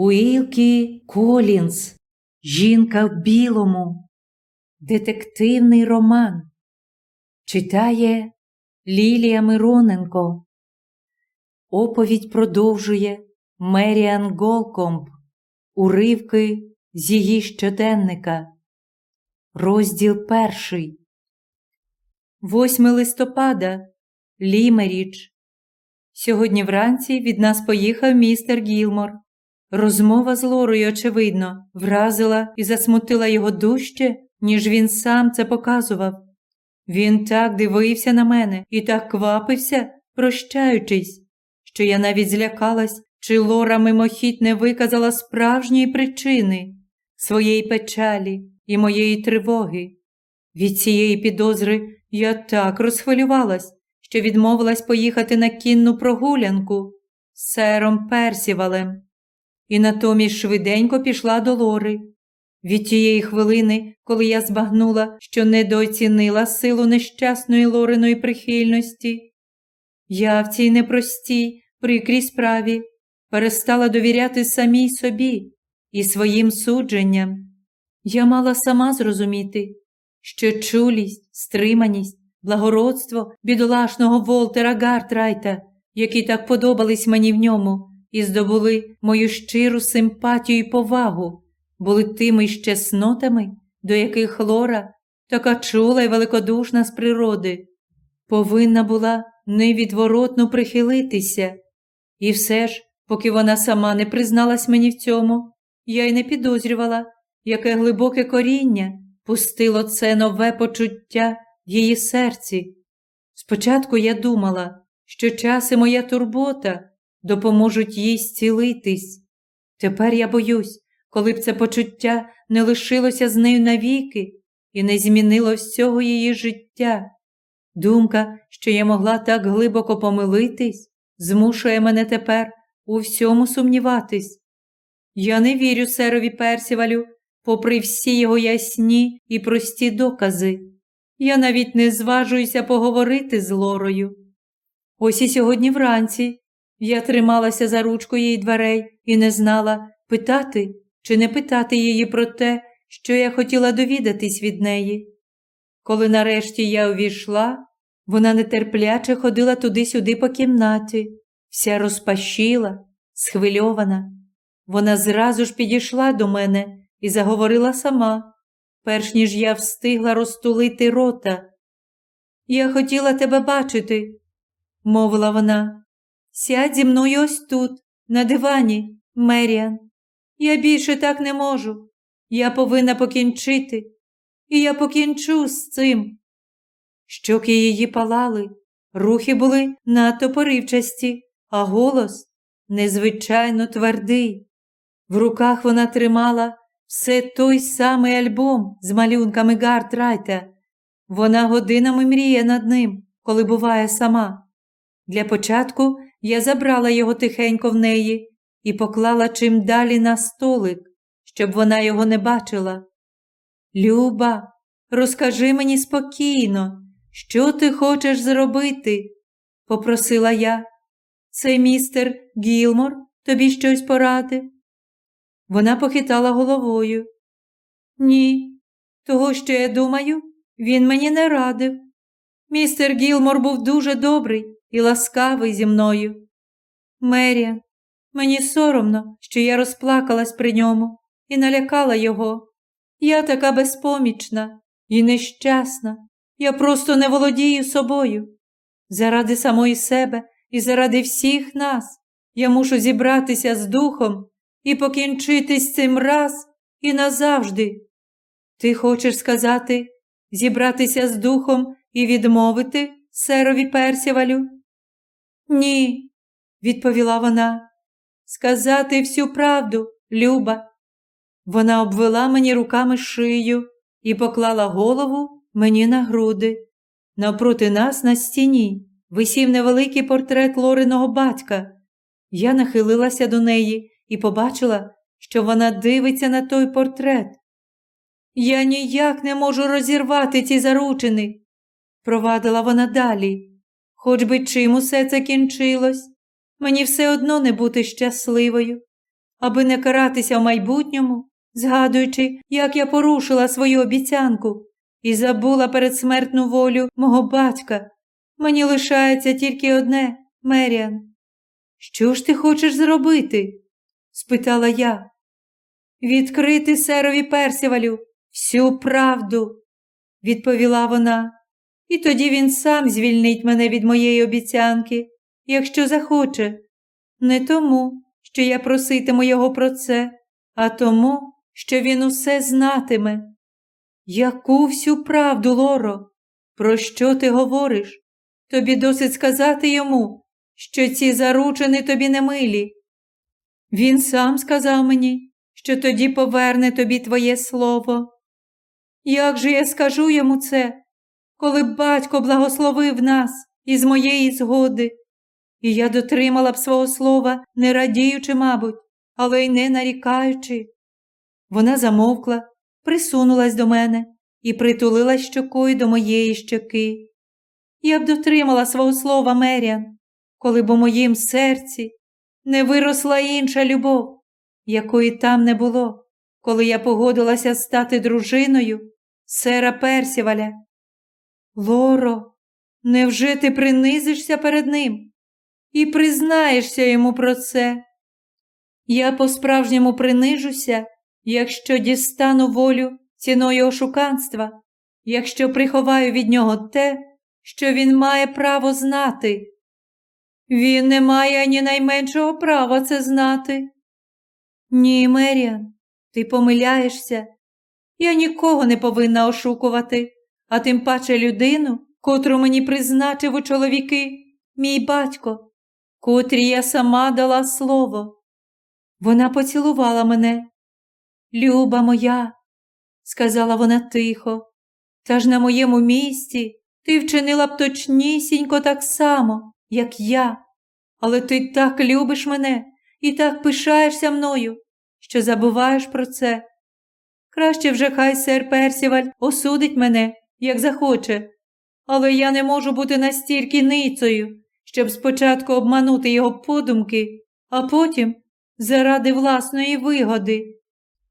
Уілкі Колінс, Жінка в білому. Детективний роман. Читає Лілія Мироненко. Оповідь продовжує Меріан Голкомб. Уривки з її щоденника. Розділ перший. 8 листопада. Лімеріч. Сьогодні вранці від нас поїхав містер Гілмор. Розмова з Лорою, очевидно, вразила і засмутила його дужче, ніж він сам це показував. Він так дивився на мене і так квапився, прощаючись, що я навіть злякалась, чи Лора мимохідь не виказала справжньої причини своєї печалі і моєї тривоги. Від цієї підозри я так розхвилювалась, що відмовилась поїхати на кінну прогулянку з сером Персівалем і натомість швиденько пішла до Лори. Від тієї хвилини, коли я збагнула, що недооцінила силу нещасної Лориної прихильності, я в цій непростій, прикрій справі перестала довіряти самій собі і своїм судженням. Я мала сама зрозуміти, що чулість, стриманість, благородство бідолашного Волтера Гартрайта, які так подобались мені в ньому, і здобули мою щиру симпатію і повагу, були тими ж чеснотами, до яких Лора, така чула і великодушна з природи, повинна була невідворотно прихилитися. І все ж, поки вона сама не призналась мені в цьому, я й не підозрювала, яке глибоке коріння пустило це нове почуття в її серці. Спочатку я думала, що час і моя турбота допоможуть їй зцілитись. Тепер я боюсь, коли б це почуття не лишилося з нею навіки і не змінило всього її життя. Думка, що я могла так глибоко помилитись, змушує мене тепер у всьому сумніватись. Я не вірю серові Персівалю, попри всі його ясні і прості докази. Я навіть не зважуюся поговорити з Лорою. Ось і сьогодні вранці я трималася за ручку її дверей і не знала, питати чи не питати її про те, що я хотіла довідатись від неї. Коли нарешті я увійшла, вона нетерпляче ходила туди-сюди по кімнаті, вся розпашіла, схвильована. Вона зразу ж підійшла до мене і заговорила сама, перш ніж я встигла розтулити рота. Я хотіла тебе бачити, мовила вона. Сядь зі мною ось тут, на дивані, Меріан. Я більше так не можу. Я повинна покінчити, і я покінчу з цим. Щоки її палали, рухи були надто поривчасті, а голос незвичайно твердий. В руках вона тримала все той самий альбом з малюнками Гартрайта. Вона годинами мріє над ним, коли буває сама. Для початку я забрала його тихенько в неї і поклала чим далі на столик, щоб вона його не бачила. Люба, розкажи мені спокійно, що ти хочеш зробити? попросила я. Цей містер Гілмор тобі щось порадив? Вона похитала головою. Ні, того, що я думаю, він мені не радив. Містер Гілмор був дуже добрий і ласкавий зі мною. Меріан, мені соромно, що я розплакалась при ньому і налякала його. Я така безпомічна і нещасна. Я просто не володію собою. Заради самої себе і заради всіх нас я мушу зібратися з духом і покінчити з цим раз і назавжди. Ти хочеш сказати, зібратися з духом і відмовити серові Персівалю? Ні, відповіла вона. Сказати всю правду, Люба. Вона обвела мені руками шию і поклала голову мені на груди. Навпроти нас на стіні висів невеликий портрет Лориного батька. Я нахилилася до неї і побачила, що вона дивиться на той портрет. Я ніяк не можу розірвати ці заручини, провадила вона далі. Хоч би чим усе це кінчилось, мені все одно не бути щасливою. аби не каратися в майбутньому, згадуючи, як я порушила свою обіцянку і забула передсмертну волю мого батька. Мені лишається тільки одне, Меріан. Що ж ти хочеш зробити? спитала я. Відкрити серові персівалю всю правду, відповіла вона, і тоді він сам звільнить мене від моєї обіцянки, якщо захоче, не тому, що я проситиму його про це, а тому, що він усе знатиме. Яку всю правду, Лоро? Про що ти говориш? Тобі досить сказати йому, що ці заручини тобі не милі. Він сам сказав мені, що тоді поверне тобі твоє слово. Як же я скажу йому це, коли б батько благословив нас із моєї згоди? І я дотримала б свого слова, не радіючи, мабуть, але й не нарікаючи. Вона замовкла, присунулась до мене і притулила щокою до моєї щоки. Я б дотримала свого слова Меріан, коли б у моїм серці не виросла інша любов, якої там не було, коли я погодилася стати дружиною сера Персіваля. Лоро, невже ти принизишся перед ним і признаєшся йому про це? Я по-справжньому принижуся, якщо дістану волю ціною ошуканства, якщо приховаю від нього те, що він має право знати. Він не має ані найменшого права це знати. Ні, Меріан, ти помиляєшся. Я нікого не повинна ошукувати, а тим паче людину, котру мені призначив у чоловіки, мій батько, котрій я сама дала слово. Вона поцілувала мене. Люба моя, сказала вона тихо, та ж на моєму місці ти вчинила б точнісінько так само, як я, але ти так любиш мене і так пишаєшся мною, що забуваєш про це. Краще вже хай сер Персіваль осудить мене, як захоче, але я не можу бути настільки ницею, щоб спочатку обманути його подумки, а потім, заради власної вигоди,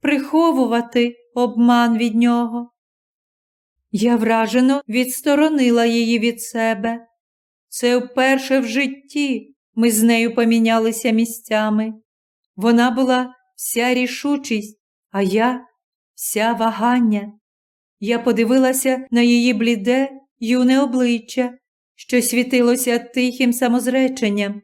приховувати обман від нього. Я вражено відсторонила її від себе. Це вперше в житті ми з нею помінялися місцями. Вона була вся рішучість, а я вся вагання. Я подивилася на її бліде, юне обличчя, що світилося тихим самозреченням,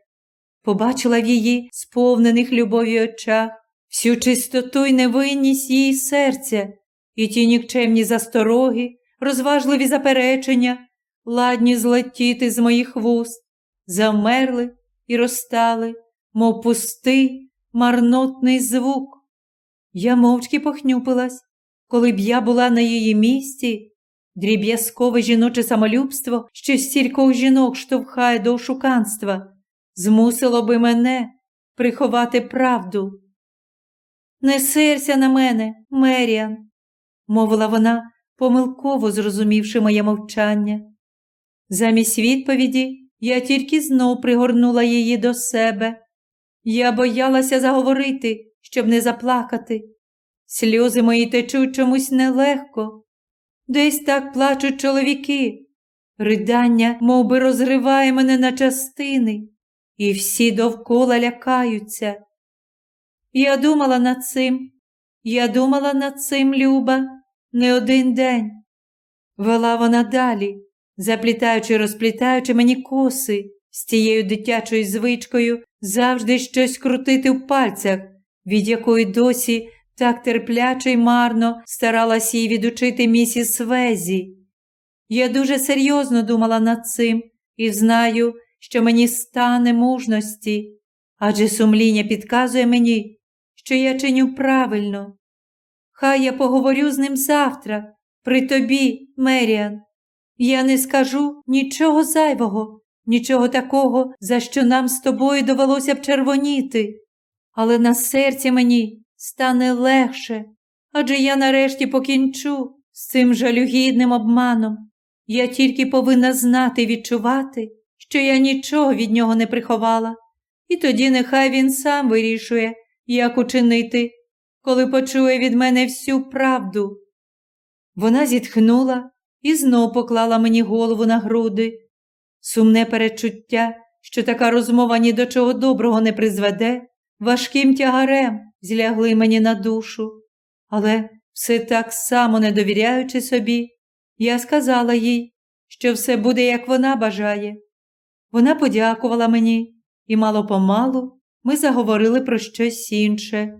побачила в її сповнених любові очах всю чистоту й невинність її серця, і ті нікчемні застороги, розважливі заперечення, ладні злетіти з моїх вуст, замерли і розтали, мов пустий, марнотний звук. Я мовчки похнюпилась, коли б я була на її місці. Дріб'язкове жіноче самолюбство, що стількох жінок штовхає до ошуканства, змусило би мене приховати правду. Не серся на мене, Меріан, мовила вона, помилково зрозумівши моє мовчання. Замість відповіді я тільки знов пригорнула її до себе. Я боялася заговорити, щоб не заплакати. Сльози мої течуть чомусь нелегко. Десь так плачуть чоловіки. Ридання мов би, розриває мене на частини, і всі довкола лякаються. Я думала над цим, я думала над цим, Люба, не один день. Вела вона далі, заплітаючи, розплітаючи мені коси з тією дитячою звичкою завжди щось крутити в пальцях, від якої досі так терпляче й марно старалась їй відучити місіс Везі. Я дуже серйозно думала над цим і знаю, що мені стане мужності, адже сумління підказує мені, що я чиню правильно. Хай я поговорю з ним завтра, при тобі, Меріан. Я не скажу нічого зайвого, нічого такого, за що нам з тобою довелося б червоніти, але на серці мені стане легше, адже я нарешті покінчу з цим жалюгідним обманом. Я тільки повинна знати і відчувати, що я нічого від нього не приховала, і тоді нехай він сам вирішує, як учинити, коли почує від мене всю правду. Вона зітхнула і знов поклала мені голову на груди. Сумне перечуття, що така розмова ні до чого доброго не призведе, важким тягарем злягли мені на душу. Але все так само не довіряючи собі, я сказала їй, що все буде, як вона бажає. Вона подякувала мені, і мало помалу ми заговорили про щось інше.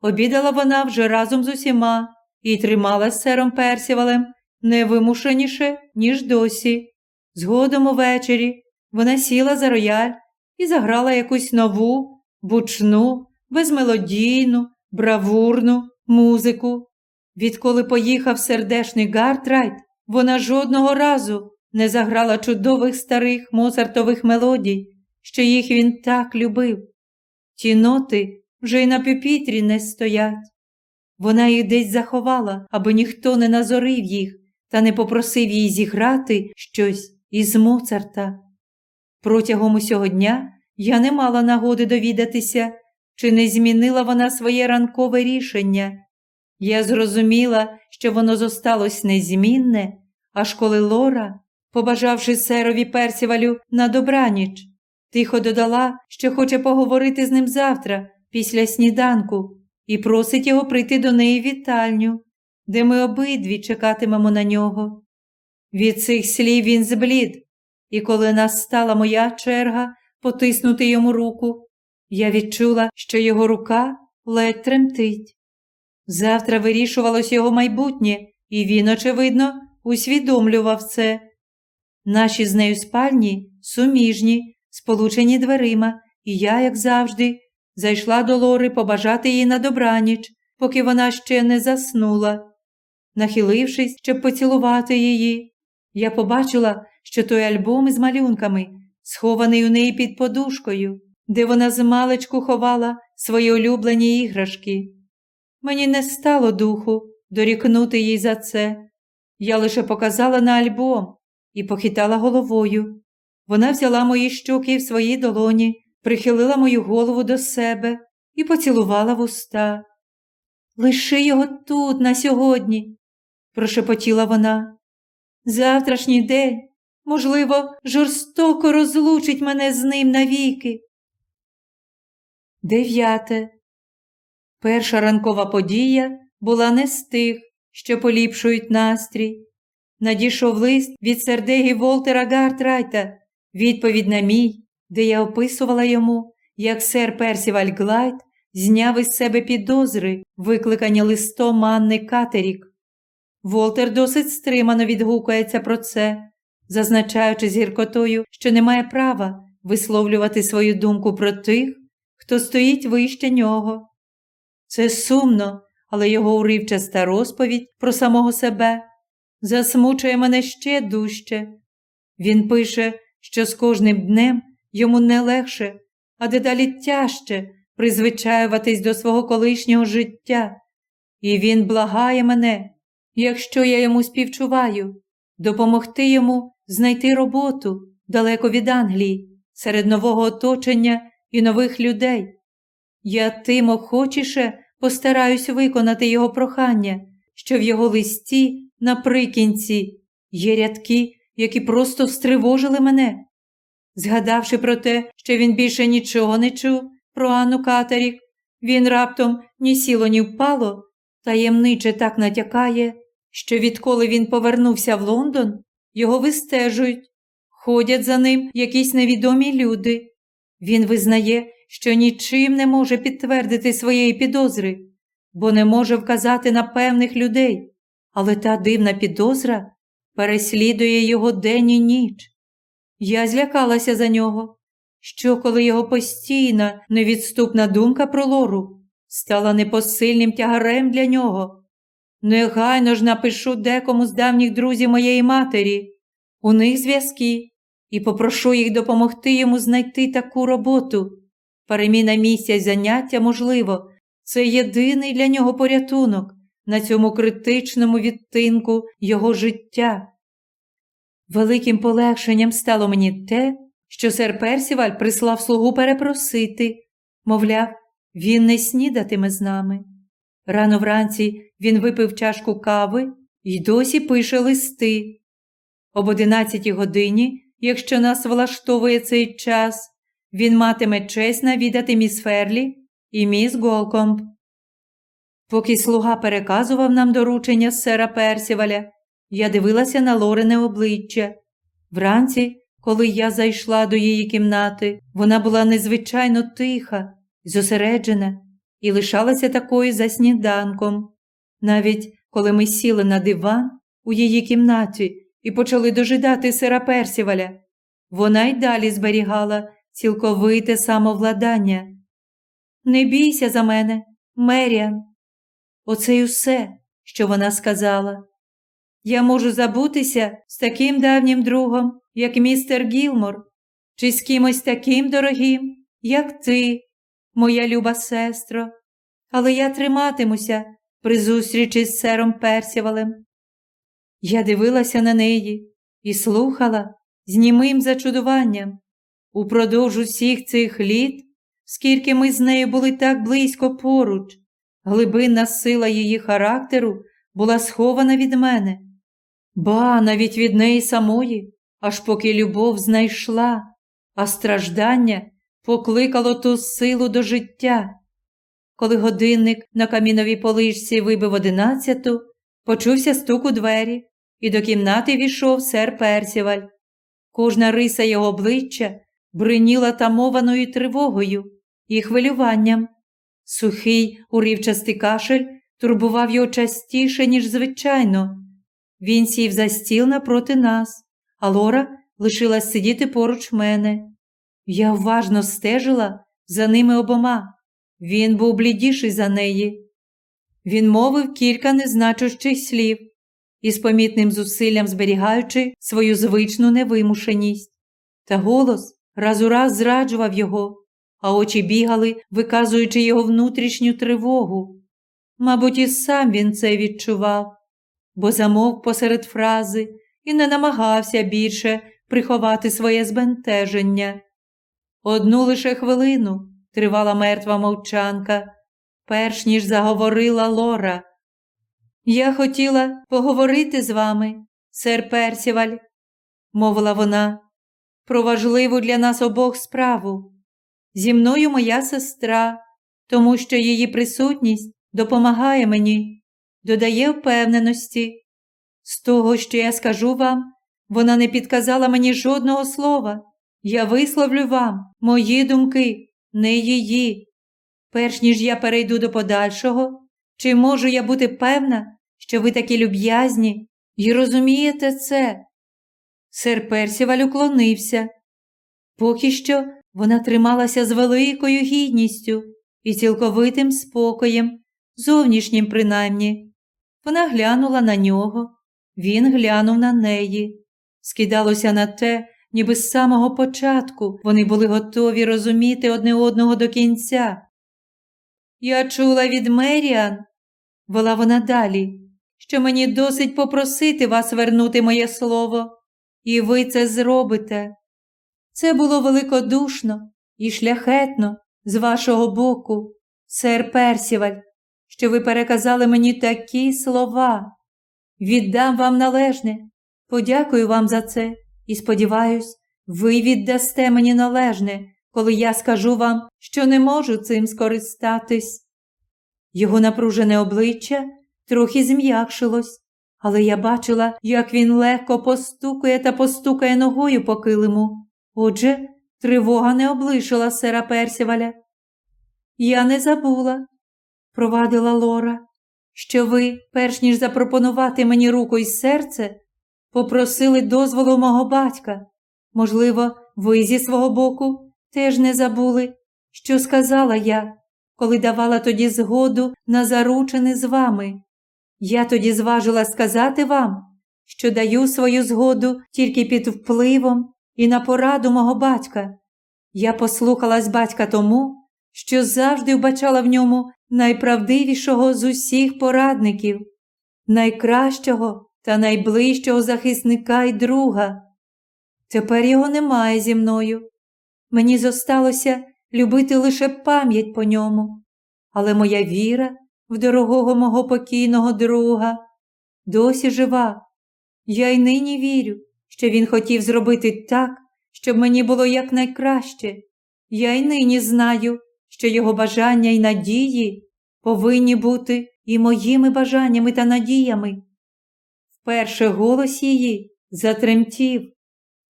Обідала вона вже разом з усіма і трималась з сером Персівалем невимушеніше, ніж досі. Згодом увечері вона сіла за рояль і заграла якусь нову, бучну, безмелодійну, бравурну музику. Відколи поїхав сердешний Гартрайт, вона жодного разу не заграла чудових старих моцартових мелодій, що їх він так любив. Ті ноти вже й на пюпітрі не стоять. Вона їх десь заховала, аби ніхто не назорив їх та не попросив її зіграти щось із Моцарта. Протягом усього дня я не мала нагоди довідатися, чи не змінила вона своє ранкове рішення. Я зрозуміла, що воно зосталось незмінне, аж коли Лора, побажавши серові Персівалю на добраніч, тихо додала, що хоче поговорити з ним завтра, після сніданку, і просить його прийти до неї в вітальню, де ми обидві чекатимемо на нього. Від цих слів він зблід, і коли настала моя черга потиснути йому руку, я відчула, що його рука ледь тремтить. Завтра вирішувалось його майбутнє, і він, очевидно, усвідомлював це. Наші з нею спальні суміжні, сполучені дверима, і я, як завжди, зайшла до Лори побажати їй на добраніч, поки вона ще не заснула. Нахилившись, щоб поцілувати її, я побачила, що той альбом із малюнками, схований у неї під подушкою, де вона з маличку ховала свої улюблені іграшки. Мені не стало духу дорікнути їй за це. Я лише показала на альбом і похитала головою. Вона взяла мої щоки в свої долоні, прихилила мою голову до себе і поцілувала в уста. Лиши його тут, на сьогодні, прошепотіла вона. Завтрашній день, можливо, жорстоко розлучить мене з ним навіки. Дев'яте. Перша ранкова подія була не з тих, що поліпшують настрій. Надійшов лист від сердеги Волтера Гартрайта, відповідь на мій, де я описувала йому, як сер Персіваль Глайд зняв із себе підозри, викликані листом Анни Катерік. Волтер досить стримано відгукується про це, зазначаючи з гіркотою, що не має права висловлювати свою думку про тих, хто стоїть вище нього. Це сумно, але його уривчаста розповідь про самого себе засмучує мене ще дужче. Він пише, що з кожним днем йому не легше, а дедалі тяжче призвичаюватись до свого колишнього життя, і він благає мене, якщо я йому співчуваю, допомогти йому знайти роботу далеко від Англії, серед нового оточення і нових людей. Я тим охочіше постараюсь виконати його прохання, що в його листі наприкінці є рядки, які просто стривожили мене. Згадавши про те, що він більше нічого не чув про Анну Катерік, він раптом ні сіло, ні впало, таємниче так натякає, що відколи він повернувся в Лондон, його вистежують, ходять за ним якісь невідомі люди. Він визнає, що нічим не може підтвердити своєї підозри, бо не може вказати на певних людей, але та дивна підозра переслідує його день і ніч. Я злякалася за нього, що, коли його постійна, невідступна думка про лору стала непосильним тягарем для нього. Негайно ж напишу декому з давніх друзів моєї матері, у них зв'язки, і попрошу їх допомогти йому знайти таку роботу. Переміна місця заняття можливо, це єдиний для нього порятунок на цьому критичному відтинку його життя. Великим полегшенням стало мені те, що сер Персіваль прислав слугу перепросити, мовляв, він не снідатиме з нами. Рано вранці він випив чашку кави і досі пише листи. Об одинадцятій годині, якщо нас влаштовує цей час, він матиме честь навідати міс Ферлі і міс Голкомб. Поки слуга переказував нам доручення сера Персіваля, я дивилася на Лорене обличчя. Вранці, коли я зайшла до її кімнати, вона була незвичайно тиха, зосереджена і лишалася такою за сніданком. Навіть коли ми сіли на диван у її кімнаті і почали дожидати сера Персіваля, вона й далі зберігала цілковите самовладання. Не бійся за мене, Меріан. Оце й усе, що вона сказала. Я можу забутися з таким давнім другом, як містер Гілмор, чи з кимось таким дорогим, як ти, моя люба сестро, але я триматимуся при зустрічі з сером Персівалем. Я дивилася на неї і слухала з німим зачудуванням. Упродовж усіх цих літ, скільки ми з нею були так близько поруч, глибинна сила її характеру була схована від мене, ба навіть від неї самої, аж поки любов знайшла, а страждання покликало ту силу до життя. Коли годинник на каміновій полишці вибив одинадцяту, почувся стук у двері, і до кімнати війшов сер Персіваль. Кожна риса його обличчя бриніла тамованою тривогою і хвилюванням. Сухий, уривчастий кашель турбував його частіше, ніж звичайно. Він сів за стіл напроти нас, а Лора лишилась сидіти поруч мене. Я уважно стежила за ними обома. Він був блідіший за неї. Він мовив кілька незначущих слів, із помітним зусиллям зберігаючи свою звичну невимушеність. Та голос раз у раз зраджував його, а очі бігали, виказуючи його внутрішню тривогу. Мабуть, і сам він це відчував, бо замовк посеред фрази і не намагався більше приховати своє збентеження. Одну лише хвилину тривала мертва мовчанка, перш ніж заговорила Лора. Я хотіла поговорити з вами, сер Персіваль, мовила вона, про важливу для нас обох справу. Зі мною моя сестра, тому що її присутність допомагає мені, додає впевненості. З того, що я скажу вам, вона не підказала мені жодного слова. Я висловлю вам мої думки, не її. Перш ніж я перейду до подальшого, чи можу я бути певна, що ви такі люб'язні і розумієте це? Сер Персіваль уклонився. Поки що вона трималася з великою гідністю і цілковитим спокоєм, зовнішнім принаймні. Вона глянула на нього, він глянув на неї. Скидалося на те, ніби з самого початку вони були готові розуміти одне одного до кінця. Я чула від Меріан, вела вона далі, що мені досить попросити вас вернути моє слово, і ви це зробите. Це було великодушно і шляхетно з вашого боку, сер Персіваль, що ви переказали мені такі слова. Віддам вам належне, подякую вам за це і сподіваюсь, ви віддасте мені належне, коли я скажу вам, що не можу цим скористатись. Його напружене обличчя трохи зм'якшилось, але я бачила, як він легко постукає та постукає ногою по килиму. Отже, тривога не облишила сера Персіваля. Я не забула, провадила Лора, що ви, перш ніж запропонувати мені руку і серце, попросили дозволу мого батька. Можливо, ви зі свого боку теж не забули, що сказала я, коли давала тоді згоду на заручини з вами. Я тоді зважила сказати вам, що даю свою згоду тільки під впливом і на пораду мого батька. Я послухалась батька тому, що завжди вбачала в ньому найправдивішого з усіх порадників, найкращого та найближчого захисника й друга. Тепер його немає зі мною. Мені зосталося любити лише пам'ять по ньому. але моя віра в дорогого мого покійного друга досі жива. Я й нині вірю, що він хотів зробити так, щоб мені було якнайкраще. Я й нині знаю, що його бажання й надії повинні бути і моїми бажаннями та надіями. Вперше голос її затремтів,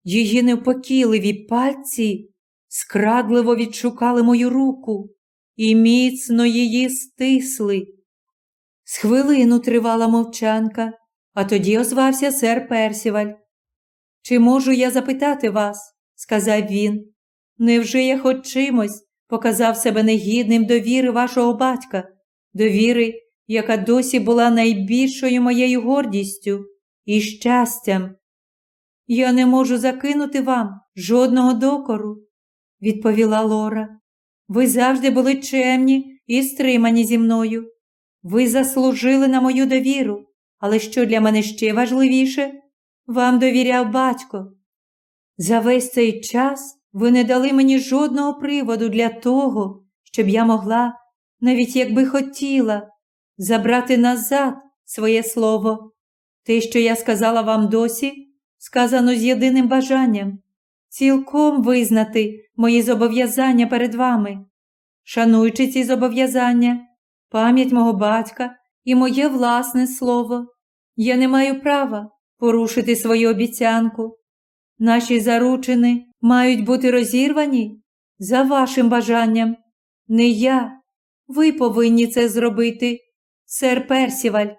її невпокійливі пальці скрадливо відшукали мою руку і міцно її стисли. З хвилину тривала мовчанка, а тоді озвався сер Персіваль. Чи можу я запитати вас, сказав він, невже я хоч чимось показав себе негідним довіри вашого батька, довіри, яка досі була найбільшою моєю гордістю і щастям? Я не можу закинути вам жодного докору, відповіла Лора. Ви завжди були чемні і стримані зі мною. Ви заслужили на мою довіру, але що для мене ще важливіше, вам довіряв батько. За весь цей час ви не дали мені жодного приводу для того, щоб я могла, навіть якби хотіла, забрати назад своє слово. Те, що я сказала вам досі, сказано з єдиним бажанням цілком визнати мої зобов'язання перед вами, шануючи ці зобов'язання, пам'ять мого батька і моє власне слово, я не маю права порушити свою обіцянку. Наші заручини мають бути розірвані за вашим бажанням. Не я. Ви повинні це зробити, сер Персіваль.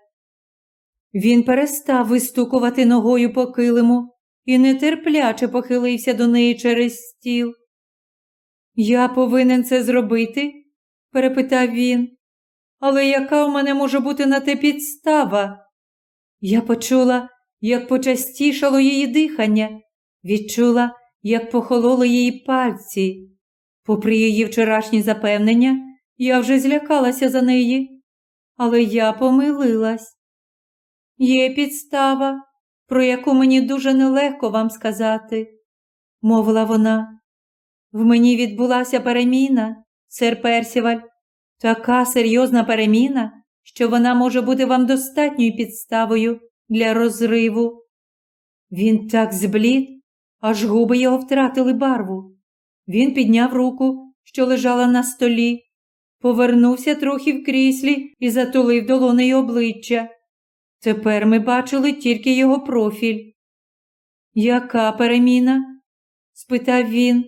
Він перестав вистукувати ногою по килиму і нетерпляче похилився до неї через стіл. Я повинен це зробити? перепитав він. Але яка у мене може бути на те підстава? Я почула, як почастішало її дихання, відчула, як похололи її пальці. Попри її вчорашні запевнення, я вже злякалася за неї, але я помилилась. Є підстава, про яку мені дуже нелегко вам сказати, мовила вона. В мені відбулася переміна, сер Персіваль, така серйозна переміна, що вона може бути вам достатньою підставою для розриву. Він так зблід, аж губи його втратили барву. Він підняв руку, що лежала на столі, повернувся трохи в кріслі і затулив долонею обличчя. Тепер ми бачили тільки його профіль. Яка переміна? спитав він.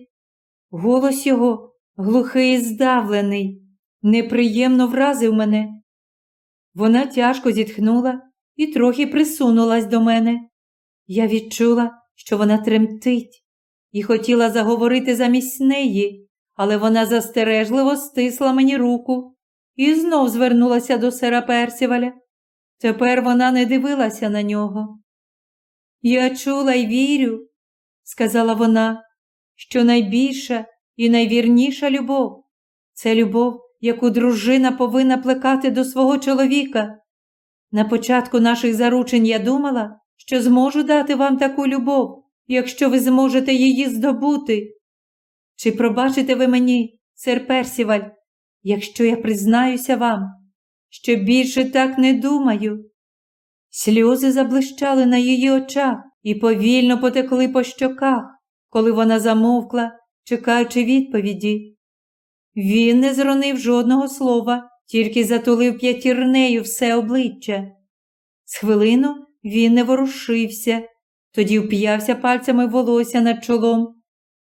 Голос його, глухий і здавлений, неприємно вразив мене. Вона тяжко зітхнула і трохи присунулась до мене. Я відчула, що вона тремтить, і хотіла заговорити замість неї, але вона застережливо стисла мені руку і знов звернулася до сера Персіваля. Тепер вона не дивилася на нього. Я чула й вірю, сказала вона, що найбільша і найвірніша любов це любов, яку дружина повинна плекати до свого чоловіка. На початку наших заручень я думала, що зможу дати вам таку любов, якщо ви зможете її здобути. Чи пробачите ви мені, сер Персіваль, якщо я признаюся вам, що більше так не думаю? Сльози заблищали на її очах і повільно потекли по щоках, коли вона замовкла, чекаючи відповіді. Він не зронив жодного слова, тільки затулив п'ятірнею все обличчя. З хвилину він не ворушився, тоді вп'явся пальцями волосся над чолом.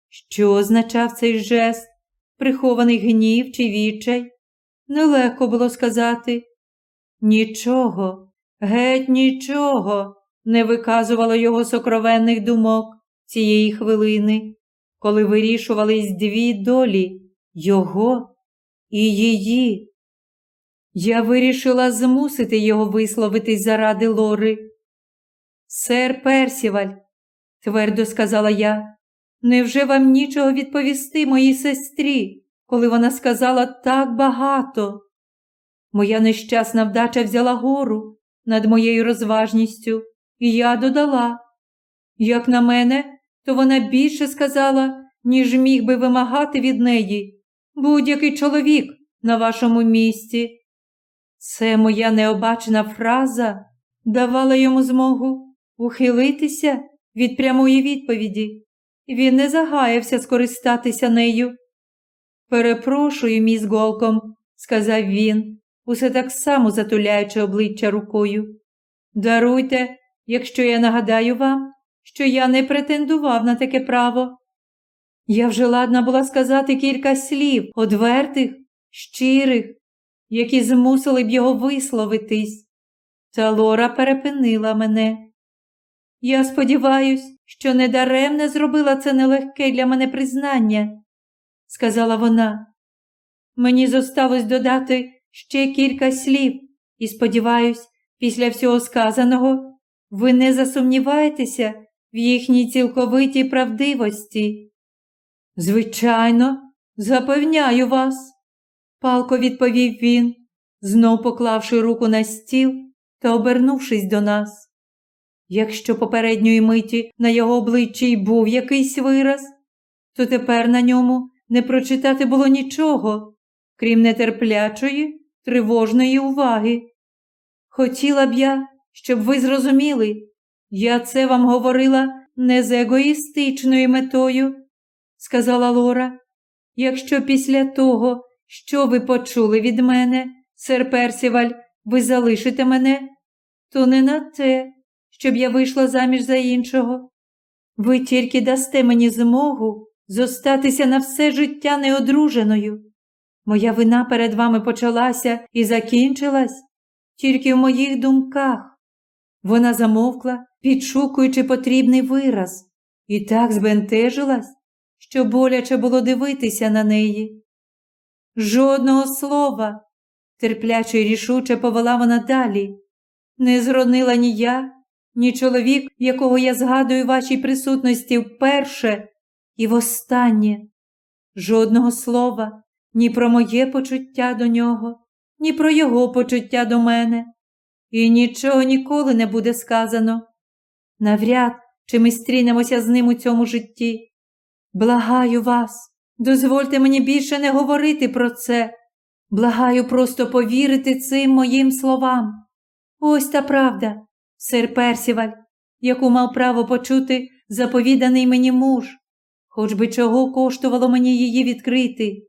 Що означав цей жест, прихований гнів чи відчай? Нелегко було сказати. Нічого, геть нічого не виказувало його сокровенних думок цієї хвилини, коли вирішувались дві долі його і її. Я вирішила змусити його висловитись заради Лори. Сер Персіваль, твердо сказала я, невже вам нічого відповісти моїй сестрі, коли вона сказала так багато? Моя нещасна вдача взяла гору над моєю розважністю, і я додала. Як на мене, то вона більше сказала, ніж міг би вимагати від неї будь-який чоловік на вашому місці. Це моя необачена фраза давала йому змогу ухилитися від прямої відповіді. Він не загаявся скористатися нею. Перепрошую, міс Голком, сказав він, усе так само затуляючи обличчя рукою. Даруйте, якщо я нагадаю вам, що я не претендував на таке право. Я вже ладна була сказати кілька слів, одвертих, щирих, які змусили б його висловитись. Та Лора перепинила мене. Я сподіваюсь, що недаремне зробила це нелегке для мене признання, сказала вона. Мені зосталось додати ще кілька слів, і сподіваюсь, після всього сказаного ви не засумніваєтеся в їхній цілковитій правдивості. Звичайно, запевняю вас, палко відповів він, знов поклавши руку на стіл та обернувшись до нас. Якщо попередньої миті на його обличчі й був якийсь вираз, то тепер на ньому не прочитати було нічого, крім нетерплячої, тривожної уваги. Хотіла б я, щоб ви зрозуміли, я це вам говорила не з егоїстичною метою, сказала Лора. Якщо після того, що ви почули від мене, сер Персіваль, ви залишите мене, то не на те, щоб я вийшла заміж за іншого. Ви тільки дасте мені змогу зостатися на все життя неодруженою. Моя вина перед вами почалася і закінчилась тільки в моїх думках. Вона замовкла, підшукуючи потрібний вираз, і так збентежилась, що боляче було дивитися на неї. Жодного слова, терпляче й рішуче повела вона далі, не зронила ні я, ні чоловік, якого я згадую вашій присутності вперше і востаннє. Жодного слова ні про моє почуття до нього, ні про його почуття до мене, і нічого ніколи не буде сказано. Навряд чи ми стрінемося з ним у цьому житті. Благаю вас, дозвольте мені більше не говорити про це. Благаю просто повірити цим моїм словам. Ось та правда, сер Персіваль, яку мав право почути заповіданий мені муж, хоч би чого коштувало мені її відкрити.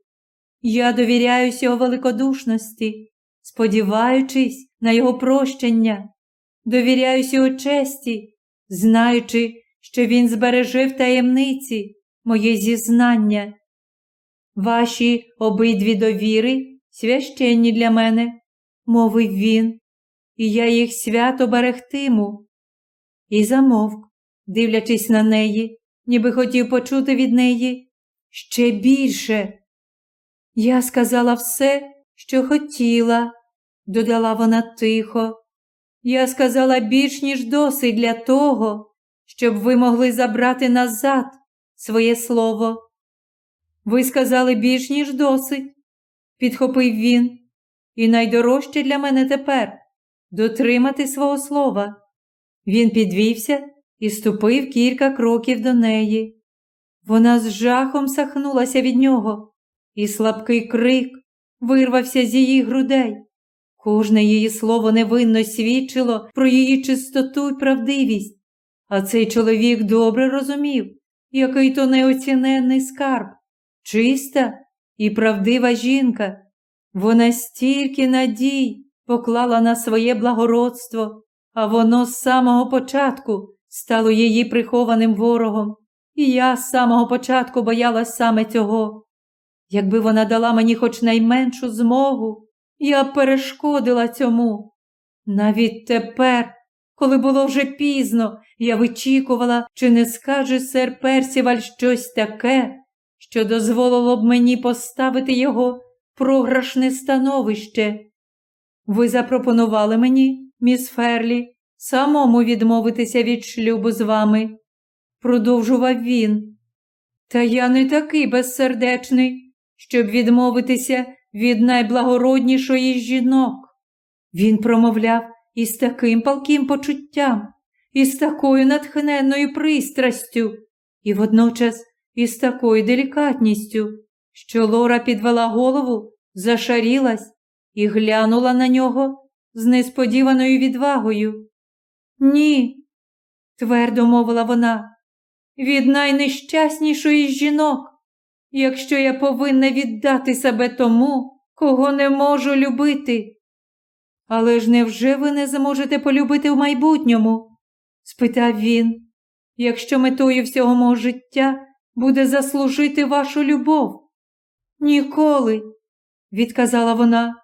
Я довіряюсь його великодушності, сподіваючись на його прощення, довіряюсь його честі, знаючи, що він збереже в таємниці моє зізнання. Ваші обидві довіри священні для мене, мовив він, і я їх свято берегтиму. І замовк, дивлячись на неї, ніби хотів почути від неї ще більше. Я сказала все, що хотіла, додала вона тихо. Я сказала більш, ніж досить для того, щоб ви могли забрати назад своє слово. Ви сказали більш, ніж досить, підхопив він, і найдорожче для мене тепер дотримати свого слова. Він підвівся і ступив кілька кроків до неї. Вона з жахом сахнулася від нього, і слабкий крик вирвався з її грудей. Кожне її слово невинно свідчило про її чистоту й правдивість, а цей чоловік добре розумів, який то неоціненний скарб, чиста і правдива жінка. Вона стільки надій поклала на своє благородство, а воно з самого початку стало її прихованим ворогом, і я з самого початку боялась саме цього. Якби вона дала мені хоч найменшу змогу, я б перешкодила цьому. Навіть тепер, коли було вже пізно, я вичікувала, чи не скаже сер Персіваль щось таке, що дозволило б мені поставити його програшне становище. Ви запропонували мені, міс Ферлі, самому відмовитися від шлюбу з вами, продовжував він. Та я не такий безсердечний, щоб відмовитися від найблагороднішої жінок. Він промовляв із таким палким почуттям, із такою натхненною пристрастю, і водночас із такою делікатністю, що Лора підвела голову зашарілась і глянула на нього з несподіваною відвагою. Ні, твердо мовила вона, від найнещаснішої з жінок, якщо я повинна віддати себе тому, кого не можу любити. Але ж невже ви не зможете полюбити в майбутньому? спитав він, якщо метою всього мого життя буде заслужити вашу любов. Ніколи, відказала вона.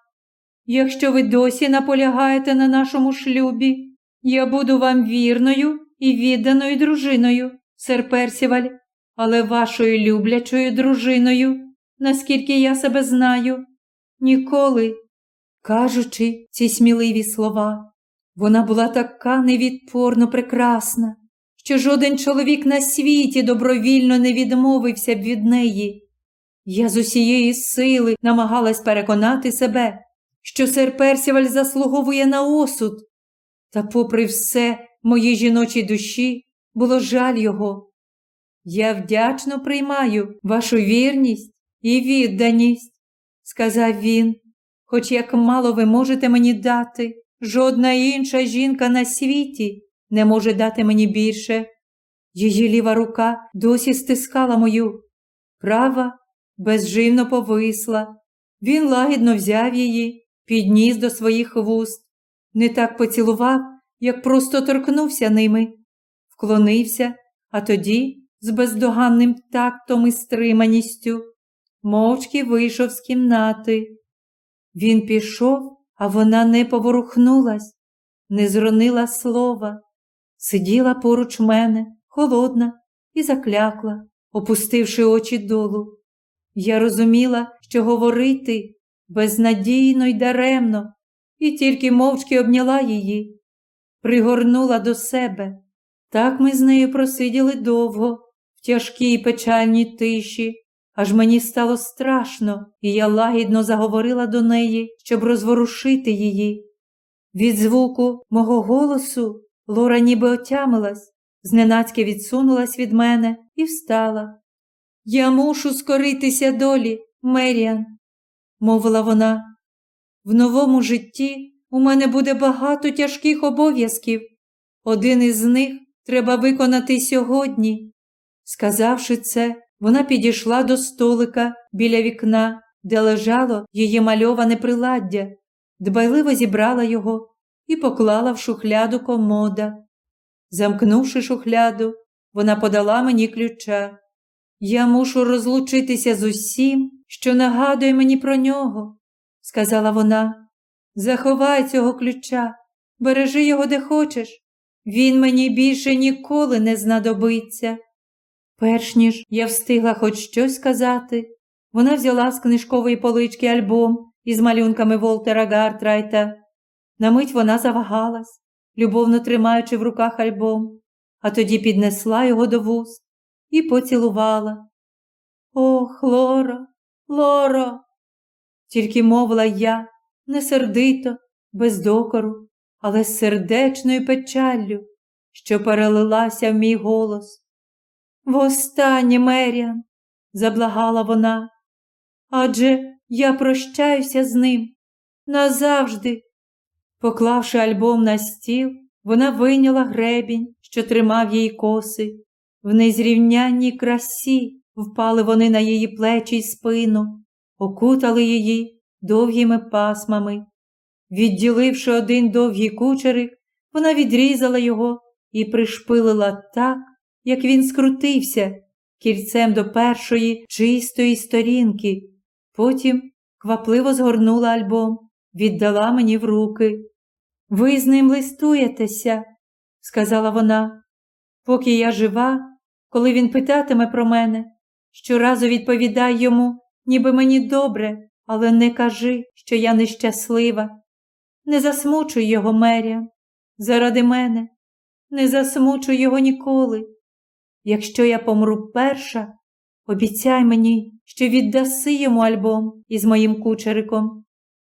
Якщо ви досі наполягаєте на нашому шлюбі, я буду вам вірною і відданою дружиною, сер Персіваль, але вашою люблячою дружиною, наскільки я себе знаю, ніколи. Кажучи ці сміливі слова, вона була така невідпорно прекрасна, що жоден чоловік на світі добровільно не відмовився б від неї. Я з усієї сили намагалась переконати себе, що сер Персіваль заслуговує на осуд, та, попри все, моїй жіночій душі було жаль його. Я вдячно приймаю вашу вірність і відданість, сказав він, хоч як мало ви можете мені дати, жодна інша жінка на світі не може дати мені більше. Її ліва рука досі стискала мою, права безживно повисла. Він лагідно взяв її, підніс до своїх вуст, не так поцілував, як просто торкнувся ними, вклонився, а тоді, з бездоганним тактом і стриманістю, мовчки вийшов з кімнати. Він пішов, а вона не поворухнулась, не зронила слова, сиділа поруч мене, холодна і заклякла, опустивши очі долу. Я розуміла, що говорити безнадійно й даремно, і тільки мовчки обняла її, пригорнула до себе. Так ми з нею просиділи довго, в тяжкій печальній тиші, аж мені стало страшно, і я лагідно заговорила до неї, щоб розворушити її. Від звуку мого голосу Лора ніби отямилась, зненацьки відсунулась від мене і встала. Я мушу скоритися долі, Меріан, мовила вона. В новому житті у мене буде багато тяжких обов'язків. Один із них треба виконати сьогодні. Сказавши це, вона підійшла до столика біля вікна, де лежало її мальоване приладдя, дбайливо зібрала його і поклала в шухляду комода. Замкнувши шухляду, вона подала мені ключа. Я мушу розлучитися з усім, що нагадує мені про нього, сказала вона. Заховай цього ключа, бережи його де хочеш. Він мені більше ніколи не знадобиться. Перш ніж я встигла хоч щось сказати, вона взяла з книжкової полички альбом із малюнками Волтера Гартрайта. На мить вона завагалась, любовно тримаючи в руках альбом, а тоді піднесла його до вуст і поцілувала. Ох, Лоро, Лоро, тільки мовила я не сердито, без докору, але з сердечною печаллю, що перелилася в мій голос. Востаннє, Меріан, заблагала вона, адже я прощаюся з ним назавжди. Поклавши альбом на стіл, вона вийняла гребінь, що тримав її коси. В незрівнянній красі впали вони на її плечі й спину, окутали її довгими пасмами. Відділивши один довгий кучерик, вона відрізала його і пришпилила так, як він скрутився, кільцем до першої чистої сторінки. Потім квапливо згорнула альбом, віддала мені в руки. Ви з ним листуєтеся, сказала вона, поки я жива, коли він питатиме про мене, щоразу відповідай йому, ніби мені добре, але не кажи, що я нещаслива. Не засмучуй його, Мерія, заради мене, не засмучуй його ніколи. Якщо я помру перша, обіцяй мені, що віддаси йому альбом із моїм кучериком.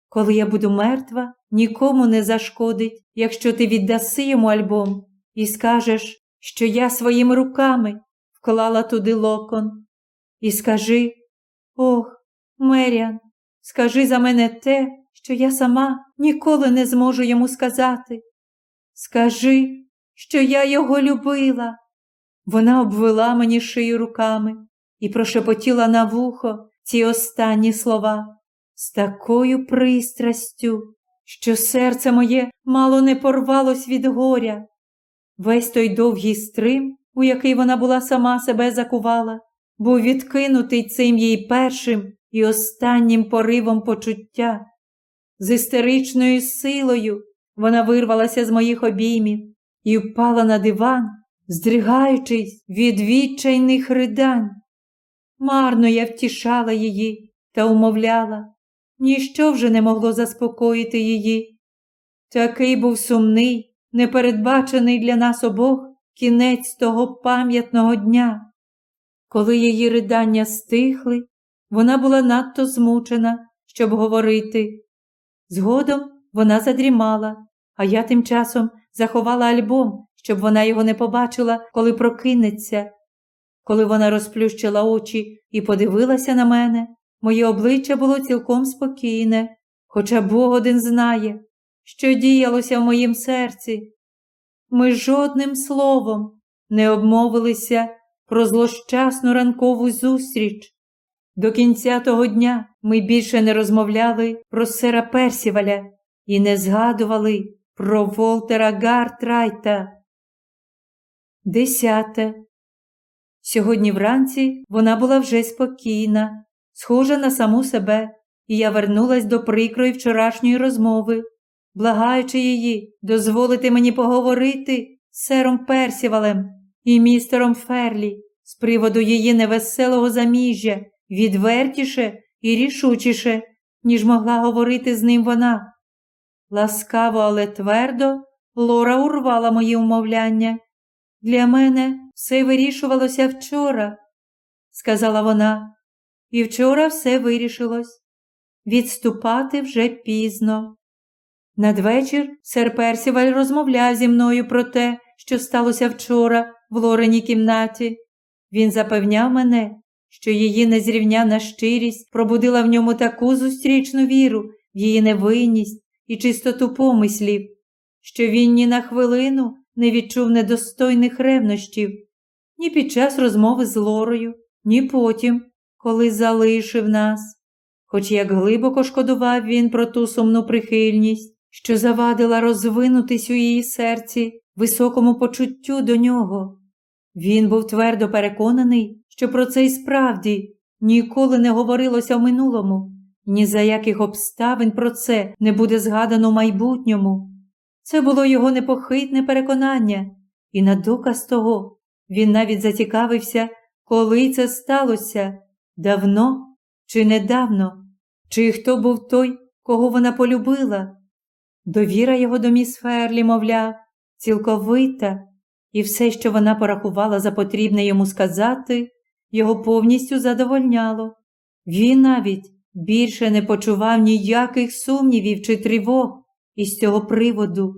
Коли я буду мертва, нікому не зашкодить, якщо ти віддаси йому альбом і скажеш, що я своїми руками вклала туди локон. І скажи Ох, Меріан, скажи за мене те, що я сама ніколи не зможу йому сказати. Скажи, що я його любила. Вона обвела мені шию руками і прошепотіла на вухо ці останні слова з такою пристрастю, що серце моє мало не порвалось від горя. Весь той довгий стрим, у який вона була сама себе закувала, був відкинутий цим її першим і останнім поривом почуття. З істеричною силою вона вирвалася з моїх обіймів і впала на диван, здригаючись від відчайних ридань. Марно я втішала її та умовляла, ніщо вже не могло заспокоїти її. Такий був сумний, непередбачений для нас обох кінець того пам'ятного дня. Коли її ридання стихли, вона була надто змучена, щоб говорити. Згодом вона задрімала, а я тим часом заховала альбом, щоб вона його не побачила, коли прокинеться. Коли вона розплющила очі і подивилася на мене, моє обличчя було цілком спокійне, хоча Бог один знає, що діялося в моїм серці. Ми жодним словом не обмовилися про злощасну ранкову зустріч. До кінця того дня ми більше не розмовляли про сера Персіваля і не згадували про Волтера Гартрайта. Десяте. Сьогодні вранці вона була вже спокійна, схожа на саму себе, і я вернулась до прикрої вчорашньої розмови, благаючи її дозволити мені поговорити з сером Персівалем і містером Ферлі з приводу її невеселого заміжжя відвертіше і рішучіше, ніж могла говорити з ним вона. Ласкаво, але твердо Лора урвала мої умовляння. Для мене все вирішувалося вчора, сказала вона, і вчора все вирішилось. Відступати вже пізно. Надвечір сер Персіваль розмовляв зі мною про те, що сталося вчора в Лореній кімнаті. Він запевняв мене, що її незрівняна щирість пробудила в ньому таку зустрічну віру в її невинність і чистоту помислів, що він ні на хвилину не відчув недостойних ревнощів ні під час розмови з Лорою, ні потім, коли залишив нас. Хоч як глибоко шкодував він про ту сумну прихильність, що завадила розвинутись у її серці високому почуттю до нього. Він був твердо переконаний, що про це й справді ніколи не говорилося в минулому, ні за яких обставин про це не буде згадано в майбутньому. Це було його непохитне переконання, і на доказ того він навіть зацікавився, коли це сталося давно чи недавно, чи хто був той, кого вона полюбила. Довіра його до міс Ферлі, мовляв, цілковита, і все, що вона порахувала за потрібне йому сказати, його повністю задовольняло. Він навіть більше не почував ніяких сумнівів чи тривог із цього приводу.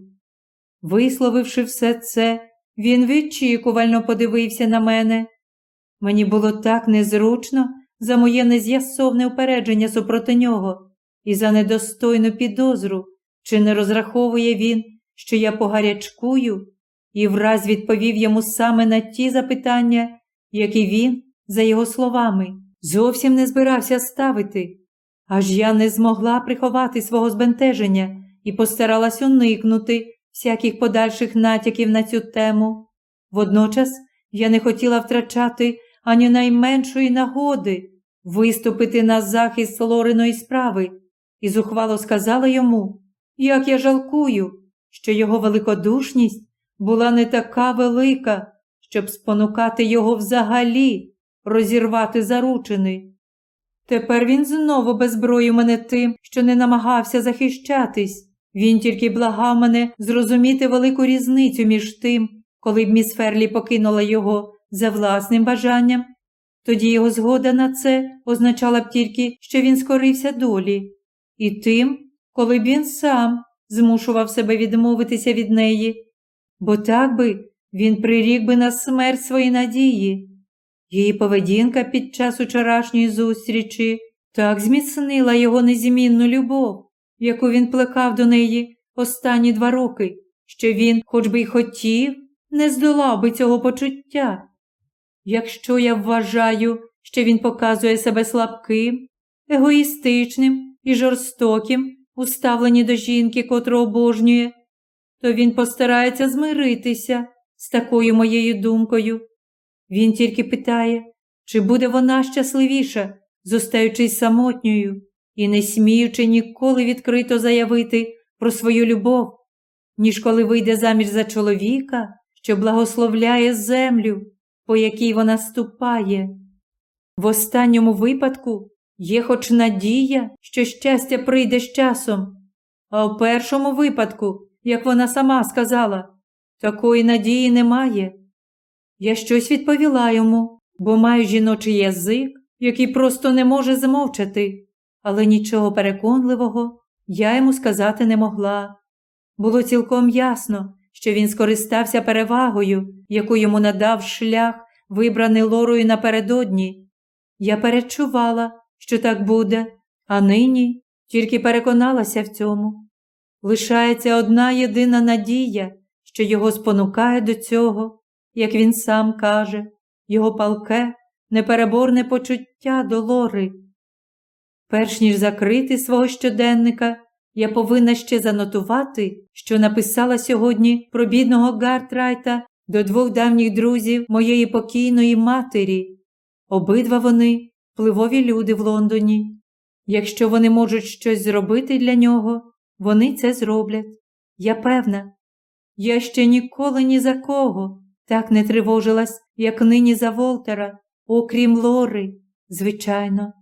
Висловивши все це, він відчікувально подивився на мене. Мені було так незручно за моє нез'ясовне упередження супроти нього і за недостойну підозру, чи не розраховує він, що я погарячкую, і враз відповів йому саме на ті запитання, які він, за його словами, зовсім не збирався ставити. Аж я не змогла приховати свого збентеження і постаралась уникнути всяких подальших натяків на цю тему. Водночас я не хотіла втрачати ані найменшої нагоди виступити на захист Лориної справи і зухвало сказала йому, як я жалкую, що його великодушність була не така велика, щоб спонукати його взагалі розірвати заручини. Тепер він знову беззброїв мене тим, що не намагався захищатись. Він тільки благав мене зрозуміти велику різницю між тим, коли б міс Ферлі покинула його за власним бажанням. Тоді його згода на це означала б тільки, що він скорився долі, і тим, коли б він сам змушував себе відмовитися від неї, бо так би він прирік би на смерть свої надії. Її поведінка під час учорашньої зустрічі так зміцнила його незмінну любов, яку він плекав до неї останні два роки, що він, хоч би й хотів, не здолав би цього почуття. Якщо я вважаю, що він показує себе слабким, егоїстичним і жорстоким у ставленні до жінки, котру обожнює, то він постарається змиритися з такою моєю думкою. Він тільки питає, чи буде вона щасливіша, зостаючись самотньою і не сміючи ніколи відкрито заявити про свою любов, ніж коли вийде заміж за чоловіка, що благословляє землю, по якій вона ступає. В останньому випадку є хоч надія, що щастя прийде з часом, а в першому випадку, як вона сама сказала, такої надії немає. Я щось відповіла йому, бо маю жіночий язик, який просто не може змовчати, але нічого переконливого я йому сказати не могла. Було цілком ясно, що він скористався перевагою, яку йому надав шлях, вибраний Лорою напередодні. Я перечувала, що так буде, а нині тільки переконалася в цьому. Лишається одна єдина надія, що його спонукає до цього, як він сам каже, його палке, непереборне почуття до Лори. Перш ніж закрити свого щоденника, я повинна ще занотувати, що написала сьогодні про бідного Гартрайта до двох давніх друзів моєї покійної матері. Обидва вони впливові люди в Лондоні. Якщо вони можуть щось зробити для нього, вони це зроблять. Я певна. Я ще ніколи ні за кого так не тривожилась, як нині за Волтера, окрім Лори, звичайно.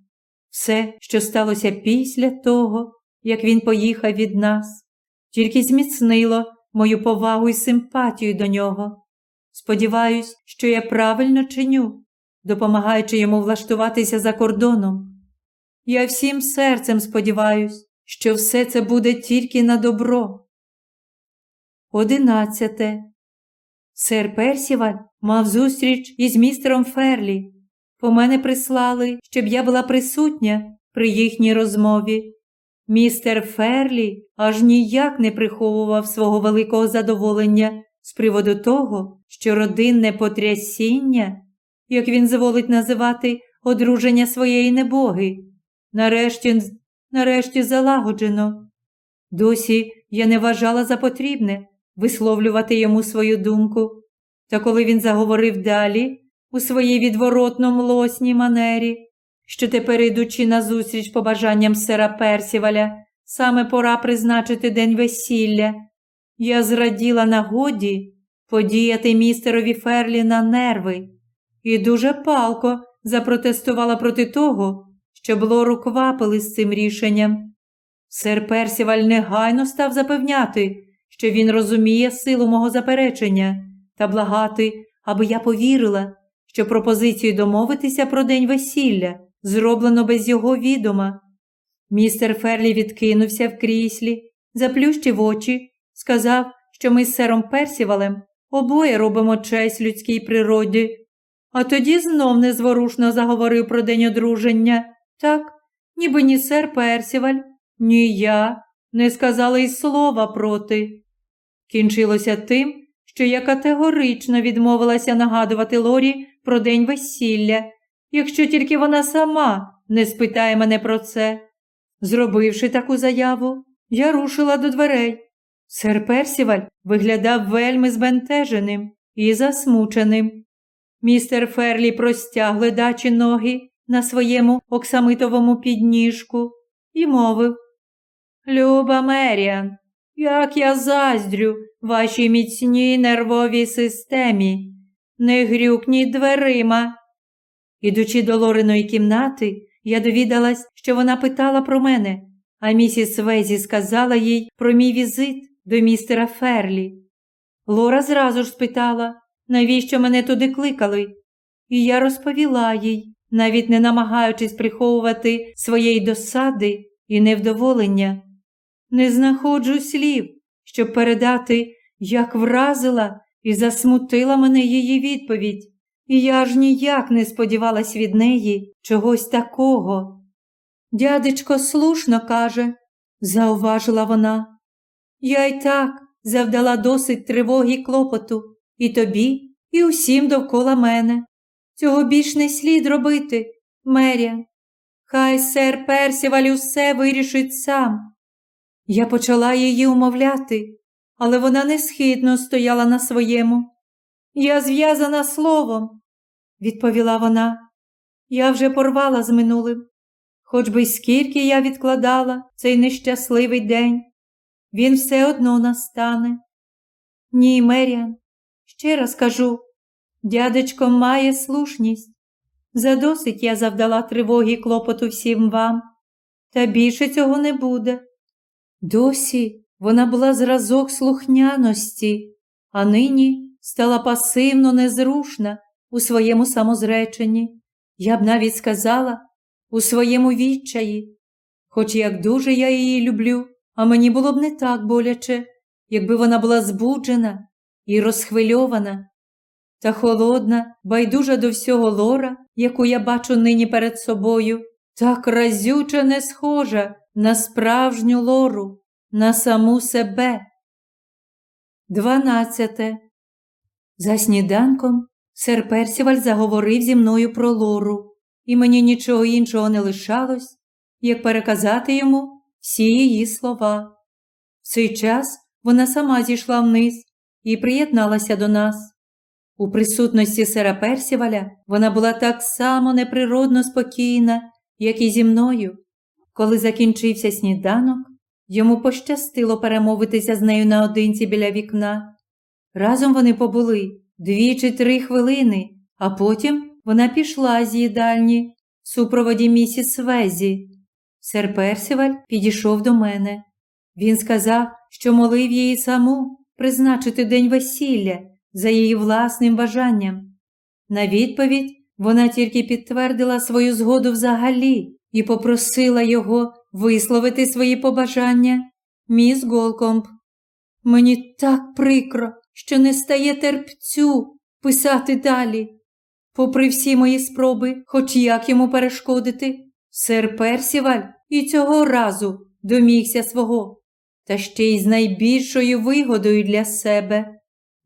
Все, що сталося після того, як він поїхав від нас, тільки зміцнило мою повагу і симпатію до нього. Сподіваюсь, що я правильно чиню, допомагаючи йому влаштуватися за кордоном. Я всім серцем сподіваюсь, що все це буде тільки на добро. Одинадцяте. Сер Персіваль мав зустріч із містером Ферлі. По мене прислали, щоб я була присутня при їхній розмові. Містер Ферлі аж ніяк не приховував свого великого задоволення з приводу того, що родинне потрясіння, як він зволить називати одруження своєї небоги, нарешті, нарешті залагоджено. Досі я не вважала за потрібне висловлювати йому свою думку, та коли він заговорив далі у своїй відворотно млосній манері, що тепер, ідучи назустріч побажанням сера Персіваля, саме пора призначити день весілля, я зраділа нагоді подіяти містерові Ферлі на нерви і дуже палко запротестувала проти того, щоб Лору квапили з цим рішенням. Сер Персіваль негайно став запевняти, що він розуміє силу мого заперечення та благати, аби я повірила, що пропозицію домовитися про день весілля зроблено без його відома. Містер Ферлі відкинувся в кріслі, заплющив очі, сказав, що ми з сером Персівалем обоє робимо честь людській природі. А тоді знов незворушно заговорив про день одруження. Так, ніби ні сер Персіваль, ні я не сказали й слова проти. Кінчилося тим, що я категорично відмовилася нагадувати Лорі про день весілля, якщо тільки вона сама не спитає мене про це. Зробивши таку заяву, я рушила до дверей. Сер Персіваль виглядав вельми збентеженим і засмученим. Містер Ферлі простяг ледачі ноги на своєму оксамитовому підніжку і мовив Люба Меріан, як я заздрю вашій міцній нервовій системі, не грюкніть дверима. Ідучи до Лориної кімнати, я довідалась, що вона питала про мене, а місіс Везі сказала їй про мій візит до містера Ферлі. Лора зразу ж спитала, навіщо мене туди кликали, і я розповіла їй, навіть не намагаючись приховувати своєї досади і невдоволення. Не знаходжу слів, щоб передати, як вразила і засмутила мене її відповідь, і я ж ніяк не сподівалась від неї чогось такого. Дядечко слушно каже, зауважила вона. Я й так завдала досить тривоги й клопоту і тобі, і усім довкола мене. Цього більш не слід робити, Меріан. Хай сер Персіваль усе вирішить сам. Я почала її умовляти, але вона несхитно стояла на своєму. Я зв'язана словом, відповіла вона. Я вже порвала з минулим. Хоч би скільки я відкладала цей нещасливий день, він все одно настане. Ні, Меріан, ще раз кажу, дядечко має слушність. Задосить я завдала тривоги і клопоту всім вам, та більше цього не буде. Досі вона була зразок слухняності, а нині стала пасивно незрушна у своєму самозреченні. Я б навіть сказала, у своєму відчаї, хоч як дуже я її люблю, а мені було б не так боляче, якби вона була збуджена і розхвильована. Та холодна, байдужа до всього лора, яку я бачу нині перед собою, так разюче не схожа на справжню лору, на саму себе. Дванадцяте. За сніданком сер Персіваль заговорив зі мною про лору і мені нічого іншого не лишалось, як переказати йому всі її слова. В цей час вона сама зійшла вниз і приєдналася до нас. У присутності сера Персіваля вона була так само неприродно спокійна, як і зі мною. Коли закінчився сніданок, йому пощастило перемовитися з нею наодинці біля вікна. Разом вони побули дві чи три хвилини, а потім вона пішла з їдальні в супроводі місіс Везі. Сер Персіваль підійшов до мене. Він сказав, що молив її саму призначити день весілля за її власним бажанням. На відповідь вона тільки підтвердила свою згоду взагалі і попросила його висловити свої побажання. Міс Голкомб. Мені так прикро, що не стає терпцю писати далі. Попри всі мої спроби, хоч як йому перешкодити, сер Персіваль і цього разу домігся свого, та ще й з найбільшою вигодою для себе.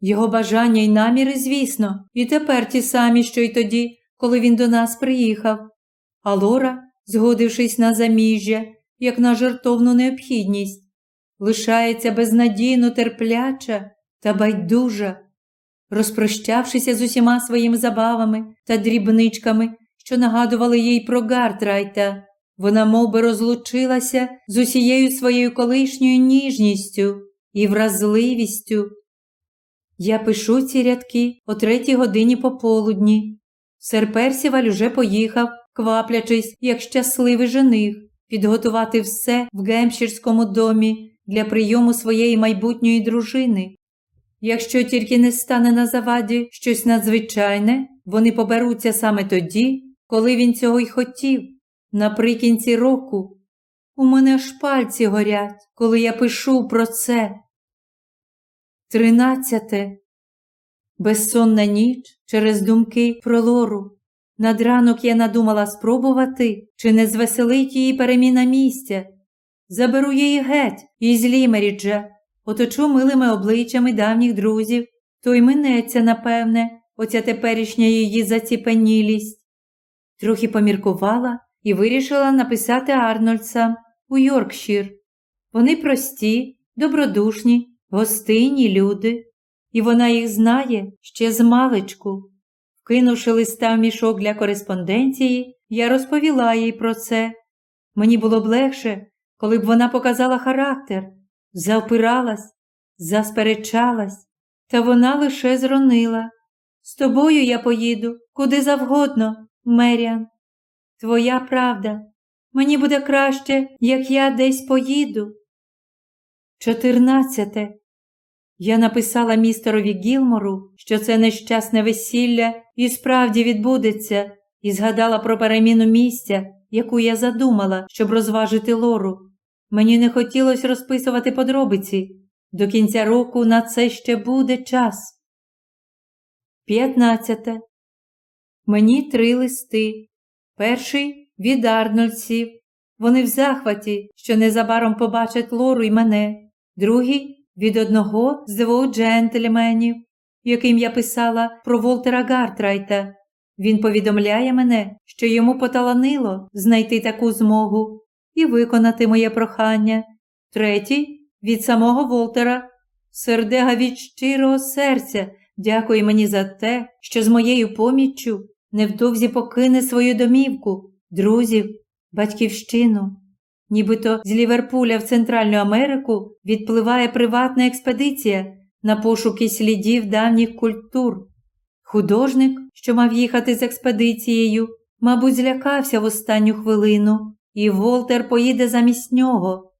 Його бажання й наміри, звісно, і тепер ті самі, що й тоді, коли він до нас приїхав. А Лора, згодившись на заміжжя, як на жертовну необхідність, лишається безнадійно терпляча та байдужа розпрощавшися з усіма своїми забавами та дрібничками, що нагадували їй про Гартрайта, вона мов би, розлучилася з усією своєю колишньою ніжністю і вразливістю. Я пишу ці рядки о третій годині пополудні. Сер Персіваль уже поїхав, кваплячись, як щасливий жених, підготувати все в Гемпширському домі для прийому своєї майбутньої дружини. Якщо тільки не стане на заваді щось надзвичайне, вони поберуться саме тоді, коли він цього й хотів, наприкінці року. У мене аж пальці горять, коли я пишу про це. Тринадцяте. Безсонна ніч через думки про лору. Над ранок я надумала спробувати, чи не звеселить її переміна місця. Заберу її геть із Лімеріджа оточу милими обличчями давніх друзів, то й минеться, напевне, оця теперішня її заціпенілість. Трохи поміркувала і вирішила написати Арнольдсам у Йоркшир. Вони прості, добродушні, гостинні люди, і вона їх знає ще з маличку. Вкинувши листа в мішок для кореспонденції, я розповіла їй про це. Мені було б легше, коли б вона показала характер, завпиралась, засперечалась, та вона лише зронила. З тобою я поїду куди завгодно, Меріан. Твоя правда. Мені буде краще, як я десь поїду. Чотирнадцяте. Я написала містерові Гілмору, що це нещасне весілля і справді відбудеться, і згадала про переміну місця, яку я задумала, щоб розважити лору. Мені не хотілося розписувати подробиці. До кінця року на це ще буде час. П'ятнадцяте. Мені три листи. Перший від Арнольдсів. Вони в захваті, що незабаром побачать Лору і мене, другий від одного з двох джентльменів, яким я писала про Волтера Гартрайта. Він повідомляє мене, що йому поталанило знайти таку змогу і виконати моє прохання. Третій від самого Волтера. Сердега від щирого серця дякує мені за те, що з моєю поміччю невдовзі покине свою домівку, друзів, батьківщину. Нібито з Ліверпуля в Центральну Америку відпливає приватна експедиція на пошуки слідів давніх культур. Художник, що мав їхати з експедицією, мабуть, злякався в останню хвилину, і Волтер поїде замість нього.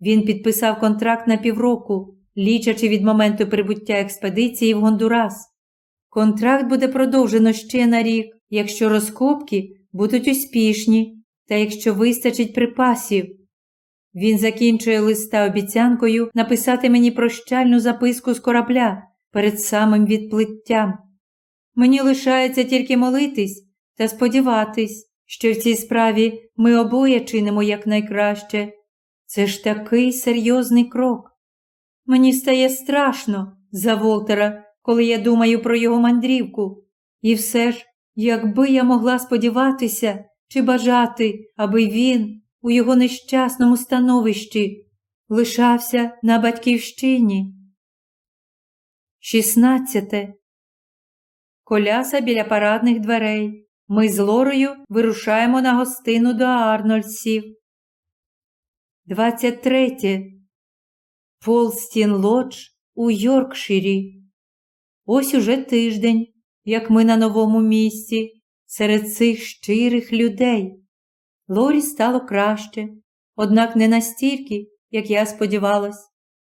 Він підписав контракт на півроку, лічачи від моменту прибуття експедиції в Гондурас. Контракт буде продовжено ще на рік, якщо розкопки будуть успішні та якщо вистачить припасів. Він закінчує листа обіцянкою написати мені прощальну записку з корабля перед самим відплиттям. Мені лишається тільки молитись та сподіватись, що в цій справі ми обоє чинимо якнайкраще. Це ж такий серйозний крок. Мені стає страшно за Волтера, коли я думаю про його мандрівку. І все ж, якби я могла сподіватися чи бажати, аби він у його нещасному становищі лишався на батьківщині. 16. Коляса біля парадних дверей. Ми з Лорою вирушаємо на гостину до Арнольдсів. 23. Полсдін Лодж у Йоркширі. Ось уже тиждень, як ми на новому місці, серед цих щирих людей. Лорі стало краще, однак не настільки, як я сподівалась.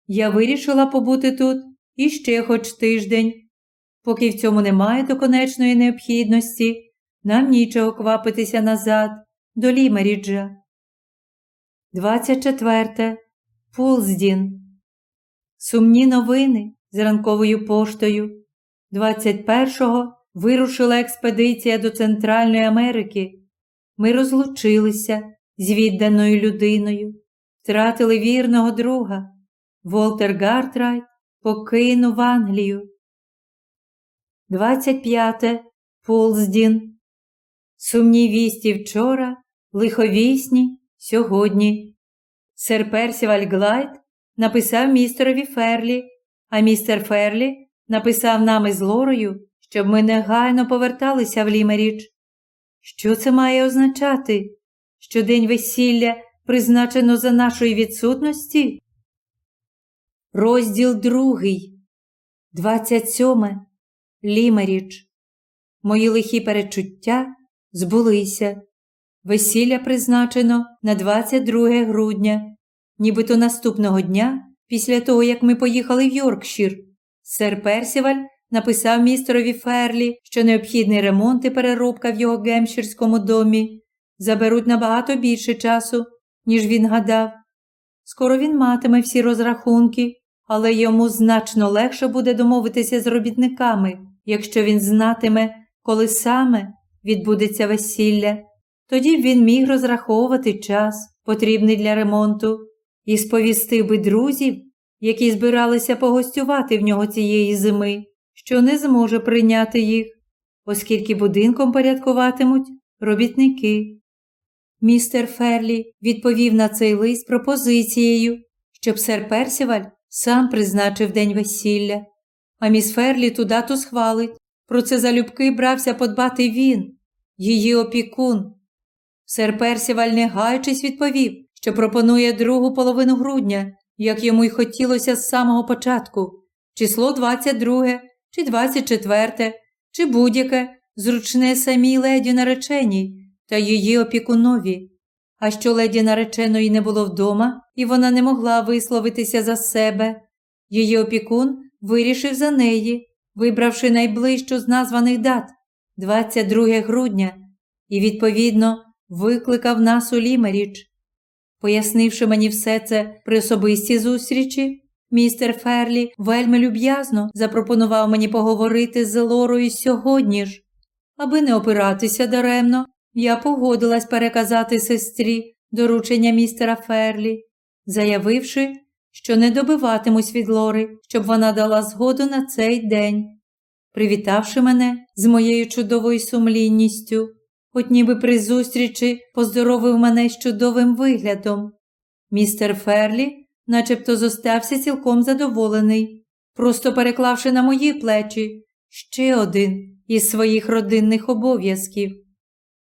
Я вирішила побути тут іще хоч тиждень. Поки в цьому немає доконечної необхідності, нам нічого квапитися назад до Лімеріджа. 24. Пулздін. Сумні новини з ранковою поштою. 21-го вирушила експедиція до Центральної Америки. Ми розлучилися з відданою людиною, втратили вірного друга. Волтер Гартрайт покинув Англію. 25. Полздін. Сумні вісті вчора, лиховісні сьогодні. Сер Персіваль Глайд написав містерові Ферлі, а містер Ферлі написав нам із Лорою, щоб ми негайно поверталися в Лімерідж. Що це має означати? Що день весілля призначено за нашої відсутності? Розділ другий, 27. Лімерідж. Мої лихі перечуття збулися. Весілля призначено на 22 грудня, нібито наступного дня, після того, як ми поїхали в Йоркшир. Сер Персіваль написав містерові Ферлі, що необхідний ремонт і переробка в його гемпширському домі заберуть набагато більше часу, ніж він гадав. Скоро він матиме всі розрахунки, але йому значно легше буде домовитися з робітниками, якщо він знатиме, коли саме відбудеться весілля. Тоді він міг розраховувати час, потрібний для ремонту, і сповістив би друзів, які збиралися погостювати в нього цієї зими, що не зможе прийняти їх, оскільки будинком порядкуватимуть робітники. Містер Ферлі відповів на цей лист пропозицією, щоб сер Персіваль сам призначив день весілля, а міс Ферлі ту дату схвалить. Про це залюбки брався подбати він, її опікун. Сер Персіваль, не гаючись, відповів, що пропонує другу половину грудня, як йому й хотілося з самого початку, число 22 чи 24, чи будь-яке зручне самій леді нареченій та її опікунові. А що леді нареченої не було вдома, і вона не могла висловитися за себе. Її опікун вирішив за неї, вибравши найближчу з названих дат 22 грудня, і, відповідно, викликав нас у Лімеріч. Пояснивши мені все це при особистій зустрічі, містер Ферлі вельми люб'язно запропонував мені поговорити з Лорою сьогодні ж. Аби не опиратися даремно, я погодилась переказати сестрі доручення містера Ферлі, заявивши, що не добиватимусь від Лори, щоб вона дала згоду на цей день. Привітавши мене з моєю чудовою сумлінністю, от ніби при зустрічі поздоровив мене з чудовим виглядом. Містер Ферлі начебто зостався цілком задоволений, просто переклавши на мої плечі ще один із своїх родинних обов'язків.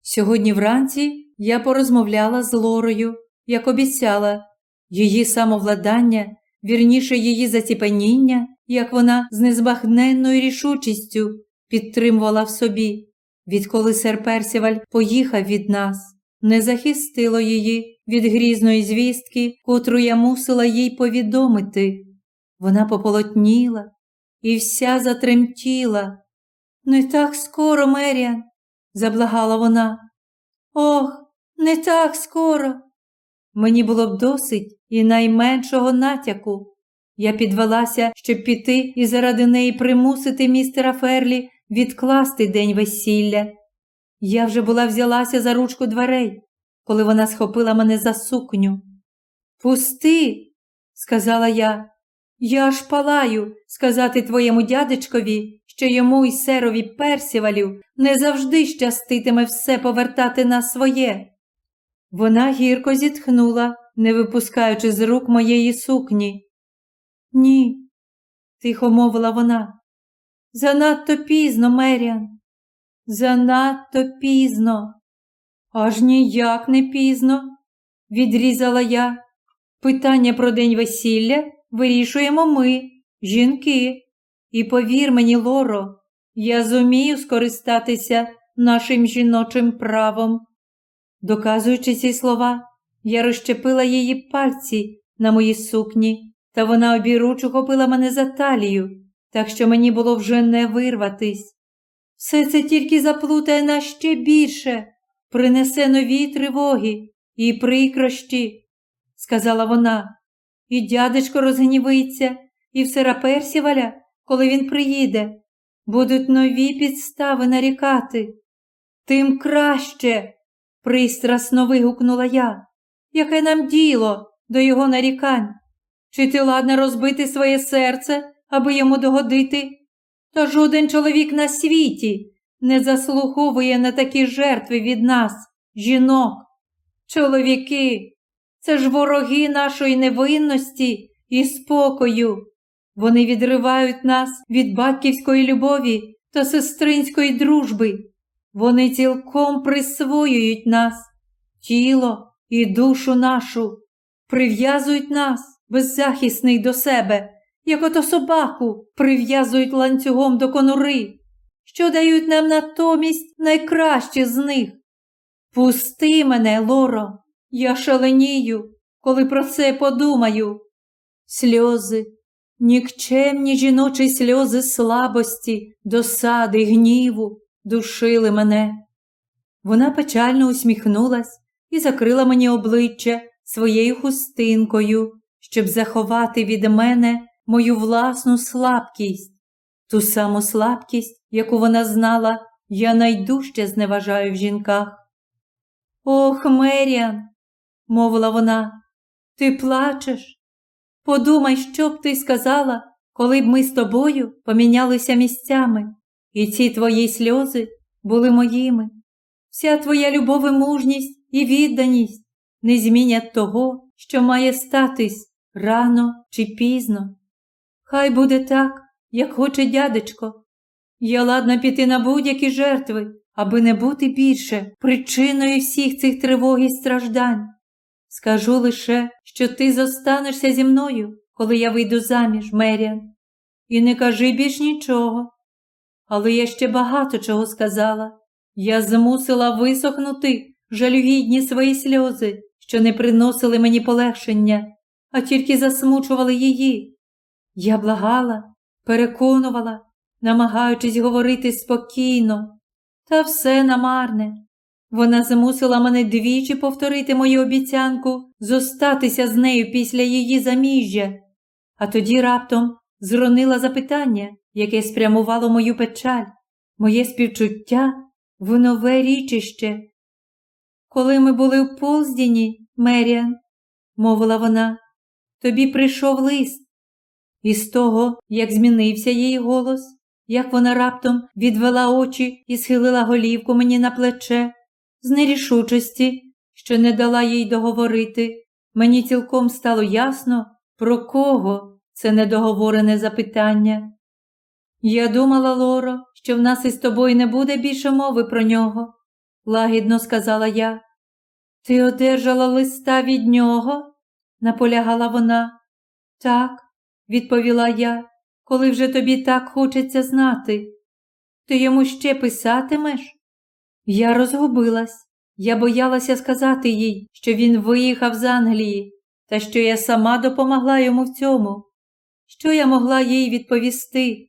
Сьогодні вранці я порозмовляла з Лорою, як обіцяла, її самовладання, вірніше її заціпеніння, як вона з незбагненною рішучістю підтримувала в собі, відколи сер Персіваль поїхав від нас, не захистило її від грізної звістки, котру я мусила їй повідомити. Вона пополотніла і вся затремтіла. Не так скоро, Меріан, заблагала вона. Ох, не так скоро. Мені було б досить і найменшого натяку. Я підвелася, щоб піти і заради неї примусити містера Ферлі відкласти день весілля. Я вже була взялася за ручку дверей, коли вона схопила мене за сукню. Пусти, сказала я, я аж палаю сказати твоєму дядечкові, що йому й серові персівалів не завжди щаститиме все повертати на своє. Вона гірко зітхнула, не випускаючи з рук моєї сукні. Ні, тихо мовила вона. Занадто пізно, Меріан. Занадто пізно. Аж ніяк не пізно, відрізала я. Питання про день весілля вирішуємо ми, жінки. І повір мені, Лоро, я зумію скористатися нашим жіночим правом. Доказуючи ці слова, я розщепила її пальці на моїй сукні, та вона обіруч ухопила мене за талію, так що мені було вже не вирватись. Все це тільки заплутає нас ще більше, принесе нові тривоги і прикрощі, сказала вона. І дядечко розгнівиться, і в Персіваля, коли він приїде, будуть нові підстави нарікати. Тим краще, пристрасно вигукнула я. Яке нам діло до його нарікань? Чи ти ладна розбити своє серце, аби йому догодити? Та жоден чоловік на світі не заслуговує на такі жертви від нас, жінок. Чоловіки, це ж вороги нашої невинності і спокою. Вони відривають нас від батьківської любові та сестринської дружби. Вони цілком присвоюють нас, тіло і душу нашу, прив'язують нас, беззахисних до себе, як ото собаку прив'язують ланцюгом до конури, що дають нам натомість найкраще з них. Пусти мене, Лоро, я шаленію, коли про це подумаю. Сльози, нікчемні жіночі сльози слабості, досади, гніву душили мене. Вона печально усміхнулась і закрила мені обличчя своєю хустинкою, щоб заховати від мене мою власну слабкість, ту саму слабкість, яку вона знала, я найдужче зневажаю в жінках. Ох, Меріан, мовила вона, ти плачеш? Подумай, що б ти сказала, коли б ми з тобою помінялися місцями, і ці твої сльози були моїми. Вся твоя любов і мужність і відданість не змінять того, що має статись рано чи пізно. Хай буде так, як хоче дядечко. Я ладна піти на будь-які жертви, аби не бути більше причиною всіх цих тривог і страждань. Скажу лише, що ти зостанешся зі мною, коли я вийду заміж, Меріан. І не кажи більш нічого. Але я ще багато чого сказала. Я змусила висохнути жалюгідні свої сльози, що не приносили мені полегшення, а тільки засмучували її. Я благала, переконувала, намагаючись говорити спокійно, та все намарне. Вона змусила мене двічі повторити мою обіцянку зостатися з нею після її заміжжя, а тоді раптом зронила запитання, яке спрямувало мою печаль, моє співчуття в нове річище. Коли ми були в Полздіні, Меріан, мовила вона, тобі прийшов лист. І з того, як змінився її голос, як вона раптом відвела очі і схилила голівку мені на плече, з нерішучості, що не дала їй договорити, мені цілком стало ясно, про кого це недоговорене запитання. Я думала, Лоро, що в нас із тобою не буде більше мови про нього, лагідно сказала я. Ти одержала листа від нього? наполягала вона. Так, відповіла я, коли вже тобі так хочеться знати. Ти йому ще писатимеш? Я розгубилась. Я боялася сказати їй, що він виїхав з Англії, та що я сама допомогла йому в цьому. Що я могла їй відповісти?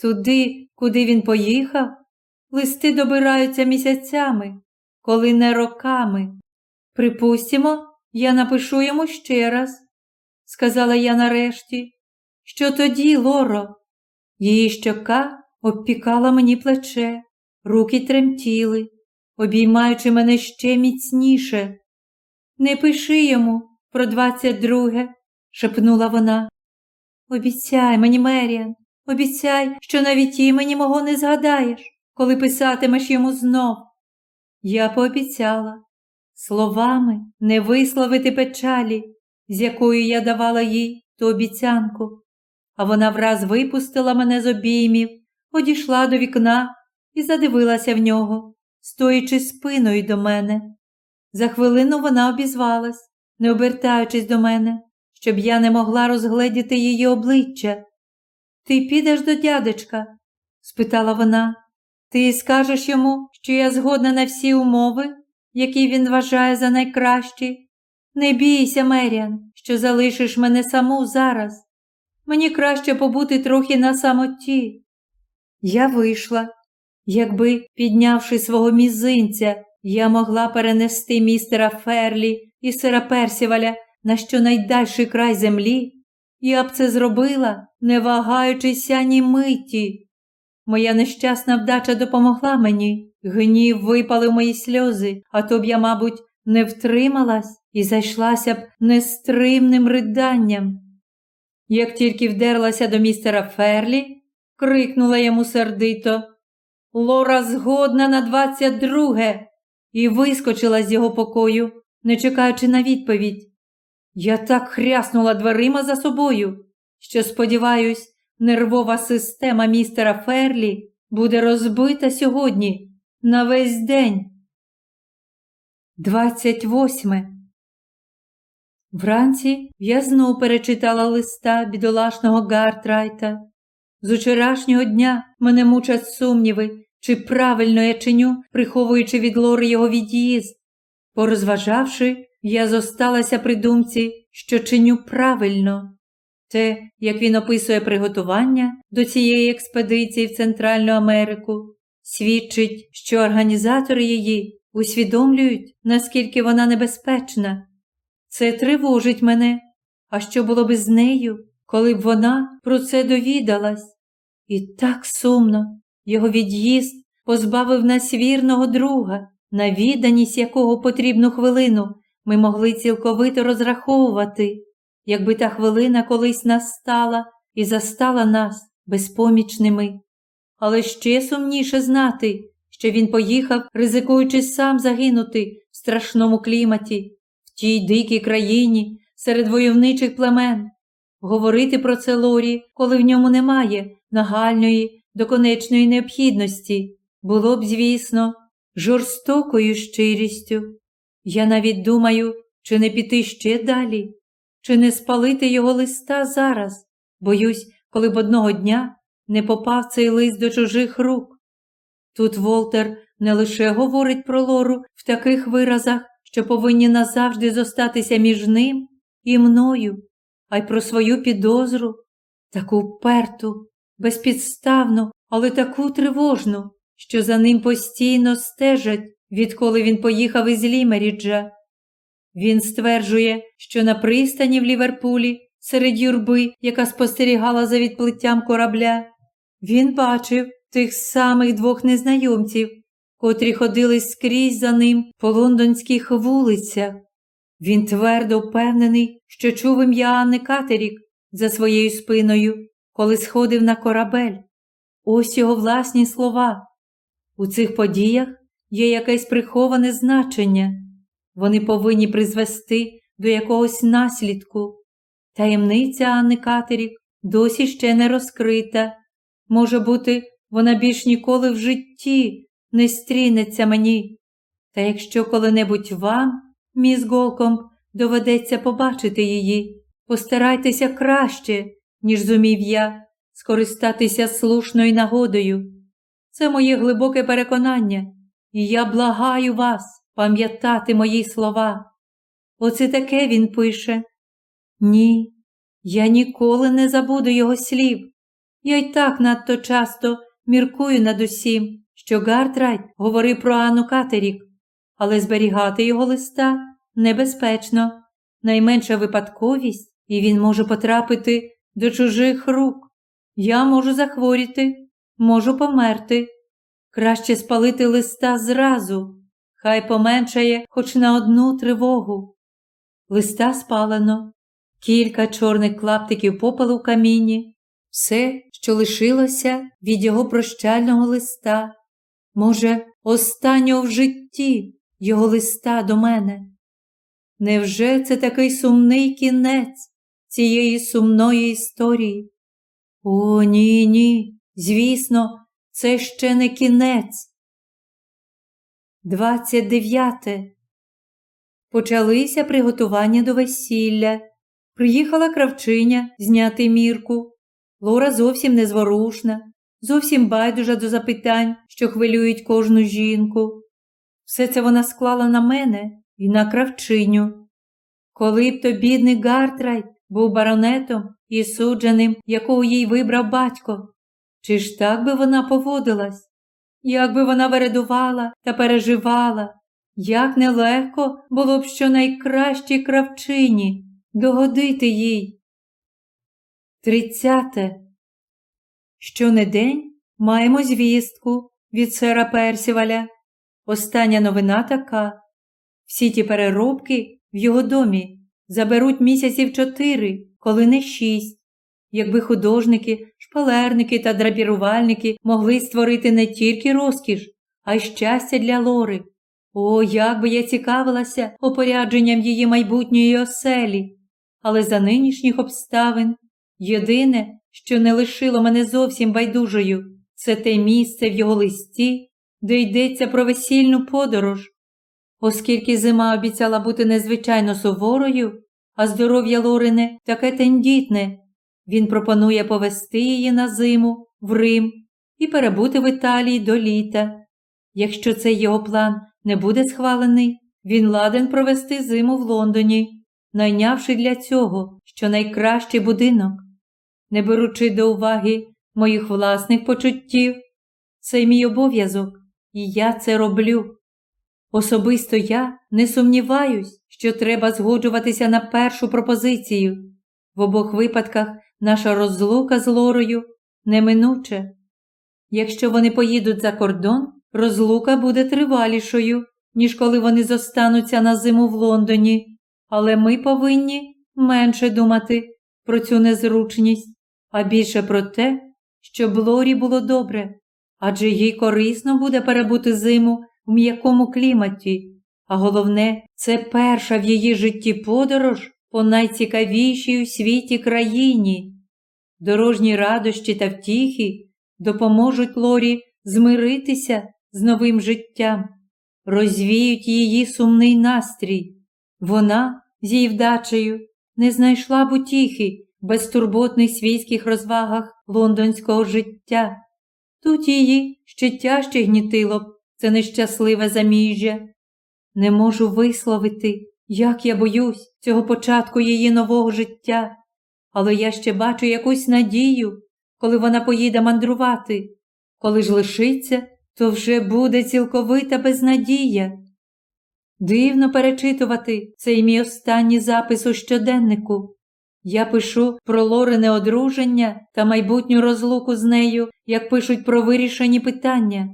Туди, куди він поїхав, листи добираються місяцями, коли не роками. Припустімо, я напишу йому ще раз, сказала я нарешті. Що тоді, Лоро? Її щока обпікала мені плече, руки тремтіли, обіймаючи мене ще міцніше. Не пиши йому про двадцять друге, шепнула вона. Обіцяй мені, Меріан, обіцяй, що навіть імені мого не згадаєш, коли писатимеш йому знов. Я пообіцяла словами не висловити печалі, з якою я давала їй ту обіцянку, а вона враз випустила мене з обіймів, одійшла до вікна і задивилася в нього, стоячи спиною до мене. За хвилину вона обізвалась, не обертаючись до мене, щоб я не могла розгледіти її обличчя. Ти підеш до дядечка? спитала вона. Ти скажеш йому, що я згодна на всі умови, які він вважає за найкращі. Не бійся, Меріан, що залишиш мене саму зараз. Мені краще побути трохи на самоті. Я вийшла. Якби, піднявши свого мізинця, я могла перенести містера Ферлі і сера Персіваля на щонайдальший край землі, я б це зробила, не вагаючися ні миті. Моя нещасна вдача допомогла мені, гнів випалив мої сльози, а то б я, мабуть, не втрималась і зайшлася б нестримним риданням. Як тільки вдерлася до містера Ферлі, крикнула йому сердито Лора згодна на двадцять друге, і вискочила з його покою, не чекаючи на відповідь. Я так хряснула дверима за собою, що, сподіваюсь, нервова система містера Ферлі буде розбита сьогодні на весь день. 28. Вранці я знов перечитала листа бідолашного Гартрайта. З учорашнього дня мене мучать сумніви, чи правильно я чиню, приховуючи від Лори його від'їзд. Порозважавши, я зосталася при думці, що чиню правильно. Те, як він описує приготування до цієї експедиції в Центральну Америку, свідчить, що організатори її усвідомлюють, наскільки вона небезпечна. Це тривожить мене. А що було б з нею, коли б вона про це довідалась? І так сумно його від'їзд позбавив нас вірного друга, на відданість якого потрібну хвилину ми могли цілковито розраховувати, якби та хвилина колись настала і застала нас безпомічними. Але ще сумніше знати, що він поїхав, ризикуючи сам загинути в страшному кліматі, тій дикій країні серед войовничих племен. Говорити про це Лорі, коли в ньому немає нагальної, доконечної необхідності, було б, звісно, жорстокою щирістю. Я навіть думаю, чи не піти ще далі, чи не спалити його листа зараз, боюсь, коли б одного дня не попав цей лист до чужих рук. Тут Волтер не лише говорить про Лору в таких виразах, що повинні назавжди зостатися між ним і мною, а й про свою підозру, таку вперту, безпідставну, але таку тривожну, що за ним постійно стежать, відколи він поїхав із Лімеріджа. Він стверджує, що на пристані в Ліверпулі, серед юрби, яка спостерігала за відплиттям корабля, він бачив тих самих двох незнайомців, котрі ходили скрізь за ним по лондонських вулицях. Він твердо впевнений, що чув ім'я Анни Катерік за своєю спиною, коли сходив на корабель. Ось його власні слова. У цих подіях є якесь приховане значення. Вони повинні призвести до якогось наслідку. Таємниця Анни Катерік досі ще не розкрита. Може бути, вона більш ніколи в житті не стрінеться мені. Та якщо коли-небудь вам, міс Голкомб, доведеться побачити її, постарайтеся краще, ніж зумів я, скористатися слушною нагодою. Це моє глибоке переконання, і я благаю вас пам'ятати мої слова. Оце таке він пише. Ні, я ніколи не забуду його слів. Я й так надто часто міркую над усім, що Гартрайт говорив про Анну Катерік, але зберігати його листа небезпечно, найменша випадковість, і він може потрапити до чужих рук. Я можу захворіти, можу померти. Краще спалити листа зразу, хай поменшає хоч на одну тривогу. Листа спалено, кілька чорних клаптиків попелу в камінні, все, що лишилося від його прощального листа, може, останнього в житті його листа до мене. Невже це такий сумний кінець цієї сумної історії? О, ні, ні, звісно, це ще не кінець. 29. Почалися приготування до весілля. Приїхала кравчиня зняти мірку. Лора зовсім незворушна, зовсім байдужа до запитань, що хвилюють кожну жінку. Все це вона склала на мене і на кравчиню. Коли б то бідний Гартрайт був баронетом і судженим, якого їй вибрав батько, чи ж так би вона поводилась? Як би вона вередувала та переживала, як нелегко було б щонайкращій кравчині догодити їй. Тридцяте. Щонедень маємо звістку від сера Персіваля. Остання новина така. Всі ті переробки в його домі заберуть місяців чотири, коли не шість. Якби художники, шпалерники та драпірувальники могли створити не тільки розкіш, а й щастя для Лори. О, як би я цікавилася опорядженням її майбутньої оселі. Але за нинішніх обставин єдине, що не лишило мене зовсім байдужою, це те місце в його листі, де йдеться про весільну подорож. Оскільки зима обіцяла бути незвичайно суворою, а здоров'я Лорине таке тендітне, він пропонує повести її на зиму в Рим і перебути в Італії до літа. Якщо цей його план не буде схвалений, він ладен провести зиму в Лондоні, найнявши для цього щонайкращий будинок. Не беручи до уваги моїх власних почуттів, це мій обов'язок, і я це роблю. Особисто я не сумніваюсь, що треба згоджуватися на першу пропозицію. В обох випадках наша розлука з Лорою неминуче. Якщо вони поїдуть за кордон, розлука буде тривалішою, ніж коли вони зостануться на зиму в Лондоні, але ми повинні менше думати про цю незручність, а більше про те, щоб Лорі було добре, адже їй корисно буде перебути зиму в м'якому кліматі, а головне, це перша в її житті подорож по найцікавішій у світі країні. Дорожні радощі та втіхи допоможуть Лорі змиритися з новим життям, розвіють її сумний настрій. Вона з її вдачею не знайшла б утіхи безтурботних свійських розвагах лондонського життя. Тут її ще тяжче гнітило б це нещасливе заміжжя. Не можу висловити, як я боюсь цього початку її нового життя, але я ще бачу якусь надію, коли вона поїде мандрувати. Коли ж лишиться, то вже буде цілковита безнадія. Дивно перечитувати цей мій останній запис у щоденнику. Я пишу про Лорине одруження та майбутню розлуку з нею, як пишуть про вирішені питання,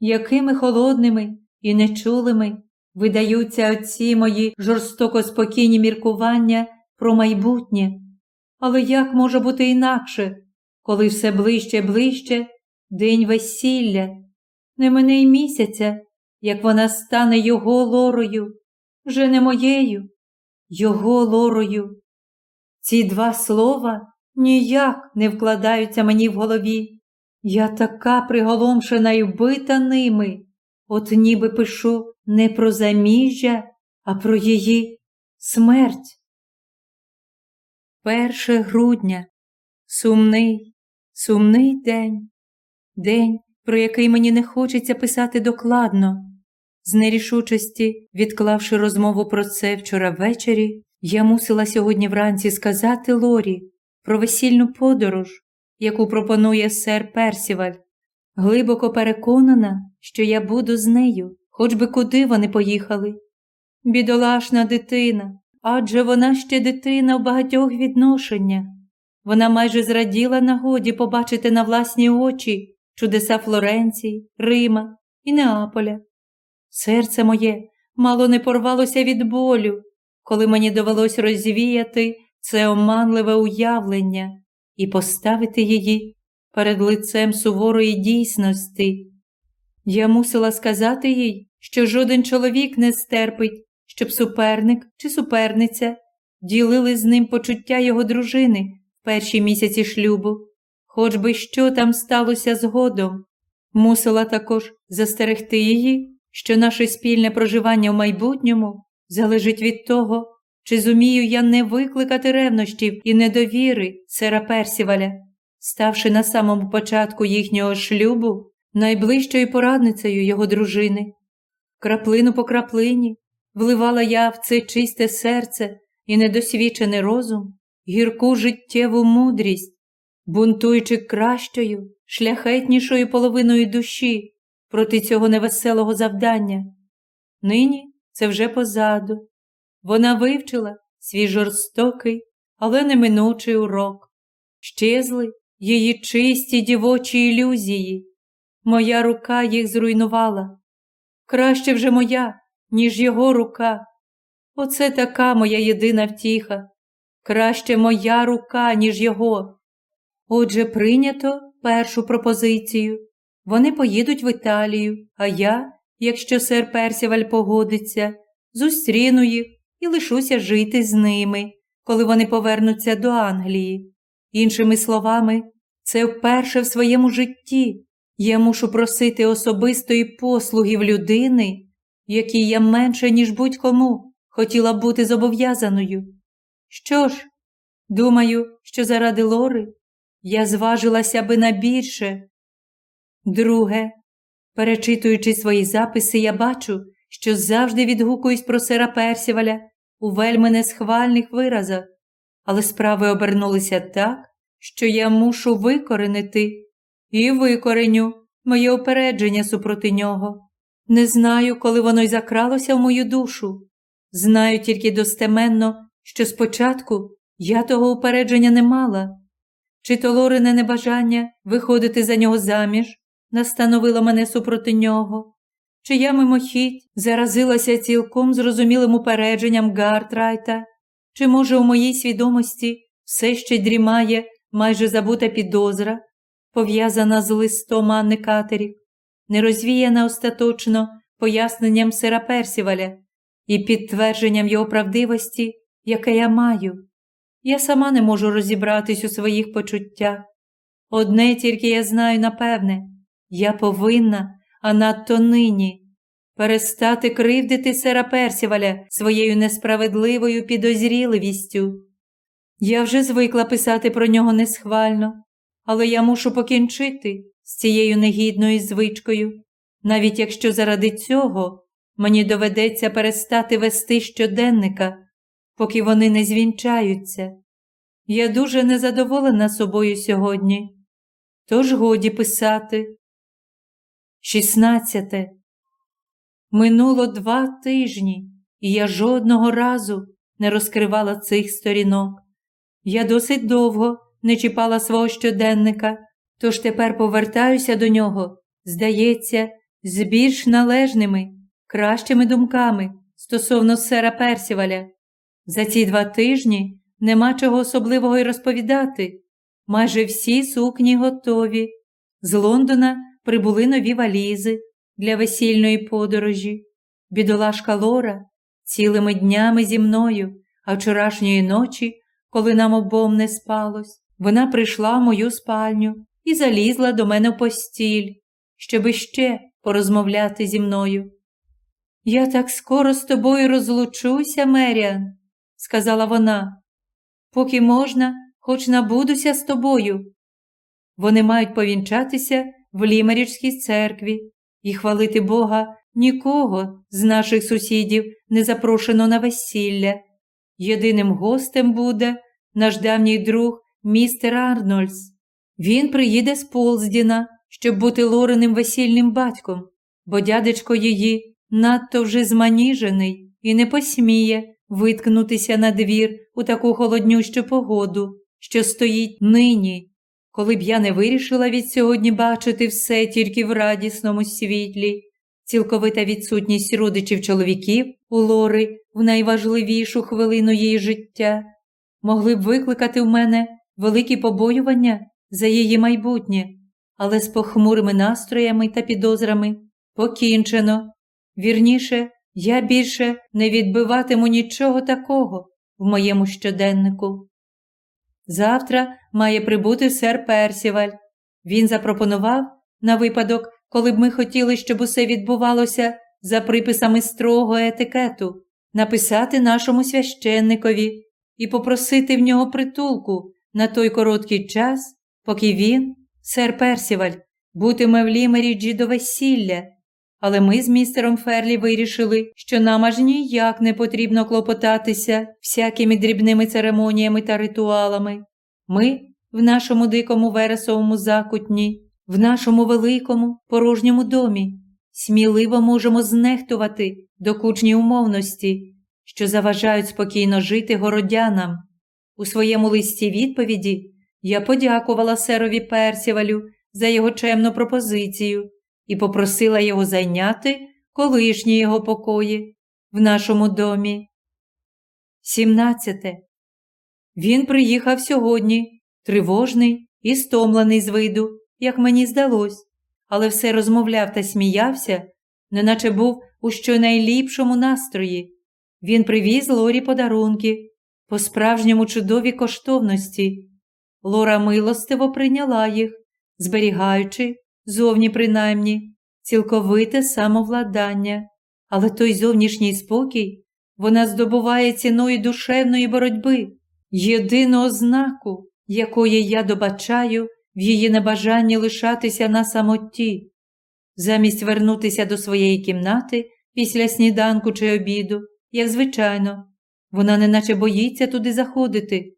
якими холодними і нечулими видаються оці мої жорстоко спокійні міркування про майбутнє. Але як може бути інакше, коли все ближче, ближче, день весілля, не мене й місяця, як вона стане його лорою, вже не моєю, його лорою. Ці два слова ніяк не вкладаються мені в голові. Я така приголомшена й вбита ними, от ніби пишу не про заміжжя, а про її смерть. Перше грудня сумний, сумний день, день, про який мені не хочеться писати докладно. З нерішучості, відклавши розмову про це вчора ввечері, я мусила сьогодні вранці сказати Лорі про весільну подорож, яку пропонує сер Персіваль. Глибоко переконана, що я буду з нею, хоч би куди вони поїхали. Бідолашна дитина, адже вона ще дитина в багатьох відношеннях. Вона майже зраділа нагоді побачити на власні очі чудеса Флоренції, Рима і Неаполя. Серце моє мало не порвалося від болю, коли мені довелось розвіяти це оманливе уявлення і поставити її перед лицем суворої дійсності. Я мусила сказати їй, що жоден чоловік не стерпить, щоб суперник чи суперниця ділили з ним почуття його дружини в перші місяці шлюбу, хоч би що там сталося згодом. Мусила також застерегти її, що наше спільне проживання в майбутньому залежить від того, чи зумію я не викликати ревнощів і недовіри сера Персіваля, ставши на самому початку їхнього шлюбу найближчою порадницею його дружини. Краплину по краплині вливала я в це чисте серце і недосвідчений розум, гірку життєву мудрість, бунтуючи кращою, шляхетнішою половиною душі проти цього невеселого завдання. Нині це вже позаду. Вона вивчила свій жорстокий, але неминучий урок. Щезли її чисті дівочі ілюзії. Моя рука їх зруйнувала. Краще вже моя, ніж його рука. Оце така моя єдина втіха. Краще моя рука, ніж його. Отже, прийнято першу пропозицію. Вони поїдуть в Італію, а я, якщо сер Персіваль погодиться, зустріну їх і лишуся жити з ними, коли вони повернуться до Англії. Іншими словами, це вперше в своєму житті я мушу просити особистої послуги в людини, якій я менше, ніж будь-кому хотіла бути зобов'язаною. Що ж, думаю, що заради Лори я зважилася би на більше. Друге, перечитуючи свої записи, я бачу, що завжди відгукуюсь про сера Персіваля у вельми несхвальних виразах, але справи обернулися так, що я мушу викоренити і викореню моє опередження супроти нього. Не знаю, коли воно й закралося в мою душу. Знаю тільки достеменно, що спочатку я того упередження не мала. Чи то Лорине небажання виходити за нього заміж настановило мене супроти нього, чи я мимохідь заразилася цілком зрозумілим упередженням Гартрайта, чи, може, у моїй свідомості все ще дрімає майже забута підозра, пов'язана з листом Анни Катерік, не розвіяна остаточно поясненням сера Персіваля і підтвердженням його правдивості, яке я маю. Я сама не можу розібратись у своїх почуттях. Одне тільки я знаю напевне, я повинна, а надто нині, перестати кривдити сера Персіваля своєю несправедливою підозріливістю. Я вже звикла писати про нього несхвально, але я мушу покінчити з цією негідною звичкою, навіть якщо заради цього мені доведеться перестати вести щоденника, поки вони не звінчаються. Я дуже незадоволена собою сьогодні, тож годі писати. 16. Минуло два тижні, і я жодного разу не розкривала цих сторінок. Я досить довго не чіпала свого щоденника, тож тепер повертаюся до нього, здається, з більш належними, кращими думками стосовно сера Персіваля. За ці два тижні нема чого особливого й розповідати. Майже всі сукні готові. З Лондона прибули нові валізи для весільної подорожі. Бідолашка Лора цілими днями зі мною, а вчорашньої ночі, коли нам обом не спалось, вона прийшла в мою спальню і залізла до мене в постіль, щоби ще порозмовляти зі мною. Я так скоро з тобою розлучуся, Меріан, сказала вона, поки можна, хоч набудуся з тобою. Вони мають повінчатися в Лімерічській церкві і хвалити Бога нікого з наших сусідів не запрошено на весілля. Єдиним гостем буде наш давній друг містер Арнольдс. Він приїде з Полздіна, щоб бути Лореним весільним батьком, бо дядечко її надто вже зманіжений і не посміє виткнутися на двір у таку холоднющу погоду, що стоїть нині, коли б я не вирішила від сьогодні бачити все тільки в радісному світлі. Цілковита відсутність родичів чоловіків у Лори в найважливішу хвилину її життя могли б викликати в мене великі побоювання за її майбутнє, але з похмурими настроями та підозрами покінчено. Вірніше, я більше не відбиватиму нічого такого в моєму щоденнику. Завтра має прибути сер Персіваль. Він запропонував на випадок, коли б ми хотіли, щоб усе відбувалося за приписами строгого етикету, написати нашому священникові і попросити в нього притулку на той короткий час, поки він, сер Персіваль, бутиме в Лімеріджі до весілля. Але ми з містером Ферлі вирішили, що нам аж ніяк не потрібно клопотатися всякими дрібними церемоніями та ритуалами. Ми в нашому дикому вересовому закутні, в нашому великому порожньому домі сміливо можемо знехтувати докучні умовності, що заважають спокійно жити городянам. У своєму листі відповіді я подякувала серові Персівалю за його чемну пропозицію і попросила його зайняти колишні його покої в нашому домі. 17. Він приїхав сьогодні, тривожний і стомлений з виду, як мені здалось, але все розмовляв та сміявся, неначе був у щонайліпшому настрої. Він привіз Лорі подарунки, по справжньому чудові коштовності. Лора милостиво прийняла їх, зберігаючи зовні принаймні, цілковите самовладання, але той зовнішній спокій вона здобуває ціною душевної боротьби, єдиного знаку, якої я добачаю в її небажанні лишатися на самоті. Замість вернутися до своєї кімнати після сніданку чи обіду, як звичайно, вона неначе боїться туди заходити.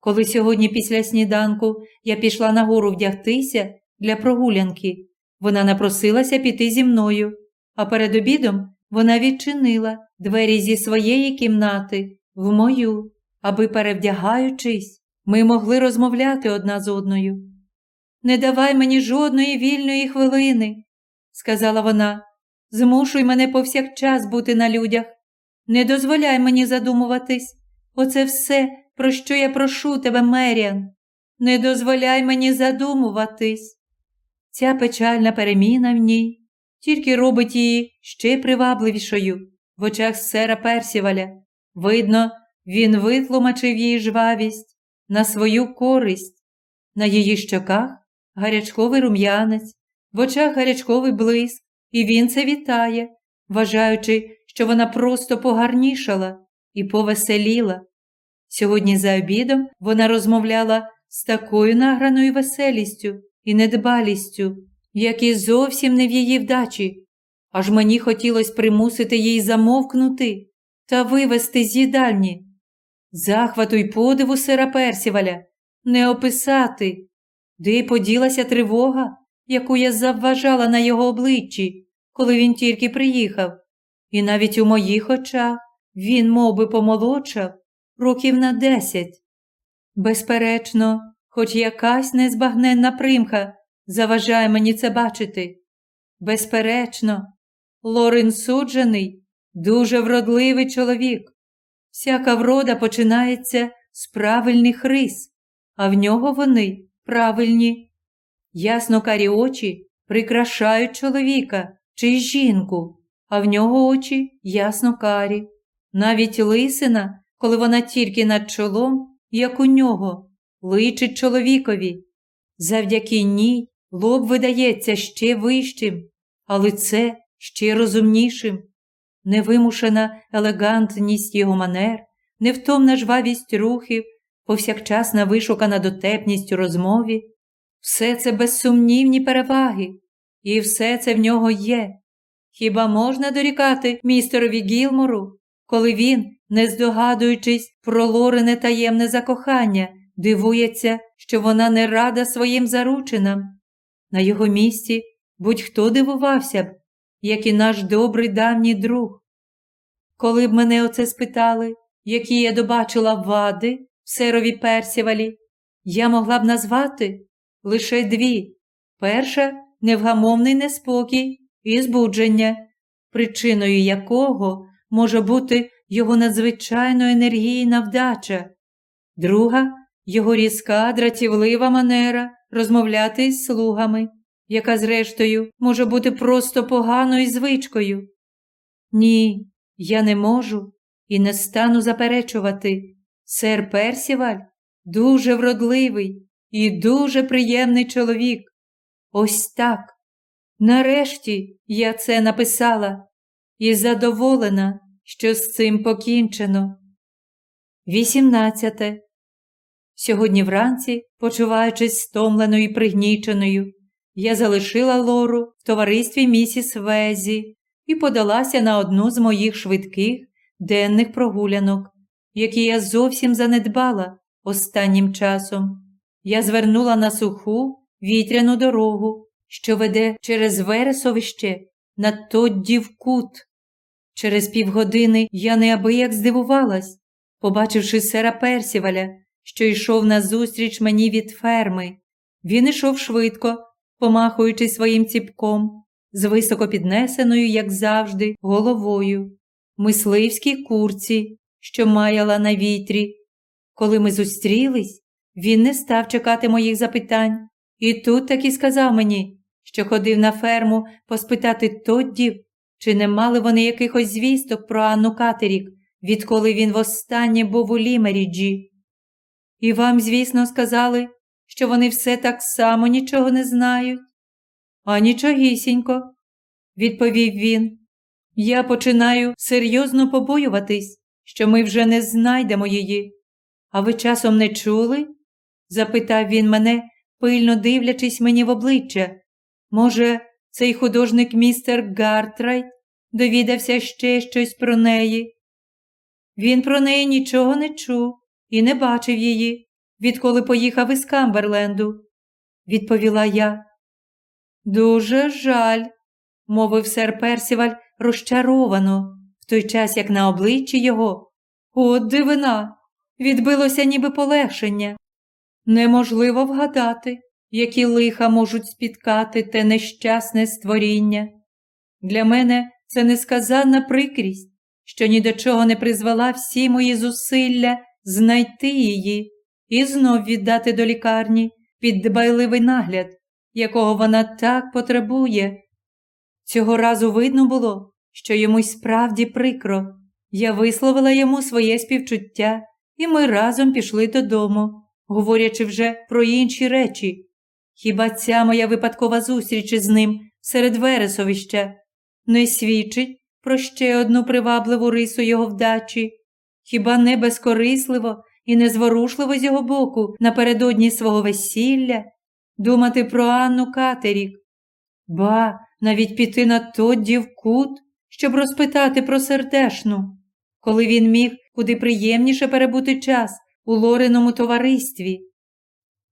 Коли сьогодні після сніданку я пішла нагору вдягтися для прогулянки, вона напросилася піти зі мною, а перед обідом вона відчинила двері зі своєї кімнати в мою, аби, перевдягаючись, ми могли розмовляти одна з одною. Не давай мені жодної вільної хвилини, сказала вона, змушуй мене повсякчас бути на людях. Не дозволяй мені задумуватись. Оце все, про що я прошу тебе, Меріан. Не дозволяй мені задумуватись. Ця печальна переміна в ній тільки робить її ще привабливішою в очах сера Персіваля. Видно, він витлумачив її жвавість на свою користь, на її щоках гарячковий рум'янець, в очах гарячковий блиск, і він це вітає, вважаючи, що вона просто погарнішала і повеселіла. Сьогодні за обідом вона розмовляла з такою награною веселістю і недбалістю, які зовсім не в її вдачі, аж мені хотілося примусити їй замовкнути та вивести з їдальні. Захвату й подиву сира Персіваля не описати, де поділася тривога, яку я завважала на його обличчі, коли він тільки приїхав, і навіть у моїх очах він мов би, помолодшав років на десять. Безперечно, хоч якась незбагненна примха заважає мені це бачити. Безперечно, Лорен суджений, дуже вродливий чоловік. Всяка врода починається з правильних рис, а в нього вони правильні. Ясно карі очі прикрашають чоловіка чи жінку, а в нього очі ясно карі. Навіть лисина, коли вона тільки над чолом, як у нього, личить чоловікові. Завдяки ній лоб видається ще вищим, а лице ще розумнішим. Невимушена елегантність його манер, невтомна жвавість рухів, повсякчасна вишукана дотепність у розмові, все це безсумнівні переваги, і все це в нього є. Хіба можна дорікати містерові Гілмору, коли він, не здогадуючись про Лорене таємне закохання, дивується, що вона не рада своїм заручинам? На його місці будь-хто дивувався б, як і наш добрий давній друг. Коли б мене оце спитали, які я добачила вади в серові персівалі, я могла б назвати лише дві. Перша невгамовний неспокій і збудження, причиною якого може бути його надзвичайно енергійна вдача, друга його різка, дратівлива манера розмовляти із слугами, яка, зрештою, може бути просто поганою звичкою. Ні, я не можу і не стану заперечувати. Сер Персіваль дуже вродливий і дуже приємний чоловік. Ось так. Нарешті я це написала і задоволена, що з цим покінчено. 18. Сьогодні вранці, почуваючись стомленою і пригніченою, я залишила Лору в товаристві місіс Везі і подалася на одну з моїх швидких денних прогулянок, які я зовсім занедбала останнім часом. Я звернула на суху вітряну дорогу, що веде через вересовище на Тоддів кут. Через півгодини я неабияк здивувалась, побачивши сера Персіваля, що йшов назустріч мені від ферми. Він ішов швидко, помахуючи своїм ціпком, з високо піднесеною, як завжди, головою, мисливській курці, що маяла на вітрі. Коли ми зустрілись, він не став чекати моїх запитань, і тут таки сказав мені, що ходив на ферму поспитати Тоддів, чи не мали вони якихось звісток про Анну Катерік, відколи він востаннє був у Лімеріджі. І вам, звісно, сказали, що вони все так само нічого не знають. А нічогісінько, відповів він. Я починаю серйозно побоюватись, що ми вже не знайдемо її. А ви часом не чули? запитав він мене, пильно дивлячись мені в обличчя. Може, цей художник містер Гартрайт довідався ще щось про неї? Він про неї нічого не чув і не бачив її, відколи поїхав із Камберленду, відповіла я. Дуже жаль, мовив сер Персіваль розчаровано, в той час як на обличчі його. От дивина, відбилося ніби полегшення. Неможливо вгадати, які лиха можуть спіткати те нещасне створіння. Для мене це несказанна прикрість, що ні до чого не призвела всі мої зусилля знайти її і знов віддати до лікарні під дбайливий нагляд, якого вона так потребує. Цього разу видно було, що йому й справді прикро. Я висловила йому своє співчуття, і ми разом пішли додому, говорячи вже про інші речі. Хіба ця моя випадкова зустріч із ним серед вересовища не свідчить про ще одну привабливу рису його вдачі? Хіба не безкорисливо і незворушливо з його боку напередодні свого весілля думати про Анну Катерік? Ба, навіть піти на Тодді в кут, щоб розпитати про сердешну, коли він міг куди приємніше перебути час у лореному товаристві.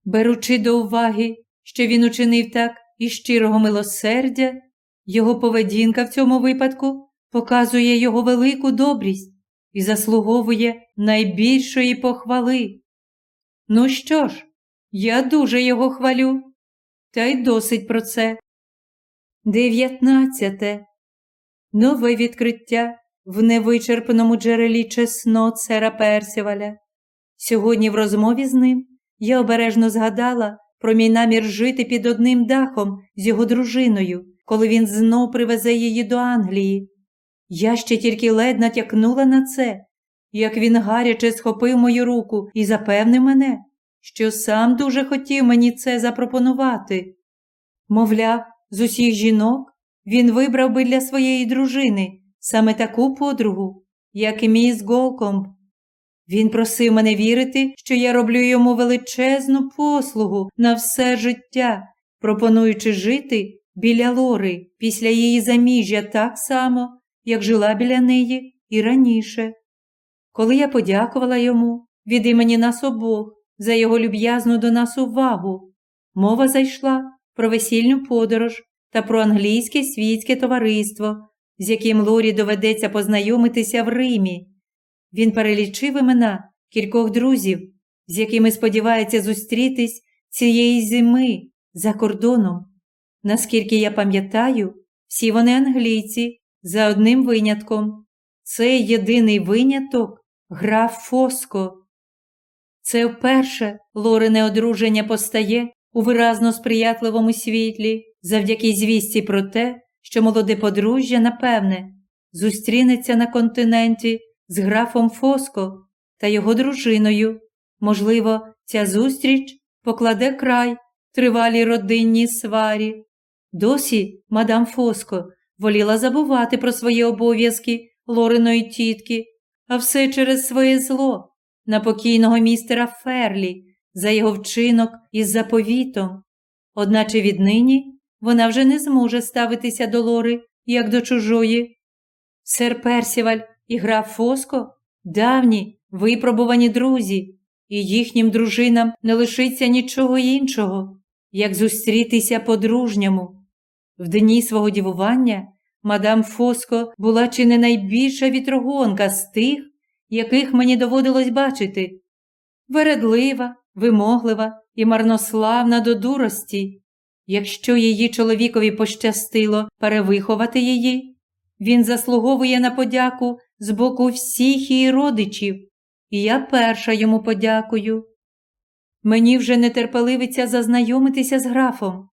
Беручи до уваги, що він учинив так із щирого милосердя, його поведінка в цьому випадку показує його велику добрість і заслуговує найбільшої похвали. Ну що ж, я дуже його хвалю, та й досить про це. Дев'ятнадцяте. нове відкриття в невичерпному джерелі чеснот сера Персіваля. Сьогодні в розмові з ним я обережно згадала про мій намір жити під одним дахом з його дружиною, коли він знов привезе її до Англії. Я ще тільки ледь натякнула на це, як він гаряче схопив мою руку і запевнив мене, що сам дуже хотів мені це запропонувати. Мовляв, з усіх жінок він вибрав би для своєї дружини саме таку подругу, як і міс Голкомб. Він просив мене вірити, що я роблю йому величезну послугу на все життя, пропонуючи жити біля Лори після її заміжжя так само, як жила біля неї і раніше. Коли я подякувала йому від імені нас обох за його люб'язну до нас увагу, мова зайшла про весільну подорож та про англійське світське товариство, з яким Лорі доведеться познайомитися в Римі. Він перелічив імена кількох друзів, з якими сподівається зустрітись цієї зими за кордоном. Наскільки я пам'ятаю, всі вони англійці за одним винятком. Цей єдиний виняток граф Фоско. Це вперше Лорине одруження постає у виразно сприятливому світлі, завдяки звісті про те, що молоде подружжя, напевне, зустрінеться на континенті з графом Фоско та його дружиною. Можливо, ця зустріч покладе край тривалій родинній сварі. Досі мадам Фоско воліла забувати про свої обов'язки Лориної тітки, а все через своє зло на покійного містера Ферлі за його вчинок із заповітом. Одначе віднині вона вже не зможе ставитися до Лори, як до чужої. Сер Персіваль і граф Фоско давні випробувані друзі, і їхнім дружинам не лишиться нічого іншого, як зустрітися по-дружньому. В дні свого дівування мадам Фоско була чи не найбільша вітрогонка з тих, яких мені доводилось бачити. Вередлива, вимоглива і марнославна до дурості. Якщо її чоловікові пощастило перевиховати її, він заслуговує на подяку з боку всіх її родичів, і я перша йому подякую. Мені вже не терпеливиться зазнайомитися з графом.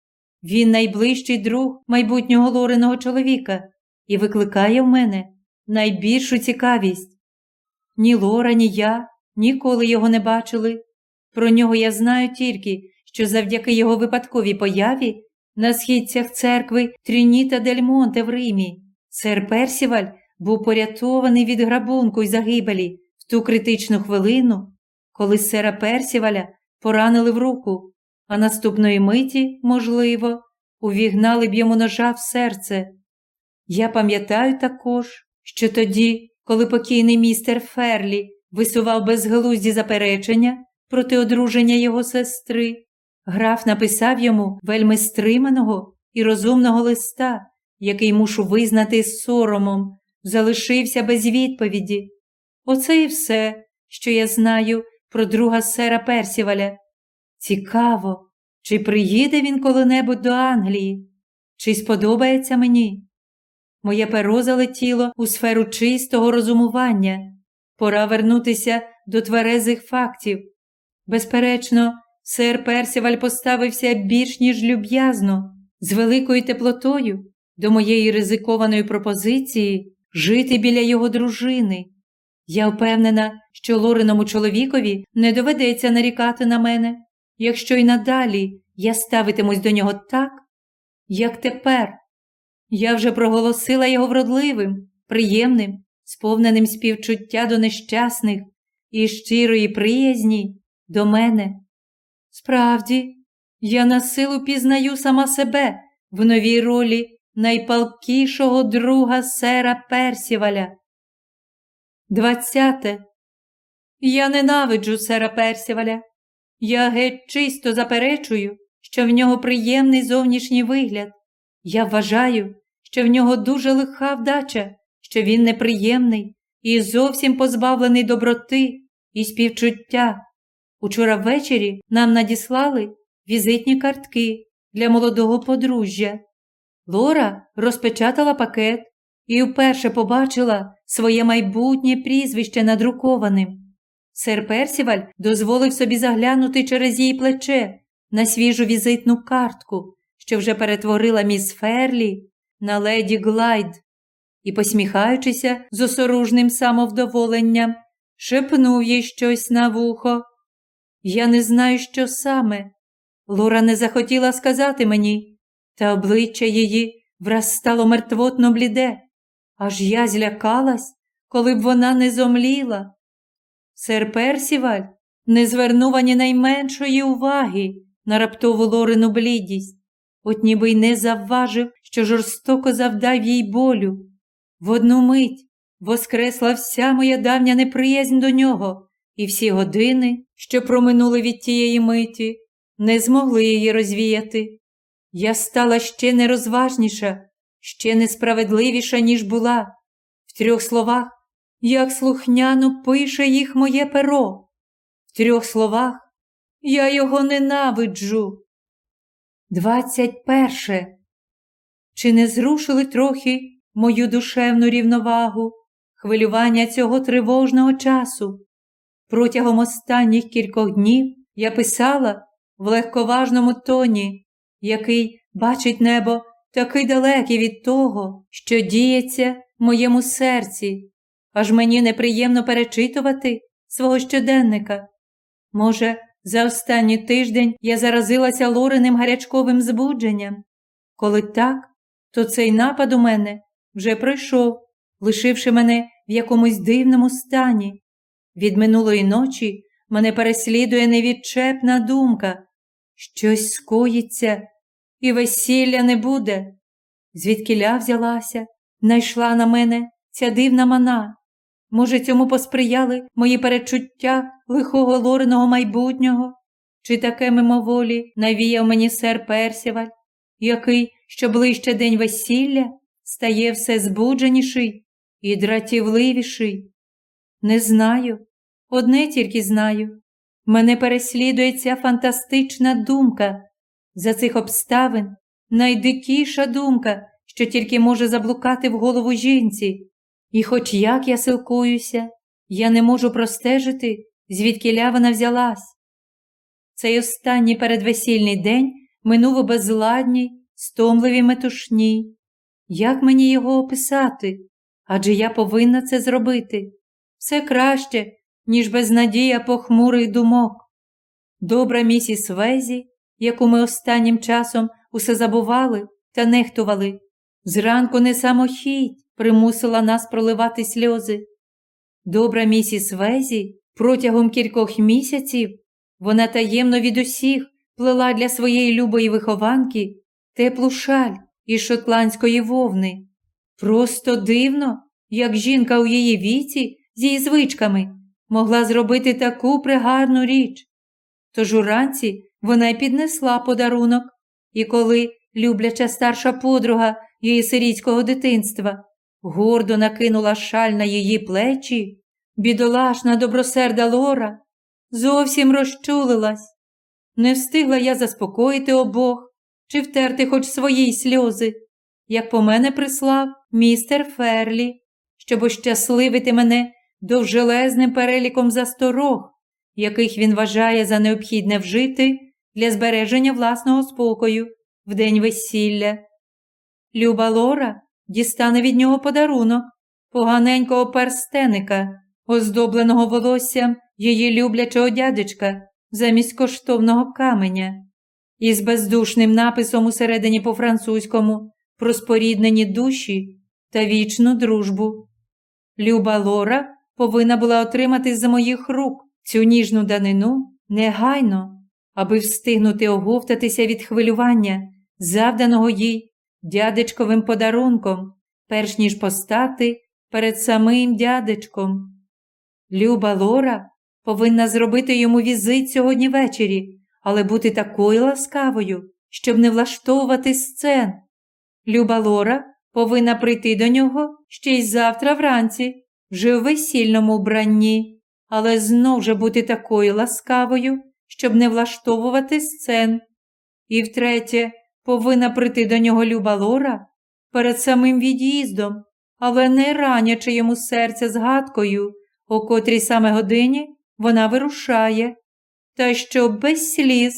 Він найближчий друг майбутнього Лориного чоловіка і викликає в мене найбільшу цікавість. Ні Лора, ні я ніколи його не бачили. Про нього я знаю тільки, що завдяки його випадковій появі на східцях церкви Трініта дель Монте в Римі сер Персіваль був порятований від грабунку й загибелі в ту критичну хвилину, коли сера Персіваля поранили в руку а наступної миті, можливо, увігнали б йому ножа в серце. Я пам'ятаю також, що тоді, коли покійний містер Ферлі висував безглузді заперечення проти одруження його сестри, граф написав йому вельми стриманого і розумного листа, який мушу визнати з соромом, залишився без відповіді. Оце і все, що я знаю про друга сера Персіваля. Цікаво, чи приїде він коли-небудь до Англії, чи сподобається мені. Моє перо залетіло у сферу чистого розумування. Пора вернутися до тверезих фактів. Безперечно, сер Персіваль поставився більш ніж люб'язно, з великою теплотою до моєї ризикованої пропозиції жити біля його дружини. Я впевнена, що Лориному чоловікові не доведеться нарікати на мене якщо й надалі я ставитимусь до нього так, як тепер. Я вже проголосила його вродливим, приємним, сповненим співчуття до нещасних і щирої приязні до мене. Справді, я на силу пізнаю сама себе в новій ролі найпалкішого друга сера Персіваля. Двадцяте. Я ненавиджу сера Персіваля. Я геть чисто заперечую, що в нього приємний зовнішній вигляд. Я вважаю, що в нього дуже лиха вдача, що він неприємний і зовсім позбавлений доброти і співчуття. Учора ввечері нам надіслали візитні картки для молодого подружжя. Лора розпечатала пакет і вперше побачила своє майбутнє прізвище надрукованим. Сер Персіваль дозволив собі заглянути через її плече на свіжу візитну картку, що вже перетворила міс Ферлі на леді Глайд, і, посміхаючися з осоружним самовдоволенням, шепнув їй щось на вухо. Я не знаю, що саме. Лора не захотіла сказати мені, та обличчя її враз стало мертвотно бліде, аж я злякалась, коли б вона не зомліла. Сер Персіваль не звернув ані найменшої уваги на раптову Лорину блідість, от ніби й не завважив, що жорстоко завдав їй болю. В одну мить воскресла вся моя давня неприязнь до нього, і всі години, що проминули від тієї миті, не змогли її розвіяти. Я стала ще нерозважніша, ще несправедливіша, ніж була. В трьох словах, як слухняно пише їх моє перо. В трьох словах я його ненавиджу. Двадцять перше. Чи не зрушили трохи мою душевну рівновагу, хвилювання цього тривожного часу? Протягом останніх кількох днів я писала в легковажному тоні, який бачить небо такий далекий від того, що діється в моєму серці, аж мені неприємно перечитувати свого щоденника. Може, за останній тиждень я заразилася лореним гарячковим збудженням. Коли так, то цей напад у мене вже пройшов, лишивши мене в якомусь дивному стані. Від минулої ночі мене переслідує невідчепна думка. Щось скоїться, і весілля не буде. Звідкиля взялася, найшла на мене ця дивна мана. Може, цьому посприяли мої перечуття лихого лореного майбутнього, чи таке мимоволі навіяв мені сер Персіваль, який, що ближче день весілля, стає все збудженіший і дратівливіший. Не знаю, одне тільки знаю. Мене переслідує ця фантастична думка. За цих обставин найдикіша думка, що тільки може заблукати в голову жінці. І хоч як я силкуюся, я не можу простежити, звідки вона взялась. Цей останній передвесільний день минув у безладній, стомливій метушні. Як мені його описати? Адже я повинна це зробити. Все краще, ніж безнадія похмурих думок. Добра місіс Везі, яку ми останнім часом усе забували та нехтували, зранку не самохідь примусила нас проливати сльози. Добра місіс Везі протягом кількох місяців вона таємно від усіх плела для своєї любої вихованки теплу шаль із шотландської вовни. Просто дивно, як жінка у її віці з її звичками могла зробити таку пригарну річ. Тож уранці вона й піднесла подарунок, і коли любляча старша подруга її сирійського дитинства гордо накинула шаль на її плечі, бідолашна добросерда Лора зовсім розчулилась. Не встигла я заспокоїти обох чи втерти хоч свої сльози, як по мене прислав містер Ферлі, щоб ощасливити мене довжелезним переліком засторог, яких він вважає за необхідне вжити для збереження власного спокою в день весілля. Люба Лора дістане від нього подарунок, поганенького перстеника, оздобленого волоссям її люблячого дядечка замість коштовного каменя, із бездушним написом усередині по французькому про споріднені душі та вічну дружбу. Люба Лора повинна була отримати за моїх рук цю ніжну данину негайно, аби встигнути оговтатися від хвилювання, завданого їй дядечковим подарунком, перш ніж постати перед самим дядечком. Люба Лора повинна зробити йому візит сьогодні ввечері, але бути такою ласкавою, щоб не влаштовувати сцен. Люба Лора повинна прийти до нього ще й завтра вранці, вже у весільному вбранні, але знов же бути такою ласкавою, щоб не влаштовувати сцен. І втретє, повинна прийти до нього люба Лора перед самим від'їздом, але не ранячи йому серце згадкою, о котрій саме годині вона вирушає, та що без сліз.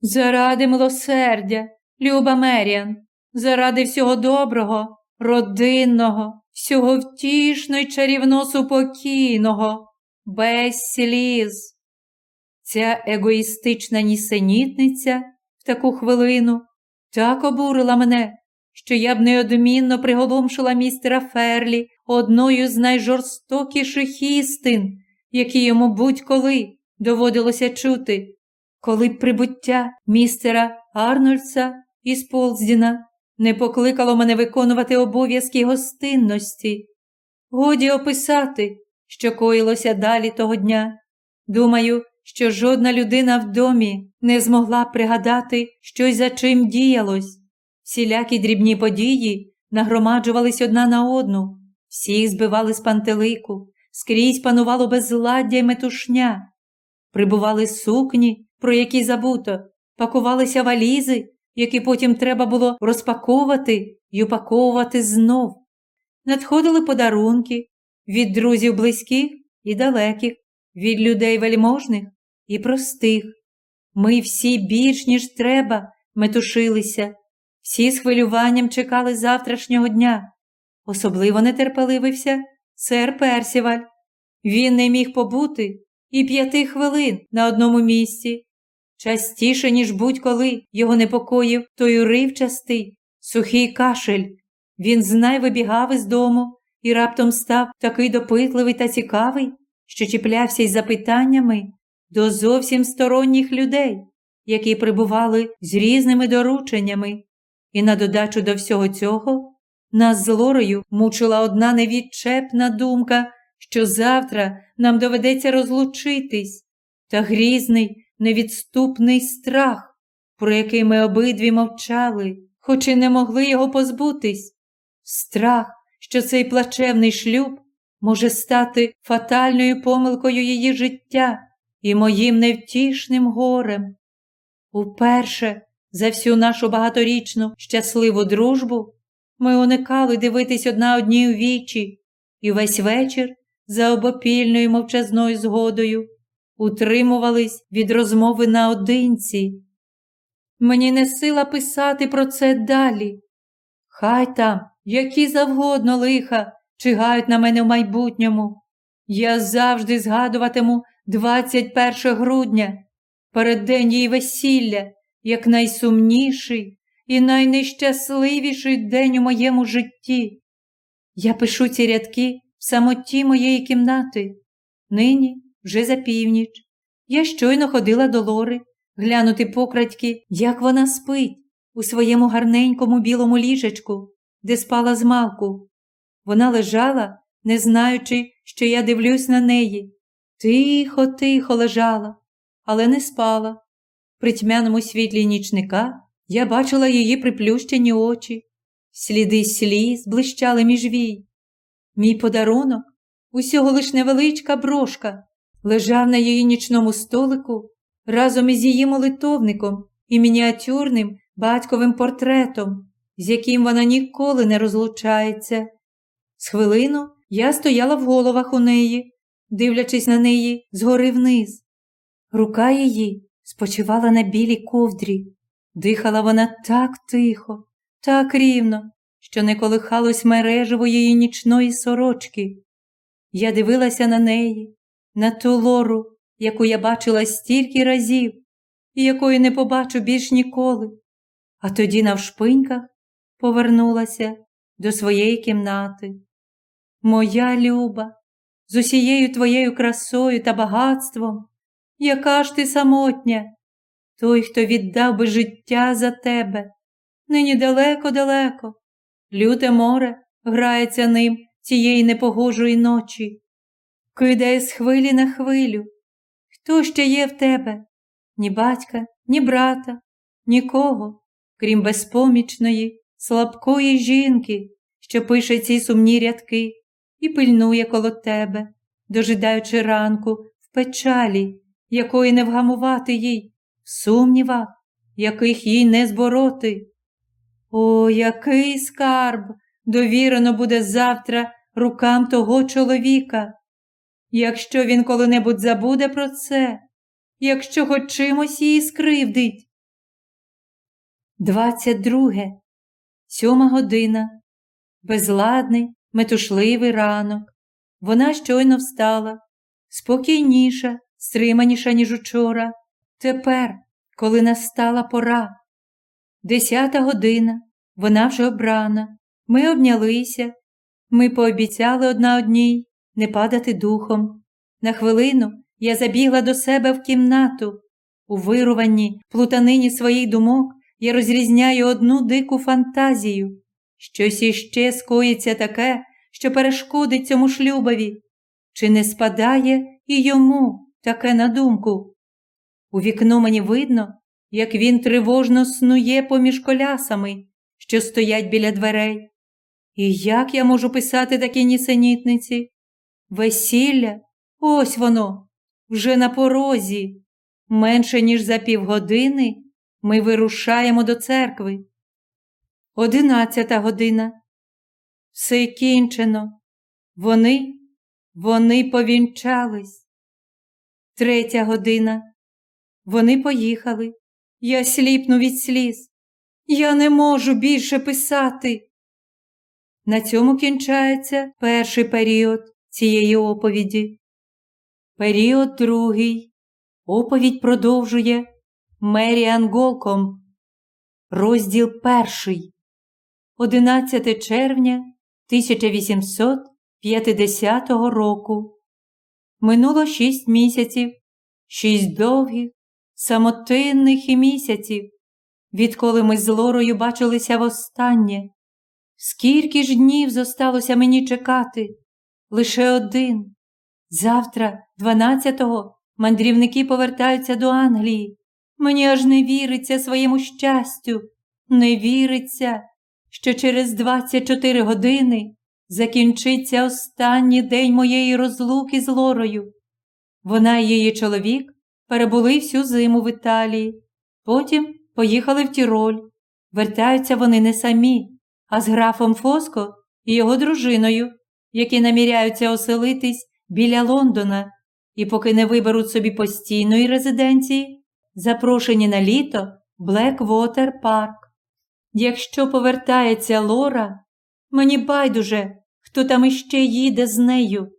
Заради милосердя, люба Меріан, заради всього доброго, родинного, всього втішно й чарівно супокійного, без сліз. Ця егоїстична нісенітниця в таку хвилину так обурила мене, що я б неодмінно приголомшила містера Ферлі одною з найжорстокіших істин, які йому будь-коли доводилося чути, коли б прибуття містера Арнольдса із Полздіна не покликало мене виконувати обов'язки гостинності. Годі описати, що коїлося далі того дня. Думаю, що жодна людина в домі не змогла пригадати, що й за чим діялось. Всілякі дрібні події нагромаджувались одна на одну, всіх збивали з пантелику, скрізь панувало безладдя й метушня. Прибували сукні, про які забуто, пакувалися валізи, які потім треба було розпаковувати й упаковувати знов. Надходили подарунки від друзів близьких і далеких, від людей вельможних і простих. Ми всі більш ніж треба метушилися, всі з хвилюванням чекали завтрашнього дня. Особливо нетерпеливився сер Персіваль. Він не міг побути і п'яти хвилин на одному місці. Частіше, ніж будь-коли його непокоїв той уривчастий, сухий кашель. Він знай вибігав із дому і раптом став такий допитливий та цікавий, що чіплявся із запитаннями до зовсім сторонніх людей, які прибували з різними дорученнями. І на додачу до всього цього нас з Лорою мучила одна невідчепна думка, що завтра нам доведеться розлучитись, та грізний, невідступний страх, про який ми обидві мовчали, хоч і не могли його позбутись. Страх, що цей плачевний шлюб може стати фатальною помилкою її життя і моїм невтішним горем. Уперше за всю нашу багаторічну щасливу дружбу ми уникали дивитись одна одній у вічі, і весь вечір за обопільною мовчазною згодою утримувались від розмови наодинці. Мені не сила писати про це далі. Хай там, які завгодно лиха, чигають на мене в майбутньому. Я завжди згадуватиму 21 грудня, переддень її весілля, як найсумніший і найнещасливіший день у моєму житті. Я пишу ці рядки в самоті моєї кімнати. Нині, вже за північ, я щойно ходила до Лори глянути покрадьки, як вона спить у своєму гарненькому білому ліжечку, де спала з. Вона лежала, не знаючи, що я дивлюсь на неї. Тихо, тихо лежала, але не спала. При тьмяному світлі нічника я бачила її приплющені очі, сліди сліз блищали між вій. Мій подарунок, усього лиш невеличка брошка, лежав на її нічному столику разом із її молитовником і мініатюрним батьковим портретом, з яким вона ніколи не розлучається. З хвилину я стояла в головах у неї, дивлячись на неї згори вниз. Рука її спочивала на білій ковдрі, дихала вона так тихо, так рівно, що не колихалось мережево її нічної сорочки. Я дивилася на неї, на ту лору, яку я бачила стільки разів і якої не побачу більш ніколи, а тоді навшпиньках повернулася до своєї кімнати. Моя люба, з усією твоєю красою та багатством, яка ж ти самотня, той, хто віддав би життя за тебе, нині далеко-далеко, люте море грається ним цієї непогожої ночі, кидає з хвилі на хвилю. Хто ще є в тебе? Ні батька, ні брата, нікого, крім безпомічної, слабкої жінки, що пише ці сумні рядки і пильнує коло тебе, дожидаючи ранку в печалі, якої не вгамувати їй, в сумнівах, яких їй не збороти. О, який скарб довірено буде завтра рукам того чоловіка. Якщо він коли-небудь забуде про це, якщо хоч чимось її скривдить. 22. Сьома година. Безладний, метушливий ранок. Вона щойно встала, спокійніша, стриманіша, ніж учора. Тепер, коли настала пора. Десята година, вона вже обрана. Ми обнялися. Ми пообіцяли одна одній не падати духом. На хвилину я забігла до себе в кімнату. У вируванні, плутанині своїх думок я розрізняю одну дику фантазію. Щось іще скоїться таке, що перешкодить цьому шлюбові. Чи не спадає і йому таке на думку? У вікно мені видно, як він тривожно снує поміж колясами, що стоять біля дверей. І як я можу писати такі нісенітниці? Весілля, ось воно, вже на порозі. Менше ніж за півгодини ми вирушаємо до церкви. Одинадцята година. Все кінчено. Вони, вони повінчались. Третя година. Вони поїхали. Я сліпну від сліз. Я не можу більше писати. На цьому кінчається перший період цієї оповіді. Період другий. Оповідь продовжує Меріан Голком. Розділ перший. 11 червня 1850 року. Минуло шість місяців, шість довгих, самотинних і місяців, відколи ми з Лорою бачилися востаннє. Скільки ж днів зосталося мені чекати? Лише один. Завтра, 12-го, мандрівники повертаються до Англії. Мені аж не віриться своєму щастю, не віриться, що через 24 години закінчиться останній день моєї розлуки з Лорою. Вона і її чоловік перебули всю зиму в Італії, потім поїхали в Тіроль. Вертаються вони не самі, а з графом Фоско і його дружиною, які наміряються оселитись біля Лондона і поки не виберуть собі постійної резиденції, запрошені на літо Блеквотер Парк. Якщо повертається Лора, мені байдуже, хто там іще їде з нею.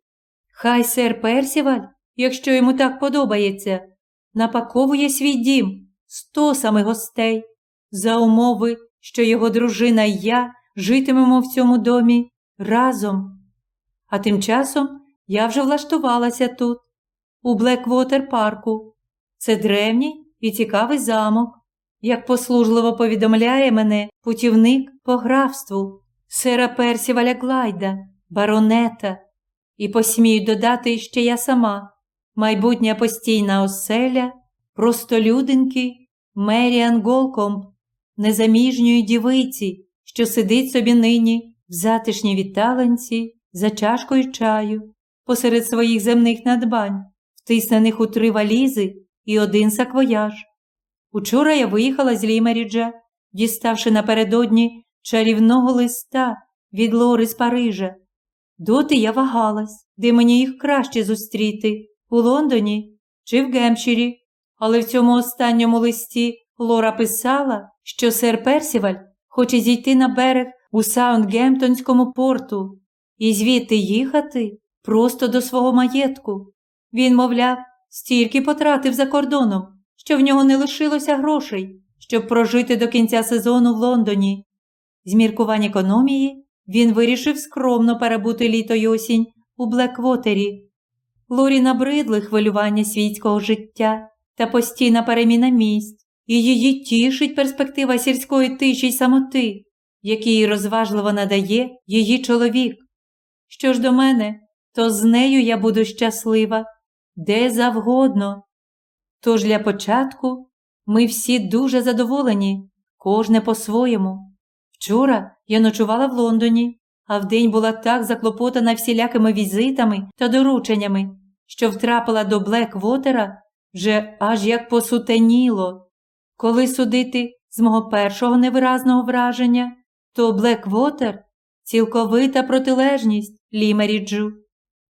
Хай сер Персіваль, якщо йому так подобається, напаковує свій дім стосами гостей, за умови, що його дружина і я житимемо в цьому домі разом. А тим часом я вже влаштувалася тут, у Блеквотер парку. Це древній і цікавий замок, як послужливо повідомляє мене путівник по графству, сера Персіваля Глайда, баронета, і посмію додати ще я сама, майбутня постійна оселя, простолюдинки Меріан Голкомб, незаміжньої дівиці, що сидить собі нині в затишній віталанці за чашкою чаю, посеред своїх земних надбань, втиснених у три валізи і один саквояж. Учора я виїхала з Лімеріджа, діставши напередодні чарівного листа від Лори з Парижа. Доти я вагалась, де мені їх краще зустріти у Лондоні чи в Гемпширі, але в цьому останньому листі Лора писала, що сер Персіваль хоче зійти на берег у Саундгемптонському порту і звідти їхати просто до свого маєтку. Він, мовляв, стільки потратив за кордоном, що в нього не лишилося грошей, щоб прожити до кінця сезону в Лондоні. З міркувань економії він вирішив скромно перебути літо й осінь у Блеквотері. Лорі набридли хвилювання світського життя та постійна переміна місць, і її тішить перспектива сільської тиші й самоти, який розважливо надає її чоловік. Що ж до мене, то з нею я буду щаслива, де завгодно. Тож для початку ми всі дуже задоволені, кожне по-своєму. Вчора я ночувала в Лондоні, а вдень була так заклопотана всілякими візитами та дорученнями, що втрапила до Блеквотера вже аж як посутеніло. Коли судити з мого першого невиразного враження, то Блеквотер цілковита протилежність Лімеріджу.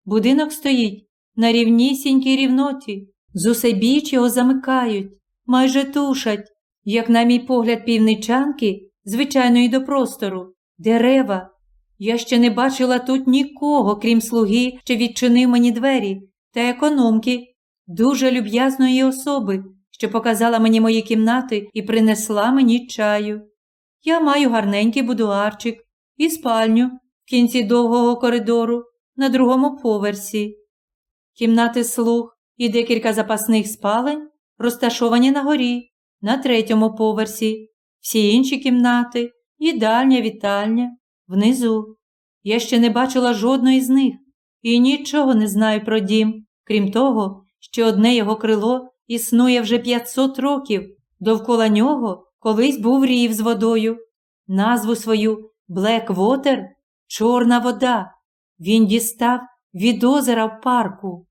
Будинок стоїть на рівнісінькій рівноті, з усебіч його замикають, майже тушать, як, на мій погляд, півничанки, звичайно, і до простору, дерева. Я ще не бачила тут нікого, крім слуги, що відчинив мені двері, та економки, дуже люб'язної особи, що показала мені мої кімнати і принесла мені чаю. Я маю гарненький будуарчик і спальню в кінці довгого коридору на другому поверсі. Кімнати слуг і декілька запасних спалень розташовані на горі, на третьому поверсі, всі інші кімнати, їдальня, вітальня, внизу. Я ще не бачила жодної з них і нічого не знаю про дім, крім того, що одне його крило існує вже 500 років, довкола нього колись був рів з водою. Назву свою Блеквотер чорна вода. Він дістав від озера в парку.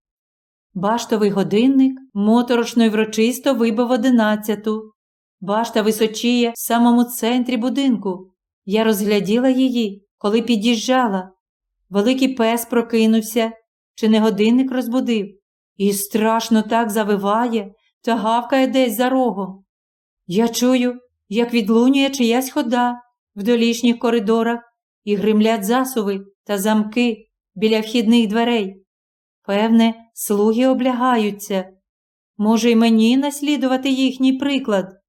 Баштовий годинник моторошно й врочисто вибив одинадцяту. Башта височіє в самому центрі будинку. Я розгляділа її, коли під'їжджала. Великий пес прокинувся, чи не годинник розбудив, і страшно так завиває та гавкає десь за рогом. Я чую, як відлунює чиясь хода в долішніх коридорах і гримлять засуви та замки біля вхідних дверей. Певне, слуги облягаються. Може, й мені наслідувати їхній приклад?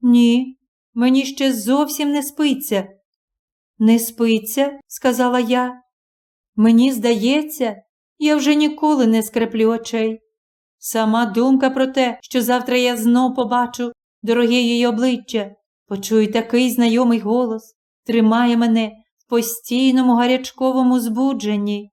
Ні, мені ще зовсім не спиться. Не спиться, сказала я. Мені здається, я вже ніколи не скреплю очей. Сама думка про те, що завтра я знов побачу дороге її обличчя, почую такий знайомий голос, тримає мене в постійному гарячковому збудженні.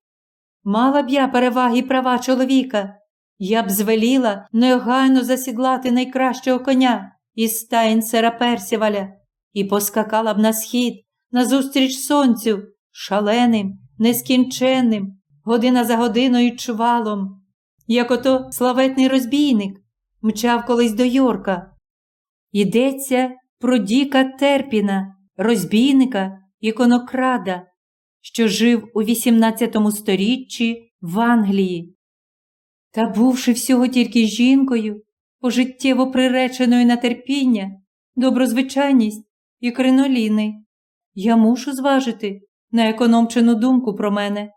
Мала б я переваги права чоловіка, я б звеліла негайно засідлати найкращого коня із стаїн сера Персіваля і поскакала б на схід, назустріч сонцю, шаленим, нескінченним, година за годиною чвалом, як ото славетний розбійник мчав колись до Йорка. Йдеться про Діка Терпіна, розбійника іконокрада, що жив у XVIII сторіччі в Англії. Та, бувши всього тільки жінкою, пожиттєво приреченою на терпіння, доброзвичайність і криноліни, я мушу зважити на економчену думку про мене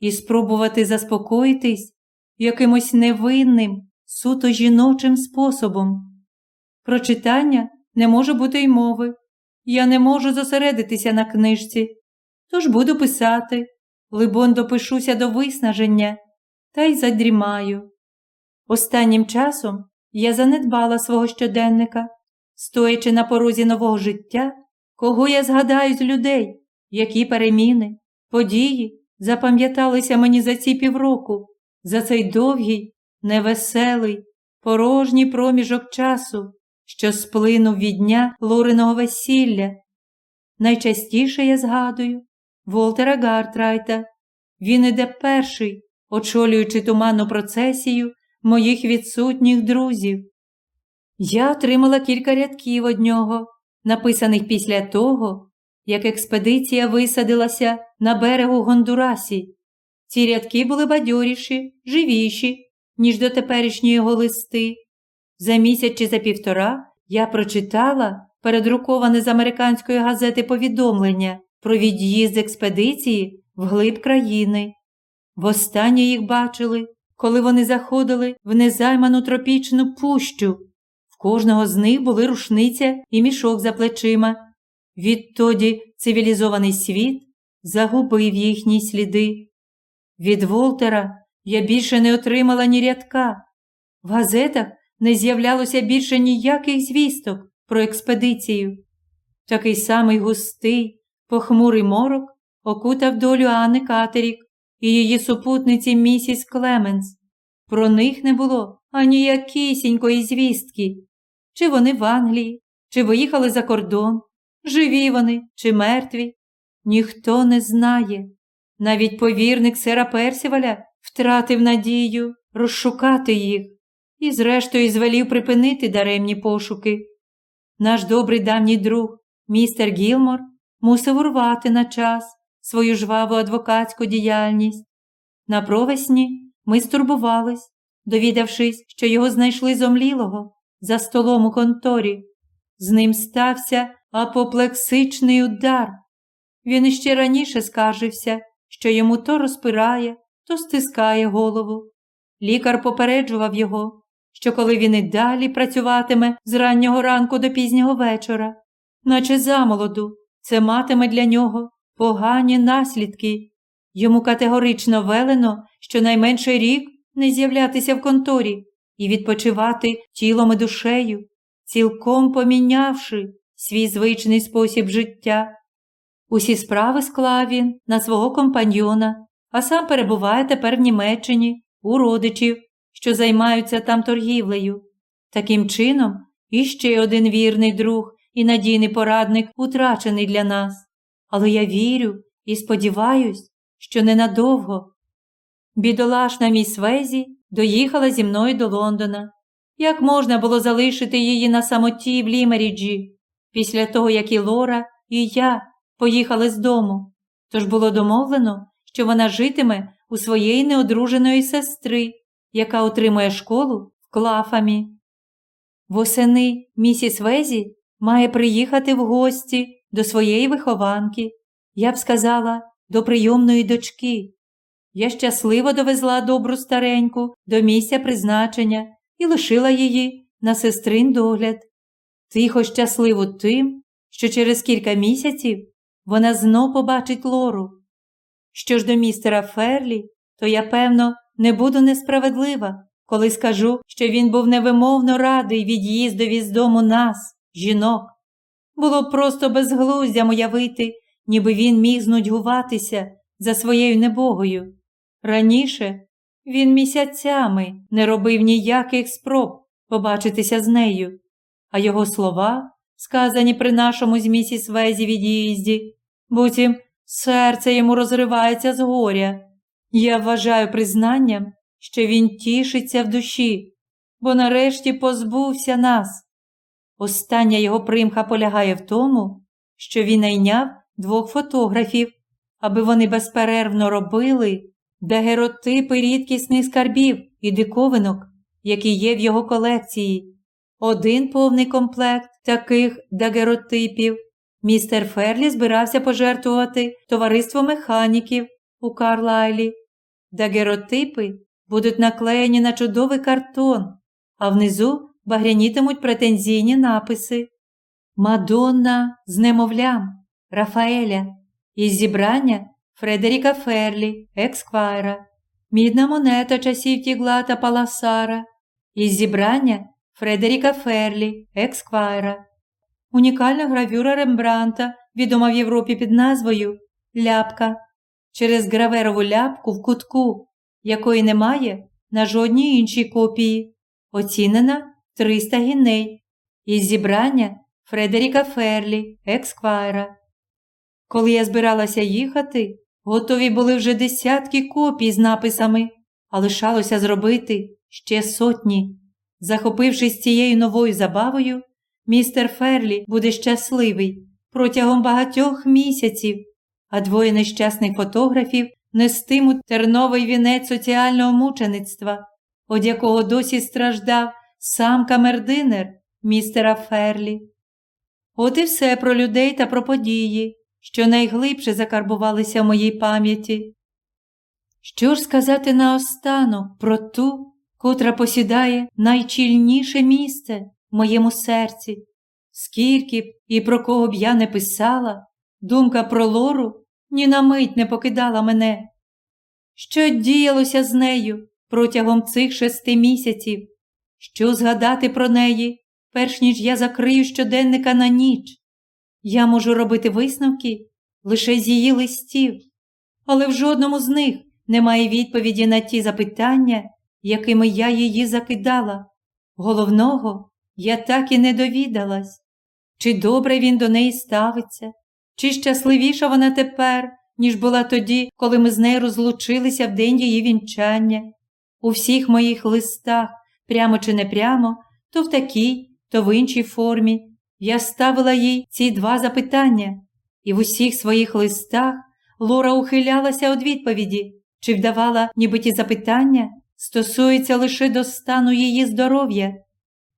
і спробувати заспокоїтись якимось невинним, суто жіночим способом. Про читання не може бути й мови. Я не можу зосередитися на книжці, тож буду писати, либон допишуся до виснаження та й задрімаю. Останнім часом я занедбала свого щоденника, стоячи на порозі нового життя, кого я згадаю з людей, які переміни, події запам'яталися мені за ці півроку, за цей довгий, невеселий, порожній проміжок часу, що сплинув від дня Лориного весілля. Найчастіше я згадую Волтера Гартрайта. Він іде перший, очолюючи туманну процесію моїх відсутніх друзів. Я отримала кілька рядків од нього, написаних після того, як експедиція висадилася на берегу Гондурасі. Ці рядки були бадьоріші, живіші, ніж до теперішньої його листи. За місяць чи за півтора я прочитала передруковане з американської газети повідомлення про від'їзд експедиції в глиб країни. Востаннє їх бачили, коли вони заходили в незайману тропічну пущу. В кожного з них були рушниця і мішок за плечима. Відтоді цивілізований світ загубив їхні сліди. Від Волтера я більше не отримала ні рядка. В газетах не з'являлося більше ніяких звісток про експедицію. Такий самий густий, похмурий морок окутав долю Анни Катерік і її супутниці місіс Клеменс. Про них не було аніякісінької звістки. Чи вони в Англії, чи виїхали за кордон, живі вони чи мертві. Ніхто не знає. Навіть повірник сера Персіваля втратив надію розшукати їх і, зрештою, звелів припинити даремні пошуки. Наш добрий давній друг, містер Гілмор, мусив урвати на час свою жваву адвокатську діяльність. На провесні ми стурбувались, довідавшись, що його знайшли зомлілого за столом у конторі. З ним стався апоплексичний удар. Він іще раніше скаржився, що йому то розпирає, то стискає голову. Лікар попереджував його, що коли він і далі працюватиме з раннього ранку до пізнього вечора, наче замолоду, це матиме для нього погані наслідки. Йому категорично велено щонайменше рік не з'являтися в конторі і відпочивати тілом і душею, цілком помінявши свій звичний спосіб життя. Усі справи склав він на свого компаньйона, а сам перебуває тепер в Німеччині, у родичів, що займаються там торгівлею. Таким чином, іще один вірний друг і надійний порадник утрачений для нас. Але я вірю і сподіваюсь, що ненадовго. Бідолашна міс Везі доїхала зі мною до Лондона. Як можна було залишити її на самоті в Лімеріджі, після того, як і Лора, і я поїхали з дому, тож було домовлено, що вона житиме у своєї неодруженої сестри, яка отримує школу в клафамі. Восени місіс Везі має приїхати в гості до своєї вихованки, я б сказала, до прийомної дочки. Я щасливо довезла добру стареньку до місця призначення і лишила її на сестрин догляд. Тихо щасливо тим, що через кілька місяців вона знов побачить лору. Що ж до містера Ферлі, то я, певно, не буду несправедлива, коли скажу, що він був невимовно радий від'їздові з дому нас, жінок. Було просто безглуздям уявити, ніби він міг знудьгуватися за своєю небогою. Раніше він місяцями не робив ніяких спроб побачитися з нею, а його слова, сказані при нашому з місіс Везі від'їзді, буцім серце йому розривається з горя. Я вважаю признанням, що він тішиться в душі, бо нарешті позбувся нас. Остання його примха полягає в тому, що він найняв двох фотографів, аби вони безперервно робили дагеротипи рідкісних скарбів і диковинок, які є в його колекції. Один повний комплект таких дагеротипів містер Ферлі збирався пожертвувати товариство механіків у Карлайлі. Дагеротипи будуть наклеєні на чудовий картон, а внизу багрянітимуть претензійні написи. Мадонна з немовлям Рафаеля із зібрання Фредеріка Ферлі, ексквайра, мідна монета часів Тіглатпаласара, із зібрання Фредеріка Ферлі, ексквайра, унікальна гравюра Рембранта, відома в Європі під назвою Ляпка, через граверову ляпку в кутку, якої немає на жодній іншій копії, оцінена 300 гіней, із зібрання Фредеріка Ферлі, ексквайра. Коли я збиралася їхати, готові були вже десятки копій з написами, а лишалося зробити ще сотні. Захопившись цією новою забавою, містер Ферлі буде щасливий протягом багатьох місяців, а двоє нещасних фотографів нестимуть терновий вінець соціального мучеництва, від якого досі страждав сам камердинер містера Ферлі. От і все про людей та про події, що найглибше закарбувалися в моїй пам'яті. Що ж сказати наостанок про ту, котра посідає найчільніше місце в моєму серці, скільки б і про кого б я не писала, думка про Лору ні на мить не покидала мене. Що діялося з нею протягом цих шести місяців? Що згадати про неї, перш ніж я закрию щоденника на ніч? Я можу робити висновки лише з її листів, але в жодному з них немає відповіді на ті запитання, якими я її закидала. Головного я так і не довідалась, чи добре він до неї ставиться, чи щасливіша вона тепер, ніж була тоді, коли ми з нею розлучилися в день її вінчання. У всіх моїх листах, прямо чи не прямо, то в такій, то в іншій формі, я ставила їй ці два запитання, і в усіх своїх листах Лора ухилялася від відповіді, чи вдавала, ніби ті запитання стосуються лише до стану її здоров'я.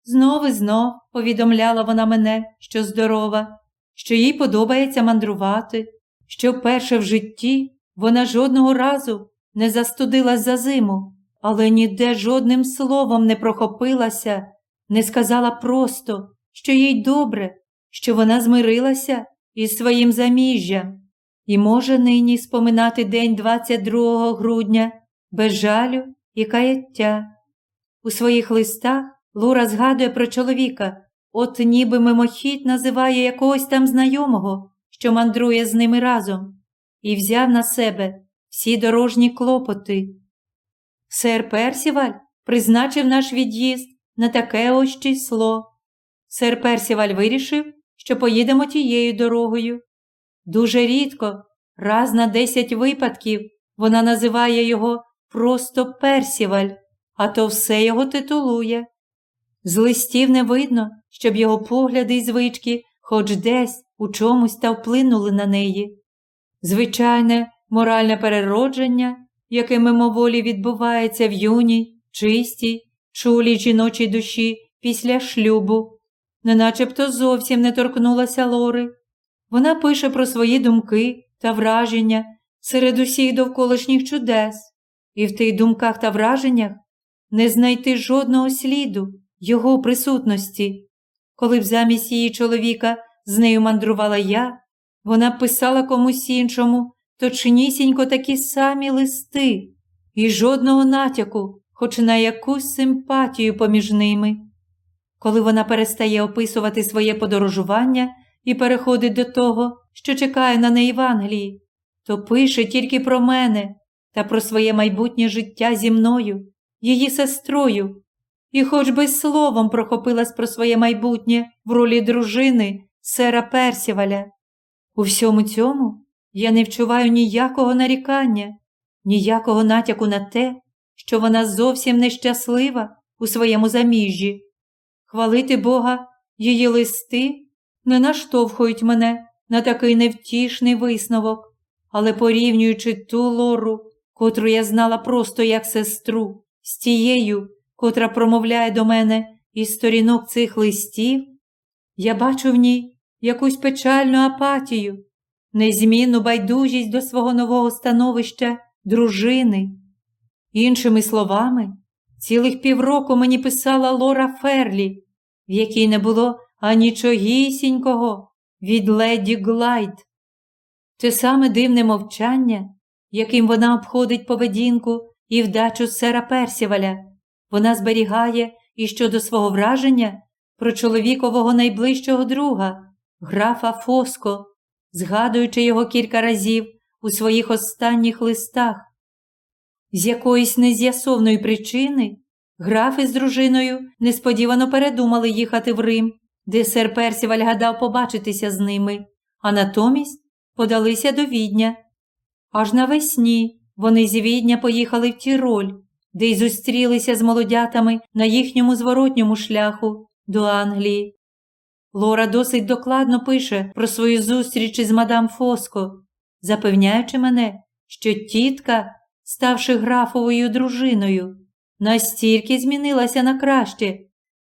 Знов і знов повідомляла вона мене, що здорова, що їй подобається мандрувати, що вперше в житті вона жодного разу не застудилась за зиму, але ніде жодним словом не прохопилася, не сказала просто, що їй добре, що вона змирилася із своїм заміжжям і може нині споминати день 22 грудня без жалю і каяття. У своїх листах Лура згадує про чоловіка, от ніби мимохідь називає якогось там знайомого, що мандрує з ними разом, і взяв на себе всі дорожні клопоти. Сер Персіваль призначив наш від'їзд на таке ось число. Сер Персіваль вирішив, що поїдемо тією дорогою. Дуже рідко, раз на десять випадків, вона називає його просто Персіваль, а то все його титулує. З листів не видно, щоб його погляди й звички хоч десь у чомусь та вплинули на неї. Звичайне моральне переродження, яке мимоволі відбувається в юній, чистій, чулій жіночій душі після шлюбу, не начебто зовсім не торкнулася Лори. Вона пише про свої думки та враження серед усіх довколишніх чудес, і в тих думках та враженнях не знайти жодного сліду його присутності. Коли б замість її чоловіка з нею мандрувала я, вона писала комусь іншому точнісінько такі самі листи і жодного натяку, хоч на якусь симпатію поміж ними. Коли вона перестає описувати своє подорожування і переходить до того, що чекає на неї в Англії, то пише тільки про мене та про своє майбутнє життя зі мною, її сестрою, і хоч би словом прохопилась про своє майбутнє в ролі дружини сера Персіваля. У всьому цьому я не вчуваю ніякого нарікання, ніякого натяку на те, що вона зовсім нещаслива у своєму заміжжі. Хвалити Бога, її листи не наштовхують мене на такий невтішний висновок, але порівнюючи ту лору, котру я знала просто як сестру, з тією, котра промовляє до мене із сторінок цих листів, я бачу в ній якусь печальну апатію, незмінну байдужість до свого нового становища дружини. Іншими словами, цілих півроку мені писала Лора Ферлі, в якій не було анічогісінького від леді Глайд. Те саме дивне мовчання, яким вона обходить поведінку і вдачу сера Персіваля, вона зберігає і щодо свого враження про чоловікового найближчого друга, графа Фоско, згадуючи його кілька разів у своїх останніх листах. З якоїсь нез'ясовної причини графи з дружиною несподівано передумали їхати в Рим, де сер Персіваль гадав побачитися з ними, а натомість подалися до відня. Аж навесні вони з відня поїхали в Тіроль, де й зустрілися з молодятами на їхньому зворотньому шляху до Англії. Лора досить докладно пише про свою зустріч із мадам Фоско, запевняючи мене, що тітка, ставши графовою дружиною, настільки змінилася на краще,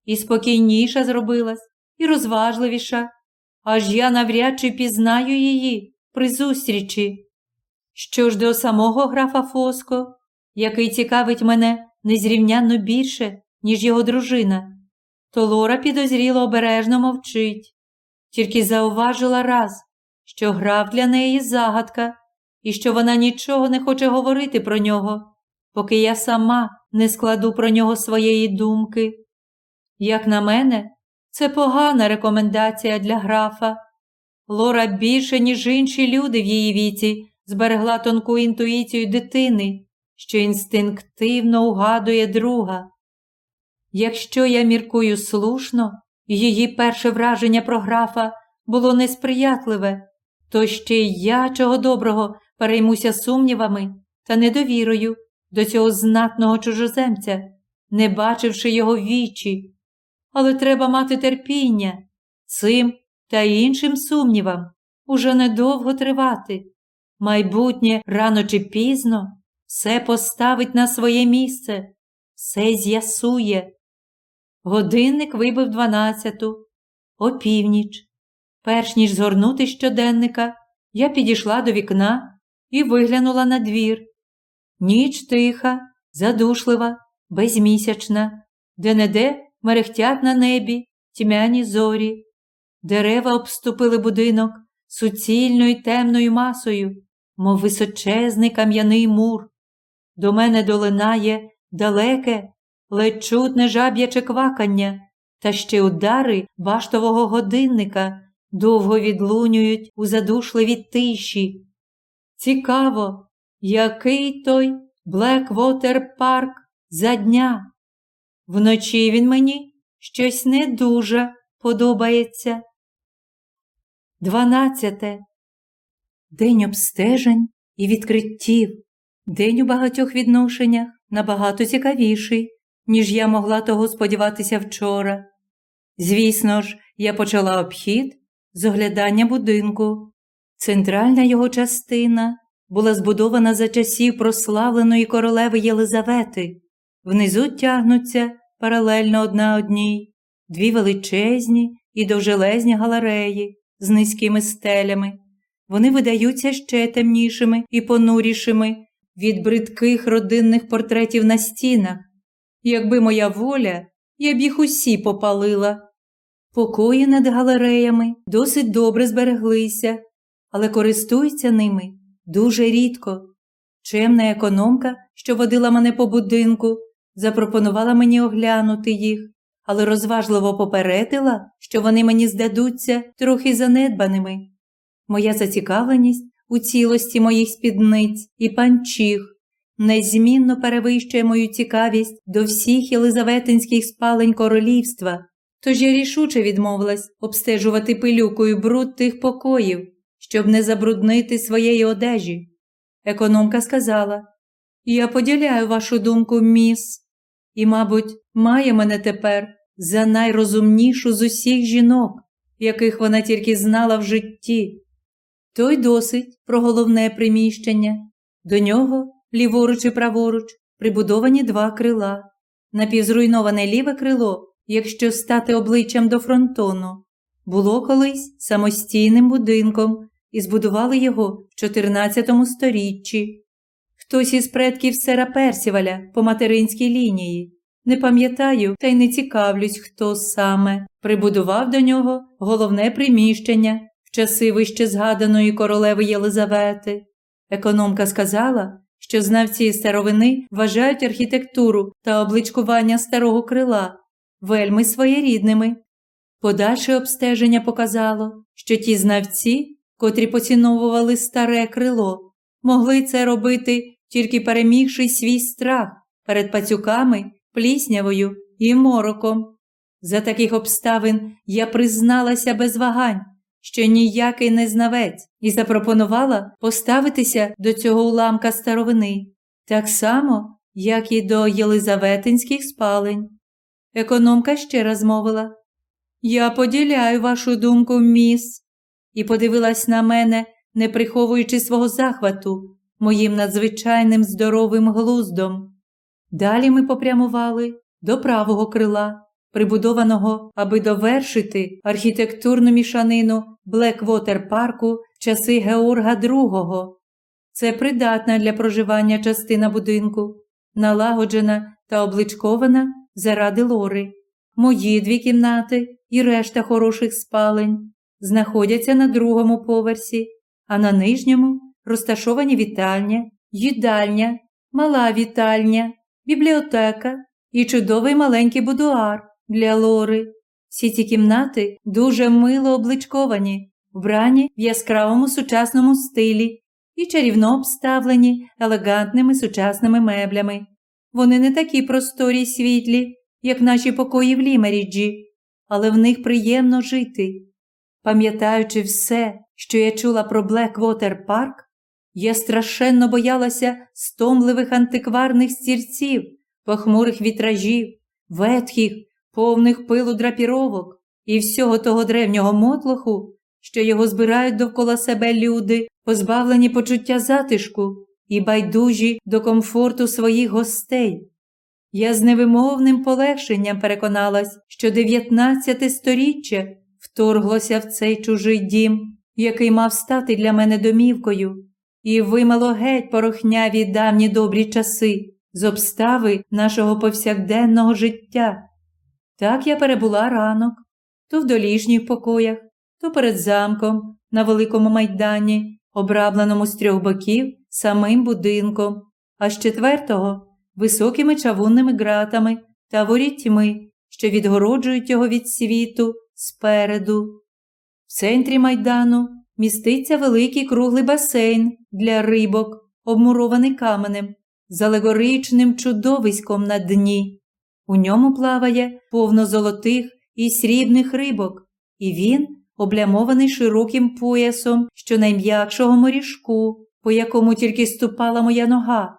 і спокійніша зробилась, і розважливіша, аж я навряд чи пізнаю її при зустрічі. Що ж до самого графа Фоско, який цікавить мене незрівнянно більше, ніж його дружина, то Лора підозріло обережно мовчить, тільки зауважила раз, що граф для неї загадка, і що вона нічого не хоче говорити про нього, поки я сама не складу про нього своєї думки. Як на мене, це погана рекомендація для графа. Лора більше, ніж інші люди в її віці, зберегла тонку інтуїцію дитини, що інстинктивно угадує друга. Якщо я міркую слушно, її перше враження про графа було несприятливе, то ще й я, чого доброго, переймуся сумнівами та недовірою до цього знатного чужоземця, не бачивши його вічі. Але треба мати терпіння, цим та іншим сумнівам уже недовго тривати. майбутнє рано чи пізно все поставить на своє місце, все з'ясує. Годинник вибив дванадцяту, опівніч. Перш ніж згорнути щоденника, я підійшла до вікна і виглянула на двір. Ніч тиха, задушлива, безмісячна, де-не-де мерехтять на небі тьмяні зорі. Дерева обступили будинок суцільною темною масою, мов височезний кам'яний мур. До мене долинає далеке, ледь чутне жаб'яче квакання, та ще удари баштового годинника довго відлунюють у задушливій тиші. Цікаво, який той Блеквотер парк за дня. Вночі він мені щось не дуже подобається. Дванадцяте. День обстежень і відкриттів. День у багатьох відношеннях набагато цікавіший, ніж я могла того сподіватися вчора. Звісно ж, я почала обхід з оглядання будинку. Центральна його частина була збудована за часів прославленої королеви Єлизавети. Внизу тягнуться паралельно одна одній, дві величезні і довжелезні галереї з низькими стелями. Вони видаються ще темнішими і понурішими від бридких родинних портретів на стінах. Якби моя воля, я б їх усі попалила. Покої над галереями досить добре збереглися, але користуються ними дуже рідко. Чемна економка, що водила мене по будинку, запропонувала мені оглянути їх, але розважливо попередила, що вони мені здадуться трохи занедбаними. Моя зацікавленість у цілості моїх спідниць і панчіх незмінно перевищує мою цікавість до всіх єлизаветинських спалень королівства, тож я рішуче відмовилась обстежувати пилюкою бруд тих покоїв, щоб не забруднити своєї одежі. Економка сказала: Я поділяю вашу думку, міс, і, мабуть, має мене тепер за найрозумнішу з усіх жінок, яких вона тільки знала в житті. Той досить про головне приміщення. До нього, ліворуч і праворуч, прибудовані два крила. Напівзруйноване ліве крило, якщо стати обличчям до фронтону, було колись самостійним будинком і збудували його в 14 сторіччі. Хтось із предків сера Персіваля по материнській лінії. Не пам'ятаю та й не цікавлюсь, хто саме прибудував до нього головне приміщення в часи вище згаданої королеви Єлизавети. Економка сказала, що знавці старовини вважають архітектуру та обличкування старого крила вельми своєрідними. Подальше обстеження показало, що ті знавці, котрі поціновували старе крило, могли це робити, тільки перемігши свій страх перед пацюками, пліснявою і мороком. За таких обставин я призналася без вагань, що ніякий не знавець, і запропонувала поставитися до цього уламка старовини, так само, як і до єлизаветинських спалень. Економка ще раз мовила Я поділяю вашу думку, міс, і подивилась на мене, не приховуючи свого захвату, моїм надзвичайним здоровим глуздом. Далі ми попрямували до правого крила, прибудованого, аби довершити архітектурну мішанину Блеквотер парку часи Георга II. Це придатна для проживання частина будинку, налагоджена та обличкована заради лори. Мої дві кімнати і решта хороших спалень знаходяться на другому поверсі, а на нижньому розташовані вітальня, їдальня, мала вітальня, бібліотека і чудовий маленький будуар для лори. Всі ці кімнати дуже мило обличковані, вбрані в яскравому сучасному стилі і чарівно обставлені елегантними сучасними меблями. Вони не такі просторі й світлі, як наші покої в Лімеріджі, але в них приємно жити. Пам'ятаючи все, що я чула про Блеквотер Парк, я страшенно боялася стомливих антикварних стірців, похмурих вітражів, ветхих, повних пилу драпіровок і всього того древнього мотлоху, що його збирають довкола себе люди, позбавлені почуття затишку і байдужі до комфорту своїх гостей. Я з невимовним полегшенням переконалась, що 19 сторіччя вторглося в цей чужий дім, який мав стати для мене домівкою, і вимало геть порохняві давні добрі часи з обстави нашого повсякденного життя. Так я перебула ранок, то в долішніх покоях, то перед замком на великому майдані, обрабленому з трьох боків самим будинком, а з четвертого високими чавунними ґратами та ворітьми, що відгороджують його від світу спереду. В центрі майдану міститься великий круглий басейн для рибок, обмурований каменем, з алегоричним чудовиськом на дні. У ньому плаває повно золотих і срібних рибок, і він облямований широким поясом щонайм'якшого морішку, по якому тільки ступала моя нога.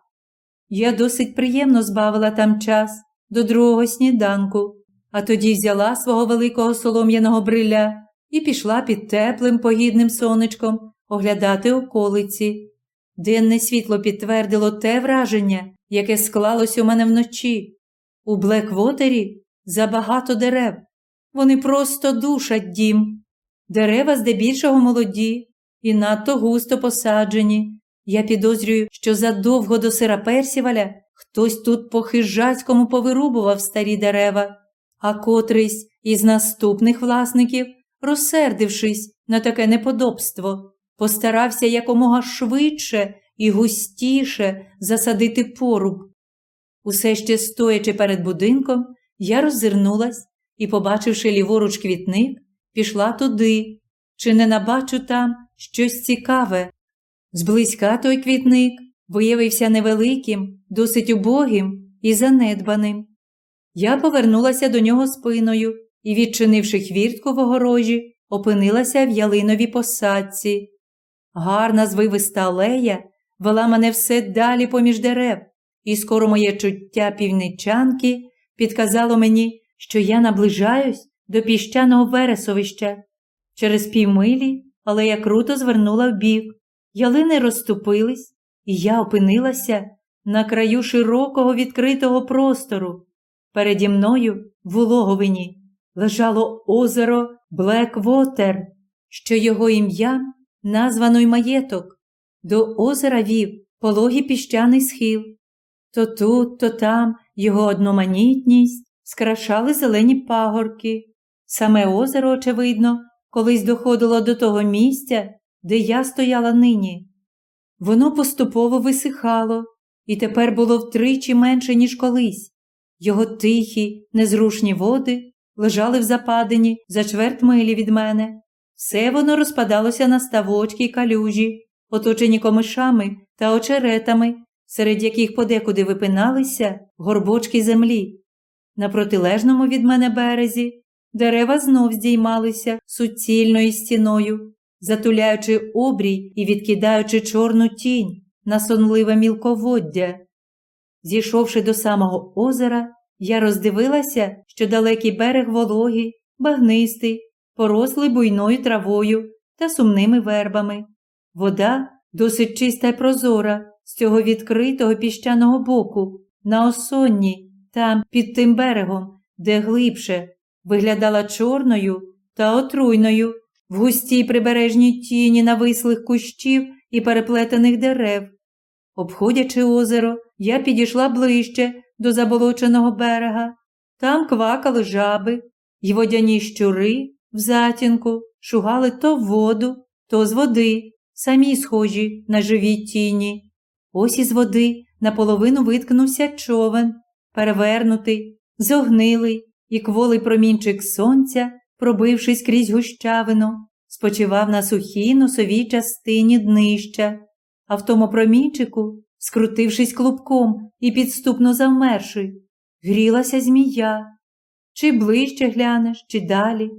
Я досить приємно збавила там час до другого сніданку, а тоді взяла свого великого солом'яного бриля і пішла під теплим погідним сонечком оглядати околиці. Денне світло підтвердило те враження, яке склалось у мене вночі. У Блеквотері забагато дерев. Вони просто душать дім. Дерева здебільшого молоді і надто густо посаджені. Я підозрюю, що задовго до сира Персіваля хтось тут по хижацькому повирубував старі дерева, а котрийсь із наступних власників, розсердившись на таке неподобство, постарався якомога швидше і густіше засадити поруб. Усе ще стоячи перед будинком, я роззирнулась і, побачивши ліворуч квітник, пішла туди, чи не набачу там щось цікаве. Зблизька той квітник виявився невеликим, досить убогим і занедбаним. Я повернулася до нього спиною і, відчинивши хвіртку в огорожі, опинилася в ялиновій посадці. Гарна звивиста алея вела мене все далі поміж дерев, і скоро моє чуття півничанки підказало мені, що я наближаюсь до піщаного вересовища. Через півмилі алея круто звернула вбік, ялини розступились, і я опинилася на краю широкого відкритого простору. Переді мною в улоговині лежало озеро Блеквотер, що його ім'ям названо й маєток. До озера вів пологий піщаний схил. То тут, то там його одноманітність скрашали зелені пагорки. Саме озеро, очевидно, колись доходило до того місця, де я стояла нині. Воно поступово висихало і тепер було втричі менше, ніж колись. Його тихі, незрушні води лежали в западині за чверть милі від мене. Все воно розпадалося на ставочки й калюжі, оточені комишами та очеретами, серед яких подекуди випиналися горбочки землі. На протилежному від мене березі дерева знов здіймалися суцільною стіною, затуляючи обрій і відкидаючи чорну тінь на сонливе мілководдя. Зійшовши до самого озера, я роздивилася, що далекий берег вологий, багнистий, порослий буйною травою та сумними вербами. Вода досить чиста й прозора з цього відкритого піщаного боку, на осонні, там, під тим берегом, де глибше, виглядала чорною та отруйною в густій прибережній тіні навислих кущів і переплетених дерев. Обходячи озеро, я підійшла ближче до заболоченого берега. Там квакали жаби, й водяні щури в затінку шугали то в воду, то з води, самі схожі на живі тіні. Ось із води наполовину виткнувся човен, перевернутий, зогнилий і кволий промінчик сонця, пробившись крізь гущавину, спочивав на сухій носовій частині днища, а в тому промінчику, скрутившись клубком і підступно завмерши, грілася змія. Чи ближче глянеш, чи далі.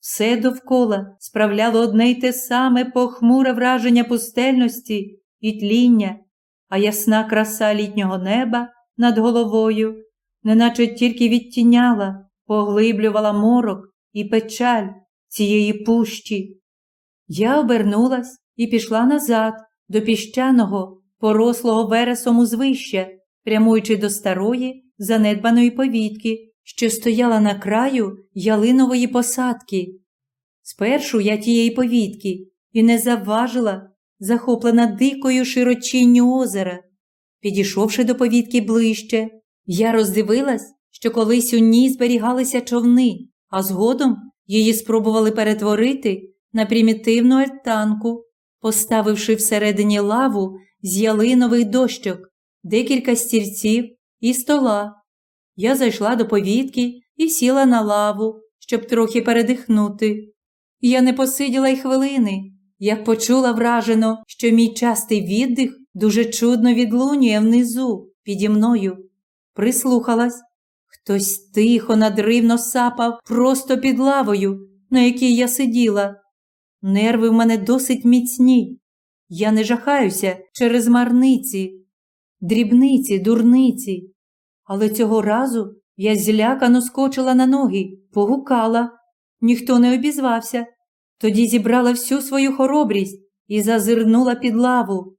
Все довкола справляло одне й те саме похмуре враження пустельності і тління, а ясна краса літнього неба над головою, неначе тільки відтіняла, поглиблювала морок і печаль цієї пущі. Я обернулась і пішла назад, до піщаного, порослого вересом узвища, прямуючи до старої, занедбаної повітки, що стояла на краю ялинової посадки. Спершу я тієї повітки і не завважила, захоплена дикою широчинню озера. Підійшовши до повітки ближче, я роздивилась, що колись у ній зберігалися човни, а згодом її спробували перетворити на примітивну альтанку, поставивши всередині лаву з ялинових дощок, декілька стільців і стола. Я зайшла до повітки і сіла на лаву, щоб трохи передихнути. Я не посиділа й хвилини, як почула вражено, що мій частий віддих дуже чудно відлунює внизу, піді мною. Прислухалась. Хтось тихо, надривно сапав просто під лавою, на якій я сиділа. Нерви в мене досить міцні. Я не жахаюся через марниці, дрібниці, дурниці. Але цього разу я злякано скочила на ноги, погукала. Ніхто не обізвався. Тоді зібрала всю свою хоробрість і зазирнула під лаву.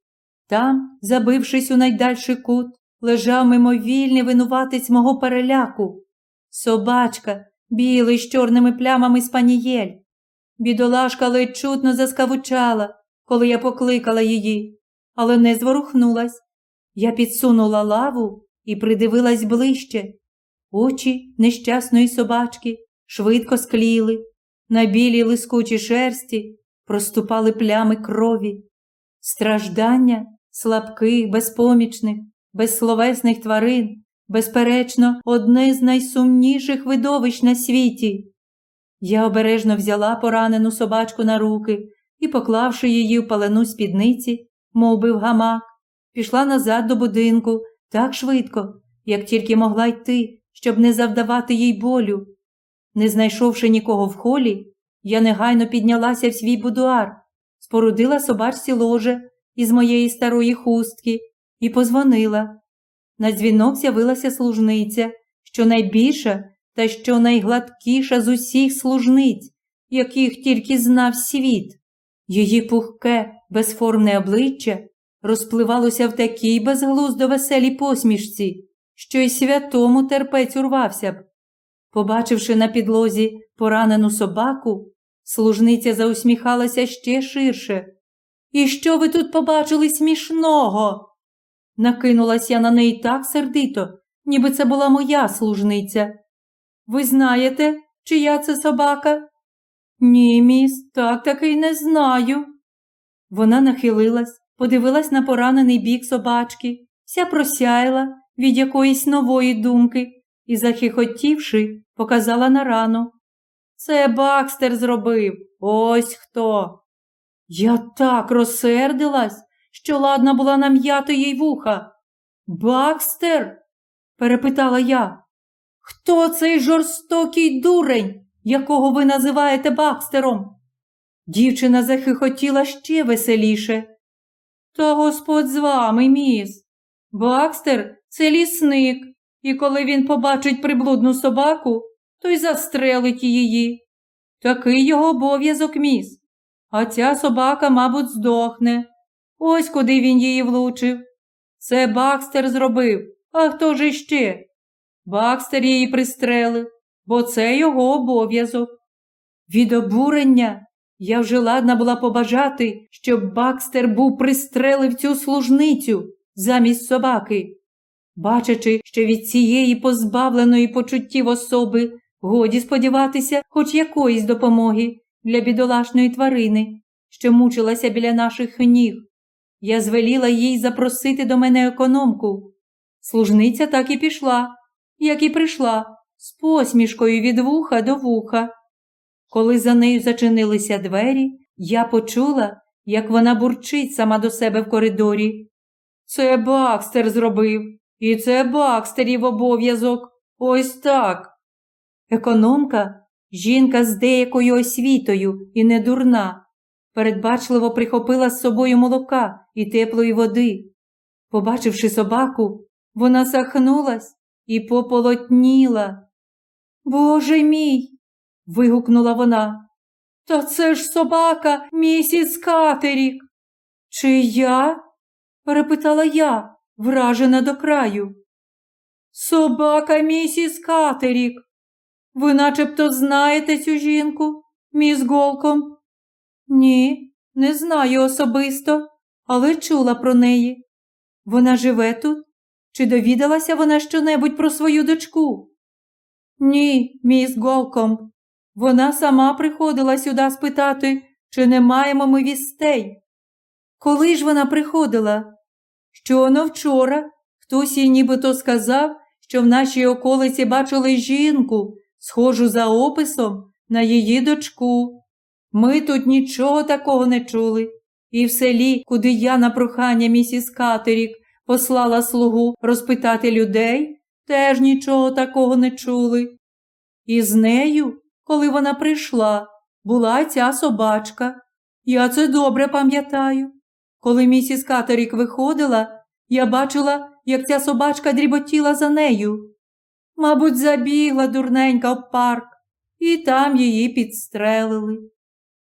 Там, забившись у найдальший кут, лежав мимовільний винуватець мого переляку. Собачка, білий з чорними плямами спанієль. Бідолашка ледь чутно заскавучала, коли я покликала її, але не зворухнулась. Я підсунула лаву і придивилась ближче. Очі нещасної собачки швидко скліли, на білій лискучій шерсті проступали плями крові. Страждання слабких, безпомічних, безсловесних тварин, безперечно, одне з найсумніших видовищ на світі. Я обережно взяла поранену собачку на руки і, поклавши її в палену спідниці, мов би в гамак, пішла назад до будинку так швидко, як тільки могла йти, щоб не завдавати їй болю. Не знайшовши нікого в холі, я негайно піднялася в свій будуар, спорудила собачці ложе із моєї старої хустки і позвонила. На дзвінок з'явилася служниця, що найбільша та що найгладкіша з усіх служниць, яких тільки знав світ. Її пухке, безформне обличчя розпливалося в такій безглуздо веселій посмішці, що й святому терпець урвався б. Побачивши на підлозі поранену собаку, служниця заусміхалася ще ширше. І що ви тут побачили смішного? Накинулась я на неї так сердито, ніби це була моя служниця. Ви знаєте, чия це собака? Ні, міс, так таки й не знаю. Вона нахилилась, подивилась на поранений бік собачки, вся просяяла від якоїсь нової думки і, захихотівши, показала на рану. Це Бакстер зробив. Ось хто. Я так розсердилась, що ладна була нам'яти їй вуха. Бакстер? перепитала я. Хто цей жорстокий дурень, якого ви називаєте Бакстером? Дівчина захихотіла ще веселіше. Та господь з вами, міс. Бакстер це лісник, і коли він побачить приблудну собаку, то й застрелить її. Такий його обов'язок міс. А ця собака, мабуть, здохне. Ось куди він її влучив. Це Бакстер зробив, а хто ж іще? Бакстер її пристрелив, бо це його обов'язок. Від обурення я вже ладна була побажати, щоб Бакстер був пристрелив цю служницю замість собаки. Бачачи, що від цієї позбавленої почуттів особи годі сподіватися хоч якоїсь допомоги для бідолашної тварини, що мучилася біля наших ніг, я звеліла їй запросити до мене економку. Служниця так і пішла, як і прийшла, з посмішкою від вуха до вуха. Коли за нею зачинилися двері, я почула, як вона бурчить сама до себе в коридорі. Це Бакстер зробив, і це Бакстерів обов'язок. Ось так. Економка, жінка з деякою освітою і не дурна, передбачливо прихопила з собою молока і теплої води. Побачивши собаку, вона сахнулась і пополотніла. Боже мій. вигукнула вона. Та це ж собака місіс Катерік. Чия? перепитала я, вражена до краю. Собака місіс Катерік. Ви начебто знаєте цю жінку, міс Голком? Ні, не знаю особисто, але чула про неї. Вона живе тут? Чи довідалася вона щонебудь про свою дочку? Ні, міс Голком. Вона сама приходила сюди спитати, чи не маємо ми вістей. Коли ж вона приходила? Щоно вчора хтось їй нібито сказав, що в нашій околиці бачили жінку, схожу за описом на її дочку. Ми тут нічого такого не чули, і в селі, куди я на прохання місіс Катерік послала слугу розпитати людей, теж нічого такого не чули. І з нею, коли вона прийшла, була ця собачка. Я це добре пам'ятаю. Коли місіс Катерік виходила, я бачила, як ця собачка дріботіла за нею. Мабуть, забігла дурненька в парк, і там її підстрелили.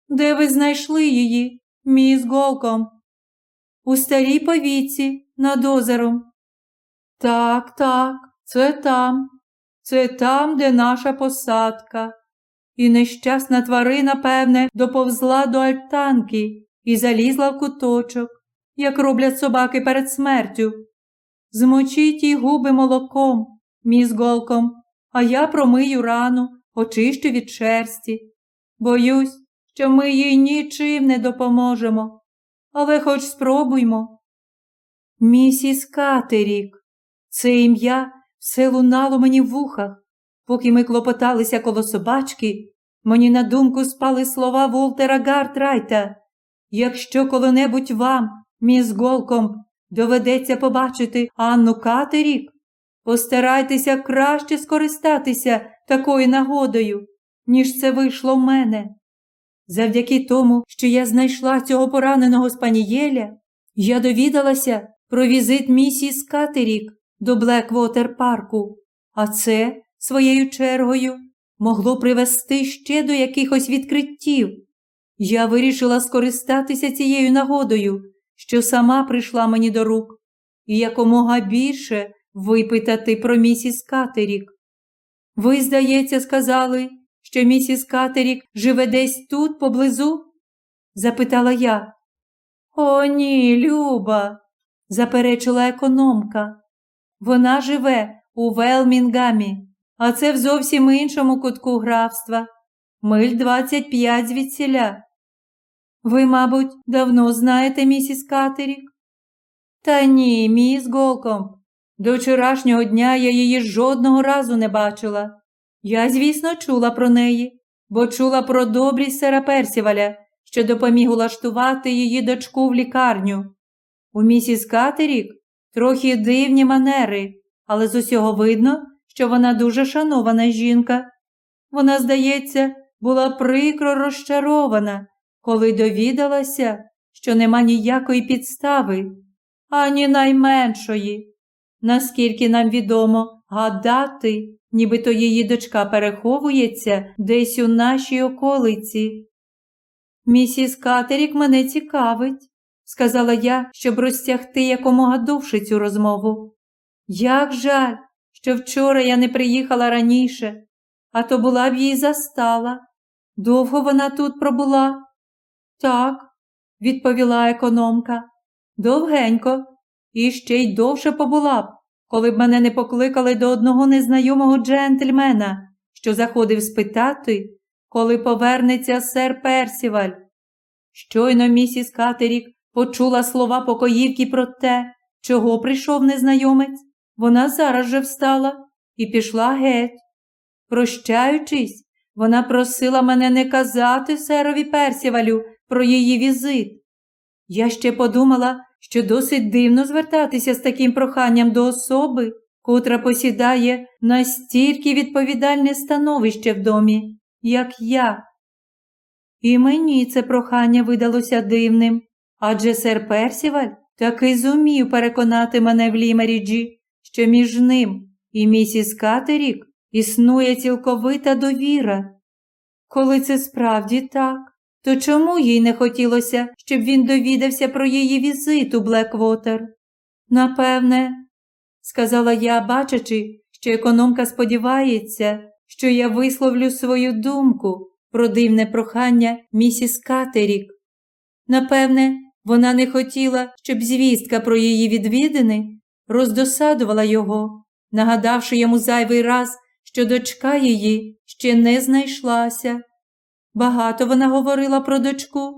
Де ви знайшли її, міс Голком? У старій повіці над озером. Так, так, це там. Це там, де наша посадка. І нещасна тварина, певне, доповзла до альтанки і залізла в куточок, як роблять собаки перед смертю. Змочіть їй губи молоком, міс голком, а я промию рану, очищу від шерсті. Боюсь, що ми їй нічим не допоможемо, але хоч спробуймо. Місіс Катерік, це ім'я все лунало мені в вухах. Поки ми клопоталися коло собачки, мені на думку спали слова Волтера Гартрайта. Якщо коли-небудь вам, міс Голком, доведеться побачити Анну Катерік, постарайтеся краще скористатися такою нагодою, ніж це вийшло в мене. Завдяки тому, що я знайшла цього пораненого спанієля, я довідалася про візит місіс Катерік до Блеквотер парку, а це, своєю чергою, могло привести ще до якихось відкриттів. Я вирішила скористатися цією нагодою, що сама прийшла мені до рук, і якомога більше випитати про місіс Катерік. Ви, здається, сказали, що місіс Катерік живе десь тут поблизу? запитала я. О, ні, Люба, заперечила економка. Вона живе у Велмінгамі, а це в зовсім іншому кутку графства. Миль 25 звідсіля. Ви, мабуть, давно знаєте місіс Катерік? Та ні, міс Голком. До вчорашнього дня я її жодного разу не бачила. Я, звісно, чула про неї, бо чула про добрість сера Персіваля, що допоміг улаштувати її дочку в лікарню. У місіс Катерік трохи дивні манери, але з усього видно, що вона дуже шанована жінка. Вона, здається, була прикро розчарована, коли довідалася, що нема ніякої підстави, ані найменшої. Наскільки нам відомо, гадати, нібито її дочка переховується десь у нашій околиці. Місіс Катерік мене цікавить, сказала я, щоб розтягти якомога довше цю розмову. Як жаль, що вчора я не приїхала раніше, а то була б її застала. Довго вона тут пробула? Так, відповіла економка. Довгенько, і ще й довше побула б, коли б мене не покликали до одного незнайомого джентльмена, що заходив спитати, коли повернеться сер Персіваль. Щойно місіс Катерік почула слова покоївки про те, чого прийшов незнайомець, вона зараз же встала і пішла геть. Прощаючись, вона просила мене не казати серові Персівалю про її візит. Я ще подумала, що досить дивно звертатися з таким проханням до особи, котра посідає настільки відповідальне становище в домі, як я. І мені це прохання видалося дивним, адже сер Персіваль таки зумів переконати мене в Лімеріджі, що між ним і місіс Катерік існує цілковита довіра. Коли це справді так, то чому їй не хотілося, щоб він довідався про її візит у Блеквотер? Напевне, сказала я, бачачи, що економка сподівається, що я висловлю свою думку про дивне прохання місіс Катерік. Напевне, вона не хотіла, щоб звістка про її відвідини роздосадувала його, нагадавши йому зайвий раз, що дочка її ще не знайшлася. Багато вона говорила про дочку.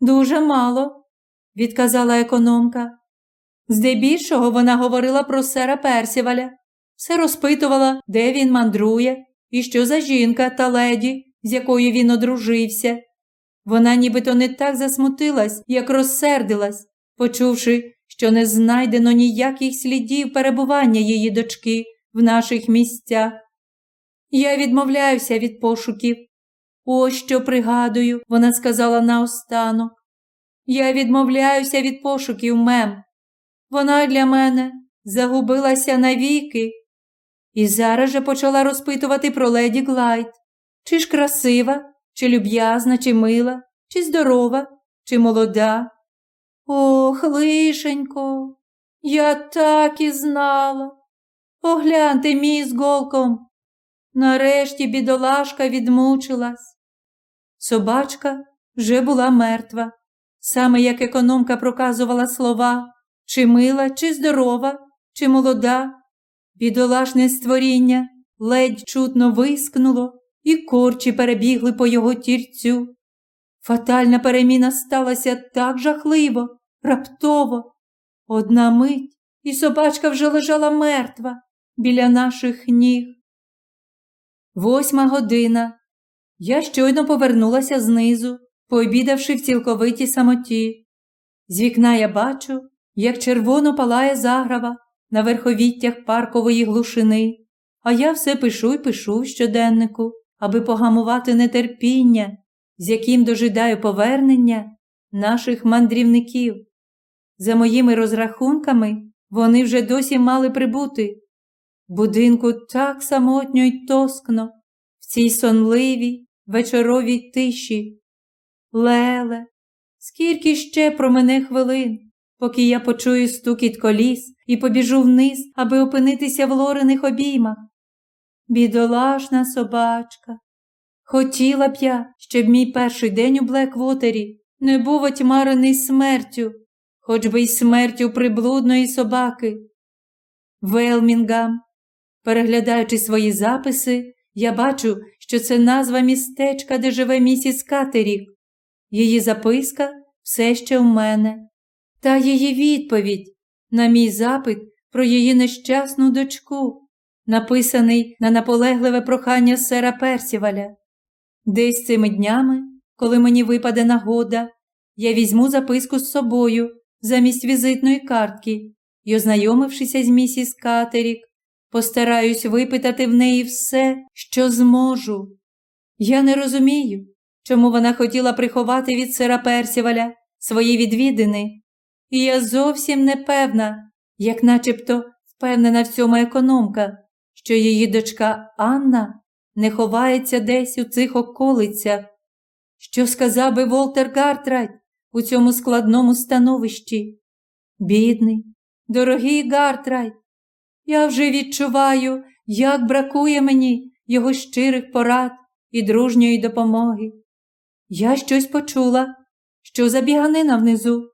Дуже мало, відказала економка. Здебільшого вона говорила про сера Персіваля, все розпитувала, де він мандрує і що за жінка та леді, з якою він одружився. Вона нібито не так засмутилась, як розсердилась, почувши, що не знайдено ніяких слідів перебування її дочки в наших місцях. Я відмовляюся від пошуків. Ось що пригадую, вона сказала наостанок. Я відмовляюся від пошуків мем. Вона для мене загубилася навіки. І зараз же почала розпитувати про леді Глайд. Чи ж красива, чи люб'язна, чи мила, чи здорова, чи молода. Ох, лишенько, я так і знала. Погляньте, мій з голком. Нарешті бідолашка відмучилась. Собачка вже була мертва, саме як економка проказувала слова чи мила, чи здорова, чи молода. Бідолашне створіння ледь чутно вискнуло, і корчі перебігли по його тірцю. Фатальна переміна сталася так жахливо, раптово. Одна мить, і собачка вже лежала мертва біля наших ніг. Восьма година. Я щойно повернулася знизу, пообідавши в цілковитій самоті. З вікна я бачу, як червоно палає заграва на верховіттях паркової глушини, а я все пишу й пишу в щоденнику, аби погамувати нетерпіння, з яким дожидаю повернення наших мандрівників. За моїми розрахунками, вони вже досі мали прибути. Будинку так самотньо й тоскно, в цій сонливій вечоровій тиші. Леле, скільки ще про мене хвилин, поки я почую стукіт коліс і побіжу вниз, аби опинитися в лорених обіймах. Бідолашна собачка. Хотіла б я, щоб мій перший день у Блеквотері не був отьмарений смертю, хоч би й смертю приблудної собаки. Велмінгам. Переглядаючи свої записи, я бачу, що це назва містечка, де живе місіс Катерік. Її записка все ще в мене. Та її відповідь на мій запит про її нещасну дочку, написаний на наполегливе прохання сера Персіваля. Десь цими днями, коли мені випаде нагода, я візьму записку з собою замість візитної картки і, ознайомившися з місіс Катерік, постараюсь випитати в неї все, що зможу. Я не розумію, чому вона хотіла приховати від сера Персіваля свої відвідини, і я зовсім не певна, як начебто впевнена в цьому економка, що її дочка Анна не ховається десь у цих околицях. Що сказав би Волтер Гартрайт у цьому складному становищі? Бідний, дорогий Гартрайт, я вже відчуваю, як бракує мені його щирих порад і дружньої допомоги. Я щось почула, що за біганина внизу.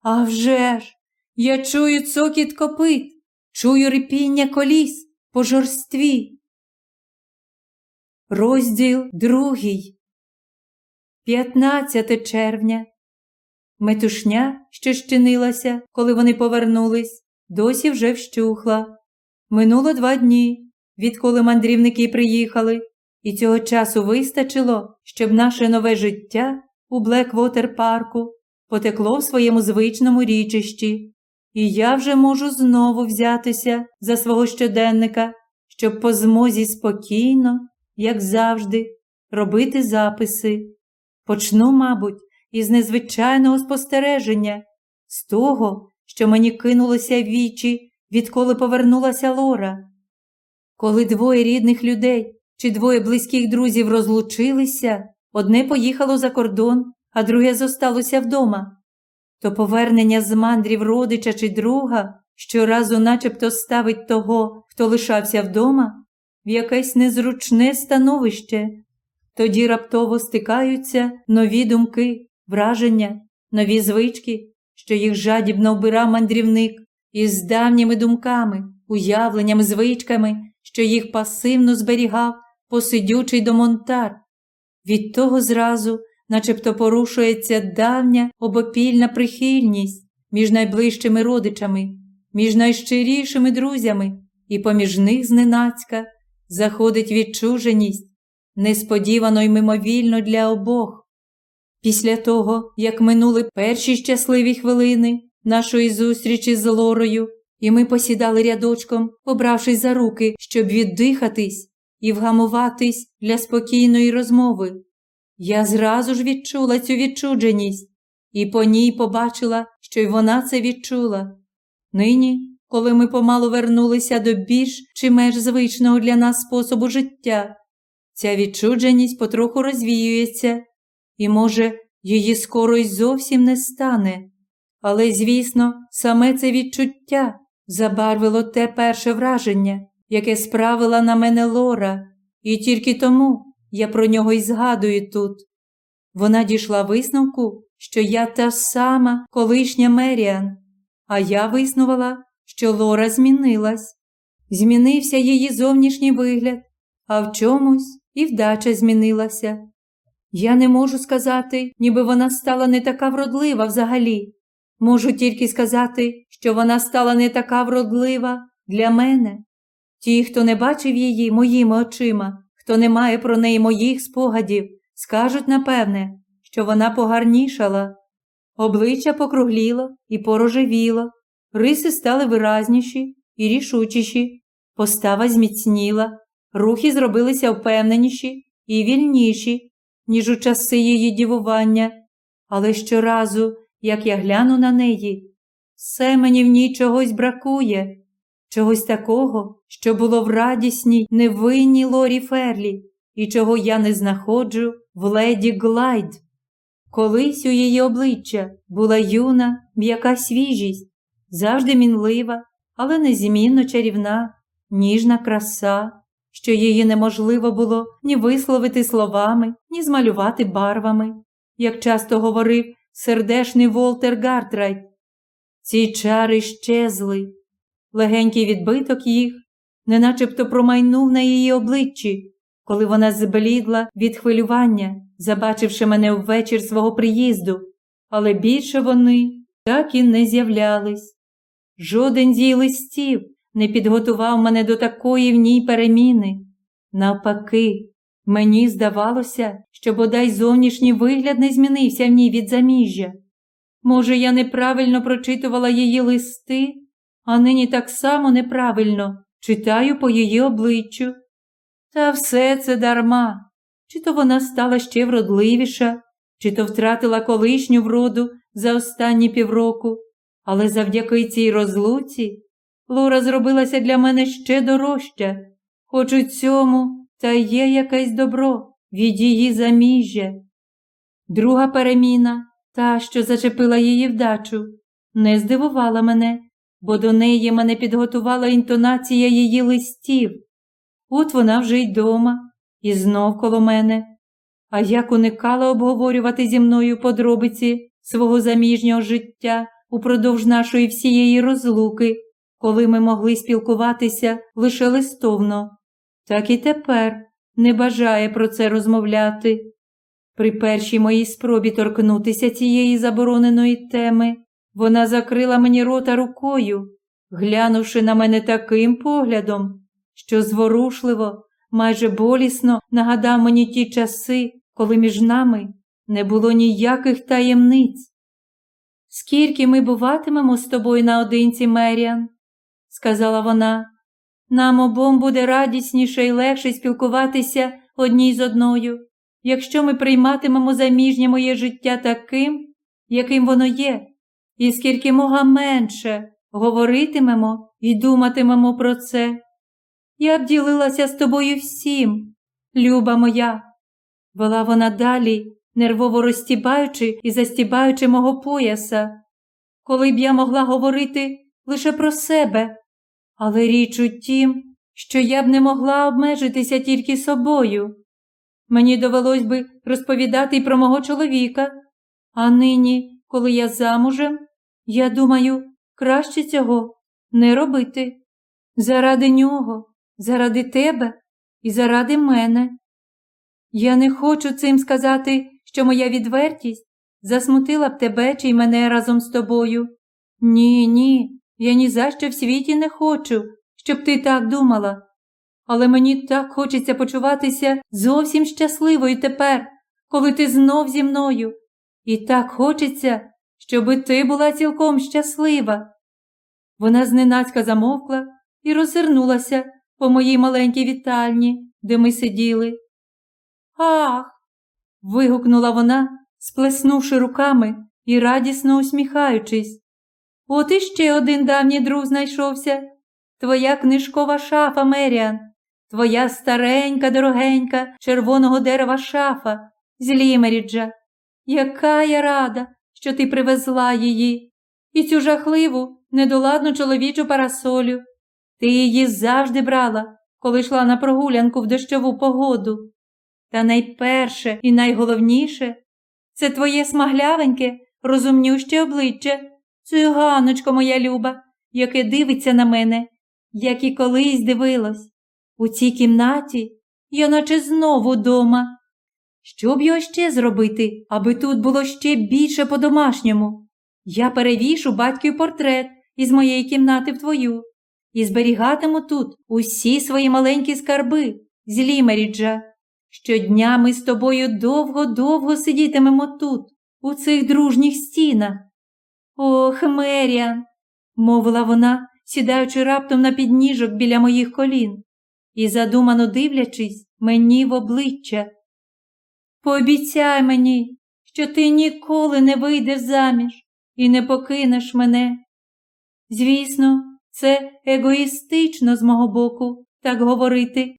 А вже ж, я чую цокіт копит, чую рипіння коліс по жорстві. Розділ другий. 15 червня. Метушня, що щинилася, коли вони повернулись, досі вже вщухла. Минуло два дні, відколи мандрівники приїхали, і цього часу вистачило, щоб наше нове життя у Блеквотер парку потекло в своєму звичному річищі, і я вже можу знову взятися за свого щоденника, щоб по змозі спокійно, як завжди, робити записи. Почну, мабуть, із незвичайного спостереження, з того, що мені кинулося вічі, відколи повернулася Лора. Коли двоє рідних людей чи двоє близьких друзів розлучилися, одне поїхало за кордон, а друге зосталося вдома. То повернення з мандрів родича чи друга щоразу начебто ставить того, хто лишався вдома, в якесь незручне становище. Тоді раптово стикаються нові думки, враження, нові звички, що їх жадібно обира мандрівник із давніми думками, уявленнями, звичками, що їх пасивно зберігав посидючий домонтар. Від того зразу, начебто порушується давня обопільна прихильність між найближчими родичами, між найщирішими друзями, і поміж них зненацька заходить відчуженість, несподівано й мимовільно для обох. Після того, як минули перші щасливі хвилини нашої зустрічі з Лорою, і ми посідали рядочком, побравшись за руки, щоб віддихатись і вгамуватись для спокійної розмови, я зразу ж відчула цю відчудженість і по ній побачила, що й вона це відчула. Нині, коли ми помалу вернулися до більш чи менш звичного для нас способу життя, ця відчудженість потроху розвіюється, і, може, її скоро й зовсім не стане. Але, звісно, саме це відчуття забарвило те перше враження, яке справила на мене Лора, і тільки тому я про нього й згадую тут. Вона дійшла висновку, що я та сама колишня Меріан, а я виснувала, що Лора змінилась. Змінився її зовнішній вигляд, а в чомусь і вдача змінилася. Я не можу сказати, ніби вона стала не така вродлива взагалі. Можу тільки сказати, що вона стала не така вродлива для мене. Ті, хто не бачив її моїми очима, хто не має про неї моїх спогадів, скажуть, напевне, що вона погарнішала. Обличчя покругліло і порожевіло, риси стали виразніші і рішучіші, постава зміцніла, рухи зробилися впевненіші і вільніші, ніж у часи її дівування, але щоразу, як я гляну на неї, все мені в ній чогось бракує, чогось такого, що було в радісній, невинній Лорі Ферлі, і чого я не знаходжу в леді Глайд. Колись у її обличчя була юна, м'яка свіжість, завжди мінлива, але незмінно чарівна, ніжна краса, що її неможливо було ні висловити словами, ні змалювати барвами, як часто говорив сердешний Волтер Гартрайт. Ці чари щезли, легенький відбиток їх, неначебто промайнув на її обличчі, коли вона зблідла від хвилювання, забачивши мене ввечір свого приїзду, але більше вони так і не з'являлись. Жоден з її листів не підготував мене до такої в ній переміни. Навпаки, мені здавалося, що бодай зовнішній вигляд не змінився в ній від заміжжя. Може, я неправильно прочитувала її листи, а нині так само неправильно читаю по її обличчю. Та все це дарма. Чи то вона стала ще вродливіша, чи то втратила колишню вроду за останні півроку, але завдяки цій розлуці Лора зробилася для мене ще дорожча, хоч у цьому та є якесь добро від її заміжжя. Друга переміна, та, що зачепила її вдачу, не здивувала мене, бо до неї мене підготувала інтонація її листів. От вона вже й дома, і знов коло мене. А як уникала обговорювати зі мною подробиці свого заміжнього життя упродовж нашої всієї розлуки коли ми могли спілкуватися лише листовно, так і тепер не бажає про це розмовляти. При першій моїй спробі торкнутися цієї забороненої теми, вона закрила мені рота рукою, глянувши на мене таким поглядом, що зворушливо, майже болісно нагадав мені ті часи, коли між нами не було ніяких таємниць. Скільки ми буватимемо з тобою наодинці, Меріан? сказала вона. Нам обом буде радісніше і легше спілкуватися одній з одною, якщо ми прийматимемо заміжнє моє життя таким, яким воно є, і скільки мога менше говоритимемо і думатимемо про це. Я б ділилася з тобою всім, люба моя. Вела вона далі, нервово розстібаючи і застібаючи мого пояса. Коли б я могла говорити лише про себе, але річ у тім, що я б не могла обмежитися тільки собою. Мені довелось би розповідати й про мого чоловіка, а нині, коли я замужем, я думаю, краще цього не робити. Заради нього, заради тебе і заради мене. Я не хочу цим сказати, що моя відвертість засмутила б тебе чи й мене разом з тобою. Ні, ні, я ні за що в світі не хочу, щоб ти так думала. Але мені так хочеться почуватися зовсім щасливою тепер, коли ти знов зі мною. І так хочеться, щоби ти була цілком щаслива. Вона зненацька замовкла і роззирнулася по моїй маленькій вітальні, де ми сиділи. Ах. вигукнула вона, сплеснувши руками і радісно усміхаючись. От іще один давній друг знайшовся. Твоя книжкова шафа, Меріан, твоя старенька, дорогенька, червоного дерева шафа з Лімеріджа. Яка я рада, що ти привезла її, і цю жахливу, недоладну чоловічу парасолю. Ти її завжди брала, коли йшла на прогулянку в дощову погоду. Та найперше і найголовніше це твоє смаглявеньке, розумнюще обличчя, циганочко моя люба, яке дивиться на мене, як і колись дивилось. У цій кімнаті я наче знову дома. Що б його ще зробити, аби тут було ще більше по-домашньому? Я перевішу батьків портрет із моєї кімнати в твою і зберігатиму тут усі свої маленькі скарби з Лімеріджа. Щодня ми з тобою довго-довго сидітимемо тут, у цих дружніх стінах. Ох, Меріан, мовила вона, сідаючи раптом на підніжок біля моїх колін і задумано дивлячись мені в обличчя. Пообіцяй мені, що ти ніколи не вийдеш заміж і не покинеш мене. Звісно, це егоїстично з мого боку так говорити,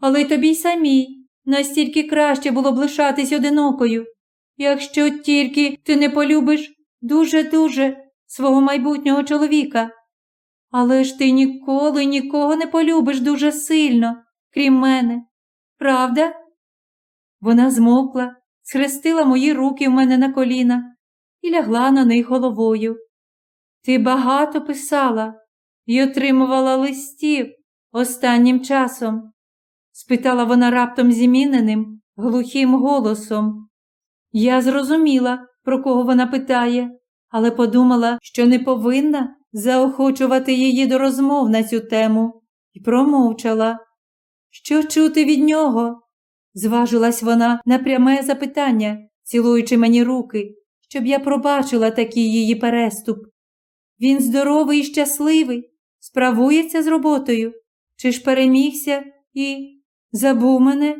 але й тобі самій настільки краще було б лишатись одинокою, якщо тільки ти не полюбиш дуже-дуже свого майбутнього чоловіка. Але ж ти ніколи нікого не полюбиш дуже сильно, крім мене, правда? Вона змовкла, схрестила мої руки в мене на коліна і лягла на них головою. Ти багато писала і отримувала листів останнім часом? спитала вона раптом зіміненим, глухим голосом. Я зрозуміла, про кого вона питає, але подумала, що не повинна заохочувати її до розмов на цю тему, і промовчала. Що чути від нього? Зважилась вона на пряме запитання, цілуючи мені руки, щоб я пробачила такий її переступ. Він здоровий і щасливий, справується з роботою, чи ж перемігся і забув мене?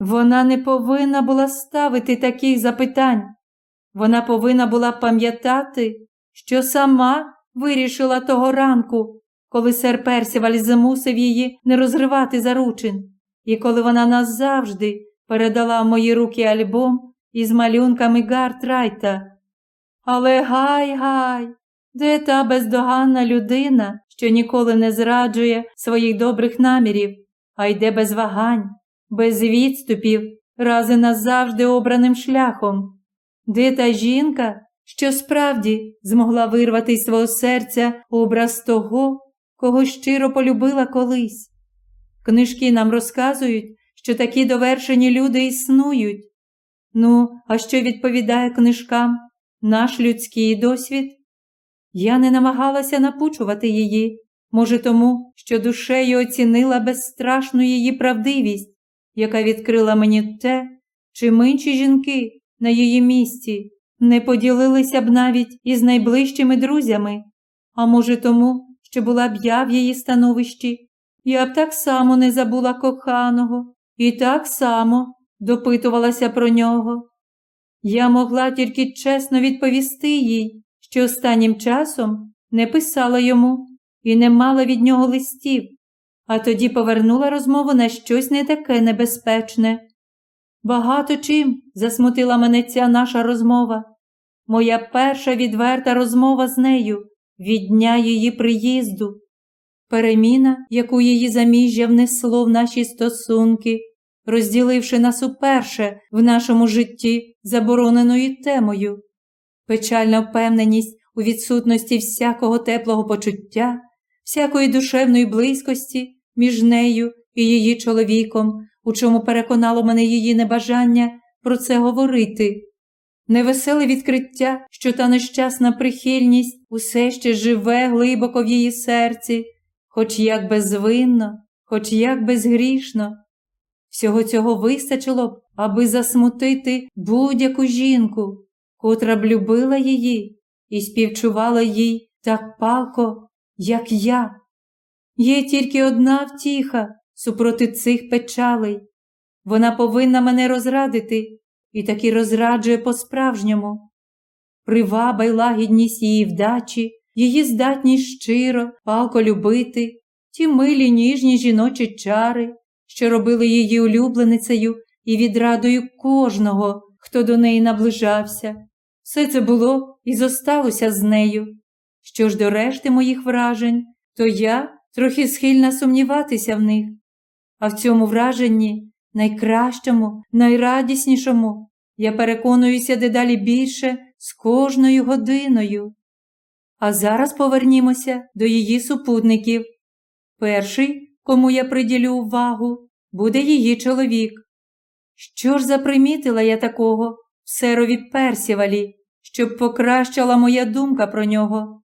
Вона не повинна була ставити таких запитань. Вона повинна була пам'ятати, що сама вирішила того ранку, коли сер Персіваль змусив її не розривати заручин, і коли вона назавжди передала в мої руки альбом із малюнками Гартрайта. Але гай, гай, де та бездоганна людина, що ніколи не зраджує своїх добрих намірів, а йде без вагань, без відступів, рази назавжди обраним шляхом? Де та жінка, що справді змогла вирвати із свого серця образ того, кого щиро полюбила колись? Книжки нам розказують, що такі довершені люди існують. Ну, а що відповідає книжкам наш людський досвід? Я не намагалася напучувати її, може, тому, що душею оцінила безстрашну її правдивість, яка відкрила мені те, чим інші жінки на її місці не поділилися б навіть із найближчими друзями, а може, тому, що була б я в її становищі, я б так само не забула коханого і так само допитувалася про нього. Я могла тільки чесно відповісти їй, що останнім часом не писала йому і не мала від нього листів, а тоді повернула розмову на щось не таке небезпечне. Багато чим засмутила мене ця наша розмова. Моя перша відверта розмова з нею від дня її приїзду, переміна, яку її заміжжя внесло в наші стосунки, розділивши нас уперше в нашому житті забороненою темою, печальна впевненість у відсутності всякого теплого почуття, всякої душевної близькості між нею і її чоловіком, у чому переконало мене її небажання про це говорити. Невеселе відкриття, що та нещасна прихильність усе ще живе глибоко в її серці, хоч як безвинно, хоч як безгрішно. Всього цього вистачило б, аби засмутити будь-яку жінку, котра б любила її і співчувала їй так палко, як я. Є тільки одна втіха супроти цих печалей. Вона повинна мене розрадити і таки розраджує по-справжньому. Приваба й лагідність її вдачі, її здатність щиро, палко любити, ті милі ніжні жіночі чари, що робили її улюбленицею і відрадою кожного, хто до неї наближався. Все це було і зосталося з нею. Що ж до решти моїх вражень, то я трохи схильна сумніватися в них. А в цьому враженні, найкращому, найрадіснішому, я переконуюся дедалі більше з кожною годиною. А зараз повернімося до її супутників. Перший, кому я приділю увагу, буде її чоловік. Що ж запримітила я такого серові персівалі, щоб покращала моя думка про нього?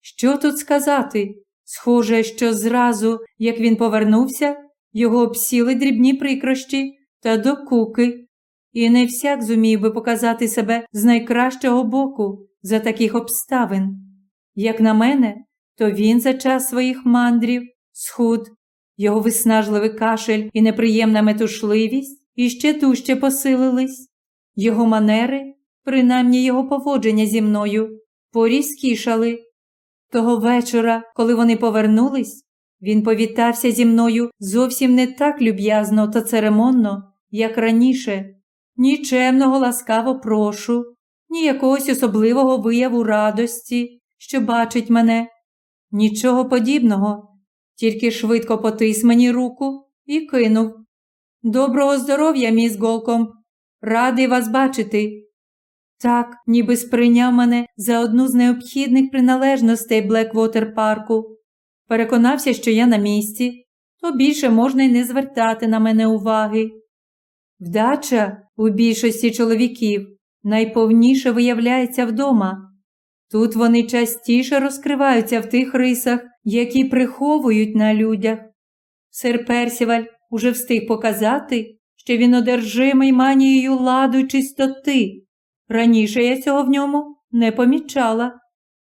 Що тут сказати? Схоже, що зразу, як він повернувся, його обсіли дрібні прикрощі та докуки, і не всяк зумів би показати себе з найкращого боку за таких обставин. Як на мене, то він за час своїх мандрів, схуд, його виснажливий кашель і неприємна метушливість іще дужче посилились, його манери, принаймні його поводження зі мною, порізкішали. Того вечора, коли вони повернулись, він повітався зі мною зовсім не так люб'язно та церемонно, як раніше, нічемного ласкаво прошу, ні якогось особливого вияву радості, що бачить мене, нічого подібного, тільки швидко потис мені руку і кинув. Доброго здоров'я, міс Голком, радий вас бачити. Так, ніби сприйняв мене за одну з необхідних приналежностей Блеквотер парку. Переконався, що я на місці, то більше можна й не звертати на мене уваги. Вдача у більшості чоловіків найповніше виявляється вдома. Тут вони частіше розкриваються в тих рисах, які приховують на людях. Сер Персіваль уже встиг показати, що він одержимий манією ладу й чистоти. Раніше я цього в ньому не помічала.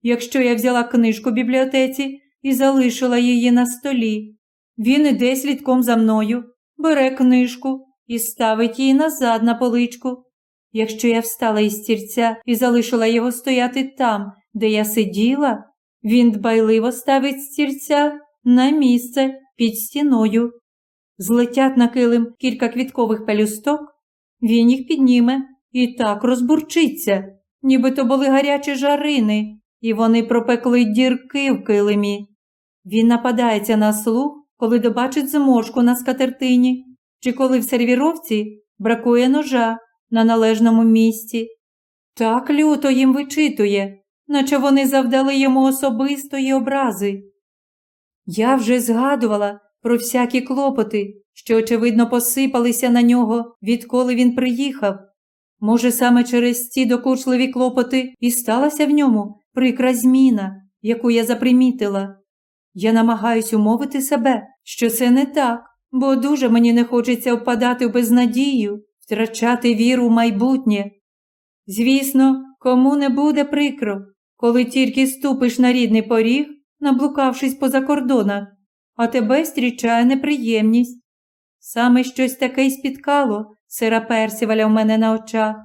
Якщо я взяла книжку в бібліотеці і залишила її на столі, він іде слідком за мною, бере книжку і ставить її назад на поличку. Якщо я встала із стільця і залишила його стояти там, де я сиділа, він дбайливо ставить стільця на місце під стіною. Злетять на килим кілька квіткових пелюсток, він їх підніме і так розбурчиться, ніби то були гарячі жарини, і вони пропекли дірки в килимі. Він нападається на слух, коли добачить зморшку на скатертині, чи коли в сервіровці бракує ножа на належному місці. Так люто їм вичитує, наче вони завдали йому особистої образи. Я вже згадувала про всякі клопоти, що, очевидно, посипалися на нього, відколи він приїхав. Може, саме через ці докучливі клопоти і сталася в ньому прикра зміна, яку я запримітила. Я намагаюсь умовити себе, що це не так, бо дуже мені не хочеться впадати в безнадію, втрачати віру в майбутнє. Звісно, кому не буде прикро, коли тільки ступиш на рідний поріг, наблукавшись поза кордонах, а тебе зустрічає неприємність. Саме щось таке й спіткало сира Персіваля в мене на очах.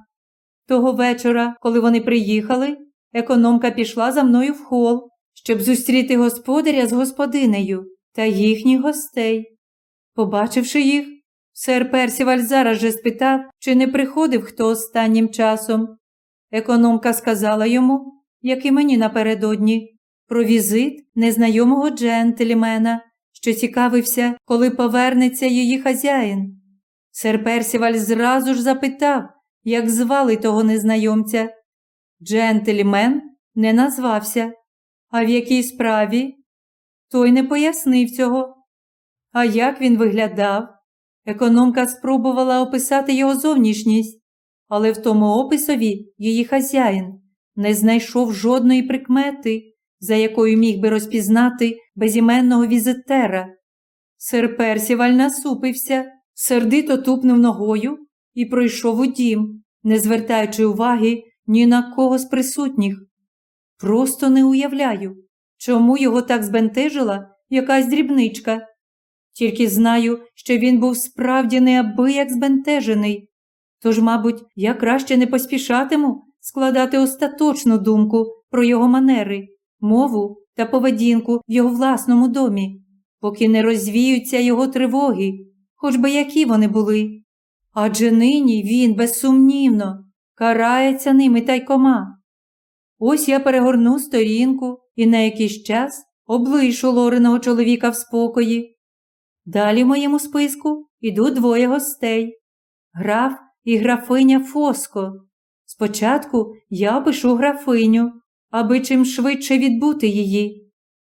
Того вечора, коли вони приїхали, економка пішла за мною в хол, щоб зустріти господаря з господинею та їхніх гостей. Побачивши їх, Сер Персіваль зараз же спитав, чи не приходив хто останнім часом. Економка сказала йому, як і мені напередодні, про візит незнайомого джентльмена, що цікавився, коли повернеться її хазяїн. Сер Персіваль зразу ж запитав, як звали того незнайомця. Джентльмен не назвався, а в якій справі? Той не пояснив цього. А як він виглядав? Економка спробувала описати його зовнішність, але в тому описові її хазяїн не знайшов жодної прикмети, за якою міг би розпізнати безіменного візитера. Сер Персіваль насупився, сердито тупнув ногою і пройшов у дім, не звертаючи уваги ні на кого з присутніх. Просто не уявляю, чому його так збентежила якась дрібничка. Тільки знаю, що він був справді неабияк збентежений. Тож, мабуть, я краще не поспішатиму складати остаточну думку про його манери, мову та поведінку в його власному домі, поки не розвіються його тривоги, хоч би які вони були. Адже нині він, безсумнівно, карається ними тайкома. Ось я перегорну сторінку і на якийсь час облишу лореного чоловіка в спокої. Далі в моєму списку ідуть двоє гостей граф і графиня Фоско. Спочатку я опишу графиню, аби чим швидше відбути її.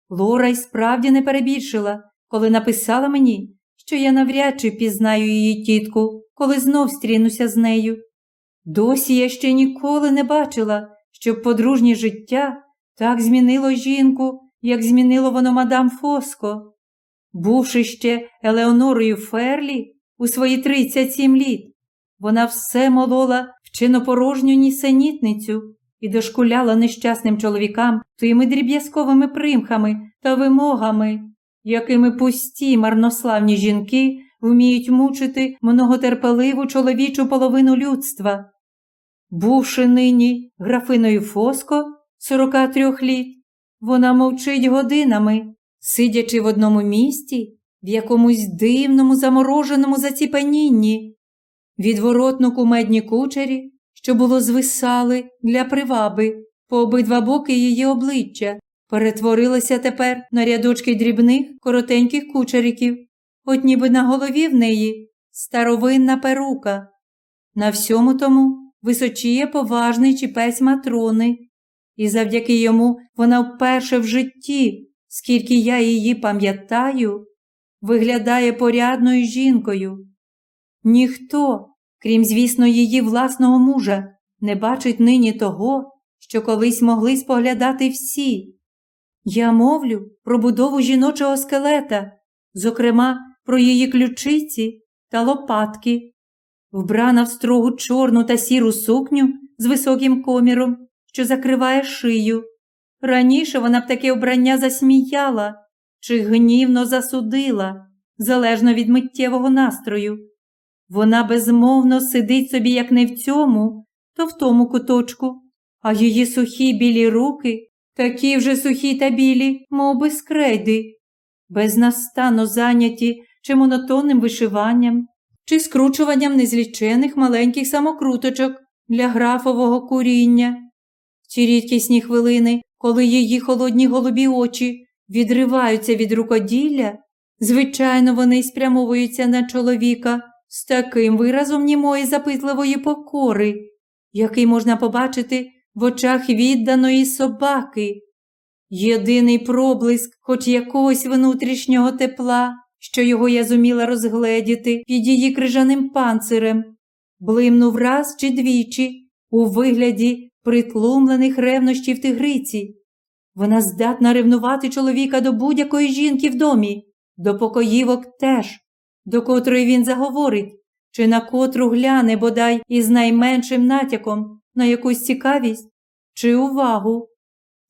Лора й справді не перебільшила, коли написала мені, що я навряд чи пізнаю її тітку, коли знов стрінуся з нею. Досі я ще ніколи не бачила, щоб подружнє життя так змінило жінку, як змінило воно мадам Фоско. Бувши ще Елеонорою Ферлі у свої 37 літ, вона все молола вчинопорожню нісенітницю і дошкуляла нещасним чоловікам тими дріб'язковими примхами та вимогами, якими пусті марнославні жінки вміють мучити многотерпеливу чоловічу половину людства. Бувши нині графиною Фоско 43 літ, вона мовчить годинами, сидячи в одному місті, в якомусь дивному замороженому заціпанінні, відворотно кумедні кучері, що було звисали для приваби по обидва боки її обличчя, перетворилися тепер на рядочки дрібних коротеньких кучериків, от ніби на голові в неї старовинна перука. На всьому тому височіє поважний чіпець матрони, і завдяки йому вона вперше в житті, скільки я її пам'ятаю, виглядає порядною жінкою. Ніхто, крім, звісно, її власного мужа, не бачить нині того, що колись могли споглядати всі. Я мовлю про будову жіночого скелета, зокрема, про її ключиці та лопатки, вбрана в строгу чорну та сіру сукню з високим коміром, що закриває шию. Раніше вона б таке обрання засміяла чи гнівно засудила, залежно від миттєвого настрою. Вона безмовно сидить собі як не в цьому, то в тому куточку, а її сухі білі руки, такі вже сухі та білі, мов би скрейди, безнастанно зайняті чи монотонним вишиванням, чи скручуванням незлічених маленьких самокруточок для графового куріння. Ті рідкісні хвилини, коли її холодні голубі очі відриваються від рукоділля, звичайно, вони спрямовуються на чоловіка з таким виразом німої запитливої покори, який можна побачити в очах відданої собаки. Єдиний проблиск хоч якогось внутрішнього тепла, що його я зуміла розгледіти під її крижаним панцирем, блимнув раз чи двічі у вигляді притлумлених ревнощів тигриці. Вона здатна ревнувати чоловіка до будь-якої жінки в домі, до покоївок теж, до котрої він заговорить, чи на котру гляне бодай із найменшим натяком на якусь цікавість чи увагу.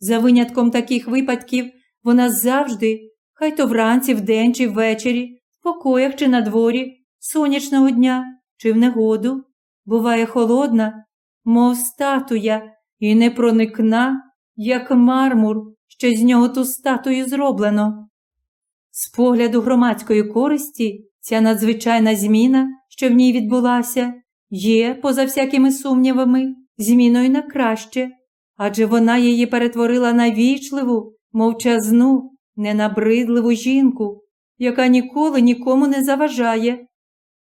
За винятком таких випадків вона завжди, хай то вранці, вдень чи ввечері, в покоях чи на дворі, сонячного дня чи в негоду, буває холодна, мов статуя, і непроникна, як мармур, що з нього ту статую зроблено. З погляду громадської користі Ця надзвичайна зміна, що в ній відбулася, є, поза всякими сумнівами, зміною на краще, адже вона її перетворила на вічливу, мовчазну, ненабридливу жінку, яка ніколи нікому не заважає.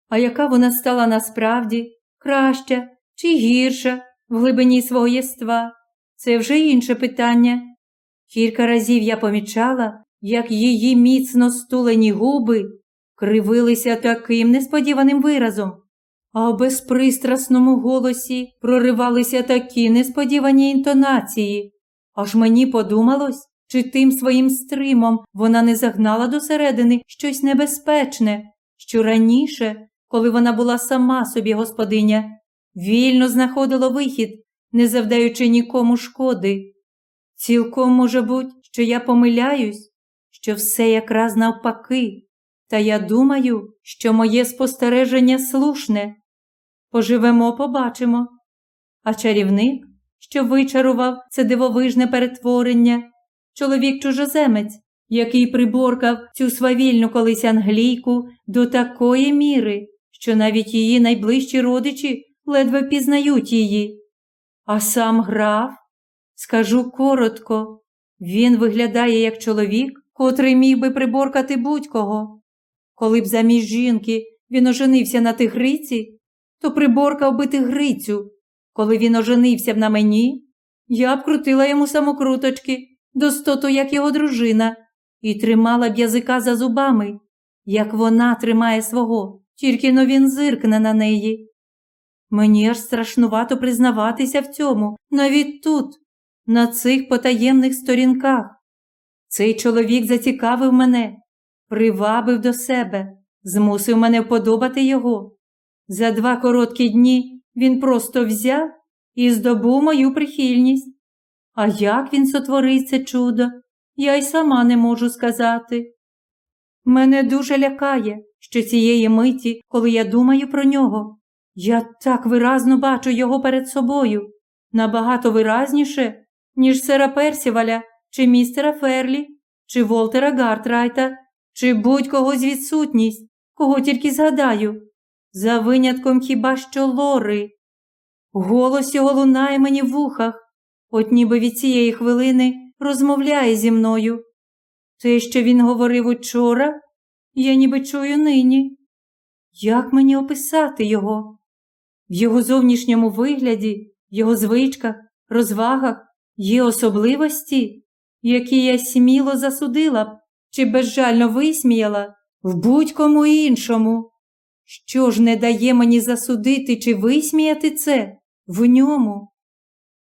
А яка вона стала насправді краща чи гірша в глибині свого єства, це вже інше питання. Кілька разів я помічала, як її міцно стулені губи кривилися таким несподіваним виразом, а в безпристрасному голосі проривалися такі несподівані інтонації. Аж мені подумалось, чи тим своїм стримом вона не загнала досередини щось небезпечне, що раніше, коли вона була сама собі господиня, вільно знаходила вихід, не завдаючи нікому шкоди. Цілком може бути, що я помиляюсь, що все якраз навпаки, та я думаю, що моє спостереження слушне. Поживемо, побачимо. А чарівник, що вичарував це дивовижне перетворення, чоловік чужоземець, який приборкав цю свавільну колись англійку до такої міри, що навіть її найближчі родичі ледве пізнають її. А сам граф, скажу коротко, він виглядає як чоловік, котрий міг би приборкати будь-кого. Коли б замість жінки він оженився на тигриці, то приборкав би тигрицю. Коли він оженився б на мені, я б крутила йому самокруточки, достоту, як його дружина, і тримала б язика за зубами, як вона тримає свого, тільки но він зиркне на неї. Мені аж страшнувато признаватися в цьому, навіть тут, на цих потаємних сторінках. Цей чоловік зацікавив мене, привабив до себе, змусив мене вподобати його. За два короткі дні він просто взяв і здобув мою прихильність. А як він сотворив це чудо, я й сама не можу сказати. Мене дуже лякає, що цієї миті, коли я думаю про нього, я так виразно бачу його перед собою, набагато виразніше, ніж сера Персіваля, чи містера Ферлі, чи Волтера Гартрайта, чи будь-кого з відсутність, кого тільки згадаю, за винятком хіба що лори. Голос його лунає мені в вухах, от ніби від цієї хвилини розмовляє зі мною. Те, що він говорив учора, я ніби чую нині. Як мені описати його? В його зовнішньому вигляді, його звичках, розвагах є особливості, які я сміло засудила б чи безжально висміяла в будь-кому іншому. Що ж не дає мені засудити чи висміяти це в ньому?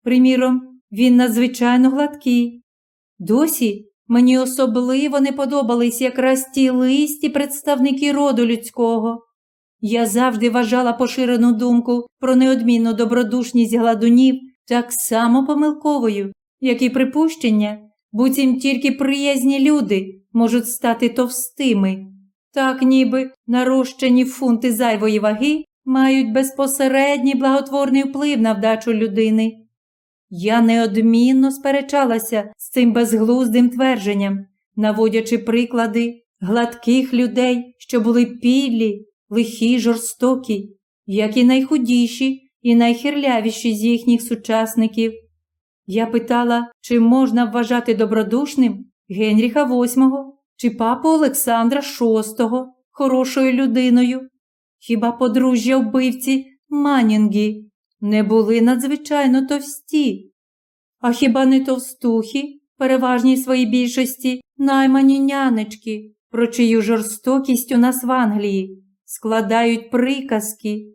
Приміром, він надзвичайно гладкий. Досі мені особливо не подобались якраз ті листі представники роду людського. Я завжди вважала поширену думку про неодмінну добродушність гладунів так само помилковою, як і припущення, буцім тільки приязні люди можуть стати товстими, так ніби нарощені фунти зайвої ваги мають безпосередній благотворний вплив на вдачу людини. Я неодмінно сперечалася з цим безглуздим твердженням, наводячи приклади гладких людей, що були підлі, лихі, жорстокі, як і найхудіші і найхирлявіші з їхніх сучасників. Я питала, чи можна вважати добродушним Генріха VIII чи папу Олександра VI хорошою людиною. Хіба подружжя вбивці Манінгі не були надзвичайно товсті? А хіба не товстухи, переважній своїй більшості, наймані нянечки, про чию жорстокість у нас в Англії, складають приказки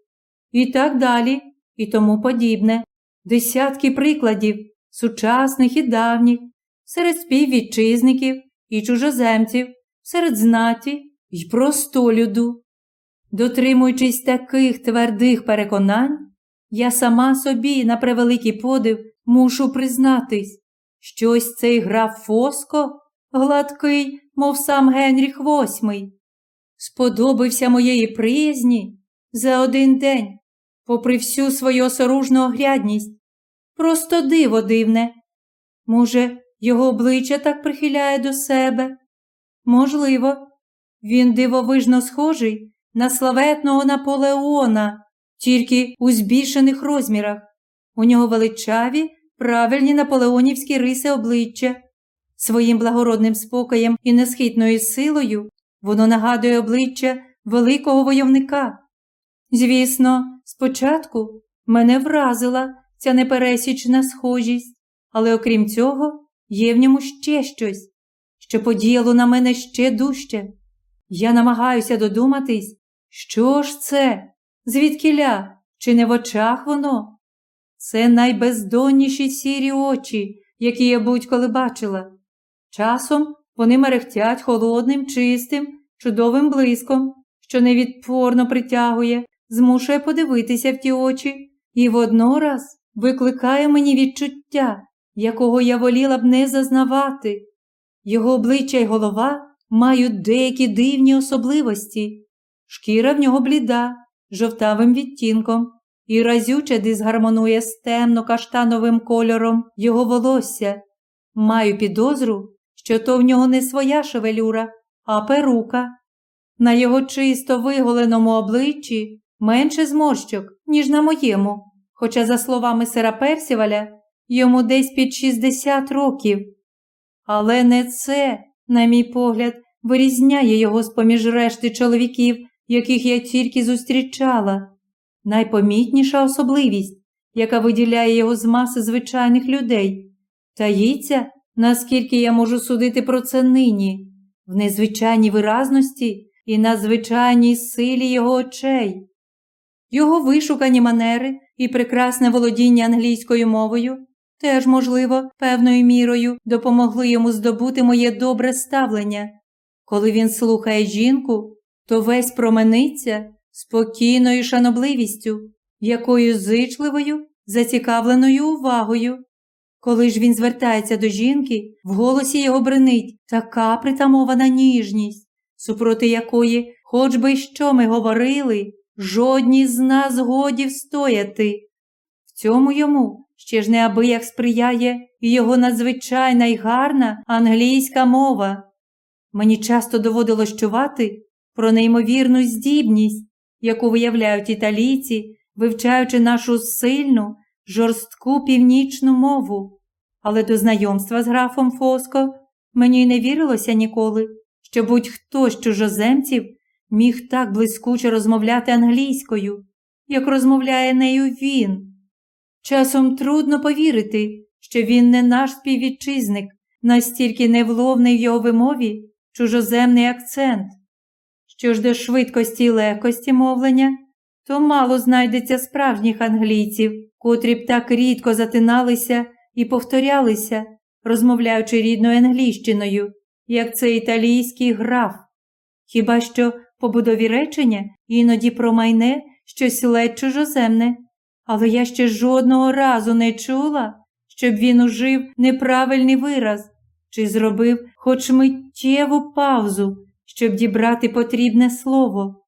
і так далі, і тому подібне, десятки прикладів, сучасних і давніх, серед співвітчизників і чужоземців, серед знаті й простолюду. Дотримуючись таких твердих переконань, я сама собі, на превеликий подив, мушу признатись, що ось цей граф Фоско, гладкий, мов сам Генріх VIII, сподобався моєї приязні за один день, попри всю свою осоружну огрядність. Просто диво дивне. Може, його обличчя так прихиляє до себе? Можливо, він дивовижно схожий на славетного Наполеона, тільки у збільшених розмірах. У нього величаві, правильні наполеонівські риси обличчя. Своїм благородним спокоєм і несхитною силою воно нагадує обличчя великого войовника. Звісно, спочатку мене вразила ця непересічна схожість, але окрім цього, є в ньому ще щось, що подіяло на мене ще дужче. Я намагаюся додуматись, що ж це, звідкіля, чи не в очах воно? Це найбездонніші сірі очі, які я будь-коли бачила. Часом вони мерехтять холодним, чистим, чудовим блиском, що невідпорно притягує, змушує подивитися в ті очі і воднораз викликає мені відчуття, якого я воліла б не зазнавати. Його обличчя й голова мають деякі дивні особливості. Шкіра в нього бліда, жовтавим відтінком, і разюче дисгармонує з темно-каштановим кольором його волосся. Маю підозру, що то в нього не своя шевелюра, а перука. На його чисто виголеному обличчі менше зморщок, ніж на моєму, хоча, за словами сера Персіваля, йому десь під 60 років. Але не це, на мій погляд, вирізняє його з-поміж решти чоловіків, яких я тільки зустрічала. Найпомітніша особливість, яка виділяє його з маси звичайних людей, таїться, наскільки я можу судити про це нині, в незвичайній виразності і надзвичайній силі його очей. Його вишукані манери і прекрасне володіння англійською мовою теж, можливо, певною мірою допомогли йому здобути моє добре ставлення. Коли він слухає жінку, то весь промениться спокійною шанобливістю, якою зичливою, зацікавленою увагою. Коли ж він звертається до жінки, в голосі його бренить така притамована ніжність, супроти якої, хоч би що ми говорили, жодній з нас годі встояти. В цьому йому ще ж неабияк сприяє і його надзвичайна й гарна англійська мова. Мені часто доводилось чувати про неймовірну здібність, яку виявляють італійці, вивчаючи нашу сильну, жорстку північну мову. Але до знайомства з графом Фоско мені не вірилося ніколи, що будь-хто з чужоземців міг так блискуче розмовляти англійською, як розмовляє нею він. Часом трудно повірити, що він не наш співвітчизник, настільки невловний в його вимові чужоземний акцент. Що ж до швидкості і легкості мовлення, то мало знайдеться справжніх англійців, котрі б так рідко затиналися і повторялися, розмовляючи рідною англійщиною, як це італійський граф. Хіба що побудові речення іноді промайне щось ледь чужоземне, але я ще жодного разу не чула, щоб він ужив неправильний вираз чи зробив хоч миттєву паузу, щоб дібрати потрібне слово.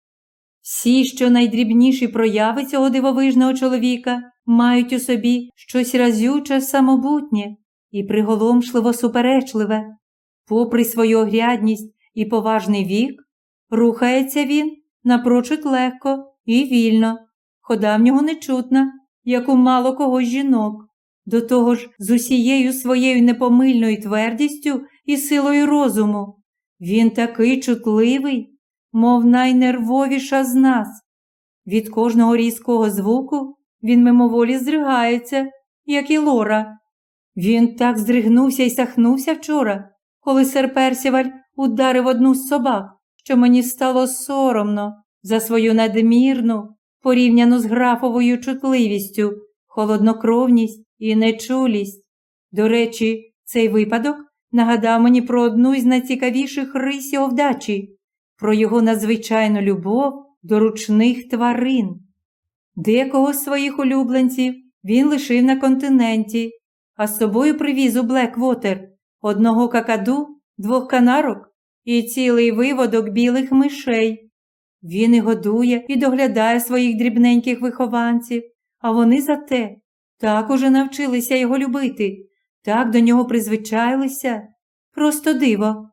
Всі, що найдрібніші прояви цього дивовижного чоловіка, мають у собі щось разюче самобутнє і приголомшливо суперечливе. Попри свою огрядність і поважний вік, рухається він напрочуд легко і вільно, хода в нього нечутна, як у мало кого жінок. До того ж, з усією своєю непомильною твердістю і силою розуму. Він такий чутливий, мов найнервовіша з нас. Від кожного різкого звуку він мимоволі здригається, як і Лора. Він так здригнувся і сахнувся вчора, коли сер Персіваль ударив одну з собак, що мені стало соромно за свою надмірну, порівняну з графовою чутливістю, холоднокровність і нечулість. До речі, цей випадок нагадав мені про одну із найцікавіших рис його вдачі, про його надзвичайну любов до ручних тварин. Декого з своїх улюбленців він лишив на континенті, а з собою привіз у Блеквотер одного какаду, двох канарок і цілий виводок білих мишей. Він і годує, і доглядає своїх дрібненьких вихованців, а вони зате так уже навчилися його любити, так до нього призвичайлися. Просто диво.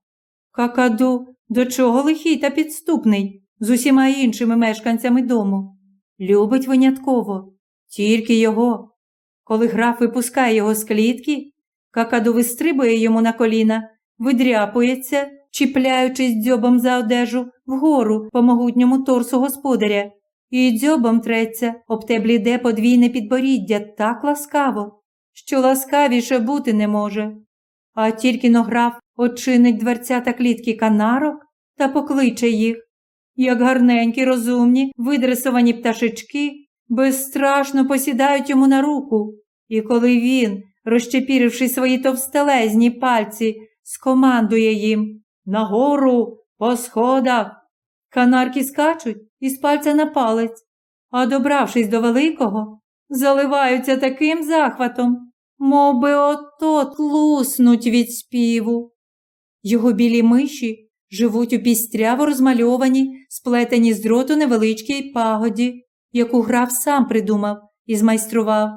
Какаду До чого лихий та підступний з усіма іншими мешканцями дому? Любить винятково, тільки його. Коли граф випускає його з клітки, какаду вистрибує йому на коліна, видряпується, чіпляючись дзьобом за одежу вгору по могутньому торсу господаря, і дзьобом треться об те бліде подвійне підборіддя так ласкаво, що ласкавіше бути не може. А тільки нограф очинить дверця та клітки канарок та покличе їх, як гарненькі, розумні, видресовані пташечки безстрашно посідають йому на руку, і коли він, розчепіривши свої товстелезні пальці, скомандує їм нагору, по сходах, канарки скачуть із пальця на палець, а добравшись до великого, заливаються таким захватом, мов би от-от луснуть від співу. Його білі миші живуть у пістряво розмальованій, сплетені з дроту невеличкій пагоді, яку граф сам придумав і змайстрував.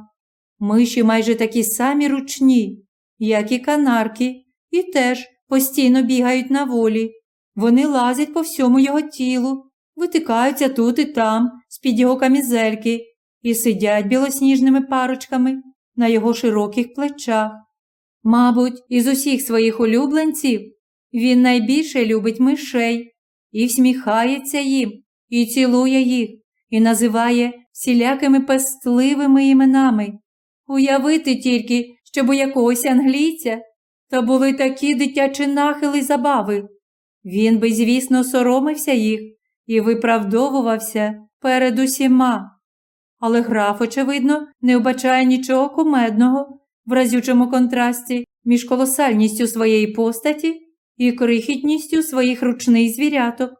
Миші майже такі самі ручні, як і канарки, і теж постійно бігають на волі. Вони лазять по всьому його тілу, витикаються тут і там, з-під його камізельки, і сидять білосніжними парочками на його широких плечах. Мабуть, із усіх своїх улюбленців він найбільше любить мишей і всміхається їм, і цілує їх, і називає всілякими пестливими іменами. Уявити тільки, щоб у якогось англійця то були такі дитячі нахили й забави. Він би, звісно, соромився їх і виправдовувався перед усіма. Але граф, очевидно, не вбачає нічого кумедного в разючому контрасті між колосальністю своєї постаті і крихітністю своїх ручних звіряток.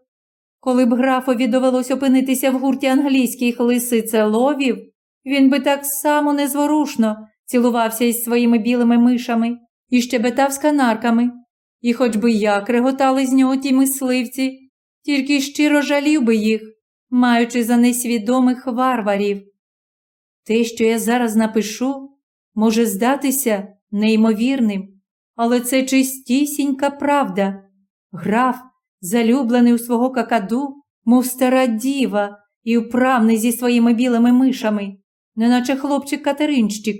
Коли б графові довелось опинитися в гурті англійських лисицеловів, він би так само незворушно цілувався із своїми білими мишами і щебетав з канарками, і хоч би як реготали з нього ті мисливці, тільки щиро жалів би їх, маючи за несвідомих варварів. Те, що я зараз напишу, може здатися неймовірним, але це чистісінька правда. Граф, залюблений у свого какаду, мов стара діва і вправний зі своїми білими мишами, неначе хлопчик Катеринщик.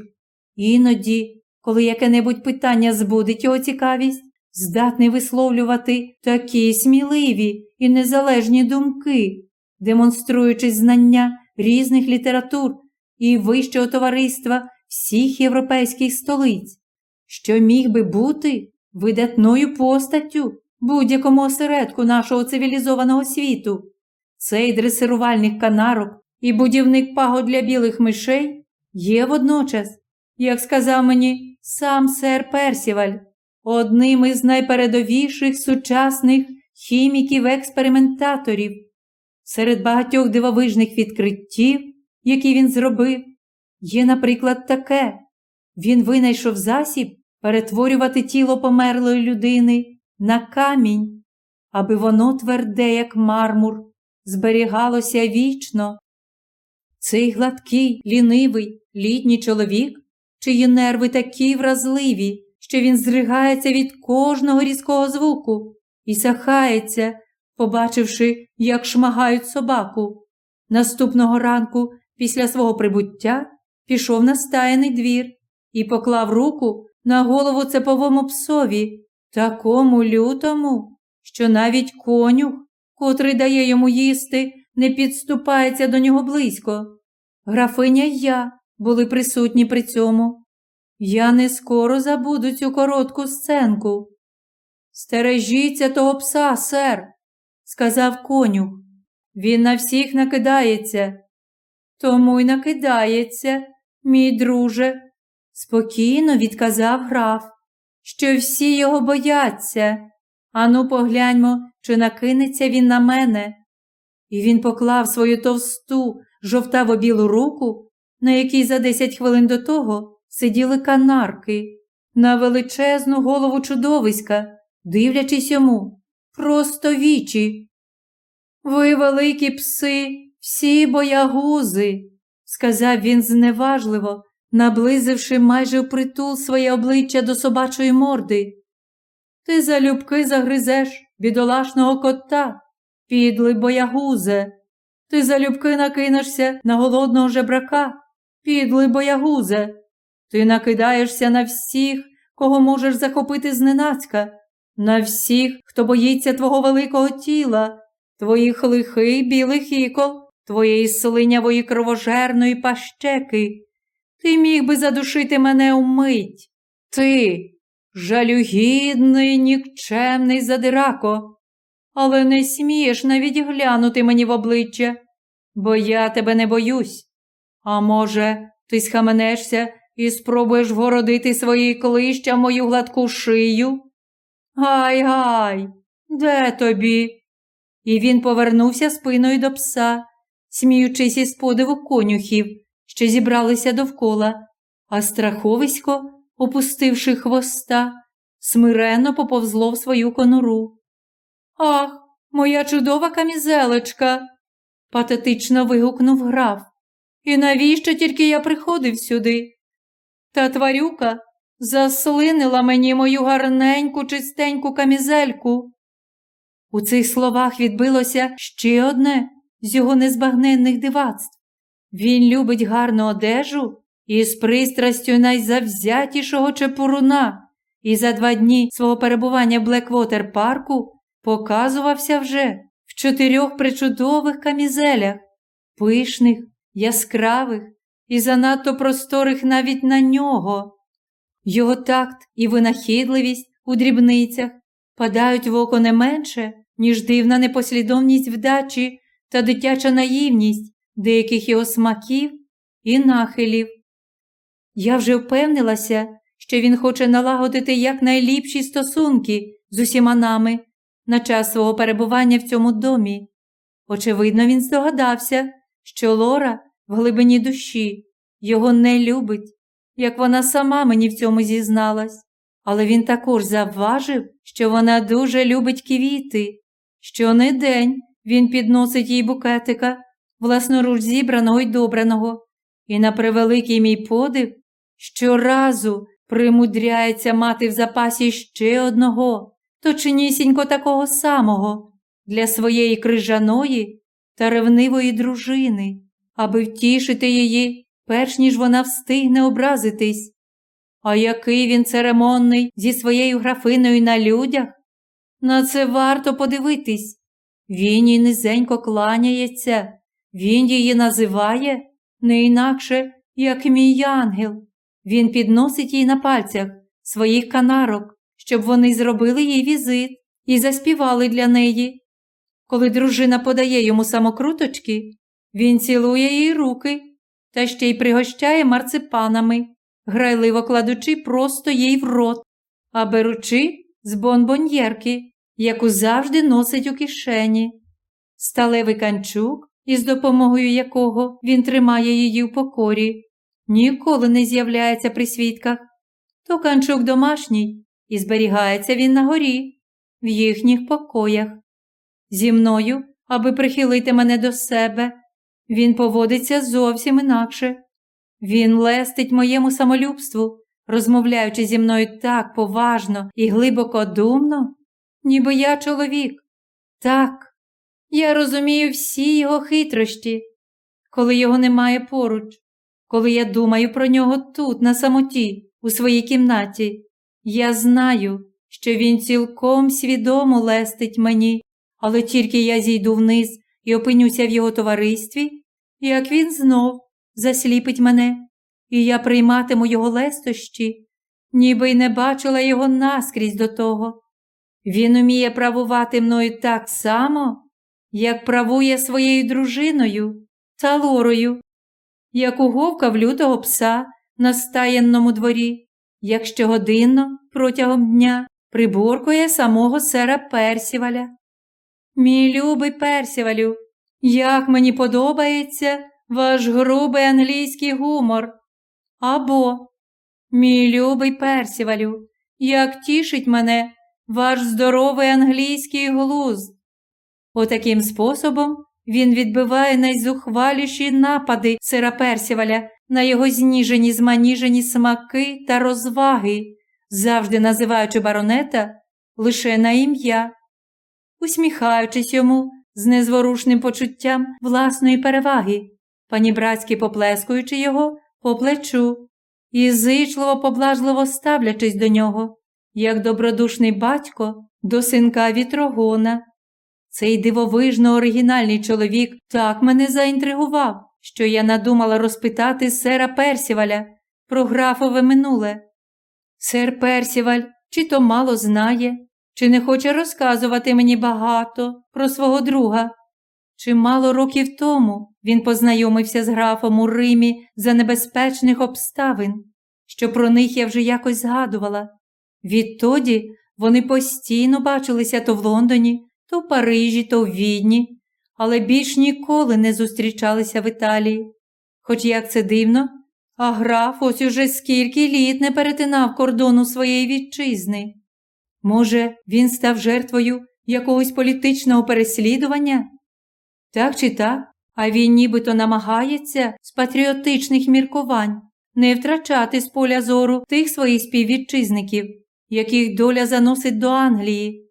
Іноді, коли яке-небудь питання збудить його цікавість, здатний висловлювати такі сміливі і незалежні думки, демонструючи знання різних літератур і вищого товариства всіх європейських столиць, що міг би бути видатною постаттю будь-якому осередку нашого цивілізованого світу. Цей дресирувальник канарок і будівник пагод для білих мишей є водночас, як сказав мені сам сер Персіваль, одним із найпередовіших сучасних хіміків-експериментаторів. Серед багатьох дивовижних відкриттів, які він зробив, є, наприклад, таке: він винайшов засіб перетворювати тіло померлої людини на камінь, аби воно тверде, як мармур, зберігалося вічно. Цей гладкий, лінивий, літній чоловік, чиї нерви такі вразливі, що він зригається від кожного різкого звуку і сахається, побачивши, як шмагають собаку. Наступного ранку, після свого прибуття, пішов на стаяний двір і поклав руку на голову цеповому псові, такому лютому, що навіть конюх, котрий дає йому їсти, не підступається до нього близько. Графиня й я були присутні при цьому. Я не скоро забуду цю коротку сценку. Стережіться того пса, сер, сказав конюх. Він на всіх накидається. Тому й накидається, мій друже, спокійно відказав граф, що всі його бояться. Ану, погляньмо, чи накинеться він на мене. І він поклав свою товсту, жовтаво білу руку, на якій за десять хвилин до того сиділи канарки, на величезну голову чудовиська, дивлячись йому, просто вічі. Ви, великі пси, всі боягузи, сказав він зневажливо, наблизивши майже впритул своє обличчя до собачої морди. Ти залюбки загризеш бідолашного кота, підлий боягузе. Ти залюбки накинешся на голодного жебрака, підлий боягузе. Ти накидаєшся на всіх, кого можеш захопити зненацька, на всіх, хто боїться твого великого тіла, твоїх лихий білих ікол, твоєї слинявої кровожерної пащеки. Ти міг би задушити мене умить. Ти, жалюгідний, нікчемний задирако, але не смієш навіть глянути мені в обличчя, бо я тебе не боюсь. А може, ти схаменешся і спробуєш вгородити свої клища мою гладку шию? Гай, гай, де тобі? І він повернувся спиною до пса, сміючись із подиву конюхів, що зібралися довкола, а страховисько, опустивши хвоста, смиренно поповзло в свою конуру. Ах, моя чудова камізелечка, патетично вигукнув граф. І навіщо тільки я приходив сюди? Та тварюка заслинила мені мою гарненьку, чистеньку камізельку. У цих словах відбилося ще одне з його незбагненних дивацтв. Він любить гарну одежу і з пристрастю найзавзятішого чепуруна, і за два дні свого перебування в Блеквотер парку показувався вже в чотирьох причудових камізелях, пишних, яскравих і занадто просторих навіть на нього. Його такт і винахідливість у дрібницях падають в око не менше, ніж дивна непослідовність вдачі та дитяча наївність деяких його смаків і нахилів. Я вже впевнилася, що він хоче налагодити якнайліпші стосунки з усіма нами на час свого перебування в цьому домі. Очевидно, він здогадався, що Лора в глибині душі його не любить, як вона сама мені в цьому зізналась, але він також завважив, що вона дуже любить квіти, що не день він підносить їй букетика, власноруч зібраного й добраного, і на превеликий мій подив щоразу примудряється мати в запасі ще одного, точнісінько такого самого для своєї крижаної та ревнивої дружини, аби втішити її, перш ніж вона встигне образитись. А який він церемонний зі своєю графиною на людях? На це варто подивитись. Він їй низенько кланяється, він її називає не інакше, як мій ангел. Він підносить їй на пальцях своїх канарок, щоб вони зробили їй візит і заспівали для неї. Коли дружина подає йому самокруточки, він цілує їй руки та ще й пригощає марципанами, грайливо кладучи просто їй в рот, а беручи з бонбоньєрки, яку завжди носить у кишені. Сталевий канчук, із допомогою якого він тримає її в покорі, ніколи не з'являється при свідках. То канчук домашній, і зберігається він на горі, в їхніх покоях. Зі мною, аби прихилити мене до себе, він поводиться зовсім інакше. Він лестить моєму самолюбству, розмовляючи зі мною так поважно і глибоко думно, ніби я чоловік. Так, я розумію всі його хитрощі, коли його немає поруч, коли я думаю про нього тут, на самоті, у своїй кімнаті. Я знаю, що він цілком свідомо лестить мені, але тільки я зійду вниз і опинюся в його товаристві, як він знов засліпить мене, і я прийматиму його лестощі, ніби й не бачила його наскрізь до того. Він уміє правувати мною так само, як правує своєю дружиною та лорою, як в лютого пса на стаєнному дворі, як щогодинно протягом дня приборкує самого сера Персіваля. Мій любий Персівалю, як мені подобається ваш грубий англійський гумор. Або, мій любий Персівалю, як тішить мене ваш здоровий англійський глузд. Отаким способом він відбиває найзухваліші напади сира Персіваля на його зніжені зманіжені смаки та розваги, завжди називаючи баронета лише на ім'я. усміхаючись йому з незворушним почуттям власної переваги, панібратськи поплескуючи його по плечу і зичливо поблажливо ставлячись до нього, як добродушний батько до синка вітрогона. Цей дивовижно оригінальний чоловік так мене заінтригував, що я надумала розпитати сера Персіваля про графове минуле. Сер Персіваль чи то мало знає, чи не хоче розказувати мені багато про свого друга. Чимало років тому він познайомився з графом у Римі за небезпечних обставин, що про них я вже якось згадувала. Відтоді вони постійно бачилися то в Лондоні, то в Парижі, то в Відні, але більш ніколи не зустрічалися в Італії. Хоч як це дивно, а граф ось уже скільки літ не перетинав кордону своєї вітчизни. Може, він став жертвою якогось політичного переслідування? Так чи так, а він нібито намагається з патріотичних міркувань не втрачати з поля зору тих своїх співвітчизників, яких доля заносить до Англії.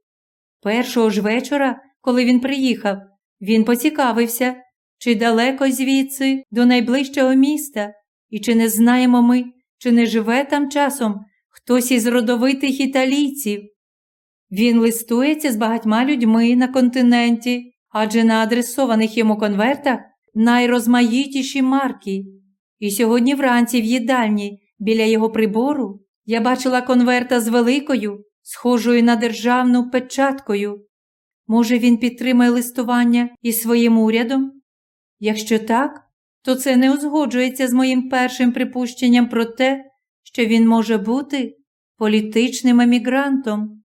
Першого ж вечора, коли він приїхав, він поцікавився, чи далеко звідси до найближчого міста, і чи не знаємо ми, чи не живе там часом хтось із родовитих італійців. Він листується з багатьма людьми на континенті, адже на адресованих йому конвертах найрозмаїтіші марки. І сьогодні вранці в їдальні біля його прибору я бачила конверта з великою, схожою на державну печаткою. Може, він підтримає листування із своїм урядом? Якщо так, то це не узгоджується з моїм першим припущенням про те, що він може бути політичним емігрантом.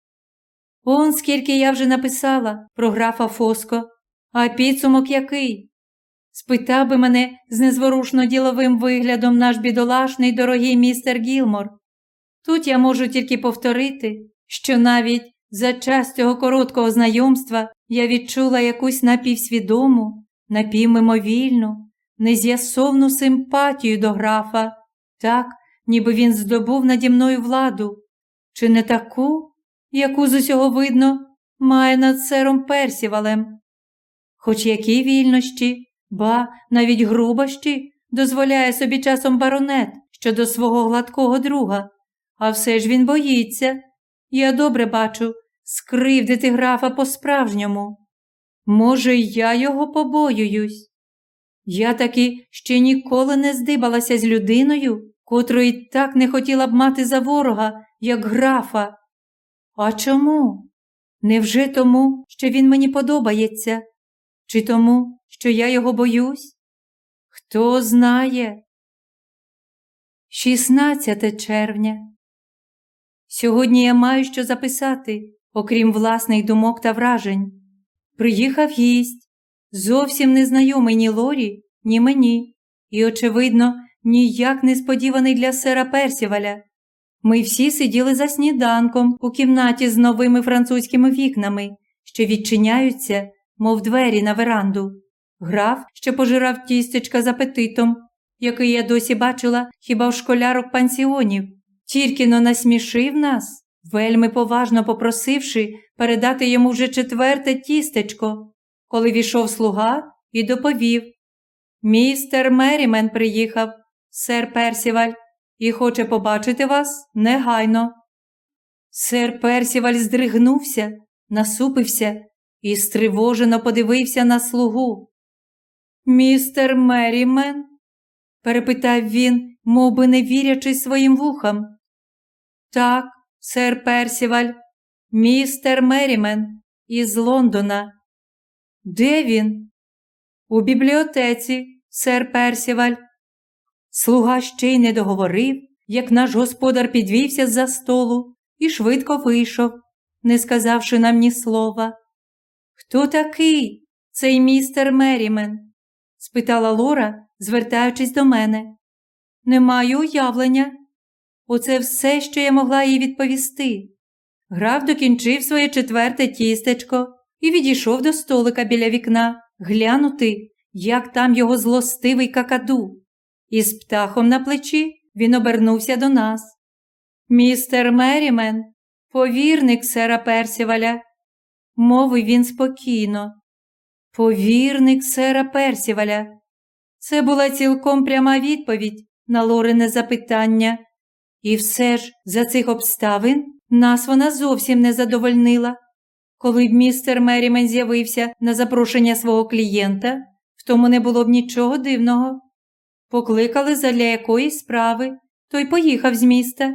Он скільки я вже написала про графа Фоско, а підсумок який? Спитав би мене з незворушно діловим виглядом наш бідолашний дорогий містер Гілмор. Тут я можу тільки повторити, що навіть за час цього короткого знайомства я відчула якусь напівсвідому, напівмимовільну, нез'ясовну симпатію до графа, так, ніби він здобув наді мною владу, чи не таку, яку з усього видно, має над сером Персівалем. Хоч які вільнощі, ба навіть грубощі дозволяє собі часом баронет щодо свого гладкого друга, а все ж він боїться. Я добре бачу, скривдити графа по-справжньому. Може, я його побоююсь. Я таки ще ніколи не здибалася з людиною, котрої так не хотіла б мати за ворога, як графа. А чому? Невже тому, що він мені подобається? Чи тому, що я його боюсь? Хто знає? 16 червня. Сьогодні я маю що записати, окрім власних думок та вражень. Приїхав гість, зовсім незнайомий ні Лорі, ні мені, і, очевидно, ніяк несподіваний для сера Персіваля. Ми всі сиділи за сніданком у кімнаті з новими французькими вікнами, що відчиняються, мов двері на веранду. Граф ще пожирав тістечка з апетитом, який я досі бачила хіба в школярок пансіонів, тільки но насмішив нас, вельми поважно попросивши передати йому вже четверте тістечко, коли війшов слуга і доповів. Містер Мерімен приїхав, сер Персіваль, і хоче побачити вас негайно. Сер Персіваль здригнувся, насупився і стривожено подивився на слугу. Містер Мерімен? перепитав він, мовби не вірячи своїм вухам. Так, сер Персіваль, містер Мерімен із Лондона. Де він? У бібліотеці, сер Персіваль. Слуга ще й не договорив, як наш господар підвівся з за столу і швидко вийшов, не сказавши нам ні слова. Хто такий цей містер Мерімен? спитала Лора, звертаючись до мене. Не маю уявлення. Оце все, що я могла їй відповісти. Граф докінчив своє четверте тістечко і відійшов до столика біля вікна глянути, як там його злостивий какаду. Із птахом на плечі він обернувся до нас. Містер Мерімен, повірник сера Персіваля. мовив він спокійно. Повірник сера Персіваля. Це була цілком пряма відповідь на Лорине запитання. І все ж за цих обставин нас вона зовсім не задовольнила. Коли б містер Мерімен з'явився на запрошення свого клієнта, в тому не було б нічого дивного. Покликали задля якоїсь справи, той поїхав з міста.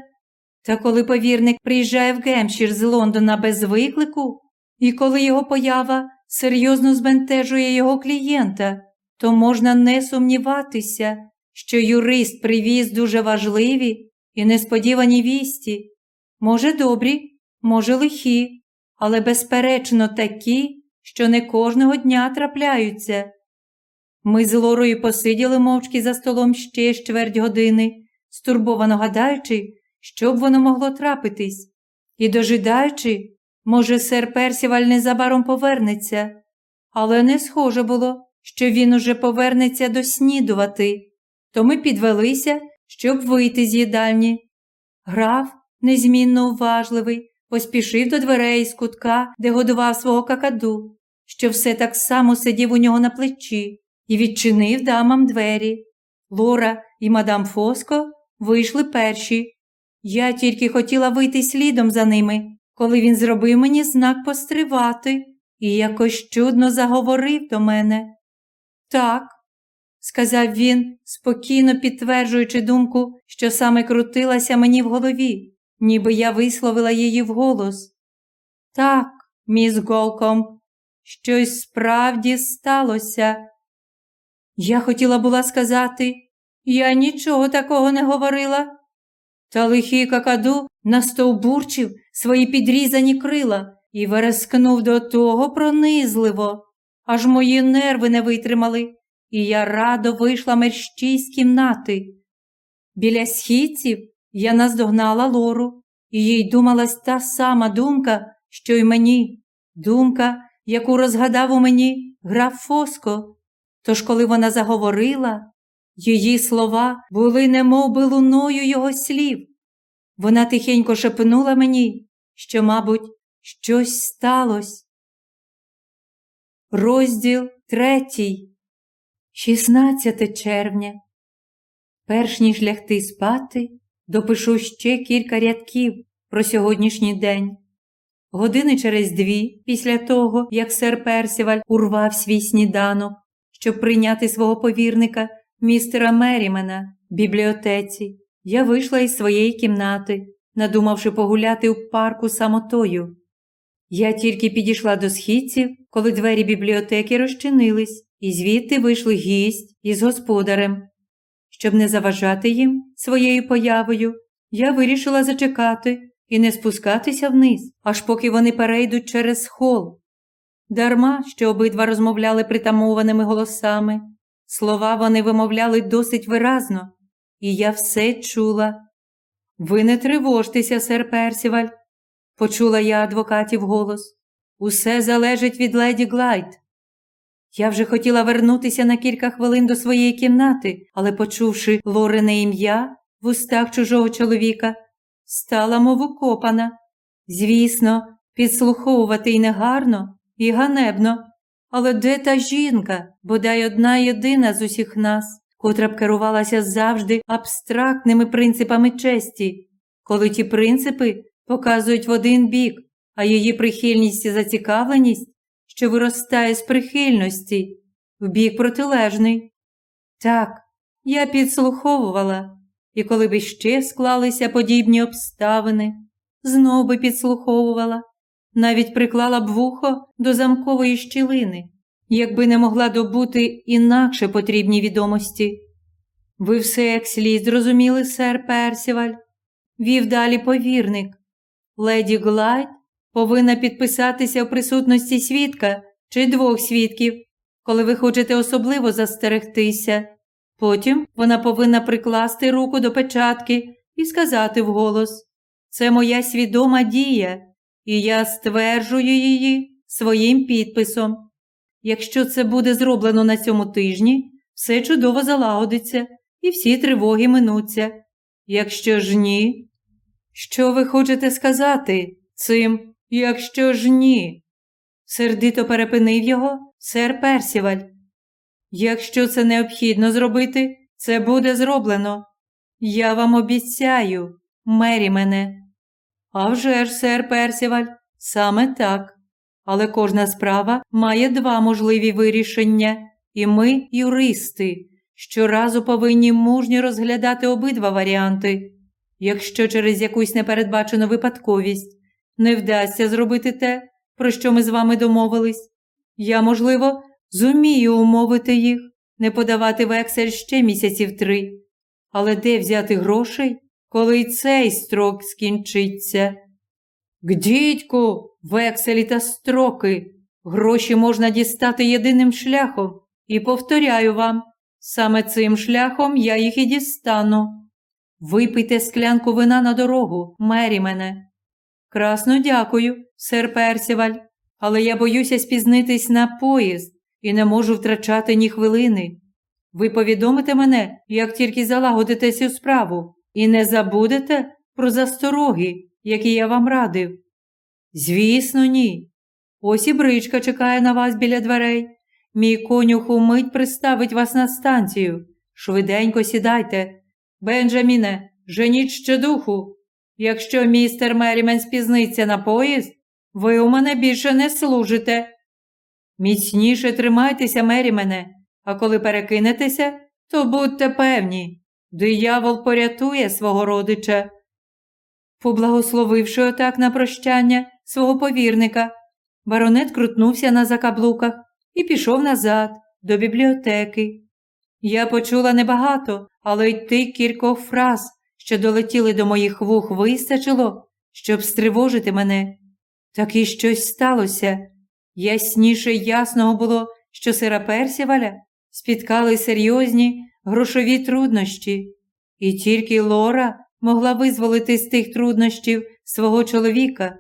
Та коли повірник приїжджає в Гемшір з Лондона без виклику, і коли його поява серйозно збентежує його клієнта, то можна не сумніватися, що юрист привіз дуже важливі і несподівані вісті, може добрі, може лихі, але безперечно такі, що не кожного дня трапляються. Ми з Лорою посиділи мовчки за столом ще з чверть години, стурбовано гадаючи, що б воно могло трапитись, і дожидаючи, може, сер Персіваль незабаром повернеться, але не схоже було, що він уже повернеться доснідувати, то ми підвелися, щоб вийти з їдальні. Граф, незмінно уважливий, поспішив до дверей з кутка, де годував свого какаду, що все так само сидів у нього на плечі, і відчинив дамам двері. Лора і мадам Фоско вийшли перші. Я тільки хотіла вийти слідом за ними, коли він зробив мені знак постривати і якось чудно заговорив до мене. Так, сказав він, спокійно підтверджуючи думку, що саме крутилася мені в голові, ніби я висловила її вголос. Так, міс Голком, щось справді сталося. Я хотіла була сказати, я нічого такого не говорила. Та лихий какаду настовбурчив свої підрізані крила і верескнув до того пронизливо, аж мої нерви не витримали, і я радо вийшла мерщій з кімнати. Біля східців я наздогнала лору, і їй думалась та сама думка, що й мені, думка, яку розгадав у мені граф Фоско. Тож, коли вона заговорила, її слова були немов би луною його слів. Вона тихенько шепнула мені, що, мабуть, щось сталося. Розділ третій, 16 червня. Перш ніж лягти спати, допишу ще кілька рядків про сьогоднішній день. Години через дві, після того, як сер Персіваль урвав свій сніданок, щоб прийняти свого повірника, містера Мерімена, в бібліотеці, я вийшла із своєї кімнати, надумавши погуляти у парку самотою. Я тільки підійшла до східців, коли двері бібліотеки розчинились, і звідти вийшли гість із господарем. Щоб не заважати їм своєю появою, я вирішила зачекати і не спускатися вниз, аж поки вони перейдуть через хол. Дарма, що обидва розмовляли притамованими голосами, слова вони вимовляли досить виразно, і я все чула. Ви не тривожтеся, сер Персіваль, почула я адвокатів голос. Усе залежить від леді Глайд. Я вже хотіла вернутися на кілька хвилин до своєї кімнати, але, почувши Лорине ім'я в устах чужого чоловіка, стала мов укопана. Звісно, підслуховувати й негарно, і ганебно. Але де та жінка, бодай одна єдина з усіх нас, котра б керувалася завжди абстрактними принципами честі, коли ті принципи показують в один бік, а її прихильність і зацікавленість, що виростає з прихильності, в бік протилежний. Так, я підслуховувала, і коли б іще склалися подібні обставини, знов би підслуховувала, навіть приклала б вухо до замкової щілини, якби не могла добути інакше потрібні відомості. Ви все як слід зрозуміли, сер Персіваль, вів далі повірник. Леді Глайд повинна підписатися в присутності свідка чи двох свідків, коли ви хочете особливо застерегтися. Потім вона повинна прикласти руку до печатки і сказати вголос Це моя свідома дія, і я стверджую її своїм підписом. Якщо це буде зроблено на цьому тижні, все чудово залагодиться і всі тривоги минуться. Якщо ж ні, що ви хочете сказати цим, якщо ж ні? сердито перепинив його сер Персіваль. Якщо це необхідно зробити, це буде зроблено. Я вам обіцяю, мері мене. «А вже ж, сер Персіваль, саме так. Але кожна справа має два можливі вирішення, і ми, юристи, щоразу повинні мужньо розглядати обидва варіанти. Якщо через якусь непередбачену випадковість не вдасться зробити те, про що ми з вами домовились, я, можливо, зумію умовити їх, не подавати вексель ще місяців три. Але де взяти грошей, коли й цей строк скінчиться? Гдітьку, векселі та строки. Гроші можна дістати єдиним шляхом, і повторяю вам, саме цим шляхом я їх і дістану. Випийте склянку вина на дорогу, мері мене. Красно дякую, сер Персіваль, але я боюся спізнитись на поїзд і не можу втрачати ні хвилини. Ви повідомите мене, як тільки залагодите цю справу, і не забудете про застороги, які я вам радив. Звісно, ні. Ось і бричка чекає на вас біля дверей. Мій конюх умить приставить вас на станцію. Швиденько сідайте. Бенджаміне, женіть ще духу. Якщо містер Мерімен спізниться на поїзд, ви у мене більше не служите. Міцніше тримайтеся, Мерімене, а коли перекинетеся, то будьте певні, диявол порятує свого родича. Поблагословивши отак на прощання свого повірника, баронет крутнувся на закаблуках і пішов назад до бібліотеки. Я почула небагато, але й тих кількох фраз, що долетіли до моїх вух, вистачило, щоб стривожити мене. Так і щось сталося. Ясніше ясного було, що сира Персіваля спіткали серйозні грошові труднощі, і тільки Лора могла визволити з тих труднощів свого чоловіка.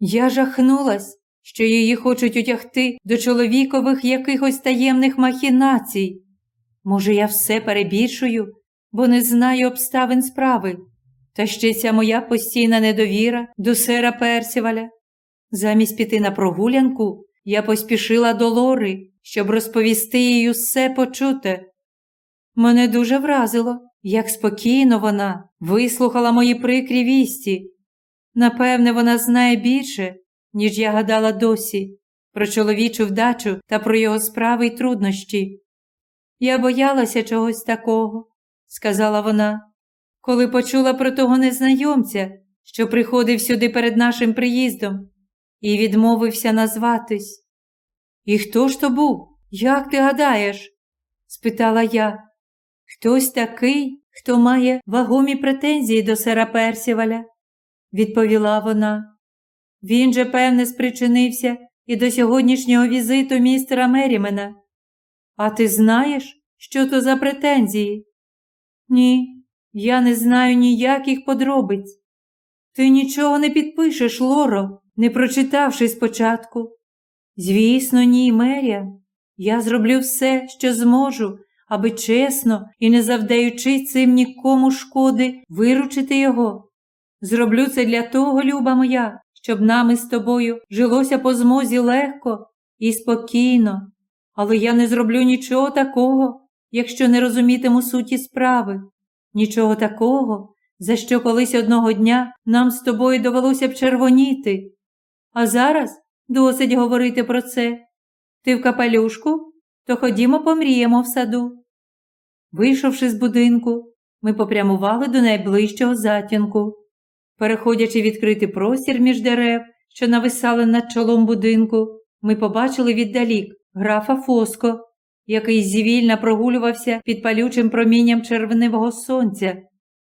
Я жахнулась, що її хочуть утягти до чоловікових якихось таємних махінацій. Може, я все перебільшую, бо не знаю обставин справи, та ще ця моя постійна недовіра до сера Персіваля. Замість піти на прогулянку, я поспішила до Лори, щоб розповісти їй усе почуте. Мене дуже вразило, як спокійно вона вислухала мої прикрі вісті. Напевне, вона знає більше, ніж я гадала досі, про чоловічу вдачу та про його справи й труднощі. Я боялася чогось такого, сказала вона, коли почула про того незнайомця, що приходив сюди перед нашим приїздом, і відмовився назватись. І хто ж то був? Як ти гадаєш? спитала я. Хтось такий, хто має вагомі претензії до сера Персіваля, відповіла вона. Він же, певне, спричинився і до сьогоднішнього візиту містера Мерімена. А ти знаєш, що то за претензії? Ні, я не знаю ніяких подробиць. Ти нічого не підпишеш, Лоро, не прочитавши спочатку. Звісно, ні, Мерія. Я зроблю все, що зможу, аби чесно і не завдаючи цим нікому шкоди виручити його. Зроблю це для того, люба моя, щоб нами з тобою жилося по змозі легко і спокійно, але я не зроблю нічого такого, якщо не розумітиму суті справи, нічого такого, за що колись одного дня нам з тобою довелося б червоніти. А зараз досить говорити про це. Ти в капелюшку, то ходімо помріємо в саду. Вийшовши з будинку, ми попрямували до найближчого затінку. Переходячи відкритий простір між дерев, що нависали над чолом будинку, ми побачили віддалік графа Фоско, який зівільно прогулювався під палючим промінням червневого сонця.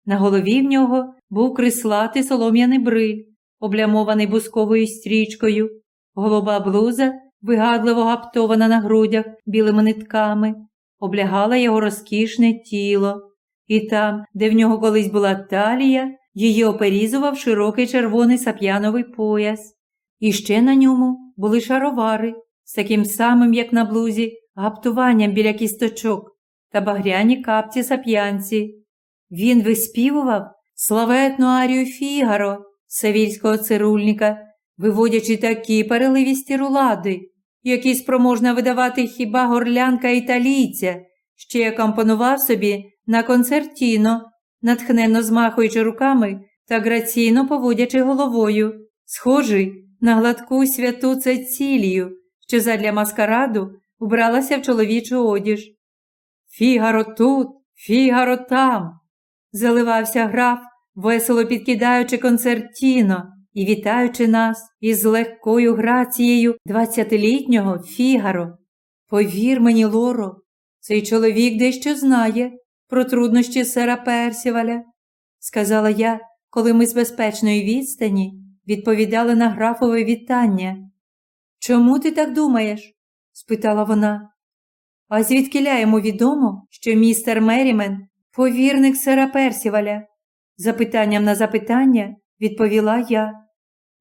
На голові в нього був крислатий солом'яний бриль, облямований бусковою стрічкою, голуба блуза, вигадливо гаптована на грудях білими нитками, облягала його розкішне тіло, і там, де в нього колись була талія, Її оперізував широкий червоний сап'яновий пояс, і ще на ньому були шаровари з таким самим, як на блузі, гаптуванням біля кісточок та багряні капці сап'янці. Він виспівував славетну арію Фігаро, севільського цирульника, виводячи такі переливісті рулади, які спроможна видавати хіба горлянка італійця, ще й акомпонував собі на концертіно, натхненно змахуючи руками та граційно поводячи головою, схожий на гладку святу Цецілію, що задля маскараду убралася в чоловічу одіж. Фігаро тут, фігаро там. Заливався граф, весело підкидаючи концертіно і вітаючи нас із легкою грацією двадцятилітнього фігаро. Повір мені, Лоро, цей чоловік дещо знає про труднощі сера Персіваля, сказала я, коли ми з безпечної відстані відповідали на графове вітання. Чому ти так думаєш? Спитала вона. А звідкиля йому відомо, що містер Мерімен повірник сера Персіваля? Запитанням на запитання відповіла я.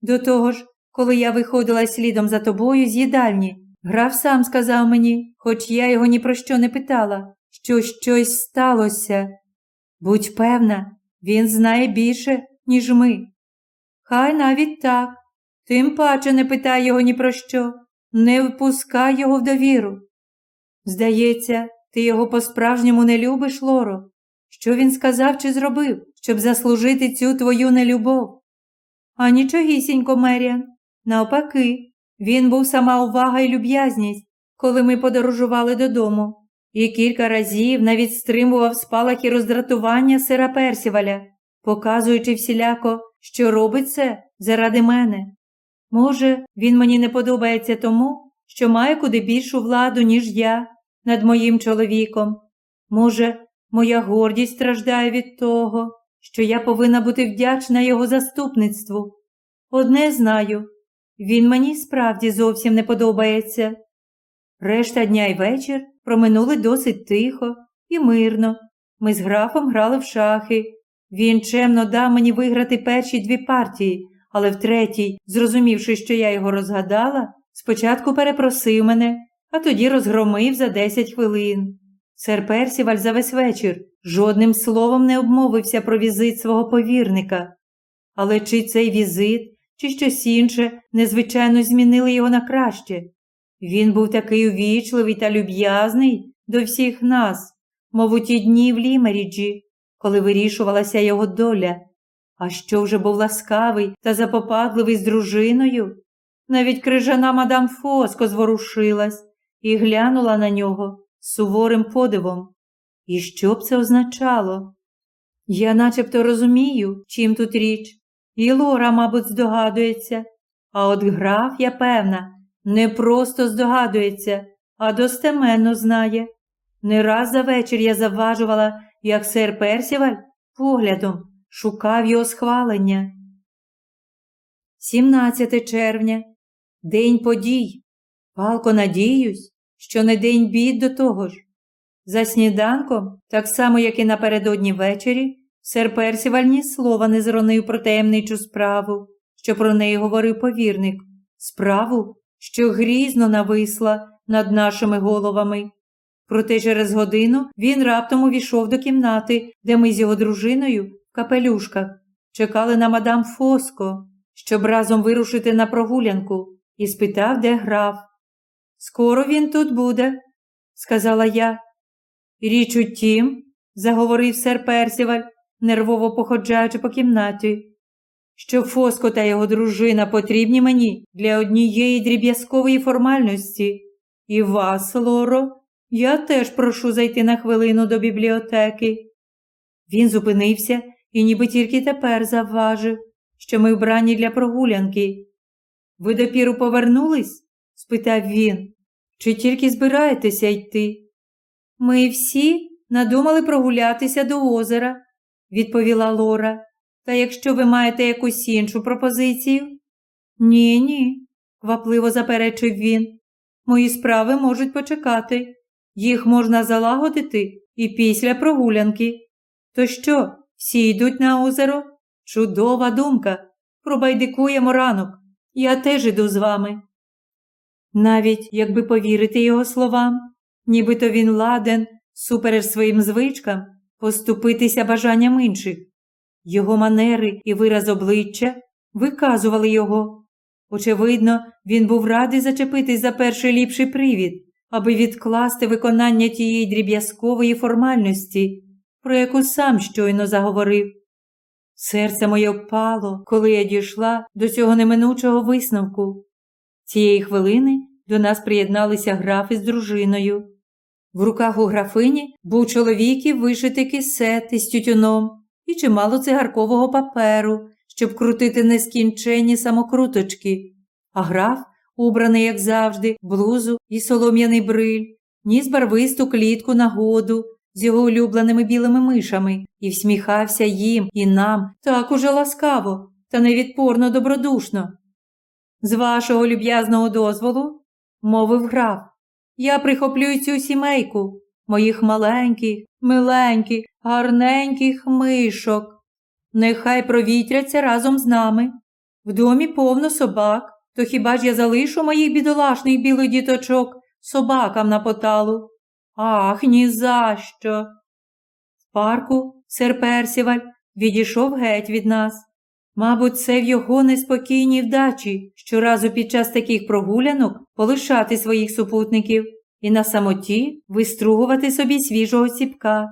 До того ж, коли я виходила слідом за тобою з їдальні, граф сам сказав мені, хоч я його ні про що не питала, що щось сталося. Будь певна, він знає більше, ніж ми. Хай навіть так. Тим паче не питай його ні про що, не впускай його в довіру. Здається, ти його по-справжньому не любиш, Лоро. Що він сказав чи зробив, щоб заслужити цю твою нелюбов? А нічогісінько, Меріан. Навпаки, він був сама увага і люб'язність, коли ми подорожували додому, і кілька разів навіть стримував спалахи роздратування сера Персіваля, показуючи всіляко, що робить це заради мене. Може, він мені не подобається тому, що має куди більшу владу, ніж я, над моїм чоловіком. Може, моя гордість страждає від того, що я повинна бути вдячна його заступництву. Одне знаю, він мені справді зовсім не подобається. Решта дня й вечір проминули досить тихо і мирно. Ми з графом грали в шахи. Він чемно дав мені виграти перші дві партії, але в третій, зрозумівши, що я його розгадала, спочатку перепросив мене, а тоді розгромив за десять хвилин. Сер Персіваль за весь вечір жодним словом не обмовився про візит свого повірника. Але чи цей візит, чи щось інше незвичайно змінили його на краще? Він був такий увічливий та люб'язний до всіх нас, мов у ті дні в Лімеріджі, коли вирішувалася його доля. А що вже був ласкавий та запопадливий з дружиною? Навіть крижана мадам Фоско зворушилась і глянула на нього суворим подивом. І що б це означало? Я начебто розумію, чим тут річ, і Лора, мабуть, здогадується, а от граф, я певна, не просто здогадується, а достеменно знає. Не раз за вечір я завважувала, як сер Персіваль поглядом шукав його схвалення. 17 червня, день подій. Палко надіюсь, що не день бід до того ж. За сніданком, так само, як і напередодні ввечері, сер Персіваль ні слова не зронив про таємничу справу, що про неї говорив повірник, справу, що грізно нависла над нашими головами. Проте через годину він раптом увійшов до кімнати, де ми з його дружиною капелюшках чекали на мадам Фоско, щоб разом вирушити на прогулянку, і спитав, де граф. Скоро він тут буде, сказала я. Річ у тім, заговорив сер Персіваль, нервово походжаючи по кімнаті, що Фоско та його дружина потрібні мені для однієї дріб'язкової формальності. І вас, Лоро, я теж прошу зайти на хвилину до бібліотеки. Він зупинився і ніби тільки тепер завважив, що ми вбрані для прогулянки. Ви допіру повернулись? спитав він. Чи тільки збираєтеся йти? Ми всі надумали прогулятися до озера, відповіла Лора. Та якщо ви маєте якусь іншу пропозицію? Ні, ні, квапливо заперечив він. Мої справи можуть почекати. Їх можна залагодити і після прогулянки. То що, всі йдуть на озеро? Чудова думка. Пробайдикуємо ранок. Я теж іду з вами. Навіть якби повірити його словам, нібито він ладен, супереч своїм звичкам, поступитися бажанням інших. Його манери і вираз обличчя виказували його. Очевидно, він був радий зачепитись за перший ліпший привід, аби відкласти виконання тієї дріб'язкової формальності, про яку сам щойно заговорив. Серце моє впало, коли я дійшла до цього неминучого висновку. Цієї хвилини до нас приєдналися графи з дружиною. В руках у графині був чоловік і вишитий кисет із тютюном і чимало цигаркового паперу, щоб крутити нескінченні самокруточки, а граф, убраний, як завжди, блузу і солом'яний бриль, ніс барвисту клітку на году з його улюбленими білими мишами і всміхався їм і нам так уже ласкаво та невідпорно добродушно. З вашого люб'язного дозволу, мовив граф, я прихоплю цю сімейку, моїх маленьких, миленьких, гарненьких мишок. Нехай провітряться разом з нами. В домі повно собак, то хіба ж я залишу моїх бідолашних білих діточок собакам на поталу? Ах, ні за що!» В парку сер Персіваль відійшов геть від нас. Мабуть, це в його неспокійній вдачі щоразу під час таких прогулянок полишати своїх супутників і на самоті вистругувати собі свіжого ціпка,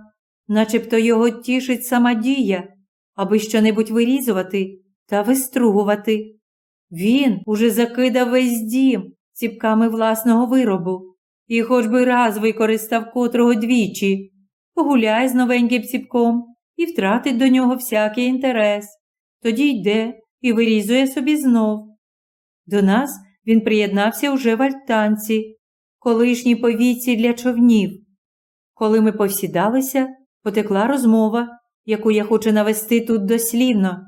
начебто його тішить сама дія, аби щонебудь вирізувати та вистругувати. Він уже закидав весь дім ціпками власного виробу і хоч би раз використав котрого двічі, погуляє з новеньким ціпком і втратить до нього всякий інтерес тоді йде і вирізує собі знов. До нас він приєднався уже в альтанці, колишній повіці для човнів. Коли ми повсідалися, потекла розмова, яку я хочу навести тут дослівно.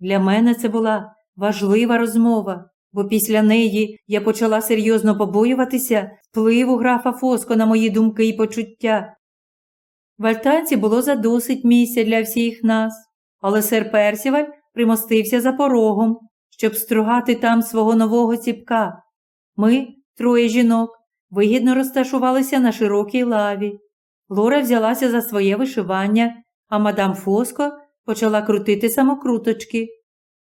Для мене це була важлива розмова, бо після неї я почала серйозно побоюватися впливу графа Фоско на мої думки і почуття. В альтанці було задосить місця для всіх нас, але сер Персіваль примостився за порогом, щоб стругати там свого нового ціпка. Ми, троє жінок, вигідно розташувалися на широкій лаві. Лора взялася за своє вишивання, а мадам Фоско почала крутити самокруточки.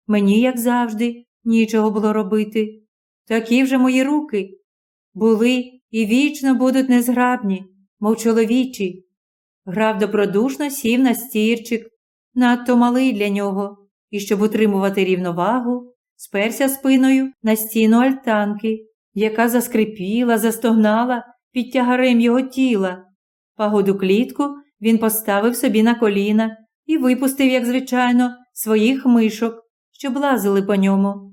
Мені, як завжди, нічого було робити. Такі вже мої руки були і вічно будуть незграбні, мов чоловічі. Граф добродушно сів на стірчик, надто малий для нього і, щоб утримувати рівновагу, сперся спиною на стіну альтанки, яка заскрипіла, застогнала під тягарем його тіла. Пагоду клітку він поставив собі на коліна і випустив, як звичайно, своїх мишок, що лазили по ньому.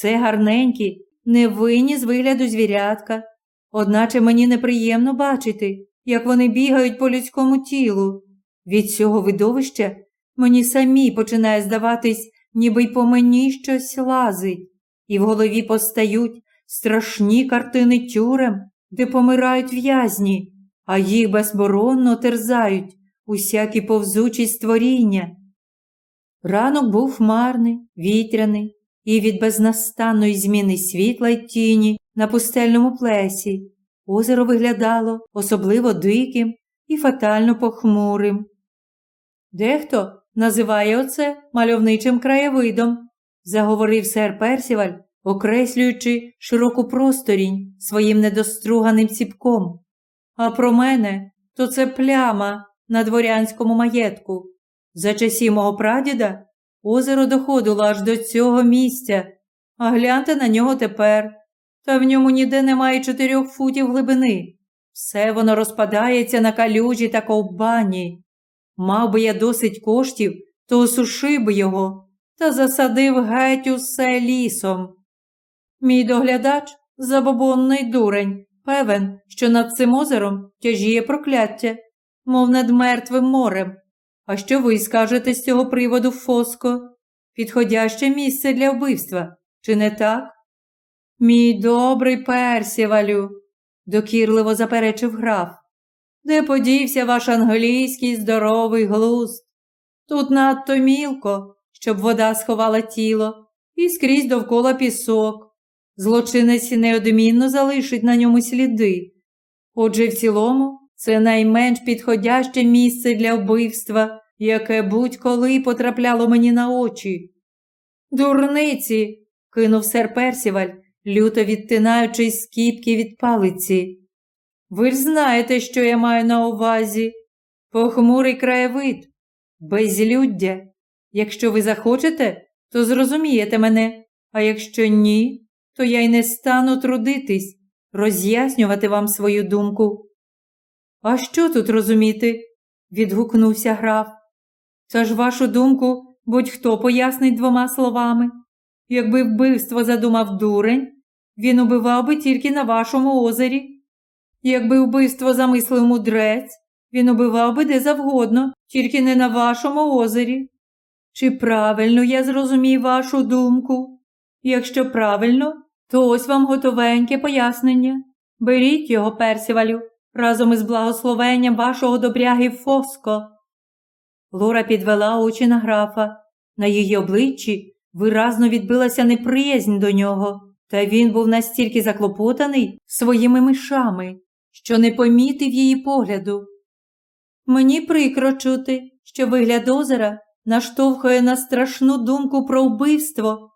Це гарненькі, невинні з вигляду звірятка, одначе мені неприємно бачити, як вони бігають по людському тілу. Від цього видовища Мені самі починає здаватись, ніби й по мені щось лазить, і в голові постають страшні картини тюрем, де помирають в'язні, а їх безборонно терзають усякі повзучі створіння. Ранок був хмарний, вітряний, і від безнастанної зміни світла й тіні на пустельному плесі озеро виглядало особливо диким і фатально похмурим. Дехто називає оце мальовничим краєвидом, заговорив сер Персіваль, окреслюючи широку просторінь своїм недоструганим ціпком. А про мене то це пляма на дворянському маєтку. За часів мого прадіда озеро доходило аж до цього місця, а гляньте на нього тепер. Та в ньому ніде немає чотирьох футів глибини. Все воно розпадається на калюжі та ковбані. Мав би я досить коштів, то осушив би його та засадив геть усе лісом. Мій доглядач, забобонний дурень, певен, що над цим озером тяжіє прокляття, мов над мертвим морем. А що ви скажете з цього приводу, Фоско? Підходяще місце для вбивства, чи не так? Мій добрий Персівалю, докірливо заперечив граф. Де подівся ваш англійський здоровий глузд? Тут надто мілко, щоб вода сховала тіло, і скрізь довкола пісок. Злочинець неодмінно залишить на ньому сліди. Отже, в цілому, це найменш підходяще місце для вбивства, яке будь-коли потрапляло мені на очі. Дурниці, кинув сер Персіваль, люто відтинаючись з кіпки від палиці. Ви ж знаєте, що я маю на увазі. Похмурий краєвид, безлюддя. Якщо ви захочете, то зрозумієте мене, а якщо ні, то я й не стану трудитись, роз'яснювати вам свою думку. А що тут розуміти? відгукнувся граф. Та ж вашу думку будь-хто пояснить двома словами. Якби вбивство задумав дурень, він убивав би тільки на вашому озері. Якби вбивство замислив мудрець, він убивав би де завгодно, тільки не на вашому озері. Чи правильно я зрозумів вашу думку? Якщо правильно, то ось вам готовеньке пояснення. Беріть його, Персівалю, разом із благословенням вашого добряги Фоско. Лора підвела очі на графа. На її обличчі виразно відбилася неприязнь до нього, та він був настільки заклопотаний своїми мишами, що не помітив її погляду. Мені прикро чути, що вигляд озера наштовхує на страшну думку про вбивство,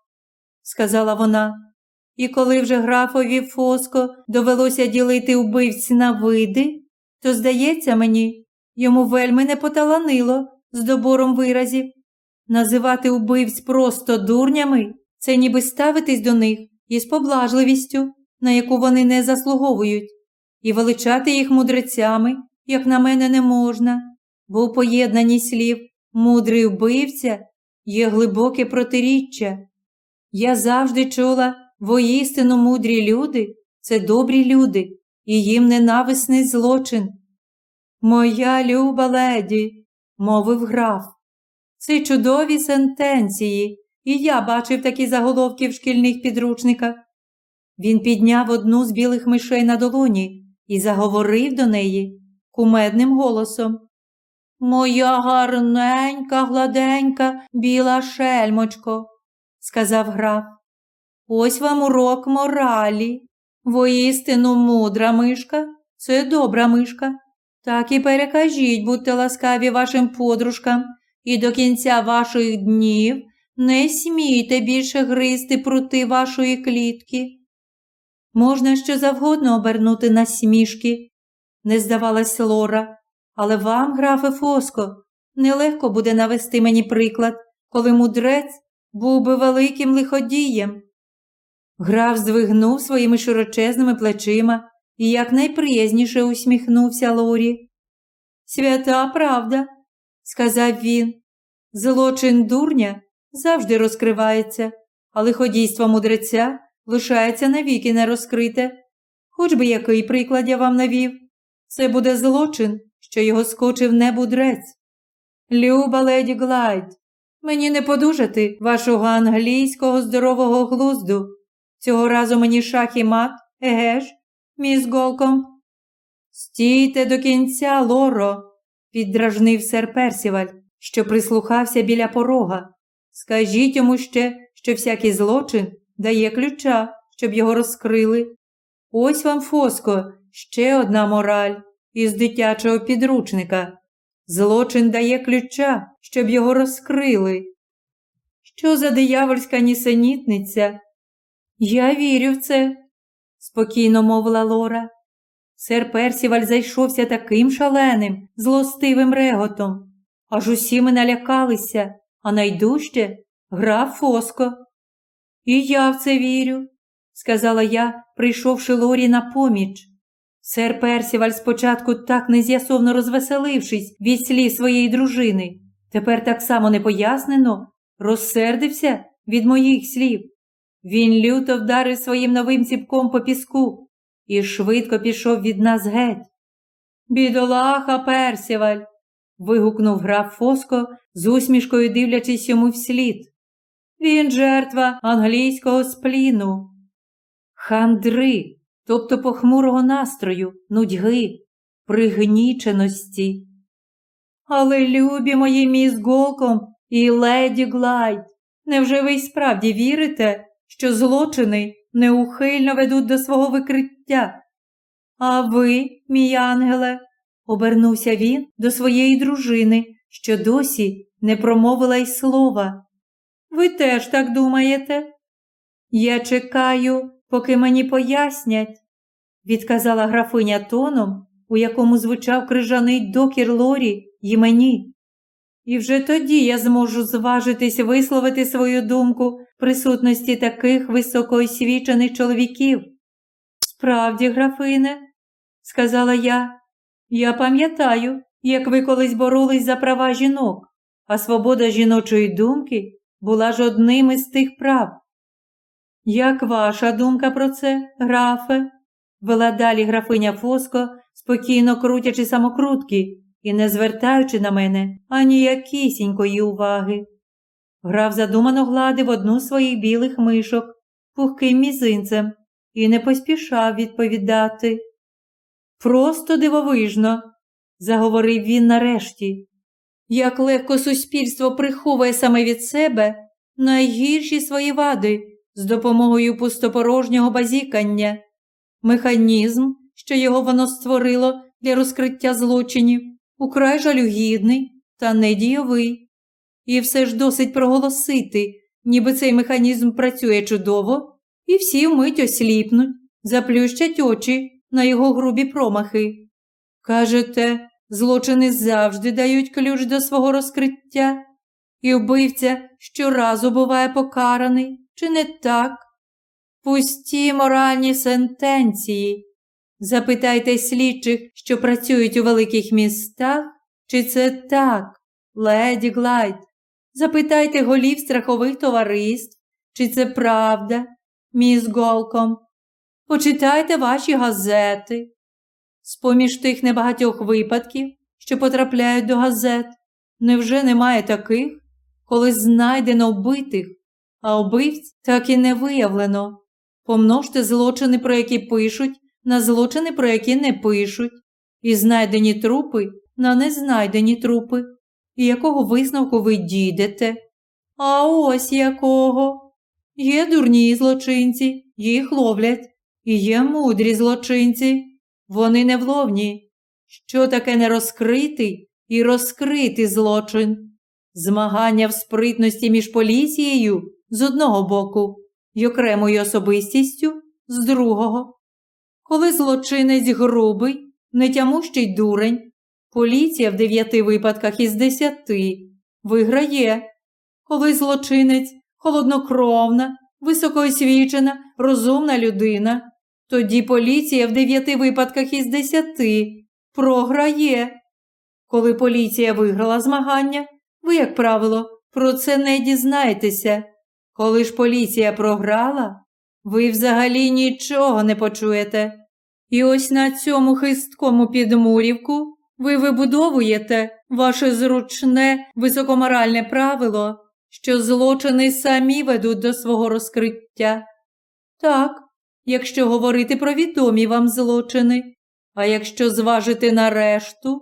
сказала вона. І коли вже графові Фоско довелося ділити вбивць на види, то, здається мені, йому вельми не поталанило з добором виразів. Називати вбивць просто дурнями це ніби ставитись до них із поблажливістю, на яку вони не заслуговують, і величати їх мудрецями, як на мене, не можна, бо у поєднанні слів мудрий вбивця є глибоке протиріччя. Я завжди чула, воістину мудрі люди це добрі люди, і їм ненависний злочин. Моя люба леді, мовив граф, це чудові сентенції, і я бачив такі заголовки в шкільних підручниках. Він підняв одну з білих мишей на долоні і заговорив до неї кумедним голосом. Моя гарненька, гладенька, біла шельмочко, сказав граф. Ось вам урок моралі. Воістину мудра мишка це добра мишка. Так і перекажіть, будьте ласкаві вашим подружкам, і до кінця ваших днів не смійте більше гризти прути вашої клітки. Можна що завгодно обернути на смішки, не здавалась Лора, але вам, графе Фоско, нелегко буде навести мені приклад, коли мудрець був би великим лиходієм. Граф здвигнув своїми широчезними плечима і якнайприязніше усміхнувся Лорі. Свята правда, сказав він. Злочин дурня завжди розкривається, а лиходійство мудреця лишається навіки нерозкрите. Хоч би який приклад я вам навів, це буде злочин, що його скочив не будрець. Люба леді Глайд, мені не подужати вашого англійського здорового глузду. Цього разу мені шах і мат, еге ж, міс Голком. Стійте до кінця, Лоро, піддражнив сер Персіваль, що прислухався біля порога. Скажіть йому ще, що всякий злочин дає ключа, щоб його розкрили. Ось вам, Фоско, ще одна мораль із дитячого підручника. Злочин дає ключа, щоб його розкрили. Що за диявольська нісенітниця? Я вірю в це, спокійно мовила Лора. Сер Персіваль зайшовся таким шаленим, злостивим реготом. Аж усі ми налякалися, а найдужче граф Фоско. І я в це вірю, сказала я, прийшовши Лорі на поміч. Сер Персіваль спочатку так нез'ясовно розвеселившись від слів своєї дружини, тепер так само непояснено розсердився від моїх слів. Він люто вдарив своїм новим ціпком по піску і швидко пішов від нас геть. Бідолаха Персіваль. вигукнув граф Фоско, з усмішкою дивлячись йому вслід. Він жертва англійського спліну. Хандри, тобто похмурого настрою, нудьги, пригніченості. Але любі мої міс Голком і леді Глайд, невже ви й справді вірите, що злочини неухильно ведуть до свого викриття? А ви, мій ангеле, обернувся він до своєї дружини, що досі не промовила й слова. Ви теж так думаєте? Я чекаю, поки мені пояснять, відказала графиня тоном, у якому звучав крижаний докір Лорі й мені. І вже тоді я зможу зважитись висловити свою думку присутності таких високоосвічених чоловіків. Справді, графине, сказала я, я пам'ятаю, як ви колись боролись за права жінок, а свобода жіночої думки була ж одним із тих прав. Як ваша думка про це, графе? вела далі графиня Фоско, спокійно крутячи самокрутки і не звертаючи на мене аніякісінької уваги. Граф задумано гладив одну з своїх білих мишок пухким мізинцем і не поспішав відповідати. Просто дивовижно, заговорив він нарешті, як легко суспільство приховує саме від себе найгірші свої вади з допомогою пустопорожнього базікання, механізм, що його воно створило для розкриття злочинів, украй жалюгідний та недійовий. І все ж досить проголосити, ніби цей механізм працює чудово, і всі вмить осліпнуть, заплющать очі на його грубі промахи. Кажете, злочини завжди дають ключ до свого розкриття, і вбивця щоразу буває покараний, чи не так? Пусті моральні сентенції. Запитайте слідчих, що працюють у великих містах, чи це так, леді Глайд. Запитайте голів страхових товариств, чи це правда, міс Голком. Почитайте ваші газети. З-поміж тих небагатьох випадків, що потрапляють до газет, невже немає таких, коли знайдено вбитих, а вбивць так і не виявлено. Помножте злочини, про які пишуть, на злочини, про які не пишуть, і знайдені трупи на незнайдені трупи. І якого висновку ви дійдете? А ось якого. Є дурні злочинці, їх ловлять, і є мудрі злочинці. Вони невловні. Що таке нерозкритий і розкритий злочин? Змагання в спритності між поліцією з одного боку й окремою особистістю з другого. Коли злочинець грубий, нетямущий дурень, поліція в дев'яти випадках із десяти виграє. Коли злочинець холоднокровна, високоосвічена, розумна людина, тоді поліція в дев'яти випадках із десяти програє. Коли поліція виграла змагання, ви, як правило, про це не дізнаєтеся. Коли ж поліція програла, ви взагалі нічого не почуєте. І ось на цьому хисткому підмурівку ви вибудовуєте ваше зручне високоморальне правило, що злочини самі ведуть до свого розкриття. Так, якщо говорити про відомі вам злочини, а якщо зважити на решту,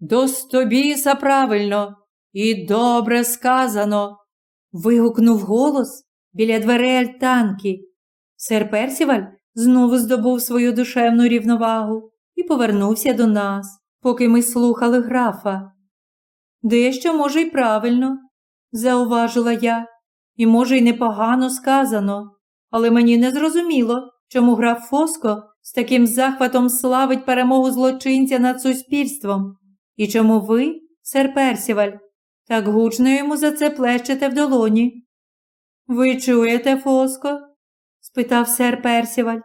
достобіса правильно і добре сказано. вигукнув голос біля дверей альтанки. Сер Персіваль знову здобув свою душевну рівновагу і повернувся до нас, поки ми слухали графа. Дещо, може, й правильно, зауважила я, і, може, й непогано сказано, але мені не зрозуміло, чому граф Фоско з таким захватом славить перемогу злочинця над суспільством, і чому ви, сер Персіваль, так гучно йому за це плещете в долоні. Ви чуєте, Фоско? спитав сер Персіваль.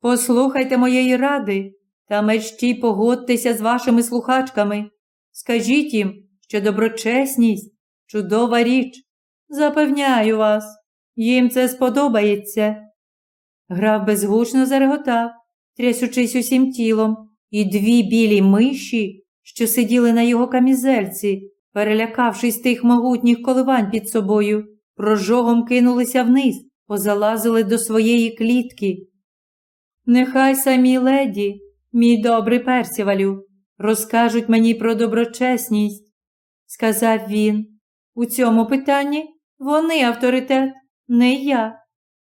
Послухайте моєї ради та мерщій погодьтеся з вашими слухачками. Скажіть їм, що доброчесність чудова річ. Запевняю вас, їм це сподобається. Граф безгучно зареготав, трясучись усім тілом, і дві білі миші, що сиділи на його камізельці, перелякавшись тих могутніх коливань під собою, прожогом кинулися вниз, позалазили до своєї клітки. Нехай самі леді, мій добрий персівалю, розкажуть мені про доброчесність, сказав він. У цьому питанні вони авторитет, не я.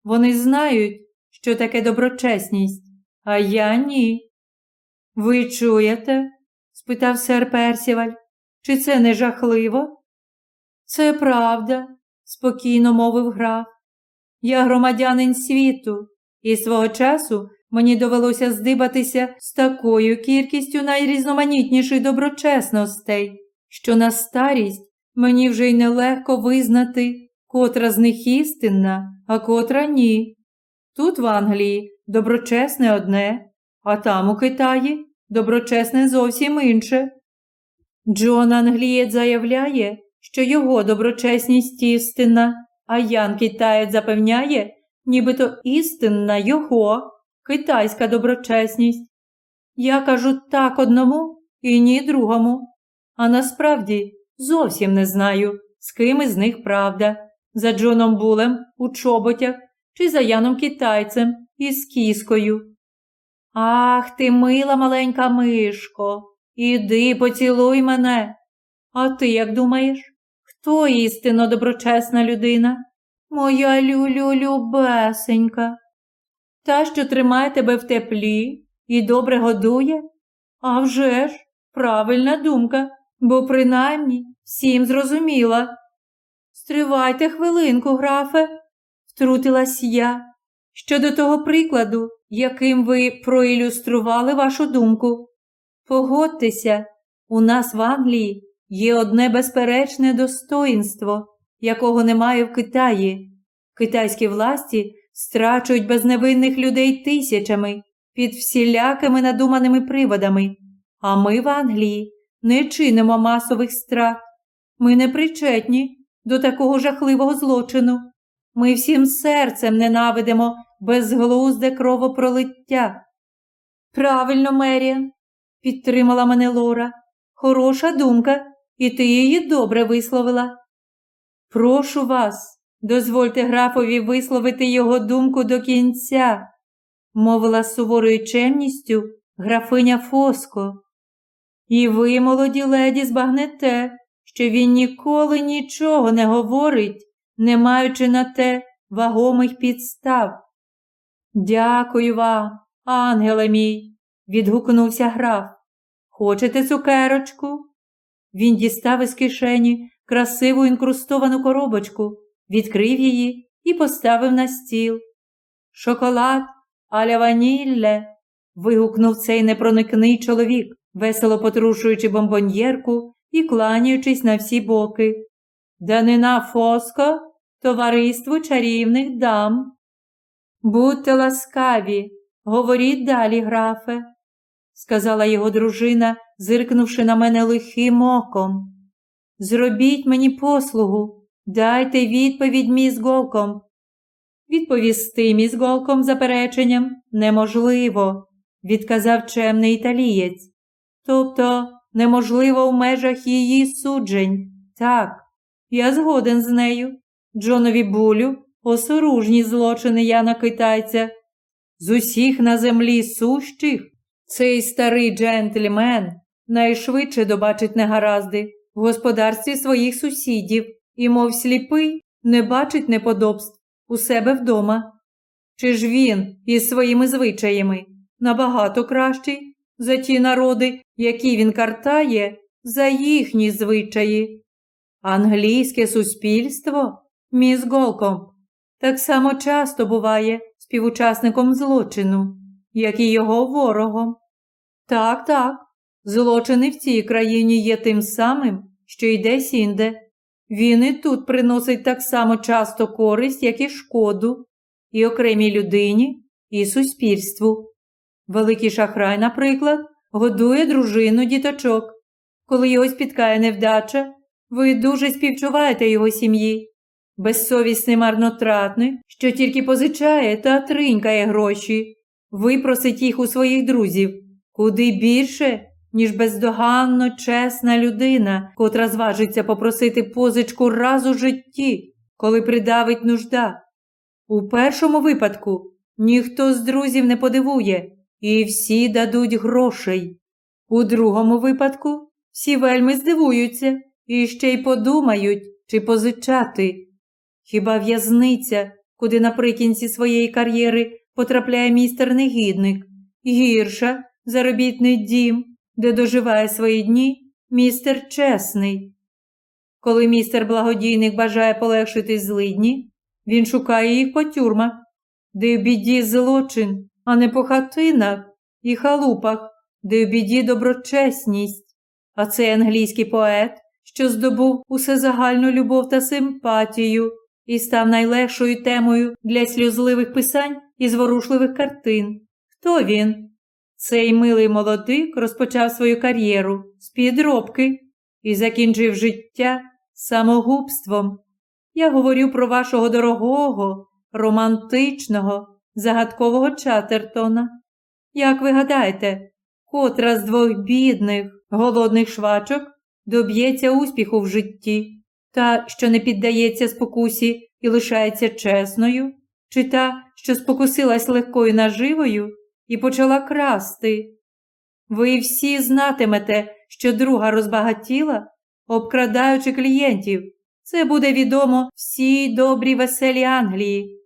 Вони знають, що таке доброчесність, а я ні. Ви чуєте? спитав сер Персіваль. Чи це не жахливо? Це правда, спокійно мовив граф. Я громадянин світу, і свого часу мені довелося здибатися з такою кількістю найрізноманітніших доброчесностей, що на старість мені вже й нелегко визнати, котра з них істинна, а котра ні. Тут в Англії доброчесне одне, а там у Китаї доброчесне зовсім інше. Джон Англієць заявляє, що його доброчесність істинна, а Ян Китаєць запевняє, нібито істинна його китайська доброчесність. Я кажу так одному і ні другому, а насправді зовсім не знаю, з ким із них правда, за Джоном Булем у чоботях чи за Яном Китайцем із кіскою. Ах ти, мила маленька мишко, іди поцілуй мене. А ти як думаєш, хто істинно доброчесна людина? Моя люлю-любесенька. Та, що тримає тебе в теплі і добре годує? А вже ж, правильна думка, бо принаймні всім зрозуміла. Стривайте хвилинку, графе, втрутилась я. Щодо того прикладу, яким ви проілюстрували вашу думку. Погодьтеся, у нас в Англії є одне безперечне достоїнство, якого немає в Китаї. Китайські власті страчують безневинних людей тисячами під всілякими надуманими приводами, а ми в Англії не чинимо масових страт. Ми не причетні до такого жахливого злочину. Ми всім серцем ненавидимо безглузде кровопролиття. Правильно, Меріан, підтримала мене Лора. Хороша думка, і ти її добре висловила. Прошу вас, дозвольте графові висловити його думку до кінця, мовила з суворою чемністю графиня Фоско. І ви, молоді леді, збагнете, що він ніколи нічого не говорить, не маючи на те вагомих підстав. Дякую вам, ангеле мій, відгукнувся граф. Хочете цукерочку? Він дістав із кишені красиву інкрустовану коробочку, відкрив її і поставив на стіл. Шоколад аля ванілле. вигукнув цей непроникний чоловік, весело потрушуючи бомбоньєрку і кланяючись на всі боки. Данина Фоско, товариству чарівних дам. Будьте ласкаві, говоріть далі, графе, сказала його дружина, зиркнувши на мене лихим оком. Зробіть мені послугу, дайте відповідь міс Голком. Відповісти міс Голком запереченням неможливо, відказав чемний італієць. Тобто неможливо в межах її суджень. Так, я згоден з нею. Джонові булю осоружні злочини Яна Китайця. З усіх на землі сущих цей старий джентльмен найшвидше добачить негаразди в господарстві своїх сусідів і, мов сліпий, не бачить неподобств у себе вдома. Чи ж він із своїми звичаями набагато кращий за ті народи, які він картає, за їхні звичаї? Англійське суспільство, міс Голком, так само часто буває співучасником злочину, як і його ворогом. Так, так, злочини в цій країні є тим самим, що й десь інде. Він і тут приносить так само часто користь, як і шкоду, і окремій людині, і суспільству. Великий шахрай, наприклад, годує дружину діточок. Коли його спіткає невдача, ви дуже співчуваєте його сім'ї. Безсовісний марнотратник, що тільки позичає та тринькає гроші, випросить їх у своїх друзів куди більше, ніж бездоганно чесна людина, котра зважиться попросити позичку раз у житті, коли придавить нужда. У першому випадку ніхто з друзів не подивує, і всі дадуть грошей. У другому випадку всі вельми здивуються і ще й подумають, чи позичати. Хіба в'язниця, куди наприкінці своєї кар'єри потрапляє містер негідник, гірша заробітний дім, де доживає свої дні містер чесний. Коли містер благодійник бажає полегшити злидні, Він шукає їх по тюрмах, де в біді злочин, а не по хатинах і халупах, де в біді доброчесність. А цей англійський поет, що здобув усезагальну любов та симпатію і став найлегшою темою для сльозливих писань і зворушливих картин. Хто він? Цей милий молодик розпочав свою кар'єру з підробки і закінчив життя самогубством. Я говорю про вашого дорогого, романтичного, загадкового Чатертона. Як ви гадаєте, котра з двох бідних, голодних швачок доб'ється успіху в житті, та, що не піддається спокусі і лишається чесною, чи та, що спокусилась легкою наживою і почала красти? Ви всі знатимете, що друга розбагатіла, обкрадаючи клієнтів. Це буде відомо всій добрій веселій Англії.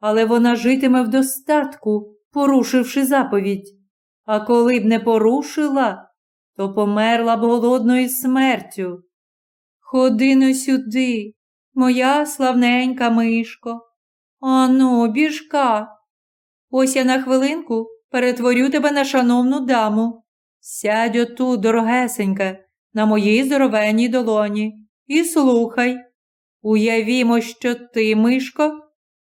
Але вона житиме в достатку, порушивши заповідь. А коли б не порушила, то померла б голодною смертю. Ходино сюди, моя славненька мишко. Ану, біжка. Ось я на хвилинку перетворю тебе на шановну даму. Сядь оту, дорогесенька, на моїй здоровенній долоні і слухай. Уявімо, що ти, мишко,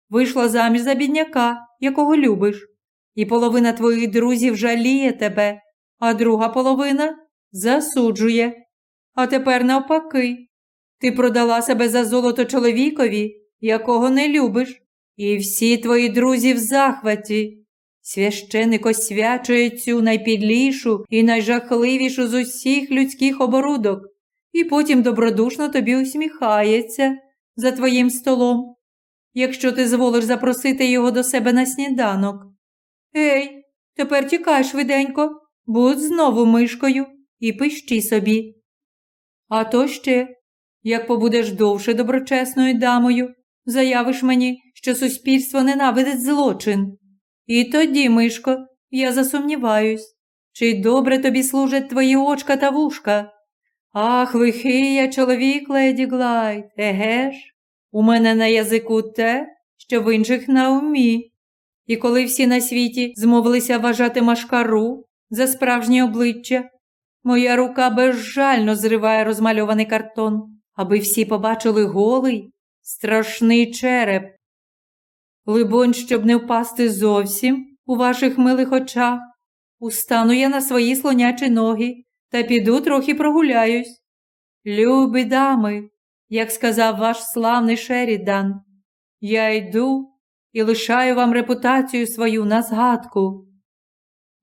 вийшла заміж за бідняка, якого любиш, і половина твоїх друзів жаліє тебе, а друга половина засуджує. А тепер навпаки, ти продала себе за золото чоловікові, якого не любиш, і всі твої друзі в захваті. Священик освячує цю найпідлішу і найжахливішу з усіх людських оборудок, і потім добродушно тобі усміхається за твоїм столом, якщо ти зволиш запросити його до себе на сніданок. Ей, тепер тікай швиденько, будь знову мишкою і пищи собі. А то ще, як побудеш довше доброчесною дамою, заявиш мені, що суспільство ненавидить злочин. І тоді, Мишко, я засумніваюсь, чи добре тобі служать твої очка та вушка. Ах, лихий я чоловік, леді Глайд, еге ж, у мене на язику те, що в інших на умі. І коли всі на світі змовилися вважати машкару за справжнє обличчя, моя рука безжально зриває розмальований картон, аби всі побачили голий, страшний череп. Либонь, щоб не впасти зовсім у ваших милих очах, устану я на свої слонячі ноги та піду трохи прогуляюсь. Любі дами, як сказав ваш славний Шерідан, я йду і лишаю вам репутацію свою на згадку.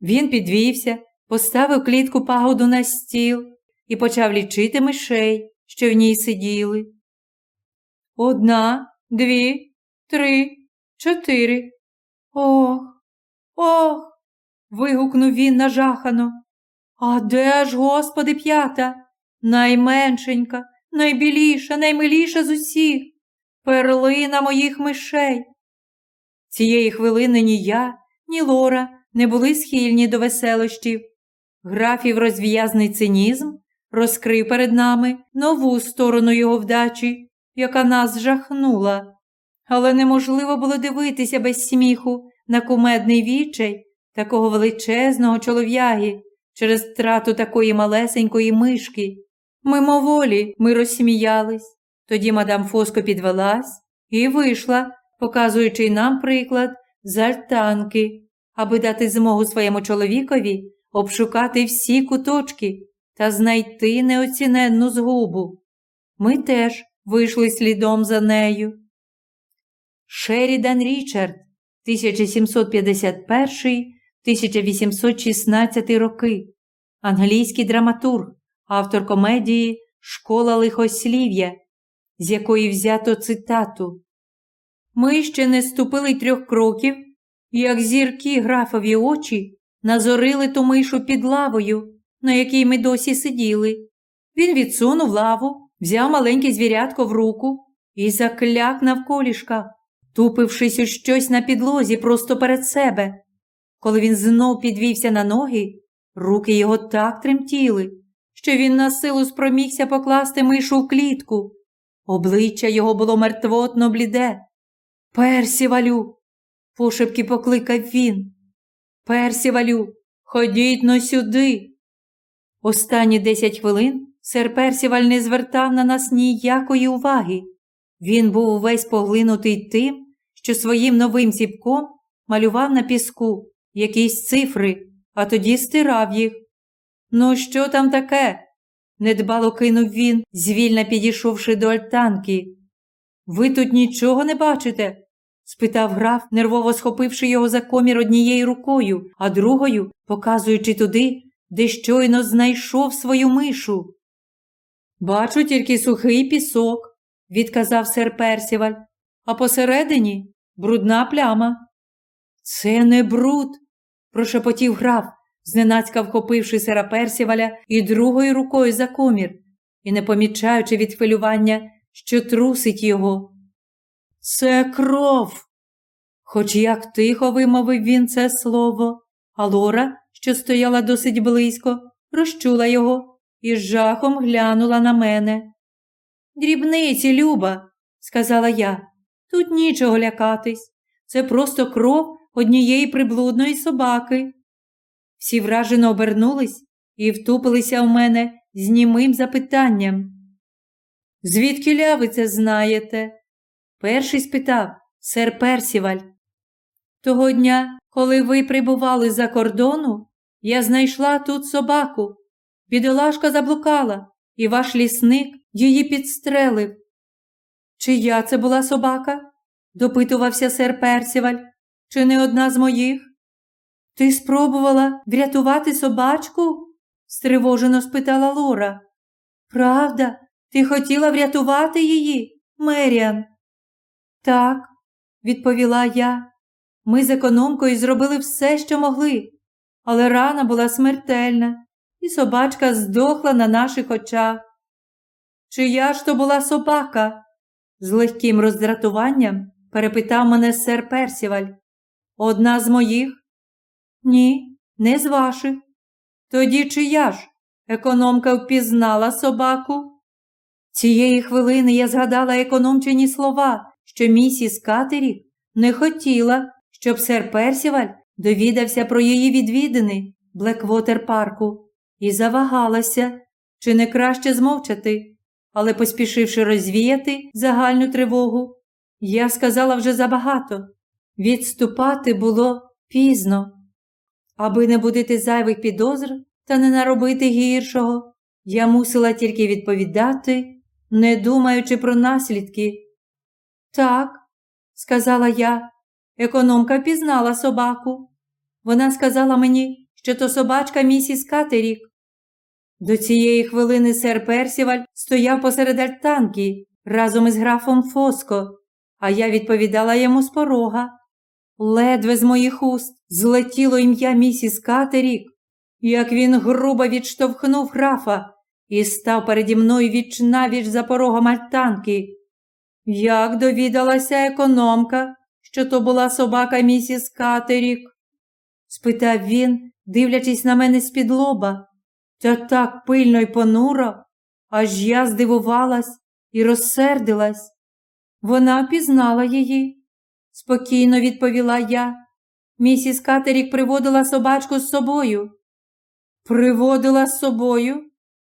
Він підвівся, поставив клітку пагоду на стіл і почав лічити мишей, що в ній сиділи. Одна, дві, три, чотири. Ох, ох. вигукнув він нажахано. А де ж, господи, п'ята? Найменшенька, найбіліша, наймиліша з усіх, перлина моїх мишей. Цієї хвилини ні я, ні Лора не були схильні до веселощів. Графів розв'язний цинізм розкрив перед нами нову сторону його вдачі, яка нас жахнула. Але неможливо було дивитися без сміху на кумедний вічай такого величезного чолов'яги через втрату такої малесенької мишки. Мимоволі ми розсміялись. Тоді мадам Фоско підвелась і вийшла, показуючи нам приклад з альтанки, аби дати змогу своєму чоловікові обшукати всі куточки та знайти неоціненну згубу. Ми теж вийшли слідом за нею. Шерідан Річард, 1751-1816 роки, англійський драматург, автор комедії Школа лихослів'я, з якої взято цитату. Ми ще не ступили трьох кроків, як зірки графові очі назорили ту мишу під лавою, на якій ми досі сиділи. Він відсунув лаву, взяв маленьке звірятко в руку і закляк навколішка, тупившись у щось на підлозі просто перед себе. Коли він знов підвівся на ноги, руки його так тремтіли, що він на силу спромігся покласти мишу в клітку. Обличчя його було мертвотно бліде, Персівалю, пошепки покликав він. Персівалю, ходіть но сюди. Останні десять хвилин сер Персіваль не звертав на нас ніякої уваги. Він був увесь поглинутий тим, що своїм новим ціпком малював на піску якісь цифри, а тоді стирав їх. Ну, що там таке? недбало кинув він, звільно підійшовши до альтанки. Ви тут нічого не бачите? спитав граф, нервово схопивши його за комір однією рукою, а другою показуючи туди, де щойно знайшов свою мишу. Бачу тільки сухий пісок, відказав сер Персіваль, а посередині брудна пляма. Це не бруд, прошепотів граф, зненацька вхопивши сера Персіваля і другою рукою за комір, і не помічаючи від хвилювання, що трусить його. Це кров. Хоч як тихо вимовив він це слово, а Лора, що стояла досить близько, розчула його і з жахом глянула на мене. Дрібниці, Люба, сказала я, тут нічого лякатись. Це просто кров однієї приблудної собаки. Всі вражено обернулись і втупилися в мене з німим запитанням. Звідки ви це знаєте? Перший спитав сер Персіваль. Того дня, коли ви прибували за кордону, я знайшла тут собаку. Бідолашка заблукала, і ваш лісник її підстрелив. Чия це була собака? допитувався сер Персіваль. Чи не одна з моїх? Ти спробувала врятувати собачку? стривожено спитала Лора. Правда, ти хотіла врятувати її, Меріан? Так, відповіла я. Ми з економкою зробили все, що могли, але рана була смертельна, і собачка здохла на наших очах. Чия ж то була собака? З легким роздратуванням перепитав мене сер Персіваль. Одна з моїх? Ні, не з ваших. Тоді чия ж? Економка впізнала собаку. Цієї хвилини я згадала економчині слова, що місіс Катерік не хотіла, щоб сер Персіваль довідався про її відвідини Блеквотер парку і завагалася, чи не краще змовчати, але, поспішивши розвіяти загальну тривогу, я сказала вже забагато. Відступати було пізно. Аби не будити зайвих підозр та не наробити гіршого, я мусила тільки відповідати, не думаючи про наслідки. Так, сказала я, економка пізнала собаку. Вона сказала мені, що то собачка місіс Катерік. До цієї хвилини сер Персіваль стояв посеред альтанки разом із графом Фоско, а я відповідала йому з порога. Ледве з моїх уст злетіло ім'я місіс Катерік, як він грубо відштовхнув графа і став переді мною віч за порогом альтанки. Як довідалася економка, що то була собака місіс Катерік? спитав він, дивлячись на мене з-під лоба. Та так пильно й понуро, аж я здивувалась і розсердилась. Вона впізнала її, спокійно відповіла я. Місіс Катерік приводила собачку з собою. Приводила з собою?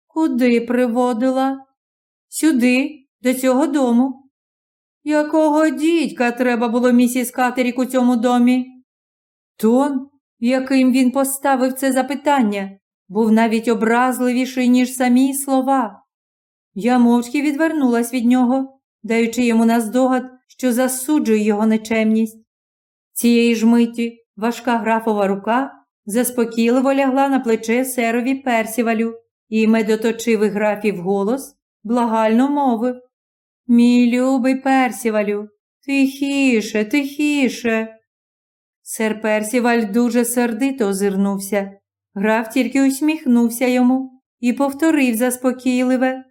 Куди приводила? Сюди, до цього дому. Якого дідька треба було місіс Катерік у цьому домі? Тон, яким він поставив це запитання, був навіть образливіший, ніж самі слова. Я мовчки відвернулась від нього, даючи йому наздогад, що засуджую його нечемність. Цієї ж миті важка графова рука заспокійливо лягла на плече серові персівалю, і медоточивий графів голос благально мовив Мій любий персівалю, тихіше, тихіше. Сер Персіваль дуже сердито озирнувся. Граф тільки усміхнувся йому і повторив заспокійливе.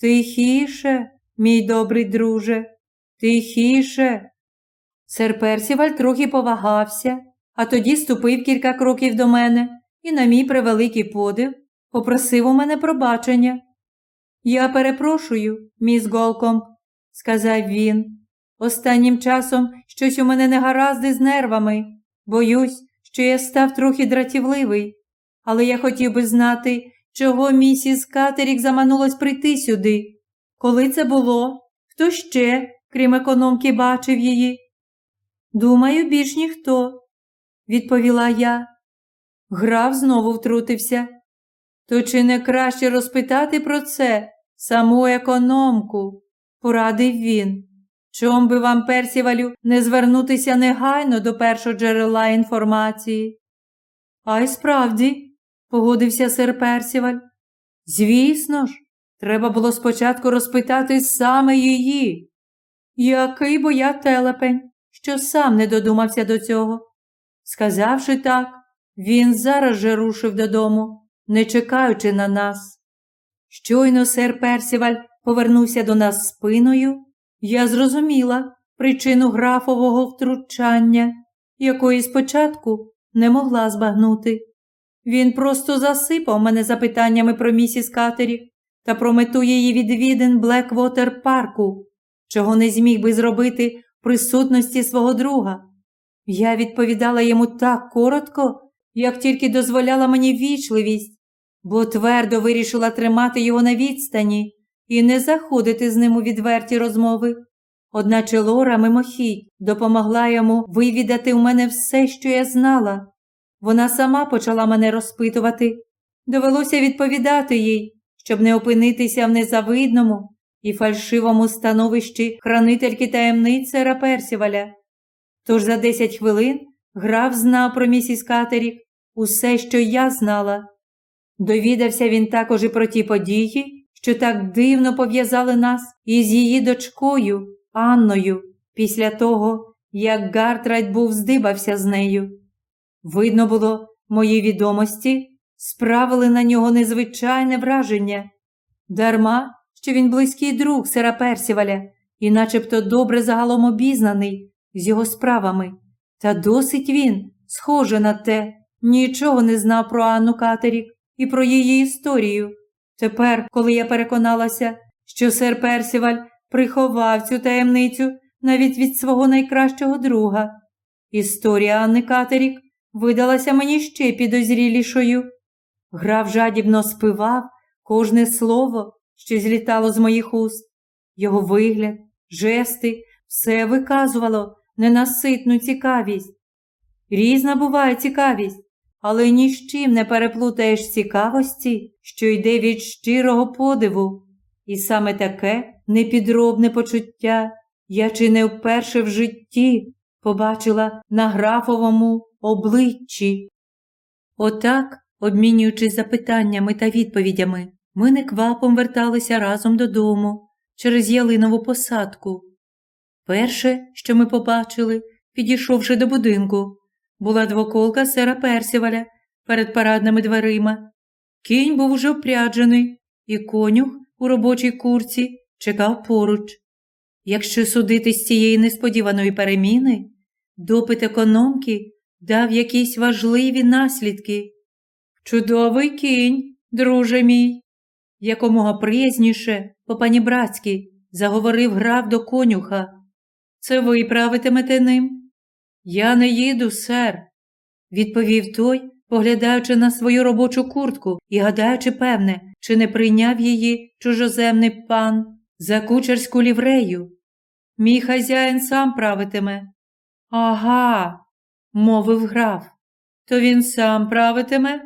Тихіше, мій добрий друже, тихіше. Сер Персіваль трохи повагався, а тоді ступив кілька кроків до мене і, на мій превеликий подив, попросив у мене пробачення. Я перепрошую, міс Голком, сказав він. Останнім часом щось у мене не гаразди з нервами. Боюсь, що я став трохи дратівливий. Але я хотів би знати, чого місіс Катерік заманулась прийти сюди. Коли це було? Хто ще, крім економки, бачив її? Думаю, більш ніхто, відповіла я. Граф знову втрутився. То чи не краще розпитати про це саму економку? порадив він. Чом би вам, Персівалю, не звернутися негайно до першого джерела інформації? А й справді, погодився сер Персіваль. Звісно ж, треба було спочатку розпитати саме її. Який бо я телепень, що сам не додумався до цього. Сказавши так, він зараз же рушив додому, не чекаючи на нас. Щойно сер Персіваль повернувся до нас спиною, я зрозуміла причину графового втручання, якої спочатку не могла збагнути. Він просто засипав мене запитаннями про місіс Катерік та про мету її відвідин Блеквотер парку, чого не зміг би зробити в присутності свого друга. Я відповідала йому так коротко, як тільки дозволяла мені вічливість, бо твердо вирішила тримати його на відстані і не заходити з ним у відверті розмови. Одначе Лора мимохідь допомогла йому вивідати у мене все, що я знала. Вона сама почала мене розпитувати. Довелося відповідати їй, щоб не опинитися в незавидному і фальшивому становищі хранительки таємниць сера Персіваля. Тож за десять хвилин граф знав про місіс Катерік усе, що я знала. Довідався він також і про ті події, що так дивно пов'язали нас із її дочкою Анною, після того, як Гартрайт був здибався з нею. Видно було, мої відомості справили на нього незвичайне враження, дарма, що він близький друг сера Персіваля і начебто добре загалом обізнаний з його справами. Та досить він, схоже на те, нічого не знав про Анну Катерік і про її історію. Тепер, коли я переконалася, що сер Персіваль приховав цю таємницю навіть від свого найкращого друга, історія Анни Катерік видалася мені ще підозрілішою. Граф жадібно спивав кожне слово, що злітало з моїх уст. Його вигляд, жести, все виказувало ненаситну цікавість. Різна буває цікавість, але ні з чим не переплутаєш цікавості, що йде від щирого подиву. І саме таке непідробне почуття я чи не вперше в житті побачила на графовому обличчі. Отак, обмінюючись запитаннями та відповідями, ми неквапом верталися разом додому через ялинову посадку. Перше, що ми побачили, підійшовши до будинку, була двоколка сера Персіваля перед парадними дверима. Кінь був уже впряджений, і конюх у робочій курці чекав поруч. Якщо судити з цієї несподіваної переміни, допит економки дав якісь важливі наслідки. Чудовий кінь, друже мій, якомога приязніше, по пані братськи, заговорив граф до конюха. Це ви правитимете ним? Я не їду, сер, відповів той, поглядаючи на свою робочу куртку і гадаючи, певне, чи не прийняв її чужоземний пан за кучерську ліврею. Мій хазяїн сам правитиме. Ага, мовив граф. То він сам правитиме?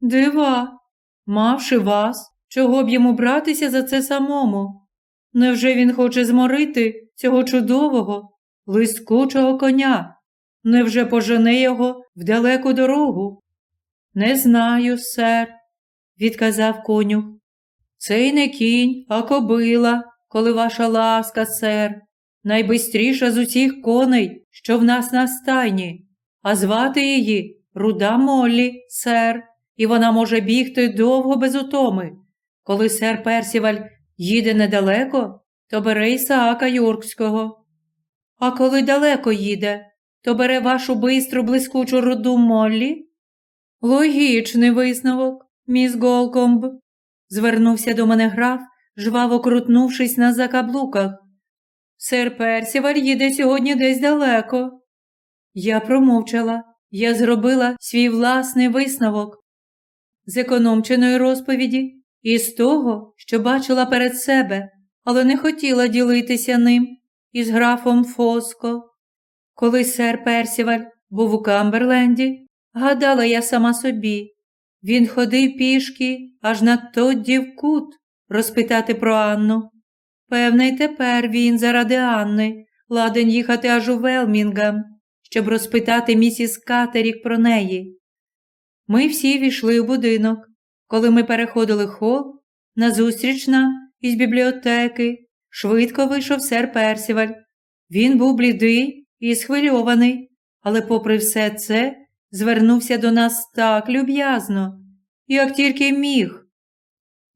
Дива, мавши вас, чого б йому братися за це самому? Невже він хоче зморити цього чудового, лискучого коня? Невже пожене його в далеку дорогу? Не знаю, сер, відказав конюх. Цей не кінь, а кобила, коли ваша ласка, сер, найбистріша з усіх коней, що в нас на стайні, а звати її Руда Моллі, сер, і вона може бігти довго без утоми. Коли сер Персіваль їде недалеко, то бере Ісаака Йоркського. А коли далеко їде, то бере вашу бистру блискучу руду Моллі? Логічний висновок, міс Голкомб, звернувся до мене граф, жваво крутнувшись на закаблуках. Сер Персіваль їде сьогодні десь далеко. Я промовчала, я зробила свій власний висновок з економченої розповіді і з того, що бачила перед себе, але не хотіла ділитися ним із графом Фоско. Коли сер Персіваль був у Камберленді, гадала я сама собі. Він ходив пішки аж на Тодді в кут розпитати про Анну. Певне, й тепер він заради Анни ладен їхати аж у Велмінгам, щоб розпитати місіс Катерік про неї. Ми всі війшли у будинок. Коли ми переходили хол, назустріч нам із бібліотеки, швидко вийшов сер Персіваль. Він був блідий і схвильований, але, попри все це, звернувся до нас так люб'язно, як тільки міг.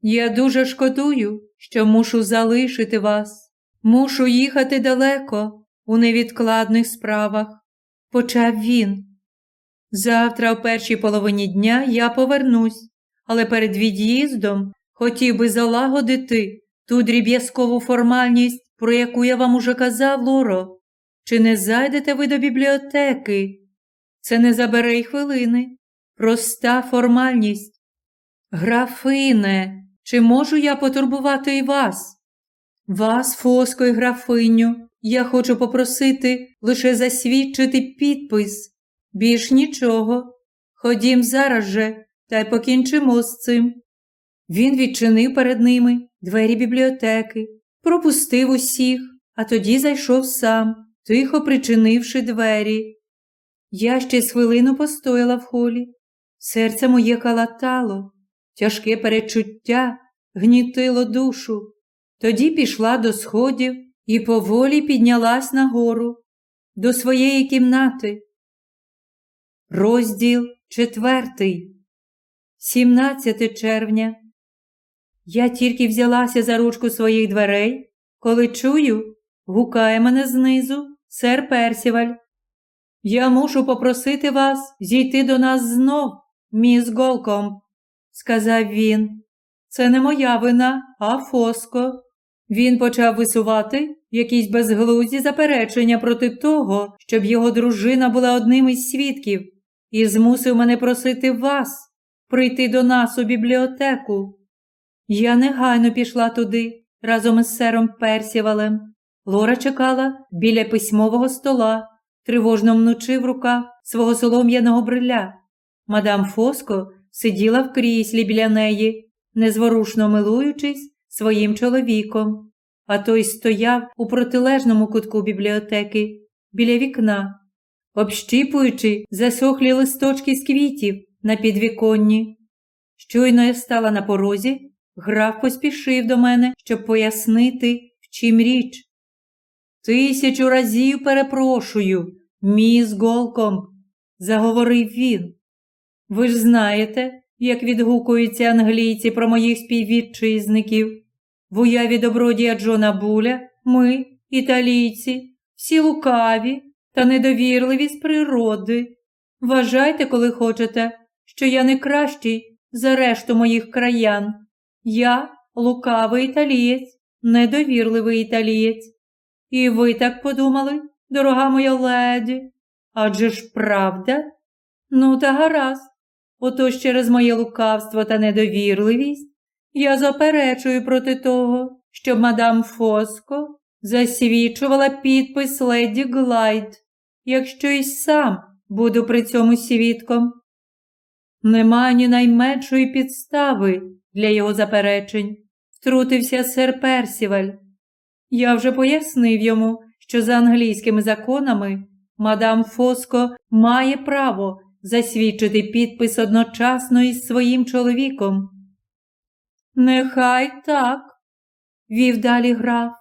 Я дуже шкодую, що мушу залишити вас, мушу їхати далеко у невідкладних справах, почав він. Завтра, о першій половині дня, я повернусь, але перед від'їздом хотів би залагодити ту дріб'язкову формальність, про яку я вам уже казав, Лоро. Чи не зайдете ви до бібліотеки? Це не забере й хвилини. Проста формальність. Графине, чи можу я потурбувати і вас? Вас, Фоско і графиню, я хочу попросити лише засвідчити підпис. Більш нічого. Ходім зараз же, та й покінчимо з цим. Він відчинив перед ними двері бібліотеки, пропустив усіх, а тоді зайшов сам, тихо причинивши двері. Я ще з хвилину постояла в холі. Серце моє калатало, тяжке перечуття гнітило душу. Тоді пішла до сходів і поволі піднялась нагору, до своєї кімнати. Розділ четвертий, 17 червня. Я тільки взялася за ручку своїх дверей, коли чую, гукає мене знизу сер Персіваль. Я мушу попросити вас зійти до нас знов, міс Голком, сказав він. Це не моя вина, а фоско. Він почав висувати якісь безглузді заперечення проти того, щоб його дружина була одним із свідків, і змусив мене просити вас прийти до нас у бібліотеку. Я негайно пішла туди разом із сером Персівалем. Лора чекала біля письмового стола, тривожно мнучи в руках свого солом'яного бриля. Мадам Фоско сиділа в кріслі біля неї, незворушно милуючись своїм чоловіком, а той стояв у протилежному кутку бібліотеки, біля вікна, общіпуючи засохлі листочки з квітів на підвіконні. Щойно я стала на порозі, граф поспішив до мене, щоб пояснити, в чим річ. Тисячу разів перепрошую, міс Голком, заговорив він. Ви ж знаєте, як відгукуються англійці про моїх співвітчизників. В уяві добродія Джона Буля ми, італійці, всі лукаві та недовірливі з природи. Вважайте, коли хочете, що я не кращий за решту моїх краян. Я лукавий італієць, недовірливий італієць. І ви так подумали, дорога моя леді? Адже ж правда? Ну, та гаразд. Отож через моє лукавство та недовірливість я заперечую проти того, щоб мадам Фоско засвідчувала підпис леді Глайд, якщо й сам буду при цьому свідком. Нема ні найменшої підстави для його заперечень, втрутився сер Персіваль. Я вже пояснив йому, що за англійськими законами мадам Фоско має право засвідчити підпис одночасно із своїм чоловіком. Нехай так, вів далі граф.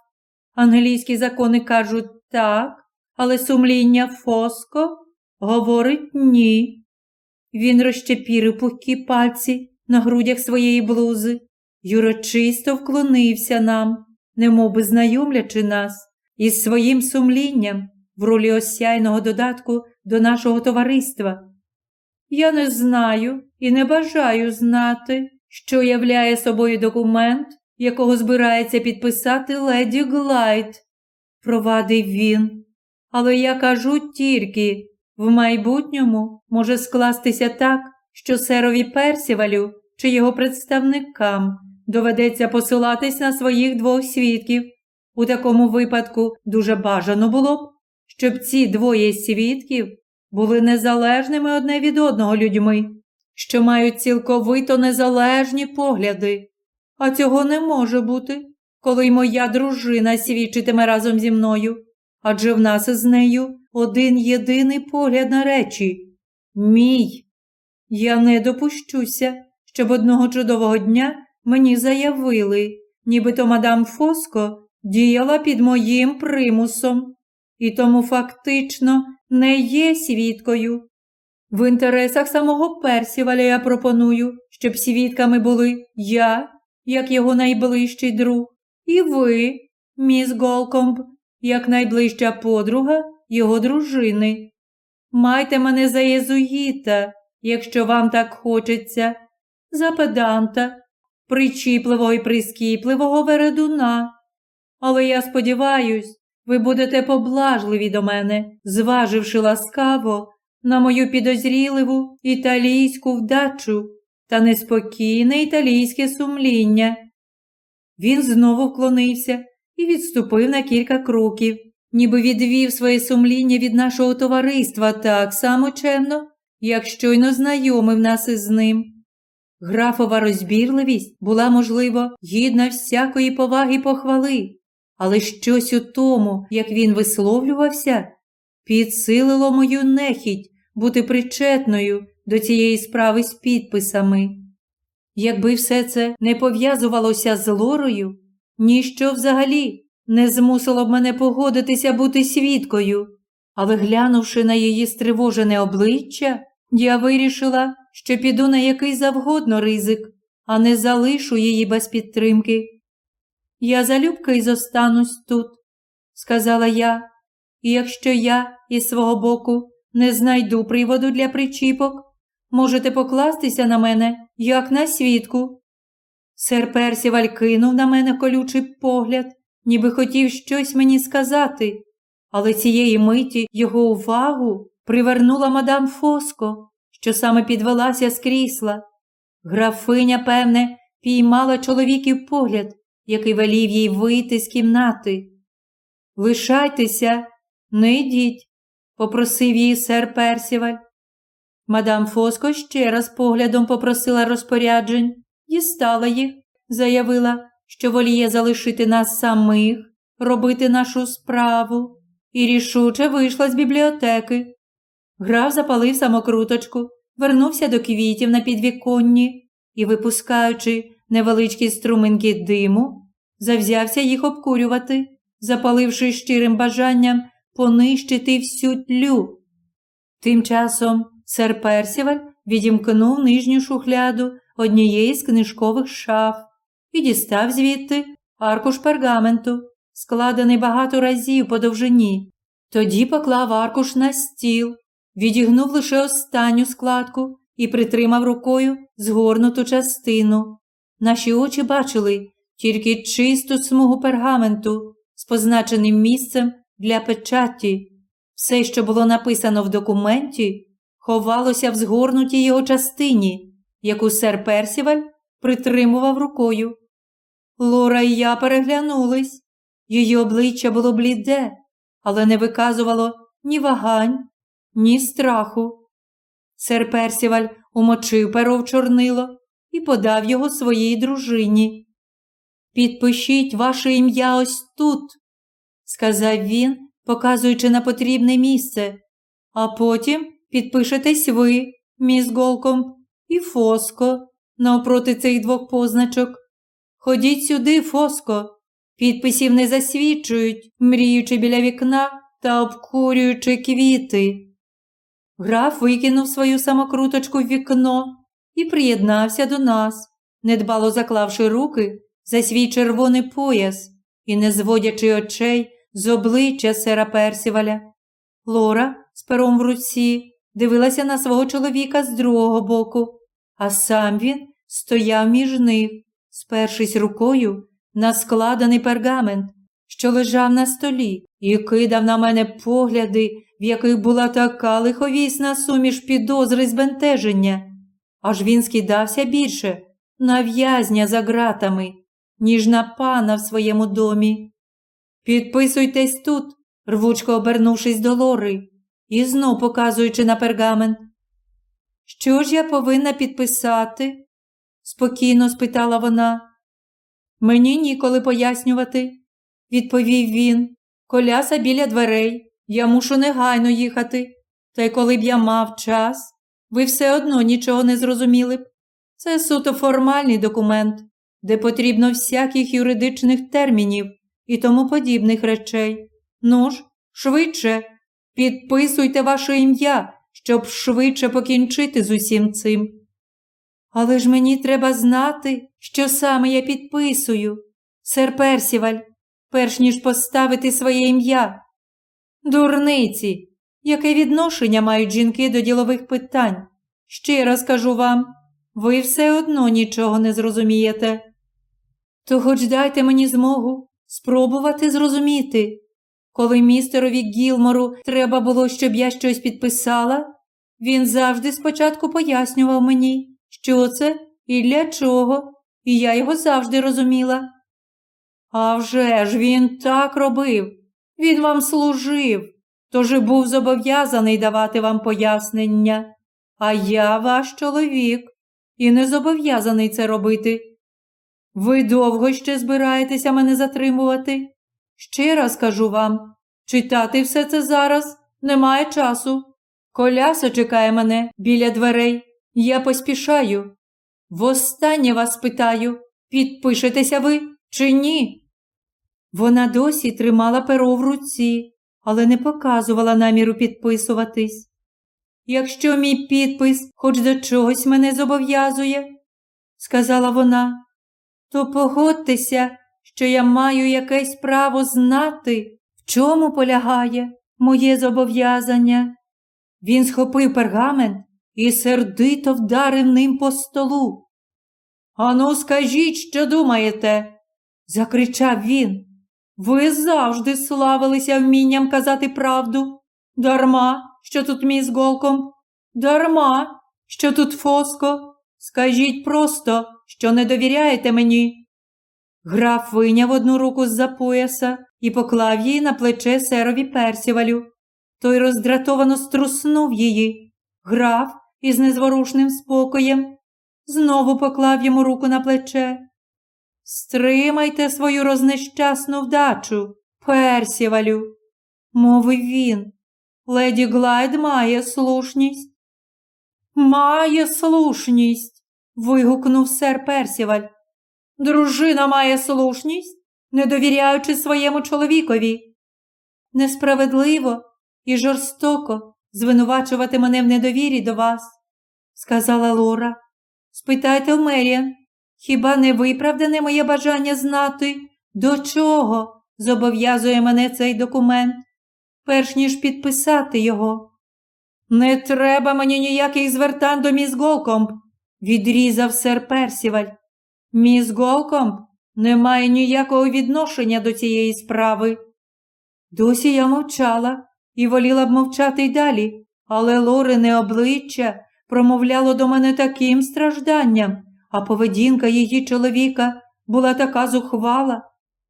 Англійські закони кажуть так, але сумління Фоско говорить ні. Він розчепірив пухкі пальці на грудях своєї блузи й урочисто вклонився нам, немовби знайомлячи нас із своїм сумлінням в ролі осяйного додатку до нашого товариства. Я не знаю і не бажаю знати, що являє собою документ, якого збирається підписати леді Глайд. провадив він. Але я кажу тільки, в майбутньому може скластися так, що серові Персівалю чи його представникам доведеться посилатись на своїх двох свідків. У такому випадку дуже бажано було б, щоб ці двоє свідків були незалежними одне від одного людьми, що мають цілковито незалежні погляди. А цього не може бути, коли й моя дружина свідчитиме разом зі мною, адже в нас із нею один єдиний погляд на речі мій. Я не допущуся, щоб одного чудового дня мені заявили, нібито мадам Фоско діяла під моїм примусом, і тому фактично не є свідкою. В інтересах самого Персіваля я пропоную, щоб свідками були я, як його найближчий друг, і ви, міс Голкомб, як найближча подруга його дружини. Майте мене за єзуїта, якщо вам так хочеться, за педанта, причіпливого і прискіпливого вередуна. Але я сподіваюсь, ви будете поблажливі до мене, зваживши ласкаво на мою підозріливу італійську вдачу та неспокійне італійське сумління. Він знову вклонився і відступив на кілька кроків, ніби відвів своє сумління від нашого товариства так само чемно, як щойно знайомив нас із ним. Графова розбірливість була, можливо, гідна всякої поваги похвали, але щось у тому, як він висловлювався, підсилило мою нехідь бути причетною до цієї справи з підписами. Якби все це не пов'язувалося з Лорою, ніщо взагалі не змусило б мене погодитися бути свідкою, але глянувши на її стривожене обличчя, я вирішила, що піду на який завгодно ризик, а не залишу її без підтримки. Я залюбки й зостанусь тут, сказала я, і якщо я із свого боку не знайду приводу для причіпок, можете покластися на мене, як на свідку. Сер Персіваль кинув на мене колючий погляд, ніби хотів щось мені сказати, але цієї миті його увагу привернула мадам Фоско, що саме підвелася з крісла. Графиня, певне, піймала чоловіків погляд, який велів їй вийти з кімнати. Лишайтеся, не йдіть, попросив її сер Персіваль. Мадам Фоско ще раз поглядом попросила розпоряджень, дістала їх, заявила, що воліє залишити нас самих, робити нашу справу, і рішуче вийшла з бібліотеки. Граф запалив самокруточку, вернувся до квітів на підвіконні і, випускаючи невеличкі струминки диму, завзявся їх обкурювати, запаливши щирим бажанням понищити всю тлю. Тим часом сер Персіваль відімкнув нижню шухляду однієї з книжкових шаф і дістав звідти аркуш пергаменту, складений багато разів по довжині. Тоді поклав аркуш на стіл, відігнув лише останню складку і притримав рукою згорнуту частину. Наші очі бачили тільки чисту смугу пергаменту з позначеним місцем для печаті. Все, що було написано в документі, ховалося в згорнутій його частині, яку сер Персіваль притримував рукою. Лора і я переглянулись. Її обличчя було бліде, але не виказувало ні вагань, ні страху. Сер Персіваль умочив перо в чорнило і подав його своїй дружині. Підпишіть ваше ім'я ось тут, сказав він, показуючи на потрібне місце, а потім підпишетесь ви, міс Голком, і Фоско, навпроти цих двох позначок. Ходіть сюди, Фоско. Підписів не засвідчують, мріючи біля вікна та обкурюючи квіти. Граф викинув свою самокруточку в вікно і приєднався до нас, недбало заклавши руки за свій червоний пояс і не зводячи очей з обличчя сера Персіваля. Лора з пером в руці дивилася на свого чоловіка з другого боку, а сам він стояв між них, спершись рукою на складений пергамент, що лежав на столі, і кидав на мене погляди, в яких була така лиховісна суміш підозри збентеження. Аж він скидався більше на в'язня за ґратами, ніж на пана в своєму домі. Підписуйтесь тут, рвучко обернувшись до Лори, і знов показуючи на пергамент. Що ж я повинна підписати? спокійно спитала вона. Мені ніколи пояснювати, відповів він. Коляса біля дверей. Я мушу негайно їхати. Та й коли б я мав час, ви все одно нічого не зрозуміли б. Це суто формальний документ, де потрібно всяких юридичних термінів і тому подібних речей. Ну ж, швидше, підписуйте ваше ім'я, щоб швидше покінчити з усім цим. Але ж мені треба знати, що саме я підписую, сер Персіваль, перш ніж поставити своє ім'я. Дурниці, яке відношення мають жінки до ділових питань? Ще раз кажу вам, ви все одно нічого не зрозумієте. То хоч дайте мені змогу спробувати зрозуміти. Коли містерові Гілмору треба було, щоб я щось підписала, він завжди спочатку пояснював мені, що це і для чого, і я його завжди розуміла. А вже ж він так робив, він вам служив, тож і був зобов'язаний давати вам пояснення. А я ваш чоловік і не зобов'язаний це робити. Ви довго ще збираєтеся мене затримувати? Ще раз кажу вам, читати все це зараз немає часу. Коляса чекає мене біля дверей. Я поспішаю. Востаннє вас питаю, підпишетеся ви чи ні? Вона досі тримала перо в руці, але не показувала наміру підписуватись. Якщо мій підпис хоч до чогось мене зобов'язує, сказала вона, то погодьтеся, що я маю якесь право знати, в чому полягає моє зобов'язання. Він схопив пергамент і сердито вдарив ним по столу. Ану, скажіть, що думаєте? закричав він. Ви завжди славилися вмінням казати правду. Дарма, що тут міс голком, дарма, що тут фоско. Скажіть просто, що не довіряєте мені. Граф вийняв одну руку з-за пояса і поклав її на плече серові персівалю. Той роздратовано струснув її. Граф із незворушним спокоєм знову поклав йому руку на плече. Стримайте свою рознещасну вдачу, персівалю, мовив він. Леді Глайд має слушність. Має слушність. Вигукнув сер Персіваль. Дружина має слушність, не довіряючи своєму чоловікові. Несправедливо і жорстоко звинувачувати мене в недовірі до вас, сказала Лора. Спитайте в Меріан, хіба не виправдане моє бажання знати, до чого зобов'язує мене цей документ, перш ніж підписати його? Не треба мені ніяких звертань до міс Голкомб, відрізав сер Персіваль. Міс Голкомб не має ніякого відношення до цієї справи. Досі я мовчала і воліла б мовчати й далі, але Лорине обличчя промовляло до мене таким стражданням, а поведінка її чоловіка була така зухвала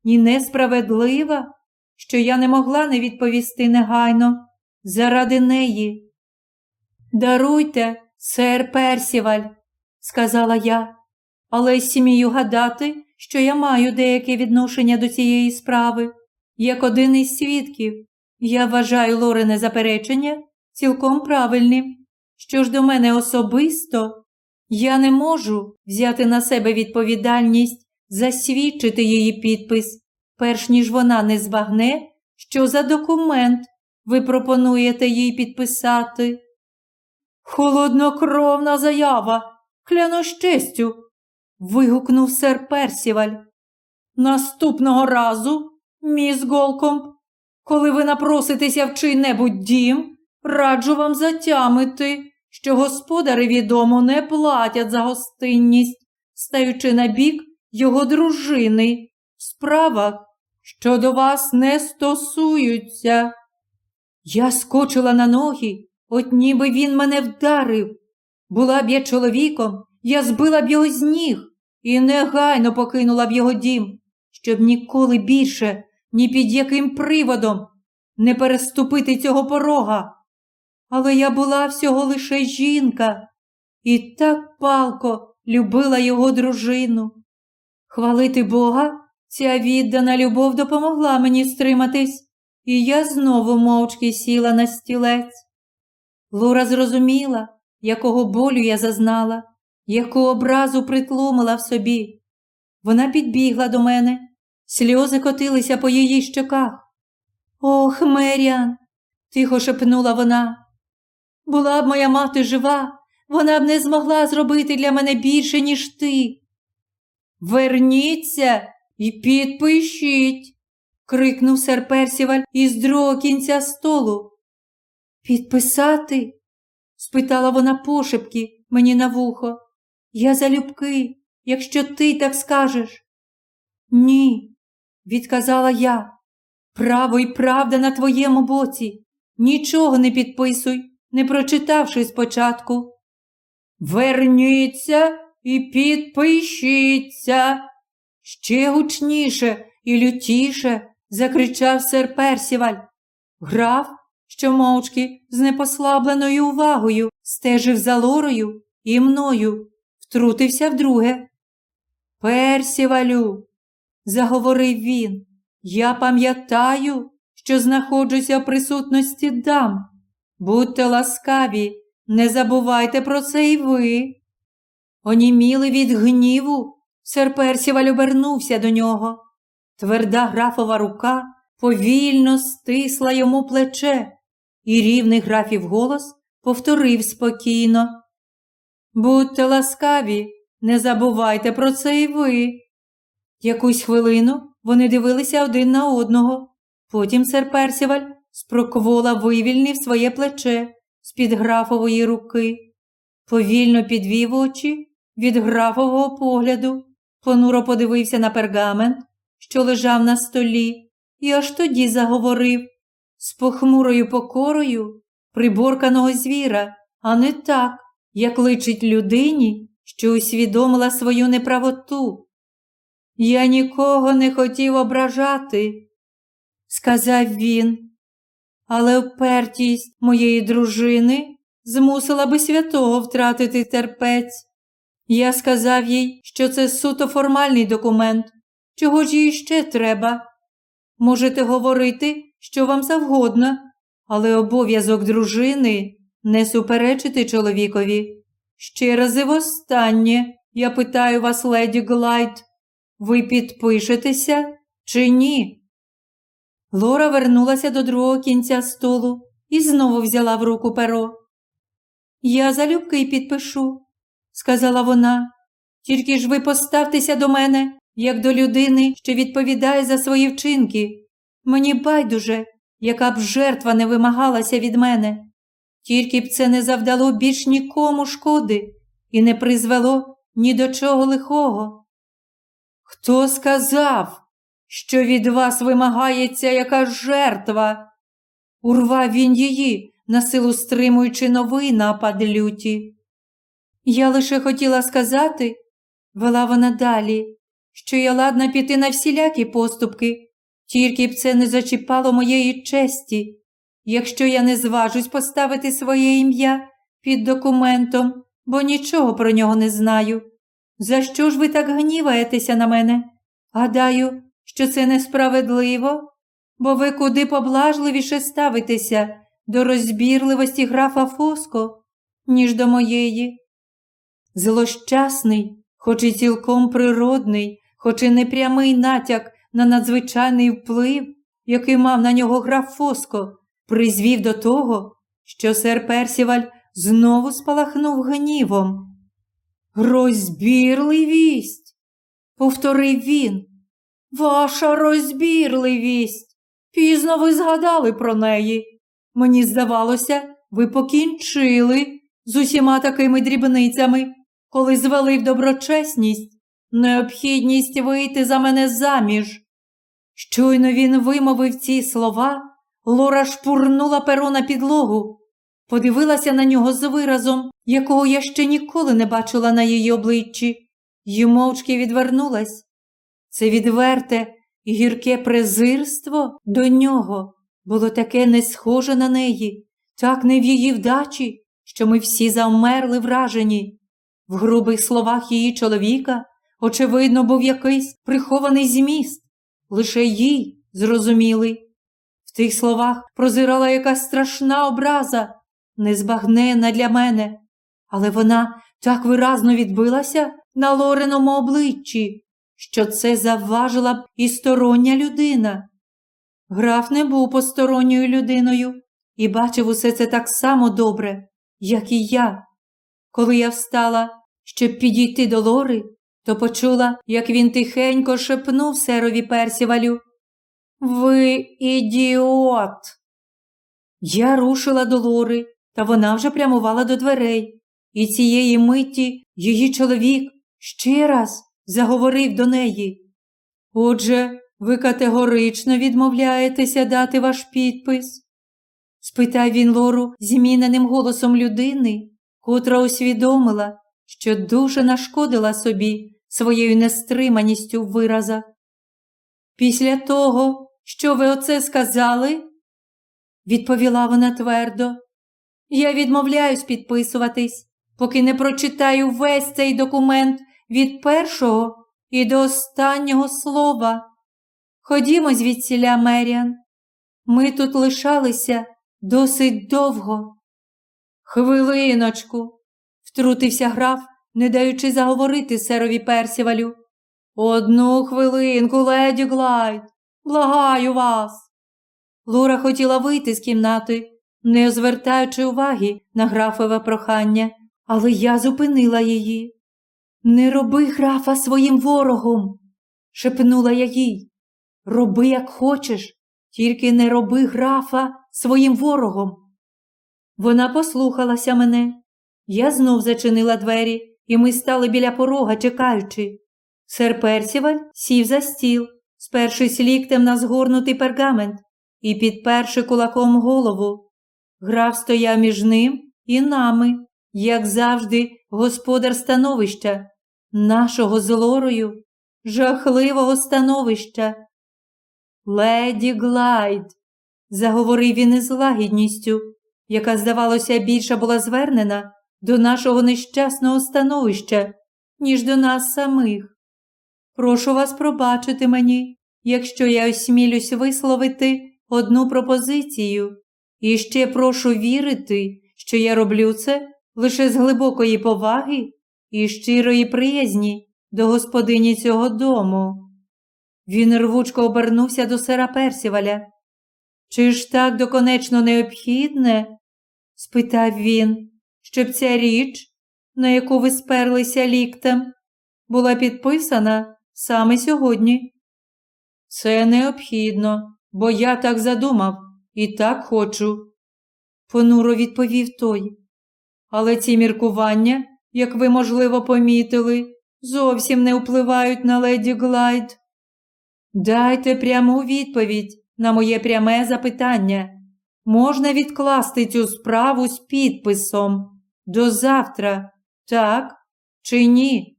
і несправедлива, що я не могла не відповісти негайно заради неї. Даруйте, сер Персіваль, сказала я, але смію гадати, що я маю деяке відношення до цієї справи. Як один із свідків, я вважаю Лорине заперечення цілком правильним. Що ж до мене особисто, я не можу взяти на себе відповідальність засвідчити її підпис, перш ніж вона не збагне, що за документ ви пропонуєте їй підписати. Холоднокровна заява, кляно честю, вигукнув сер Персіваль. Наступного разу, міс Голкомб, коли ви напроситеся в чий-небудь дім, раджу вам затямити, що господари відомо не платять за гостинність, стаючи на бік його дружини в справах, що до вас не стосуються. Я скочила на ноги, от ніби він мене вдарив. Була б я чоловіком, я збила б його з ніг і негайно покинула б його дім, щоб ніколи більше, ні під яким приводом не переступити цього порога. Але я була всього лише жінка і так палко любила його дружину. Хвалити Бога, ця віддана любов допомогла мені стриматись, і я знову мовчки сіла на стілець. Лура зрозуміла, якого болю я зазнала, яку образу притлумила в собі. Вона підбігла до мене, сльози котилися по її щоках. Ох, Меріан, тихо шепнула вона. Була б моя мати жива, вона б не змогла зробити для мене більше, ніж ти. Верніться і підпишіть, крикнув сер Персіваль із другого кінця столу. Підписати? Спитала вона пошепки мені на вухо. Я залюбки, якщо ти так скажеш. Ні, відказала я. Право і правда на твоєму боці. Нічого не підписуй, не прочитавши спочатку. Верніться і підпишіться. Ще гучніше і лютіше закричав сер Персіваль. Граф, що мовчки з непослабленою увагою стежив за лорою і мною, втрутився вдруге. Персівалю, заговорив він, я пам'ятаю, що знаходжуся в присутності дам. Будьте ласкаві, не забувайте про це й ви. Оніміли від гніву, сер Персіваль обернувся до нього. Тверда графова рука повільно стисла йому плече, і рівний графів голос повторив спокійно. Будьте ласкаві, не забувайте про це й ви. Якусь хвилину вони дивилися один на одного. Потім сер Персіваль спроквола вивільнив своє плече з-під графової руки, повільно підвів очі від графового погляду, понуро подивився на пергамент, що лежав на столі, і аж тоді заговорив з похмурою покорою приборканого звіра, а не так, як личить людині, що усвідомила свою неправоту. Я нікого не хотів ображати, сказав він, але впертість моєї дружини змусила би святого втратити терпець. Я сказав їй, що це суто формальний документ, чого ж їй ще треба. Можете говорити, що вам завгодно, але обов'язок дружини не суперечити чоловікові. Ще раз і востаннє я питаю вас, леді Глайд, ви підпишетеся чи ні? Лора вернулася до другого кінця столу і знову взяла в руку перо. Я залюбки підпишу, сказала вона. Тільки ж ви поставтеся до мене, як до людини, що відповідає за свої вчинки. Мені байдуже, яка б жертва не вимагалася від мене. Тільки б це не завдало більш нікому шкоди і не призвело ні до чого лихого. Хто сказав, що від вас вимагається яка жертва? Урвав він її, насилу стримуючи новий напад люті. Я лише хотіла сказати, вела вона далі, що я ладна піти на всілякі поступки, тільки б це не зачіпало моєї честі, якщо я не зважусь поставити своє ім'я під документом, бо нічого про нього не знаю. За що ж ви так гніваєтеся на мене? Гадаю, що це несправедливо, бо ви куди поблажливіше ставитеся до розбірливості графа Фоско, ніж до моєї. Злощасний, хоч і цілком природний, хоч і непрямий натяк на надзвичайний вплив, який мав на нього граф Фоско, призвів до того, що сер Персіваль знову спалахнув гнівом. Розбірливість, повторив він. Ваша розбірливість. Пізно ви згадали про неї. Мені здавалося, ви покінчили з усіма такими дрібницями, коли звели в доброчесність, необхідність вийти за мене заміж. Щойно він вимовив ці слова, Лора шпурнула перо на підлогу, подивилася на нього з виразом, якого я ще ніколи не бачила на її обличчі, й мовчки відвернулась. Це відверте і гірке презирство до нього було таке не схоже на неї, так не в її вдачі, що ми всі завмерли вражені. В грубих словах її чоловіка, очевидно, був якийсь прихований зміст, лише їй зрозумілий. В тих словах прозирала якась страшна образа, незбагнена для мене, але вона так виразно відбилася на Лореному обличчі, що це завважила б і стороння людина. Граф не був посторонньою людиною і бачив усе це так само добре, як і я. Коли я встала, щоб підійти до Лори, то почула, як він тихенько шепнув серові Персівалю. Ви ідіот. Я рушила до Лори, та вона вже прямувала до дверей, і цієї миті її чоловік ще раз заговорив до неї. Отже, ви категорично відмовляєтеся дати ваш підпис? спитав він Лору зміненим голосом людини, котра усвідомила, що дуже нашкодила собі своєю нестриманістю в виразах. Після того, що ви оце сказали, відповіла вона твердо, я відмовляюсь підписуватись, поки не прочитаю весь цей документ від першого і до останнього слова. Ходімо звідсіля, Меріан. Ми тут лишалися досить довго. Хвилиночку, втрутився граф, не даючи заговорити серові Персівалю. Одну хвилинку, леді Глайд, благаю вас. Лура хотіла вийти з кімнати, не звертаючи уваги на графове прохання, але я зупинила її. Не роби графа своїм ворогом, шепнула я їй. Роби, як хочеш, тільки не роби графа своїм ворогом. Вона послухалася мене. Я знов зачинила двері, і ми стали біля порога, чекаючи. Сер Персіваль сів за стіл, спершись ліктем на згорнутий пергамент і підперши кулаком голову. Граф стояв між ним і нами, як завжди, господар становища, нашого з Лорою, жахливого становища. Леді Глайд, заговорив він із лагідністю, яка, здавалося, більше була звернена до нашого нещасного становища, ніж до нас самих. Прошу вас пробачити мені, якщо я осмілюсь висловити одну пропозицію, і ще прошу вірити, що я роблю це лише з глибокої поваги і щирої приязні до господині цього дому. Він рвучко обернувся до сера Персіваля. Чи ж так доконечно необхідне? спитав він, щоб ця річ, на яку ви сперлися ліктем, була підписана саме сьогодні. Це необхідно, бо я так задумав і так хочу, понуро відповів той. Але ці міркування, як ви, можливо, помітили, зовсім не впливають на леді Глайд. Дайте пряму відповідь на моє пряме запитання. Можна відкласти цю справу з підписом до завтра, так чи ні?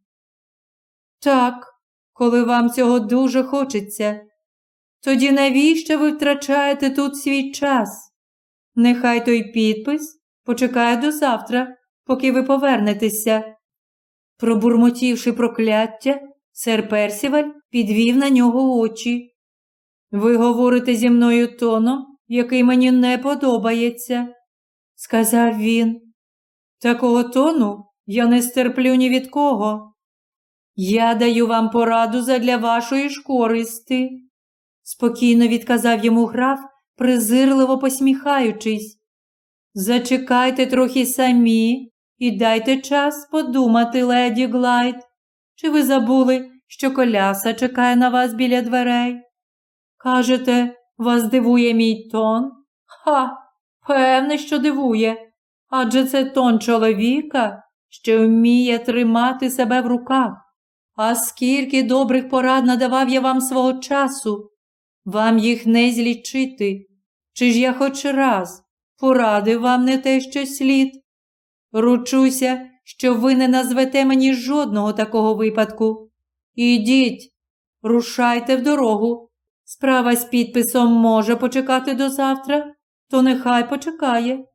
Так, коли вам цього дуже хочеться. Тоді навіщо ви втрачаєте тут свій час? Нехай той підпис почекає до завтра, поки ви повернетеся. Пробурмотівши прокляття, сер Персіваль підвів на нього очі. Ви говорите зі мною тоном, який мені не подобається, сказав він. Такого тону я не стерплю ні від кого. Я даю вам пораду задля вашої ж користи, спокійно відказав йому граф, презирливо посміхаючись. Зачекайте трохи самі і дайте час подумати, леді Глайд. Чи ви забули, що коляса чекає на вас біля дверей? Кажете, вас дивує мій тон? Ха, певне, що дивує. Адже це тон чоловіка, що вміє тримати себе в руках. А скільки добрих порад надавав я вам свого часу, вам їх не злічити. Чи ж я хоч раз порадив вам не те, що слід? Ручуся, що ви не назвете мені жодного такого випадку. Ідіть, рушайте в дорогу. Справа з підписом може почекати до завтра, то нехай почекає.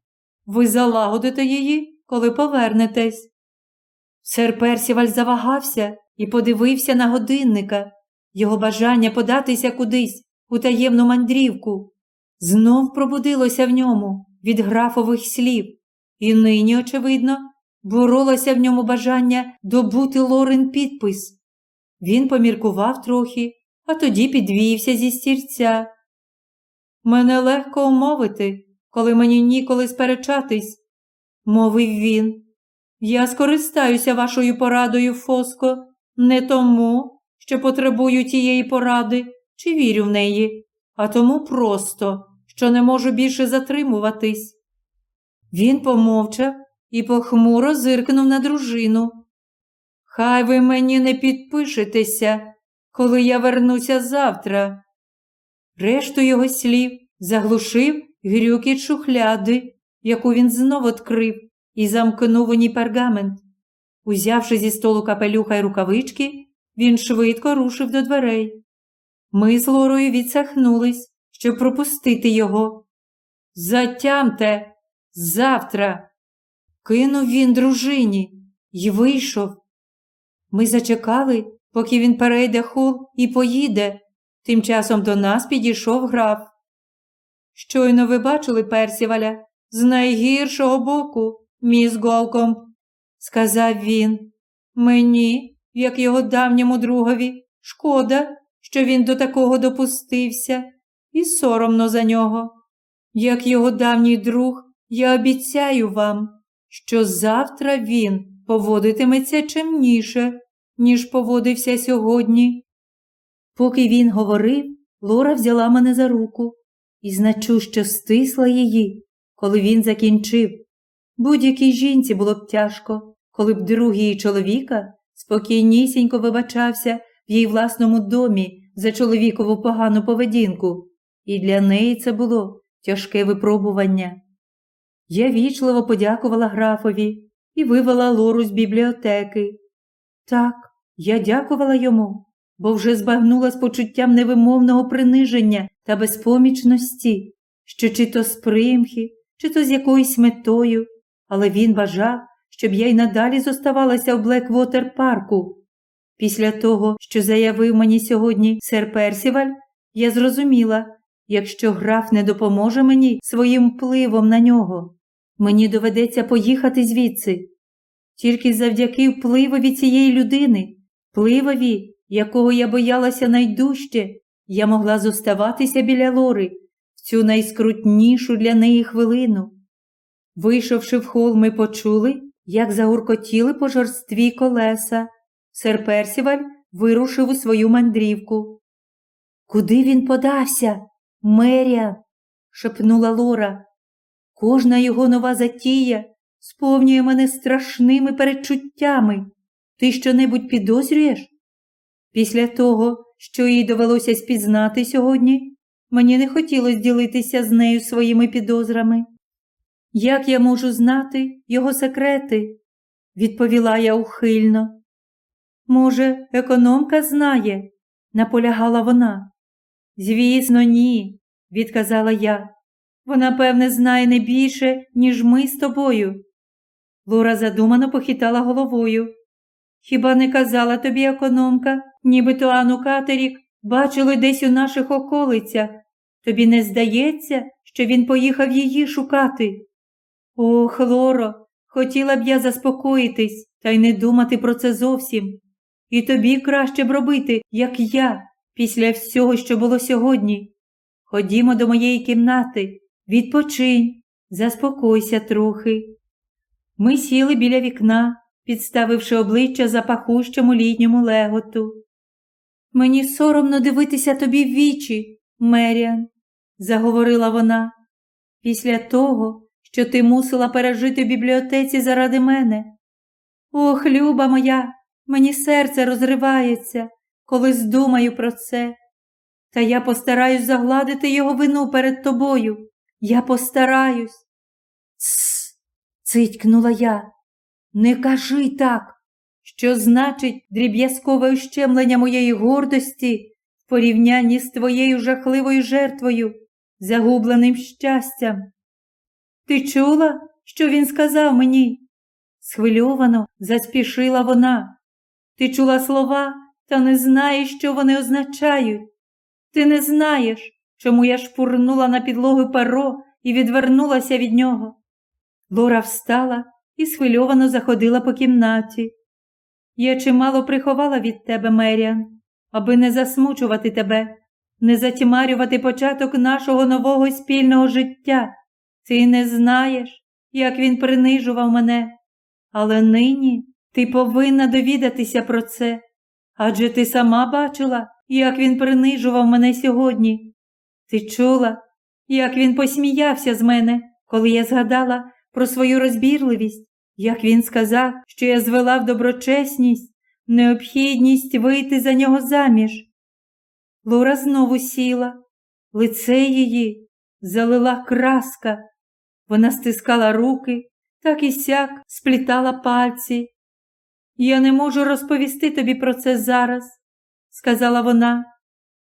Ви залагодите її, коли повернетесь. Сер Персіваль завагався і подивився на годинника. Його бажання податися кудись у таємну мандрівку. Знов пробудилося в ньому від графових слів, і нині, очевидно, боролося в ньому бажання добути Лорен підпис. Він поміркував трохи, а тоді підвівся зі стільця. Мене легко умовити, коли мені ніколи сперечатись, мовив він. Я скористаюся вашою порадою, Фоско, не тому, що потребую тієї поради чи вірю в неї, а тому просто, що не можу більше затримуватись. Він помовчав і похмуро зиркнув на дружину. Хай ви мені не підпишетеся, коли я вернуся завтра. Решту його слів заглушив грюкіт шухляди, яку він знов відкрив і замкнув у ній пергамент. Узявши зі столу капелюха й рукавички, він швидко рушив до дверей. Ми з Лорою відсахнулись, щоб пропустити його. Затямте, завтра. Кинув він дружині і вийшов. Ми зачекали, поки він перейде хол і поїде. Тим часом до нас підійшов граф. Щойно ви бачили Персіваля з найгіршого боку, міс Голком, сказав він. Мені, як його давньому другові, шкода, що він до такого допустився, і соромно за нього. Як його давній друг, я обіцяю вам, що завтра він поводитиметься чимніше, ніж поводився сьогодні. Поки він говорив, Лора взяла мене за руку і значущо стисла її, коли він закінчив. Будь-якій жінці було б тяжко, коли б другий чоловіка спокійнісінько вибачався в її власному домі за чоловікову погану поведінку, і для неї це було тяжке випробування. Я вічливо подякувала графові і вивела Лору з бібліотеки. Так, я дякувала йому, бо вже збагнула з почуттям невимовного приниження та безпомічності, що чи то з примхи, чи то з якоюсь метою, але він бажав, щоб я й надалі зоставалася в Блеквотер парку. Після того, що заявив мені сьогодні сер Персіваль, я зрозуміла, якщо граф не допоможе мені своїм впливом на нього, мені доведеться поїхати звідси. Тільки завдяки впливові цієї людини, впливові, якого я боялася найдужче, я могла зоставатися біля лори в цю найскрутнішу для неї хвилину. Вийшовши в хол, ми почули, як загуркотіли по жорстві колеса. Сер Персіваль вирушив у свою мандрівку. Куди він подався? Мерія, шепнула Лора. Кожна його нова затія сповнює мене страшними передчуттями. Ти що-небудь підозрюєш? Після того, що їй довелося спізнати сьогодні, мені не хотілося ділитися з нею своїми підозрами. Як я можу знати його секрети? відповіла я ухильно. Може, економка знає, наполягала вона. Звісно, ні, відказала я. Вона, певне, знає не більше, ніж ми з тобою. Лора задумано похитала головою. Хіба не казала тобі економка, нібито Ану Катерік бачили десь у наших околицях? Тобі не здається, що він поїхав її шукати? Ох, Лоро, хотіла б я заспокоїтись та й не думати про це зовсім. І тобі краще б робити, як я, після всього, що було сьогодні. Ходімо до моєї кімнати, відпочинь, заспокойся трохи. Ми сіли біля вікна, підставивши обличчя запахущому літньому леготу. Мені соромно дивитися тобі в вічі, Меріан, заговорила вона, після того, що ти мусила пережити в бібліотеці заради мене. Ох, люба моя, мені серце розривається, коли здумаю про це. та я постараюсь загладити його вину перед тобою. Я постараюсь. Тсс, цитькнула я. Не кажи так, що значить дріб'язкове ущемлення моєї гордості в порівнянні з твоєю жахливою жертвою, загубленим щастям. Ти чула, що він сказав мені? Схвильовано заспішила вона. Ти чула слова та не знаєш, що вони означають. Ти не знаєш, чому я шпурнула на підлогу перо і відвернулася від нього. Лора встала і схвильовано заходила по кімнаті. Я чимало приховала від тебе, Меріан, аби не засмучувати тебе, не затьмарювати початок нашого нового спільного життя. Ти не знаєш, як він принижував мене, але нині ти повинна довідатися про це. Адже ти сама бачила, як він принижував мене сьогодні. Ти чула, як він посміявся з мене, коли я згадала про свою розбірливість, як він сказав, що я звела в доброчесність, необхідність вийти за нього заміж. Лора знову сіла, лице її залила краска. Вона стискала руки, так і сяк сплітала пальці. Я не можу розповісти тобі про це зараз, сказала вона.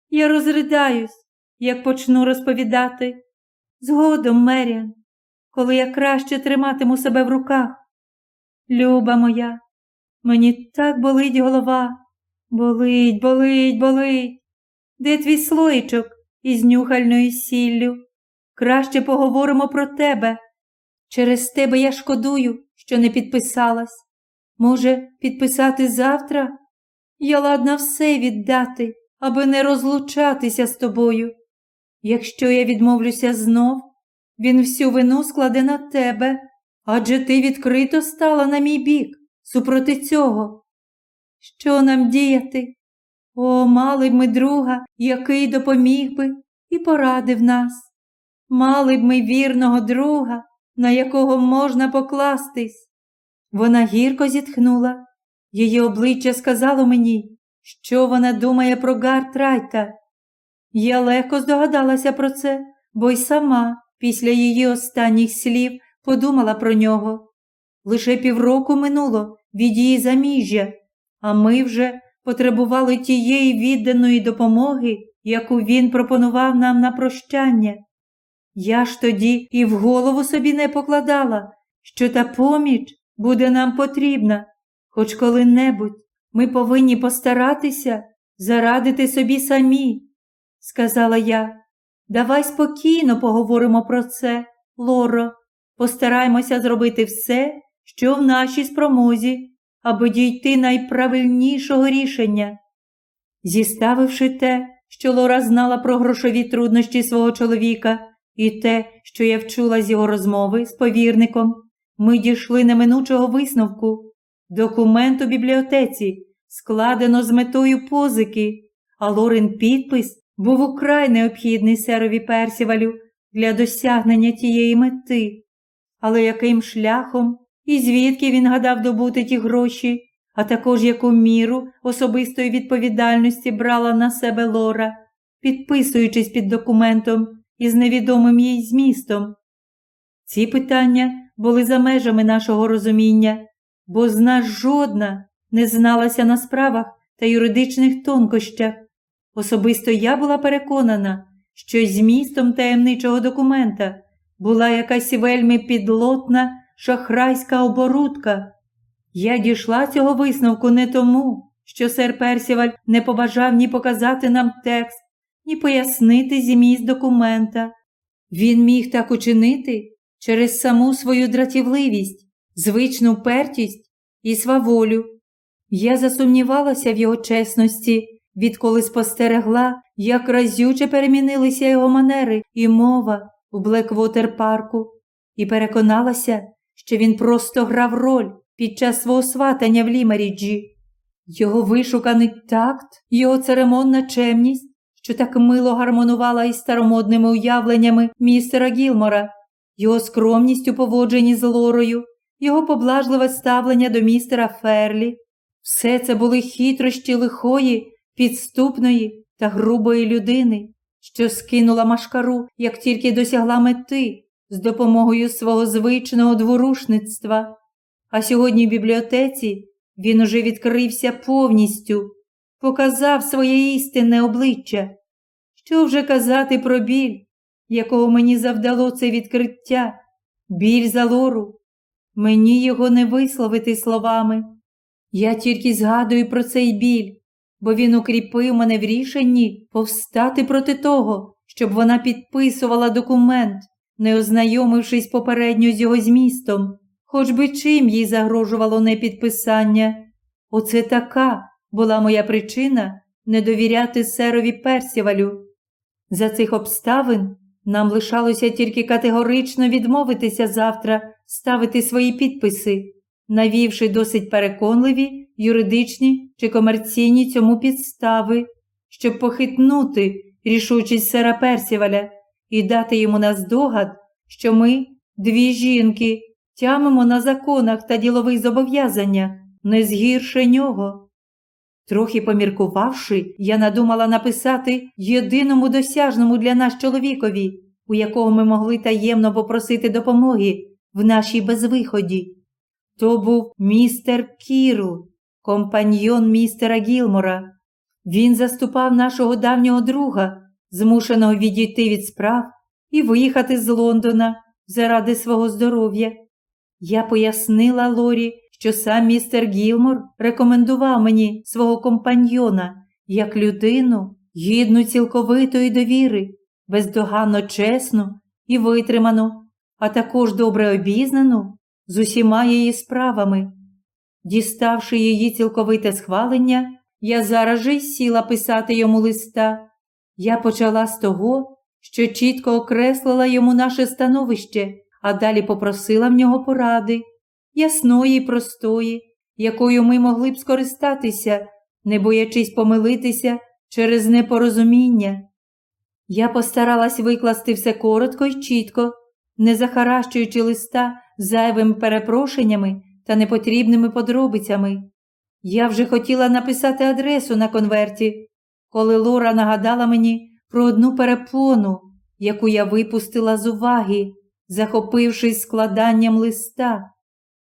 Я розридаюсь, як почну розповідати. Згодом, Меріан, коли я краще триматиму себе в руках. Люба моя, мені так болить голова. Болить, болить, болить. Де твій слоїчок із нюхальною сіллю? Краще поговоримо про тебе. Через тебе я шкодую, що не підписалась. Може, підписати завтра? Я ладна все віддати, аби не розлучатися з тобою. Якщо я відмовлюся знов, він всю вину складе на тебе, адже ти відкрито стала на мій бік супроти цього. Що нам діяти? О, мали б ми друга, який допоміг би і порадив нас. Мали б ми вірного друга, на якого можна покластись. Вона гірко зітхнула. Її обличчя сказало мені, що вона думає про Гартрайта. Я легко здогадалася про це, бо й сама після її останніх слів подумала про нього. Лише півроку минуло від її заміжжя, а ми вже потребували тієї відданої допомоги, яку він пропонував нам на прощання. Я ж тоді і в голову собі не покладала, що та поміч буде нам потрібна, хоч коли-небудь ми повинні постаратися зарадити собі самі, сказала я. Давай спокійно поговоримо про це, Лоро. Постараймося зробити все, що в нашій спромозі, аби дійти найправильнішого рішення. Зіставивши те, що Лора знала про грошові труднощі свого чоловіка, і те, що я вчула з його розмови з повірником, ми дійшли неминучого висновку. Документ у бібліотеці складено з метою позики, а Лорин підпис був украй необхідний серові Персівалю для досягнення тієї мети. Але яким шляхом і звідки він гадав добути ті гроші, а також яку міру особистої відповідальності брала на себе Лора, підписуючись під документом із невідомим їй змістом. Ці питання були за межами нашого розуміння, бо з нас жодна не зналася на справах та юридичних тонкощах. Особисто я була переконана, що змістом таємничого документа була якась вельми підлотна шахрайська оборудка. Я дійшла цього висновку не тому, що сер Персіваль не побажав ні показати нам текст, ні пояснити зміст документа. Він міг так учинити через саму свою дратівливість, звичну пертість і сваволю. Я засумнівалася в його чесності, відколи спостерегла, як разюче перемінилися його манери і мова у Блеквотер парку, і переконалася, що він просто грав роль під час свого сватання в Лімеріджі. Його вишуканий такт, його церемонна чемність, що так мило гармонувала із старомодними уявленнями містера Гілмора, його скромність у поводженні з Лорою, його поблажливе ставлення до містера Ферлі. Все це були хитрощі лихої, підступної та грубої людини, що скинула машкару, як тільки досягла мети з допомогою свого звичного дворушництва. А сьогодні в бібліотеці він уже відкрився повністю, показав своє істинне обличчя. Що вже казати про біль, якого мені завдало це відкриття, біль за лору. Мені його не висловити словами. Я тільки згадую про цей біль, бо він укріпив мене в рішенні повстати проти того, щоб вона підписувала документ, не ознайомившись попередньо з його змістом, хоч би чим їй загрожувало непідписання. Оце така була моя причина не довіряти серові Персівалю. За цих обставин нам лишалося тільки категорично відмовитися завтра ставити свої підписи, навівши досить переконливі юридичні чи комерційні цьому підстави, щоб похитнути рішучість сера Персіваля і дати йому наздогад, що ми, дві жінки, тямимо на законах та ділових зобов'язаннях не згірше нього. Трохи поміркувавши, я надумала написати єдиному досяжному для нас чоловікові, у якого ми могли таємно попросити допомоги в нашій безвиході. То був містер Кірл, компаньйон містера Гілмора. Він заступав нашого давнього друга, змушеного відійти від справ і виїхати з Лондона заради свого здоров'я. Я пояснила Лорі, що сам містер Гілмор рекомендував мені свого компаньйона як людину, гідну цілковитої довіри, бездоганно чесну і витриману, а також добре обізнану з усіма її справами. Діставши її цілковите схвалення, я зараз же й сіла писати йому листа. Я почала з того, що чітко окреслила йому наше становище, а далі попросила в нього поради, ясної і простої, якою ми могли б скористатися, не боячись помилитися через непорозуміння. Я постаралась викласти все коротко й чітко, не захаращуючи листа зайвими перепрошеннями та непотрібними подробицями. Я вже хотіла написати адресу на конверті, коли Лора нагадала мені про одну перепону, яку я випустила з уваги, захопившись складанням листа.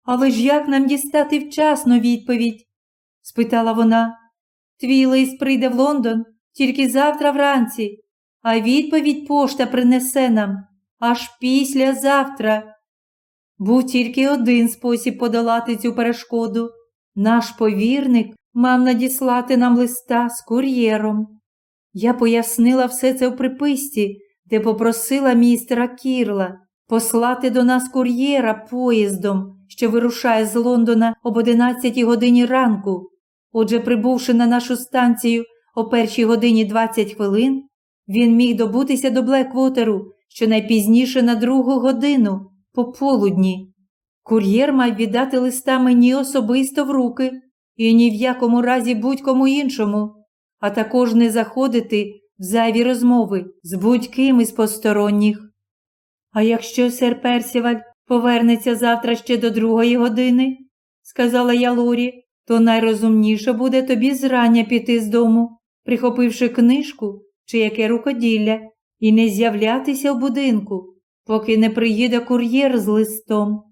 Але ж як нам дістати вчасно відповідь? спитала вона. Твій лист прийде в Лондон тільки завтра вранці, а відповідь пошта принесе нам аж післязавтра. Був тільки один спосіб подолати цю перешкоду. Наш повірник мав надіслати нам листа з кур'єром. Я пояснила все це в приписці, де попросила містера Кірла послати до нас кур'єра поїздом, що вирушає з Лондона об 11 годині ранку. Отже, прибувши на нашу станцію о першій годині 20 хвилин, він міг добутися до Блеквотеру щонайпізніше на другу годину по полудні. Кур'єр мав віддати листа мені особисто в руки і ні в якому разі будь-кому іншому, а також не заходити в зайві розмови з будь-ким із посторонніх. А якщо сер Персіваль повернеться завтра ще до другої години, сказала я Лорі, то найрозумніше буде тобі зрання піти з дому, прихопивши книжку чи яке рукоділля, і не з'являтися в будинку, поки не приїде кур'єр з листом.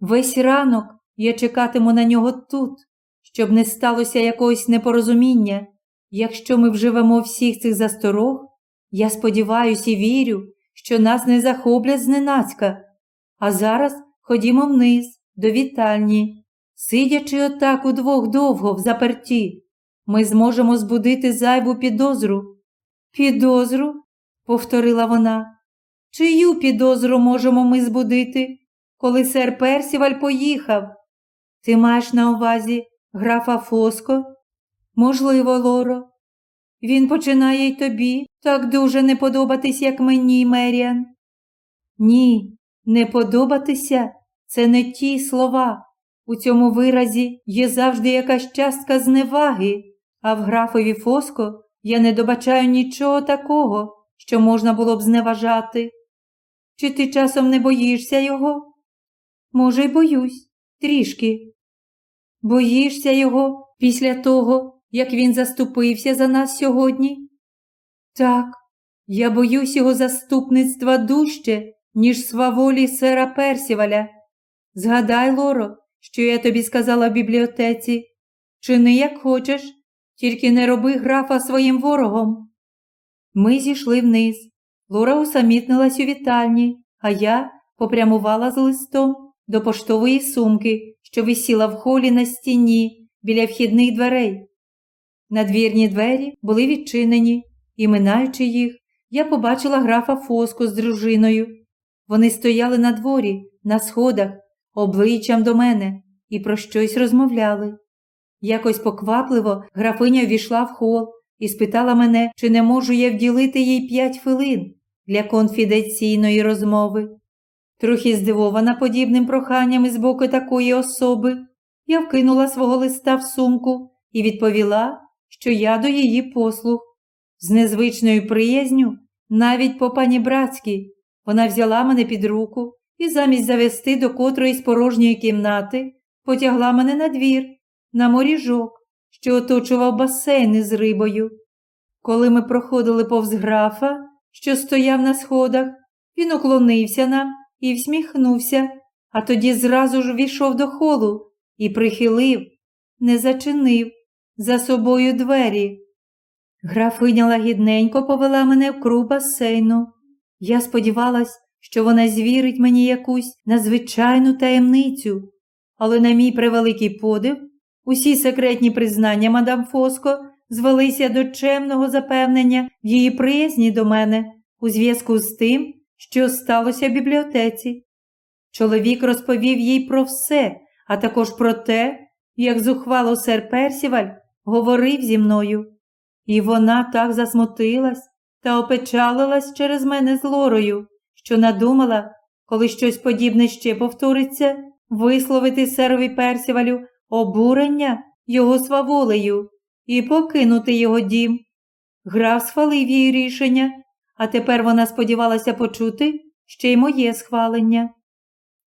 Весь ранок я чекатиму на нього тут, щоб не сталося якогось непорозуміння. Якщо ми вживемо всіх цих засторог, я сподіваюся і вірю, що нас не захоплять зненацька. А зараз ходімо вниз, до вітальні. Сидячи отак удвох довго в заперті, ми зможемо збудити зайву підозру. Підозру? повторила вона. Чию підозру можемо ми збудити, коли сер Персіваль поїхав? Ти маєш на увазі графа Фоско? Можливо, Лоро. Він починає й тобі так дуже не подобатись, як мені, Меріан. Ні, не подобатися це не ті слова. У цьому виразі є завжди якась частка зневаги, а в графові Фоско я не добачаю нічого такого, що можна було б зневажати. Чи ти часом не боїшся його? Може, й боюсь, трішки. Боїшся його після того, як він заступився за нас сьогодні? Так, я боюсь його заступництва дужче, ніж сваволі сера Персіваля. Згадай, Лоро, що я тобі сказала в бібліотеці. Чини, як хочеш, тільки не роби графа своїм ворогом. Ми зійшли вниз. Лора усамітнилась у вітальні, а я попрямувала з листом до поштової сумки, що висіла в холі на стіні біля вхідних дверей. Надвірні двері були відчинені, і, минаючи їх, я побачила графа Фоску з дружиною. Вони стояли на дворі, на сходах, обличчям до мене і про щось розмовляли. Якось поквапливо графиня ввійшла в хол і спитала мене, чи не можу я вділити їй п'ять хвилин для конфіденційної розмови. Трохи здивована подібним проханням із боку такої особи, я вкинула свого листа в сумку і відповіла, що я до її послуг. З незвичною приязню, навіть по пані братській, вона взяла мене під руку і замість завести до котроїсь порожньої кімнати потягла мене на двір, на моріжок, що оточував басейни з рибою. Коли ми проходили повз графа, що стояв на сходах, він уклонився нам і всміхнувся, а тоді зразу ж війшов до холу і прихилив, не зачинив за собою двері. Графиня лагідненько повела мене в круг басейну. Я сподівалась, що вона звірить мені якусь надзвичайну таємницю, але, на мій превеликий подив, усі секретні признання мадам Фоско звелися до чемного запевнення в її приязні до мене у зв'язку з тим, що сталося в бібліотеці. Чоловік розповів їй про все, а також про те, як зухвало сер Персіваль говорив зі мною. І вона так засмутилась та опечалилась через мене з Лорою, що надумала, коли щось подібне ще повториться, висловити серові Персівалю обурення його сваволею і покинути його дім. Граф схвалив її рішення, а тепер вона сподівалася почути ще й моє схвалення.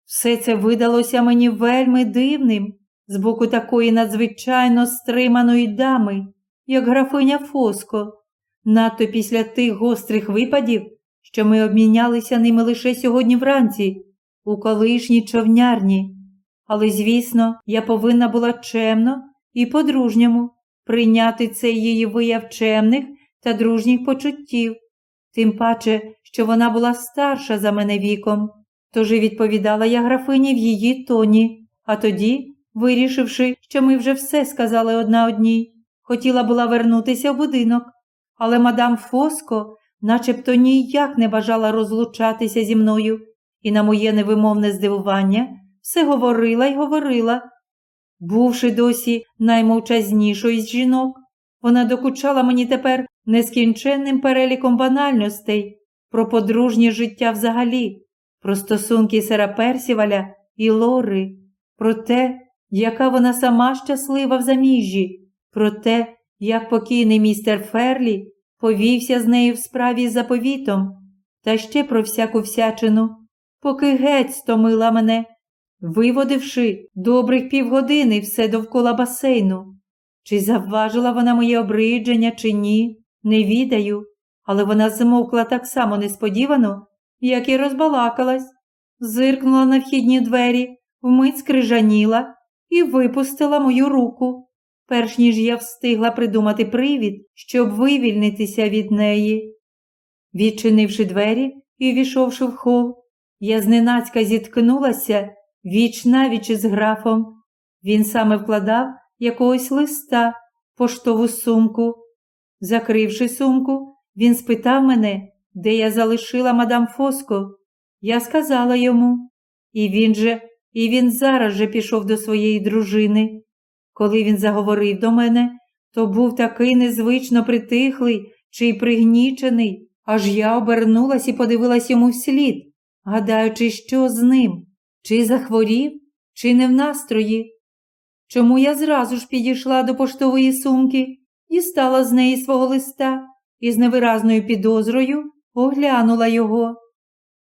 Все це видалося мені вельми дивним з боку такої надзвичайно стриманої дами, як графиня Фоско, надто після тих гострих випадів, що ми обмінялися ними лише сьогодні вранці, у колишній човнярні. Але, звісно, я повинна була чемно і по-дружньому прийняти цей її вияв чемних та дружніх почуттів, тим паче, що вона була старша за мене віком. Тож і відповідала я графині в її тоні, а тоді, вирішивши, що ми вже все сказали одна одній, хотіла була вернутися в будинок, але мадам Фоско начебто ніяк не бажала розлучатися зі мною, і на моє невимовне здивування все говорила й говорила. Бувши досі наймовчазнішою з жінок, вона докучала мені тепер нескінченним переліком банальностей про подружнє життя взагалі, про стосунки сера Персіваля і Лори, про те, яка вона сама щаслива в заміжжі, про те, як покійний містер Ферлі повівся з нею в справі з заповітом, та ще про всяку всячину, поки геть стомила мене, виводивши добрих півгодини все довкола басейну. Чи завважила вона моє обридження, чи ні, не відаю, але вона змовкла так само несподівано, як і розбалакалась, зиркнула на вхідні двері, вмить скрижаніла і випустила мою руку перш ніж я встигла придумати привід, щоб вивільнитися від неї. Відчинивши двері і війшовши в хол, я зненацька зіткнулася віч навіч із графом. Він саме вкладав якогось листа в поштову сумку. Закривши сумку, він спитав мене, де я залишила мадам Фоско. Я сказала йому, і він же, і він зараз же пішов до своєї дружини. Коли він заговорив до мене, то був такий незвично притихлий чи й пригнічений, аж я обернулась і подивилась йому вслід, гадаючи, що з ним, чи захворів, чи не в настрої. Чому я зразу ж підійшла до поштової сумки, дістала з неї свого листа і з невиразною підозрою оглянула його.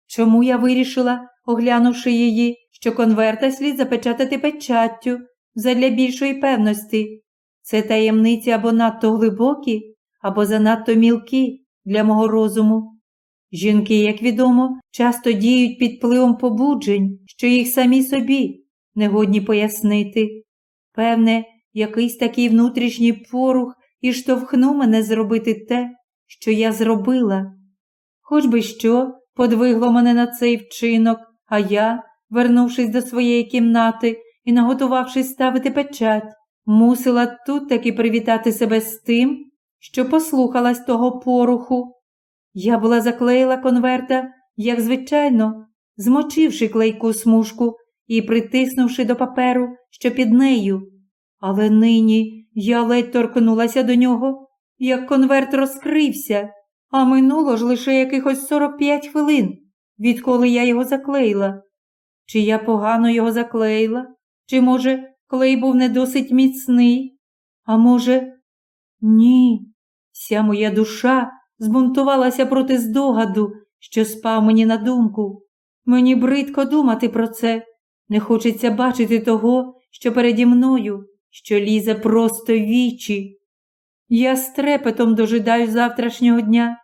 Чому я вирішила, оглянувши її, що конверта слід запечатати печаттю, задля більшої певності. Це таємниці або надто глибокі, або занадто мілкі для мого розуму. Жінки, як відомо, часто діють під впливом побуджень, що їх самі собі негодні пояснити. Певне, якийсь такий внутрішній порух і штовхнув мене зробити те, що я зробила. Хоч би що подвигло мене на цей вчинок, а я, вернувшись до своєї кімнати і наготувавшись ставити печать, мусила тут таки привітати себе з тим, що послухалась того поруху. Я була заклеїла конверта, як звичайно, змочивши клейку смужку і притиснувши до паперу, що під нею. Але нині я ледь торкнулася до нього, як конверт розкрився, а минуло ж лише якихось 45 хвилин, відколи я його заклеїла. Чи я погано його заклеїла, чи, може, клей був не досить міцний, а може, ні, вся моя душа збунтувалася проти здогаду, що спав мені на думку. Мені бридко думати про це. Не хочеться бачити того, що переді мною, що лізе просто вічі. Я з трепетом дожидаю завтрашнього дня.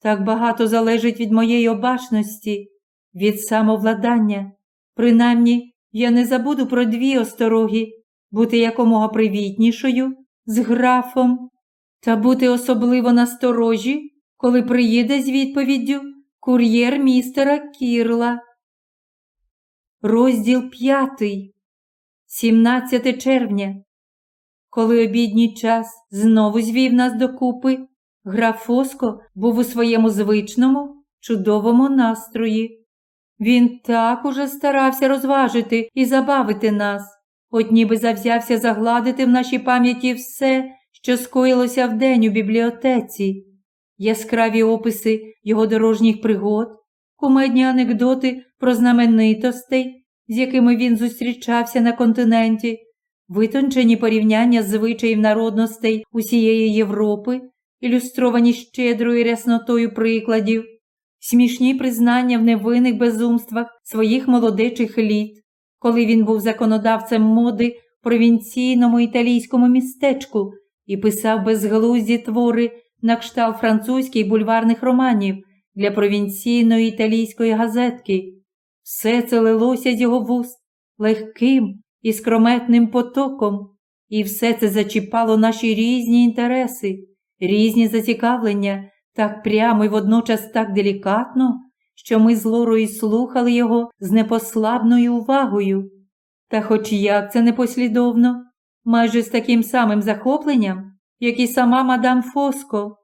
Так багато залежить від моєї обачності, від самовладання. Принаймні, я не забуду про дві остороги бути якомога привітнішою з графом та бути особливо насторожі, коли приїде з відповіддю кур'єр містера Кірла. Розділ п'ятий, 17 червня. Коли обідній час знову звів нас докупи, граф Фоско був у своєму звичному, чудовому настрої. Він так уже старався розважити і забавити нас, от ніби завзявся загладити в нашій пам'яті все, що скоїлося вдень у бібліотеці, яскраві описи його дорожніх пригод, кумедні анекдоти про знаменитостей, з якими він зустрічався на континенті, витончені порівняння звичаїв народностей усієї Європи, ілюстровані щедрою ряснотою прикладів, смішні признання в невинних безумствах своїх молодичих літ, коли він був законодавцем моди в провінційному італійському містечку і писав безглузді твори на кшталт французьких бульварних романів для провінційної італійської газетки. Все це лилося з його вуст легким і скрометним потоком, і все це зачіпало наші різні інтереси, різні зацікавлення так прямо і водночас так делікатно, що ми з Лорою слухали його з непослабною увагою. Та, хоч як це непослідовно, майже з таким самим захопленням, як і сама мадам Фоско.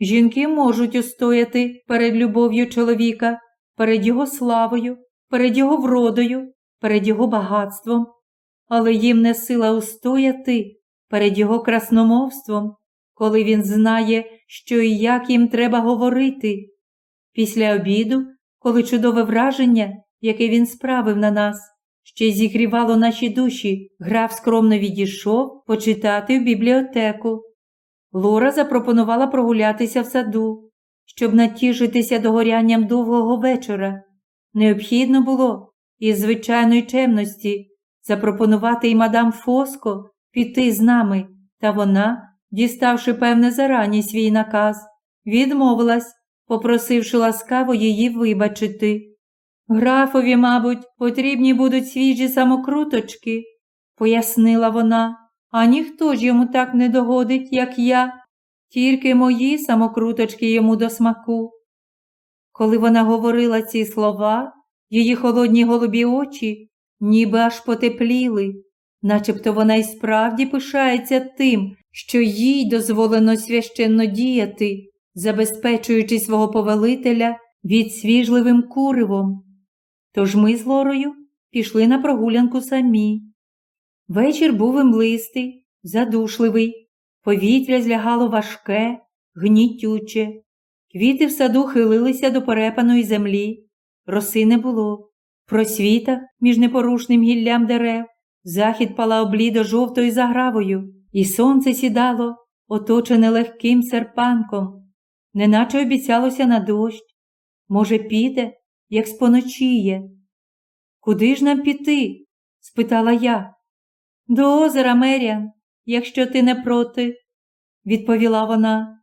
Жінки можуть устояти перед любов'ю чоловіка, перед його славою, перед його вродою, перед його багатством, але їм не сила устояти перед його красномовством, коли він знає, що і як їм треба говорити. Після обіду, коли чудове враження, яке він справив на нас, ще зігрівало наші душі, граф скромно відійшов почитати в бібліотеку. Лора запропонувала прогулятися в саду, щоб натішитися догорянням довгого вечора. Необхідно було із звичайної чемності запропонувати й мадам Фоско піти з нами, та вона, діставши певне зарані свій наказ, відмовилась, попросивши ласкаво її вибачити. Графові, мабуть, потрібні будуть свіжі самокруточки, пояснила вона, а ніхто ж йому так не догодить, як я, тільки мої самокруточки йому до смаку. Коли вона говорила ці слова, її холодні голубі очі ніби аж потепліли, начебто вона й справді пишається тим, що їй дозволено священно діяти, забезпечуючи свого повелителя відсвіжливим куривом. Тож ми з Лорою пішли на прогулянку самі. Вечір був імлистий, задушливий, повітря злягало важке, гнітюче. Квіти в саду хилилися до перепаної землі, роси не було. В просвітах між непорушним гіллям дерев захід палав блідо жовтою загравою, і сонце сідало, оточене легким серпанком, неначе обіцялося на дощ. Може, піде, як споночіє. Куди ж нам піти? спитала я. До озера Меріан, якщо ти не проти, відповіла вона.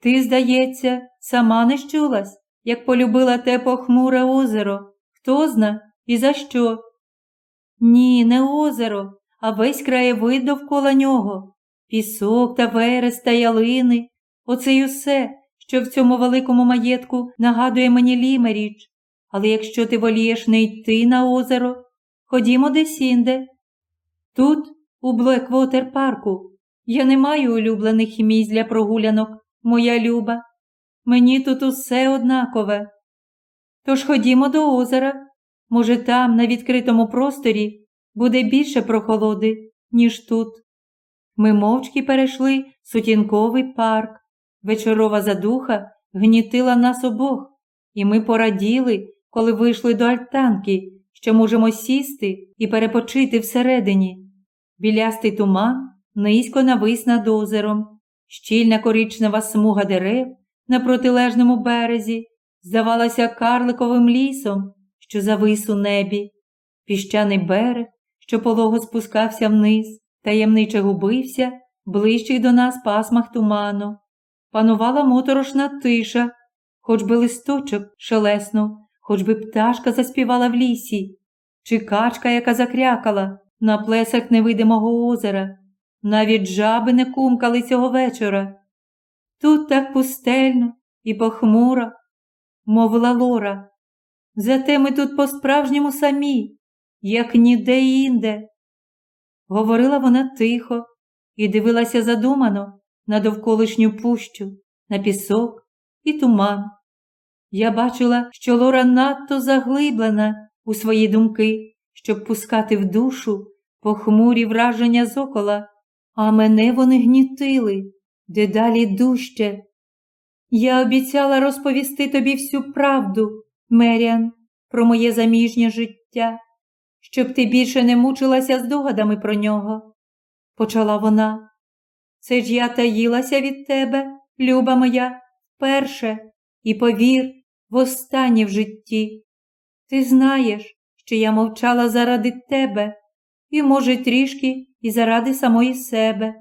Ти, здається, сама не щулась, як полюбила те похмуре озеро. Хто зна і за що? Ні, не озеро, а весь краєвид довкола нього. Пісок та верес та ялини. Оце й усе, що в цьому великому маєтку нагадує мені лімеріч. Але якщо ти волієш не йти на озеро, ходімо десінде. Тут, у Блеквотер парку, я не маю улюблених місць для прогулянок, моя люба. Мені тут усе однакове. Тож ходімо до озера. Може, там, на відкритому просторі, буде більше прохолоди, ніж тут. Ми мовчки перейшли сутінковий парк. Вечорова задуха гнітила нас обох, і ми пораділи, коли вийшли до альтанки, що можемо сісти і перепочити всередині. Білястий туман низько навис над озером, щільна коричнева смуга дерев на протилежному березі здавалася карликовим лісом, що завис у небі, піщаний берег, що полого спускався вниз, таємниче губився ближчих до нас пасмах туману. Панувала моторошна тиша, хоч би листочок шелеснув, хоч би пташка заспівала в лісі, чи качка, яка закрякала на плесах невидимого озера. Навіть жаби не кумкали цього вечора. Тут так пустельно і похмуро, мовила Лора. Зате ми тут по-справжньому самі, як ніде інде. Говорила вона тихо і дивилася задумано на довколишню пущу, на пісок і туман. Я бачила, що Лора надто заглиблена у свої думки, щоб пускати в душу похмурі враження зокола, а мене вони гнітили дедалі дужче. Я обіцяла розповісти тобі всю правду, Меріан, про моє заміжнє життя, щоб ти більше не мучилася здогадами про нього, почала вона. Це ж я таїлася від тебе, люба моя, вперше, і повір, востаннє в житті. Ти знаєш, що я мовчала заради тебе і, може, трішки і заради самої себе.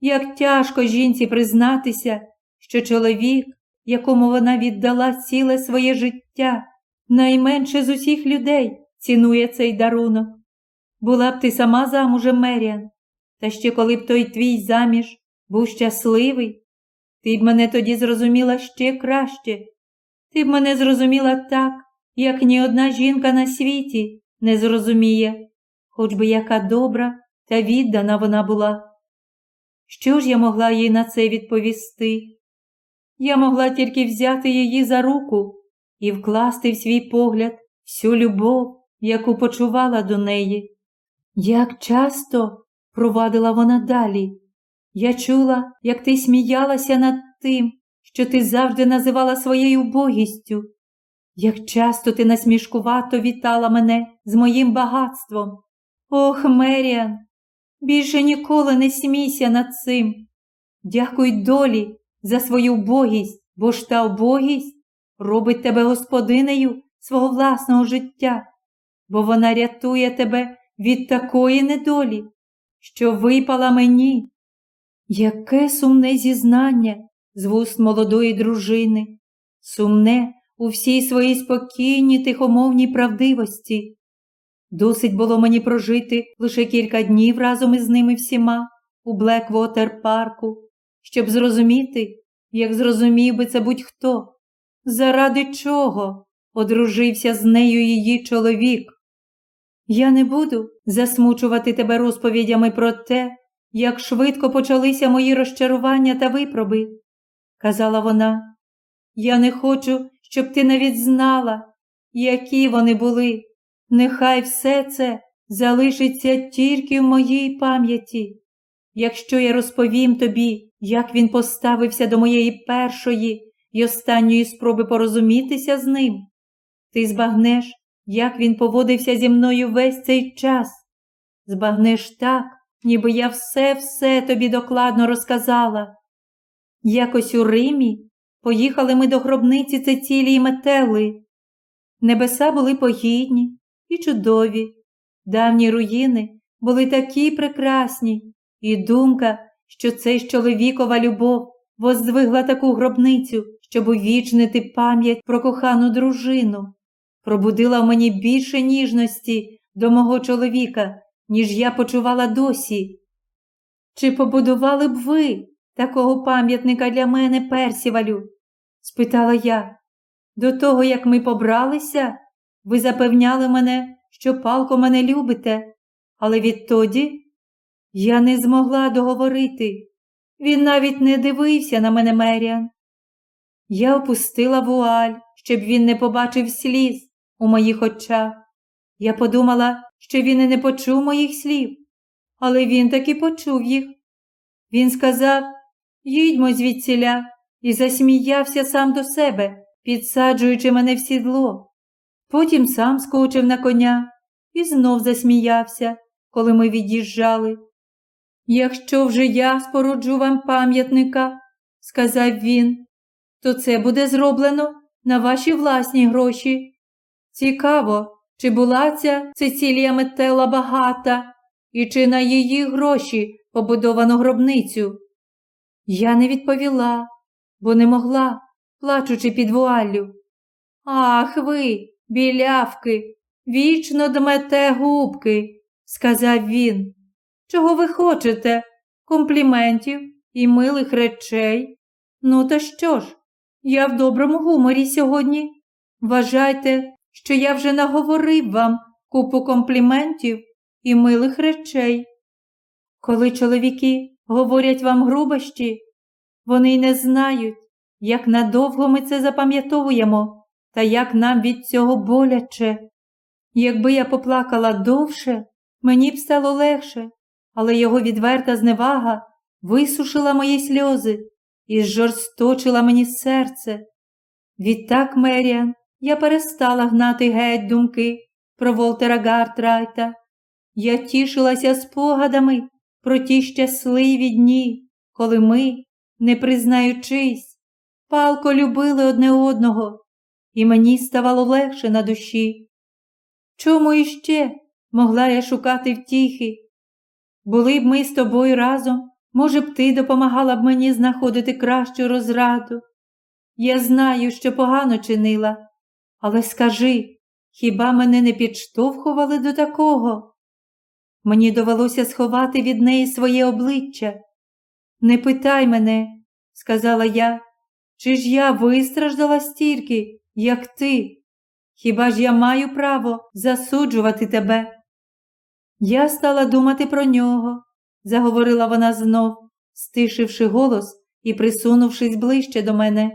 Як тяжко жінці признатися, що чоловік, якому вона віддала ціле своє життя, найменше з усіх людей цінує цей дарунок. Була б ти сама замужем Меріан, та ще коли б той твій заміж був щасливий, ти б мене тоді зрозуміла ще краще. Ти б мене зрозуміла так, як ні одна жінка на світі не зрозуміє, хоч би яка добра та віддана вона була. Що ж я могла їй на це відповісти? Я могла тільки взяти її за руку і вкласти в свій погляд всю любов, яку почувала до неї. Як часто, провадила вона далі, я чула, як ти сміялася над тим, що ти завжди називала своєю убогістю, як часто ти насмішкувато вітала мене з моїм багатством. Ох, Меріан, більше ніколи не смійся над цим. Дякуй долі за свою убогість, бо ж та убогість робить тебе господинею свого власного життя, бо вона рятує тебе від такої недолі, що випала мені. Яке сумне зізнання з вуст молодої дружини, сумне у всій своїй спокійній тихомовній правдивості. Досить було мені прожити лише кілька днів разом із ними всіма у Блеквотер парку, щоб зрозуміти, як зрозумів би це будь-хто, заради чого одружився з нею її чоловік. Я не буду засмучувати тебе розповідями про те, як швидко почалися мої розчарування та випроби, казала вона. Я не хочу, щоб ти навіть знала, які вони були. Нехай все це залишиться тільки в моїй пам'яті. Якщо я розповім тобі, як він поставився до моєї першої і останньої спроби порозумітися з ним, ти збагнеш, як він поводився зі мною весь цей час. Збагнеш так, ніби я все-все тобі докладно розказала. Якось у Римі поїхали ми до гробниці Цецілії Метели. Небеса були погідні і чудові, давні руїни були такі прекрасні, і думка, що це ж чоловікова любов воздвигла таку гробницю, щоб увічнити пам'ять про кохану дружину, пробудила в мені більше ніжності до мого чоловіка, ніж я почувала досі. Чи побудували б ви такого пам'ятника для мене, Персівалю? Спитала я. До того, як ми побралися, ви запевняли мене, що палко мене любите, але відтоді я не змогла договорити. Він навіть не дивився на мене Меріан. Я опустила вуаль, щоб він не побачив сліз у моїх очах. Я подумала, що він і не почув моїх слів, але він таки почув їх. Він сказав їдьмо звідсіля, і засміявся сам до себе, підсаджуючи мене в сідло. Потім сам скочив на коня і знов засміявся, коли ми від'їжджали. Якщо вже я споруджу вам пам'ятника, сказав він, то це буде зроблено на ваші власні гроші. Цікаво, чи була ця Цицілія Метела багата, і чи на її гроші побудовано гробницю. Я не відповіла, бо не могла, плачучи під вуаллю. Ах ви, білявки, вічно дмете губки, сказав він. Чого ви хочете? Компліментів і милих речей? Ну, то що ж, я в доброму гуморі сьогодні. Вважайте, що я вже наговорив вам купу компліментів і милих речей. Коли чоловіки говорять вам грубощі, вони й не знають, як надовго ми це запам'ятовуємо та як нам від цього боляче. Якби я поплакала довше, мені б стало легше, але його відверта зневага висушила мої сльози і жорсточила мені серце. Відтак, Меріан, я перестала гнати геть думки про Волтера Гартрайта. Я тішилася спогадами про ті щасливі дні, коли ми, не признаючись, палко любили одне одного, і мені ставало легше на душі. Чому іще могла я шукати втіхи? Були б ми з тобою разом, може б, ти допомагала б мені знаходити кращу розраду. Я знаю, що погано чинила, але скажи, хіба мене не підштовхували до такого? Мені довелося сховати від неї своє обличчя. Не питай мене, сказала я, чи ж я вистраждала стільки, як ти? Хіба ж я маю право засуджувати тебе? Я стала думати про нього, заговорила вона знов, стишивши голос і присунувшись ближче до мене.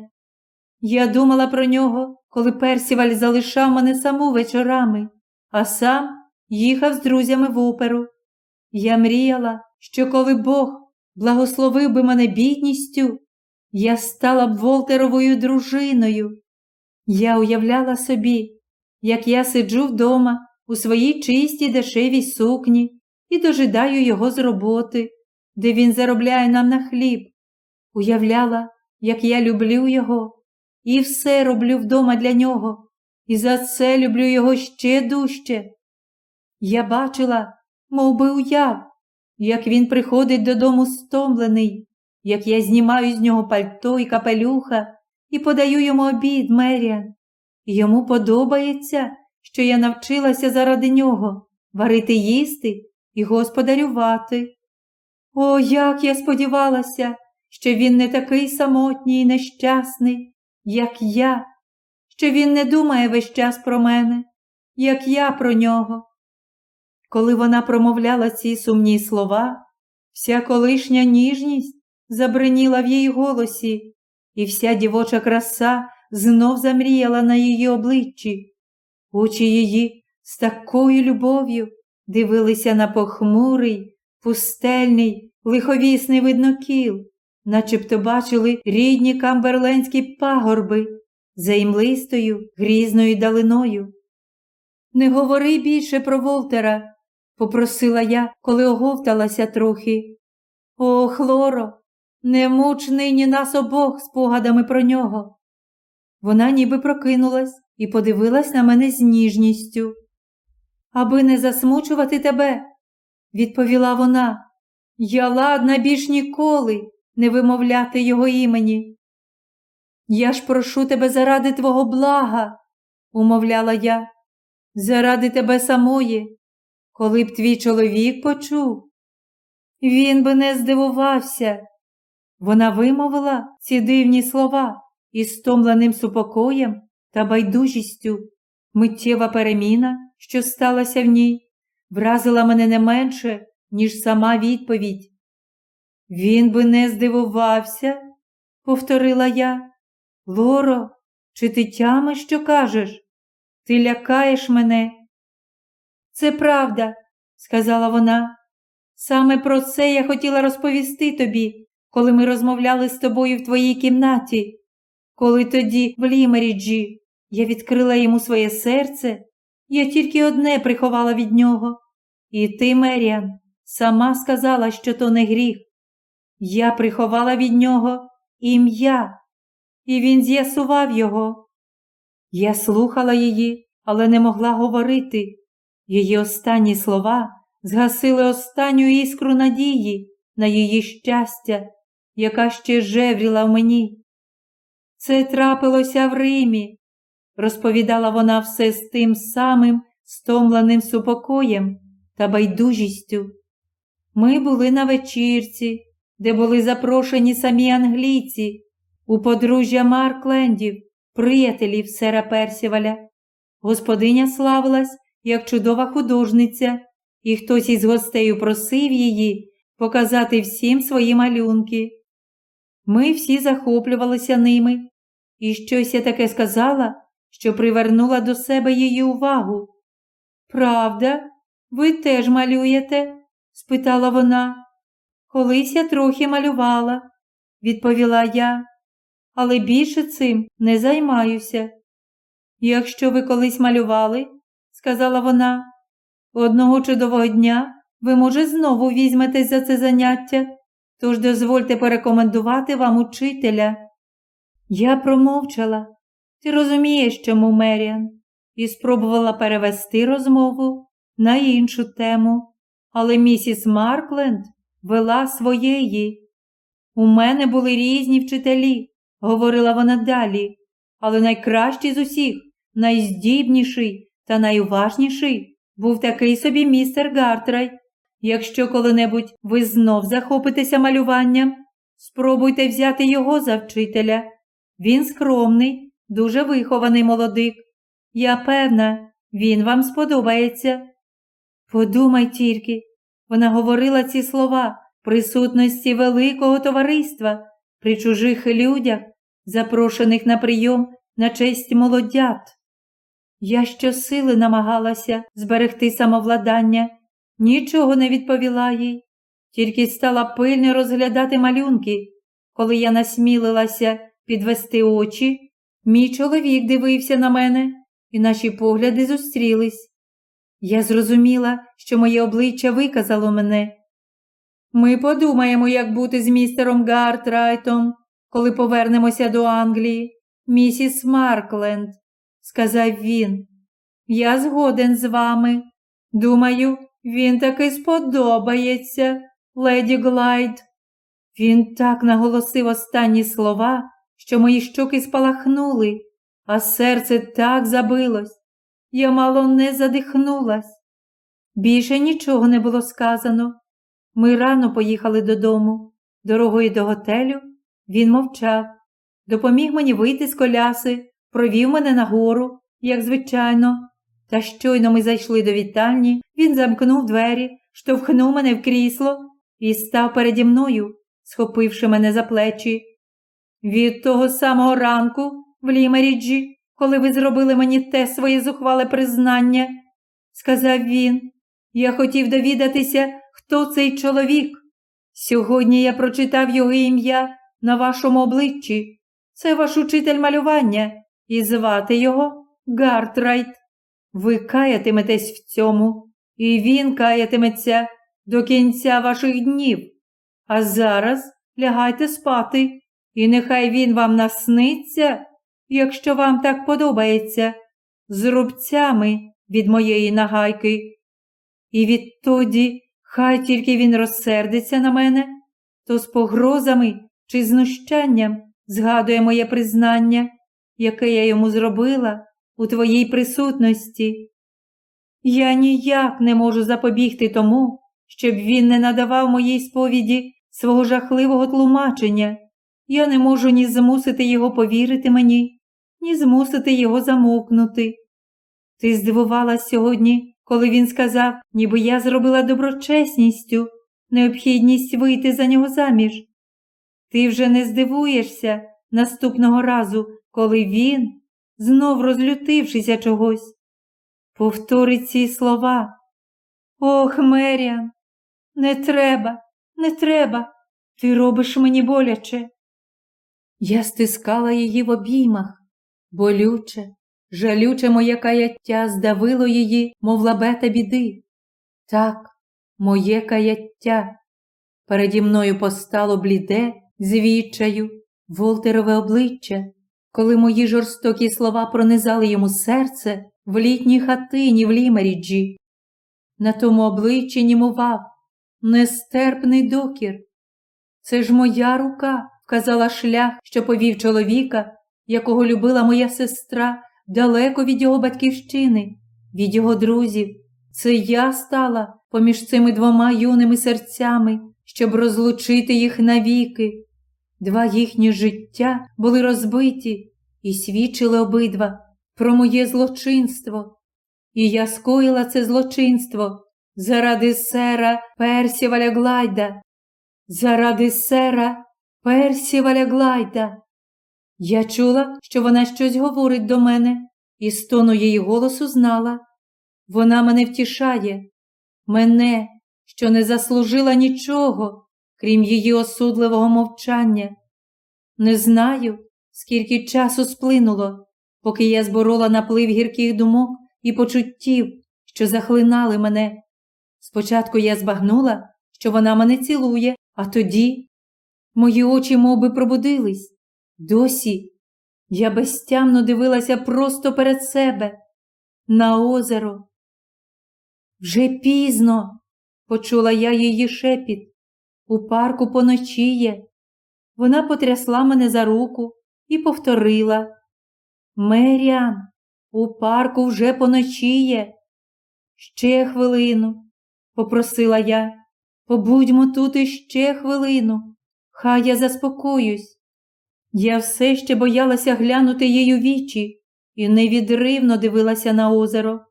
Я думала про нього, коли Персіваль залишав мене саму вечорами, а сам їхав з друзями в оперу. Я мріяла, що коли Бог благословив би мене бідністю, я стала б Волтеровою дружиною. Я уявляла собі, як я сиджу вдома у своїй чистій дешевій сукні і дожидаю його з роботи, де він заробляє нам на хліб. Уявляла, як я люблю його і все роблю вдома для нього, і за це люблю його ще дужче. Я бачила, мов би уяв, як він приходить додому стомлений, як я знімаю з нього пальто і капелюха і подаю йому обід, Меріан. Йому подобається, що я навчилася заради нього варити їсти і господарювати. О, як я сподівалася, що він не такий самотній і нещасний, як я, що він не думає весь час про мене, як я про нього. Коли вона промовляла ці сумні слова, вся колишня ніжність забриніла в її голосі, і вся дівоча краса знов замріяла на її обличчі. Очі її з такою любов'ю дивилися на похмурий, пустельний, лиховісний виднокіл, начебто бачили рідні камберленські пагорби за імлистою грізною далиною. Не говори більше про Волтера, попросила я, коли оговталася трохи. О, Хлоро, не муч нині нас обох спогадами про нього. Вона ніби прокинулась і подивилась на мене з ніжністю. Аби не засмучувати тебе, відповіла вона, я ладна більш ніколи не вимовляти його імені. Я ж прошу тебе заради твого блага, умовляла я, заради тебе самої, коли б твій чоловік почув. Він би не здивувався. Вона вимовила ці дивні слова із стомленим супокоєм та байдужістю. Миттєва переміна, що сталася в ній, вразила мене не менше, ніж сама відповідь. Він би не здивувався, повторила я. Лоро, чи ти тями, що кажеш? Ти лякаєш мене. Це правда, сказала вона. Саме про це я хотіла розповісти тобі, коли ми розмовляли з тобою в твоїй кімнаті, коли тоді в Лімеріджі я відкрила йому своє серце, я тільки одне приховала від нього. І ти, Меріан, сама сказала, що то не гріх. Я приховала від нього ім'я, і він з'ясував його. Я слухала її, але не могла говорити. Її останні слова згасили останню іскру надії на її щастя, яка ще жевріла в мені. Це трапилося в Римі, розповідала вона все з тим самим стомленим супокоєм та байдужістю. Ми були на вечірці, де були запрошені самі англійці, у подружжя Марклендів, приятелів сера Персіваля. Господиня славилась як чудова художниця, і хтось із гостей просив її показати всім свої малюнки. Ми всі захоплювалися ними, і щось я таке сказала, що привернула до себе її увагу. Правда, ви теж малюєте? спитала вона. Колись я трохи малювала, відповіла я, але більше цим не займаюся. Якщо ви колись малювали, сказала вона, одного чудового дня ви, може, знову візьметесь за це заняття, тож дозвольте порекомендувати вам учителя. Я промовчала. Ти розумієш, чому Меріан, і спробувала перевести розмову на іншу тему, але місіс Маркленд вела своєї. У мене були різні вчителі, говорила вона далі, але найкращий з усіх, найздібніший та найуважніший був такий собі містер Гартрай. Якщо коли-небудь ви знов захопитеся малюванням, спробуйте взяти його за вчителя. Він скромний, дуже вихований молодик. Я певна, він вам сподобається. Подумай тільки, вона говорила ці слова присутності великого товариства при чужих людях, запрошених на прийом на честь молодят. Я щосили намагалася зберегти самовладання, нічого не відповіла їй, тільки стала пильно розглядати малюнки. Коли я насмілилася підвести очі, мій чоловік дивився на мене, і наші погляди зустрілись. Я зрозуміла, що моє обличчя виказало мене. Ми подумаємо, як бути з містером Гартрайтом, коли повернемося до Англії, місіс Маркленд, сказав він. Я згоден з вами. Думаю, він таки сподобається, леді Глайд. Він так наголосив останні слова, що мої щоки спалахнули, а серце так забилось. Я мало не задихнулась. Більше нічого не було сказано. Ми рано поїхали додому. Дорогою до готелю він мовчав, допоміг мені вийти з коляси, провів мене нагору, як звичайно. Та щойно ми зайшли до вітальні, він замкнув двері, штовхнув мене в крісло і став переді мною, схопивши мене за плечі. Від того самого ранку в Лімеріджі коли ви зробили мені те своє зухвале признання, сказав він. Я хотів довідатися, хто цей чоловік. Сьогодні я прочитав його ім'я на вашому обличчі. Це ваш учитель малювання, і звати його Гартрайт. Ви каятиметесь в цьому, і він каятиметься до кінця ваших днів. А зараз лягайте спати, і нехай він вам насниться якщо вам так подобається, з рубцями від моєї нагайки. І відтоді хай тільки він розсердиться на мене, то з погрозами чи знущанням згадує моє признання, яке я йому зробила у твоїй присутності. Я ніяк не можу запобігти тому, щоб він не надавав моїй сповіді свого жахливого тлумачення. Я не можу ні змусити його повірити мені, ні змусити його замовкнути. Ти здивувалась сьогодні, коли він сказав, ніби я зробила доброчесністю, необхідність вийти за нього заміж. Ти вже не здивуєшся наступного разу, коли він, знов розлютившися чогось, повторить ці слова. Ох, Меріан, не треба, не треба, ти робиш мені боляче. Я стискала її в обіймах, болюче, жалюче моє каяття здавило її, мов лабета біди. Так, моє каяття. Переді мною постало бліде, звідчаю, Волтерове обличчя, коли мої жорстокі слова пронизали йому серце в літній хатині в Лімеріджі. На тому обличчі німував нестерпний докір. Це ж моя рука вказала шлях, що повів чоловіка, якого любила моя сестра далеко від його батьківщини, від його друзів. Це я стала поміж цими двома юними серцями, щоб розлучити їх навіки. Два їхні життя були розбиті і свідчили обидва про моє злочинство. І я скоїла це злочинство заради сера Персіваля Глайда, заради сера Персіваля Глайда. Я чула, що вона щось говорить до мене, і з тону її голосу знала. Вона мене втішає, мене, що не заслужила нічого, крім її осудливого мовчання. Не знаю, скільки часу сплинуло, поки я зборола наплив гірких думок і почуттів, що захлинали мене. Спочатку я збагнула, що вона мене цілує, а тоді мої очі мов би, пробудились. Досі я безтямно дивилася просто перед себе, на озеро. Вже пізно, почула я її шепіт. У парку поночіє. Вона потрясла мене за руку і повторила Меріан, у парку вже поночіє. Ще хвилину, попросила я, побудьмо тут іще хвилину, хай я заспокоюсь. Я все ще боялася глянути їй у вічі і невідривно дивилася на озеро.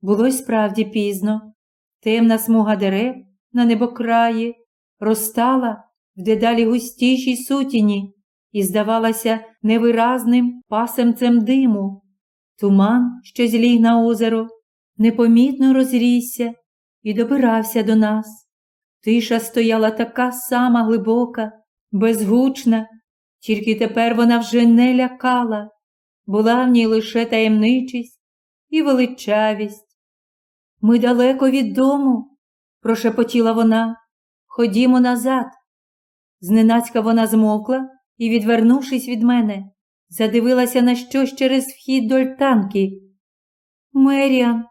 Було й справді пізно. Темна смуга дерев на небокраї розстала в дедалі густішій сутіні і здавалася невиразним пасемцем диму. Туман, що зліг на озеро, непомітно розрісся і добирався до нас. Тиша стояла така сама глибока, безгучна, тільки тепер вона вже не лякала, була в ній лише таємничість і величавість. Ми далеко від дому, прошепотіла вона. Ходімо назад. Зненацька вона змовкла і, відвернувшись від мене, задивилася на щось через вхід до альтанки. Меріан,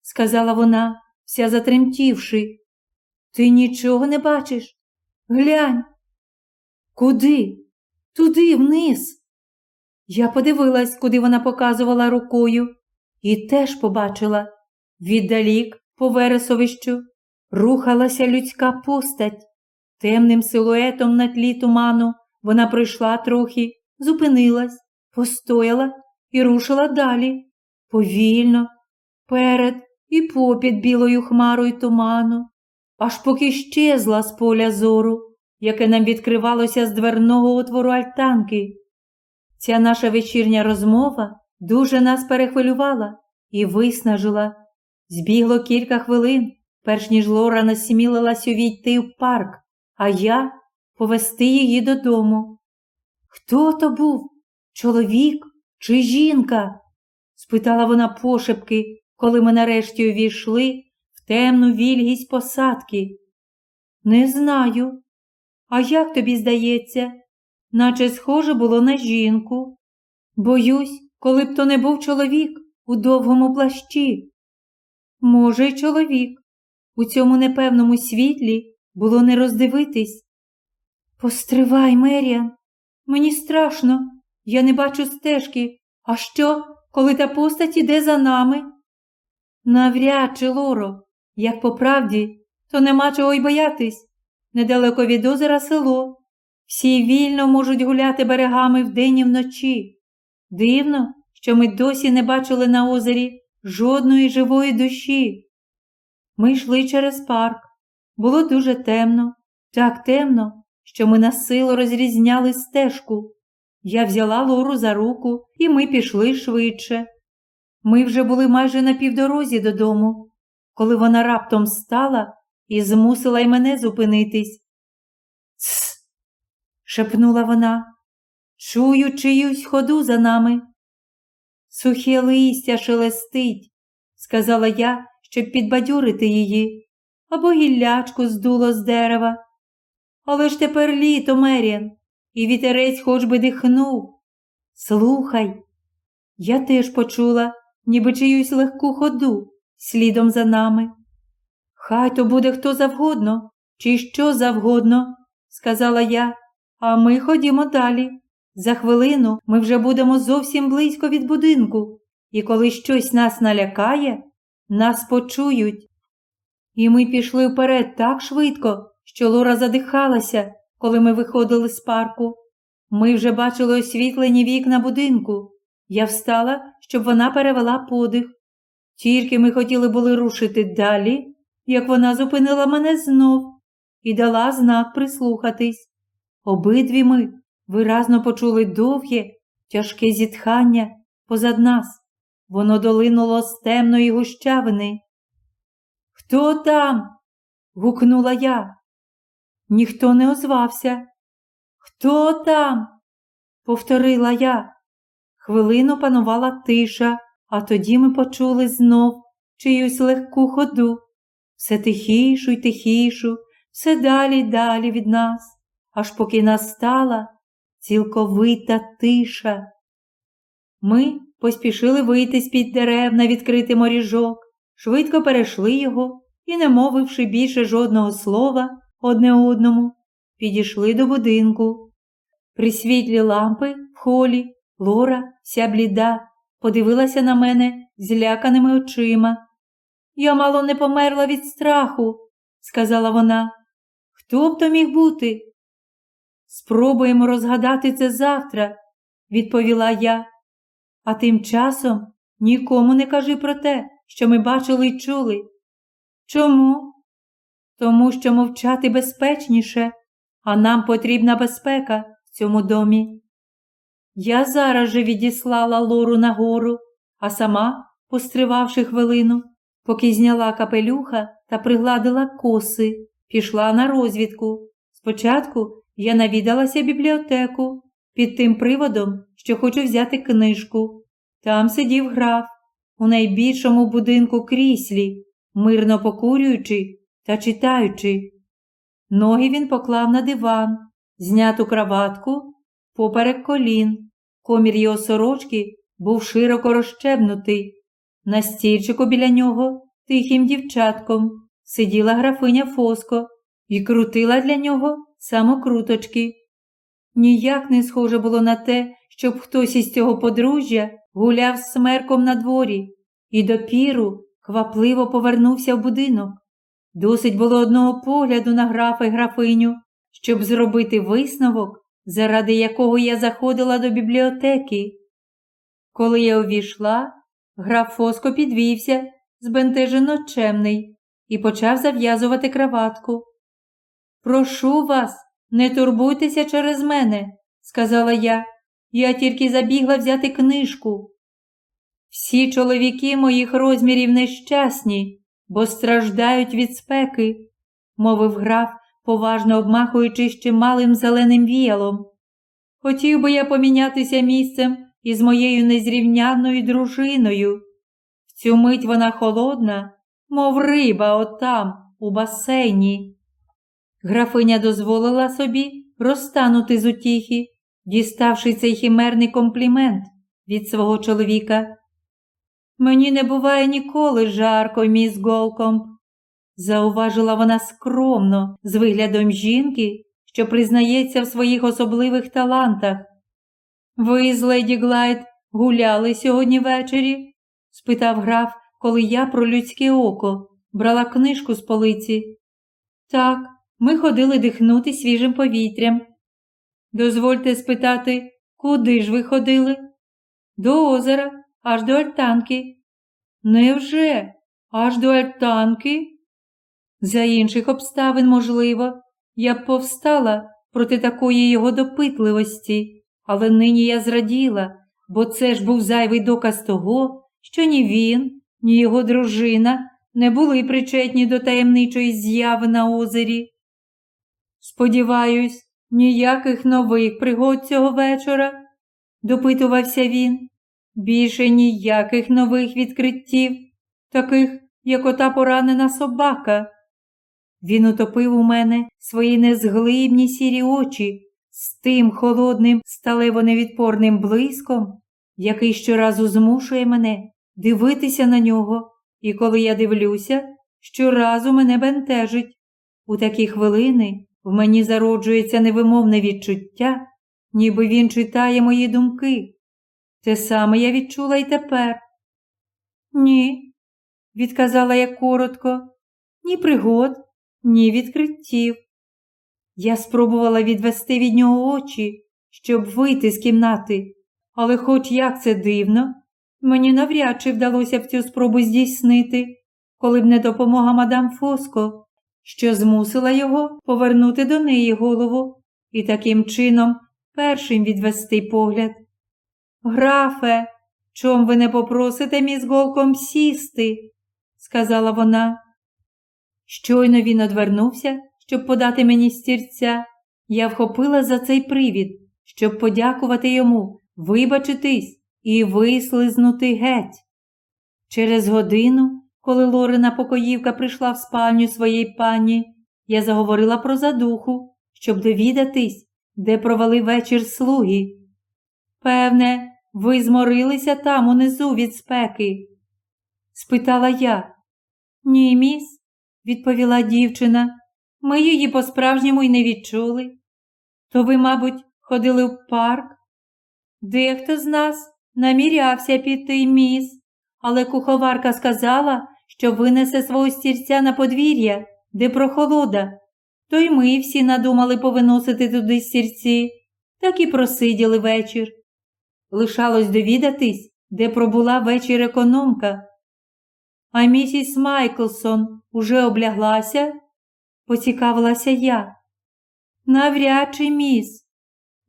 сказала вона, вся затремтівши, ти нічого не бачиш? Глянь. Куди? Туди, вниз. Я подивилась, куди вона показувала рукою, і теж побачила віддалік, по вересовищу, рухалася людська постать. Темним силуетом на тлі туману вона пройшла трохи, зупинилась, постояла і рушила далі, повільно, перед і попід білою хмарою туману, аж поки щезла з поля зору, яке нам відкривалося з дверного отвору альтанки. Ця наша вечірня розмова дуже нас перехвилювала і виснажила. Збігло кілька хвилин, перш ніж Лора насмілилась увійти в парк, а я повести її додому. Хто то був? Чоловік чи жінка? спитала вона пошепки, коли ми нарешті увійшли в темну вільгість посадки. Не знаю. А як тобі здається, наче схоже було на жінку. Боюсь, коли б то не був чоловік у довгому плащі. Може, й чоловік. У цьому непевному світлі було не роздивитись. Постривай, Меріан, мені страшно, я не бачу стежки. А що, коли та постать іде за нами? Навряд чи, Лоро, як по правді, то нема чого й боятись. Недалеко від озера село. Всі вільно можуть гуляти берегами вдень і вночі. Дивно, що ми досі не бачили на озері жодної живої душі. Ми йшли через парк. Було дуже темно, так темно, що ми на силу розрізняли стежку. Я взяла Лору за руку, і ми пішли швидше. Ми вже були майже на півдорозі додому, коли вона раптом стала і змусила й мене зупинитись. Цс. шепнула вона, чую чиюсь ходу за нами. Сухе листя шелестить, сказала я, щоб підбадьорити її, або гіллячку здуло з дерева. Але ж тепер літо, Меріан, і вітерець хоч би дихнув. Слухай, я теж почула, ніби чиюсь легку ходу слідом за нами. Хай то буде хто завгодно, чи що завгодно, сказала я, а ми ходімо далі. За хвилину ми вже будемо зовсім близько від будинку, і коли щось нас налякає, нас почують. І ми пішли вперед так швидко, що Лора задихалася, коли ми виходили з парку. Ми вже бачили освітлені вікна будинку. Я встала, щоб вона перевела подих. Тільки ми хотіли були рушити далі, як вона зупинила мене знов і дала знак прислухатись. Обидві ми виразно почули довге, тяжке зітхання позад нас. Воно долинуло з темної гущавини. Хто там? гукнула я. Ніхто не озвався. Хто там? повторила я. Хвилину панувала тиша, а тоді ми почули знов чиюсь легку ходу, все тихішу й тихішу, все далі й далі від нас, аж поки настала цілковита тиша. Ми поспішили вийти з-під дерев на відкритий моріжок, швидко перейшли його і, не мовивши більше жодного слова одне одному, підійшли до будинку. При світлі лампи в холі Лора, вся бліда, подивилася на мене зляканими очима. Я мало не померла від страху, сказала вона. Хто б то міг бути? Спробуємо розгадати це завтра, відповіла я. А тим часом нікому не кажи про те, що ми бачили й чули. Чому? Тому що мовчати безпечніше, а нам потрібна безпека в цьому домі. Я зараз же відіслала Лору нагору, а сама, постривавши хвилину, поки зняла капелюха та пригладила коси, пішла на розвідку. Спочатку я навідалася бібліотеку під тим приводом, що хочу взяти книжку. Там сидів граф у найбільшому будинку кріслі, мирно покурюючи та читаючи. Ноги він поклав на диван, зняту краватку поперек колін. Комір його сорочки був широко розщебнутий. На стільчику біля нього тихим дівчатком сиділа графиня Фоско і крутила для нього самокруточки. Ніяк не схоже було на те, щоб хтось із цього подружжя гуляв з смерком на дворі і допіру квапливо повернувся в будинок. Досить було одного погляду на графа й графиню, щоб зробити висновок, заради якого я заходила до бібліотеки. Коли я увійшла, граф Фоско підвівся, збентежено чемний, і почав зав'язувати краватку. Прошу вас, не турбуйтеся через мене, сказала я. Я тільки забігла взяти книжку. Всі чоловіки моїх розмірів нещасні, бо страждають від спеки, мовив граф, поважно обмахуючись чималим зеленим віялом. Хотів би я помінятися місцем із моєю незрівнянною дружиною. В цю мить вона холодна, мов риба отам, у басейні. Графиня дозволила собі розтанути з утіхи, діставши цей хімерний комплімент від свого чоловіка. Мені не буває ніколи жарко, міс Голкомб, зауважила вона скромно, з виглядом жінки, що признається в своїх особливих талантах. Ви з леді Глайд гуляли сьогодні ввечері? спитав граф, коли я про людське око брала книжку з полиці. Так, ми ходили дихнути свіжим повітрям. Дозвольте спитати, куди ж ви ходили? До озера, аж до альтанки. Невже? Аж до альтанки? За інших обставин, можливо, я б повстала проти такої його допитливості, але нині я зраділа, бо це ж був зайвий доказ того, що ні він, ні його дружина не були причетні до таємничої зяви на озері. Сподіваюсь, ніяких нових пригод цього вечора, допитувався він. Більше ніяких нових відкриттів, таких, як ота поранена собака. Він утопив у мене свої незглибні сірі очі з тим холодним, сталево невідпорним блиском, який щоразу змушує мене дивитися на нього, і коли я дивлюся, щоразу мене бентежить. У такі хвилини в мені зароджується невимовне відчуття, ніби він читає мої думки. Те саме я відчула й тепер. Ні, відказала я коротко, ні пригод, ні відкриттів. Я спробувала відвести від нього очі, щоб вийти з кімнати, але, хоч як це дивно, мені навряд чи вдалося б цю спробу здійснити, коли б не допомога мадам Фоско, що змусила його повернути до неї голову і таким чином першим відвести погляд. Графе, чом ви не попросите міс голком сісти? сказала вона. Щойно він одвернувся, щоб подати мені стірця. Я вхопила за цей привід, щоб подякувати йому, вибачитись і вислизнути геть. Через годину, коли Лорина покоївка прийшла в спальню своєї пані, я заговорила про задуху, щоб довідатись, де провели вечір слуги. Певне, ви зморилися там унизу від спеки? спитала я. Ні, міс, відповіла дівчина. Ми її по-справжньому й не відчули. То ви, мабуть, ходили в парк? Дехто з нас намірявся піти, міс, але куховарка сказала, що винесе свого стільця на подвір'я, де прохолода. То й ми всі надумали повиносити туди стільці, так і просиділи вечір. Лишалось довідатись, де пробула вечір економка. А місіс Майклсон уже обляглася? поцікавилася я. Навряд чи міс,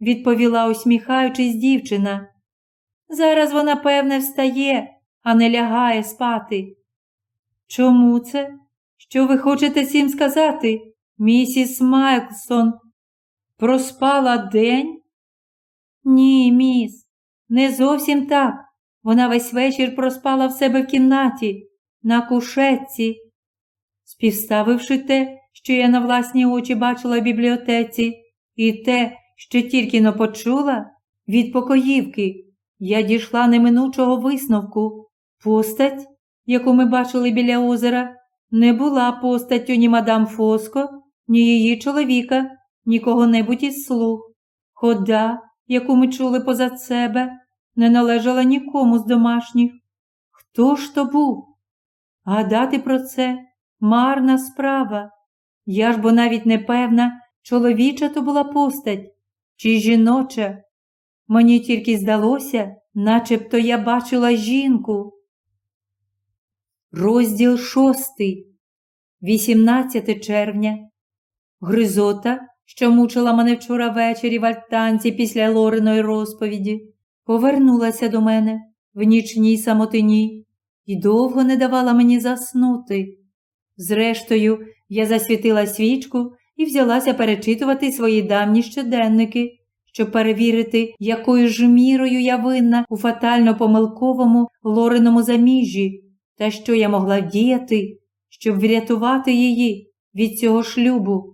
відповіла, усміхаючись, дівчина. Зараз вона, певне, встає, а не лягає спати. Чому це? Що ви хочете цим сказати, місіс Майклсон? Проспала день? Ні, міс, не зовсім так. Вона весь вечір проспала в себе в кімнаті, на кушетці. Співставивши те, що я на власні очі бачила в бібліотеці, і те, що тільки но почула, від покоївки, я дійшла неминучого висновку. Постать, яку ми бачили біля озера, не була постаттю ні мадам Фоско, ні її чоловіка, ні кого-небудь із слуг. Хода, яку ми чули позад себе, не належала нікому з домашніх. Хто ж то був? Гадати про це марна справа. Я ж бо навіть не певна, чоловіча то була постать чи жіноча. Мені тільки здалося, начебто я бачила жінку. Розділ шостий, 18 червня. Гризота, що мучила мене вчора ввечері в альтанці після Лориної розповіді, повернулася до мене в нічній самотині і довго не давала мені заснути. Зрештою, я засвітила свічку і взялася перечитувати свої давні щоденники, щоб перевірити, якою ж мірою я винна у фатально помилковому лориному заміжжі, та що я могла діяти, щоб врятувати її від цього шлюбу.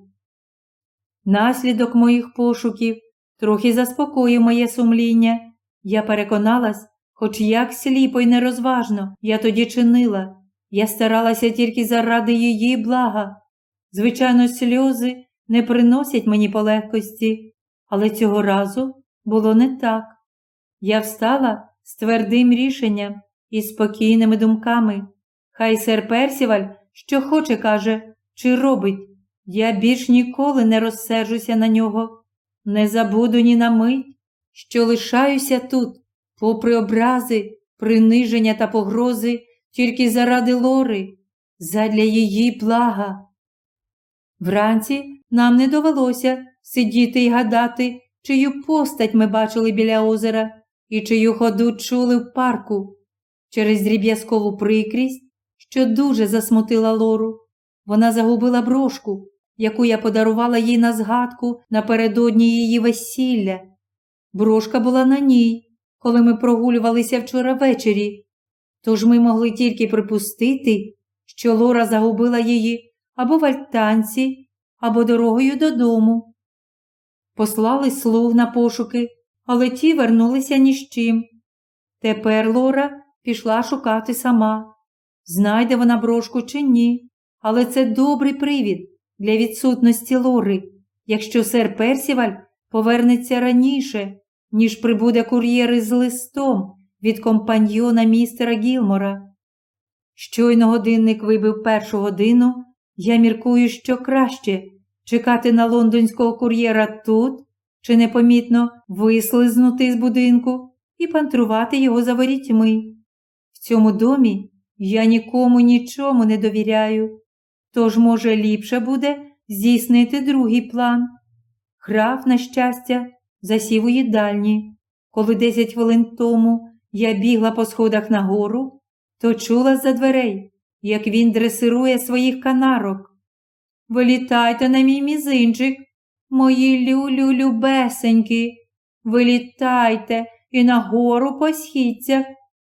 Наслідок моїх пошуків трохи заспокоїв моє сумління. Я переконалась, хоч як сліпо й нерозважно я тоді чинила. Я старалася тільки заради її блага. Звичайно, сльози не приносять мені полегкості, але цього разу було не так. Я встала з твердим рішенням і спокійними думками. Хай сер Персіваль, що хоче, каже, чи робить. Я більш ніколи не розсержуся на нього, не забуду ні на мить, що лишаюся тут, попри образи, приниження та погрози, тільки заради лори, задля її блага. Вранці нам не довелося сидіти й гадати, чию постать ми бачили біля озера і чию ходу чули в парку. Через дріб'язкову прикрість, що дуже засмутила лору, вона загубила брошку, яку я подарувала їй на згадку напередодні її весілля. Брошка була на ній, коли ми прогулювалися вчора ввечері, тож ми могли тільки припустити, що Лора загубила її або в альтанці, або дорогою додому. Послали слуг на пошуки, але ті вернулися ні з чим. Тепер Лора пішла шукати сама. Знайде вона брошку чи ні, але це добрий привід для відсутності Лори, якщо сер Персіваль повернеться раніше, ніж прибуде кур'єр із листом від компаньйона містера Гілмора. Щойно годинник вибив першу годину, я міркую, що краще чекати на лондонського кур'єра тут чи непомітно вислизнути з будинку і пантрувати його за ворітьми. В цьому домі я нікому нічому не довіряю, тож, може, ліпше буде здійснити другий план. Граф, на щастя, засів у їдальні. Коли десять хвилин тому я бігла по сходах нагору, то чула за дверей, як він дресирує своїх канарок. Вилітайте на мій мізинчик, мої люлю любесеньки, вилітайте і нагору по східцях.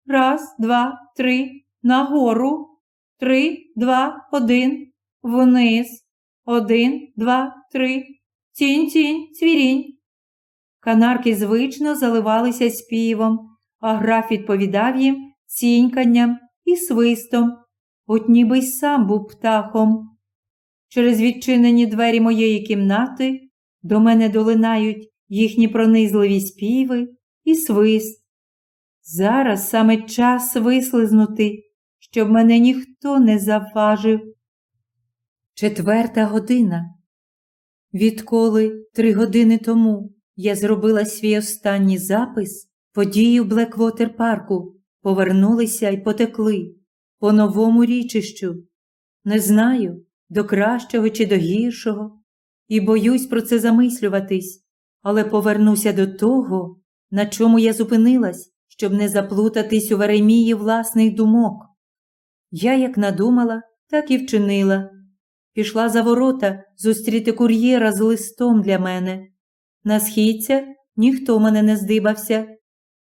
Раз, два, три, нагору. Три, два, один, вниз. Один, два, три. Тінь, тінь, цвірінь. Канарки звично заливалися співом, а граф відповідав їм ціньканням і свистом, от ніби й сам був птахом. Через відчинені двері моєї кімнати до мене долинають їхні пронизливі співи і свист. Зараз саме час вислизнути, щоб мене ніхто не завважив. Четверта година. Відколи три години тому я зробила свій останній запис, події в Блеквотер парку повернулися і потекли по новому річищу. Не знаю, до кращого чи до гіршого, і боюсь про це замислюватись, але повернуся до того, на чому я зупинилась, щоб не заплутатись у веремії власних думок. Я як надумала, так і вчинила. Пішла за ворота зустріти кур'єра з листом для мене. На східцях ніхто мене не здибався.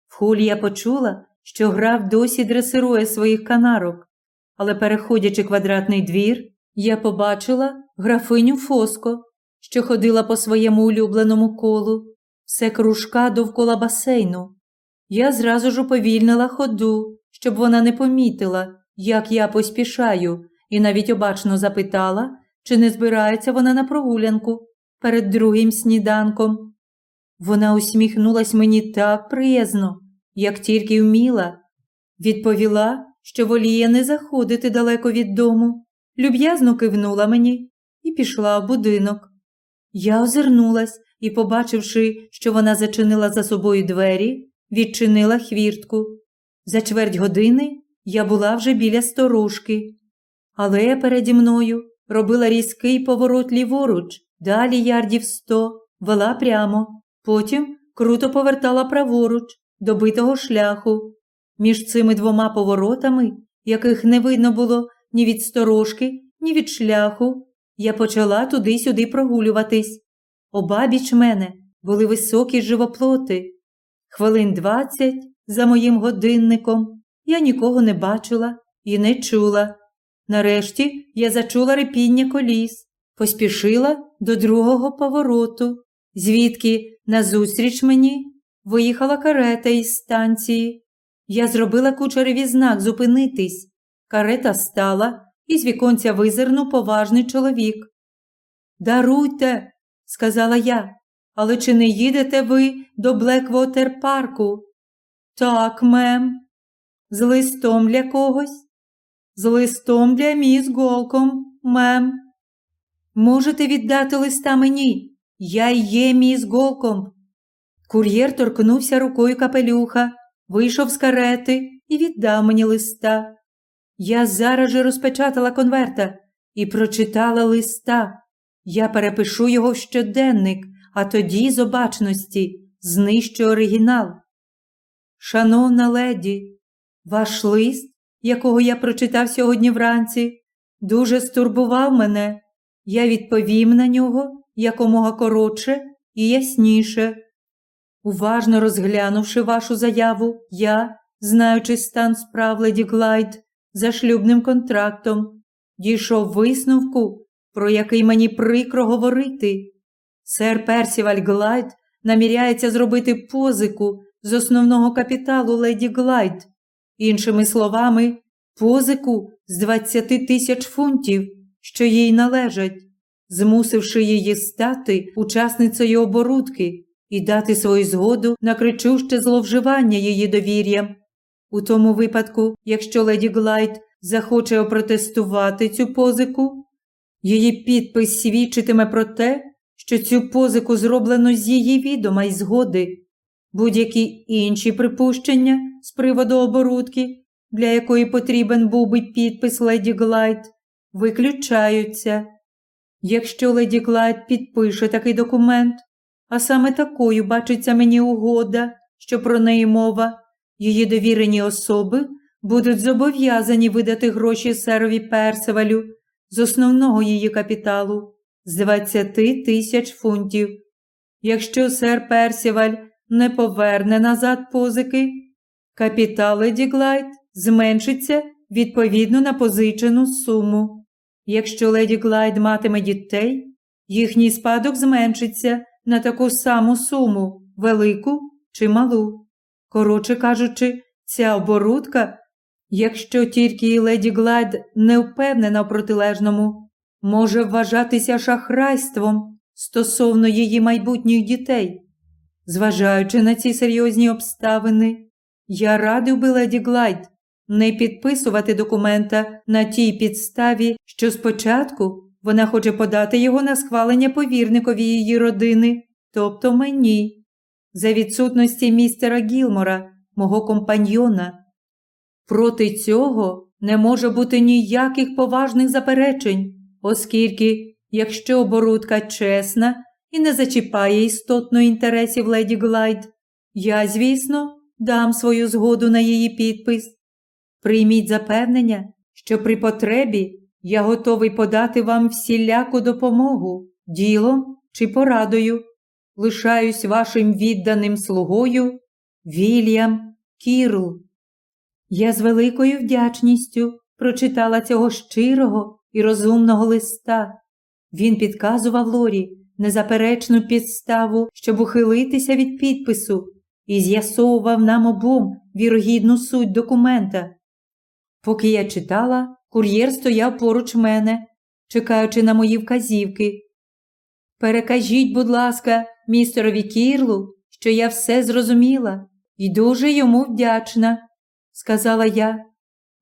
В холі я почула, що граф досі дресирує своїх канарок, але, переходячи квадратний двір, я побачила графиню Фоско, що ходила по своєму улюбленому колу, все кружка довкола басейну. Я зразу ж уповільнила ходу, щоб вона не помітила, як я поспішаю, і навіть обачно запитала, чи не збирається вона на прогулянку перед другим сніданком. Вона усміхнулась мені так приязно, як тільки вміла. Відповіла, що воліє не заходити далеко від дому, люб'язно кивнула мені і пішла в будинок. Я озирнулась і, побачивши, що вона зачинила за собою двері, відчинила хвіртку. За чверть години я була вже біля сторожки, але переді мною робила різкий поворот ліворуч, далі ярдів сто, вела прямо, потім круто повертала праворуч, до битого шляху. Між цими двома поворотами, яких не видно було ні від сторожки, ні від шляху, я почала туди-сюди прогулюватись. Обабіч мене були високі живоплоти. Хвилин двадцять за моїм годинником я нікого не бачила і не чула. Нарешті я зачула репіння коліс, поспішила до другого повороту, звідки назустріч мені виїхала карета із станції. Я зробила кучереві знак зупинитись. Карета стала, і з віконця визирнув поважний чоловік. Даруйте, сказала я, але чи не їдете ви до Блеквотер парку? Так, мем. З листом для когось? З листом для міс Голком, мем. Можете віддати листа мені? Я є міс Голком. Кур'єр торкнувся рукою капелюха, вийшов з карети і віддав мені листа. Я зараз же розпечатала конверта і прочитала листа. Я перепишу його в щоденник, а тоді з обачності знищу оригінал. Шановна леді, ваш лист, якого я прочитав сьогодні вранці, дуже стурбував мене. Я відповім на нього якомога коротше і ясніше. Уважно розглянувши вашу заяву, я, знаючи стан справ леді Глайд за шлюбним контрактом, дійшов висновку, про який мені прикро говорити. Сер Персіваль Глайд наміряється зробити позику з основного капіталу леді Глайд, іншими словами, позику з 20 тисяч фунтів, що їй належать, змусивши її стати учасницею оборудки і дати свою згоду на кричуще зловживання її довір'ям. У тому випадку, якщо леді Глайд захоче опротестувати цю позику, її підпис свідчитиме про те, що цю позику зроблено з її відома й згоди. Будь-які інші припущення з приводу оборудки, для якої потрібен був би підпис леді Глайд, виключаються. Якщо леді Глайд підпише такий документ, а саме такою бачиться мені угода, що про неї мова, її довірені особи будуть зобов'язані видати гроші серові Персівалю з основного її капіталу з 20 тисяч фунтів. Якщо сер Персіваль не поверне назад позики, капітал Леді Глайд зменшиться відповідно на позичену суму. Якщо леді Глайд матиме дітей, їхній спадок зменшиться на таку саму суму, велику чи малу. Коротше кажучи, ця оборудка, якщо тільки леді Глайд не впевнена в протилежному, може вважатися шахрайством стосовно її майбутніх дітей. Зважаючи на ці серйозні обставини, я радив би леді Глайд не підписувати документа на тій підставі, що спочатку вона хоче подати його на схвалення повірникові її родини, тобто мені, за відсутності містера Гілмора, мого компаньйона. Проти цього не може бути ніяких поважних заперечень, оскільки, якщо оборудка чесна і не зачіпає істотно інтересів леді Глайд, я, звісно, дам свою згоду на її підпис. Прийміть запевнення, що при потребі я готовий подати вам всіляку допомогу, ділом чи порадою. Лишаюсь вашим відданим слугою Вільям Кірл. Я з великою вдячністю прочитала цього щирого і розумного листа. Він підказував Лорі незаперечну підставу, щоб ухилитися від підпису, і з'ясовував нам обом вірогідну суть документа. Поки я читала, кур'єр стояв поруч мене, чекаючи на мої вказівки. Перекажіть, будь ласка, містерові Кірлу, що я все зрозуміла і дуже йому вдячна, сказала я.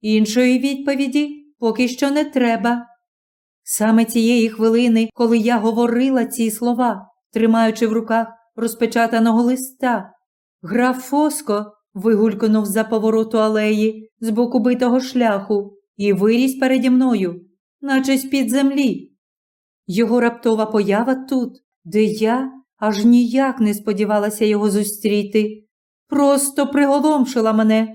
Іншої відповіді поки що не треба. Саме цієї хвилини, коли я говорила ці слова, тримаючи в руках розпечатаного листа, граф Фоско вигулькнув за повороту алеї з боку битого шляху і виріс переді мною, наче з-під землі. Його раптова поява тут, де я аж ніяк не сподівалася його зустріти, просто приголомшила мене.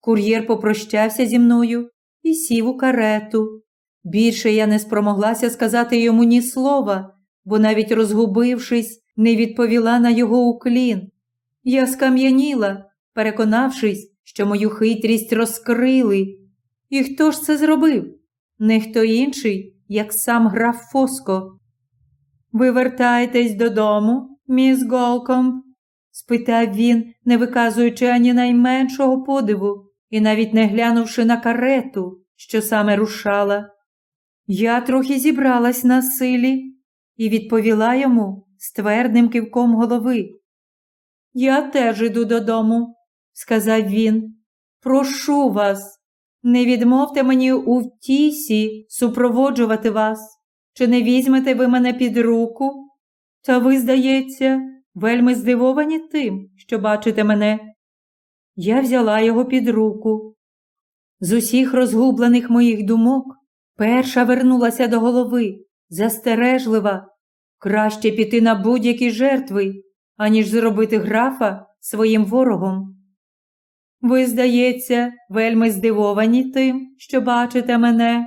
Кур'єр попрощався зі мною і сів у карету. Більше я не спромоглася сказати йому ні слова, бо навіть розгубившись, не відповіла на його уклін. Я скам'яніла, переконавшись, що мою хитрість розкрили. І хто ж це зробив? Не хто інший, як сам граф Фоско. Ви вертаєтесь додому, міс Голкомб? спитав він, не виказуючи ані найменшого подиву і навіть не глянувши на карету, що саме рушала. Я трохи зібралась на силі, і відповіла йому з твердим кивком голови. Я теж іду додому, сказав він. Прошу вас, не відмовте мені у втісі супроводжувати вас, чи не візьмете ви мене під руку? Та ви, здається, вельми здивовані тим, що бачите мене. Я взяла його під руку. З усіх розгублених моїх думок перша вернулася до голови, застережлива, краще піти на будь-які жертви, аніж зробити графа своїм ворогом. Ви, здається, вельми здивовані тим, що бачите мене,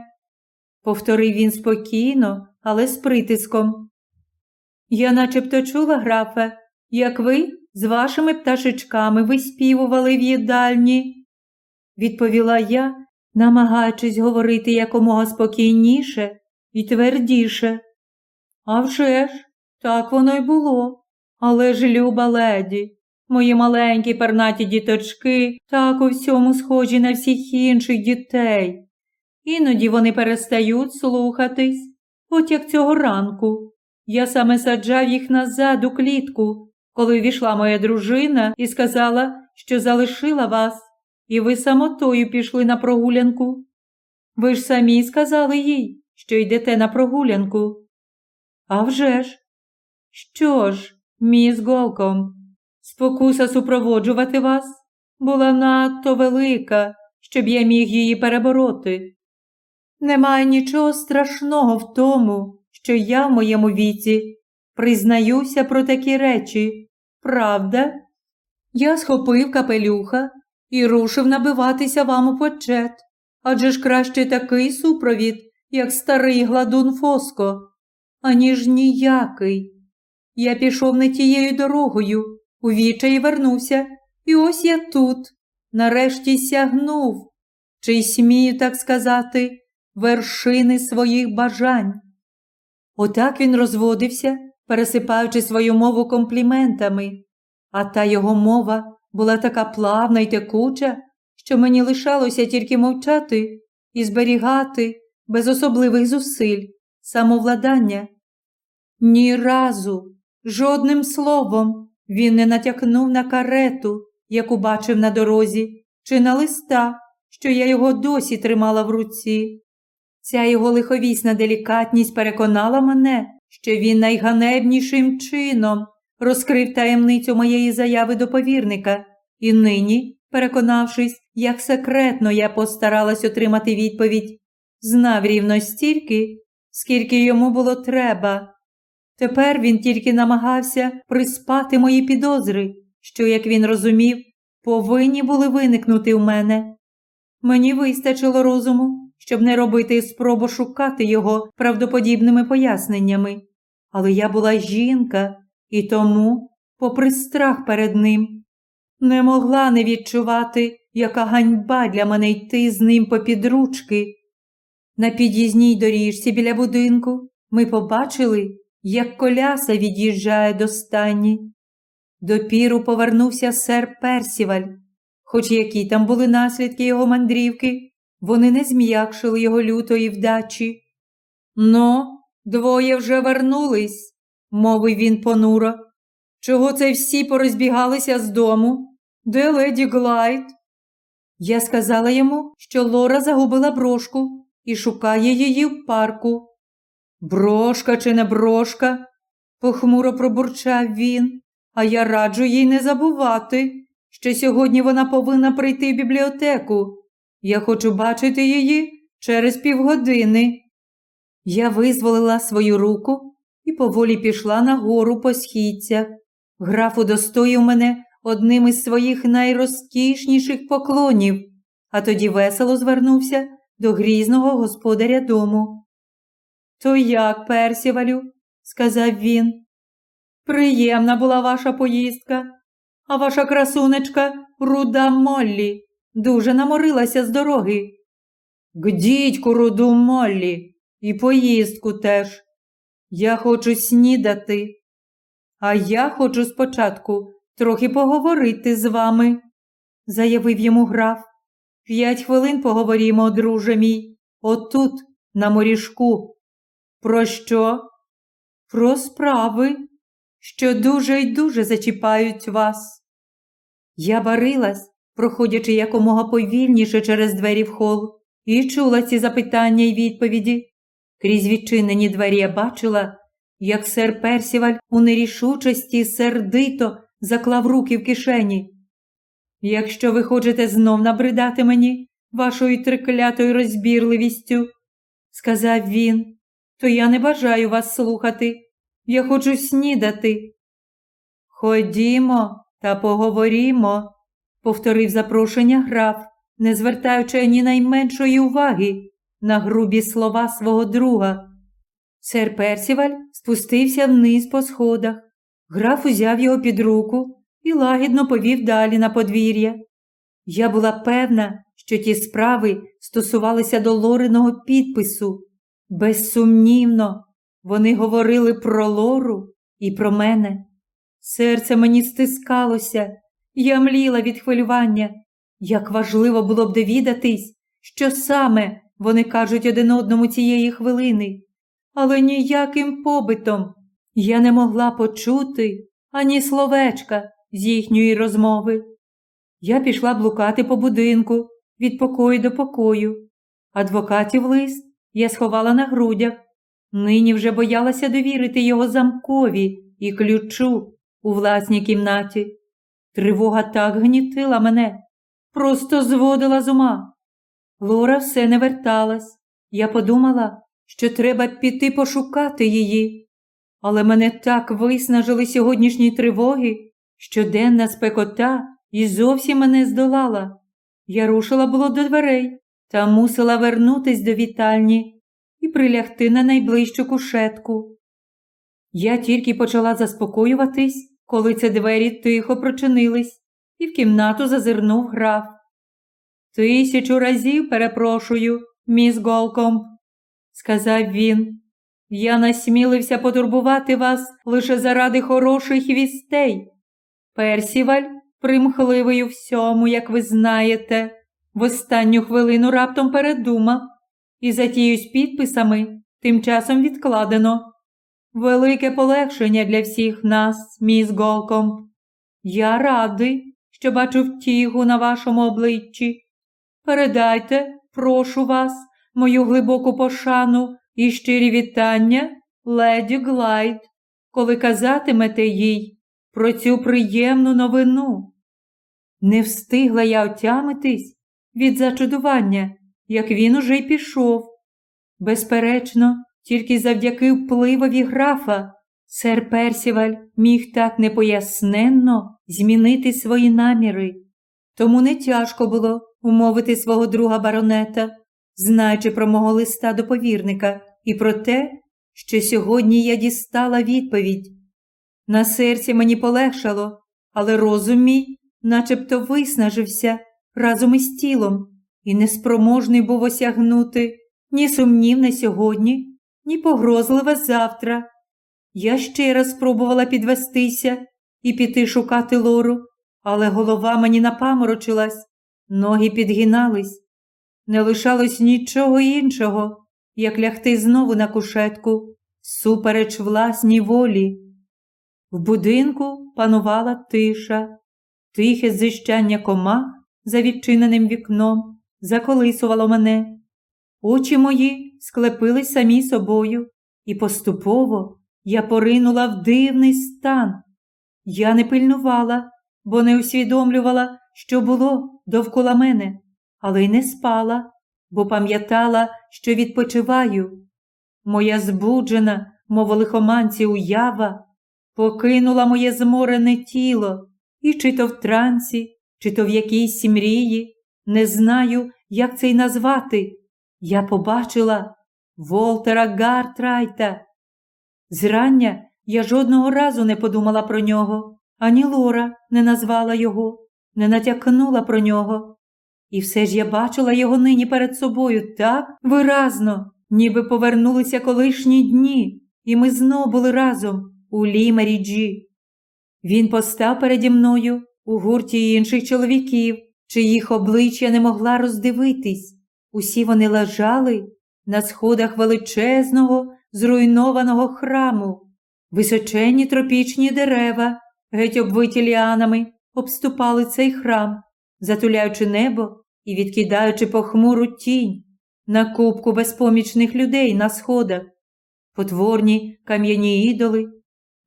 повторив він спокійно, але з притиском. Я начебто чула, графе, як ви з вашими пташечками виспівували в їдальні, відповіла я, намагаючись говорити якомога спокійніше і твердіше. «А вже ж, так воно й було. Але ж, люба леді, мої маленькі пернаті діточки так у всьому схожі на всіх інших дітей. Іноді вони перестають слухатись, от як цього ранку. Я саме саджав їх назад у клітку, коли війшла моя дружина і сказала, що залишила вас, і ви самотою пішли на прогулянку. Ви ж самі сказали їй, що йдете на прогулянку. «А вже ж! Що ж, міс Голком, спокуса супроводжувати вас була надто велика, щоб я міг її перебороти. Немає нічого страшного в тому, що я в моєму віці признаюся про такі речі, правда? Я схопив капелюха і рушив набиватися вам у почет. Адже ж краще такий супровід, як старий гладун Фоско, аніж ніякий. Я пішов не тією дорогою, у вічай вернувся, і ось я тут, нарешті сягнув, чи смію так сказати, вершини своїх бажань. Отак він розводився, пересипаючи свою мову компліментами, а та його мова була така плавна й текуча, що мені лишалося тільки мовчати і зберігати без особливих зусиль самовладання. Ні разу, жодним словом він не натякнув на карету, яку бачив на дорозі, чи на листа, що я його досі тримала в руці. Ця його лиховісна делікатність переконала мене, що він найганебнішим чином розкрив таємницю моєї заяви до повірника, і нині, переконавшись, як секретно я постаралась отримати відповідь, знав рівно стільки, скільки йому було треба. Тепер він тільки намагався приспати мої підозри, що, як він розумів, повинні були виникнути в мене. Мені вистачило розуму, щоб не робити спробу шукати його правдоподібними поясненнями. Але я була жінка і тому, попри страх перед ним, не могла не відчувати, яка ганьба для мене йти з ним по підручки. На під'їзній доріжці біля будинку ми побачили, як коляса від'їжджає до стані. Допіру повернувся сер Персіваль, хоч які там були наслідки його мандрівки, вони не зм'якшили його лютої вдачі. Ну, двоє вже вернулись, мовив він понуро. Чого це всі порозбігалися з дому? Де леді Глайд? Я сказала йому, що Лора загубила брошку і шукає її в парку. Брошка чи не брошка? похмуро пробурчав він, а я раджу їй не забувати, що сьогодні вона повинна прийти в бібліотеку. Я хочу бачити її через півгодини. Я визволила свою руку і поволі пішла нагору по східцях. Граф удостоїв мене одним із своїх найрозкішніших поклонів, а тоді весело звернувся до грізного господаря дому. То як, Персівалю? сказав він. Приємна була ваша поїздка, а ваша красунечка руда Моллі дуже наморилася з дороги. Гдітьку, руду Моллі, і поїздку теж. Я хочу снідати, а я хочу спочатку трохи поговорити з вами, заявив йому граф. П'ять хвилин поговоримо, друже мій, отут, на моріжку. Про що? про справи, що дуже й дуже зачіпають вас. Я барилась, проходячи якомога повільніше через двері в хол, і чула ці запитання й відповіді. Крізь відчинені двері я бачила, як сер Персіваль у нерішучості сердито заклав руки в кишені. Якщо ви хочете знов набридати мені вашою триклятою розбірливістю, сказав він, то я не бажаю вас слухати. Я хочу снідати. Ходімо та поговорімо, повторив запрошення граф, не звертаючи ні найменшої уваги на грубі слова свого друга. Сер Персіваль спустився вниз по сходах. Граф узяв його під руку і лагідно повів далі на подвір'я. Я була певна, що ті справи стосувалися до Лориного підпису. Безсумнівно, вони говорили про Лору і про мене. Серце мені стискалося, я мліла від хвилювання. Як важливо було б довідатись, що саме вони кажуть один одному цієї хвилини, але ніяким побитом я не могла почути ані словечка з їхньої розмови. Я пішла блукати по будинку від покою до покою. Адвокатів лист я сховала на грудях. Нині вже боялася довірити його замкові і ключу у власній кімнаті. Тривога так гнітила мене, просто зводила з ума. Лора все не верталась. Я подумала, що треба піти пошукати її. Але мене так виснажили сьогоднішні тривоги, що денна спекота і зовсім мене здолала. Я рушила було до дверей та мусила вернутись до вітальні і прилягти на найближчу кушетку. Я тільки почала заспокоюватись, коли ці двері тихо прочинились, і в кімнату зазирнув граф. Тисячу разів перепрошую, міс Голкомб, сказав він. Я насмілився потурбувати вас лише заради хороших вістей. Персіваль, примхливий у всьому, як ви знаєте, в останню хвилину раптом передумав і затію з підписами тим часом відкладено. Велике полегшення для всіх нас, міс Голкомб. Я радий, що бачу втігу на вашому обличчі. Передайте, прошу вас, мою глибоку пошану і щирі вітання, леді Глайд, коли казатимете їй про цю приємну новину. Не встигла я отямитись від зачудування, як він уже й пішов. Безперечно, тільки завдяки впливові графа сер Персіваль міг так непоясненно змінити свої наміри. Тому не тяжко було умовити свого друга баронета, знаючи про мого листа до повірника і про те, що сьогодні я дістала відповідь. На серці мені полегшало, але розум мій начебто виснажився разом із тілом і неспроможний був осягнути ні сумнівне сьогодні, ні погрозливе завтра. Я ще раз спробувала підвестися і піти шукати лору, але голова мені напаморочилась, ноги підгинались. Не лишалось нічого іншого, як лягти знову на кушетку, супереч власній волі. В будинку панувала тиша, тихе зищання комах за відчиненим вікном заколисувало мене. Очі мої склепились самі собою, і поступово я поринула в дивний стан. Я не пильнувала, бо не усвідомлювала, що було довкола мене, але й не спала, бо пам'ятала, що відпочиваю. Моя збуджена, мов лихоманці уява, покинула моє зморене тіло, і чи то в трансі, чи то в якійсь мрії, не знаю, як це й назвати. Я побачила Волтера Гартрайта. Зрання я жодного разу не подумала про нього, ані Лора не назвала його, не натякнула про нього. І все ж я бачила його нині перед собою так виразно, ніби повернулися колишні дні, і ми знов були разом у Лімеріджі. Він постав переді мною у гурті інших чоловіків, чиїх обличчя не могла роздивитись. Усі вони лежали на сходах величезного, зруйнованого храму, Височенні тропічні дерева, геть обвиті ліанами, обступали цей храм, затуляючи небо і відкидаючи похмуру тінь на кубку безпомічних людей на сходах, потворні кам'яні ідоли,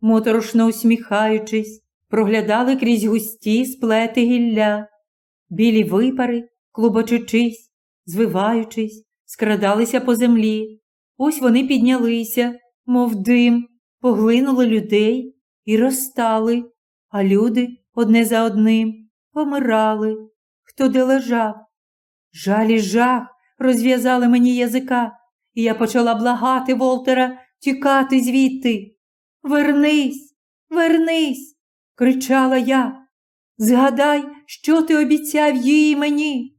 моторошно усміхаючись, проглядали крізь густі сплети гілля, білі випари, клубочучись, звиваючись, скрадалися по землі. Ось вони піднялися, мов дим, поглинули людей і розстали, а люди одне за одним помирали, хто де лежав. Жаль і жах розв'язали мені язика, і я почала благати Волтера тікати звідти. Вернись, вернись, кричала я. Згадай, що ти обіцяв їй мені.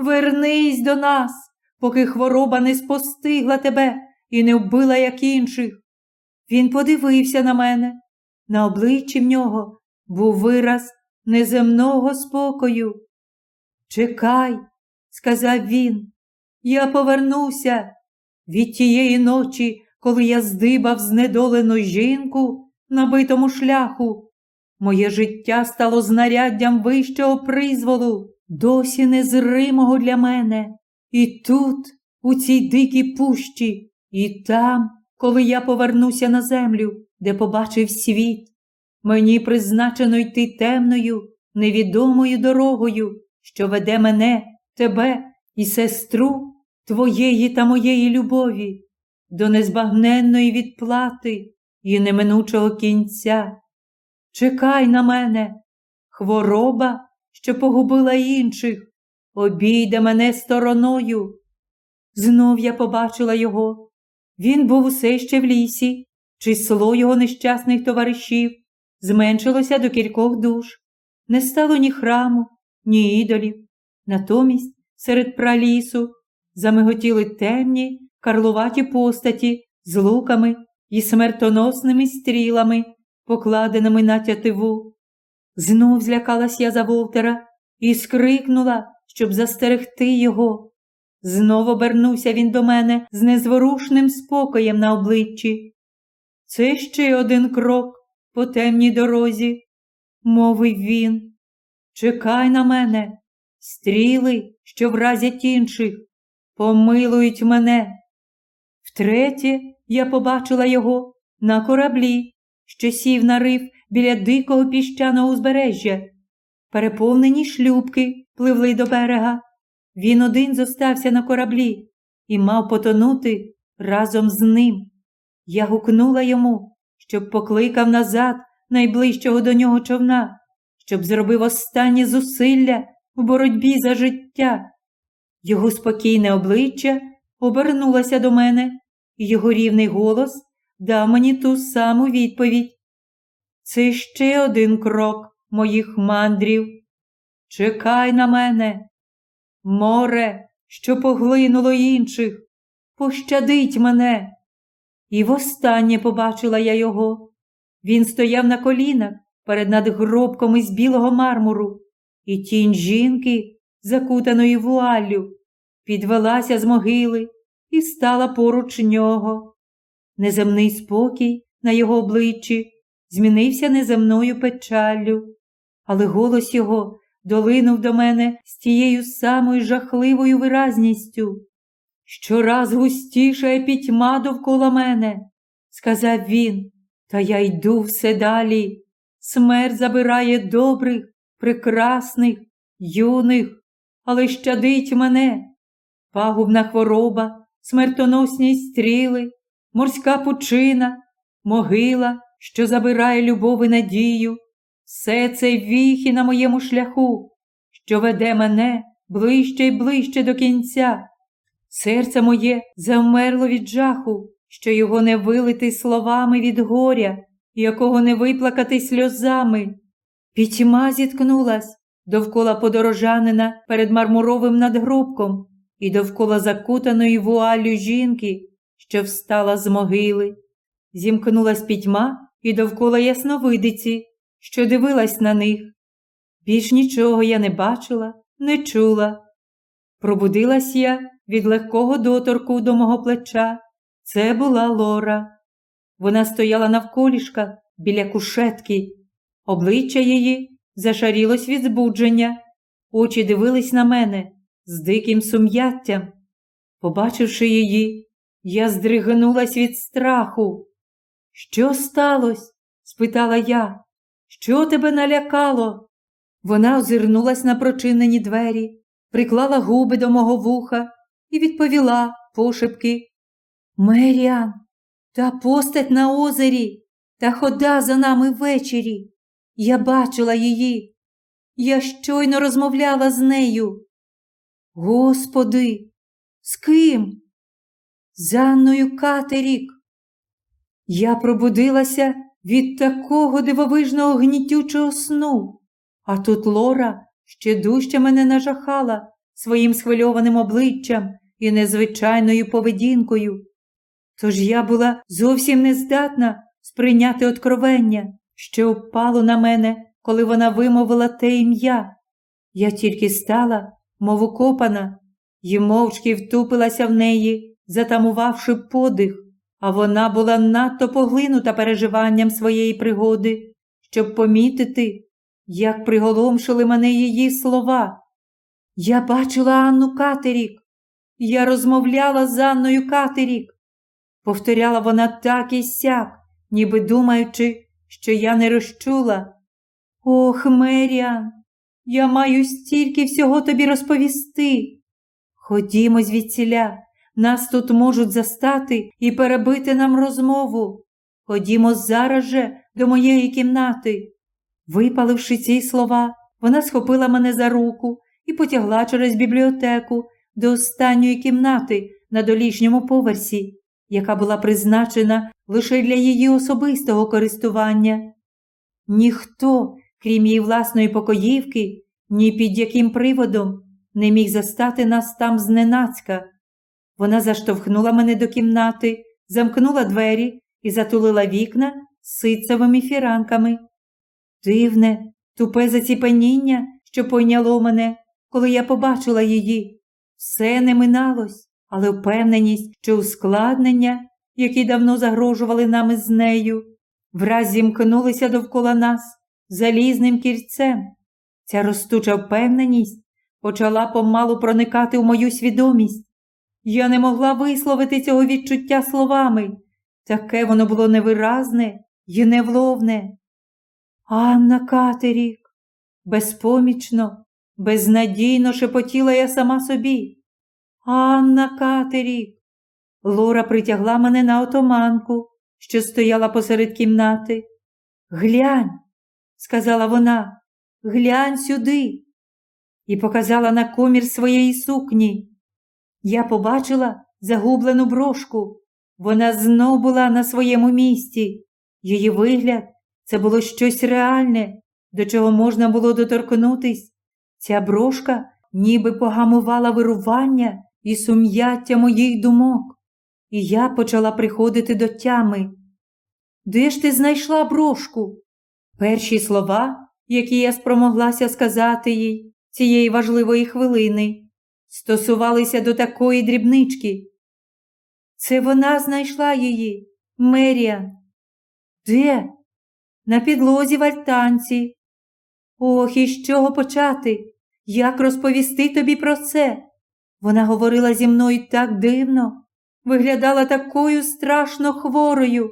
Вернись до нас, поки хвороба не спостигла тебе і не вбила, як інших. Він подивився на мене. На обличчі в нього був вираз неземного спокою. Чекай, сказав він, я повернуся від тієї ночі, коли я здибав знедолену жінку на битому шляху. Моє життя стало знаряддям вищого призволу, досі незримого для мене. І тут, у цій дикій пущі, і там, коли я повернуся на землю, де побачив світ, мені призначено йти темною, невідомою дорогою, що веде мене, тебе і сестру твоєї та моєї любові, до незбагненної відплати і неминучого кінця. Чекай на мене, хвороба, що погубила інших, обійде мене стороною. Знов я побачила його. Він був усе ще в лісі, число його нещасних товаришів зменшилося до кількох душ. Не стало ні храму, ні ідолів. Натомість серед пралісу замиготіли темні, карлуваті постаті з луками і смертоносними стрілами, покладеними на тятиву. Знов злякалась я за Волтера і скрикнула, щоб застерегти його. Знов обернувся він до мене з незворушним спокоєм на обличчі. Це ще один крок по темній дорозі, мовив він. Чекай на мене, стріли, що вразять інших, помилують мене. Втретє, я побачила його на кораблі, що сів на риф біля дикого піщаного узбережжя. Переповнені шлюбки пливли до берега. Він один зостався на кораблі і мав потонути разом з ним. Я гукнула йому, щоб покликав назад найближчого до нього човна, щоб зробив останні зусилля у боротьбі за життя. Його спокійне обличчя обернулося до мене, і його рівний голос дав мені ту саму відповідь. Це ще один крок моїх мандрів. Чекай на мене, море, що поглинуло інших, пощадить мене. І востаннє побачила я його. Він стояв на колінах перед надгробком із білого мармуру, і тінь жінки, закутаної вуаллю, підвелася з могили і стала поруч нього. Неземний спокій на його обличчі змінився неземною печаллю, але голос його долинув до мене з тією самою жахливою виразністю. Щораз густішає пітьма довкола мене, сказав він, та я йду все далі. Смерть забирає добрих, прекрасних, юних, але щадить мене. Пагубна хвороба, смертоносні стріли, морська пучина, могила, що забирає любов і надію, все це віхи на моєму шляху, що веде мене ближче й ближче до кінця. Серце моє завмерло від жаху, що його не вилити словами від горя, якого не виплакати сльозами. Пітьма зіткнулась довкола подорожанина перед мармуровим надгробком і довкола закутаної вуаллю жінки, що встала з могили. Зімкнулась пітьма і довкола ясновидиці, що дивилась на них. Більш нічого я не бачила, не чула. Пробудилась я від легкого доторку до мого плеча. Це була Лора. Вона стояла навколішка біля кушетки. Обличчя її зашарілось від збудження, очі дивились на мене з диким сум'яттям. Побачивши її, я здригнулась від страху. Що сталося? спитала я. Що тебе налякало? Вона озирнулась на прочинені двері, приклала губи до мого вуха і відповіла пошепки. Меріан, та постать на озері, та хода за нами ввечері. Я бачила її. Я щойно розмовляла з нею. Господи, з ким? З Анною Катерік. Я пробудилася від такого дивовижного гнітючого сну, а тут Лора ще дужче мене нажахала своїм схвильованим обличчям і незвичайною поведінкою. Тож я була зовсім нездатна сприйняти откровення, що впало на мене, коли вона вимовила те ім'я. Я тільки стала, мов укопана, і мовчки втупилася в неї, затамувавши подих, а вона була надто поглинута переживанням своєї пригоди, щоб помітити, як приголомшили мене її слова. Я бачила Анну Катерік, я розмовляла з Анною Катерік. Повторяла вона так і сяк, ніби думаючи, що я не розчула. Ох, Меріан, я маю стільки всього тобі розповісти. Ходімо звідсіля, нас тут можуть застати і перебити нам розмову. Ходімо зараз же до моєї кімнати. Випаливши ці слова, вона схопила мене за руку і потягла через бібліотеку до останньої кімнати на долішньому поверсі, яка була призначена лише для її особистого користування. Ніхто, крім її власної покоївки, ні під яким приводом не міг застати нас там зненацька. Вона заштовхнула мене до кімнати, замкнула двері і затулила вікна ситцевими фіранками. Дивне, тупе заціпеніння, що пойняло мене, коли я побачила її. Все не миналось, але впевненість, що ускладнення, які давно загрожували нами з нею, враз зімкнулися довкола нас залізним кільцем. Ця ростуча впевненість почала помалу проникати у мою свідомість. Я не могла висловити цього відчуття словами. Таке воно було невиразне і невловне. Анна Катерік, безпомічно, безнадійно шепотіла я сама собі. Анна Катерік. Лора притягла мене на отоманку, що стояла посеред кімнати. Глянь, сказала вона, глянь сюди. І показала на комір своєї сукні. Я побачила загублену брошку. Вона знов була на своєму місці. Її вигляд це було щось реальне, до чого можна було доторкнутись. Ця брошка ніби погамувала вирування і сум'яття моїх думок, і я почала приходити до тями. Де ж ти знайшла брошку? Перші слова, які я спромоглася сказати їй цієї важливої хвилини, стосувалися до такої дрібнички. Це вона знайшла її, Меріан. Де? На підлозі в альтанці. Ох, з чого почати? Як розповісти тобі про це? Вона говорила зі мною так дивно, виглядала такою страшно хворою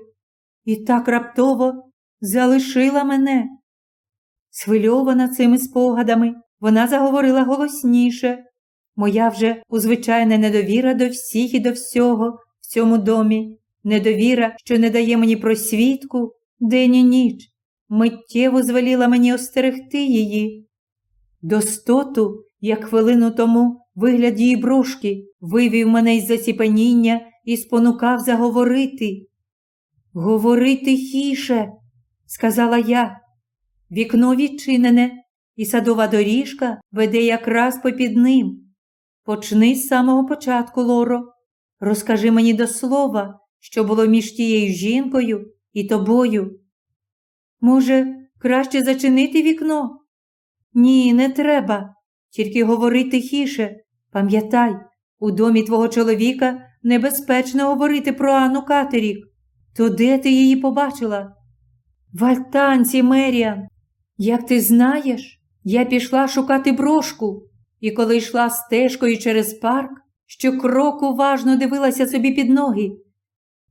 і так раптово залишила мене. Схвильована цими спогадами, вона заговорила голосніше. Моя вже узвичайна недовіра до всіх і до всього в цьому домі, недовіра, що не дає мені просвідку день і ніч, миттєво звеліла мені остерегти її. Достоту, як хвилину тому, вигляд її брошки вивів мене із заціпаніння і спонукав заговорити. Говори тихіше, сказала я. Вікно відчинене, і садова доріжка веде якраз попід ним. Почни з самого початку, Лоро. Розкажи мені до слова, що було між тією жінкою і тобою. Може, краще зачинити вікно? Ні, не треба. Тільки говори тихіше. Пам'ятай, у домі твого чоловіка небезпечно говорити про Анну Катерік. То де ти її побачила? В альтанці, Меріан. Як ти знаєш, я пішла шукати брошку, і коли йшла стежкою через парк, що крок уважно дивилася собі під ноги.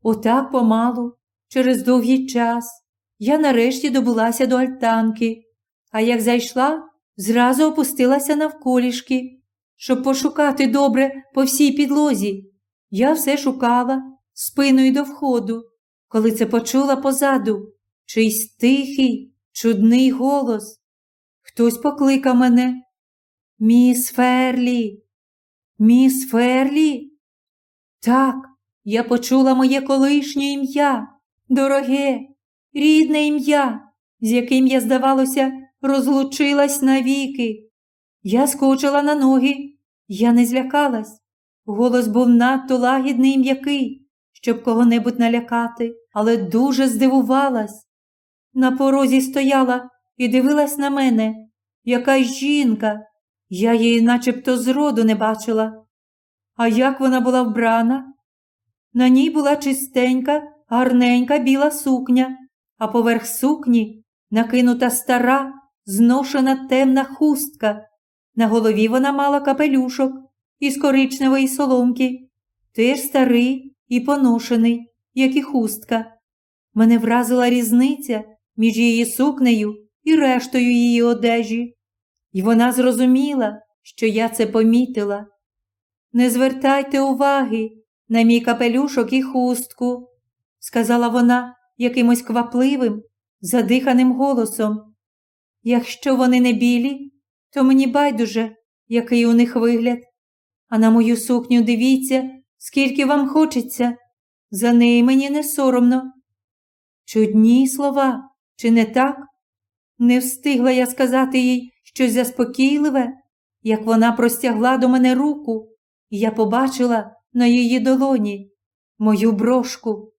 Отак помалу, через довгий час, я нарешті добулася до альтанки, а як зайшла, зразу опустилася навколішки, щоб пошукати добре по всій підлозі. Я все шукала спиною до входу, коли це почула позаду чийсь тихий, чудний голос. Хтось покликав мене. Міс Ферлі, міс Ферлі. Так, я почула моє колишнє ім'я, дороге, рідне ім'я, з яким я, здавалося, розлучилась навіки. Я скочила на ноги, я не злякалась. Голос був надто лагідний і м'який, щоб кого-небудь налякати, але дуже здивувалась. На порозі стояла і дивилась на мене, якась жінка. Я її начебто зроду не бачила. А як вона була вбрана? На ній була чистенька, гарненька біла сукня, а поверх сукні накинута стара, зношена темна хустка. На голові вона мала капелюшок із коричневої соломки, теж старий і поношений, як і хустка. Мене вразила різниця між її сукнею і рештою її одежі, і вона зрозуміла, що я це помітила. Не звертайте уваги на мій капелюшок і хустку, сказала вона якимось квапливим, задиханим голосом. Якщо вони не білі, то мені байдуже, який у них вигляд. А на мою сукню дивіться, скільки вам хочеться. За неї мені не соромно. Чудні слова, чи не так? Не встигла я сказати їй щось заспокійливе, як вона простягла до мене руку, і я побачила на її долоні мою брошку.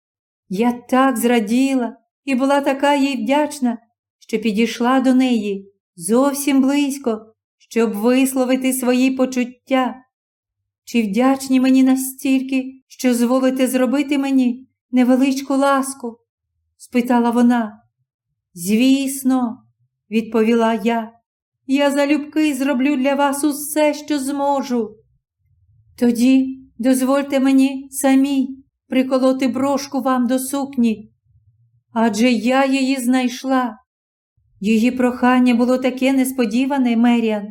Я так зраділа і була така їй вдячна, що підійшла до неї зовсім близько, щоб висловити свої почуття. Чи вдячні мені настільки, що зволите зробити мені невеличку ласку? спитала вона. Звісно, відповіла я, я залюбки зроблю для вас усе, що зможу. Тоді дозвольте мені самій приколоти брошку вам до сукні, адже я її знайшла. Її прохання було таке несподіване, Меріан,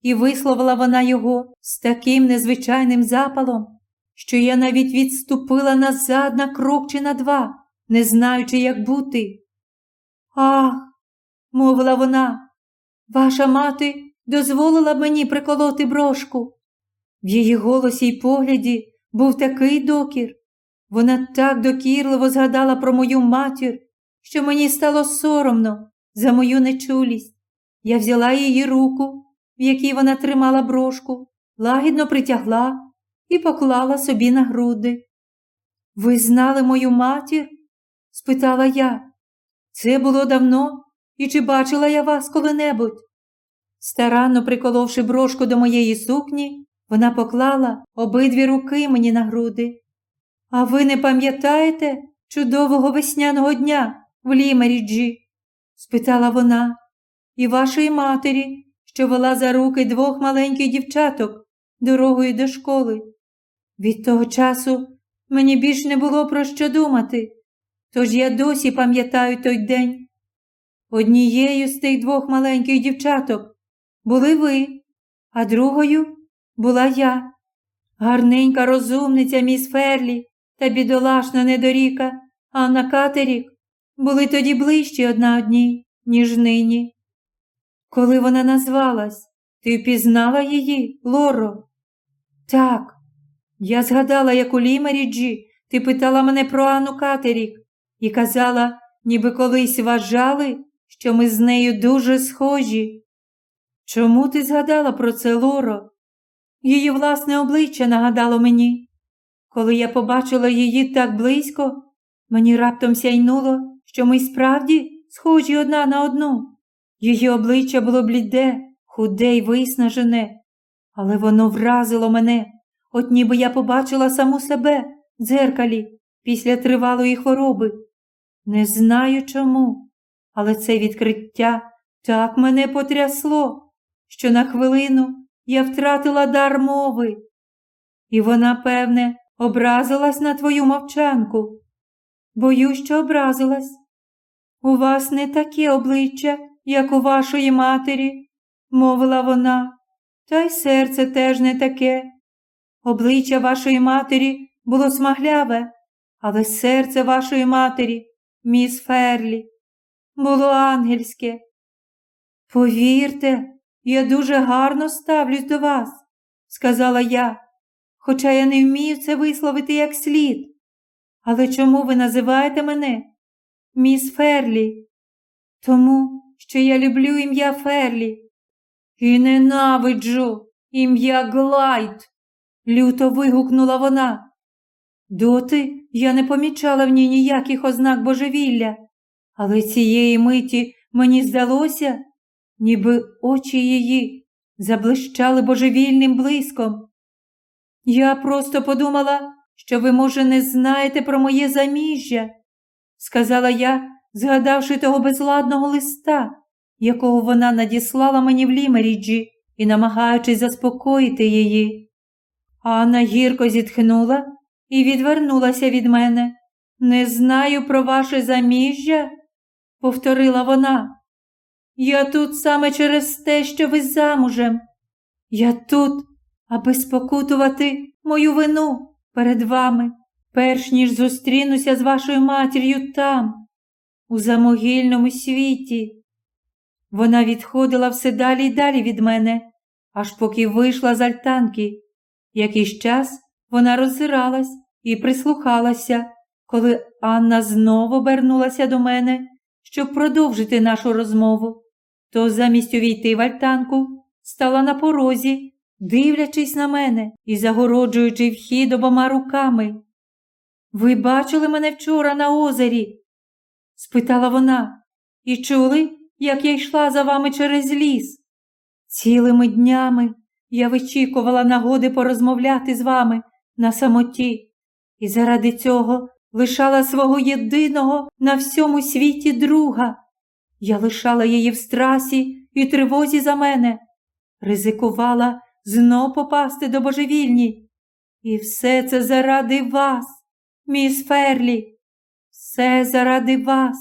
і висловила вона його з таким незвичайним запалом, що я навіть відступила назад на крок чи на два, не знаючи, як бути. Ах, мовила вона, ваша мати дозволила мені приколоти брошку. В її голосі й погляді був такий докір. Вона так докірливо згадала про мою матір, що мені стало соромно за мою нечулість. Я взяла її руку, в якій вона тримала брошку, лагідно притягла і поклала собі на груди. Ви знали мою матір? спитала я. Це було давно, і чи бачила я вас коли-небудь? Старанно приколовши брошку до моєї сукні, вона поклала обидві руки мені на груди. А ви не пам'ятаєте чудового весняного дня в Лімеріджі? спитала вона, і вашої матері, що вела за руки двох маленьких дівчаток дорогою до школи. Від того часу мені більш не було про що думати, тож я досі пам'ятаю той день. Однією з тих двох маленьких дівчаток були ви, а другою була я, гарненька розумниця міс Ферлі та бідолашна недоріка Анна Катерік були тоді ближчі одна одній, ніж нині. Коли вона назвалась, ти впізнала її, Лоро? Так, я згадала, як у Лімеріджі ти питала мене про Анну Катерік і казала, ніби колись вважали, що ми з нею дуже схожі. Чому ти згадала про це, Лоро? Її власне обличчя нагадало мені. Коли я побачила її так близько, мені раптом сяйнуло, що ми справді схожі одна на одну. Її обличчя було бліде, худе й виснажене, але воно вразило мене, от ніби я побачила саму себе в дзеркалі, після тривалої хвороби. Не знаю чому, але це відкриття так мене потрясло, що на хвилину я втратила дар мови. І вона, певне, образилась на твою мовчанку. Боюсь, що образилась. У вас не таке обличчя, як у вашої матері, мовила вона, та й серце теж не таке. Обличчя вашої матері було смагляве, але серце вашої матері, міс Ферлі, було ангельське. Повірте, я дуже гарно ставлюсь до вас, сказала я, хоча я не вмію це висловити як слід. Але чому ви називаєте мене міс Ферлі? Тому, що я люблю ім'я Ферлі і ненавиджу ім'я Глайд, люто вигукнула вона. Доти я не помічала в ній ніяких ознак божевілля, але цієї миті мені здалося, ніби очі її заблищали божевільним блиском. Я просто подумала, що ви, може, не знаєте про моє заміжжя, сказала я, згадавши того безладного листа, якого вона надіслала мені в Лімеріджі і намагаючись заспокоїти її. Анна гірко зітхнула і відвернулася від мене. Не знаю про ваше заміжжя, повторила вона. Я тут саме через те, що ви замужем. Я тут, аби спокутувати мою вину перед вами, перш ніж зустрінуся з вашою матір'ю там, у замогильному світі. Вона відходила все далі й далі від мене, аж поки вийшла з альтанки. Якийсь час вона роззиралась і прислухалася, коли Анна знову обернулася до мене, щоб продовжити нашу розмову, то замість увійти в альтанку стала на порозі, дивлячись на мене і загороджуючи вхід обома руками. Ви бачили мене вчора на озері? спитала вона, і чули, як я йшла за вами через ліс. Цілими днями я вичікувала нагоди порозмовляти з вами на самоті, і заради цього лишала свого єдиного на всьому світі друга. Я лишала її в страсі і тривозі за мене, ризикувала знов попасти до божевільні. І все це заради вас, міс Ферлі, все заради вас.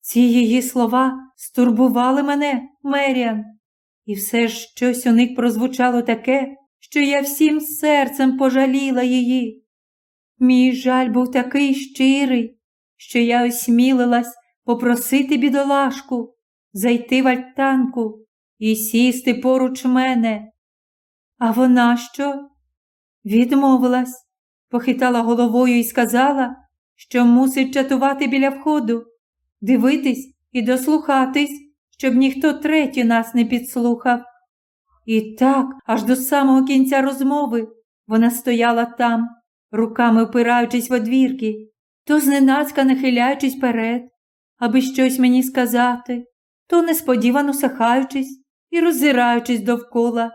Ці її слова стурбували мене, Меріан, і все ж щось у них прозвучало таке, що я всім серцем пожаліла її. Мій жаль був такий щирий, що я осмілилась попросити бідолашку зайти в альтанку і сісти поруч мене. А вона що? Відмовилась, похитала головою і сказала, що мусить чатувати біля входу, дивитись і дослухатись, щоб ніхто третій нас не підслухав. І так, аж до самого кінця розмови, вона стояла там, руками опираючись в одвірки, то зненацька нахиляючись перед, аби щось мені сказати, то несподівано сахаючись і роззираючись довкола.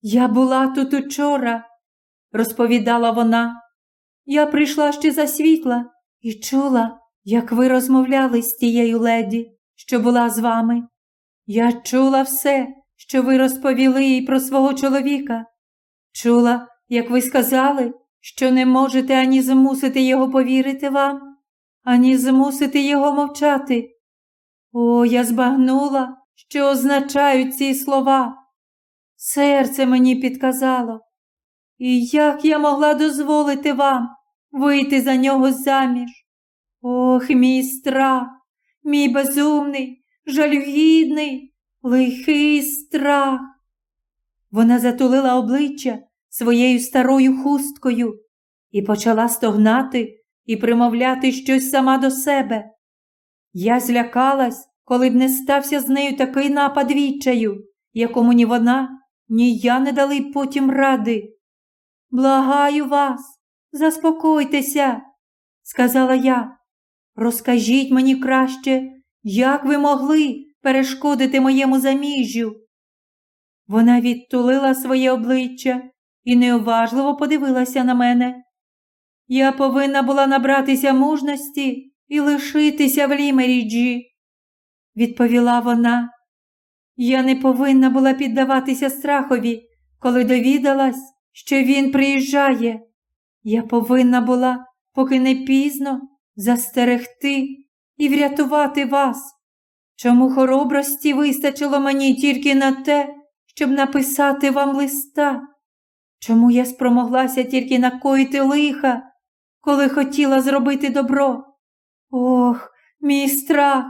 Я була тут учора, розповідала вона. Я прийшла ще за світла і чула, як ви розмовляли з тією леді, що була з вами. Я чула все, що ви розповіли їй про свого чоловіка. Чула, як ви сказали, що не можете ані змусити його повірити вам, ані змусити його мовчати. О, я збагнула, що означають ці слова. Серце мені підказало. І як я могла дозволити вам вийти за нього заміж? Ох, мій страх, мій безумний, жалюгідний, лихий страх. Вона затулила обличчя своєю старою хусткою і почала стогнати і примовляти щось сама до себе. Я злякалась, коли б не стався з нею такий напад відчаю, якому ні вона, ні я не дали потім ради. Благаю вас, заспокойтеся, сказала я. Розкажіть мені краще, як ви могли перешкодити моєму заміжжю. Вона відтулила своє обличчя і неуважливо подивилася на мене. я повинна була набратися мужності і лишитися в Лімеріджі, відповіла вона. Я не повинна була піддаватися страхові, коли довідалась, що він приїжджає. Я повинна була, поки не пізно, застерегти і врятувати вас. Чому хоробрості вистачило мені тільки на те, щоб написати вам листа? Чому я спромоглася тільки накоїти лиха, коли хотіла зробити добро? Ох, мій страх,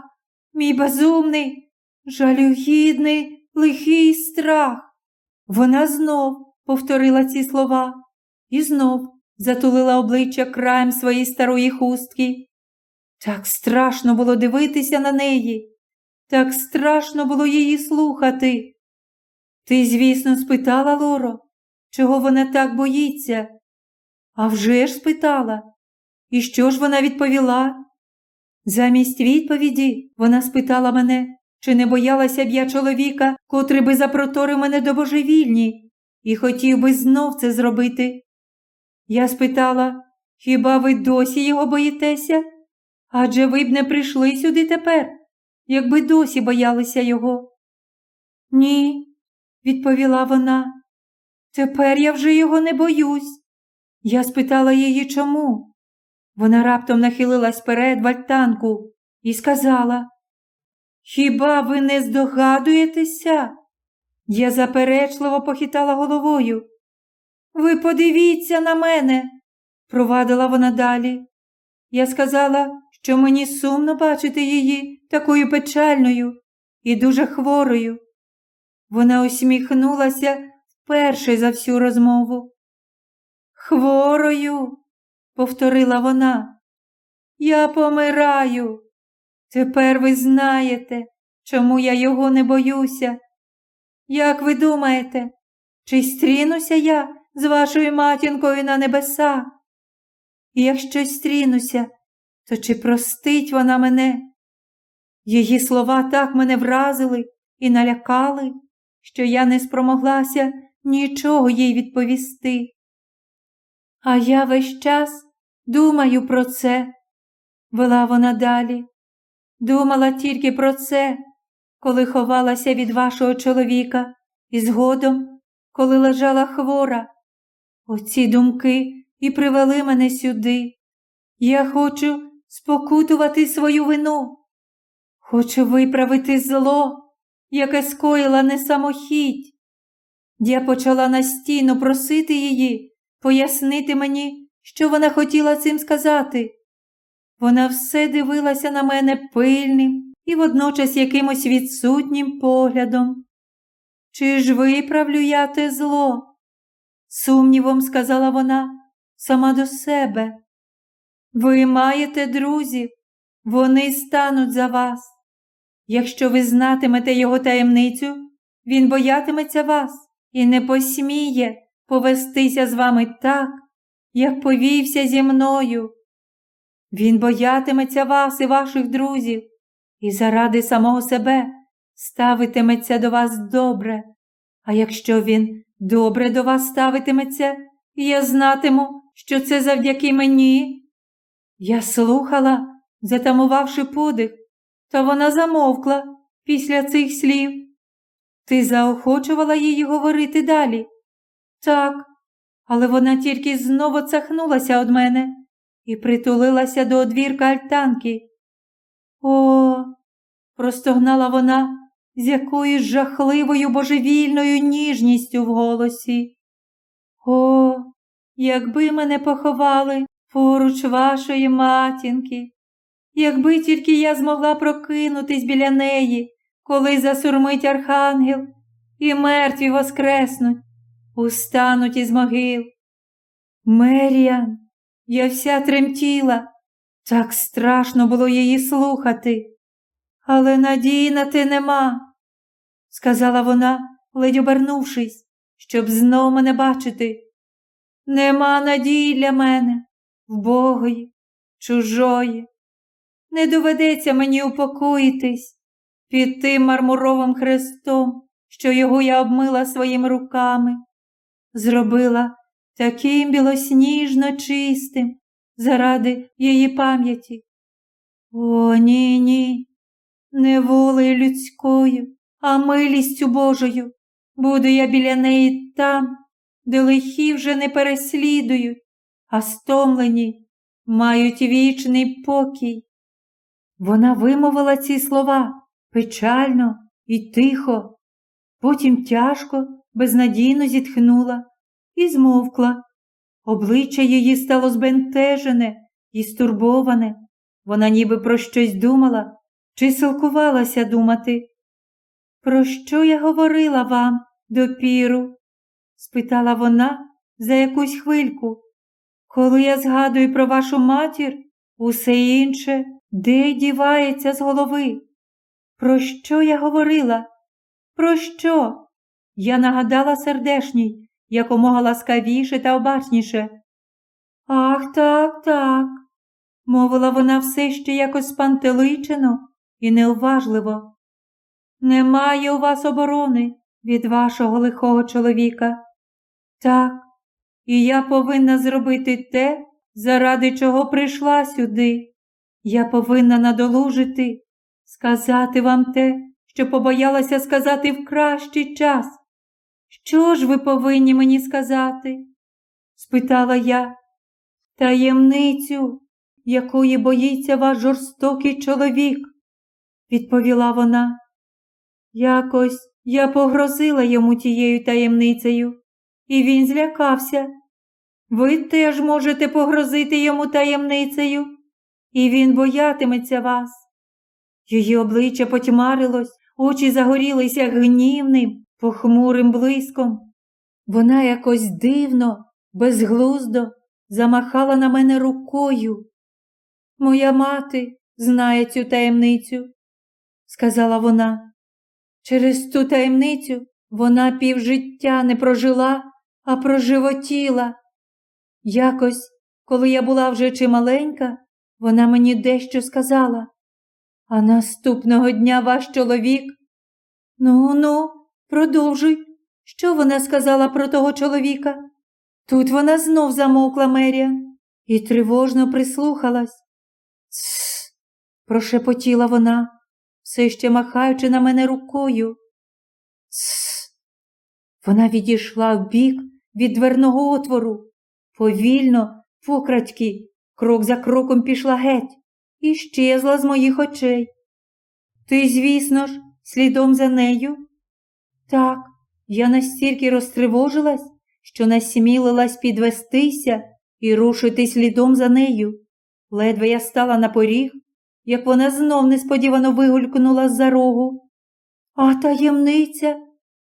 мій безумний, жалюгідний, лихий страх. Вона знов повторила ці слова і знов затулила обличчя краєм своєї старої хустки. Так страшно було дивитися на неї, так страшно було її слухати. Ти, звісно, спитала Лоро, чого вона так боїться? А вже ж спитала. І що ж вона відповіла? Замість відповіді вона спитала мене, чи не боялася б я чоловіка, котрий би запроторив мене до божевільні, і хотів би знов це зробити. Я спитала, хіба ви досі його боїтеся? Адже ви б не прийшли сюди тепер, якби досі боялися його. Ні, відповіла вона. Тепер я вже його не боюсь. Я спитала її чому. Вона раптом нахилилась перед вальтанку і сказала Хіба ви не здогадуєтеся? Я заперечливо похитала головою. Ви подивіться на мене, провадила вона далі. Я сказала, що мені сумно бачити її такою печальною і дуже хворою. Вона усміхнулася вперше за всю розмову. Хворою, повторила вона, я помираю. Тепер ви знаєте, чому я його не боюся. Як ви думаєте, чи стрінуся я з вашою матінкою на небеса? І якщо стрінуся, то чи простить вона мене? Її слова так мене вразили і налякали, що я не спромоглася нічого їй відповісти. А я весь час думаю про це, вела вона далі. Думала тільки про це, коли ховалася від вашого чоловіка, і згодом, коли лежала хвора. Оці думки і привели мене сюди. Я хочу спокутувати свою вину. Хочу виправити зло, яке скоїла несамохідь. Я почала настійно просити її пояснити мені, що вона хотіла цим сказати. Вона все дивилася на мене пильним і водночас якимось відсутнім поглядом. Чи ж виправлю я те зло? Сумнівом сказала вона сама до себе. Ви маєте друзів, вони стануть за вас. Якщо ви знатимете його таємницю, він боятиметься вас і не посміє повестися з вами так, як повівся зі мною. Він боятиметься вас і ваших друзів, і заради самого себе ставитиметься до вас добре. А якщо він добре до вас ставитиметься, я знатиму, що це завдяки мені. Я слухала, затамувавши подих, та вона замовкла після цих слів. Ти заохочувала її говорити далі? Так, але вона тільки знову цахнулася від мене і притулилася до одвірка альтанки. О, простогнала вона з якоюсь жахливою божевільною ніжністю в голосі. О, якби мене поховали поруч вашої матінки, якби тільки я змогла прокинутись біля неї, коли засурмить архангел, і мертві воскреснуть, устануть із могил. Меріан, я вся тремтіла, так страшно було її слухати. Але надії на те нема, сказала вона, ледь обернувшись, щоб знов мене бачити. Нема надії для мене, вбогої, чужої. Не доведеться мені упокоїтись під тим мармуровим хрестом, що його я обмила своїми руками, зробила таким білосніжно чистим, заради її пам'яті. О, ні, ні, не волею людською, а милістю Божою. Буду я біля неї там, де лихі вже не переслідують, а стомлені мають вічний покій. Вона вимовила ці слова печально і тихо, потім тяжко, безнадійно зітхнула і змовкла. Обличчя її стало збентежене і стурбоване. Вона ніби про щось думала чи силкувалася думати. Про що я говорила вам допіру? спитала вона за якусь хвильку. Коли я згадую про вашу матір, усе інше де дівається з голови? Про що я говорила? Про що? Я нагадала сердешній, якомога ласкавіше та обачніше. Ах, так, так, мовила вона все ще якось спантеличено і неуважливо. Немає у вас оборони від вашого лихого чоловіка. Так, і я повинна зробити те, заради чого прийшла сюди. Я повинна надолужити, сказати вам те, що побоялася сказати в кращий час. Що ж ви повинні мені сказати? спитала я. Таємницю, якої боїться ваш жорстокий чоловік, відповіла вона. Якось я погрозила йому тією таємницею, і він злякався. Ви теж можете погрозити йому таємницею, і він боятиметься вас. Її обличчя потьмарилось, очі загорілися гнівним, похмурим блиском. Вона якось дивно, безглуздо замахала на мене рукою. Моя мати знає цю таємницю, сказала вона. Через ту таємницю вона півжиття не прожила, а проживотіла. Якось, коли я була вже чималенька, вона мені дещо сказала. А наступного дня ваш чоловік. Ну, ну, продовжуй. Що вона сказала про того чоловіка? Тут вона знов замовкла Мерія і тривожно прислухалась. Тсс, прошепотіла вона, все ще махаючи на мене рукою. Тсс. Вона відійшла вбік від дверного отвору, повільно, покрадьки, крок за кроком пішла геть і щезла з моїх очей. Ти, звісно ж, слідом за нею? Так, я настільки розтривожилась, що насмілилась підвестися і рушити слідом за нею. Ледве я стала на поріг, як вона знов несподівано вигулькнула з за рогу. А таємниця,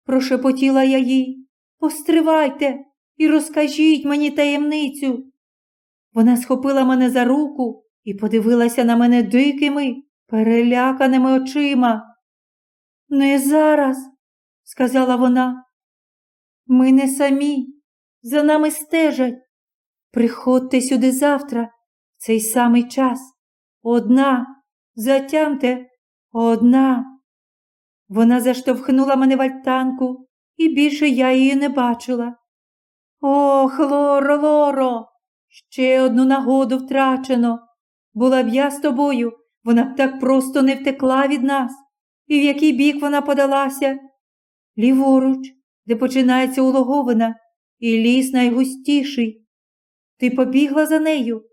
прошепотіла я їй, постривайте і розкажіть мені таємницю. Вона схопила мене за руку і подивилася на мене дикими, переляканими очима. Не зараз, сказала вона. Ми не самі, за нами стежать. Приходьте сюди завтра, в цей самий час. Одна, затямте, одна. Вона заштовхнула мене в альтанку, і більше я її не бачила. Ох, Лоро, Лоро, ще одну нагоду втрачено. Була б я з тобою, вона б так просто не втекла від нас. І в який бік вона подалася? Ліворуч, де починається улоговина, і ліс найгустіший. Ти побігла за нею,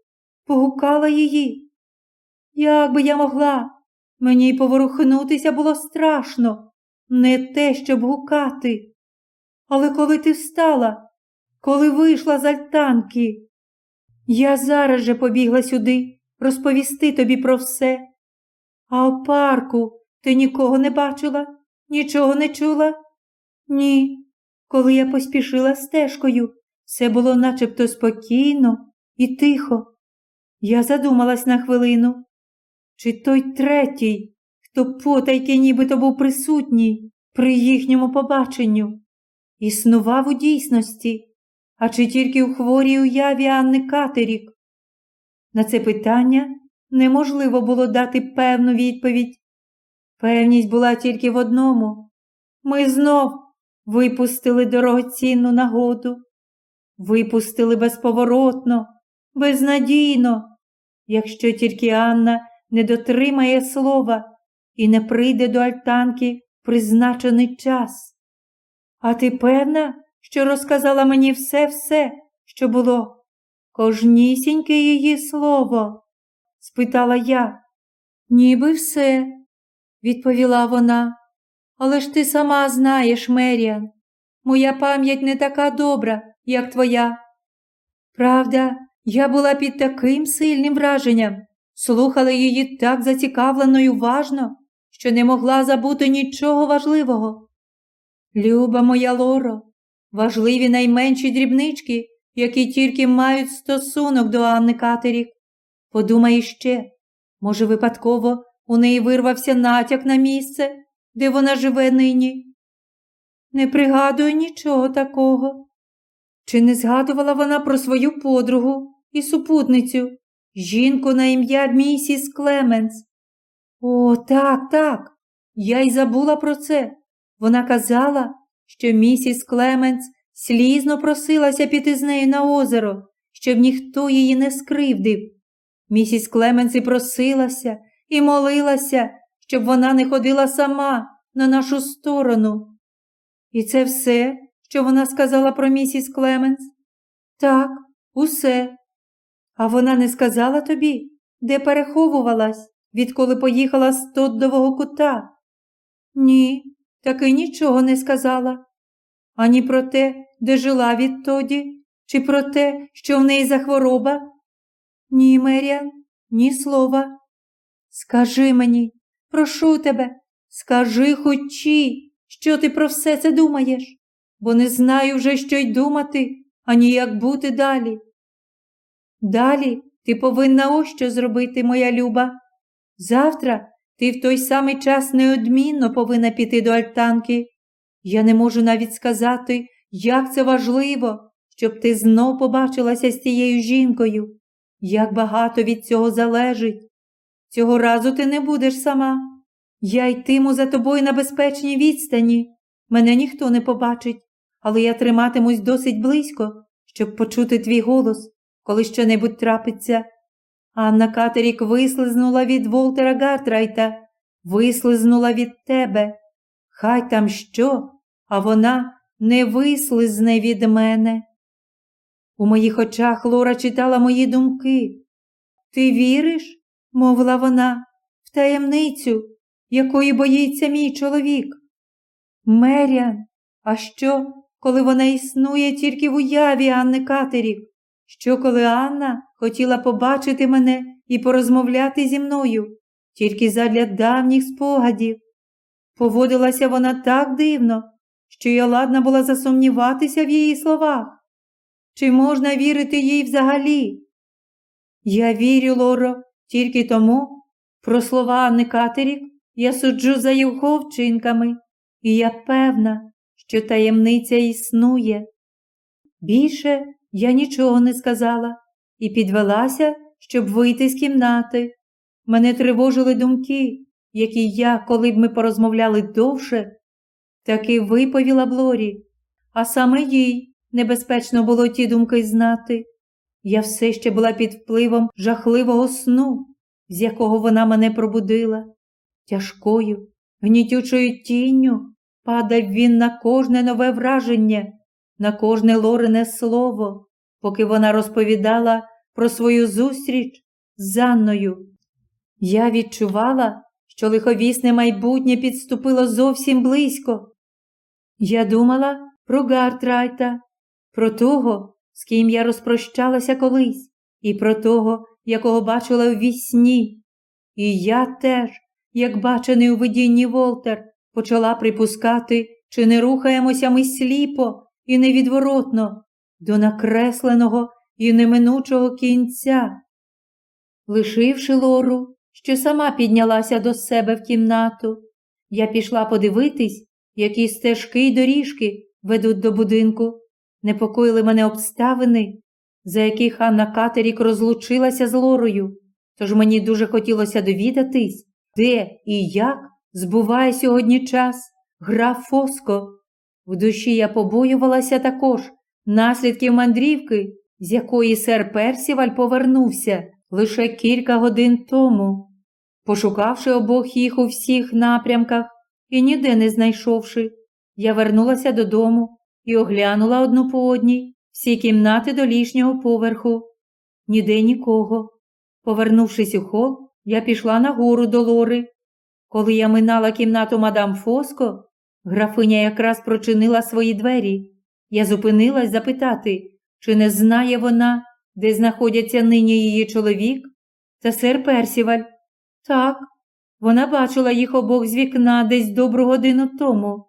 погукала її. Як би я могла? Мені й поворухнутися було страшно, не те, щоб гукати. Але коли ти встала, коли вийшла з альтанки, я зараз же побігла сюди розповісти тобі про все. А в парку ти нікого не бачила, нічого не чула? Ні. Коли я поспішила стежкою, все було начебто спокійно і тихо. Я задумалась на хвилину. Чи той третій, хто потайки нібито був присутній при їхньому побаченню, існував у дійсності, а чи тільки у хворій уяві Анни Катерік? На це питання неможливо було дати певну відповідь. Певність була тільки в одному. Ми знов випустили дорогоцінну нагоду, випустили безповоротно, безнадійно, якщо тільки Анна не дотримає слова і не прийде до альтанки призначений час. А ти певна, що розказала мені все-все, що було? Кожнісіньке її слово? спитала я. Ніби все, відповіла вона. Але ж ти сама знаєш, Меріан, моя пам'ять не така добра, як твоя. Правда, я була під таким сильним враженням, слухала її так зацікавлено й уважно, що не могла забути нічого важливого. Люба моя Лоро, важливі найменші дрібнички, які тільки мають стосунок до Анни Катерік. Подумай ще, може, випадково у неї вирвався натяк на місце, де вона живе нині. Не пригадую нічого такого. Чи не згадувала вона про свою подругу і супутницю, жінку на ім'я місіс Клеменс? О, так, так. Я й забула про це. Вона казала, що місіс Клеменс слізно просилася піти з нею на озеро, щоб ніхто її не скривдив. Місіс Клеменс і просилася і молилася, щоб вона не ходила сама на нашу сторону. І це все, що вона сказала про місіс Клеменс? Так, усе. А вона не сказала тобі, де переховувалась, відколи поїхала з Тоддового кута? Ні, таки нічого не сказала. Ані про те, де жила відтоді, чи про те, що в неї за хвороба? Ні, Меріан, ні слова. Скажи мені, прошу тебе, скажи хочі, що ти про все це думаєш, бо не знаю вже, що й думати, ані як бути далі. Далі ти повинна ось що зробити, моя люба. Завтра ти в той самий час неодмінно повинна піти до альтанки. Я не можу навіть сказати, як це важливо, щоб ти знов побачилася з тією жінкою, як багато від цього залежить. Цього разу ти не будеш сама. Я йтиму за тобою на безпечній відстані. Мене ніхто не побачить, але я триматимусь досить близько, щоб почути твій голос, коли щонебудь трапиться. Анна Катерік вислизнула від Волтера Гартрайта, вислизнула від тебе. Хай там що, а вона не вислизне від мене. У моїх очах Лора читала мої думки. Ти віриш, мовила вона, в таємницю, якої боїться мій чоловік. Меріан, а що, коли вона існує тільки в уяві Анни Катерік? Що, коли Анна хотіла побачити мене і порозмовляти зі мною, тільки задля давніх спогадів? Поводилася вона так дивно, що я ладна була засумніватися в її словах. Чи можна вірити їй взагалі? Я вірю, Лоро, тільки тому, про слова Анни Катерік я суджу за його вчинками, і я певна, що таємниця існує. Більше я нічого не сказала і підвелася, щоб вийти з кімнати. Мене тривожили думки, які я, коли б ми порозмовляли довше, таки виповіла Блорі, а саме їй небезпечно було ті думки знати. Я все ще була під впливом жахливого сну, з якого вона мене пробудила. Тяжкою, гнітючою тінню падав він на кожне нове враження, на кожне лорине слово, поки вона розповідала про свою зустріч з Анною. Я відчувала, що лиховісне майбутнє підступило зовсім близько. Я думала про Гартрайта, про того, з ким я розпрощалася колись, і про того, якого бачила в вісні. І я теж, як бачений у видінні Волтер, почала припускати, чи не рухаємося ми сліпо і невідворотно до накресленого і неминучого кінця. Лишивши лору, що сама піднялася до себе в кімнату, я пішла подивитись, які стежки й доріжки ведуть до будинку. Непокоїли мене обставини, за яких Анна Катерік розлучилася з Лорою, тож мені дуже хотілося довідатись, де і як збуває сьогодні час граф Фоско. В душі я побоювалася також наслідків мандрівки, з якої сер Персіваль повернувся лише кілька годин тому. Пошукавши обох їх у всіх напрямках і ніде не знайшовши, я вернулася додому і оглянула одну по одній всі кімнати до лішнього поверху. Ніде нікого. Повернувшись у хол, я пішла нагору до лори. Коли я минала кімнату мадам Фоско, графиня якраз прочинила свої двері. Я зупинилась запитати, чи не знає вона, де знаходяться нині її чоловік та сер Персіваль. Так, вона бачила їх обох з вікна десь добру годину тому.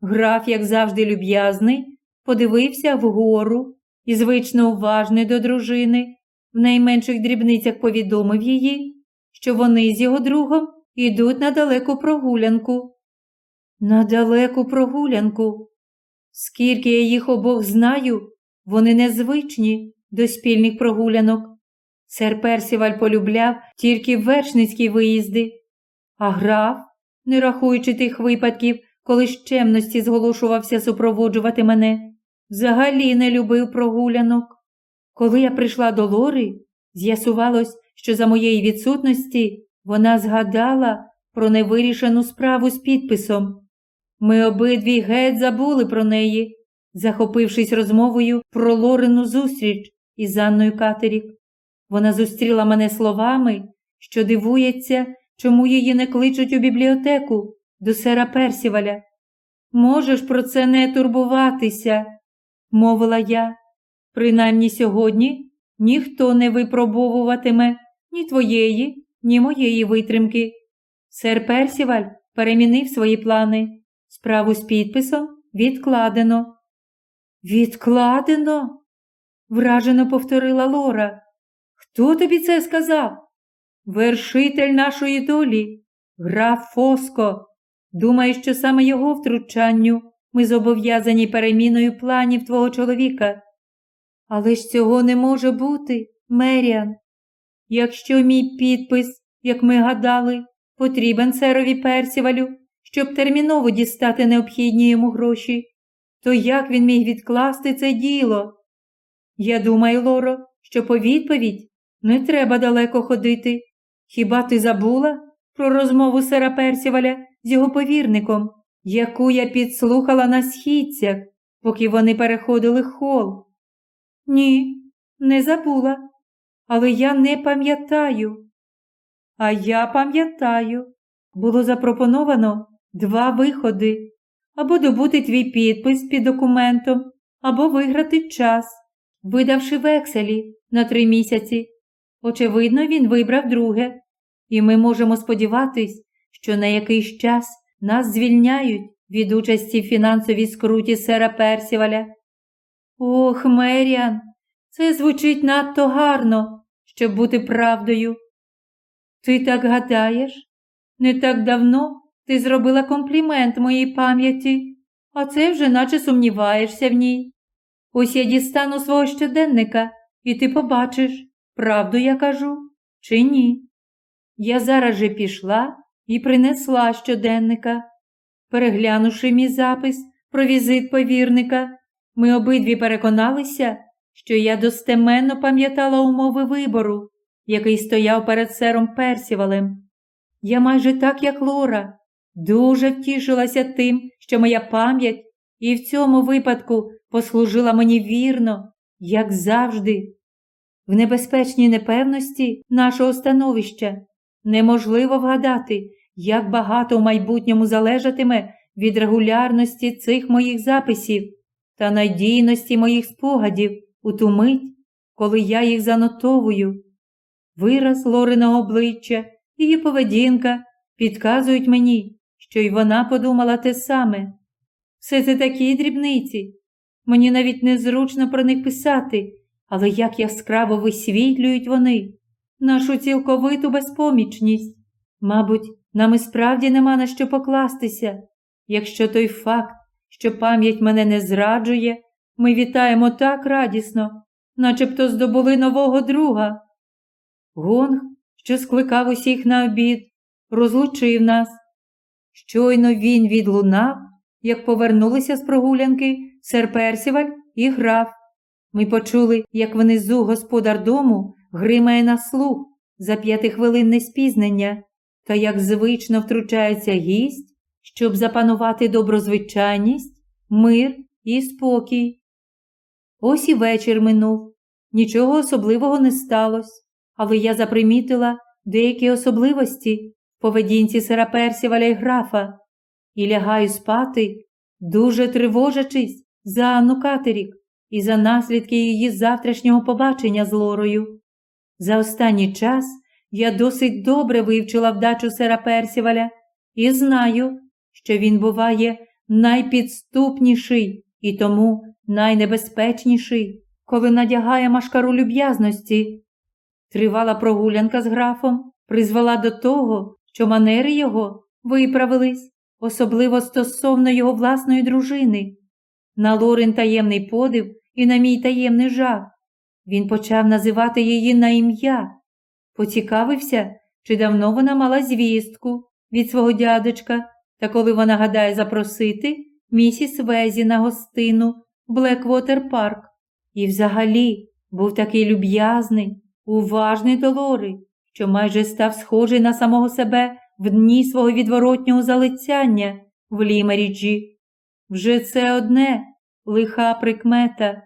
Граф, як завжди, люб'язний, подивився вгору і звично уважний до дружини, в найменших дрібницях повідомив її, що вони з його другом йдуть на далеку прогулянку. На далеку прогулянку. Скільки я їх обох знаю, вони незвичні до спільних прогулянок. Сер Персіваль полюбляв тільки вершницькі виїзди, а граф, не рахуючи тих випадків, коли з чемності зголошувався супроводжувати мене, взагалі не любив прогулянок. Коли я прийшла до Лори, з'ясувалось, що за моєї відсутності вона згадала про невирішену справу з підписом. Ми обидві геть забули про неї, захопившись розмовою про Лорину зустріч із Анною Катерік. Вона зустріла мене словами, що дивується, чому її не кличуть у бібліотеку до сера Персіваля. Можеш про це не турбуватися, мовила я. Принаймні сьогодні ніхто не випробовуватиме ні твоєї, ні моєї витримки. Сер Персіваль перемінив свої плани. Справу з підписом відкладено. Відкладено? вражено повторила Лора. Хто тобі це сказав? Вершитель нашої долі, граф Фоско. Думаю, що саме його втручанню ми зобов'язані переміною планів твого чоловіка. Але ж цього не може бути, Меріан. Якщо мій підпис, як ми гадали, потрібен серові Персівалю, щоб терміново дістати необхідні йому гроші, то як він міг відкласти це діло? Я думаю, Лоро, що по відповідь не треба далеко ходити. Хіба ти забула про розмову сера Персіваля з його повірником, яку я підслухала на східцях, поки вони переходили хол? Ні, не забула, але я не пам'ятаю. А я пам'ятаю, було запропоновано два виходи або добути твій підпис під документом, або виграти час, видавши векселі на три місяці. Очевидно, він вибрав друге, і ми можемо сподіватись, що на якийсь час нас звільняють від участі в фінансовій скруті сера Персіваля. Ох, Меріан, це звучить надто гарно, щоб бути правдою. Ти так гадаєш? Не так давно ти зробила комплімент моїй пам'яті, а це вже наче сумніваєшся в ній. Ось я дістану свого щоденника, і ти побачиш, правду я кажу чи ні. Я зараз же пішла і принесла щоденника. Переглянувши мій запис про візит повірника, ми обидві переконалися, що я достеменно пам'ятала умови вибору, який стояв перед сером Персівалем. Я майже так, як Лора, дуже втішилася тим, що моя пам'ять і в цьому випадку послужила мені вірно, як завжди. В небезпечній непевності нашого становища неможливо вгадати, як багато в майбутньому залежатиме від регулярності цих моїх записів та надійності моїх спогадів у ту мить, коли я їх занотовую. Вираз Лориного обличчя, її поведінка підказують мені, що й вона подумала те саме. Все це такі дрібниці. Мені навіть незручно про них писати, але як яскраво висвітлюють вони нашу цілковиту безпомічність. Мабуть, нам і справді нема на що покластися, якщо той факт, що пам'ять мене не зраджує, ми вітаємо так радісно, начебто здобули нового друга. Гонг, що скликав усіх на обід, розлучив нас. Щойно він відлунав, як повернулися з прогулянки сер Персіваль і граф. Ми почули, як внизу господар дому гримає на слух за п'ятихвилинне спізнення, та як звично втручається гість, щоб запанувати доброзвичайність, мир і спокій. Ось і вечір минув. Нічого особливого не сталося, але я запримітила деякі особливості в поведінці й графа і лягаю спати, дуже тривожачись за Анну Катерік і за наслідки її завтрашнього побачення з Лорою. За останній час я досить добре вивчила вдачу сера Персіваля і знаю, що він буває найпідступніший і тому найнебезпечніший, коли надягає машкару люб'язності. Тривала прогулянка з графом призвела до того, що манери його виправились, особливо стосовно його власної дружини. На Лорин таємний подив і на мій таємний жах. Він почав називати її на ім'я, поцікавився, чи давно вона мала звістку від свого дядечка, та коли вона гадає запросити місіс Везі на гостину Блеквотер Парк. І взагалі був такий люб'язний, уважний до Лори, що майже став схожий на самого себе в дні свого відворотнього залицяння в Лімеріджі. Вже це одне лиха прикмета,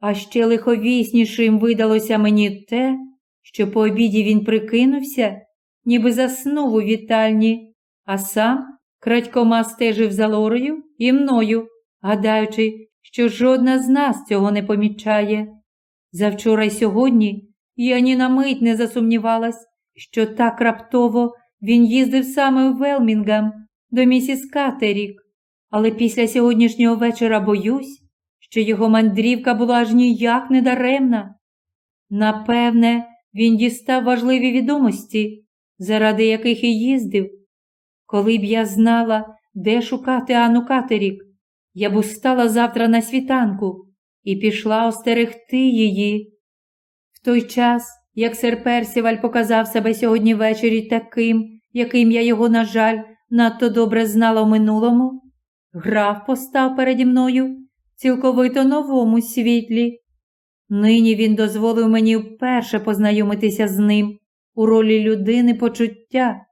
а ще лиховіснішим видалося мені те, що по обіді він прикинувся, ніби заснув у вітальні, а сам крадькома стежив за Лорою і мною, гадаючи, що жодна з нас цього не помічає. Завчора й сьогодні я ні на мить не засумнівалась, що так раптово він їздив саме у Велмінгам до місіс Катерік, але після сьогоднішнього вечора боюсь, що його мандрівка була аж ніяк не даремна. Напевне, він дістав важливі відомості, заради яких і їздив. Коли б я знала, де шукати Анну Катерік, я б устала завтра на світанку і пішла остерегти її. В той час, як сер Персіваль показав себе сьогодні ввечері таким, яким я його, на жаль, надто добре знала в минулому, граф постав переді мною цілковито новому світлі. Нині він дозволив мені вперше познайомитися з ним у ролі людини почуття.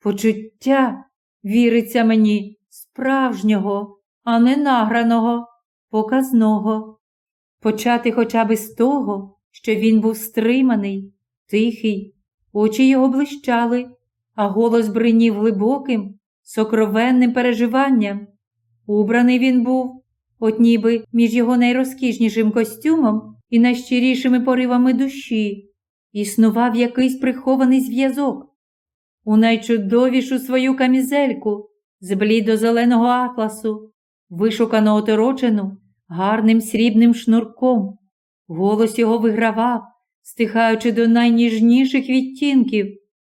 Почуття віриться мені справжнього, а не награного, показного. Почати хоча б з того, що він був стриманий, тихий, очі його блищали, а голос бринів глибоким, сокровенним переживанням. Убраний він був, от ніби між його найрозкішнішим костюмом і найщирішими поривами душі, існував якийсь прихований зв'язок. У найчудовішу свою камізельку з блідо-зеленого атласу, вишукано оторочену гарним срібним шнурком. Голос його вигравав, стихаючи до найніжніших відтінків.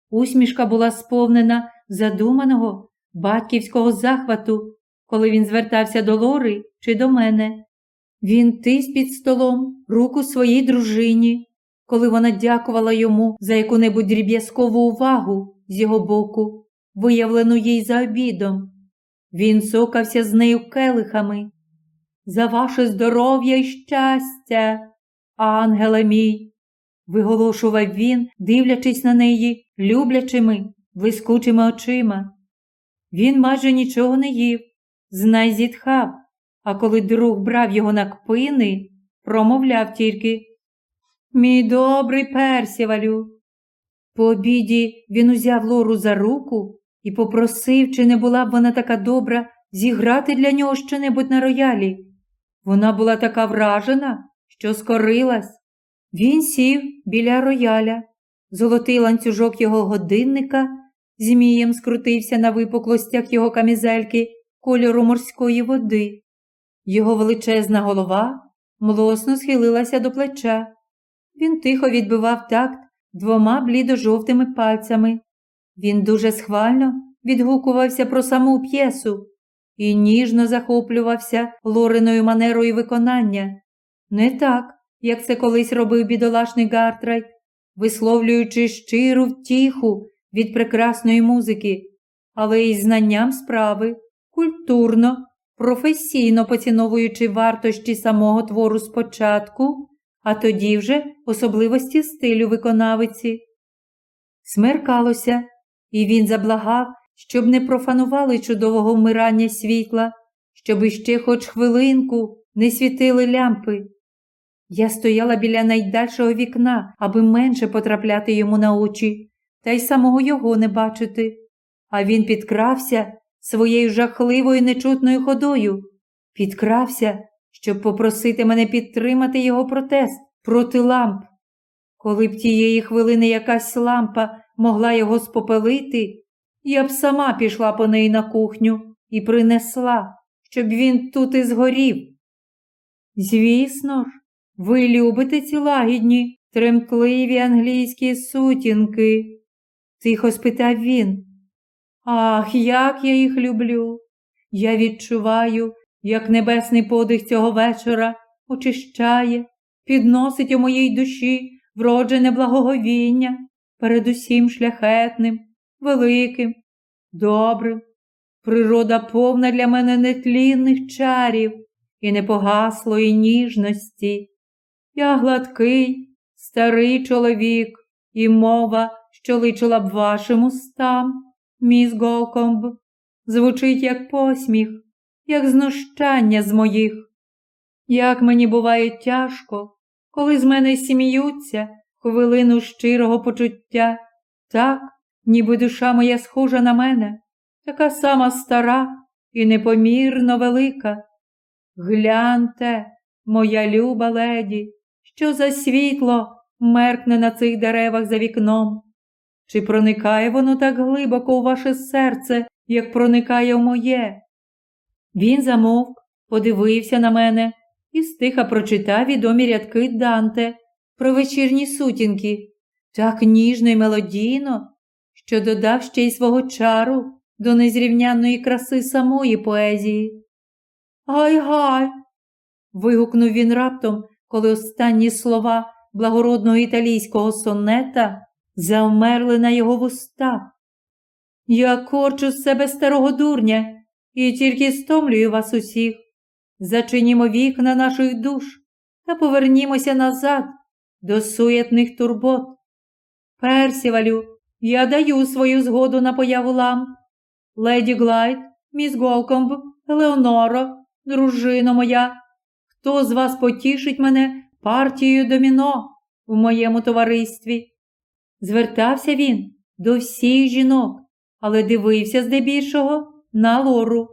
Усмішка була сповнена задуманого батьківського захвату, коли він звертався до Лори чи до мене. Він тис під столом руку своїй дружині, коли вона дякувала йому за яку-небудь дріб'язкову увагу з його боку, виявлену їй за обідом. Він сокався з нею келихами. За ваше здоров'я і щастя, ангеле мій, виголошував він, дивлячись на неї люблячими, блискучими очима. Він майже нічого не їв, знай зітхав, а коли друг брав його на кпини, промовляв тільки Мій добрий персівалю. По обіді він узяв Лору за руку і попросив, чи не була б вона така добра зіграти для нього щонебудь на роялі. Вона була така вражена, що скорилась. Він сів біля рояля. Золотий ланцюжок його годинника змієм скрутився на випуклостях його камізельки кольору морської води. Його величезна голова млосно схилилася до плеча. Він тихо відбивав такт двома блідо-жовтими пальцями. Він дуже схвально відгукувався про саму п'єсу і ніжно захоплювався лориною манерою виконання. Не так, як це колись робив бідолашний Гартрайт, висловлюючи щиру втіху від прекрасної музики, але й знанням справи, культурно, професійно поціновуючи вартощі самого твору спочатку, а тоді вже особливості стилю виконавиці. Смеркалося, і він заблагав, щоб не профанували чудового вмирання світла, щоб іще хоч хвилинку не світили лямпи. Я стояла біля найдальшого вікна, аби менше потрапляти йому на очі, та й самого його не бачити. А він підкрався своєю жахливою нечутною ходою, підкрався, щоб попросити мене підтримати його протест проти ламп. Коли б тієї хвилини якась лампа могла його спопелити, я б сама пішла по неї на кухню і принесла, щоб він тут і згорів. Звісно ж, ви любите ці лагідні, тремтливі англійські сутінки, тихо спитав він. Ах, як я їх люблю. Я відчуваю, як небесний подих цього вечора очищає, підносить у моїй душі вроджене благоговіння, передусім шляхетним, великим, добрим. Природа повна для мене нетлінних чарів і непогаслої ніжності. Я гладкий, старий чоловік, і мова, що личила б вашим устам, міс Голкомб, звучить як посміх, як знущання з моїх. Як мені буває тяжко, коли з мене сміються хвилину щирого почуття, так, ніби душа моя схожа на мене, така сама стара і непомірно велика. Гляньте, моя люба леді, що за світло меркне на цих деревах за вікном. Чи проникає воно так глибоко у ваше серце, як проникає в моє? Він замовк, подивився на мене і стиха прочитав відомі рядки Данте про вечірні сутінки, так ніжно й мелодійно, що додав ще й свого чару до незрівнянної краси самої поезії. Гай гай. вигукнув він раптом, коли останні слова благородного італійського сонета завмерли на його вустах. Я корчу з себе старого дурня і тільки стомлюю вас усіх. Зачинімо вікна наших душ та повернімося назад до суєтних турбот. Персівалю, я даю свою згоду на появу ламп. Леді Глайд, міс Голкомб, Леоноро, дружино моя, хто з вас потішить мене партією доміно у моєму товаристві? Звертався він до всіх жінок, але дивився здебільшого на Лору.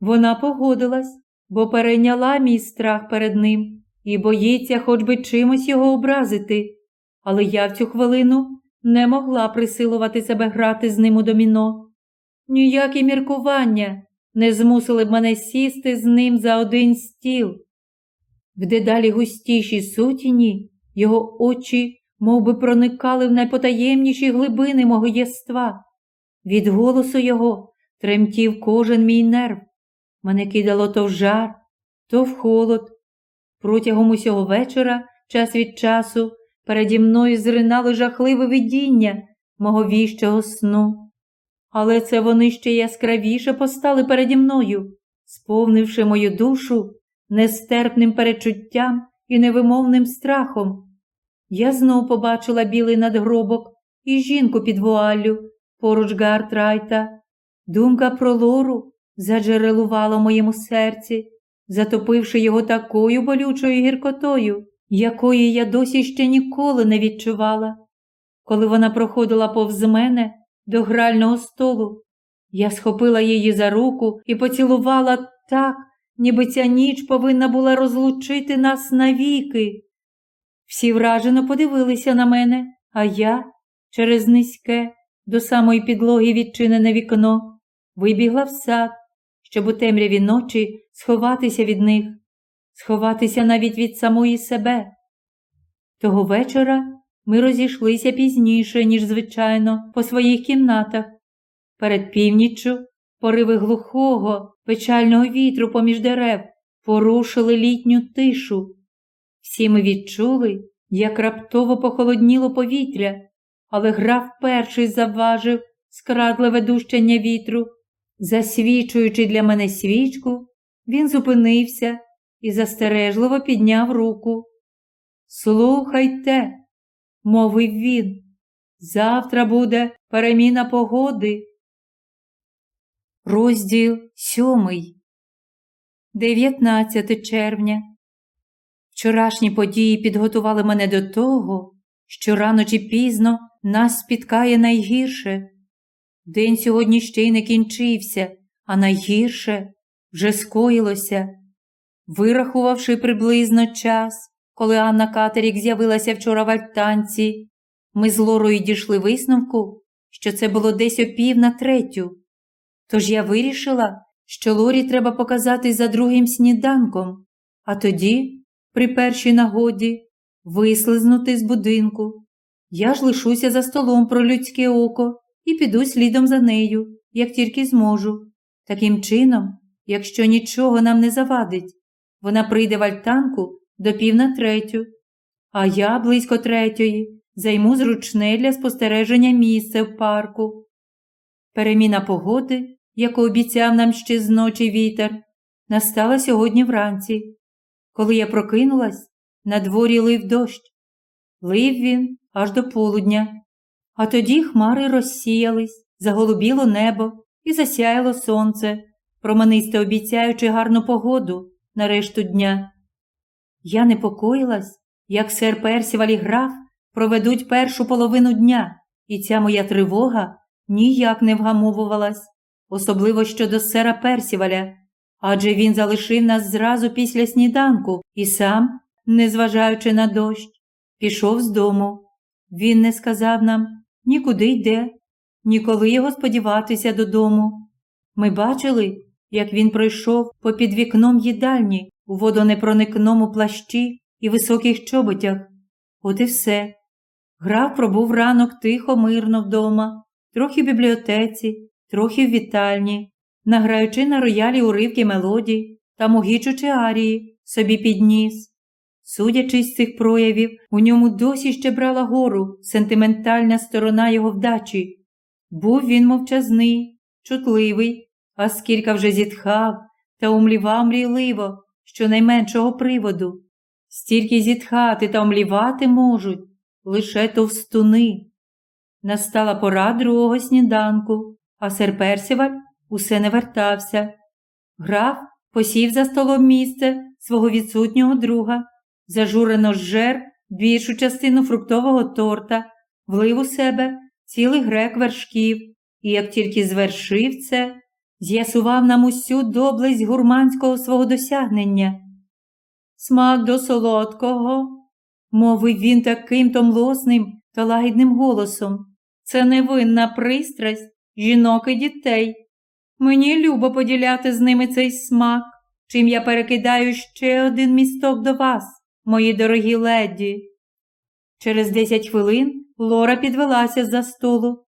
Вона погодилась, бо перейняла мій страх перед ним і боїться хоч би чимось його образити. Але я в цю хвилину не могла присилувати себе грати з ним у доміно. Ніякі міркування не змусили б мене сісти з ним за один стіл. В дедалі густіші сутіні його очі мов би, проникали в найпотаємніші глибини мого єства. Від голосу його тремтів кожен мій нерв. Мене кидало то в жар, то в холод. Протягом усього вечора, час від часу, переді мною зринало жахливе видіння мого віщого сну. Але це вони ще яскравіше постали переді мною, сповнивши мою душу нестерпним перечуттям і невимовним страхом. Я знов побачила білий надгробок і жінку під вуаллю поруч Гартрайта. Думка про Лору заджерелувала моєму серці, затопивши його такою болючою гіркотою, якої я досі ще ніколи не відчувала. Коли вона проходила повз мене до грального столу, я схопила її за руку і поцілувала так, ніби ця ніч повинна була розлучити нас навіки. Всі вражено подивилися на мене, а я через низьке, до самої підлоги відчинене вікно, вибігла в сад, щоб у темряві ночі сховатися від них, сховатися навіть від самої себе. Того вечора ми розійшлися пізніше, ніж звичайно, по своїх кімнатах. Перед північчю пориви глухого, печального вітру поміж дерев порушили літню тишу. Всі ми відчули, як раптово похолодніло повітря, але граф перший завважив скрадливе дущання вітру, засвічуючи для мене свічку він зупинився і застережливо підняв руку. Слухайте, мовив він, завтра буде переміна погоди. Розділ сьомий. 19 червня. Вчорашні події підготували мене до того, що рано чи пізно нас спіткає найгірше. День сьогодні ще й не кінчився, а найгірше вже скоїлося. Вирахувавши приблизно час, коли Анна Катерік з'явилася вчора в альтанці, ми з Лорою дійшли висновку, що це було десь о пів на третю. Тож я вирішила, що Лорі треба показати за другим сніданком, а тоді, при першій нагоді, вислизнути з будинку. Я ж лишуся за столом про людське око і піду слідом за нею, як тільки зможу. Таким чином, якщо нічого нам не завадить, вона прийде в альтанку до пів на третю, а я близько третьої займу зручне для спостереження місце в парку. Переміна погоди, яку обіцяв нам ще з ночі вітер, настала сьогодні вранці. Коли я прокинулась, на дворі лив дощ. Лив він аж до полудня, а тоді хмари розсіялись, заголубіло небо і засяяло сонце, променисто обіцяючи гарну погоду на решту дня. Я непокоїлась, як сер Персіваль і граф проведуть першу половину дня, і ця моя тривога ніяк не вгамовувалась, особливо щодо сера Персіваля, адже він залишив нас зразу після сніданку і сам, незважаючи на дощ, пішов з дому. Він не сказав нам нікуди йде, ніколи його сподіватися додому. Ми бачили, як він пройшов попід вікном їдальні у водонепроникному плащі і високих чоботях. От і все. Граф пробув ранок тихо, мирно вдома, трохи в бібліотеці, трохи в вітальні, награючи на роялі уривки мелодій та могічучи арії, собі підніс. Судячи з цих проявів, у ньому досі ще брала гору сентиментальна сторона його вдачі. Був він мовчазний, чутливий, а скільки вже зітхав та умлівав мрійливо, щонайменшого приводу. Стільки зітхати та умлівати можуть лише товстуни. Настала пора другого сніданку, а сер Персіваль усе не вертався. Граф посів за столом місце свого відсутнього друга, зажурено зжер більшу частину фруктового торта, влив у себе цілий грек вершків, і як тільки звершив це, з'ясував нам усю доблесть гурманського свого досягнення. Смак до солодкого, мовив він таким то млосним та лагідним голосом. Це невинна пристрасть жінок і дітей. Мені любо поділяти з ними цей смак, чим я перекидаю ще один місток до вас, мої дорогі леді. Через десять хвилин Лора підвелася за столу.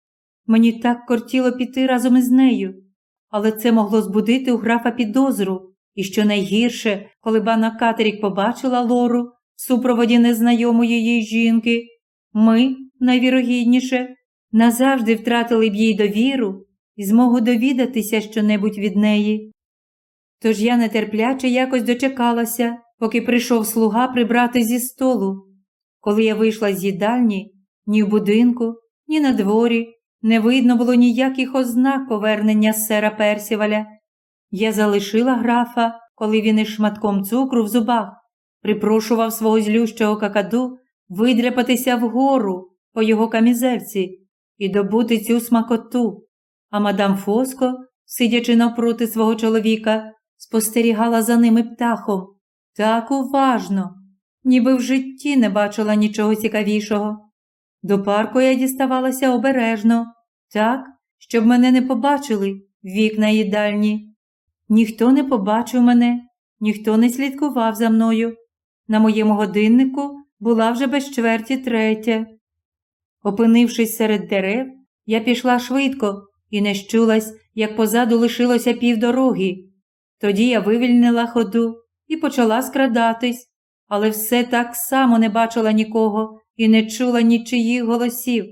Мені так кортіло піти разом із нею, але це могло збудити у графа підозру, і що найгірше, коли бана Катерік побачила Лору в супроводі незнайомої їй жінки, ми, найвірогідніше, назавжди втратили б їй довіру і змогу довідатися щонебудь від неї. Тож я нетерпляче якось дочекалася, поки прийшов слуга прибрати зі столу. Коли я вийшла з їдальні, ні в будинку, ні на дворі не видно було ніяких ознак повернення сера Персіваля. Я залишила графа, коли він із шматком цукру в зубах припрошував свого злющого какаду видряпатися вгору по його камізельці і добути цю смакоту. А мадам Фоско, сидячи навпроти свого чоловіка, спостерігала за ними птахом так уважно, ніби в житті не бачила нічого цікавішого. До парку я діставалася обережно, так, щоб мене не побачили вікна їдальні. Ніхто не побачив мене, ніхто не слідкував за мною. На моєму годиннику була вже без чверті третя. Опинившись серед дерев, я пішла швидко і не щулась, як позаду лишилося півдороги. Тоді я вивільнила ходу і почала скрадатись, але все так само не бачила нікого і не чула нічиїх голосів.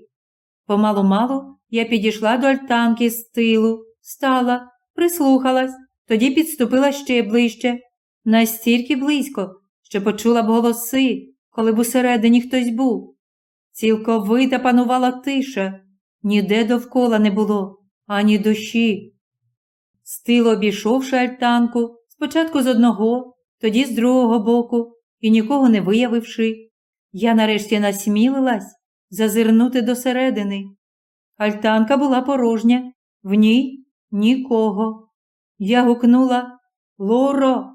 Помалу малу я підійшла до альтанки з тилу, стала, прислухалась, Тоді підступила ще ближче, настільки близько, що почула б голоси, коли б усередині хтось був. Цілковита панувала тиша, ніде довкола не було, ані душі. Стило обійшовши альтанку, спочатку з одного, тоді з другого боку, і нікого не виявивши, я нарешті насмілилась зазирнути досередини. Альтанка була порожня, в ній нікого. Я гукнула Лоро.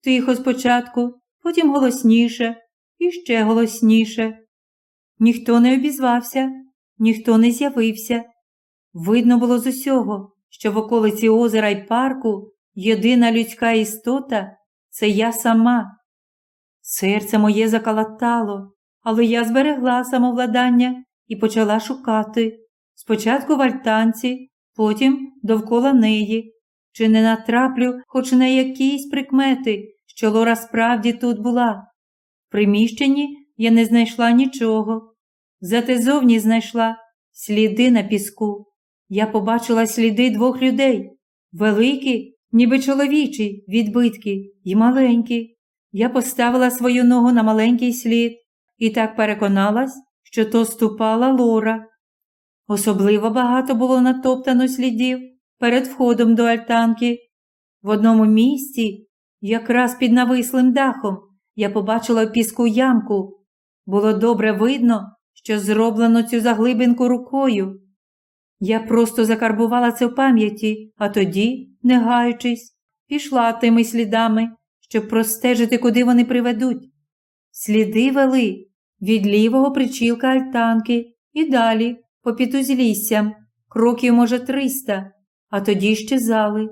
Тихо спочатку, потім голосніше і ще голосніше. Ніхто не обізвався, ніхто не з'явився. Видно було з усього, що в околиці озера й парку єдина людська істота це я сама. Серце моє закалатало, але я зберегла самовладання і почала шукати. Спочатку в альтанці, потім довкола неї, чи не натраплю хоч на якісь прикмети, що Лора справді тут була. В приміщенні я не знайшла нічого. Зате зовні знайшла сліди на піску. Я побачила сліди двох людей великі, ніби чоловічі, відбитки і маленькі. Я поставила свою ногу на маленький слід і так переконалась, що то ступала Лора. Особливо багато було натоптано слідів перед входом до альтанки. В одному місці, якраз під навислим дахом, я побачила піску ямку. Було добре видно, що зроблено цю заглибинку рукою. Я просто закарбувала це в пам'яті, а тоді, не гаючись, пішла тими слідами, щоб простежити, куди вони приведуть. Сліди вели від лівого причілка альтанки і далі, попід узліссям, кроків, може, триста, а тоді щезали.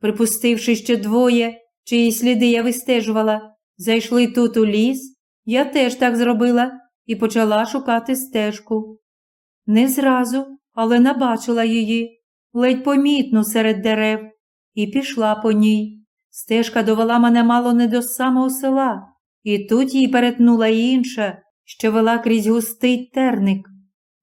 Припустивши, що двоє, чиї сліди я вистежувала, зайшли тут у ліс, я теж так зробила і почала шукати стежку. Не зразу, але набачила її, ледь помітну серед дерев, і пішла по ній. Стежка довела мене мало не до самого села, і тут її перетнула інша, що вела крізь густий терник.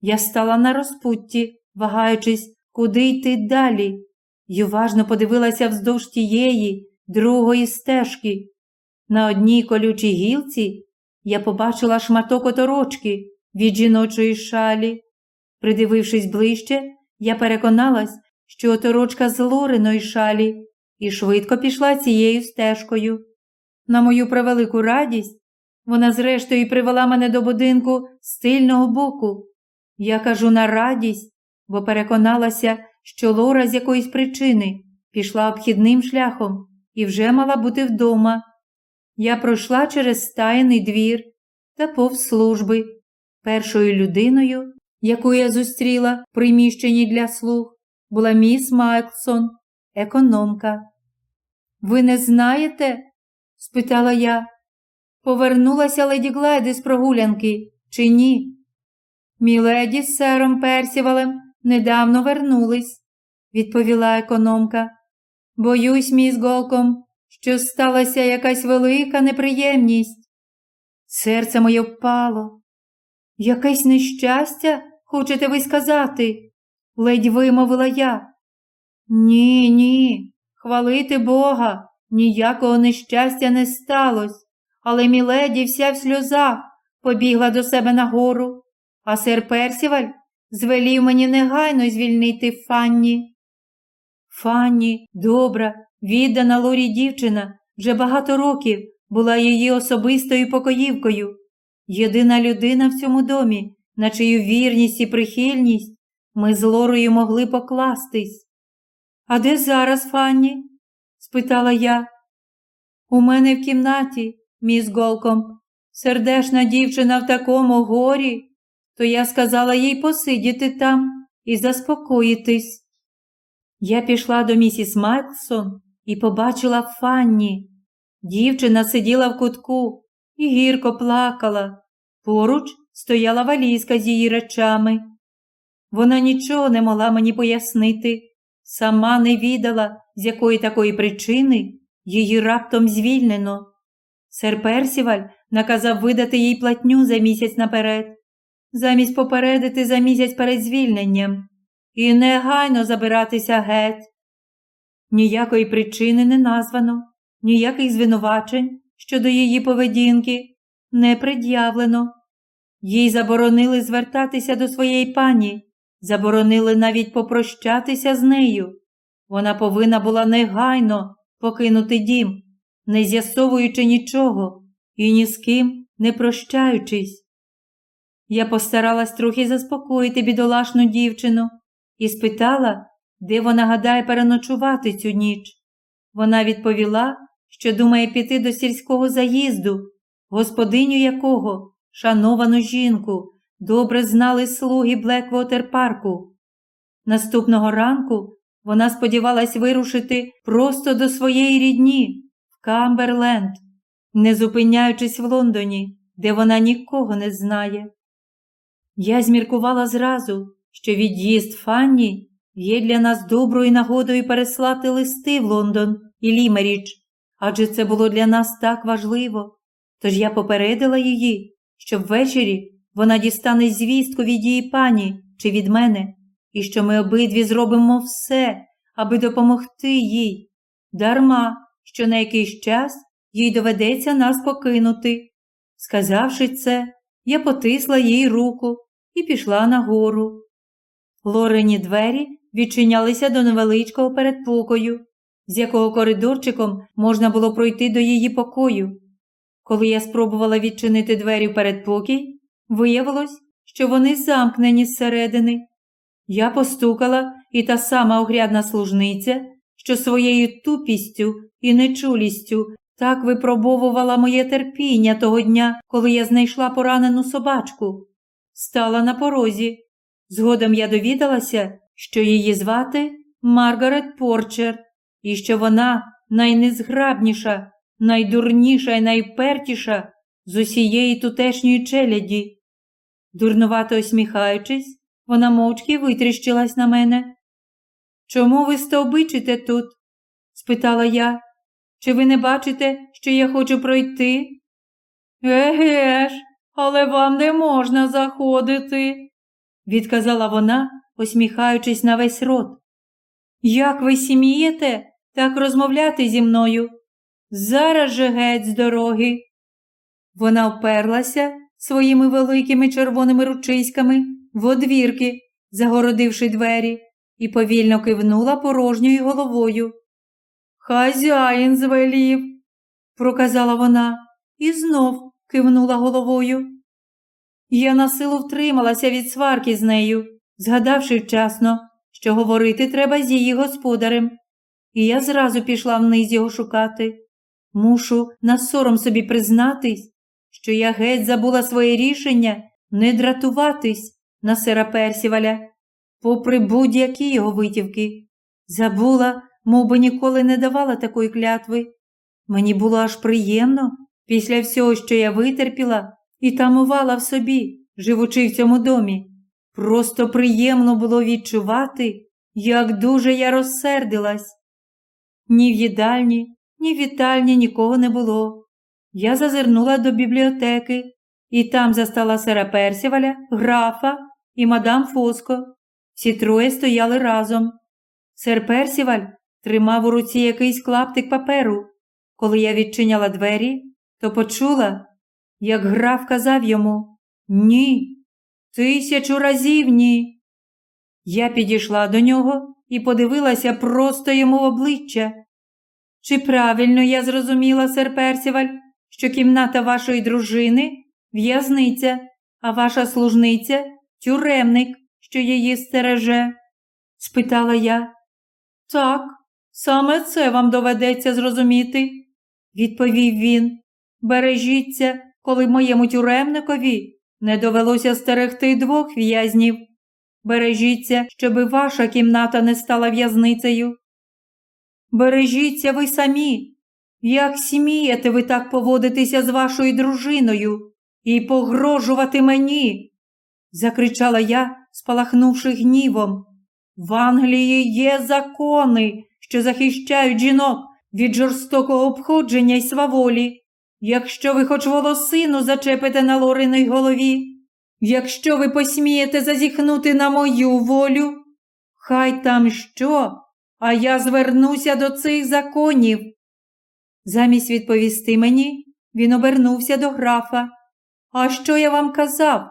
Я стала на розпутті, вагаючись, куди йти далі, й уважно подивилася вздовж тієї, другої стежки. На одній колючій гілці я побачила шматок оторочки від жіночої шалі. Придивившись ближче, я переконалась, що оторочка з лориної шалі, і швидко пішла цією стежкою. На мою превелику радість, вона, зрештою, привела мене до будинку з тильного боку. Я кажу на радість, бо переконалася, що Лора з якоїсь причини пішла обхідним шляхом і вже мала бути вдома. Я пройшла через стайний двір та повз служби. Першою людиною, яку я зустріла в приміщенні для слуг, була міс Майклсон, економка. Ви не знаєте? спитала я. Повернулася леді Глайди з прогулянки, чи ні? Міледі з сером Персівалем недавно вернулись, відповіла економка. Боюсь, міс Голком, що сталася якась велика неприємність. Серце моє впало. Якесь нещастя, хочете ви сказати? ледь вимовила я. Ні, ні, хвалити Бога, ніякого нещастя не сталося, але міледі вся в сльозах побігла до себе нагору, а сер Персіваль звелів мені негайно звільнити Фанні. Фанні, добра, віддана Лорі дівчина, вже багато років була її особистою покоївкою, єдина людина в цьому домі, на чию вірність і прихильність ми з Лорою могли покластись. А де зараз, Фанні? спитала я. У мене в кімнаті, міс Голком, сердешна дівчина в такому горі, то я сказала їй посидіти там і заспокоїтись. Я пішла до місіс Майксон і побачила Фанні. Дівчина сиділа в кутку і гірко плакала. Поруч стояла валізка з її речами. Вона нічого не могла мені пояснити, сама не відала, з якої такої причини її раптом звільнено. Сер Персіваль наказав видати їй платню за місяць наперед, замість попередити за місяць перед звільненням і негайно забиратися геть. Ніякої причини не названо, ніяких звинувачень щодо її поведінки не пред'явлено. Їй заборонили звертатися до своєї пані, заборонили навіть попрощатися з нею. Вона повинна була негайно покинути дім, не з'ясовуючи нічого і ні з ким не прощаючись. Я постаралась трохи заспокоїти бідолашну дівчину і спитала, де вона гадає переночувати цю ніч. Вона відповіла, що думає піти до сільського заїзду, господиню якого, шановану жінку, добре знали слуги Блеквотер парку. Наступного ранку вона сподівалась вирушити просто до своєї рідні в Камберленд, не зупиняючись в Лондоні, де вона нікого не знає. Я зміркувала зразу, що від'їзд Фанні є для нас доброю нагодою переслати листи в Лондон і Лімеріч, адже це було для нас так важливо. Тож я попередила її, що ввечері вона дістане звістку від її пані чи від мене, і що ми обидві зробимо все, аби допомогти їй, дарма, що на якийсь час їй доведеться нас покинути. Сказавши це, я потисла їй руку і пішла нагору. Лорені двері відчинялися до невеличкого передпокою, з якого коридорчиком можна було пройти до її покою. Коли я спробувала відчинити двері в передпокій, виявилось, що вони замкнені зсередини. Я постукала, і та сама огрядна служниця, що своєю тупістю і нечулістю так випробовувала моє терпіння того дня, коли я знайшла поранену собачку, стала на порозі. Згодом я довідалася, що її звати Маргарет Порчер, і що вона найнезграбніша, найдурніша і найпертіша з усієї тутешньої челяді. Дурнувато усміхаючись, вона мовчки витріщилась на мене. Чому ви стовбичите тут? спитала я. Чи ви не бачите, що я хочу пройти? Еге ж, але вам не можна заходити, відказала вона, посміхаючись на весь рот. Як ви смієте так розмовляти зі мною? Зараз же геть з дороги. Вона вперлася своїми великими червоними ручиськами в одвірки, загородивши двері, і повільно кивнула порожньою головою. Хазяїн звелів, проказала вона і знов кивнула головою. Я на силу втрималася від сварки з нею, згадавши вчасно, що говорити треба з її господарем, і я зразу пішла вниз його шукати. Мушу на сором собі признатись, що я геть забула своє рішення не дратуватись на сера Персіваля, попри будь-які його витівки. Забула, мов би ніколи не давала такої клятви. Мені було аж приємно після всього, що я витерпіла і тамувала в собі, живучи в цьому домі. Просто приємно було відчувати, як дуже я розсердилась. Ні в їдальні, ні вітальні нікого не було. Я зазирнула до бібліотеки і там застала сера Персіваля, графа і мадам Фоско. Всі троє стояли разом. Сер Персіваль тримав у руці якийсь клаптик паперу. Коли я відчиняла двері, то почула, як граф казав йому Ні, тисячу разів ні. Я підійшла до нього і подивилася просто йому в обличчя. Чи правильно я зрозуміла, сер Персіваль, що кімната вашої дружини в'язниця, а ваша служниця тюремник, що її стереже? спитала я. Так, саме це вам доведеться зрозуміти, відповів він. Бережіться, коли моєму тюремникові не довелося стерегти двох в'язнів. Бережіться, щоби ваша кімната не стала в'язницею. Бережіться ви самі. Як смієте ви так поводитися з вашою дружиною і погрожувати мені? закричала я, спалахнувши гнівом. В Англії є закони, що захищають жінок від жорстокого обходження й сваволі. Якщо ви хоч волосину зачепите на Лориної голові, якщо ви посмієте зазіхнути на мою волю, хай там що, а я звернуся до цих законів. Замість відповісти мені, він обернувся до графа. А що я вам казав?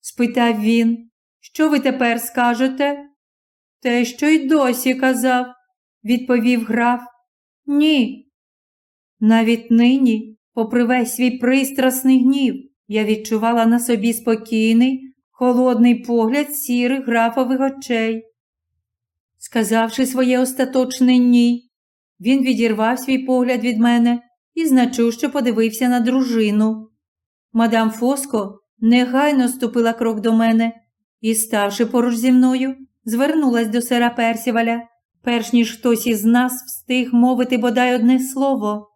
спитав він. Що ви тепер скажете? Те, що й досі казав, відповів граф. Ні. Навіть нині, попри весь свій пристрасний гнів, я відчувала на собі спокійний, холодний погляд сірих графових очей. Сказавши своє остаточне ні, він відірвав свій погляд від мене і значущо подивився на дружину. Мадам Фоско негайно ступила крок до мене і, ставши поруч зі мною, звернулась до сера Персіваля, перш ніж хтось із нас встиг мовити бодай одне слово.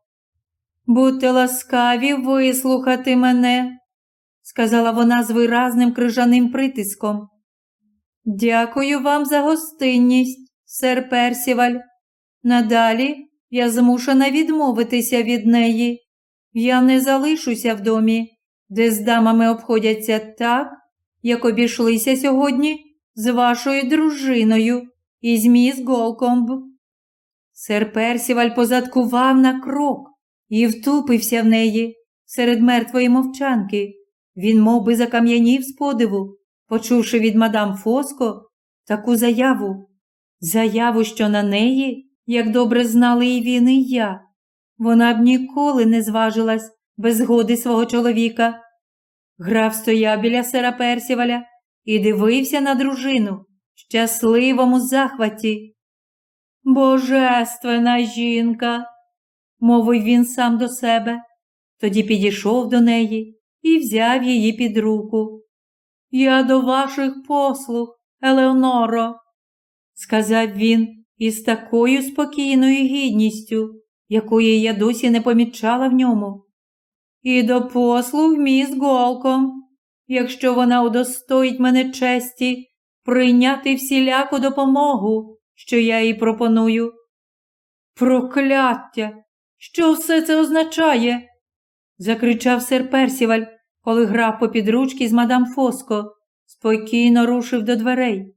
Будьте ласкаві вислухати мене, сказала вона з виразним крижаним притиском. Дякую вам за гостинність, сер Персіваль. Надалі я змушена відмовитися від неї. Я не залишуся в домі, де з дамами обходяться так, як обійшлися сьогодні з вашою дружиною і з міс Голкомб. Сер Персіваль позадкував на крок і втупився в неї серед мертвої мовчанки. Він мов би, закам'янів з подиву, почувши від мадам Фоско таку заяву, заяву, що на неї, як добре знали і він, і я, вона б ніколи не зважилась без згоди свого чоловіка. Граф стояв біля сера Персіваля і дивився на дружину в щасливому захваті. Божественна жінка, мовив він сам до себе, тоді підійшов до неї і взяв її під руку. Я до ваших послуг, Елеоноро, сказав він із такою спокійною гідністю, якої я досі не помічала в ньому. І до послуг міс Голком, якщо вона удостоїть мене честі прийняти всіляку допомогу, що я їй пропоную. Прокляття! Що все це означає? закричав сер Персіваль, коли грав по підручки з мадам Фоско, спокійно рушив до дверей.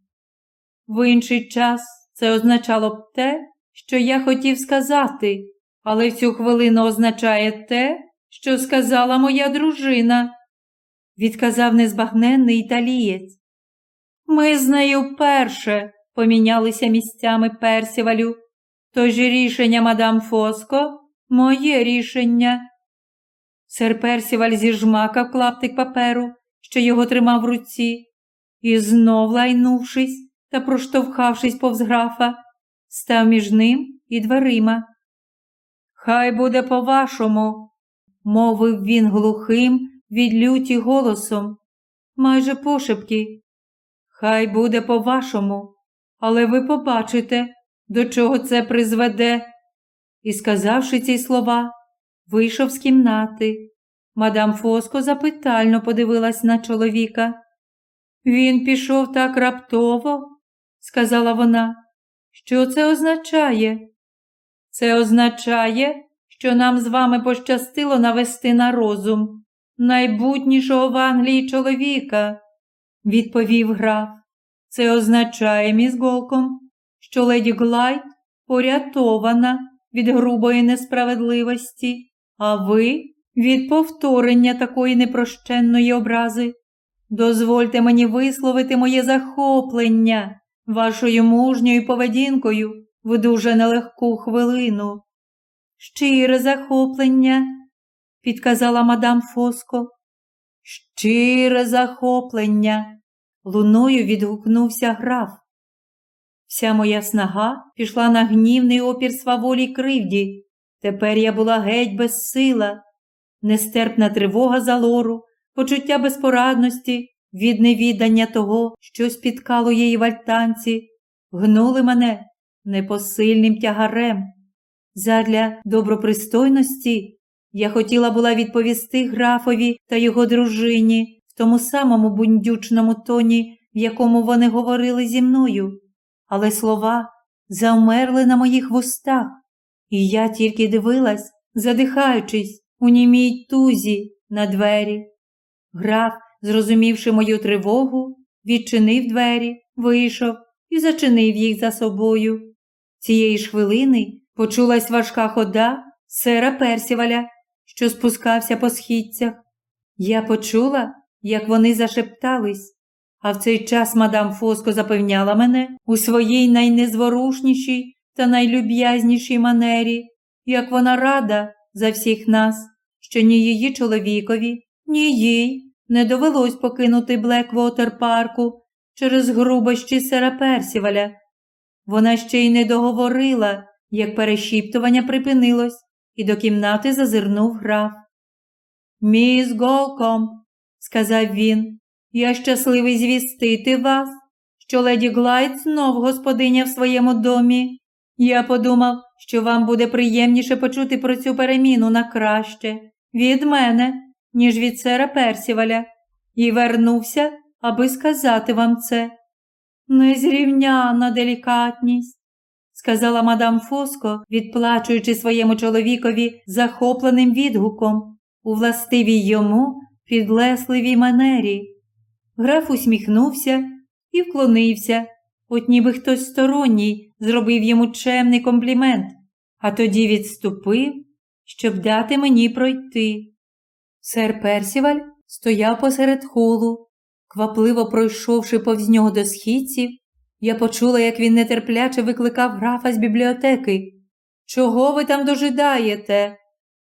В інший час це означало б те, що я хотів сказати, але в цю хвилину означає те, що сказала моя дружина, відказав незбагненний італієць. Ми з нею вперше помінялися місцями Персівалю, тож рішення мадам Фоско моє рішення. Сер Персіваль зіжмакав клаптик паперу, що його тримав в руці, і знов лайнувшись та проштовхавшись повз графа, став між ним і дверима. Хай буде по-вашому, мовив він глухим, від люті голосом, майже пошепки. Хай буде по-вашому, але ви побачите, до чого це призведе. І, сказавши ці слова, вийшов з кімнати. Мадам Фоско запитально подивилась на чоловіка. Він пішов так раптово, сказала вона. Що це означає? Це означає, що нам з вами пощастило навести на розум найбутнішого в Англії чоловіка, відповів граф. Це означає, міс Голком, що леді Глайд порятована від грубої несправедливості, а ви від повторення такої непрощенної образи. Дозвольте мені висловити моє захоплення вашою мужньою поведінкою в дуже нелегку хвилину. Щире захоплення, підказала мадам Фоско. Щире захоплення, луною відгукнувся граф. Вся моя снага пішла на гнівний опір сваволі кривді. Тепер я була геть безсила, нестерпна тривога за лору, почуття безпорадності, від невідання того, що спіткало її в альтанці, гнули мене непосильним тягарем. Задля добропристойності я хотіла була відповісти графові та його дружині в тому самому бундючному тоні, в якому вони говорили зі мною, але слова завмерли на моїх вустах, і я тільки дивилась, задихаючись у німій тузі на двері. Граф, зрозумівши мою тривогу, відчинив двері, вийшов і зачинив їх за собою. Цієї ж хвилини почулась важка хода сера Персіваля, що спускався по східцях. Я почула, як вони зашептались, а в цей час мадам Фоско запевняла мене у своїй найнезворушнішій та найлюб'язнішій манері, як вона рада за всіх нас, що ні її чоловікові, ні їй не довелось покинути Блеквотер парку через грубощі сера Персіваля. Вона ще й не договорила, як перешіптування припинилось, і до кімнати зазирнув граф. Міс Голком, сказав він, я щасливий звістити вас, що леді Глайд знов господиня в своєму домі. Я подумав, що вам буде приємніше почути про цю переміну на краще від мене, ніж від сера Персіваля, і вернувся, аби сказати вам це. Незрівняна делікатність, сказала мадам Фоско, відплачуючи своєму чоловікові захопленим відгуком у властивій йому підлесливій манері. Граф усміхнувся і вклонився, от ніби хтось сторонній зробив йому чемний комплімент, а тоді відступив, щоб дати мені пройти. Сер Персіваль стояв посеред холу, квапливо пройшовши повз нього до східців, я почула, як він нетерпляче викликав графа з бібліотеки. Чого ви там дожидаєте?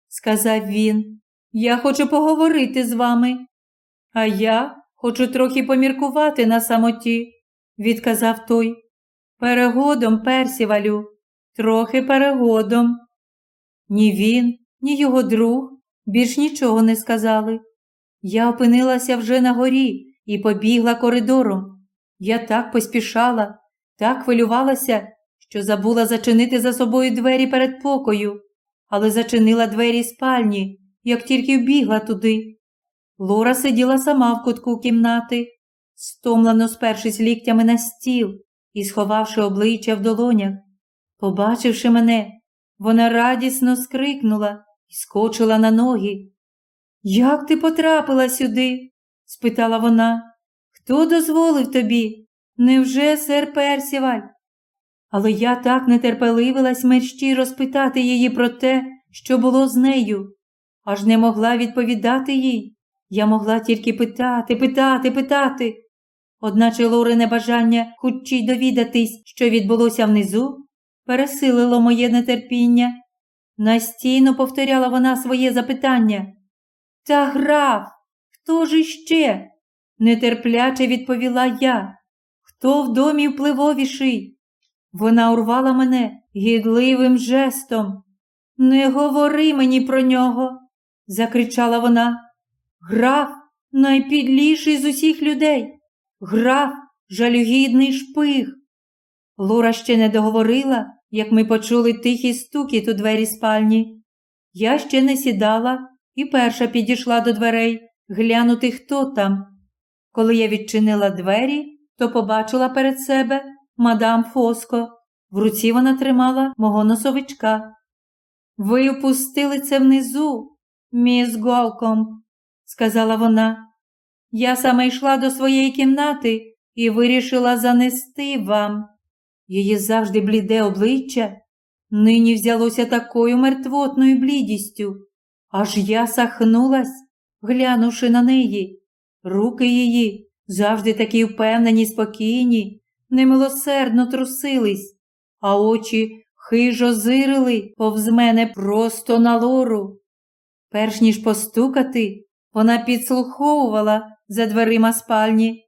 сказав він. Я хочу поговорити з вами. А я хочу трохи поміркувати на самоті, відказав той. Перегодом, Персівалю, трохи перегодом. Ні він, ні його друг більш нічого не сказали. Я опинилася вже на горі і побігла коридором. Я так поспішала, так хвилювалася, що забула зачинити за собою двері перед покою, але зачинила двері спальні, як тільки вбігла туди. Лора сиділа сама в кутку кімнати, стомлено спершись ліктями на стіл і сховавши обличчя в долонях. Побачивши мене, вона радісно скрикнула і скочила на ноги. Як ти потрапила сюди? спитала вона. Хто дозволив тобі? Невже сер Персіваль? Але я так нетерпеливилась мерщі розпитати її про те, що було з нею, аж не могла відповідати їй. Я могла тільки питати, питати, питати. Одначе Лорине бажання хутчій довідатись, що відбулося внизу, пересилило моє нетерпіння. Настійно повторяла вона своє запитання. Та граф, хто ж іще? нетерпляче відповіла я. Хто в домі впливовіший? Вона урвала мене гідливим жестом. Не говори мені про нього, закричала вона. Граф найпідліший з усіх людей. Граф жалюгідний шпиг. Лора ще не договорила, як ми почули тихий стукіт у двері спальні. Я ще не сідала і перша підійшла до дверей глянути, хто там. Коли я відчинила двері, то побачила перед себе мадам Фоско. В руці вона тримала мого носовичка. Ви впустили це внизу, міс Голком, сказала вона. Я саме йшла до своєї кімнати і вирішила занести вам. Її завжди бліде обличчя нині взялося такою мертвотною блідістю, аж я сахнулась, глянувши на неї. Руки її, завжди такі впевнені, спокійні, немилосердно трусились, а очі хижо зирили повз мене просто на лору. Перш ніж постукати, вона підслуховувала за дверима спальні.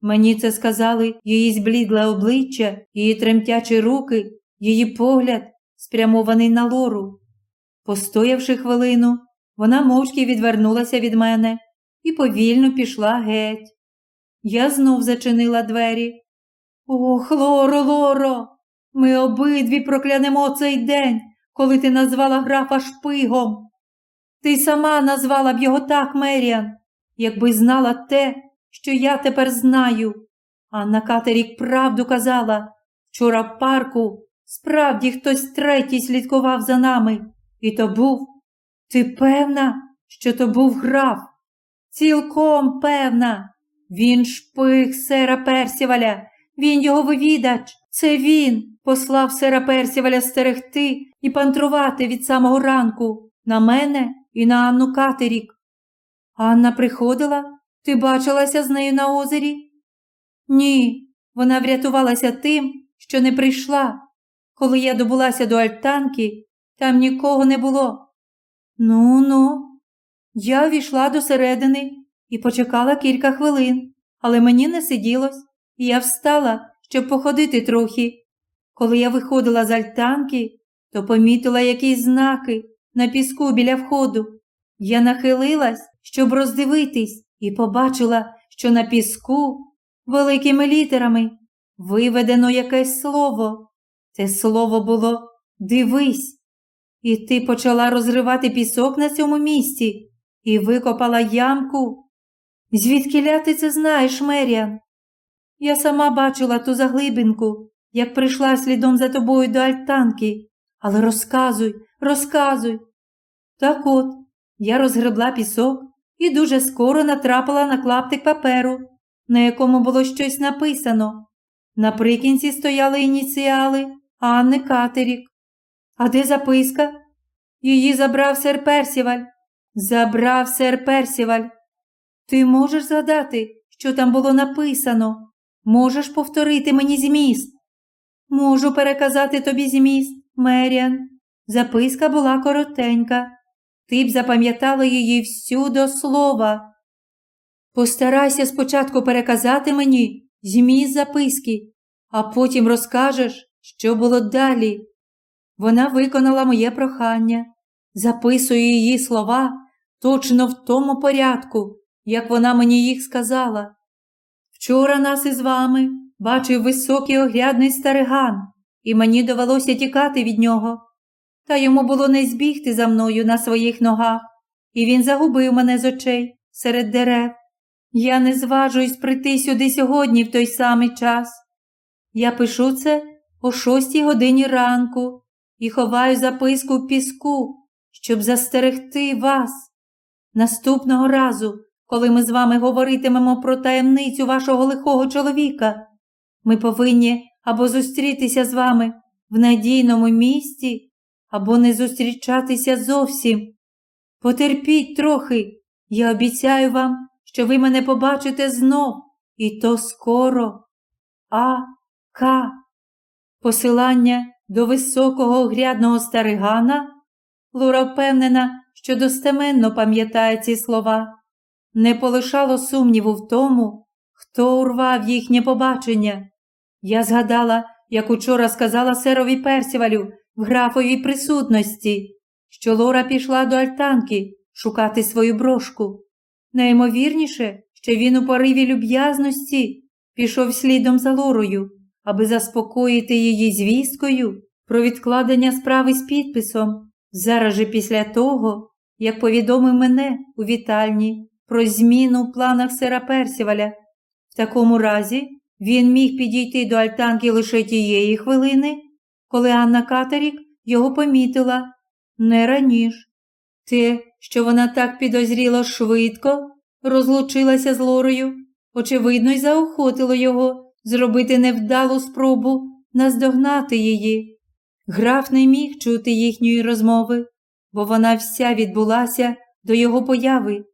Мені це сказали її зблідле обличчя, її тремтячі руки, її погляд, спрямований на лору. Постоявши хвилину, вона мовчки відвернулася від мене і повільно пішла геть. Я знов зачинила двері. Ох, Лоро, Лоро, ми обидві проклянемо цей день, коли ти назвала графа шпигом. Ти сама назвала б його так, Меріан, якби знала те, що я тепер знаю. Анна Катерік правду казала. Вчора в парку справді хтось третій слідкував за нами. І то був. Ти певна, що то був граф? Цілком певна. Він шпиг сера Персіваля, він його вивідач. Це він, послав сера Персіваля стерегти і пантрувати від самого ранку на мене і на Анну Катерік. Анна приходила? Ти бачилася з нею на озері? Ні, вона врятувалася тим, що не прийшла. Коли я добулася до альтанки, там нікого не було. Ну ну, я війшла до середини і почекала кілька хвилин, але мені не сиділось, і я встала, щоб походити трохи. Коли я виходила з альтанки, то помітила якісь знаки на піску біля входу. Я нахилилась, щоб роздивитись, і побачила, що на піску великими літерами виведено якесь слово. Це слово було дивись. І ти почала розривати пісок на цьому місці і викопала ямку. Звідки ти це знаєш, Меріан? Я сама бачила ту заглибинку, як прийшла слідом за тобою до альтанки. Але розказуй, розказуй. Так от, я розгребла пісок і дуже скоро натрапила на клаптик паперу, на якому було щось написано. Наприкінці стояли ініціали Анни Катерік. А де записка? Її забрав сер Персіваль. Забрав сер Персіваль. Ти можеш згадати, що там було написано? Можеш повторити мені зміст? Можу переказати тобі зміст, Меріан. Записка була коротенька. Ти б запам'ятала її всю до слова. Постарайся спочатку переказати мені зміст записки, а потім розкажеш, що було далі. Вона виконала моє прохання, записую її слова точно в тому порядку, як вона мені їх сказала. Вчора нас із вами бачив високий оглядний стариган, і мені довелося тікати від нього. Та йому було не збігти за мною на своїх ногах, і він загубив мене з очей серед дерев. Я не зважуюсь прийти сюди сьогодні в той самий час. Я пишу це о шостій годині ранку і ховаю записку в піску, щоб застерегти вас. Наступного разу, коли ми з вами говоритимемо про таємницю вашого лихого чоловіка, ми повинні або зустрітися з вами в надійному місті, або не зустрічатися зовсім. Потерпіть трохи, я обіцяю вам, що ви мене побачите знов, і то скоро. А. К. Посилання до високого огрядного старигана. Лура впевнена, що достеменно пам'ятає ці слова. Не полишало сумніву в тому, хто урвав їхнє побачення. Я згадала, як учора сказала серові Персівалю в графовій присутності, що Лора пішла до альтанки шукати свою брошку. Найімовірніше, що він у пориві люб'язності пішов слідом за Лорою, аби заспокоїти її звісткою про відкладення справи з підписом, зараз же після того, як повідомив мене у вітальні про зміну в планах сера Персіваля. В такому разі він міг підійти до альтанки лише тієї хвилини, коли Анна Катерік його помітила не раніше. Те, що вона так підозріло швидко розлучилася з Лорою, очевидно, й заохотило його зробити невдалу спробу наздогнати її. Граф не міг чути їхньої розмови, бо вона вся відбулася до його появи,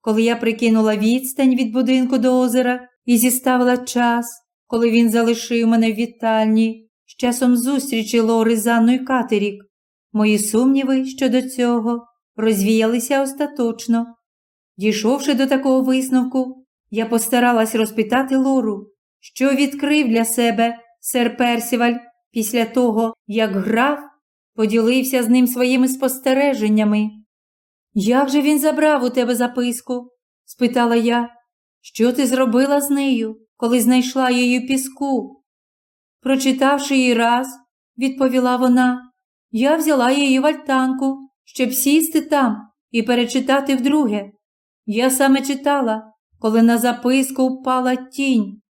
коли я прикинула відстань від будинку до озера і зіставила час, коли він залишив мене в вітальні часом зустрічі Лори з Анною Катерік. Мої сумніви щодо цього розвіялися остаточно. Дійшовши до такого висновку, я постаралась розпитати Лору, що відкрив для себе сер Персіваль після того, як граф поділився з ним своїми спостереженнями. Як же він забрав у тебе записку? спитала я. Що ти зробила з нею, коли знайшла її піску? Прочитавши її раз, відповіла вона, я взяла її в альтанку, щоб сісти там і перечитати вдруге. Я саме читала, коли на записку впала тінь.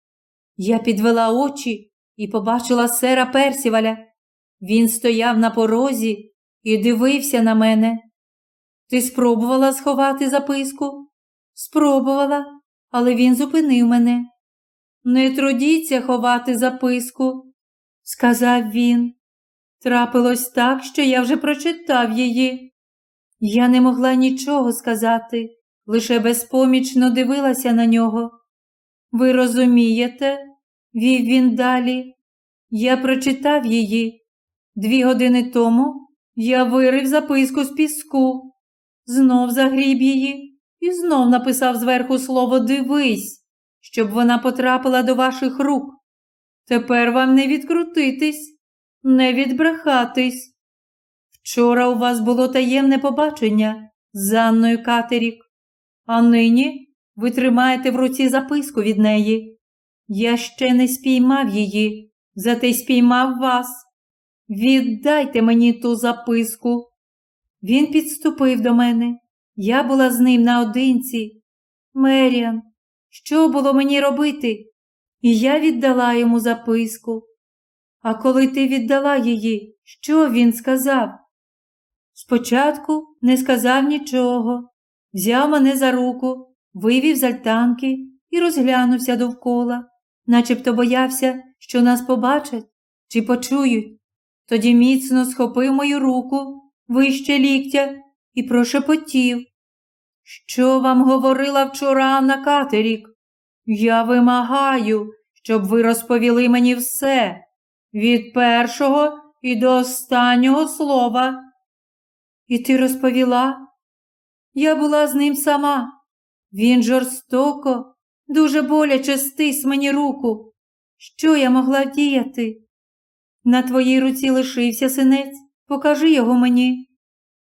Я підвела очі і побачила сера Персіваля. Він стояв на порозі і дивився на мене. Ти спробувала сховати записку? Спробувала, але він зупинив мене. Не трудіться ховати записку. сказав він. Трапилось так, що я вже прочитав її. Я не могла нічого сказати, лише безпомічно дивилася на нього. Ви розумієте, вів він далі. Я прочитав її. Дві години тому я вирив записку з піску, знов загріб її і знов написав зверху слово Дивись, щоб вона потрапила до ваших рук. Тепер вам не відкрутитись, не відбрехатись. Вчора у вас було таємне побачення з Анною Катерік, а нині ви тримаєте в руці записку від неї. Я ще не спіймав її, зате спіймав вас. Віддайте мені ту записку. Він підступив до мене. Я була з ним наодинці. Меріан, що було мені робити? І я віддала йому записку. А коли ти віддала її, що він сказав? Спочатку не сказав нічого, взяв мене за руку, вивів з альтанки і розглянувся довкола, начебто боявся, що нас побачать чи почують. Тоді міцно схопив мою руку вище ліктя і прошепотів. Що вам говорила вчора Анна Катерік? Я вимагаю, щоб ви розповіли мені все від першого і до останнього слова. І ти розповіла? Я була з ним сама. Він жорстоко, дуже боляче стис мені руку. Що я могла діяти? На твоїй руці лишився синець, покажи його мені.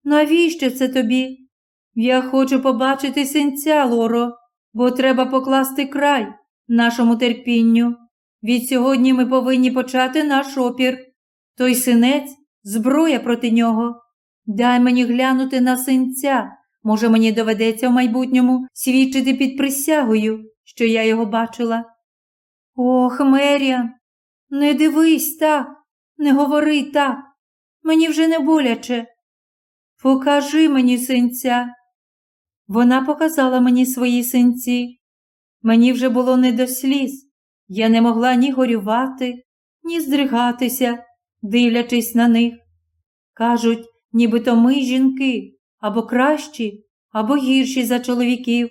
Навіщо це тобі? Я хочу побачити синця, Лоро, бо треба покласти край нашому терпінню. Від сьогодні ми повинні почати наш опір. Той синець зброя проти нього. Дай мені глянути на синця. Може, мені доведеться в майбутньому свідчити під присягою, що я його бачила. Ох, Меріан, не дивись так, не говори так. Мені вже не боляче. Покажи мені синця. Вона показала мені свої синці. Мені вже було не до сліз. Я не могла ні горювати, ні здригатися, дивлячись на них. Кажуть, нібито ми жінки або кращі, або гірші за чоловіків.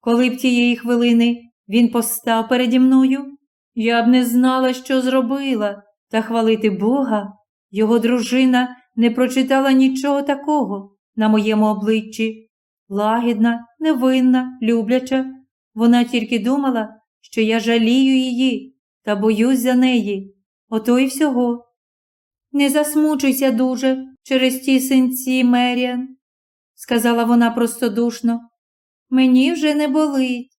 Коли б тієї хвилини він постав переді мною, я б не знала, що зробила, та хвалити Бога, його дружина не прочитала нічого такого на моєму обличчі. Лагідна, невинна, любляча. Вона тільки думала, що я жалію її та боюсь за неї. Ото й всього. Не засмучуйся дуже через ті синці, Меріан, сказала вона простодушно. Мені вже не болить.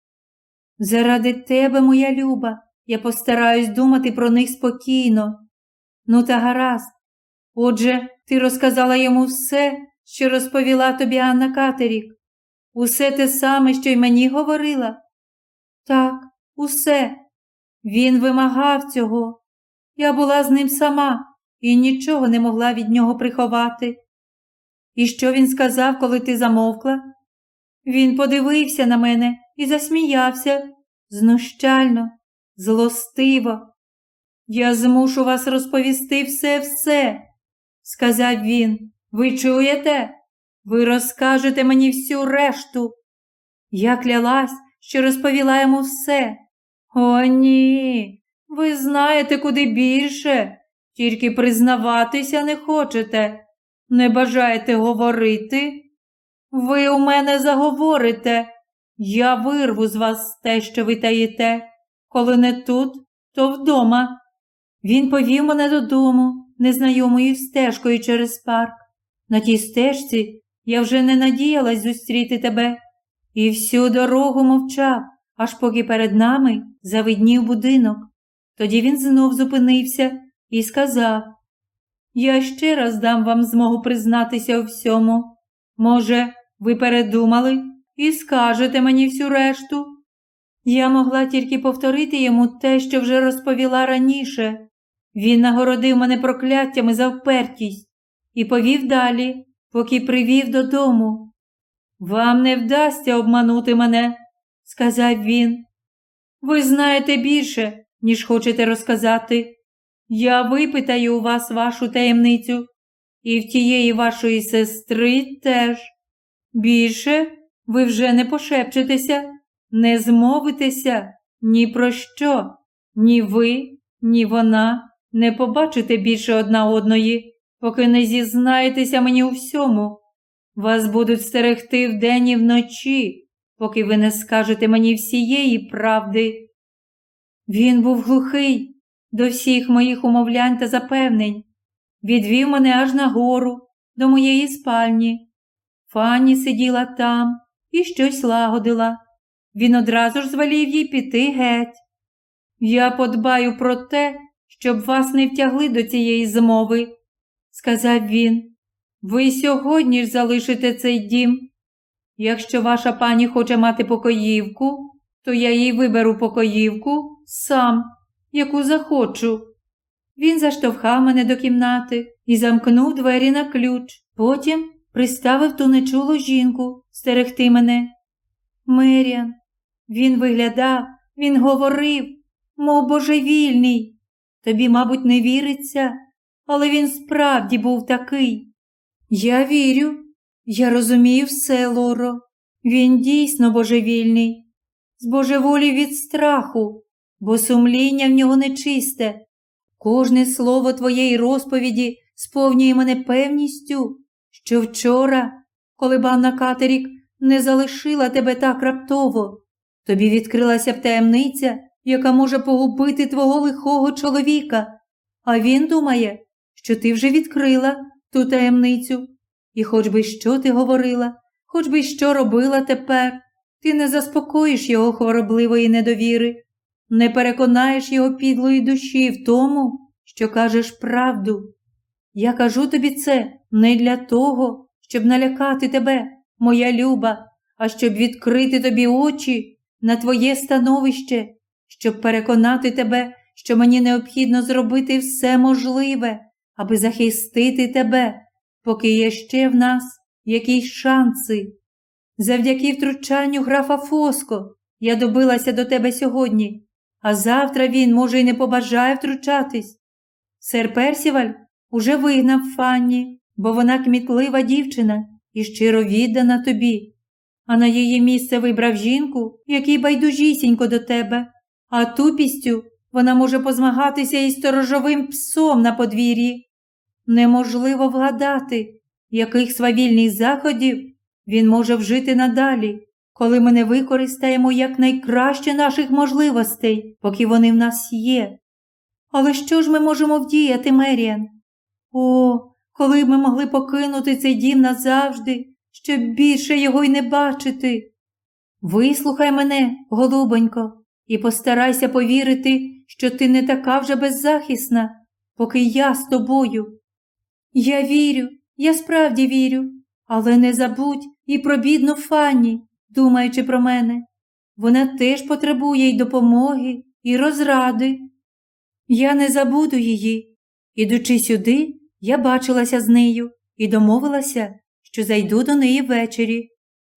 Заради тебе, моя люба, я постараюсь думати про них спокійно. Ну, та гаразд. Отже, ти розказала йому все, що розповіла тобі Анна Катерік. Усе те саме, що й мені говорила? Так, усе. Він вимагав цього. Я була з ним сама і нічого не могла від нього приховати. І що він сказав, коли ти замовкла? Він подивився на мене і засміявся знущально, злостиво. Я змушу вас розповісти все-все, сказав він. Ви чуєте? Ви розкажете мені всю решту. Я клялась, що розповіла йому все. О, ні, ви знаєте куди більше, тільки признаватися не хочете, не бажаєте говорити. Ви у мене заговорите, я вирву з вас те, що ви таїте, коли не тут, то вдома. Він повів мене додому, незнайомою стежкою через парк. На тій стежці я вже не надіялась зустріти тебе, і всю дорогу мовчав, аж поки перед нами завиднів будинок. Тоді він знов зупинився і сказав: Я ще раз дам вам змогу признатися у всьому. Може, ви передумали і скажете мені всю решту? Я могла тільки повторити йому те, що вже розповіла раніше. Він нагородив мене прокляттями за впертість і повів далі, поки привів додому. Вам не вдасться обманути мене, сказав він. Ви знаєте більше, ніж хочете розказати. я випитаю у вас вашу таємницю, і в тієї вашої сестри теж. Більше ви вже не пошепчетеся, не змовитеся ні про що, ні ви, ні вона не побачите більше одна одної, поки не зізнаєтеся мені у всьому. Вас будуть стерегти вдень і вночі, поки ви не скажете мені всієї правди. Він був глухий до всіх моїх умовлянь та запевнень, відвів мене аж на гору, до моєї спальні. Фанні сиділа там і щось лагодила. Він одразу ж звелів їй піти геть. Я подбаю про те, щоб вас не втягли до цієї змови, сказав він. Ви сьогодні ж залишите цей дім. Якщо ваша пані хоче мати покоївку, то я їй виберу покоївку сам, яку захочу. Він заштовхав мене до кімнати і замкнув двері на ключ. Потім приставив ту нечулу жінку стерегти мене. Меріан, він виглядав, він говорив, мов божевільний. Тобі, мабуть, не віриться, але він справді був такий. Я вірю, я розумію все, Лоро. Він дійсно божевільний, збожеволів від страху, бо сумління в нього нечисте. Кожне слово твоєї розповіді сповнює мене певністю, що вчора, коли банна Катерік не залишила тебе так раптово, тобі відкрилася б таємниця, яка може погубити твого лихого чоловіка, а він думає, що ти вже відкрила ту таємницю. І хоч би що ти говорила, хоч би що робила тепер, ти не заспокоїш його хворобливої недовіри, не переконаєш його підлої душі в тому, що кажеш правду. Я кажу тобі це не для того, щоб налякати тебе, моя люба, а щоб відкрити тобі очі на твоє становище, щоб переконати тебе, що мені необхідно зробити все можливе, аби захистити тебе, поки є ще в нас якісь шанси. Завдяки втручанню графа Фоско я добилася до тебе сьогодні, а завтра він, може, й не побажає втручатись. Сер Персіваль уже вигнав Фанні, бо вона кмітлива дівчина і щиро віддана тобі, а на її місце вибрав жінку, який байдужісінько до тебе, а тупістю вона може позмагатися із сторожовим псом на подвір'ї. Неможливо вгадати, яких свавільних заходів він може вжити надалі, коли ми не використаємо якнайкраще наших можливостей, поки вони в нас є. Але що ж ми можемо вдіяти, Меріан? О, коли б ми могли покинути цей дім назавжди, щоб більше його й не бачити. Вислухай мене, голубонько, і постарайся повірити, що ти не така вже беззахисна, поки я з тобою. Я вірю, я справді вірю, але не забудь і про бідну Фанні, думаючи про мене. Вона теж потребує й допомоги, і розради. Я не забуду її. Ідучи сюди, я бачилася з нею і домовилася, що зайду до неї ввечері.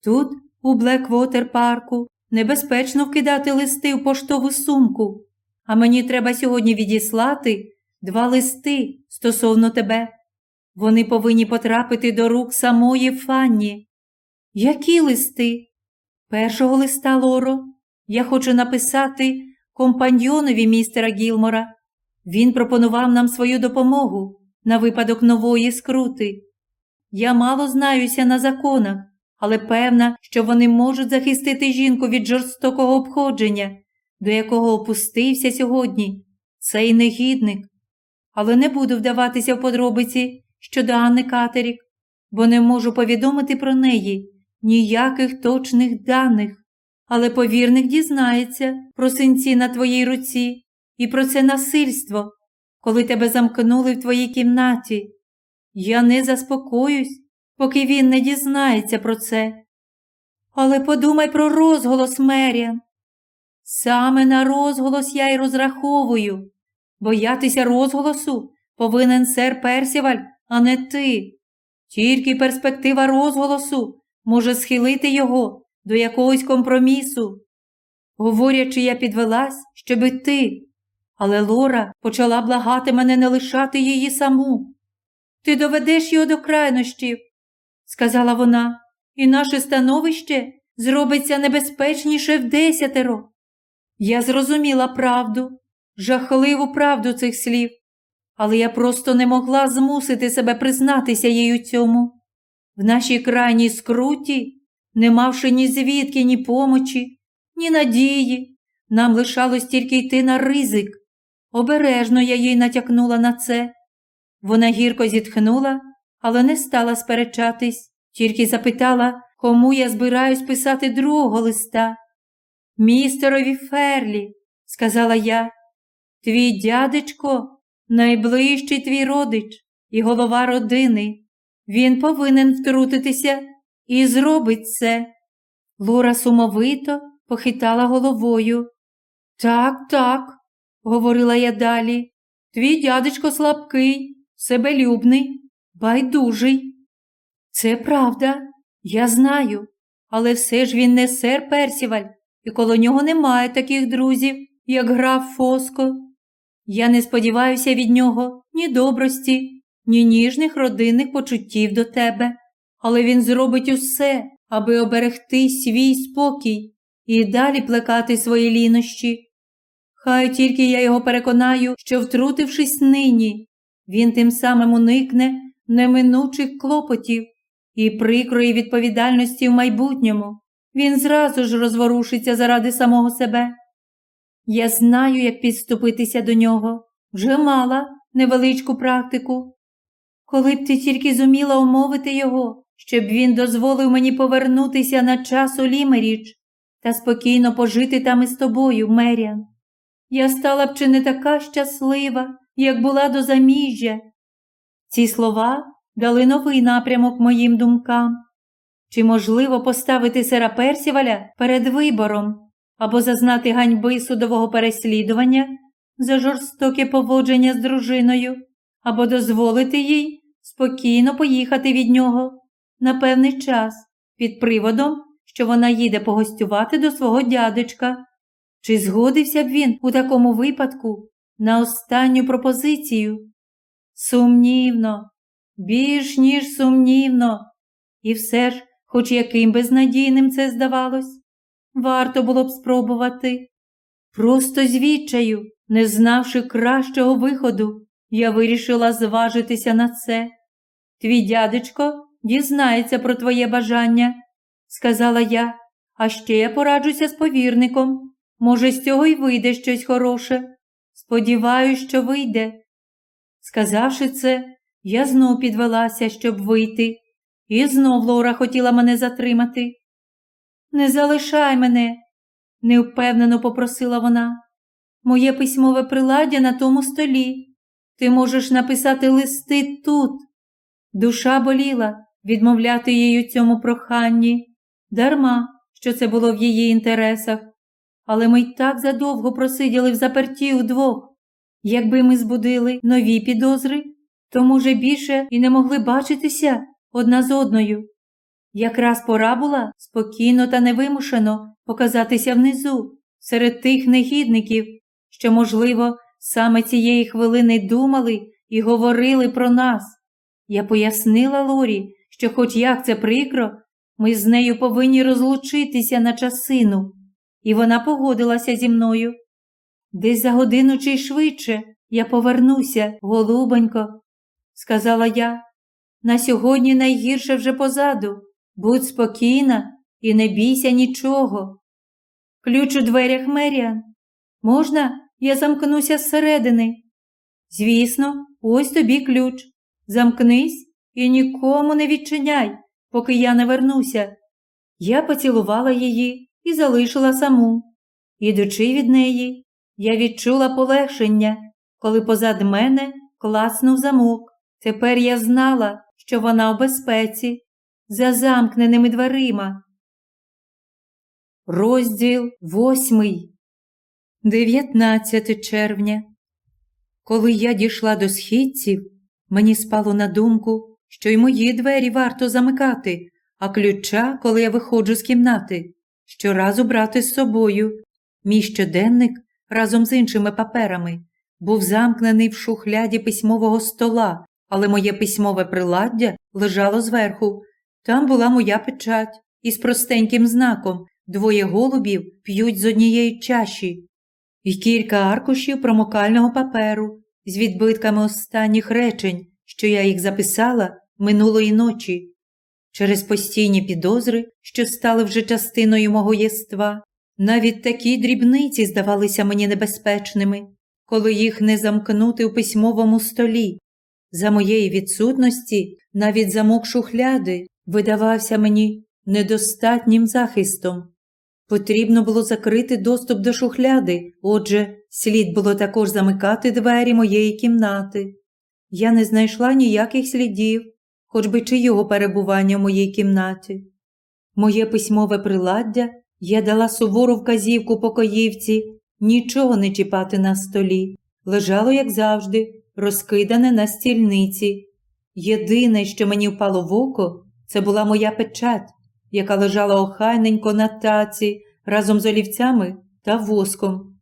Тут, у Блеквотер парку, небезпечно вкидати листи в поштову сумку, а мені треба сьогодні відіслати два листи стосовно тебе. Вони повинні потрапити до рук самої Фанні. Які листи? Першого листа Лоро я хочу написати компаньйонові містера Гілмора. Він пропонував нам свою допомогу на випадок нової скрути. Я мало знаюся на законах, але певна, що вони можуть захистити жінку від жорстокого обходження, до якого опустився сьогодні цей негідник. Але не буду вдаватися в подробиці щодо Анни Катерік, бо не можу повідомити про неї ніяких точних даних, але повірник дізнається про синці на твоїй руці і про це насильство, коли тебе замкнули в твоїй кімнаті. Я не заспокоюсь, поки він не дізнається про це. Але подумай про розголос Меріан. Саме на розголос я й розраховую. Боятися розголосу повинен сер Персіваль, а не ти. Тільки перспектива розголосу може схилити його до якогось компромісу. Говорячи, я підвелась, щоби ти, Але Лора почала благати мене не лишати її саму. Ти доведеш його до крайнощів, сказала вона, і наше становище зробиться небезпечніше в десятеро. Я зрозуміла правду, жахливу правду цих слів, але я просто не могла змусити себе признатися їй у цьому. В нашій крайній скруті, не мавши ні звідки, ні помочі, ні надії, нам лишалось тільки йти на ризик. Обережно я їй натякнула на це. Вона гірко зітхнула, але не стала сперечатись, тільки запитала, кому я збираюсь писати другого листа. Містерові Ферлі, сказала я, твій дядечко найближчий твій родич і голова родини. Він повинен втрутитися і зробить це. Лора сумовито похитала головою. Так, так, говорила я далі, твій дядечко слабкий, себелюбний, байдужий. Це правда, я знаю, але все ж він не сер Персіваль, і коло нього немає таких друзів, як граф Фоско. Я не сподіваюся від нього ні добрості, ні ніжних родинних почуттів до тебе, але він зробить усе, аби оберегти свій спокій і далі плекати свої лінощі. Хай тільки я його переконаю, що, втрутившись нині, він тим самим уникне неминучих клопотів і прикрої відповідальності в майбутньому. Він зразу ж розворушиться заради самого себе. Я знаю, як підступитися до нього, вже мала невеличку практику. Коли б ти тільки зуміла умовити його, щоб він дозволив мені повернутися на час у Лімеріч та спокійно пожити там із тобою, Меріан. Я стала б чи не така щаслива, як була до заміжжя. Ці слова дали новий напрямок моїм думкам. Чи можливо поставити сера Персіваля перед вибором або зазнати ганьби судового переслідування за жорстоке поводження з дружиною, або дозволити їй спокійно поїхати від нього на певний час під приводом, що вона їде погостювати до свого дядечка? Чи згодився б він у такому випадку на останню пропозицію? Сумнівно, більш ніж сумнівно, і все ж, хоч яким безнадійним це здавалось, варто було б спробувати. Просто звідчаю, не знавши кращого виходу, я вирішила зважитися на це. Твій дядечко дізнається про твоє бажання, сказала я, а ще я пораджуся з повірником. Може, з цього й вийде щось хороше. Сподіваюсь, що вийде. Сказавши це, я знов підвелася, щоб вийти, і знов Лора хотіла мене затримати. Не залишай мене, невпевнено попросила вона. Моє письмове приладдя на тому столі. Ти можеш написати листи тут. Душа боліла відмовляти їй у цьому проханні, дарма, що це було в її інтересах. Але ми й так задовго просиділи в заперті удвох. Якби ми збудили нові підозри, то, може, більше і не могли бачитися одна з одною. Якраз пора була спокійно та невимушено показатися внизу, серед тих негідників, що, можливо, саме цієї хвилини думали і говорили про нас. Я пояснила Лорі, що, хоч як це прикро, ми з нею повинні розлучитися на часину, і вона погодилася зі мною. Десь за годину чи швидше я повернуся, голубонько, сказала я. На сьогодні найгірше вже позаду. Будь спокійна і не бійся нічого. Ключ у дверях Меріан. Можна, я замкнуся зсередини? Звісно, ось тобі ключ. Замкнись і нікому не відчиняй, поки я не вернуся. Я поцілувала її і залишила саму. Ідучи від неї, я відчула полегшення, коли позад мене класнув замок. Тепер я знала, що вона у безпеці, за замкненими дверима. Розділ восьмий. 19 червня. Коли я дійшла до східців, мені спало на думку, що й мої двері варто замикати, а ключа, коли я виходжу з кімнати, щоразу брати з собою. Мій щоденник разом з іншими паперами був замкнений в шухляді письмового стола, але моє письмове приладдя лежало зверху. Там була моя печать із простеньким знаком двоє голубів п'ють з однієї чаші, і кілька аркушів промокального паперу з відбитками останніх речень, що я їх записала минулої ночі. Через постійні підозри, що стали вже частиною мого єства, навіть такі дрібниці здавалися мені небезпечними, коли їх не замкнути у письмовому столі. За моєї відсутності навіть замок шухляди видавався мені недостатнім захистом. Потрібно було закрити доступ до шухляди, отже, слід було також замикати двері моєї кімнати. Я не знайшла ніяких слідів, хоч би чи його перебування в моїй кімнаті. Моє письмове приладдя я дала сувору вказівку покоївці нічого не чіпати на столі, лежало, як завжди, розкидане на стільниці. Єдине, що мені впало в око, це була моя печать, яка лежала охайненько на таці разом з олівцями та воском.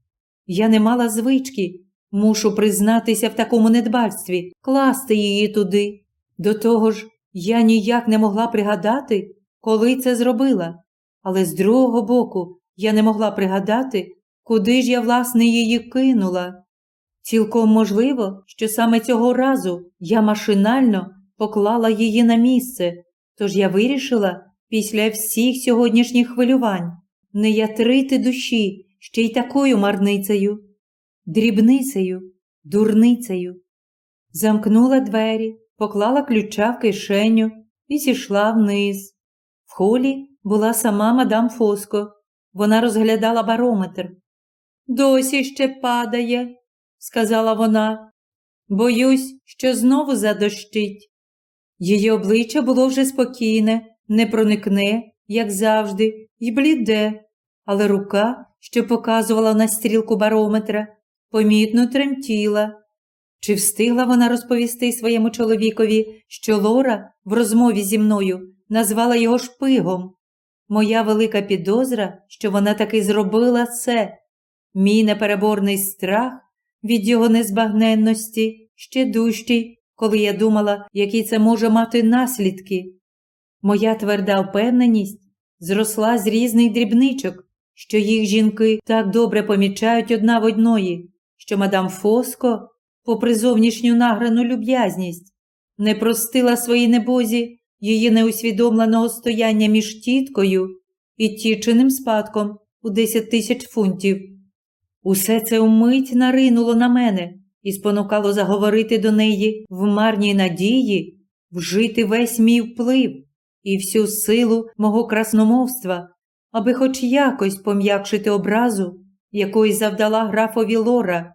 Я не мала звички, мушу признатися в такому недбальстві, класти її туди. До того ж, я ніяк не могла пригадати, коли це зробила, але з другого боку я не могла пригадати, куди ж я, власне, її кинула. Цілком можливо, що саме цього разу я машинально поклала її на місце, тож я вирішила після всіх сьогоднішніх хвилювань не ятрити душі ще й такою марницею, дрібницею, дурницею. Замкнула двері, поклала ключа в кишеню і зійшла вниз. В холі була сама мадам Фоско. Вона розглядала барометр. Досі ще падає, сказала вона. Боюсь, що знову задощить. Її обличчя було вже спокійне, не проникне, як завжди, і бліде, але рука, що показувала на стрілку барометра, помітно тремтіла. Чи встигла вона розповісти своєму чоловікові, що Лора в розмові зі мною назвала його шпигом? Моя велика підозра, що вона таки зробила це. Мій непереборний страх від його незбагненності ще дужчий, коли я думала, які це може мати наслідки. Моя тверда впевненість зросла з різних дрібничок, що їх жінки так добре помічають одна в одної, що мадам Фоско, попри зовнішню награну люб'язність, не простила своїй небозі її неусвідомленого стояння між тіткою і тіченим спадком у 10 тисяч фунтів. Усе це вмить наринуло на мене і спонукало заговорити до неї в марній надії, вжити весь мій вплив і всю силу мого красномовства, аби хоч якось пом'якшити образу, якої завдала графові Лора.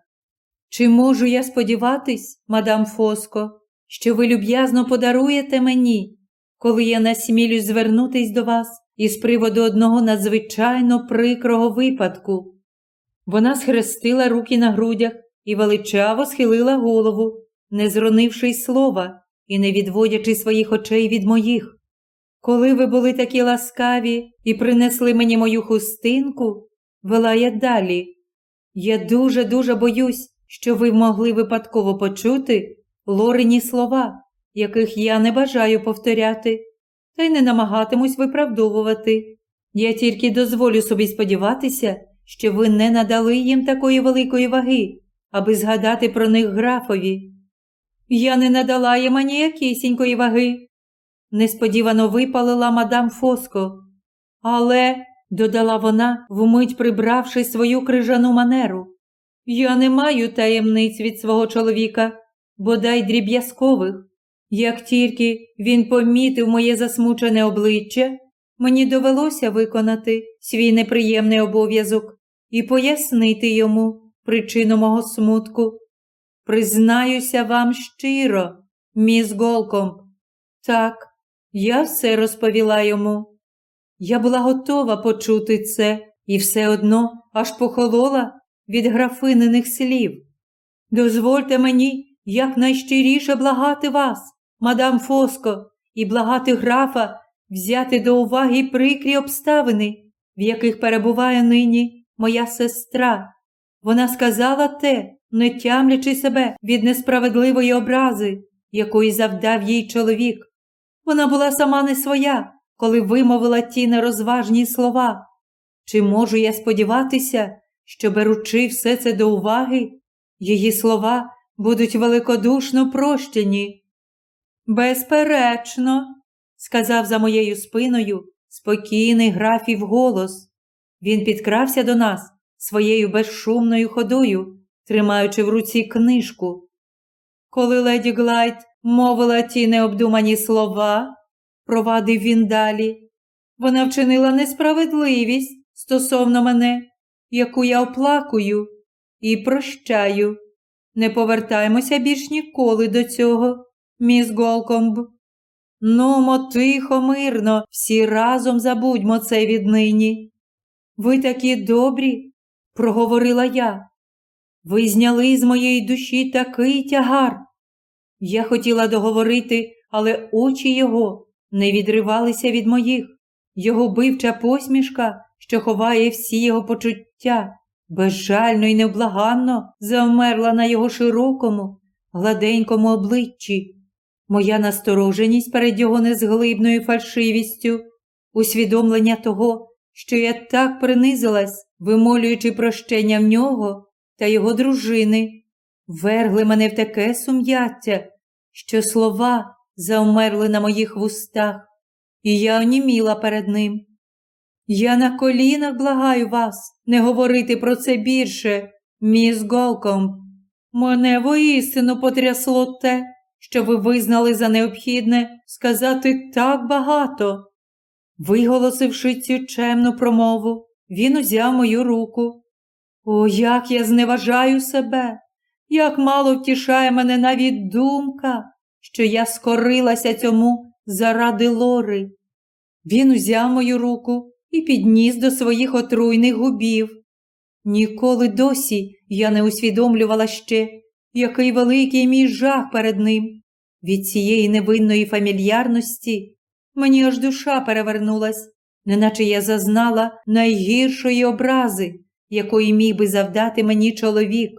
Чи можу я сподіватись, мадам Фоско, що ви люб'язно подаруєте мені, коли я насмілюсь звернутись до вас із приводу одного надзвичайно прикрого випадку? Вона схрестила руки на грудях і величаво схилила голову, не зронивши й слова і не відводячи своїх очей від моїх. Коли ви були такі ласкаві і принесли мені мою хустинку, вела я далі. Я дуже-дуже боюсь, що ви могли випадково почути лорині слова, яких я не бажаю повторяти, та й не намагатимусь виправдовувати. Я тільки дозволю собі сподіватися, що ви не надали їм такої великої ваги, аби згадати про них графові. Я не надала їм аніякісінької ваги, несподівано випалила мадам Фоско. Але, додала вона, вмить прибравши свою крижану манеру, я не маю таємниць від свого чоловіка, бодай дріб'язкових. Як тільки він помітив моє засмучене обличчя, мені довелося виконати свій неприємний обов'язок і пояснити йому причину мого смутку. Признаюся вам щиро, міс Голкомп. Так, я все розповіла йому. Я була готова почути це і все одно аж похолола від графининих слів. Дозвольте мені якнайщиріше благати вас, мадам Фоско, і благати графа взяти до уваги прикрі обставини, в яких перебуває нині моя сестра. Вона сказала те, не тямлячи себе від несправедливої образи, якої завдав їй чоловік. Вона була сама не своя, коли вимовила ті нерозважні слова. Чи можу я сподіватися, що, беручи все це до уваги, її слова будуть великодушно прощені? Безперечно, сказав за моєю спиною спокійний графів голос. Він підкрався до нас своєю безшумною ходою, тримаючи в руці книжку. Коли леді Глайд мовила ті необдумані слова, провадив він далі, вона вчинила несправедливість стосовно мене, яку я оплакую і прощаю. Не повертаймося більш ніколи до цього, міс Голкомб. Нумо тихо, мирно, всі разом забудьмо це віднині. Ви такі добрі, проговорила я. Ви зняли з моєї душі такий тягар. Я хотіла договорити, але очі його не відривалися від моїх. Його бивча посмішка, що ховає всі його почуття, безжально і невблаганно завмерла на його широкому, гладенькому обличчі. Моя настороженість перед його незглибною фальшивістю, усвідомлення того, що я так принизилась, вимолюючи прощення в нього та його дружини, вергли мене в таке сум'яття, що слова завмерли на моїх вустах, і я оніміла перед ним. Я на колінах благаю вас не говорити про це більше, міс Голком. Мене воістину потрясло те, що ви визнали за необхідне сказати так багато. Виголосивши цю чемну промову, він узяв мою руку. О, як я зневажаю себе, як мало втішає мене навіть думка, що я скорилася цьому заради лори. Він узяв мою руку і підніс до своїх отруйних губів. Ніколи досі я не усвідомлювала ще, який великий мій жах перед ним. Від цієї невинної фамільярності мені аж душа перевернулась, неначе я зазнала найгіршої образи, якої міг би завдати мені чоловік.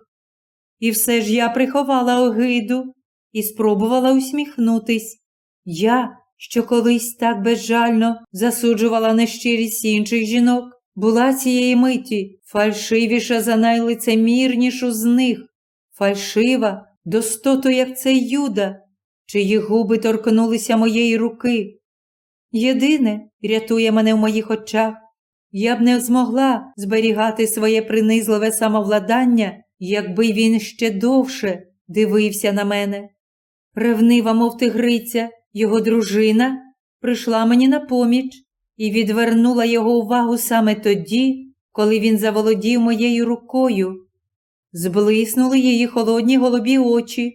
І все ж я приховала огиду і спробувала усміхнутись. Я, що колись так безжально засуджувала нещирість інших жінок, була цієї миті фальшивіша за найлицемірнішу з них, фальшива, достото, як цей юда, чиї губи торкнулися моєї руки. Єдине рятує мене в моїх очах. Я б не змогла зберігати своє принизливе самовладання, якби він ще довше дивився на мене. Ревнива, мов тигриця, його дружина прийшла мені на поміч і відвернула його увагу саме тоді, коли він заволодів моєю рукою. Зблиснули її холодні голубі очі,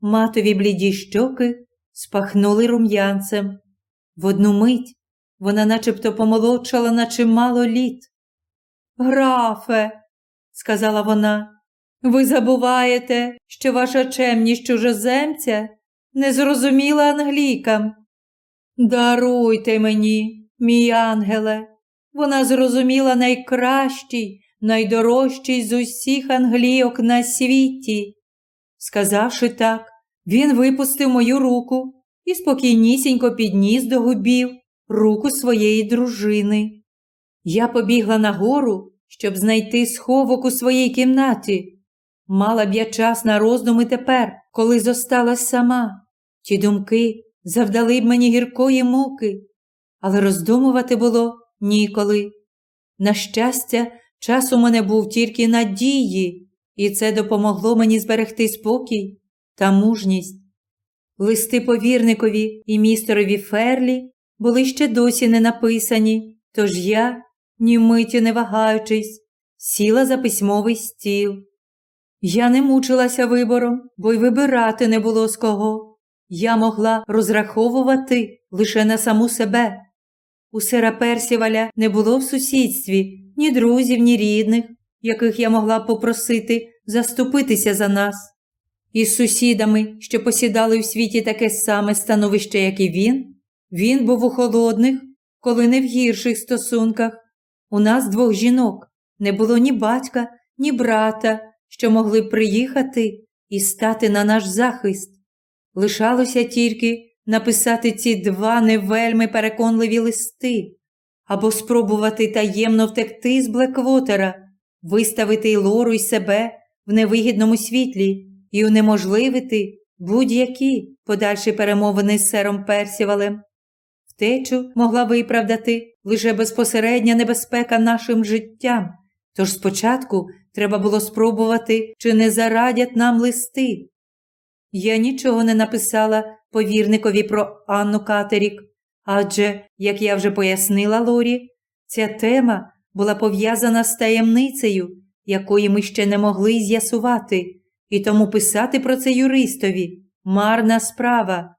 матові бліді щоки спахнули рум'янцем. В одну мить вона начебто помолодшала на чимало літ. Графе, сказала вона, ви забуваєте, що ваша чемність чужоземця не зрозуміла англійкам. Даруйте мені, мій ангеле, вона зрозуміла найкращий, найдорожчий з усіх англійок на світі. Сказавши так, він випустив мою руку і спокійнісінько підніс до губів руку своєї дружини. Я побігла нагору, щоб знайти сховок у своїй кімнаті. Мала б я час на роздуми тепер, коли зосталась сама. Ті думки завдали б мені гіркої муки, але роздумувати було ніколи. На щастя, час у мене був тільки надії, і це допомогло мені зберегти спокій та мужність. Листи повірникові і містерові Ферлі були ще досі не написані, тож я, ні миті не вагаючись, сіла за письмовий стіл. Я не мучилася вибором, бо й вибирати не було з кого. Я могла розраховувати лише на саму себе. У сера Персіваля не було в сусідстві ні друзів, ні рідних, яких я могла попросити заступитися за нас. Із сусідами, що посідали в світі таке саме становище, як і він, він був у холодних, коли не в гірших стосунках. У нас двох жінок не було ні батька, ні брата, що могли приїхати і стати на наш захист. Лишалося тільки написати ці два невельми переконливі листи або спробувати таємно втекти з Блеквотера, виставити й Лору й себе в невигідному світлі і унеможливити будь-які подальші перемовини з сером Персівалем. Втечу могла виправдати лише безпосередня небезпека нашим життям, тож спочатку треба було спробувати, чи не зарадять нам листи. Я нічого не написала повірникові про Анну Катерік, адже, як я вже пояснила Лорі, ця тема була пов'язана з таємницею, якої ми ще не могли з'ясувати, і тому писати про це юристові марна справа.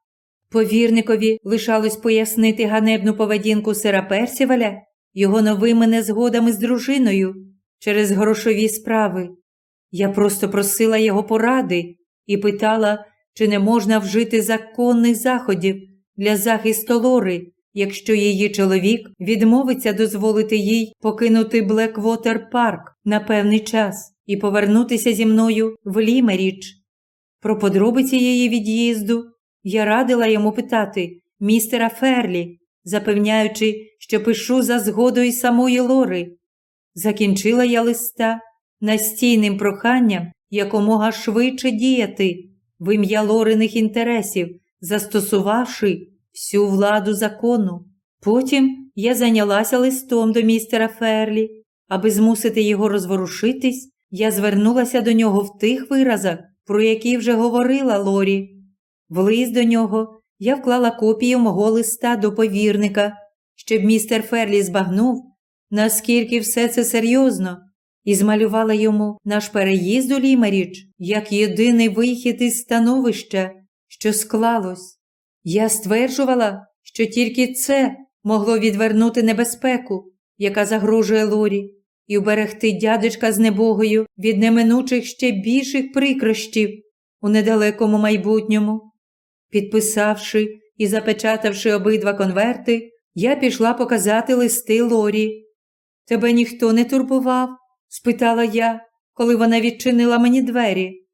Повірникові лишалось пояснити ганебну поведінку сера Персіваля, його новими незгодами з дружиною через грошові справи. Я просто просила його поради і питала, чи не можна вжити законних заходів для захисту Лори, якщо її чоловік відмовиться дозволити їй покинути Блеквотер Парк на певний час і повернутися зі мною в Лімеріч. Про подробиці її від'їзду я радила йому питати містера Ферлі, запевняючи, що пишу за згодою самої Лори. Закінчила я листа настійним проханням якомога швидше діяти в ім'я Лориних інтересів, застосувавши всю владу закону. Потім я зайнялася листом до містера Ферлі. Аби змусити його розворушитись, я звернулася до нього в тих виразах, про які вже говорила Лорі. В лист до нього я вклала копію мого листа до повірника, щоб містер Ферлі збагнув, наскільки все це серйозно, і змалювала йому наш переїзд у Лімеріч як єдиний вихід із становища, що склалось. Я стверджувала, що тільки це могло відвернути небезпеку, яка загрожує Лорі, і уберегти дядечка з небогою від неминучих ще більших прикрощів у недалекому майбутньому. Підписавши і запечатавши обидва конверти, я пішла показати листи Лорі. Тебе ніхто не турбував? спитала я, коли вона відчинила мені двері.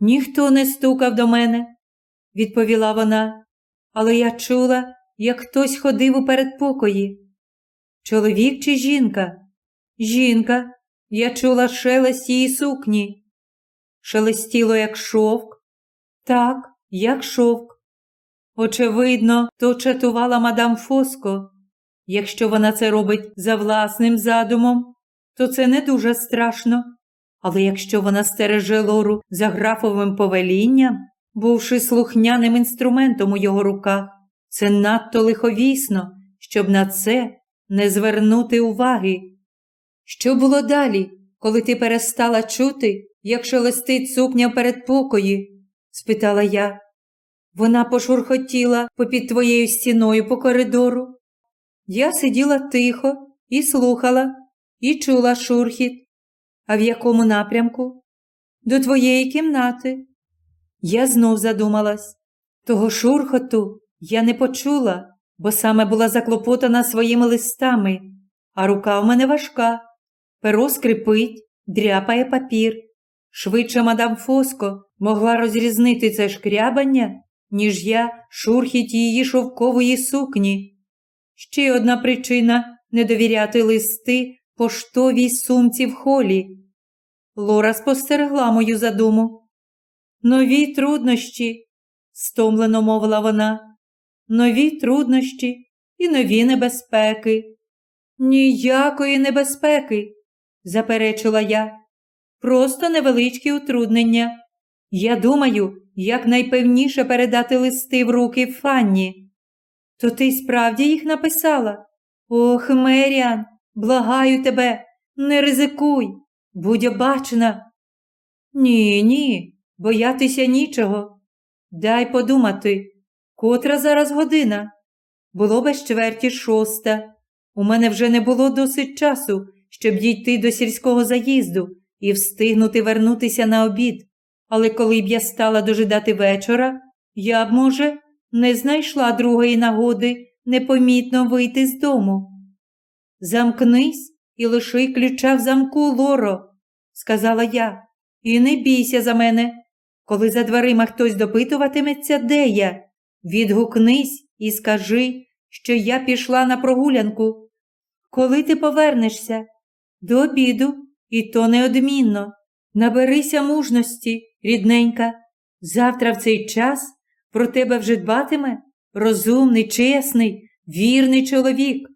Ніхто не стукав до мене, відповіла вона, але я чула, як хтось ходив у передпокої. Чоловік чи жінка? Жінка, я чула шелест її сукні. Шелестіло, як шовк. Так, як шовк. Очевидно, то чатувала мадам Фоско. Якщо вона це робить за власним задумом, то це не дуже страшно. Але якщо вона стереже лору за графовим повелінням, бувши слухняним інструментом у його руках, це надто лиховісно, щоб на це не звернути уваги. Що було далі, коли ти перестала чути, як шелестить сукня в передпокої? спитала я. Вона пошурхотіла попід твоєю стіною по коридору. Я сиділа тихо і слухала, і чула шурхіт. А в якому напрямку? До твоєї кімнати. Я знов задумалась. Того шурхоту я не почула, бо саме була заклопотана своїми листами, а рука в мене важка. Перо скрипить, дряпає папір. Швидше мадам Фоско могла розрізнити це шкрябання, ніж я шурхіт її шовкової сукні. Ще одна причина не довіряти листи поштовій сумці в холі. Лора спостерегла мою задуму. Нові труднощі, стомлено мовила вона, нові труднощі і нові небезпеки. Ніякої небезпеки, заперечила я. Просто невеличкі утруднення. Я думаю, як найпевніше передати листи в руки Фанні. То ти справді їх написала? Ох, Меріан, благаю тебе, не ризикуй, будь обачна. Ні, ні, боятися нічого. Дай подумати, котра зараз година. Було без чверті шоста. У мене вже не було досить часу, щоб дійти до сільського заїзду і встигнути вернутися на обід. Але коли б я стала дожидати вечора, я б, може, не знайшла другої нагоди непомітно вийти з дому. Замкнись і лиши ключа в замку, Лоро, сказала я. І не бійся за мене. Коли за дверима хтось допитуватиметься, де я, відгукнись і скажи, що я пішла на прогулянку. Коли ти повернешся? До обіду, і то неодмінно. Наберися мужності, рідненька. Завтра в цей час про тебе вже дбатиме розумний, чесний, вірний чоловік.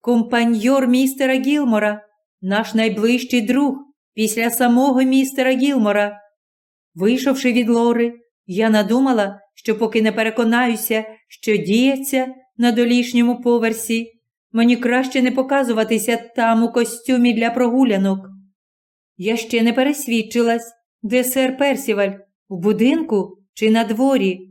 Компаньор містера Гілмора, наш найближчий друг після самого містера Гілмора. Вийшовши від Лори, я надумала, що поки не переконаюся, що діється на долішньому поверсі, мені краще не показуватися там у костюмі для прогулянок. Я ще не пересвідчилась, де сер Персіваль, у будинку чи на дворі.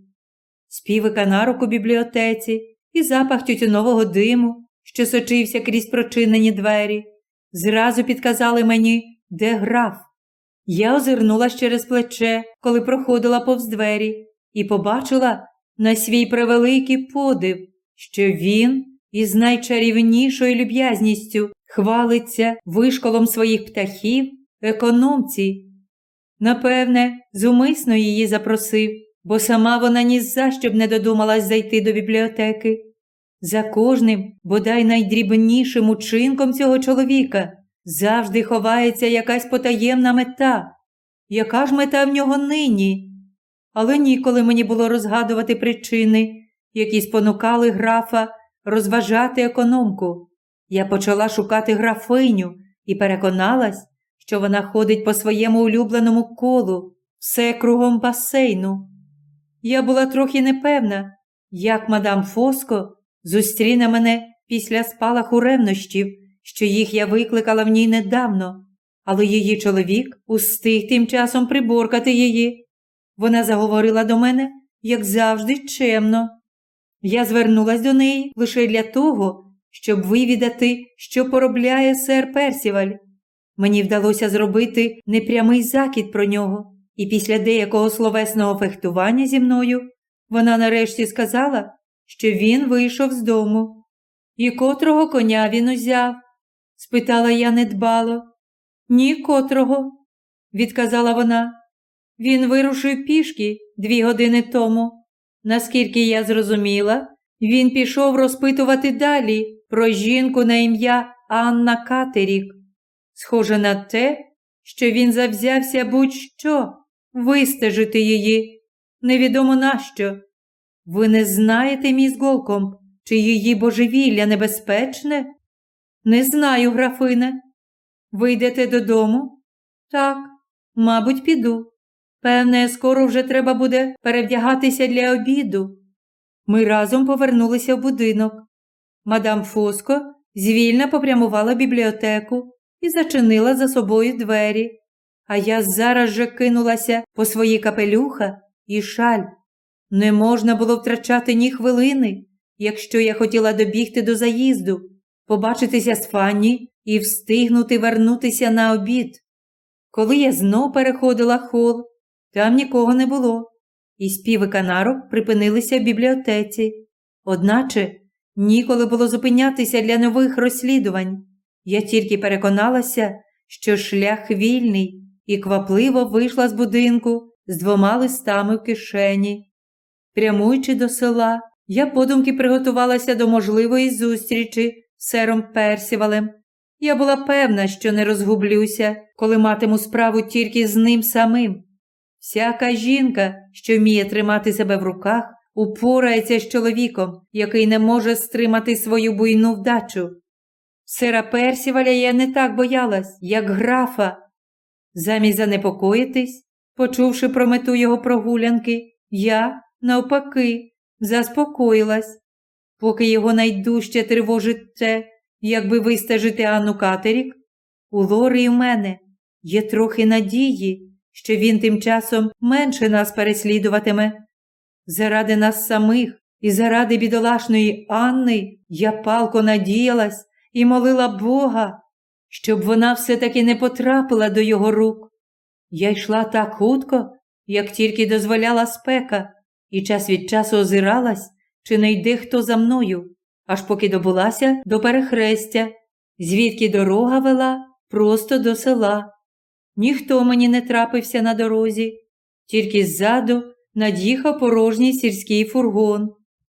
Співи канарок у бібліотеці і запах тютюнового диму, що сочився крізь прочинені двері, зразу підказали мені, де граф. Я озирнулась через плече, коли проходила повз двері, і побачила на свій превеликий подив, що він із найчарівнішою люб'язністю хвалиться вишколом своїх птахів, економці. Напевне, зумисно її запросив, бо сама вона ні за що б не додумалась зайти до бібліотеки. За кожним, бодай найдрібнішим учинком цього чоловіка завжди ховається якась потаємна мета. Яка ж мета в нього нині? Але ніколи мені було розгадувати причини, які спонукали графа розважати економку. Я почала шукати графиню і переконалась, що вона ходить по своєму улюбленому колу, все кругом басейну. Я була трохи непевна, як мадам Фоско зустріне мене після спалаху ревнощів, що їх я викликала в ній недавно, але її чоловік устиг тим часом приборкати її. Вона заговорила до мене, як завжди, чемно. Я звернулась до неї лише для того, щоб вивідати, що поробляє сер Персіваль. Мені вдалося зробити непрямий закид про нього, і після деякого словесного фехтування зі мною вона нарешті сказала, що він вийшов з дому. І котрого коня він узяв? спитала я недбало. Ні котрого, відказала вона. Він вирушив пішки дві години тому. Наскільки я зрозуміла, він пішов розпитувати далі про жінку на ім'я Анна Катерік. Схоже на те, що він завзявся будь-що вистежити її. Невідомо нащо. Ви не знаєте, міс Голкомп, чи її божевілля небезпечне? Не знаю, графине. Ви йдете додому? Так, мабуть, піду. Певне, скоро вже треба буде перевдягатися для обіду. Ми разом повернулися в будинок. Мадам Фоско звільно попрямувала бібліотеку і зачинила за собою двері, а я зараз же кинулася по свої капелюха і шаль. Не можна було втрачати ні хвилини, якщо я хотіла добігти до заїзду, побачитися з Фанні і встигнути вернутися на обід. Коли я знов переходила хол, там нікого не було, і співи канарок припинилися в бібліотеці. Одначе ніколи було зупинятися для нових розслідувань. Я тільки переконалася, що шлях вільний, і квапливо вийшла з будинку з двома листами в кишені. Прямуючи до села, я подумки приготувалася до можливої зустрічі з сером Персівалем. Я була певна, що не розгублюся, коли матиму справу тільки з ним самим. Всяка жінка, що вміє тримати себе в руках, упорається з чоловіком, який не може стримати свою буйну вдачу. Сера Персіваля я не так боялась, як графа. Замість занепокоїтись, почувши про мету його прогулянки, я, навпаки, заспокоїлась, поки його найдужче тривожить те, якби вистежити Анну Катерік, у Лори і в мене є трохи надії що він тим часом менше нас переслідуватиме. Заради нас самих і заради бідолашної Анни я палко надіялась і молила Бога, щоб вона все-таки не потрапила до його рук. Я йшла так хутко, як тільки дозволяла спека, і час від часу озиралась, чи не йде хто за мною, аж поки добулася до перехрестя, звідки дорога вела просто до села. Ніхто мені не трапився на дорозі, тільки ззаду над'їхав порожній сільський фургон.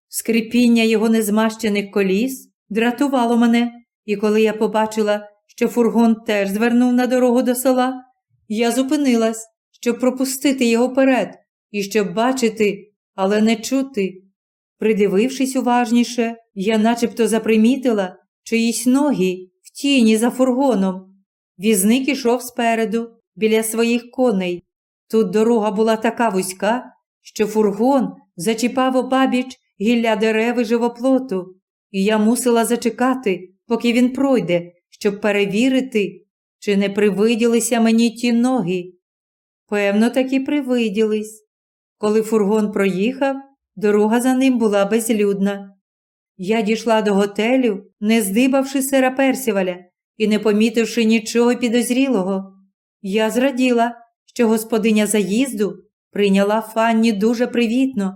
Скрипіння його незмащених коліс дратувало мене, і коли я побачила, що фургон теж звернув на дорогу до села, я зупинилась, щоб пропустити його перед і щоб бачити, але не чути. Придивившись уважніше, я начебто запримітила чиїсь ноги в тіні за фургоном. Візник ішов спереду, біля своїх коней. Тут дорога була така вузька, що фургон зачіпав обабіч гілля дереви живоплоту, і я мусила зачекати, поки він пройде, щоб перевірити, чи не привиділися мені ті ноги. Певно, таки привиділись. Коли фургон проїхав, дорога за ним була безлюдна. Я дійшла до готелю, не здибавши сера Персіваля і не помітивши нічого підозрілого. Я зраділа, що господиня заїзду прийняла Фанні дуже привітно.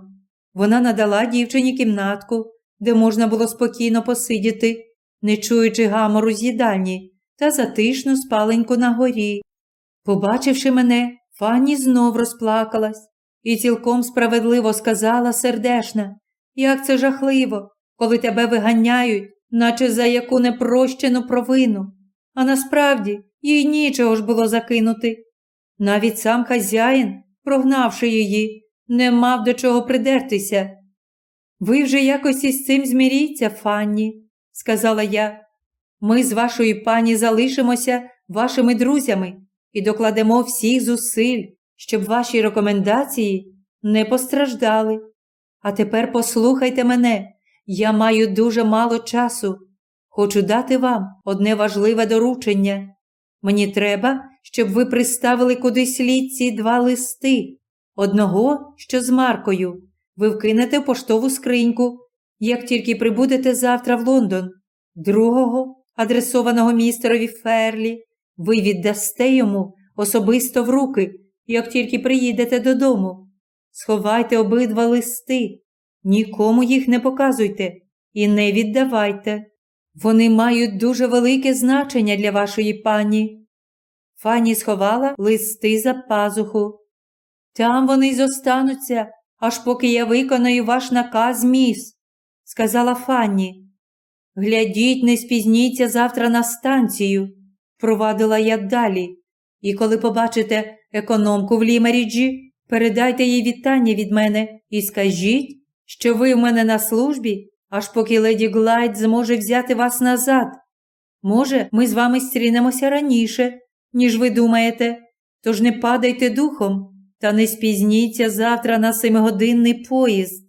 Вона надала дівчині кімнатку, де можна було спокійно посидіти, не чуючи гамору з їдальні, та затишну спаленьку на горі. Побачивши мене, Фанні знов розплакалась і цілком справедливо сказала сердешна, як це жахливо, коли тебе виганяють, наче за яку непрощену провину. А насправді їй нічого ж було закинути. Навіть сам хазяїн, прогнавши її, не мав до чого придертися. Ви вже якось із цим зміріться, Фанні, сказала я. Ми з вашою пані залишимося вашими друзями і докладемо всіх зусиль, щоб ваші рекомендації не постраждали. А тепер послухайте мене, я маю дуже мало часу. Хочу дати вам одне важливе доручення. Мені треба, щоб ви приставили кудись слід два листи. Одного, що з Маркою, ви вкинете в поштову скриньку, як тільки прибудете завтра в Лондон. Другого, адресованого містерові Ферлі, ви віддасте йому особисто в руки, як тільки приїдете додому. Сховайте обидва листи, нікому їх не показуйте і не віддавайте. Вони мають дуже велике значення для вашої пані. Фанні сховала листи за пазуху. Там вони й зостануться, аж поки я виконаю ваш наказ, міс, сказала Фанні. Глядіть, не спізніться завтра на станцію, провадила я далі. І коли побачите економку в Лімеріджі, передайте їй вітання від мене і скажіть, що ви в мене на службі аж поки леді Глайд зможе взяти вас назад. Може, ми з вами стрінемося раніше, ніж ви думаєте, тож не падайте духом та не спізніться завтра на семигодинний поїзд.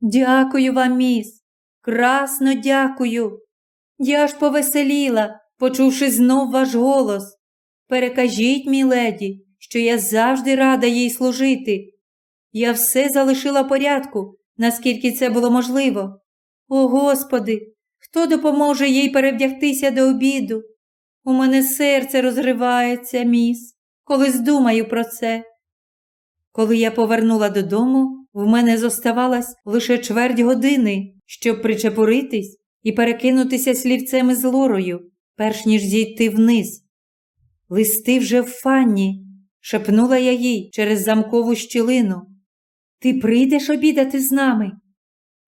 Дякую вам, міс, красно дякую. Я ж повеселіла, почувши знов ваш голос. Перекажіть, мій леді, що я завжди рада їй служити. Я все залишила порядку, наскільки це було можливо. О Господи, хто допоможе їй перевдягтися до обіду? У мене серце розривається, міс, коли здумаю про це. Коли я повернула додому, в мене зоставалась лише чверть години, щоб причепуритись і перекинутися слівцями з лорою, перш ніж зійти вниз. Листи вже в фанні, шепнула я їй через замкову щілину. Ти прийдеш обідати з нами?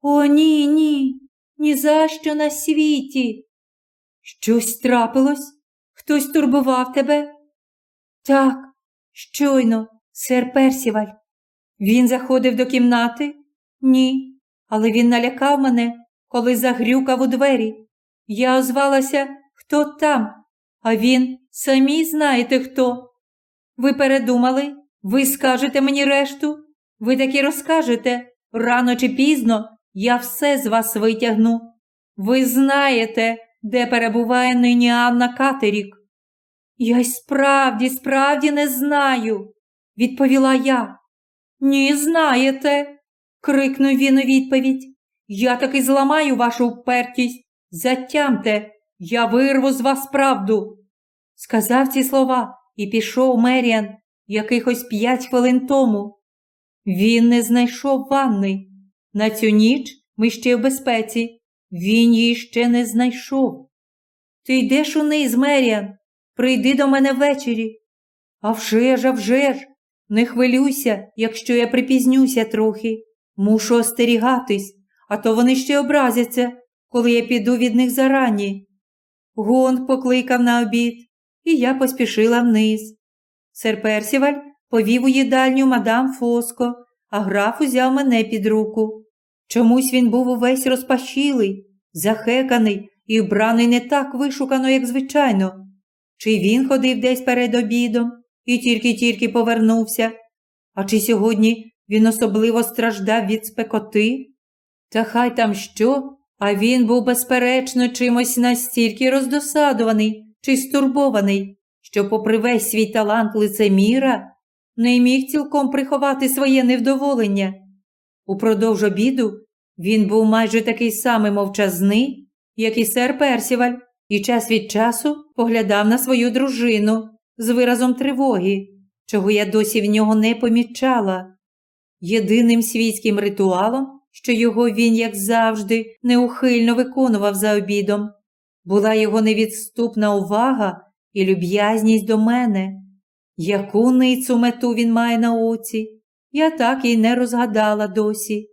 О, ні, ні, ні за що на світі. Щось трапилось? Хтось турбував тебе? Так, щойно, сер Персіваль. Він заходив до кімнати? Ні, але він налякав мене, коли загрюкав у двері. Я озвалася, хто там, а він самі знаєте хто. Ви передумали? Ви скажете мені решту? Ви таки розкажете рано чи пізно я все з вас витягну. Ви знаєте, де перебуває нині Анна Катерік. Я й справді, справді не знаю, відповіла я. Ні, знаєте, крикнув він у відповідь. Я таки зламаю вашу впертість. Затямте, я вирву з вас правду. Сказав ці слова і пішов Меріан якихось п'ять хвилин тому. Він не знайшов ванни. На цю ніч ми ще в безпеці. Він її ще не знайшов. Ти йдеш униз, Меріан, прийди до мене ввечері. А вже ж, а вже ж, не хвилюйся, якщо я припізнюся трохи. Мушу остерігатись, а то вони ще образяться, коли я піду від них зарані. Гонг покликав на обід, і я поспішила вниз. Сер Персіваль повів у їдальню мадам Фоско, а граф узяв мене під руку. Чомусь він був увесь розпашілий, захеканий і вбраний не так вишукано, як звичайно. Чи він ходив десь перед обідом і тільки-тільки повернувся, а чи сьогодні він особливо страждав від спекоти? Та хай там що, а він був, безперечно, чимось настільки роздосадований чи стурбований, що, попри весь свій талант лицеміра, не міг цілком приховати своє невдоволення. Упродовж обіду він був майже такий самий мовчазний, як і сер Персіваль, і час від часу поглядав на свою дружину з виразом тривоги, чого я досі в нього не помічала. Єдиним світським ритуалом, що його він, як завжди, неухильно виконував за обідом, була його невідступна увага і люб'язність до мене. Яку ницю мету він має на оці, я так і не розгадала досі.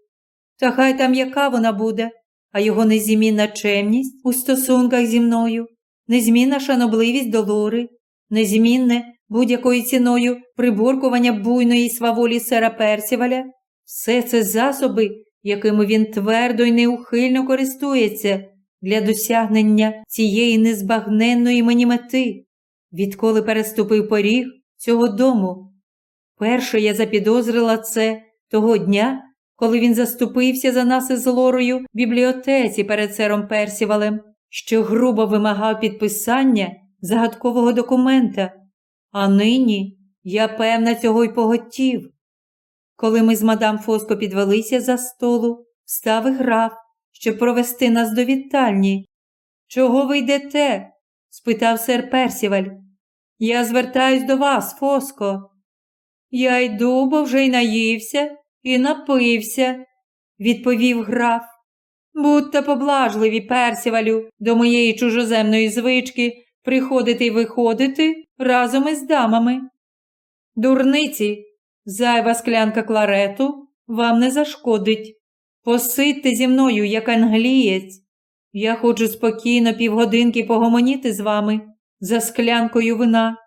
Та хай там яка вона буде, а його незмінна чемність у стосунках зі мною, незмінна шанобливість до Лори, незмінне будь-якою ціною приборкування буйної сваволі сера Персіваля, все це засоби, якими він твердо й неухильно користується для досягнення цієї незбагненної мені мети, відколи переступив поріг цього дому. Перше я запідозрила це того дня, коли він заступився за нас із Лорою в бібліотеці перед сером Персівалем, що грубо вимагав підписання загадкового документа. А нині я певна цього й поготів. Коли ми з мадам Фоско підвелися за столу, встав і граф, щоб провести нас до вітальні. Чого ви йдете? спитав сер Персіваль. Я звертаюсь до вас, Фоско. Я йду, бо вже й наївся і напився, відповів граф. Будьте поблажливі, Персівалю, до моєї чужоземної звички приходити й виходити разом із дамами. Дурниці, зайва склянка кларету вам не зашкодить. Посидьте зі мною, як англієць. Я хочу спокійно півгодинки погомоніти з вами за склянкою вина.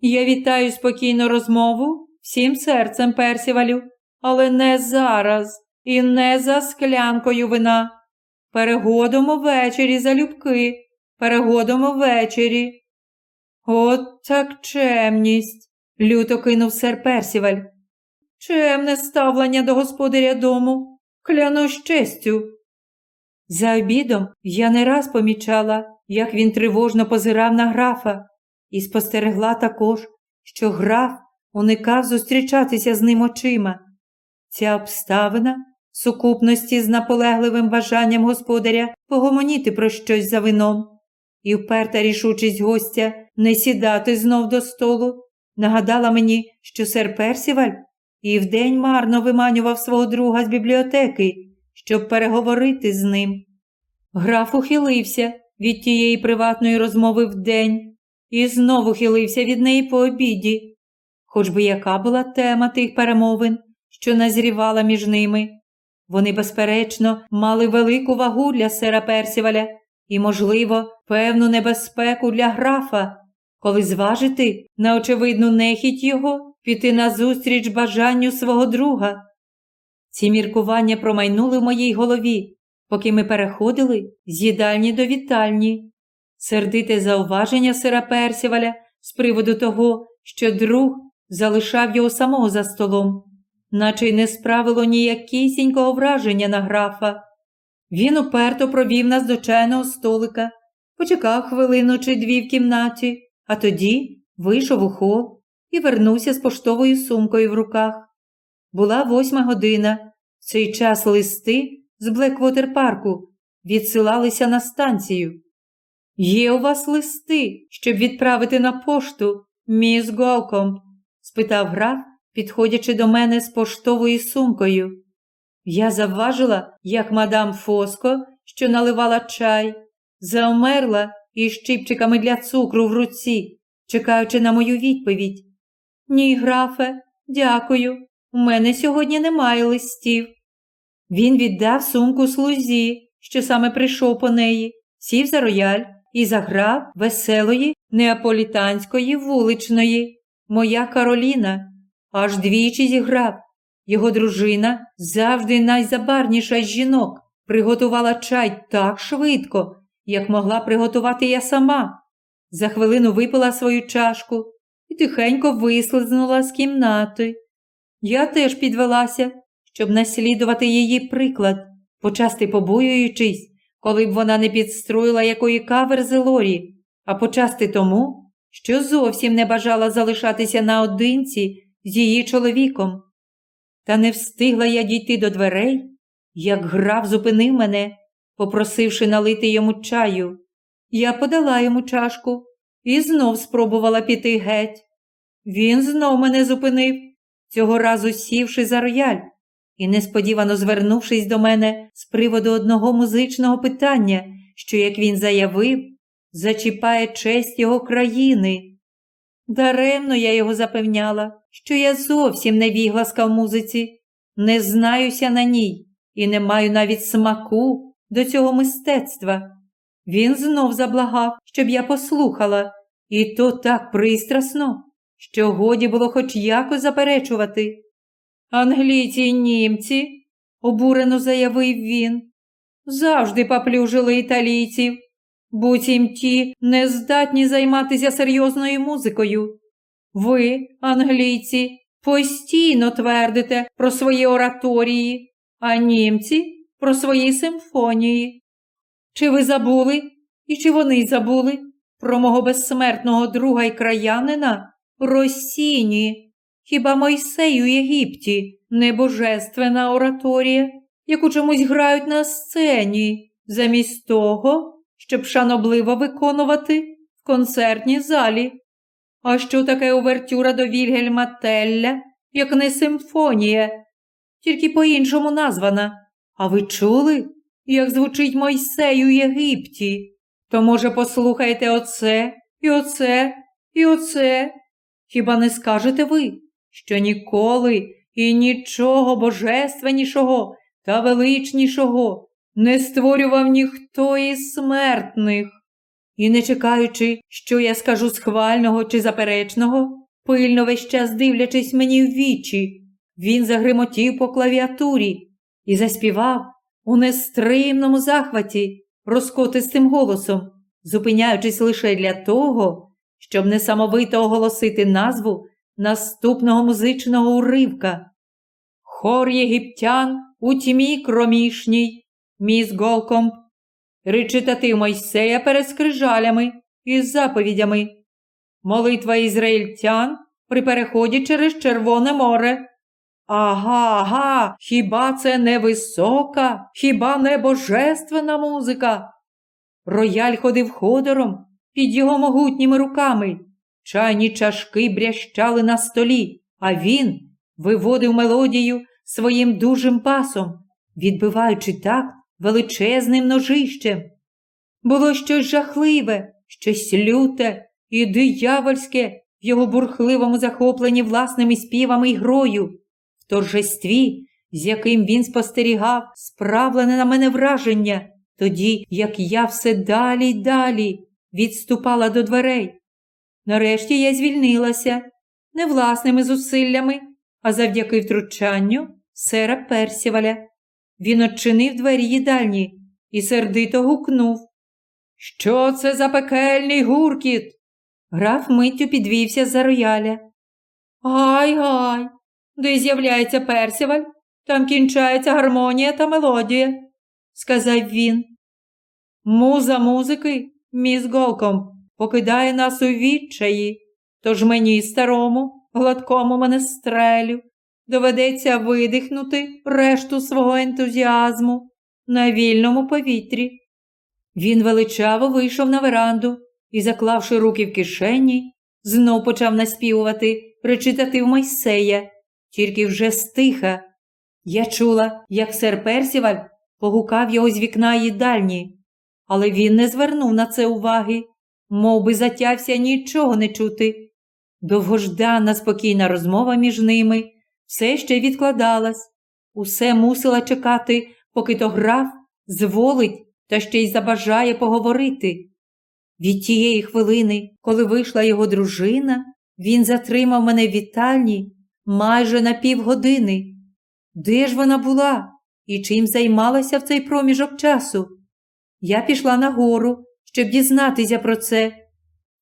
Я вітаю спокійну розмову всім серцем Персівалю, але не зараз і не за склянкою вина. Перегодом увечері залюбки, перегодом увечері. От так чемність, люто кинув сер Персіваль. Чемне ставлення до господаря дому, клянусь честю. За обідом я не раз помічала, як він тривожно позирав на графа, і спостерегла також, що граф уникав зустрічатися з ним очима. Ця обставина в сукупності з наполегливим бажанням господаря погомоніти про щось за вином, і вперта рішучість гостя не сідати знов до столу, нагадала мені, що сер Персіваль і вдень марно виманював свого друга з бібліотеки, щоб переговорити з ним. Граф ухилився від тієї приватної розмови вдень і знову хилився від неї по обіді. Хоч би яка була тема тих перемовин, що назрівала між ними. Вони, безперечно, мали велику вагу для сера Персіваля і, можливо, певну небезпеку для графа, коли зважити на очевидну нехіть його піти назустріч бажанню свого друга. Ці міркування промайнули в моїй голові, поки ми переходили з їдальні до вітальні. Сердите зауваження сера Персіваля з приводу того, що друг залишав його самого за столом, наче й не справило ніякісінького враження на графа. Він уперто провів нас до чайного столика, почекав хвилину чи дві в кімнаті, а тоді вийшов у хол і вернувся з поштовою сумкою в руках. Була восьма година. Цей час листи з Блеквотер парку відсилалися на станцію. Є у вас листи, щоб відправити на пошту, міс Голкомб? спитав граф, підходячи до мене з поштовою сумкою. Я завважила, як мадам Фоско, що наливала чай, заумерла із щипчиками для цукру в руці, чекаючи на мою відповідь, Ні, графе, дякую. У мене сьогодні немає листів. Він віддав сумку слузі, що саме прийшов по неї, сів за рояль і заграв веселої неаполітанської вуличної. Моя Кароліна аж двічі зіграв. Його дружина, завжди найзабарніша з жінок, приготувала чай так швидко, як могла приготувати я сама. За хвилину випила свою чашку і тихенько вислизнула з кімнати. Я теж підвелася, щоб наслідувати її приклад, почасти побоюючись, коли б вона не підстроїла якої каверзи Лорі, а почасти тому, що зовсім не бажала залишатися наодинці з її чоловіком. Та не встигла я дійти до дверей, як граф зупинив мене, попросивши налити йому чаю. Я подала йому чашку і знов спробувала піти геть. Він знов мене зупинив, цього разу сівши за рояль і несподівано звернувшись до мене з приводу одного музичного питання, що, як він заявив, зачіпає честь його країни. Даремно я його запевняла, що я зовсім не вігласка в музиці, не знаюся на ній і не маю навіть смаку до цього мистецтва. Він знов заблагав, щоб я послухала, і то так пристрасно, що годі було хоч якось заперечувати. Англійці й німці, обурено заявив він, завжди поплюжили італійців, буцім ті не здатні займатися серйозною музикою. Ви, англійці, постійно твердите про свої ораторії, а німці про свої симфонії. Чи ви забули, і чи вони забули про мого безсмертного друга й краянина Росіні? Хіба Мойсей у Єгипті не божественна ораторія, яку чомусь грають на сцені, замість того, щоб шанобливо виконувати в концертній залі? А що таке увертюра до Вільгельма Телля, як не симфонія, тільки по-іншому названа? А ви чули, як звучить Мойсей у Єгипті? То, може, послухайте оце, і оце, і оце? Хіба не скажете ви? Що ніколи і нічого божественнішого та величнішого не створював ніхто із смертних. І, не чекаючи, що я скажу схвального чи заперечного, пильно весь час дивлячись мені в вічі, він загримотів по клавіатурі і заспівав у нестримному захваті розкотистим голосом, зупиняючись лише для того, щоб несамовито оголосити назву наступного музичного уривка. Хор єгиптян у тьмі кромішній, міс Голкомп, речитатив Мойсея перед скрижалями із заповідями, молитва ізраїльтян при переході через Червоне море. Ага, ага, хіба це не висока, хіба не божественна музика? Рояль ходив ходором під його могутніми руками. Чайні чашки брящали на столі, а він виводив мелодію своїм дужим пасом, відбиваючи так величезним ножищем. Було щось жахливе, щось люте і диявольське в його бурхливому захопленні власними співами й грою, в торжестві, з яким він спостерігав, справлене на мене враження, тоді як я все далі й далі відступала до дверей. Нарешті я звільнилася не власними зусиллями, а завдяки втручанню сера Персіваля. Він очинив двері їдальні і сердито гукнув. Що це за пекельний гуркіт? Граф миттю підвівся за рояля. Гай, гай, де з'являється Персіваль, там кінчається гармонія та мелодія, сказав він. Муза музики, міс Голком, покидає нас у відчаї, тож мені, старому, гладкому менестрелю, доведеться видихнути решту свого ентузіазму на вільному повітрі. Він величаво вийшов на веранду і, заклавши руки в кишені, знов почав наспівувати причитати в Мойсея, тільки вже стиха. Я чула, як сер Персіваль погукав його з вікна їдальні, але він не звернув на це уваги мов би затявся нічого не чути. Довгождана спокійна розмова між ними все ще відкладалась, усе мусила чекати, поки то граф зволить та ще й забажає поговорити. Від тієї хвилини, коли вийшла його дружина, він затримав мене в вітальні майже на півгодини. Де ж вона була і чим займалася в цей проміжок часу? Я пішла нагору, щоб дізнатися про це,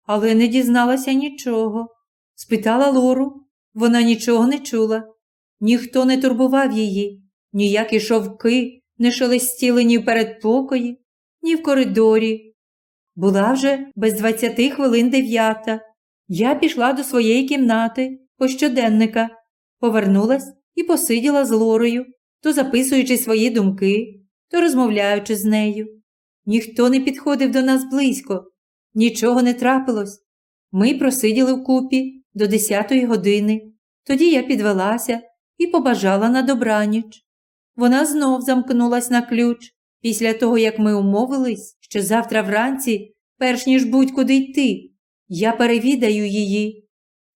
але не дізналася нічого. Спитала Лору, вона нічого не чула, ніхто не турбував її, ніякі шовки не шелестіли ні в передпокої, ні в коридорі. Була вже без двадцяти хвилин дев'ята. Я пішла до своєї кімнати по щоденника, повернулась і посиділа з Лорою, то записуючи свої думки, то розмовляючи з нею. Ніхто не підходив до нас близько, нічого не трапилось. Ми просиділи вкупі до десятої години. Тоді я підвелася і побажала на добраніч. Вона знов замкнулась на ключ після того, як ми умовились, що завтра вранці, перш ніж будь-куди йти, я перевідаю її.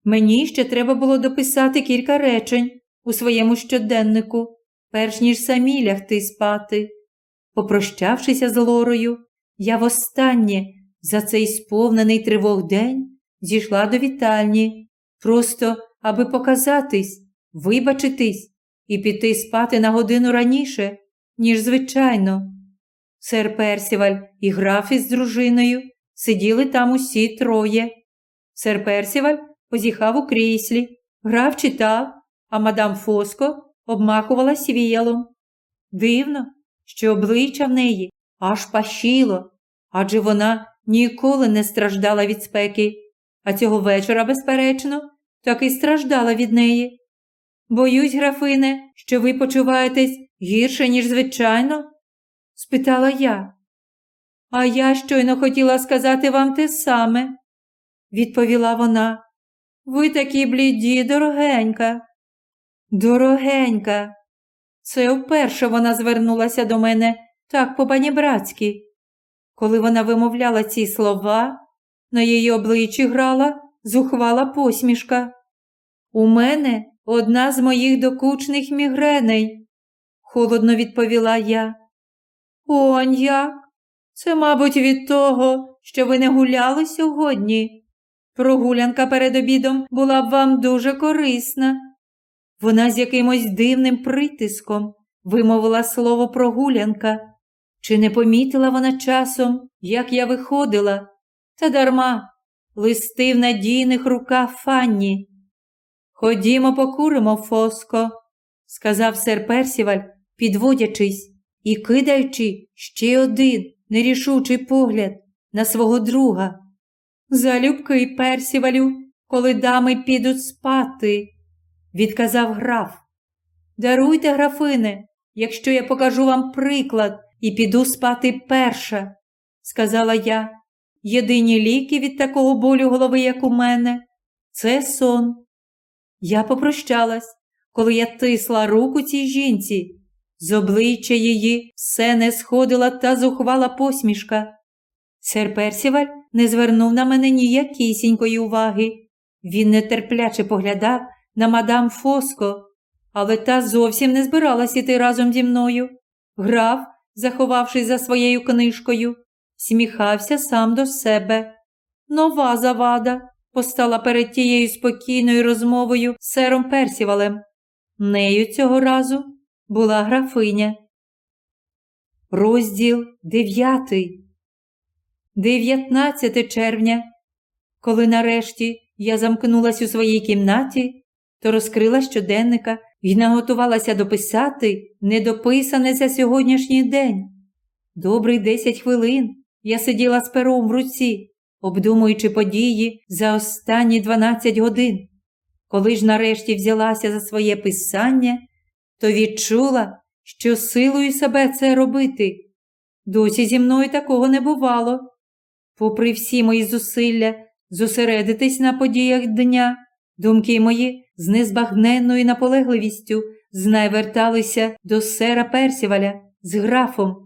Мені ще треба було дописати кілька речень у своєму щоденнику, перш ніж самі лягти спати. Попрощавшися з Лорою, я востаннє за цей сповнений тривог день зійшла до вітальні, просто аби показатись, вибачитись і піти спати на годину раніше, ніж звичайно. Сер Персіваль і граф із дружиною сиділи там усі троє. Сер Персіваль позіхав у кріслі, граф читав, а мадам Фоско обмахувала віялом. Дивно, що обличчя в неї аж пащило, адже вона ніколи не страждала від спеки, а цього вечора, безперечно, таки страждала від неї. Боюсь, графине, що ви почуваєтесь гірше, ніж звичайно? спитала я. А я щойно хотіла сказати вам те саме, відповіла вона. Ви такі бліді, дорогенька. Дорогенька. Це вперше вона звернулася до мене так по панібратськи. Коли вона вимовляла ці слова, на її обличчі грала зухвала посмішка. У мене одна з моїх докучних мігреней, холодно відповіла я. Онь як? Це, мабуть, від того, що ви не гуляли сьогодні. Прогулянка перед обідом була б вам дуже корисна. Вона з якимось дивним притиском вимовила слово прогулянка. Чи не помітила вона часом, як я виходила, та дарма листи в надійних руках Фанні. Ходімо, покуримо, Фоско, сказав сер Персіваль, підводячись і кидаючи ще один нерішучий погляд на свого друга. Залюбки, Персівалю, коли дами підуть спати, відказав граф. Даруйте, графине, якщо я покажу вам приклад і піду спати перша, сказала я. Єдині ліки від такого болю голови, як у мене, це сон. Я попрощалась, коли я тисла руку цій жінці. З обличчя її все не сходила та зухвала посмішка. Сер Персіваль не звернув на мене ніякісінької уваги. Він нетерпляче поглядав на мадам Фоско, але та зовсім не збиралась іти разом зі мною. Граф, заховавшись за своєю книжкою, сміхався сам до себе. Нова завада постала перед тією спокійною розмовою з сером Персівалем. Нею цього разу була графиня. Розділ дев'ятий. 19 червня. Коли нарешті я замкнулась у своїй кімнаті, то розкрила щоденника і наготувалася дописати недописане за сьогоднішній день. Добрий десять хвилин я сиділа з пером в руці, обдумуючи події за останні 12 годин. Коли ж нарешті взялася за своє писання, то відчула, що силою себе це робити. Досі зі мною такого не бувало. Попри всі мої зусилля зосередитись на подіях дня, думки мої з незбагненною наполегливістю знай верталися до сера Персіваля з графом.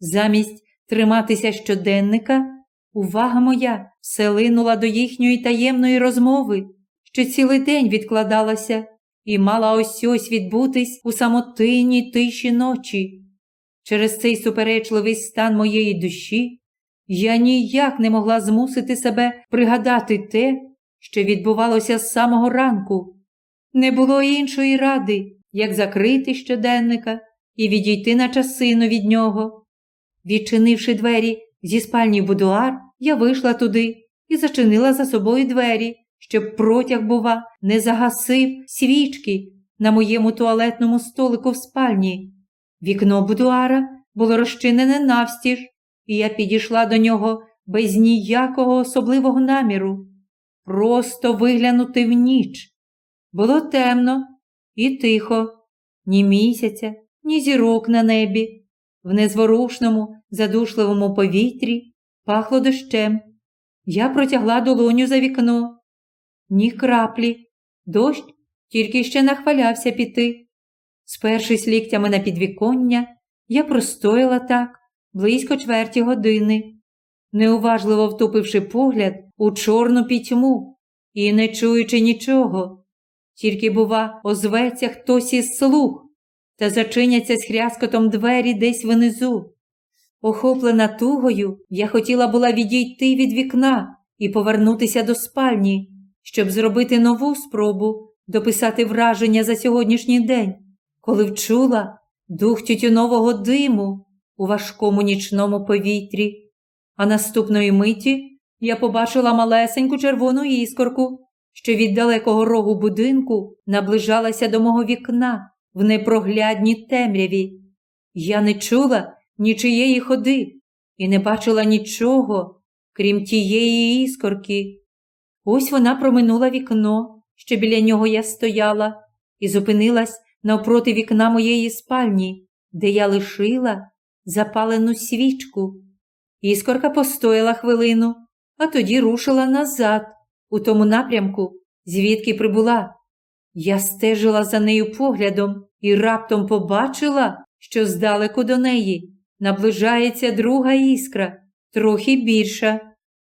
Замість триматися щоденника, увага моя вселинула до їхньої таємної розмови, що цілий день відкладалася і мала ось ось відбутись у самотинній тиші ночі. Через цей суперечливий стан моєї душі я ніяк не могла змусити себе пригадати те, що відбувалося з самого ранку. Не було іншої ради, як закрити щоденника і відійти на часину від нього. Відчинивши двері зі спальні будуар, я вийшла туди і зачинила за собою двері, щоб протяг, бува, не загасив свічки на моєму туалетному столику в спальні. Вікно будуара було розчинене навстіж, і я підійшла до нього без ніякого особливого наміру, просто виглянути в ніч. Було темно і тихо, ні місяця, ні зірок на небі. В незворушному, задушливому повітрі пахло дощем. Я протягла долоню за вікно. Ні краплі. Дощ тільки ще нахвалявся піти. Спершись ліктями на підвіконня, я простояла так близько чверті години, неуважливо втупивши погляд у чорну пітьму і не чуючи нічого. Тільки, бува, озветься хтось із слух та зачиняться з хряскотом двері десь внизу. Охоплена тугою, я хотіла була відійти від вікна і повернутися до спальні, щоб зробити нову спробу дописати враження за сьогоднішній день, коли вчула дух тютюнового диму у важкому нічному повітрі. А наступної миті я побачила малесеньку червону іскорку, що від далекого рогу будинку наближалася до мого вікна в непроглядній темряві. Я не чула нічиєї ходи і не бачила нічого, крім тієї іскорки. Ось вона проминула вікно, що біля нього я стояла, і зупинилась навпроти вікна моєї спальні, де я лишила запалену свічку. Іскорка постояла хвилину, а тоді рушила назад, у тому напрямку, звідки прибула. Я стежила за нею поглядом і раптом побачила, що здалеку до неї наближається друга іскра, трохи більша.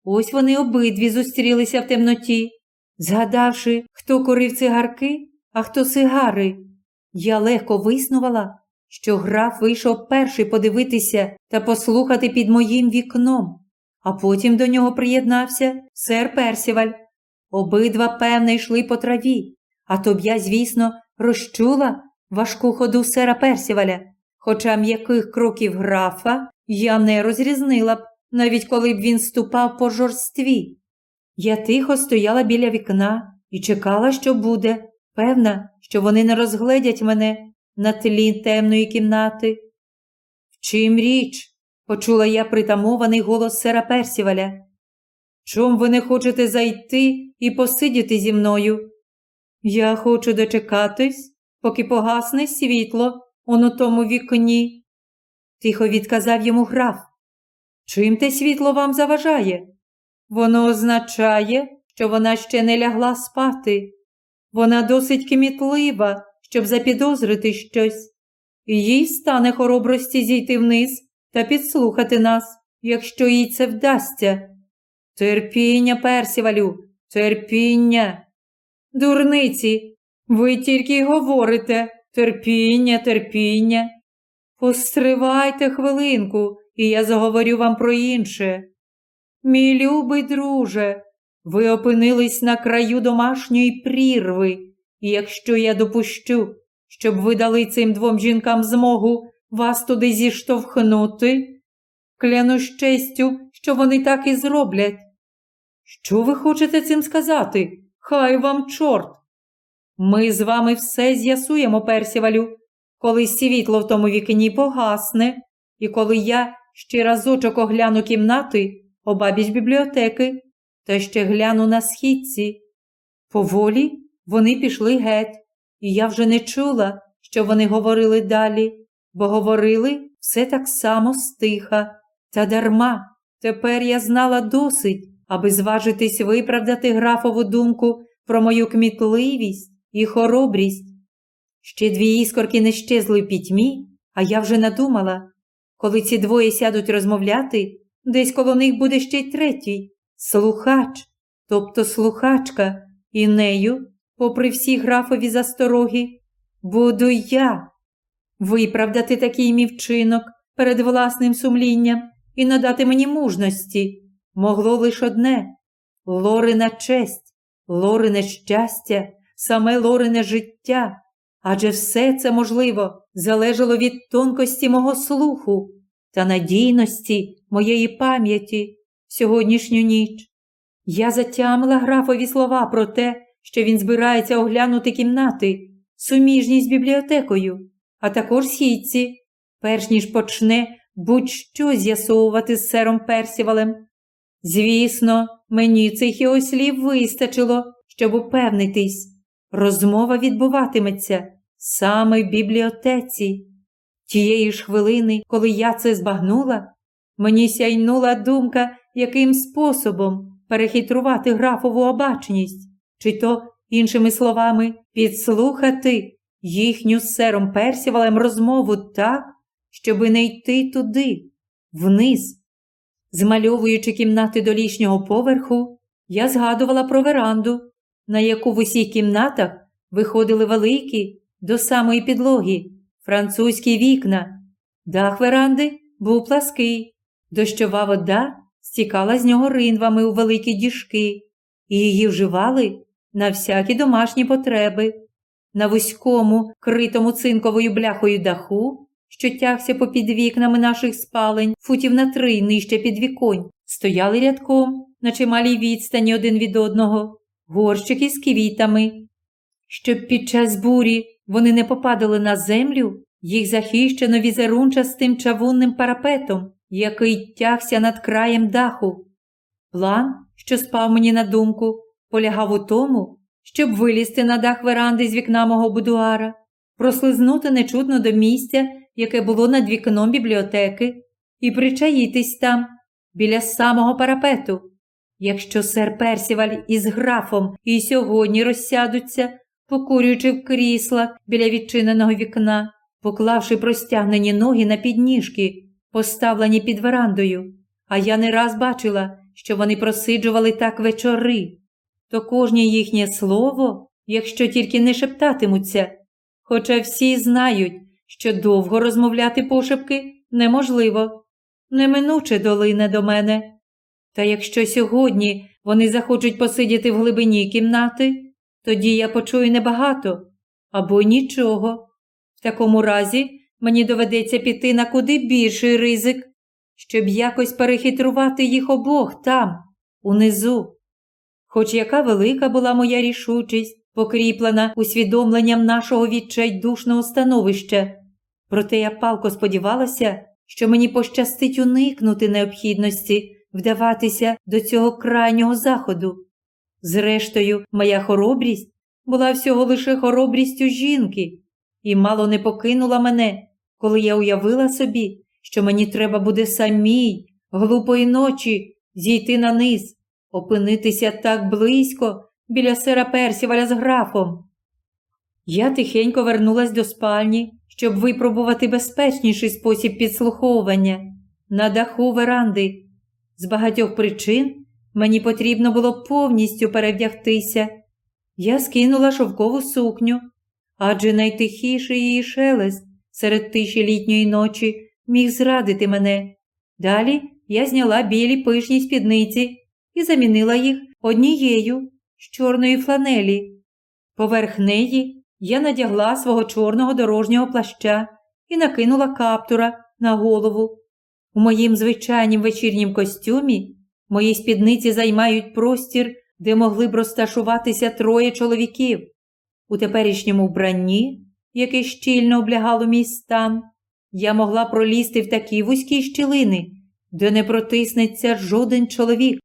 Ось вони обидві зустрілися в темноті, згадавши, хто курив цигарки, а хто сигари. Я легко виснувала, що граф вийшов перший подивитися та послухати під моїм вікном, а потім до нього приєднався сер Персіваль. Обидва, певне, йшли по траві, а то б я, звісно, розчула важку ходу сера Персіваля, хоча м'яких кроків графа я не розрізнила б, навіть коли б він ступав по жорстві. Я тихо стояла біля вікна і чекала, що буде, певна, що вони не розгледять мене на тлі темної кімнати. В чим річ? Почула я притамований голос сера Персіваля. Чом ви не хочете зайти і посидіти зі мною? Я хочу дочекатись, поки погасне світло он у тому вікні. Тихо відказав йому граф. Чим те світло вам заважає? Воно означає, що вона ще не лягла спати. Вона досить кмітлива, щоб запідозрити щось. Їй стане хоробрості зійти вниз та підслухати нас, якщо їй це вдасться. Терпіння, Персівалю, терпіння. Дурниці, ви тільки й говорите терпіння, терпіння. Постривайте хвилинку, і я заговорю вам про інше. Мій любий друже, ви опинились на краю домашньої прірви, і якщо я допущу, щоб ви дали цим двом жінкам змогу вас туди зіштовхнути, клянусь честю, що вони так і зроблять. Що ви хочете цим сказати? Хай вам чорт. Ми з вами все з'ясуємо, Персівалю, коли світло в тому вікні погасне, і коли я ще разочок огляну кімнати обабіч бібліотеки, та ще гляну на східці. Поволі вони пішли геть, і я вже не чула, що вони говорили далі, бо говорили все так само стиха. Та дарма, тепер я знала досить, аби зважитись виправдати графову думку про мою кмітливість і хоробрість. Ще дві іскорки не щезли в пітьмі, а я вже надумала, коли ці двоє сядуть розмовляти, десь коло них буде ще й третій слухач, тобто слухачка, І нею, попри всі графові застороги, буду я виправдати такий мій вчинок перед власним сумлінням і надати мені мужності могло лише одне Лорина честь, Лорине щастя, саме Лорине життя, адже все це, можливо, залежало від тонкості мого слуху та надійності моєї пам'яті сьогоднішню ніч. Я затямила графові слова про те, що він збирається оглянути кімнати, суміжні з бібліотекою, а також східці, перш ніж почне будь-що з'ясовувати з сером Персівалем. Звісно, мені цих його слів вистачило, щоб упевнитись, розмова відбуватиметься саме в бібліотеці. Тієї ж хвилини, коли я це збагнула, мені сяйнула думка, яким способом перехитрувати графову обачність, чи то, іншими словами, підслухати їхню з сером Персівалем розмову так, щоби не йти туди, вниз. Змальовуючи кімнати долішнього поверху, я згадувала про веранду, на яку в усіх кімнатах виходили великі до самої підлоги французькі вікна. Дах веранди був плаский, дощова вода стікала з нього ринвами у великі діжки, і її вживали на всякі домашні потреби. На вузькому, критому цинковою бляхою даху, що тягся попід вікнами наших спалень, футів на три нижче під віконь, стояли рядком на чималій відстані один від одного, горщики з квітами. Щоб під час бурі вони не попадали на землю, їх захищено візерунчастим чавунним парапетом, який тягся над краєм даху. План, що спав мені на думку, полягав у тому, щоб вилізти на дах веранди з вікна мого будуара, прослизнути нечутно до місця, яке було над вікном бібліотеки, і причаїтись там, біля самого парапету. Якщо сер Персіваль із графом і сьогодні розсядуться, покурюючи в кріслах біля відчиненого вікна, поклавши простягнені ноги на підніжки, поставлені під верандою, а я не раз бачила, що вони просиджували так вечори, то кожнє їхнє слово, якщо тільки не шептатимуться, хоча всі знають, що довго розмовляти пошепки неможливо, неминуче долине до мене. Та якщо сьогодні вони захочуть посидіти в глибині кімнати, тоді я почую небагато або нічого. В такому разі мені доведеться піти на куди більший ризик, щоб якось перехитрувати їх обох там, унизу. Хоч яка велика була моя рішучість, покріплена усвідомленням нашого відчайдушного становища, проте я палко сподівалася, що мені пощастить уникнути необхідності вдаватися до цього крайнього заходу. Зрештою, моя хоробрість була всього лише хоробрістю жінки і мало не покинула мене, коли я уявила собі, що мені треба буде самій, глупої ночі, зійти на низ, опинитися так близько біля сера Персіваля з графом. Я тихенько вернулась до спальні, щоб випробувати безпечніший спосіб підслуховування на даху веранди. З багатьох причин мені потрібно було повністю перевдягтися. Я скинула шовкову сукню, адже найтихіший її шелест серед тиші літньої ночі міг зрадити мене. Далі я зняла білі пишні спідниці і замінила їх однією з чорної фланелі. Поверх неї я надягла свого чорного дорожнього плаща і накинула каптура на голову. У моїм звичайнім вечірнім костюмі мої спідниці займають простір, де могли б розташуватися троє чоловіків. У теперішньому вбранні, яке щільно облягало мій стан, я могла пролізти в такі вузькі щілини, де не протиснеться жоден чоловік.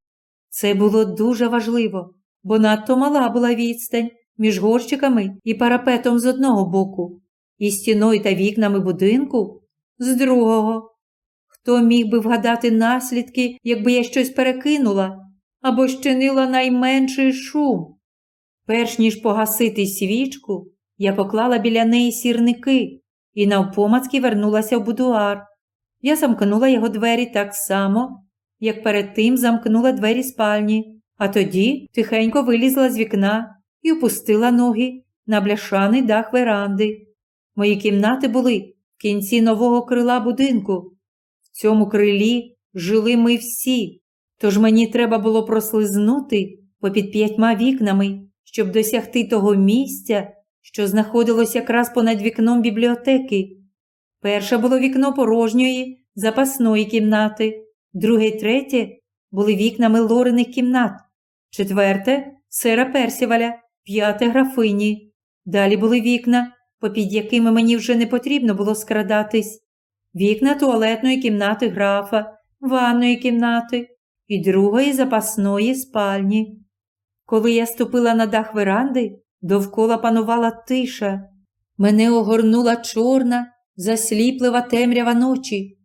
Це було дуже важливо, бо надто мала була відстань між горщиками і парапетом з одного боку, і стіною та вікнами будинку з другого. Хто міг би вгадати наслідки, якби я щось перекинула або щинила найменший шум? Перш ніж погасити свічку, я поклала біля неї сірники і навпомацьки вернулася в будуар. Я замкнула його двері так само, як перед тим замкнула двері спальні, а тоді тихенько вилізла з вікна і опустила ноги на бляшаний дах веранди. Мої кімнати були в кінці нового крила будинку. В цьому крилі жили ми всі, тож мені треба було прослизнути попід п'ятьма вікнами, щоб досягти того місця, що знаходилось якраз понад вікном бібліотеки. Перше було вікно порожньої, запасної кімнати, друге й третє були вікнами лорених кімнат, четверте сера Персіваля, п'яте графині. Далі були вікна, попід якими мені вже не потрібно було скрадатись, вікна туалетної кімнати графа, ванної кімнати і другої запасної спальні. Коли я ступила на дах веранди, довкола панувала тиша. Мене огорнула чорна, засліплива темрява ночі.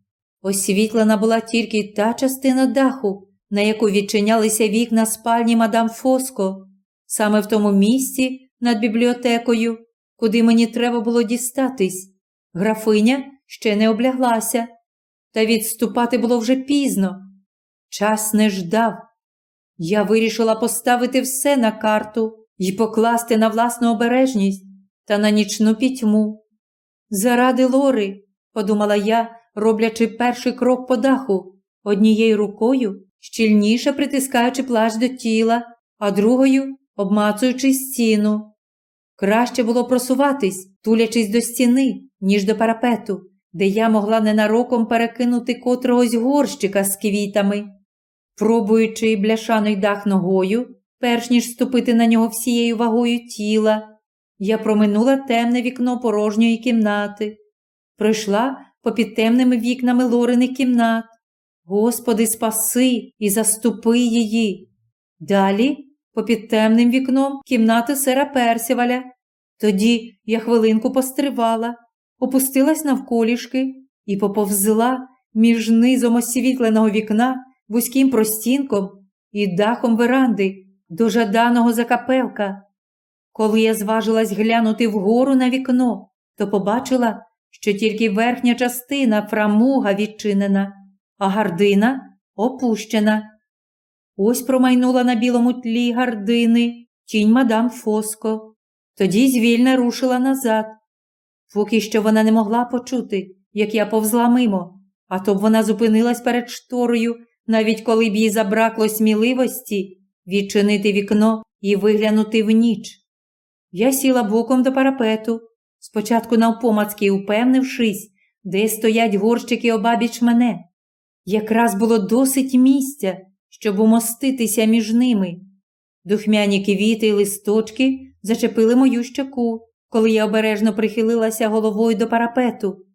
Освітлена була тільки та частина даху, на яку відчинялися вікна спальні мадам Фоско, саме в тому місці над бібліотекою, куди мені треба було дістатись. Графиня ще не обляглася, та відступати було вже пізно. Час не ждав. Я вирішила поставити все на карту і покласти на власну обережність та на нічну пітьму. Заради Лори, подумала я, роблячи перший крок по даху, однією рукою щільніше притискаючи плащ до тіла, а другою обмацуючи стіну. Краще було просуватись, тулячись до стіни, ніж до парапету, де я могла ненароком перекинути котрогось горщика з квітами. Пробуючи бляшаний дах ногою, перш ніж ступити на нього всією вагою тіла, я проминула темне вікно порожньої кімнати, пройшла попід темними вікнами лорених кімнат. Господи, спаси і заступи її. Далі, попід темним вікном кімнати сера Персіваля. Тоді я хвилинку постривала, опустилась навколішки і поповзла між низом освітленого вікна вузьким простінком і дахом веранди до жаданого закапелка. Коли я зважилась глянути вгору на вікно, то побачила, що тільки верхня частина фрамуга відчинена, а гардина опущена. Ось промайнула на білому тлі гардини тінь мадам Фоско. Тоді звільна рушила назад. Поки що вона не могла почути, як я повзла мимо, а то б вона зупинилась перед шторою, навіть коли б їй забракло сміливості відчинити вікно і виглянути в ніч. Я сіла боком до парапету, спочатку навпомацьки упевнившись, де стоять горщики обабіч мене. Якраз було досить місця, щоб умоститися між ними. Духмяні квіти й листочки зачепили мою щоку, коли я обережно прихилилася головою до парапету.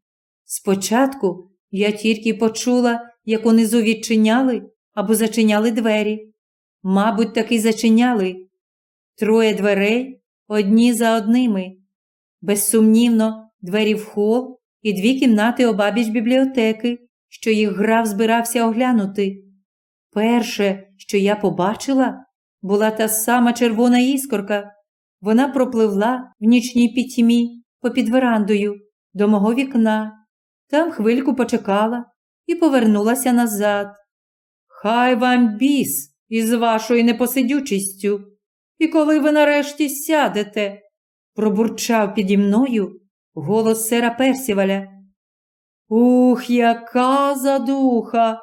Спочатку я тільки почула, як унизу відчиняли або зачиняли двері. Мабуть, таки зачиняли. Троє дверей одні за одними. Безсумнівно, двері в хол і дві кімнати обабіч бібліотеки, що їх граф збирався оглянути. Перше, що я побачила, була та сама червона іскорка. Вона пропливла в нічній пітьмі попід верандою до мого вікна, там хвильку почекала і повернулася назад. Хай вам біс із вашою непосидючістю. І коли ви нарешті сядете, пробурчав піді мною голос сера Персіваля. Ух, яка задуха!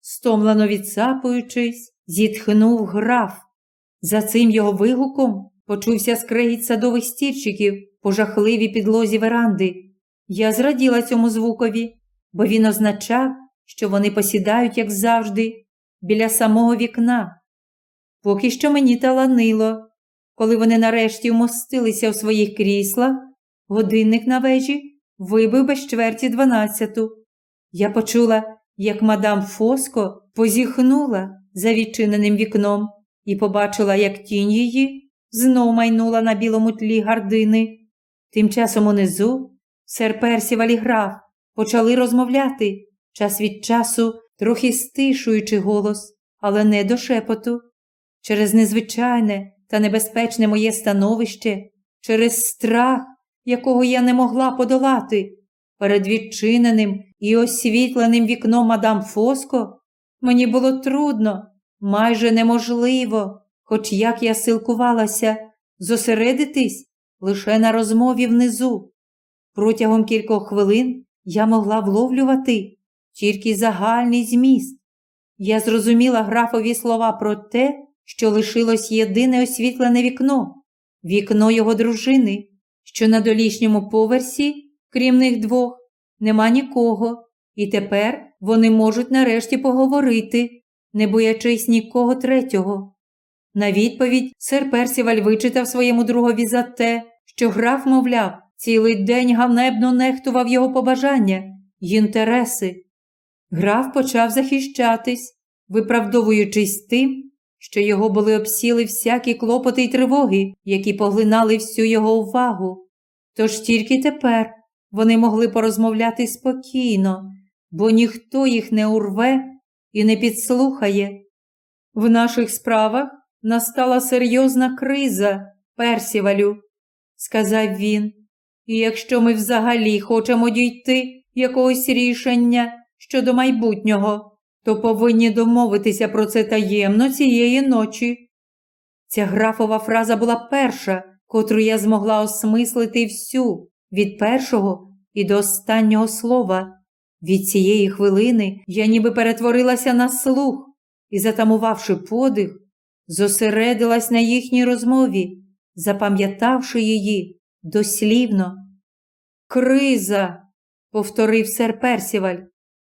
стомлено відсапуючись, зітхнув граф. За цим його вигуком почувся скрегіт садових стільчиків по жахливій підлозі веранди. Я зраділа цьому звукові, бо він означав, що вони посідають, як завжди, біля самого вікна. Поки що мені таланило. Коли вони нарешті вмостилися у своїх кріслах, годинник на вежі вибив без чверті дванадцяту. Я почула, як мадам Фоско позіхнула за відчиненим вікном і побачила, як тінь її знов майнула на білому тлі гардини. Тим часом унизу сер Персіваль і граф почали розмовляти, час від часу трохи стишуючи голос, але не до шепоту. Через незвичайне та небезпечне моє становище, через страх, якого я не могла подолати, перед відчиненим і освітленим вікном мадам Фоско, мені було трудно, майже неможливо, хоч як я силкувалася зосередитись лише на розмові внизу. Протягом кількох хвилин я могла вловлювати тільки загальний зміст. Я зрозуміла графові слова про те, що лишилось єдине освітлене вікно, вікно його дружини, що на долішньому поверсі, крім них двох, нема нікого, і тепер вони можуть нарешті поговорити, не боячись нікого третього. На відповідь сер Персіваль вичитав своєму другові за те, що граф, мовляв, цілий день гавнебно нехтував його побажання й інтереси. Граф почав захищатись, виправдовуючись тим, що його були обсіли всякі клопоти й тривоги, які поглинали всю його увагу. Тож тільки тепер вони могли порозмовляти спокійно, бо ніхто їх не урве і не підслухає. В наших справах настала серйозна криза, Персівалю, сказав він. І якщо ми взагалі хочемо дійти якогось рішення щодо майбутнього, то повинні домовитися про це таємно цієї ночі. Ця графова фраза була перша, котру я змогла осмислити всю від першого і до останнього слова. Від цієї хвилини я ніби перетворилася на слух і, затамувавши подих, зосередилась на їхній розмові, запам'ятавши її дослівно. Криза, повторив сер Персіваль.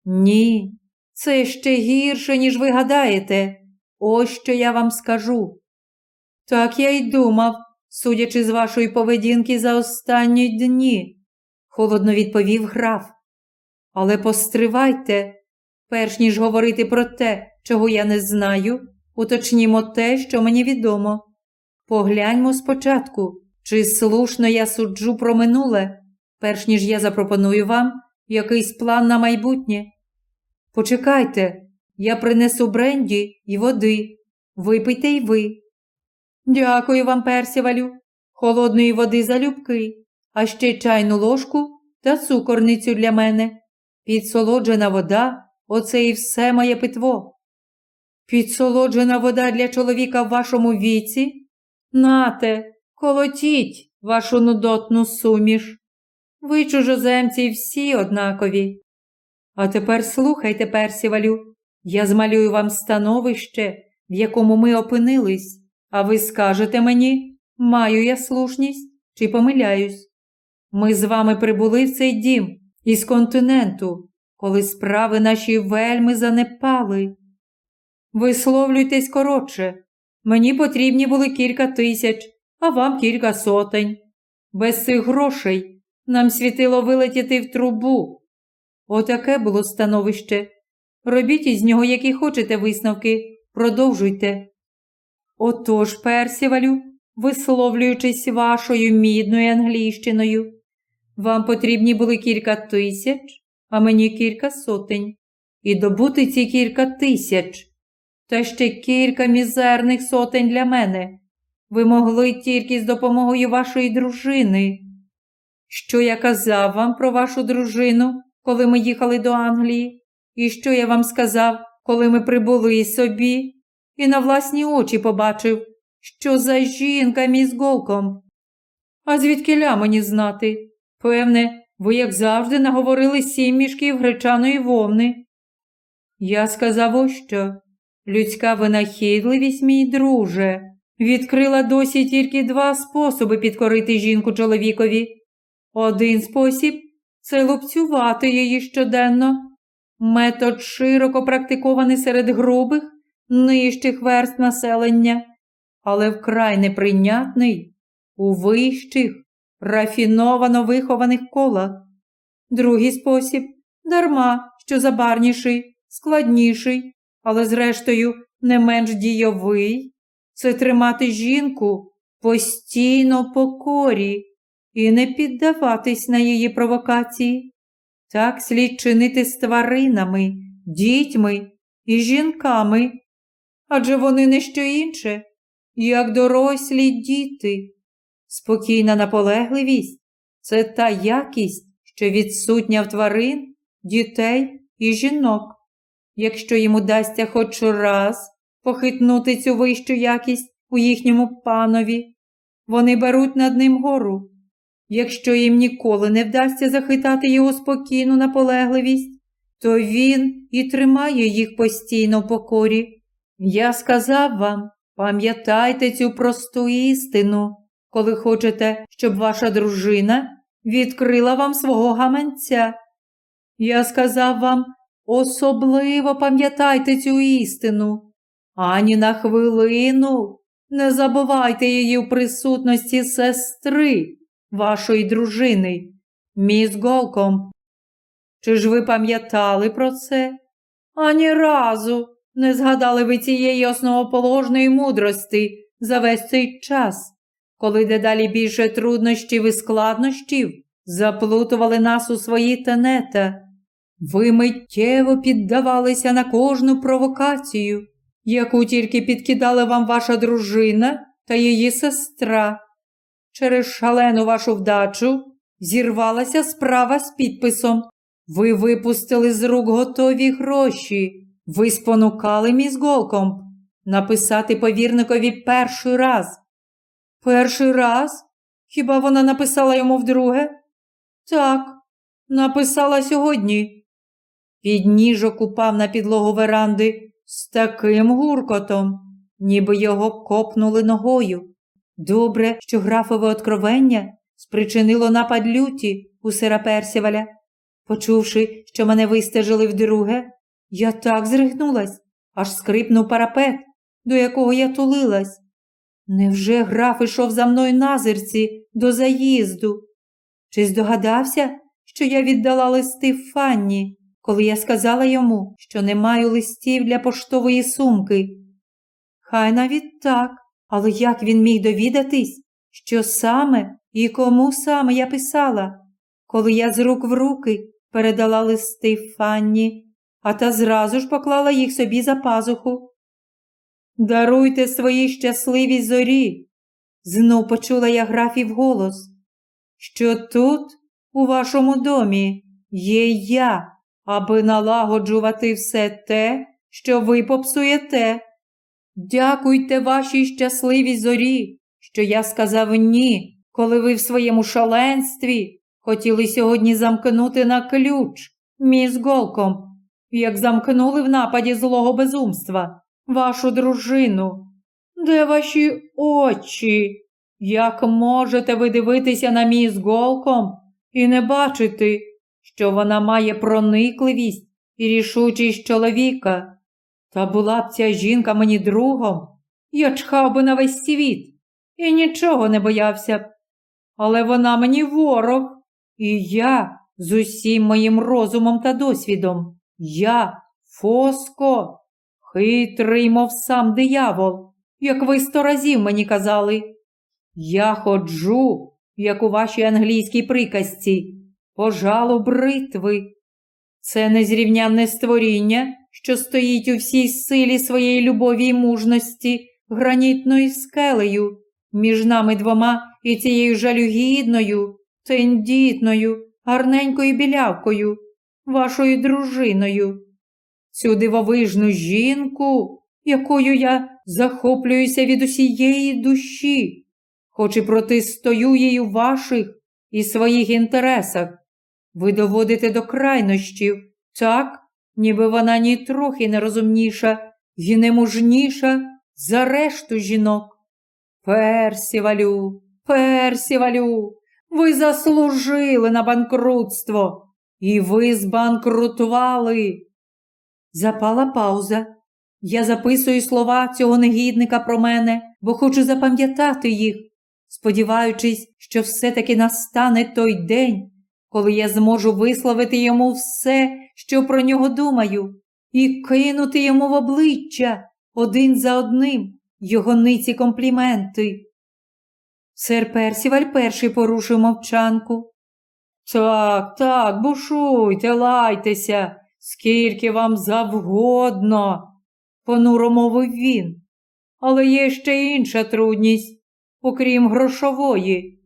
Ні, це ще гірше, ніж ви гадаєте. Ось що я вам скажу. Так я й думав, судячи з вашої поведінки за останні дні, холодно відповів граф. Але постривайте, перш ніж говорити про те, чого я не знаю, уточнімо те, що мені відомо. Погляньмо спочатку, чи слушно я суджу про минуле, перш ніж я запропоную вам якийсь план на майбутнє. Почекайте, я принесу бренді і води. Випийте й ви. Дякую вам, Персівалю, холодної води залюбки, а ще чайну ложку та цукорницю для мене. Підсолоджена вода оце і все моє питво. Підсолоджена вода для чоловіка в вашому віці? Нате, колотіть вашу нудотну суміш. Ви, чужоземці, всі однакові. А тепер слухайте, Персівалю, я змалюю вам становище, в якому ми опинились, а ви скажете мені, маю я слушність чи помиляюсь. Ми з вами прибули в цей дім із континенту, коли справи наші вельми занепали. Висловлюйтесь коротше, мені потрібні були кілька тисяч, а вам кілька сотень. Без цих грошей нам світило вилетіти в трубу. Отаке було становище. Робіть із нього, які хочете висновки, продовжуйте. Отож, Персівалю, висловлюючись вашою мідною англійщиною, вам потрібні були кілька тисяч, а мені кілька сотень, і добути ці кілька тисяч, та ще кілька мізерних сотень для мене. Ви могли тільки з допомогою вашої дружини. Що я казав вам про вашу дружину, коли ми їхали до Англії, і що я вам сказав, коли ми прибули собі, і на власні очі побачив, що за жінка міс Голком. А звідки мені знати? Певне, ви, як завжди, наговорили сім мішків гречаної вовни. Я сказав ось що людська винахідливість, мій друже, відкрила досі тільки два способи підкорити жінку чоловікові. Один спосіб це лупцювати її щоденно. Метод широко практикований серед грубих, нижчих верст населення, але вкрай неприйнятний у вищих, рафіновано вихованих колах. Другий спосіб дарма, що забарніший, складніший, але, зрештою, не менш дійовий це тримати жінку постійно покорі і не піддаватись на її провокації. Так слід чинити з тваринами, дітьми і жінками. Адже вони не що інше, як дорослі діти. Спокійна наполегливість це та якість, що відсутня в тварин, дітей і жінок. Якщо їм удасться хоч раз похитнути цю вищу якість у їхньому панові, вони беруть над ним гору. Якщо їм ніколи не вдасться захитати його спокійну наполегливість, то він і тримає їх постійно в покорі. Я сказав вам, пам'ятайте цю просту істину, коли хочете, щоб ваша дружина відкрила вам свого гаманця. Я сказав вам, особливо пам'ятайте цю істину, ані на хвилину не забувайте її в присутності сестри, вашої дружини, міс Голком. Чи ж ви пам'ятали про це? Ані разу не згадали ви цієї основоположної мудрості за весь цей час, коли дедалі більше труднощів і складнощів заплутували нас у свої тенета. Ви миттєво піддавалися на кожну провокацію, яку тільки підкидала вам ваша дружина та її сестра. Через шалену вашу вдачу зірвалася справа з підписом. Ви випустили з рук готові гроші. Ви спонукали міс Голком написати повірникові перший раз. Перший раз? Хіба вона написала йому вдруге? Так, написала сьогодні. Підніжок упав на підлогу веранди з таким гуркотом, ніби його копнули ногою. Добре, що графове откровення спричинило напад люті у сира Персіваля. Почувши, що мене вистежили вдруге, я так зригнулась, аж скрипнув парапет, до якого я тулилась. Невже граф ішов за мною на зерці до заїзду? Чи здогадався, що я віддала листи Фанні, коли я сказала йому, що не маю листів для поштової сумки? Хай навіть так, але як він міг довідатись, що саме і кому саме я писала, коли я з рук в руки передала листи Фанні, а та зразу ж поклала їх собі за пазуху. Даруйте своїй щасливій зорі, знов почула я графів голос, що тут, у вашому домі, є я, аби налагоджувати все те, що ви попсуєте. Дякуйте вашій щасливій зорі, що я сказав ні, коли ви в своєму шаленстві хотіли сьогодні замкнути на ключ, міс Голком, як замкнули в нападі злого безумства вашу дружину. Де ваші очі? Як можете ви дивитися на міс Голком і не бачити, що вона має проникливість і рішучість чоловіка? Та була б ця жінка мені другом, я чхав би на весь світ і нічого не боявся б. Але вона мені ворог, і я з усім моїм розумом та досвідом, я, Фоско, хитрий, мов сам диявол, як ви сто разів мені казали. Я ходжу, як у вашій англійській приказці, по жалу бритви. Це незрівнянне створіння, що стоїть у всій силі своєї любові й мужності гранітною скелею, між нами двома і цією жалюгідною, тендітною, гарненькою білявкою, вашою дружиною. Цю дивовижну жінку, якою я захоплююся від усієї душі, хоч і протистою їй у ваших і своїх інтересах. Ви доводите до крайнощів, так, ніби вона ні трохи не розумніша і не мужніша за решту жінок. Персівалю, персівалю, ви заслужили на банкрутство, і ви збанкрутували. Запала пауза. Я записую слова цього негідника про мене, бо хочу запам'ятати їх, сподіваючись, що все-таки настане той день, коли я зможу висловити йому все, що про нього думаю, і кинути йому в обличчя один за одним його ниці компліменти. Сер Персіваль перший порушив мовчанку. Так, так, бушуйте, лайтеся, скільки вам завгодно, понуро мовив він. Але є ще інша трудність, окрім грошової.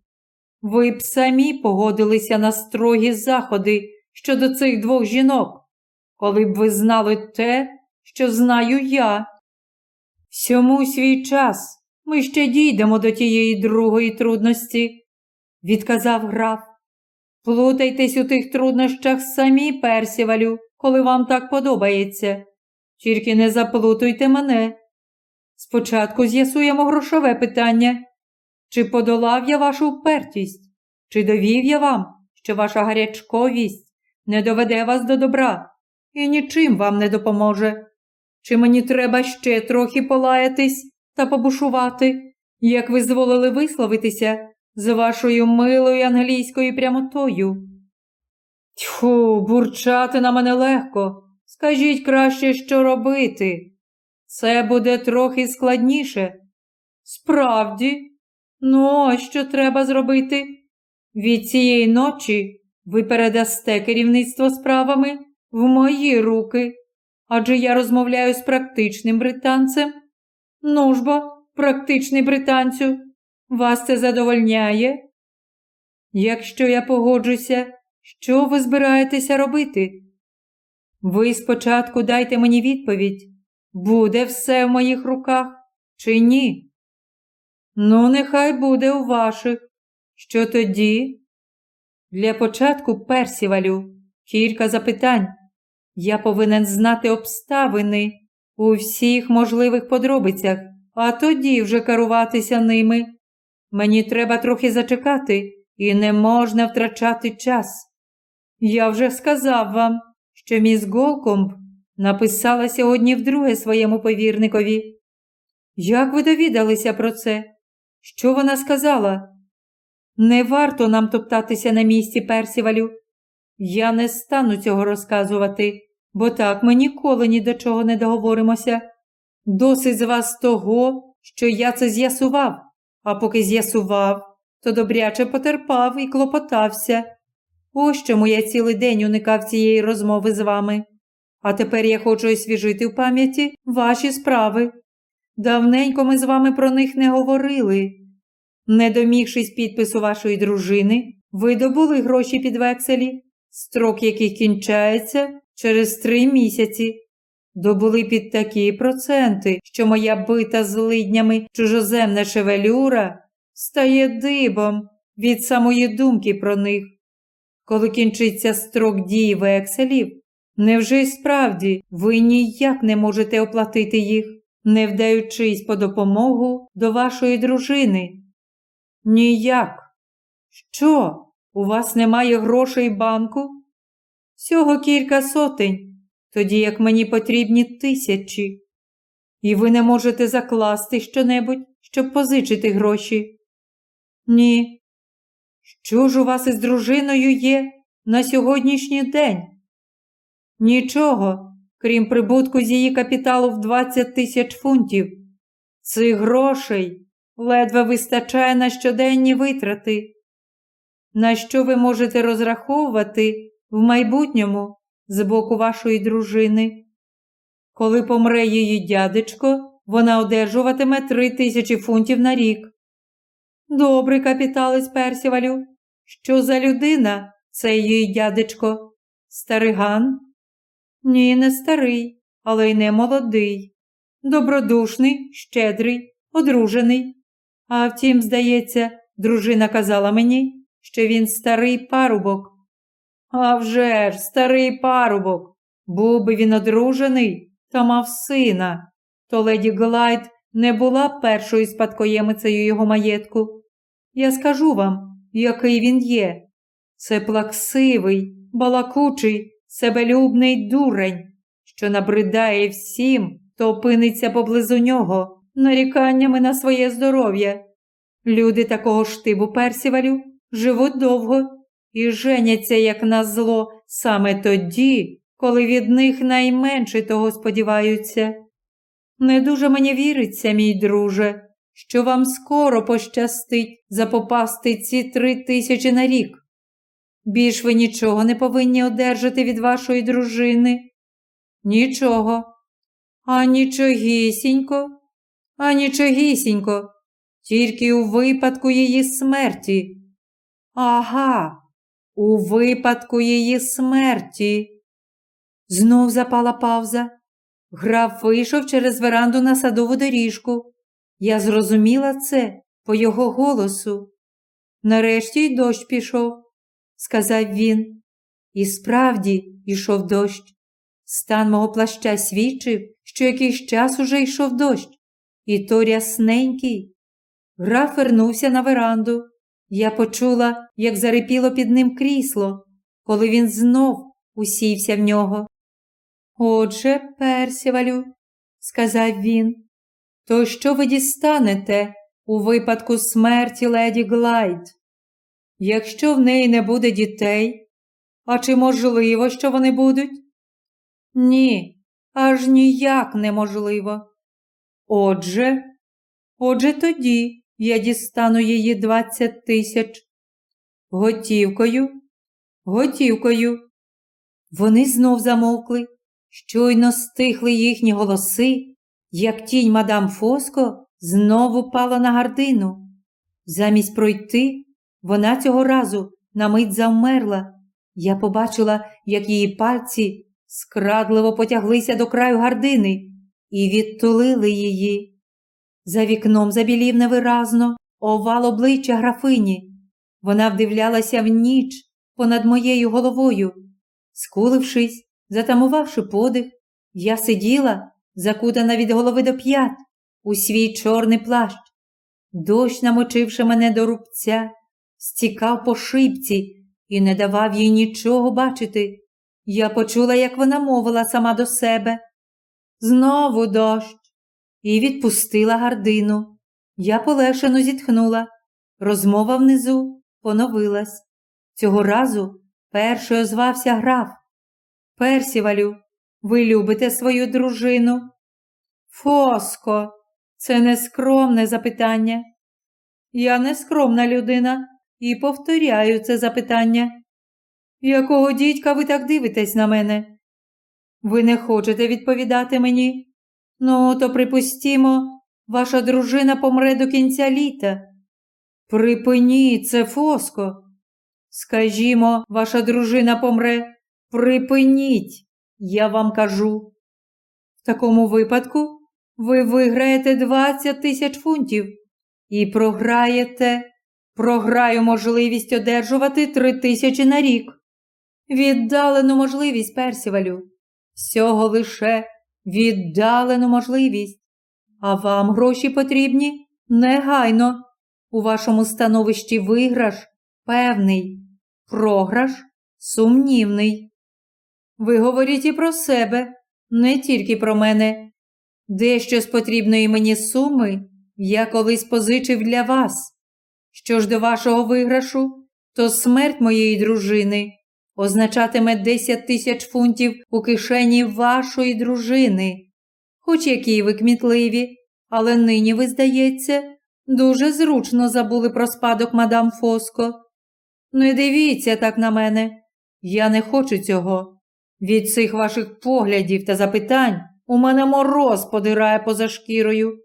Ви б самі погодилися на строгі заходи щодо цих двох жінок, коли б ви знали те, що знаю я. Всьому свій час, ми ще дійдемо до тієї другої трудності, відказав граф. Плутайтесь у тих труднощах самі, Персівалю, коли вам так подобається. Тільки не заплутуйте мене. Спочатку з'ясуємо грошове питання. Чи подолав я вашу впертість? Чи довів я вам, що ваша гарячковість не доведе вас до добра і нічим вам не допоможе? Чи мені треба ще трохи полаятись та побушувати, як ви зволили висловитися з вашою милою англійською прямотою? Тьху, бурчати на мене легко. Скажіть краще, що робити. Це буде трохи складніше. Справді, ну ось що треба зробити. Від цієї ночі ви передасте керівництво справами в мої руки, адже я розмовляю з практичним британцем. Ну ж бо, практичний британцю, вас це задовольняє? Якщо я погоджуся, що ви збираєтеся робити? Ви спочатку дайте мені відповідь, буде все в моїх руках чи ні? Ну, нехай буде у ваших. Що тоді? Для початку персівалю кілька запитань. Я повинен знати обставини у всіх можливих подробицях, а тоді вже керуватися ними. Мені треба трохи зачекати і не можна втрачати час. Я вже сказав вам, що міс Голкомб написала сьогодні вдруге своєму повірникові. Як ви довідалися про це? Що вона сказала? Не варто нам топтатися на місці Персівалю. Я не стану цього розказувати, бо так ми ніколи ні до чого не договоримося. Досить з вас того, що я це з'ясував, а поки з'ясував, то добряче потерпав і клопотався. Ось чому я цілий день уникав цієї розмови з вами. А тепер я хочу освіжити в пам'яті ваші справи. Давненько ми з вами про них не говорили. Не домігшись підпису вашої дружини, ви добули гроші під векселі, строк яких кінчається через три місяці. Добули під такі проценти, що моя бита злиднями чужоземна шевелюра стає дибом від самої думки про них. Коли кінчиться строк дії векселів, невже й справді ви ніяк не можете оплатити їх, не вдаючись по допомогу до вашої дружини? Ніяк. Що? У вас немає грошей банку? Всього кілька сотень, тоді як мені потрібні тисячі. І ви не можете закласти щонебудь, щоб позичити гроші? Ні. Що ж у вас із дружиною є на сьогоднішній день? Нічого, крім прибутку з її капіталу в 20 тисяч фунтів. Цих грошей ледве вистачає на щоденні витрати. На що ви можете розраховувати в майбутньому з боку вашої дружини? Коли помре її дядечко, вона одержуватиме три тисячі фунтів на рік. Добрий капіталець Персівалю. Що за людина цей її дядечко? Стариган? Ні, не старий, але й не молодий. Добродушний, щедрий, одружений. А втім, здається, дружина казала мені, що він старий парубок. «А вже ж, старий парубок. Був би він одружений та мав сина, то леді Глайд не була першою спадкоємицею його маєтку. Я скажу вам, який він є. Це плаксивий, балакучий, себелюбний дурень, що набридає всім, хто опиниться поблизу нього наріканнями на своє здоров'я. Люди такого штибу персівалю живуть довго і женяться, як на зло, саме тоді, коли від них найменше того сподіваються. Не дуже мені віриться, мій друже, що вам скоро пощастить запопасти ці три тисячі на рік. Більш ви нічого не повинні одержати від вашої дружини. Нічого. А нічогісінько, а нічогісінько, тільки у випадку її смерті. Ага, у випадку її смерті. Знов запала пауза. Граф вийшов через веранду на садову доріжку. Я зрозуміла це по його голосу. Нарешті й дощ пішов, сказав він. І справді йшов дощ. Стан мого плаща свідчив, що якийсь час уже йшов дощ, і то рясненький. Граф вернувся на веранду. Я почула, як зарипіло під ним крісло, коли він знов усівся в нього. Отже, Персівалю, сказав він, то що ви дістанете у випадку смерті леді Глайд? Якщо в неї не буде дітей, а чи можливо, що вони будуть? Ні, аж ніяк неможливо. Отже, отже, тоді я дістану її двадцять тисяч. Готівкою, готівкою. Вони знов замовкли, щойно стихли їхні голоси, як тінь мадам Фоско знову пала на гардину. Замість пройти, вона цього разу на мить завмерла. Я побачила, як її пальці скрадливо потяглися до краю гардини і відтулили її. За вікном забілів невиразно овал обличчя графині. Вона вдивлялася в ніч понад моєю головою. Скулившись, затамувавши подих, я сиділа, закутана від голови до п'ят, у свій чорний плащ. Дощ, намочивши мене до рубця, стікав по шибці і не давав їй нічого бачити. Я почула, як вона мовила сама до себе. Знову дощ. І відпустила гардину. Я полегшено зітхнула. Розмова внизу поновилась. Цього разу перший озвався граф. Персівалю, ви любите свою дружину? Фоско, це нескромне запитання. Я нескромна людина і повторяю це запитання. Якого дідька ви так дивитесь на мене? Ви не хочете відповідати мені? Ну, то припустімо, ваша дружина помре до кінця літа. Припиніть це, Фоско. Скажімо, ваша дружина помре. Припиніть, я вам кажу. В такому випадку ви виграєте 20 тисяч фунтів і програєте, програю можливість одержувати 3 тисячі на рік. Віддалену можливість, Персівалю. Всього лише віддалену можливість. А вам гроші потрібні негайно. У вашому становищі виграш певний, програш сумнівний. Ви говоріть і про себе, не тільки про мене. Дещо з потрібної мені суми я колись позичив для вас. Що ж до вашого виграшу, то смерть моєї дружини означатиме 10 тисяч фунтів у кишені вашої дружини. Хоч які ви кмітливі, але нині, ви, здається, дуже зручно забули про спадок мадам Фоско. Не дивіться так на мене. Я не хочу цього. Від цих ваших поглядів та запитань у мене мороз подирає поза шкірою.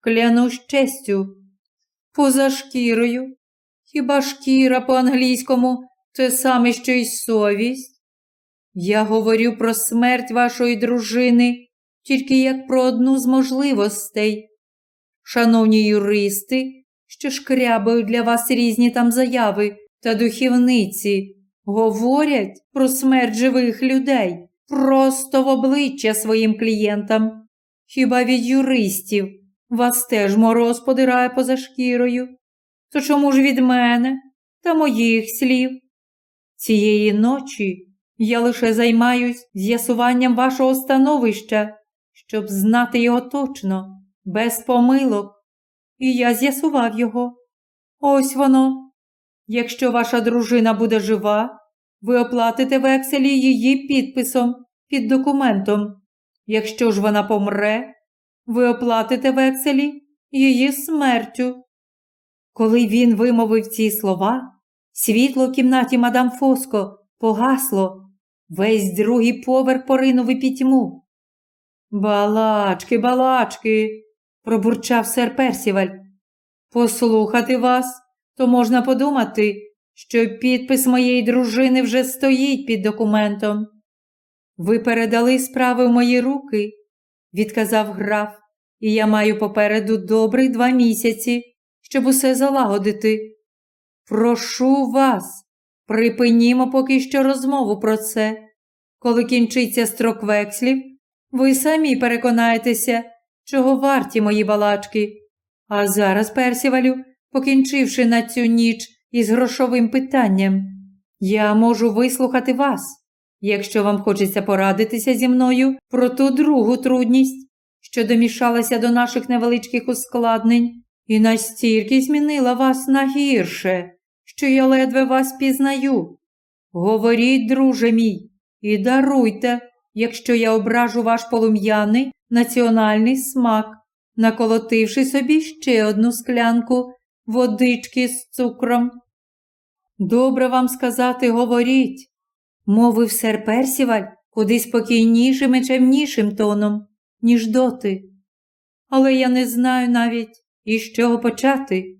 Клянусь честю. Поза шкірою. Хіба шкіра по-англійському те саме, що й совість? Я говорю про смерть вашої дружини тільки як про одну з можливостей. Шановні юристи, що шкрябають для вас різні там заяви та духівниці, говорять про смерть живих людей просто в обличчя своїм клієнтам. Хіба від юристів вас теж мороз подирає поза шкірою? То чому ж від мене та моїх слів? Цієї ночі я лише займаюсь з'ясуванням вашого становища, щоб знати його точно, без помилок. І я з'ясував його. Ось воно. Якщо ваша дружина буде жива, ви оплатите векселі її підписом під документом. Якщо ж вона помре, ви оплатите векселі її смертю. Коли він вимовив ці слова, світло в кімнаті мадам Фоско погасло, весь другий поверх поринув і пітьму. Балачки, балачки, пробурчав сер Персіваль. Послухати вас, то можна подумати, що підпис моєї дружини вже стоїть під документом. Ви передали справи в мої руки, відказав граф, і я маю попереду добрих два місяці, щоб усе залагодити. Прошу вас, припинімо поки що розмову про це. Коли кінчиться строк векслів, ви самі переконаєтеся, чого варті мої балачки. А зараз, Персівалю, покінчивши на цю ніч із грошовим питанням, я можу вислухати вас, якщо вам хочеться порадитися зі мною про ту другу трудність, що домішалася до наших невеличких ускладнень, і настільки змінила вас на гірше, що я ледве вас пізнаю. Говоріть, друже мій, і даруйте, якщо я ображу ваш полум'яний національний смак, наколотивши собі ще одну склянку водички з цукром. Добре вам сказати, говоріть, мовив сер Персіваль куди спокійнішим і чемнішим тоном, ніж доти. Але я не знаю навіть, із чого почати.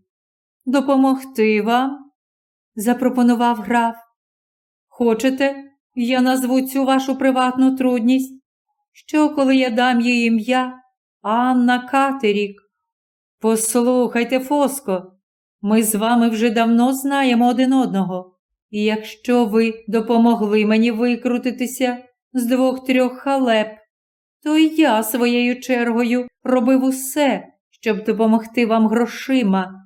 Допомогти вам? Запропонував граф. Хочете, я назву цю вашу приватну трудність? Що, коли я дам їй ім'я Анна Катерік? Послухайте, Фоско, ми з вами вже давно знаємо один одного, і якщо ви допомогли мені викрутитися з двох-трьох халеп, то й я своєю чергою робив усе, щоб допомогти вам грошима.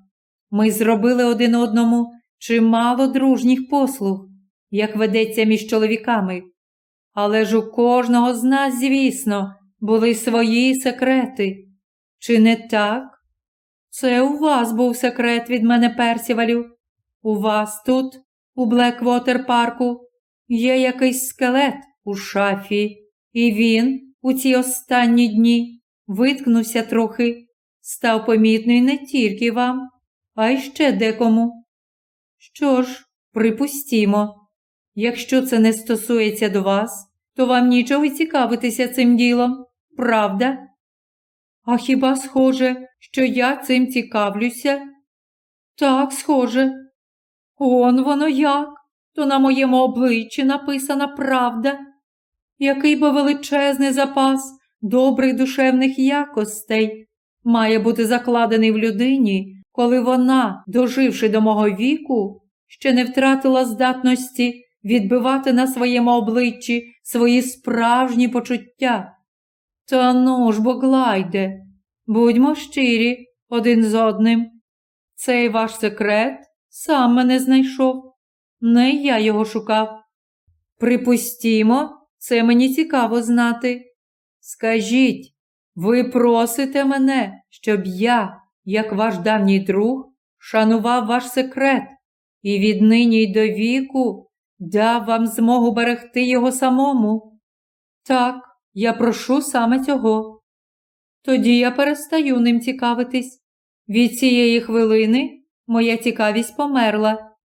Ми зробили один одному чимало дружніх послуг, як ведеться між чоловіками. Але ж у кожного з нас, звісно, були свої секрети. Чи не так? Це у вас був секрет від мене, Персівалю. У вас тут, у Блеквотер парку, є якийсь скелет у шафі, і він у ці останні дні виткнувся трохи, став помітний не тільки вам, а й ще декому. Що ж, припустімо, якщо це не стосується до вас, то вам нічого цікавитися цим ділом, правда? А хіба схоже, що я цим цікавлюся? Так, схоже. Он воно як, то на моєму обличчі написана правда. Який би величезний запас добрих душевних якостей має бути закладений в людині, коли вона, доживши до мого віку, ще не втратила здатності відбивати на своєму обличчі свої справжні почуття. Та ну ж, бо глайде, будьмо щирі один з одним. Цей ваш секрет сам мене знайшов, не я його шукав. Припустімо, це мені цікаво знати. Скажіть, ви просите мене, щоб я, як ваш давній друг, шанував ваш секрет і віднині й до віку дав вам змогу берегти його самому? Так, я прошу саме цього. Тоді я перестаю ним цікавитись. Від цієї хвилини моя цікавість померла.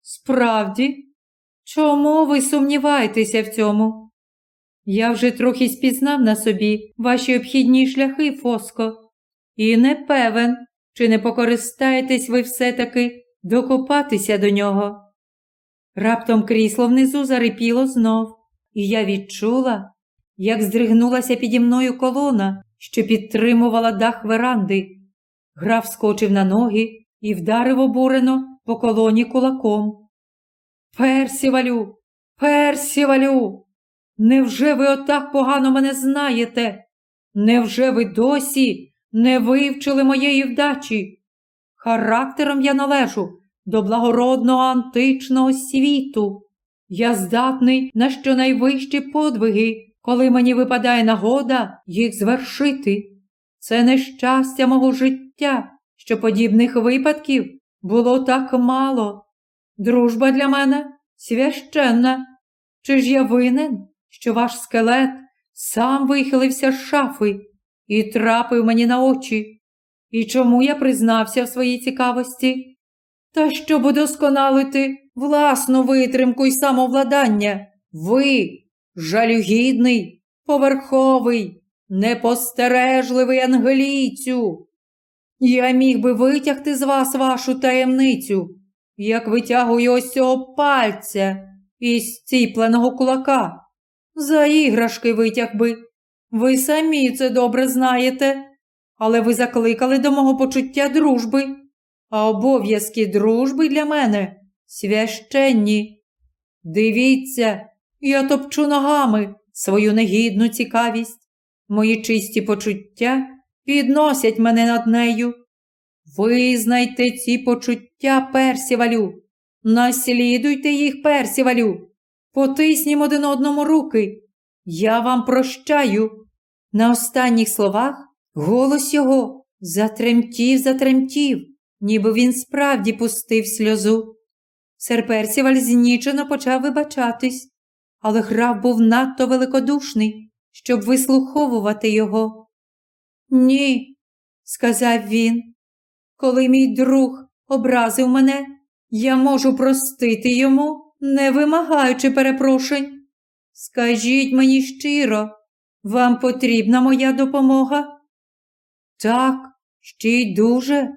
Справді, чому ви сумніваєтеся в цьому? Я вже трохи спізнав на собі ваші обхідні шляхи, Фоско, і не певен, чи не покористаєтесь ви все-таки докопатися до нього. Раптом крісло внизу зарипіло знов, і я відчула, як здригнулася піді мною колона, що підтримувала дах веранди. Граф скочив на ноги і вдарив обурено по колоні кулаком. Персівалю, Персівалю, невже ви отак погано мене знаєте? Невже ви досі не вивчили моєї вдачі? Характером я належу до благородного античного світу. Я здатний на щонайвищі подвиги, коли мені випадає нагода їх звершити. Це нещастя мого життя, що подібних випадків було так мало. Дружба для мене священна. Чи ж я винен, що ваш скелет сам вихилився з шафи і трапив мені на очі? І чому я признався в своїй цікавості? Та щоб удосконалити власну витримку й самовладання, ви, жалюгідний, поверховий, непостережливий англійцю. Я міг би витягти з вас вашу таємницю, як витягую ось цього пальця із ціпленого кулака. За іграшки витяг би. Ви самі це добре знаєте. але ви закликали до мого почуття дружби, а обов'язки дружби для мене священні. Дивіться, я топчу ногами свою негідну цікавість. Мої чисті почуття підносять мене над нею. Визнайте ці почуття персівалю, наслідуйте їх персівалю, потиснім один одному руки. Я вам прощаю. На останніх словах голос його затремтів, затремтів, ніби він справді пустив сльозу. Сер Персіваль знічено почав вибачатись, але граф був надто великодушний, щоб вислуховувати його. Ні, сказав він, коли мій друг образив мене, я можу простити йому, не вимагаючи перепрошень. Скажіть мені щиро, вам потрібна моя допомога? Так, ще й дуже.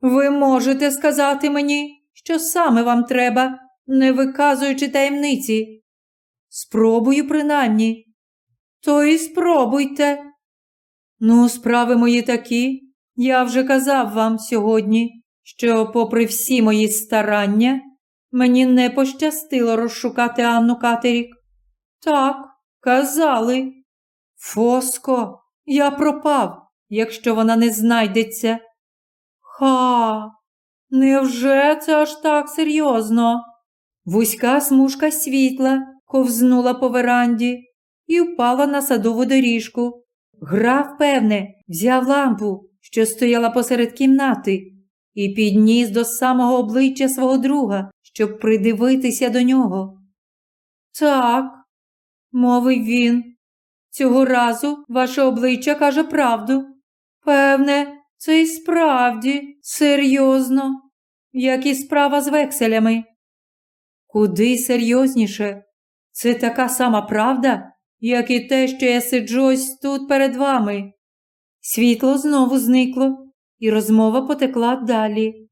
Ви можете сказати мені, що саме вам треба, не виказуючи таємниці. Спробую, принаймні. То і спробуйте. Ну, справи мої такі, я вже казав вам сьогодні, що, попри всі мої старання, мені не пощастило розшукати Анну Катерік. Так, казали. Фоско, я пропав, якщо вона не знайдеться. Ха, невже це аж так серйозно? Вузька смужка світла ковзнула по веранді і впала на садову доріжку. Граф, певне, взяв лампу, що стояла посеред кімнати, і підніс до самого обличчя свого друга, щоб придивитися до нього. Так, мовив він, цього разу ваше обличчя каже правду. Певне, це й справді серйозно, як і справа з векселями. Куди серйозніше? Це така сама правда, як і те, що я сиджу ось тут перед вами. Світло знову зникло, і розмова потекла далі.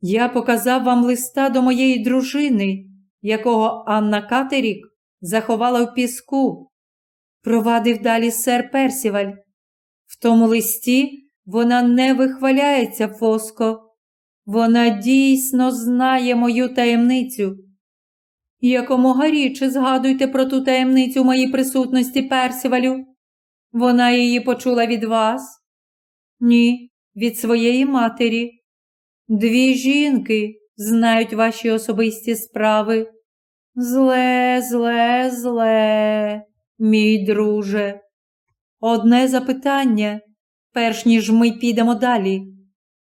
Я показав вам листа до моєї дружини, якого Анна Катерік заховала в піску. Провадив далі сер Персіваль. В тому листі вона не вихваляється, Фоско. Вона дійсно знає мою таємницю. Якомога рідше згадуйте про ту таємницю моїй присутності, Персівалю. Вона її почула від вас? Ні, від своєї матері. Дві жінки знають ваші особисті справи. Зле, зле, зле, мій друже. Одне запитання, перш ніж ми підемо далі.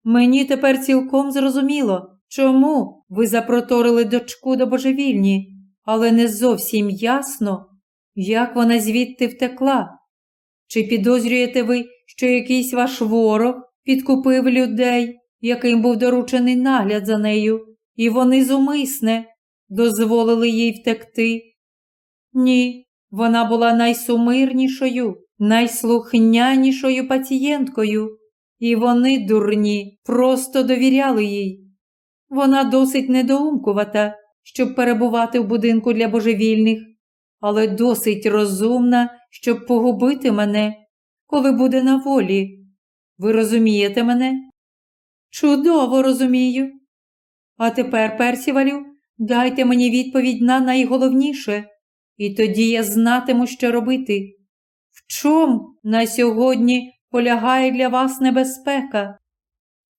Мені тепер цілком зрозуміло, чому ви запроторили дочку до божевільні, але не зовсім ясно, як вона звідти втекла. Чи підозрюєте ви, що якийсь ваш ворог підкупив людей, яким був доручений нагляд за нею, і вони зумисне дозволили їй втекти? Ні, вона була найсумирнішою, найслухнянішою пацієнткою, і вони, дурні, просто довіряли їй. Вона досить недоумкувата, щоб перебувати в будинку для божевільних, але досить розумна, щоб погубити мене, коли буде на волі. Ви розумієте мене? Чудово розумію. А тепер, Персівалю, дайте мені відповідь на найголовніше, і тоді я знатиму, що робити. В чому на сьогодні полягає для вас небезпека?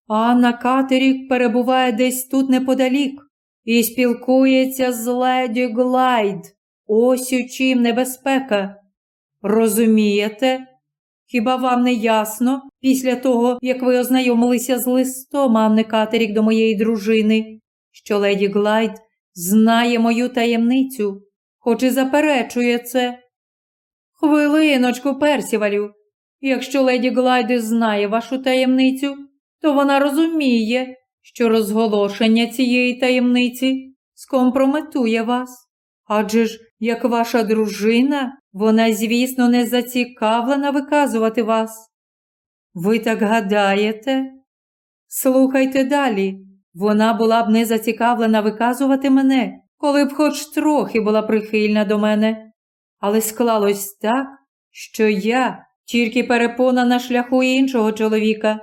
Анна Катерік перебуває десь тут неподалік і спілкується з леді Глайд. Ось у чим небезпека. Розумієте? Хіба вам не ясно після того, як ви ознайомилися з листом Анни Катерік до моєї дружини, що леді Глайд знає мою таємницю, хоч і заперечує це? Хвилиночку, Персівалю, якщо леді Глайд знає вашу таємницю, то вона розуміє, що розголошення цієї таємниці скомпрометує вас. Адже ж, як ваша дружина, вона, звісно, не зацікавлена виказувати вас. Ви так гадаєте? Слухайте далі. Вона була б не зацікавлена виказувати мене, коли б хоч трохи була прихильна до мене. Але склалось так, що я тільки перепона на шляху іншого чоловіка.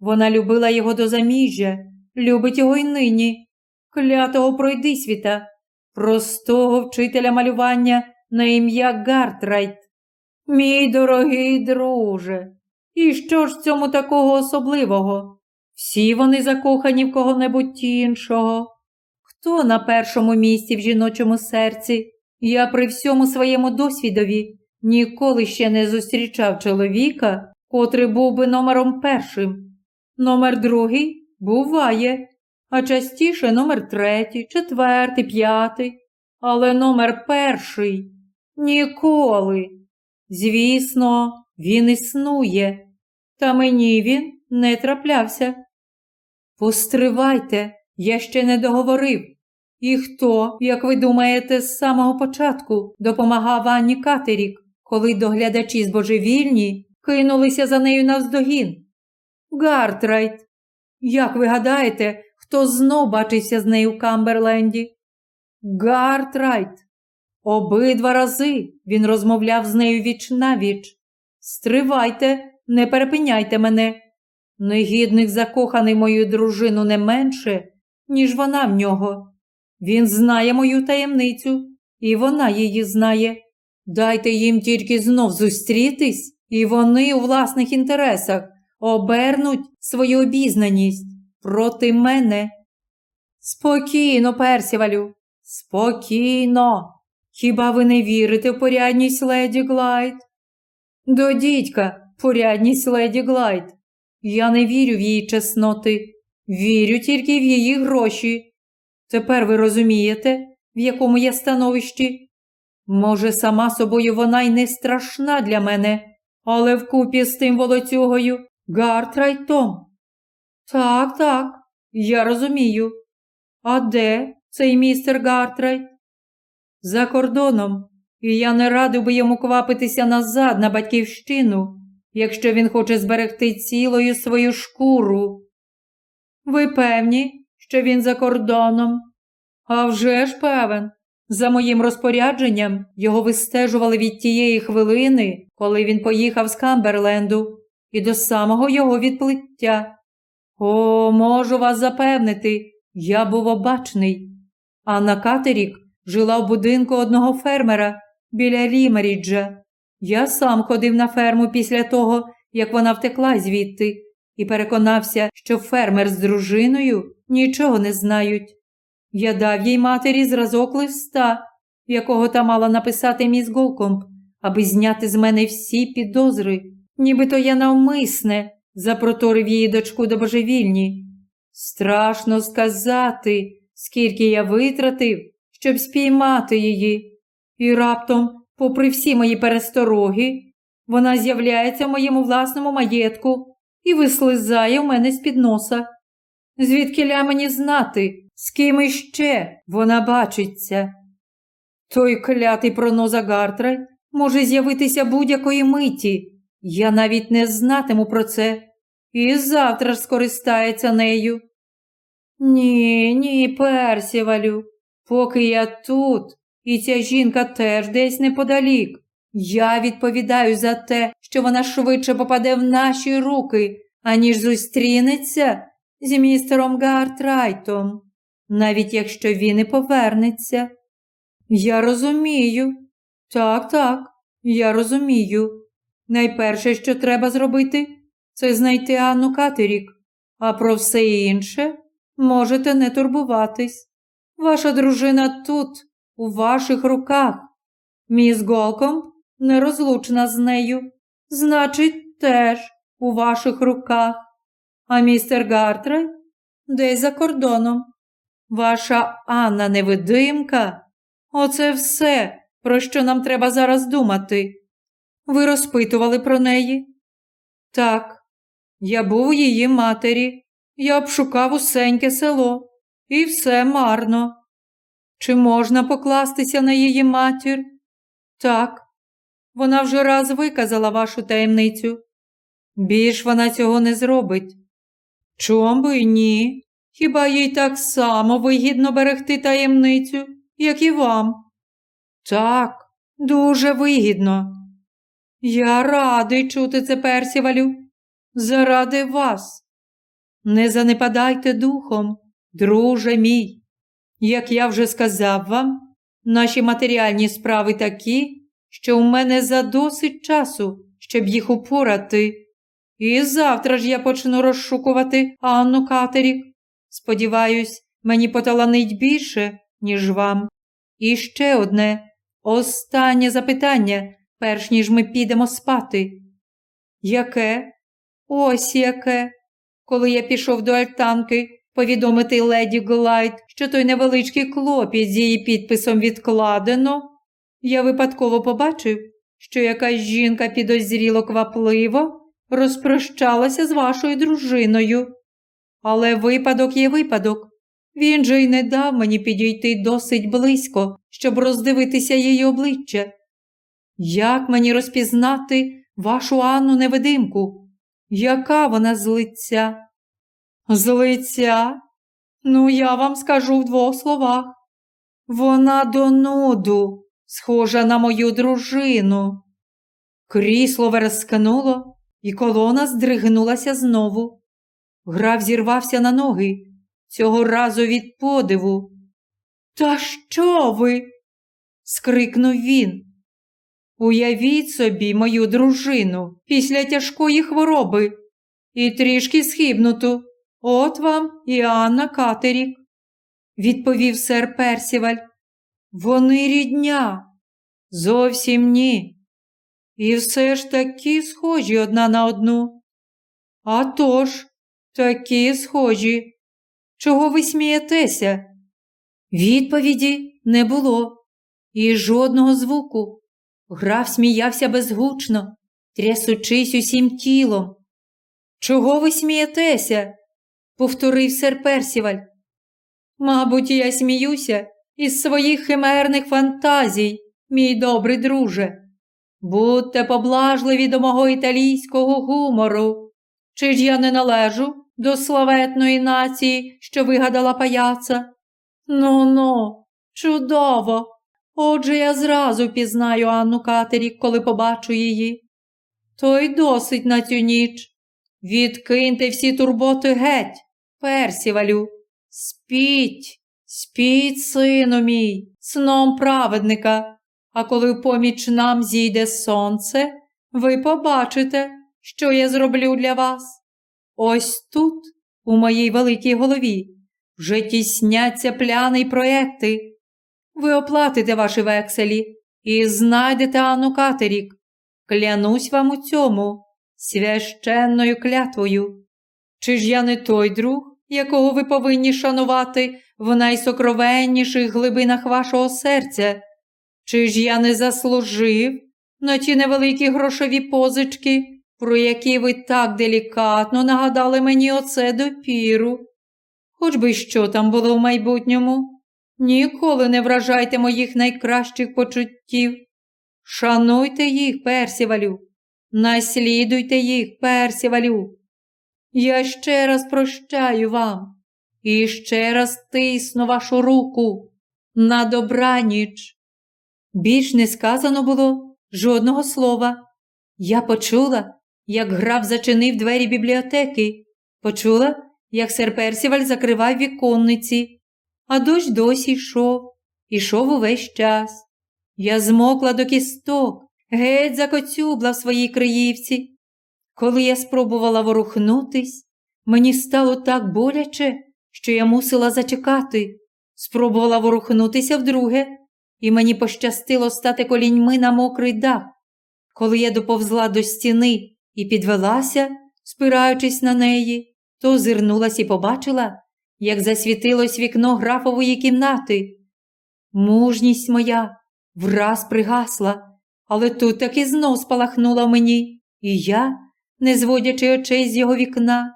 Вона любила його до заміжжя, любить його й нині, клятого пройдисвіта, простого вчителя малювання на ім'я Гартрайт. Мій дорогий друже, і що ж в цьому такого особливого? Всі вони закохані в кого-небудь іншого. Хто на першому місці в жіночому серці? Я при всьому своєму досвідові ніколи ще не зустрічав чоловіка, котрий був би номером першим. Номер другий буває, а частіше номер третій, четвертий, п'ятий, але номер перший ніколи. Звісно, він існує, та мені він не траплявся. Постривайте, я ще не договорив. І хто, як ви думаєте, з самого початку допомагав Анні Катерік, коли доглядачі збожевільні кинулися за нею навздогін? Гартрайт. Як ви гадаєте, хто знов бачився з нею в Камберленді? Гартрайт. Обидва рази він розмовляв з нею віч навіч. Стривайте, не перепиняйте мене. Негідник закоханий мою дружину не менше, ніж вона в нього. Він знає мою таємницю, і вона її знає. Дайте їм тільки знов зустрітись, і вони у власних інтересах обернуть свою обізнаність проти мене. Спокійно, Персівалю, спокійно. Хіба ви не вірите в порядність леді Глайд? До дідька, порядність леді Глайд. Я не вірю в її чесноти, вірю тільки в її гроші. Тепер ви розумієте, в якому я становищі? Може, сама собою вона й не страшна для мене, але вкупі з тим волоцюгою Гартрайтом. Так, так, я розумію. А де цей містер Гартрайт? За кордоном, і я не радив би йому квапитися назад на батьківщину, якщо він хоче зберегти цілою свою шкуру. Ви певні, що він за кордоном? «А вже ж певен. За моїм розпорядженням його вистежували від тієї хвилини, коли він поїхав з Камберленду, і до самого його відплиття. О, можу вас запевнити, я був обачний. Анна Катерік жила в будинку одного фермера біля Рімеріджа. Я сам ходив на ферму після того, як вона втекла звідти, і переконався, що фермер з дружиною нічого не знають. Я дав їй матері зразок листа, якого та мала написати міс Голкомб, аби зняти з мене всі підозри, нібито я навмисне запроторив її дочку до божевільні. Страшно сказати, скільки я витратив, щоб спіймати її. І раптом, попри всі мої перестороги, вона з'являється в моєму власному маєтку і вислизає в мене з-під носа. Звідкиля мені знати, з ким іще вона бачиться? Той клятий проноза Гартрайт може з'явитися будь-якої миті. Я навіть не знатиму про це і завтра ж скористається нею. Ні, ні, Персівалю, поки я тут, і ця жінка теж десь неподалік. Я відповідаю за те, що вона швидше попаде в наші руки, аніж зустрінеться з містером Гартрайтом, навіть якщо він і повернеться. Я розумію. Так, так, я розумію. Найперше, що треба зробити, це знайти Анну Катерік, а про все інше можете не турбуватись. Ваша дружина тут, у ваших руках. Міс Голком нерозлучна з нею, значить, теж у ваших руках. А містер Гартре десь за кордоном. Ваша Анна невидимка. Оце все, про що нам треба зараз думати. Ви розпитували про неї? Так, я був у її матері. Я обшукав усеньке село, і все марно. Чи можна покластися на її матір? Так, вона вже раз виказала вашу таємницю. Більш вона цього не зробить. Чом би ні? Хіба їй так само вигідно берегти таємницю, як і вам? Так, дуже вигідно. Я радий чути це, Персівалю, заради вас. Не занепадайте духом, друже мій. Як я вже сказав вам, наші матеріальні справи такі, що у мене задосить часу, щоб їх упорати. І завтра ж я почну розшукувати Анну Катерік. Сподіваюсь, мені поталанить більше, ніж вам. І ще одне, останнє запитання, перш ніж ми підемо спати. Яке? Ось яке. Коли я пішов до альтанки повідомити леді Глайд, що той невеличкий клопіт з її підписом відкладено, я випадково побачив, що якась жінка підозріло квапливо розпрощалася з вашою дружиною. Але випадок є випадок. Він же й не дав мені підійти досить близько, щоб роздивитися її обличчя. Як мені розпізнати вашу Анну невидимку? Яка вона з лиця? З лиця? Ну, я вам скажу в двох словах. Вона до нуду, схожа на мою дружину. Крісло верескнуло, і колона здригнулася знову. Граф зірвався на ноги, цього разу від подиву. Та що ви? скрикнув він. Уявіть собі мою дружину після тяжкої хвороби і трішки схибнуту. От вам і Анна Катерік, відповів сер Персіваль. Вони рідня. Зовсім ні. І все ж такі схожі одна на одну. А тож, такі схожі. Чого ви смієтеся? Відповіді не було, і жодного звуку. Граф сміявся безгучно, трясучись усім тілом. Чого ви смієтеся? повторив сер Персіваль. Мабуть, я сміюся із своїх химерних фантазій, мій добрий друже. Будьте поблажливі до мого італійського гумору. Чи ж я не належу до славетної нації, що вигадала паяца? Ну ну, чудово. Отже, я зразу пізнаю Анну Катерік, коли побачу її. То й досить на цю ніч. Відкиньте всі турботи геть, персівалю. Спіть, спіть, сину мій, сном праведника. А коли поміч нам зійде сонце, ви побачите, що я зроблю для вас. Ось тут, у моїй великій голові, вже тісняться пляни й проекти. Ви оплатите ваші векселі і знайдете Анну Катерік. Клянусь вам у цьому священною клятвою. Чи ж я не той друг, якого ви повинні шанувати в найсокровенніших глибинах вашого серця? Чи ж я не заслужив на ті невеликі грошові позички, про які ви так делікатно нагадали мені оце допіру? Хоч би що там було в майбутньому, ніколи не вражайте моїх найкращих почуттів. Шануйте їх, Персівалю, наслідуйте їх, Персівалю. Я ще раз прощаю вам і ще раз тисну вашу руку на добраніч. Більш не сказано було жодного слова. Я почула, як граф зачинив двері бібліотеки, почула, як сер Персіваль закривав віконниці, а дощ досі йшов, ішов увесь час. Я змокла до кісток, геть закоцюбла в своїй криївці. Коли я спробувала ворухнутись, мені стало так боляче, що я мусила зачекати. Спробувала ворухнутися вдруге, і мені пощастило стати коліньми на мокрий дах. Коли я доповзла до стіни і підвелася, спираючись на неї, то озирнулась і побачила, як засвітилось вікно графової кімнати. Мужність моя враз пригасла, але тут таки знов спалахнула мені, і я, не зводячи очей з його вікна,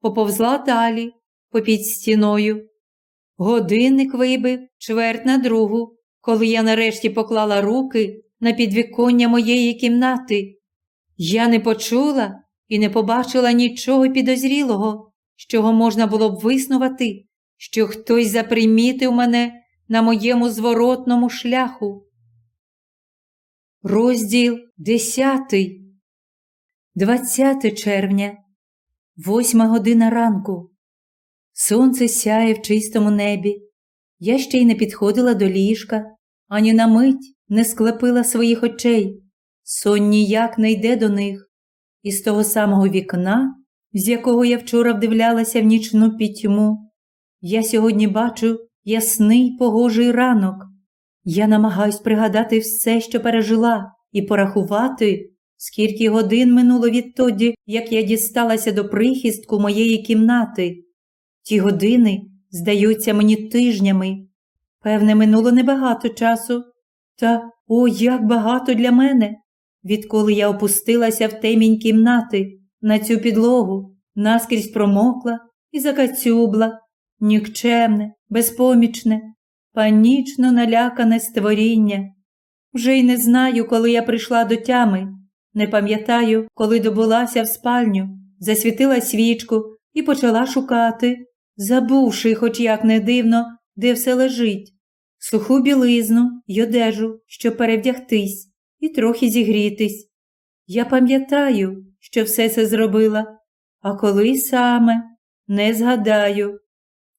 поповзла далі, попід стіною. Годинник вибив чверть на другу, коли я нарешті поклала руки на підвіконня моєї кімнати. Я не почула і не побачила нічого підозрілого, з чого можна було б виснувати, що хтось запримітив мене на моєму зворотному шляху. Розділ 10. 20 червня, 8 година ранку. Сонце сяє в чистому небі. Я ще й не підходила до ліжка, ані на мить не склепила своїх очей. Сон ніяк не йде до них. І з того самого вікна, з якого я вчора вдивлялася в нічну пітьму, я сьогодні бачу ясний погожий ранок. Я намагаюсь пригадати все, що пережила, і порахувати, скільки годин минуло відтоді, як я дісталася до прихистку моєї кімнати. Ті години здаються мені тижнями. Певне, минуло небагато часу. Та о, як багато для мене, відколи я опустилася в темінь кімнати на цю підлогу, наскрізь промокла і закацюбла, нікчемне, безпомічне, панічно налякане створіння. Вже й не знаю, коли я прийшла до тями, не пам'ятаю, коли добулася в спальню, засвітила свічку і почала шукати, забувши, хоч як не дивно, де все лежить, суху білизну й одежу, щоб перевдягтись і трохи зігрітись. Я пам'ятаю, що все це зробила, а коли саме не згадаю.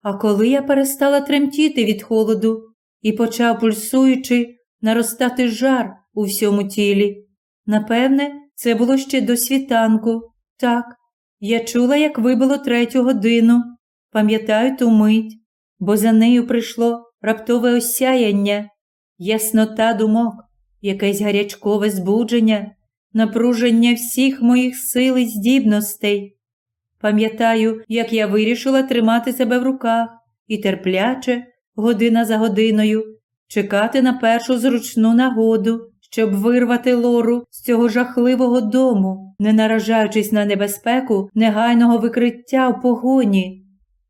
А коли я перестала тремтіти від холоду і почав, пульсуючи, наростати жар у всьому тілі. Напевне, це було ще до світанку. Так, я чула, як вибило третю годину, пам'ятаю ту мить, бо за нею прийшло раптове осяяння, яснота думок, якесь гарячкове збудження, напруження всіх моїх сил і здібностей. Пам'ятаю, як я вирішила тримати себе в руках і терпляче, година за годиною, чекати на першу зручну нагоду, щоб вирвати лору з цього жахливого дому, не наражаючись на небезпеку негайного викриття в погоні.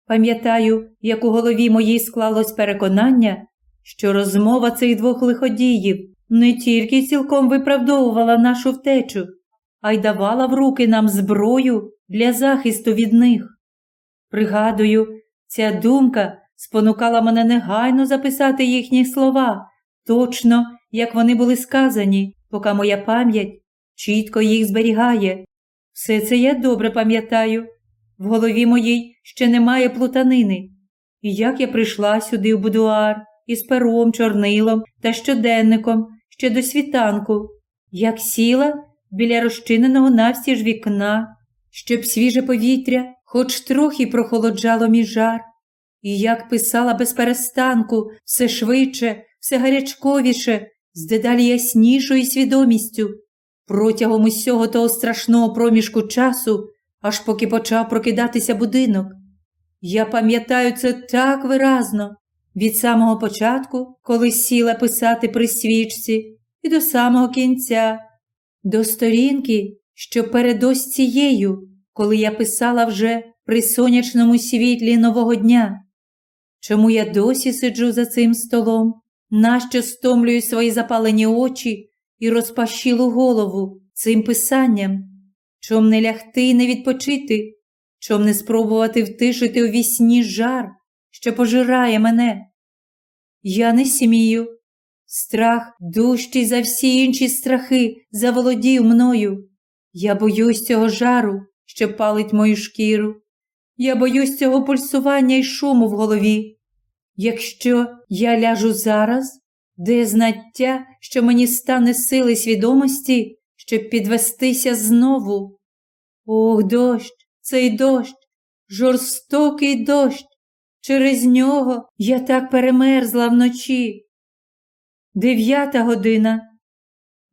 Пам'ятаю, як у голові моїй склалось переконання, що розмова цих двох лиходіїв не тільки цілком виправдовувала нашу втечу, а й давала в руки нам зброю для захисту від них. Пригадую, ця думка спонукала мене негайно записати їхні слова, точно, як вони були сказані, поки моя пам'ять чітко їх зберігає. Все це я добре пам'ятаю. В голові моїй ще немає плутанини. І як я прийшла сюди в будуар із пером, чорнилом та щоденником ще до світанку, як сіла біля розчиненого навстіж вікна, щоб свіже повітря хоч трохи прохолоджало мій жар, і як писала без перестанку все швидше, все гарячковіше, з дедалі яснішою свідомістю, протягом усього того страшного проміжку часу, аж поки почав прокидатися будинок. Я пам'ятаю це так виразно, від самого початку, коли сіла писати при свічці, і до самого кінця, до сторінки, що перед ось цією, коли я писала вже при сонячному світлі нового дня. Чому я досі сиджу за цим столом, нащо стомлюю свої запалені очі і розпашілу голову цим писанням? Чом не лягти і не відпочити, чом не спробувати втишити у вісні жар, що пожирає мене? Я не смію. Страх дужчий за всі інші страхи заволодів мною. Я боюсь цього жару, що палить мою шкіру. Я боюсь цього пульсування і шуму в голові. Якщо я ляжу зараз, де знаття, що мені стане сили свідомості, щоб підвестися знову. Ох, дощ, цей дощ, жорстокий дощ. Через нього я так перемерзла вночі. Дев'ята година.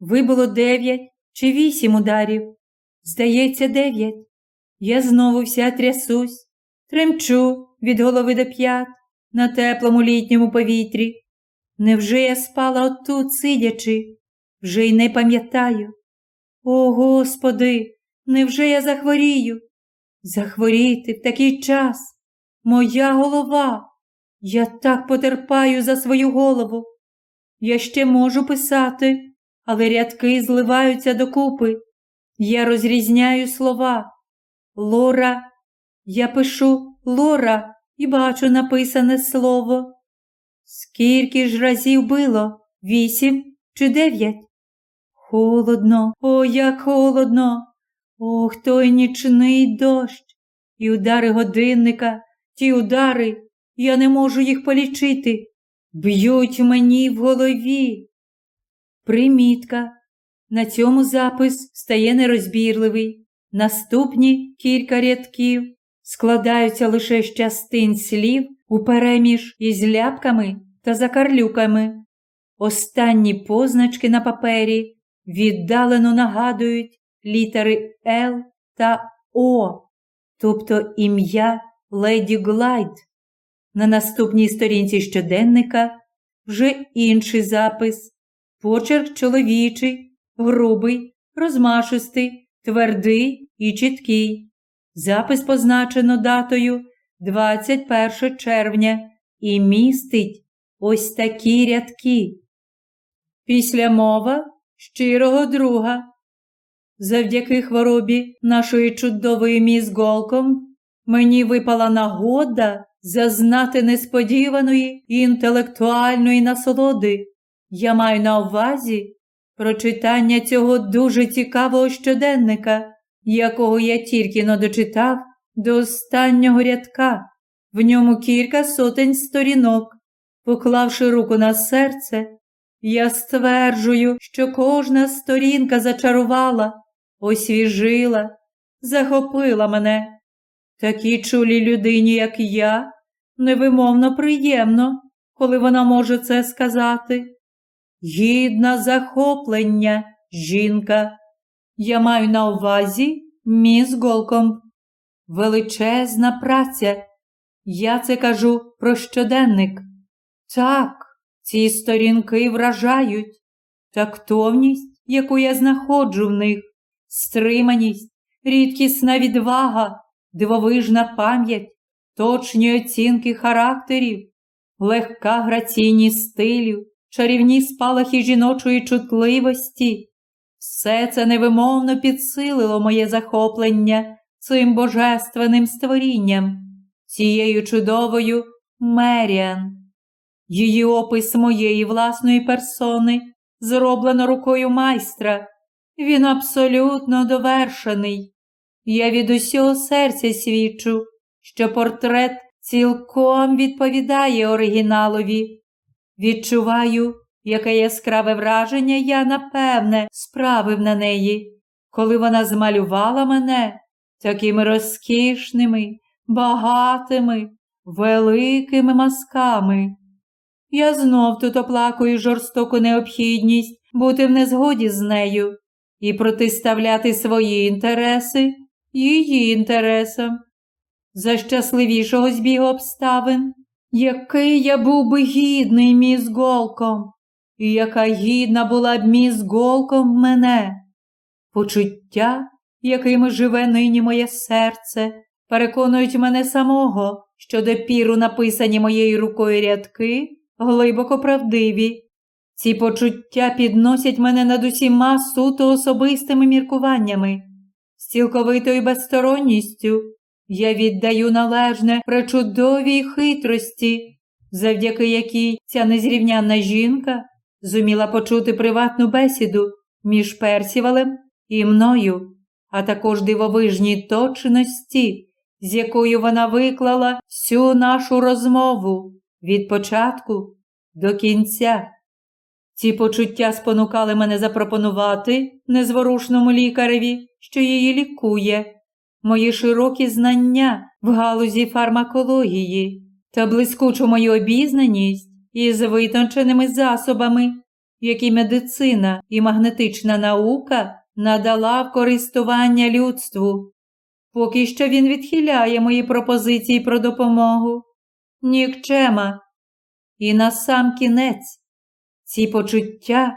Вибуло дев'ять чи вісім ударів. Здається, дев'ять. Я знову вся трясусь, тремчу від голови до п'ят на теплому літньому повітрі. Невже я спала отут, сидячи, вже й не пам'ятаю. О, Господи, невже я захворію? Захворіти в такий час. Моя голова. Я так потерпаю за свою голову. Я ще можу писати, але рядки зливаються докупи. Я розрізняю слова. Лора, я пишу Лора і бачу написане слово. Скільки ж разів було? Вісім чи дев'ять? Холодно, о, як холодно. Ох, той нічний дощ. І удари годинника, ті удари, я не можу їх полічити. Б'ють мені в голові. Примітка. На цьому запис стає нерозбірливий. Наступні кілька рядків складаються лише з частин слів у переміж із ляпками та закарлюками. Останні позначки на папері віддалено нагадують літери Л та О, тобто ім'я Леді Глайд. На наступній сторінці щоденника вже інший запис, почерк чоловічий, грубий, розмашистий, твердий і чіткий. Запис позначено датою 21 червня і містить ось такі рядки. Після мова щирого друга. Завдяки хворобі нашої чудової міс Голком мені випала нагода зазнати несподіваної інтелектуальної насолоди. Я маю на увазі прочитання цього дуже цікавого щоденника, якого я тільки но дочитав до останнього рядка, в ньому кілька сотень сторінок. Поклавши руку на серце, я стверджую, що кожна сторінка зачарувала, освіжила, захопила мене. Такій чулій людині, як я, невимовно приємно, коли вона може це сказати. Гідна захоплення, жінка. Я маю на увазі міс Голком. Величезна праця. Я це кажу про щоденник. Так, ці сторінки вражають, тактовність, яку я знаходжу в них, стриманість, рідкісна відвага, дивовижна пам'ять, точні оцінки характерів, легка граційність стилю, чарівні спалахи жіночої чутливості. Все це невимовно підсилило моє захоплення цим божественним створінням, цією чудовою Меріан. Її опис моєї власної персони зроблено рукою майстра. Він абсолютно довершений. Я від усього серця свідчу, що портрет цілком відповідає оригіналові. Відчуваю, яке яскраве враження я, напевне, справив на неї, коли вона змалювала мене такими розкішними, багатими, великими мазками. Я знов тут оплакую жорстоку необхідність бути в незгоді з нею і протиставляти свої інтереси її інтересам. За щасливішого збігу обставин, який я був би гідний міс Голком, і яка гідна була б міс Голком мене. Почуття, якими живе нині моє серце, переконують мене самого, що допіру написані моєю рукою рядки глибоко правдиві. Ці почуття підносять мене над усіма суто особистими міркуваннями, з цілковитою безсторонністю. Я віддаю належне пречудовій хитрості, завдяки якій ця незрівнянна жінка зуміла почути приватну бесіду між Персівалем і мною, а також дивовижній точності, з якою вона виклала всю нашу розмову від початку до кінця. Ці почуття спонукали мене запропонувати незворушному лікареві, що її лікує, мої широкі знання в галузі фармакології та блискучу мою обізнаність із витонченими засобами, які медицина і магнетична наука надала в користування людству. Поки що він відхиляє мої пропозиції про допомогу. Нікчема. І на сам кінець ці почуття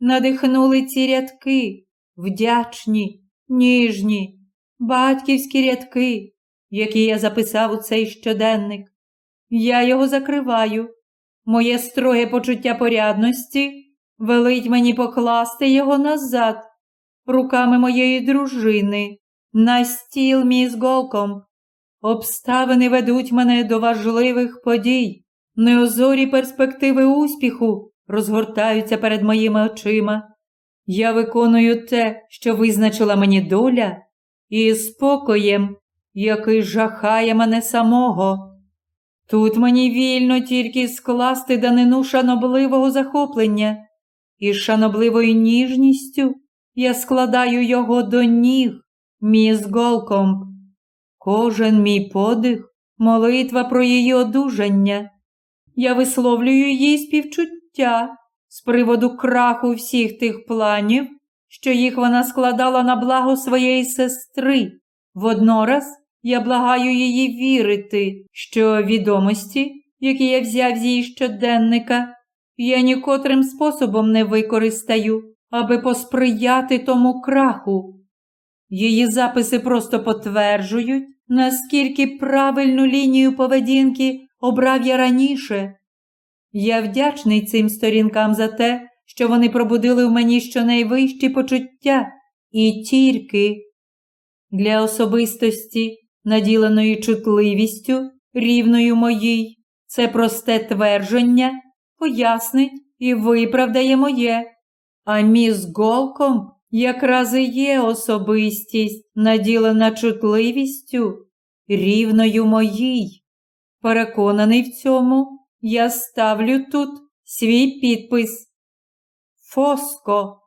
надихнули ці рядки, вдячні, ніжні, батьківські рядки, які я записав у цей щоденник. Я його закриваю. Моє строге почуття порядності велить мені покласти його назад, руками моєї дружини, на стіл мій з голком. Обставини ведуть мене до важливих подій, неозорі перспективи успіху розгортаються перед моїми очима. Я виконую те, що визначила мені доля, і спокоєм, який жахає мене самого. Тут мені вільно тільки скласти данину шанобливого захоплення, і шанобливою ніжністю я складаю його до ніг, міс Голкомб. Кожен мій подих, молитва про її одужання. Я висловлюю їй співчуття з приводу краху всіх тих планів, що їх вона складала на благо своєї сестри. Воднораз я благаю її вірити, що відомості, які я взяв з її щоденника, я нікотрим способом не використаю, аби посприяти тому краху. Її записи просто потверджують, наскільки правильну лінію поведінки обрав я раніше. Я вдячний цим сторінкам за те, що вони пробудили в мені щонайвищі почуття і тільки для особистості, наділеної чутливістю, рівною моїй, це просте твердження пояснить і виправдає моє. А міс Голком якраз і є особистість, наділена чутливістю, рівною моїй. Переконаний в цьому, я ставлю тут свій підпис. Фоско.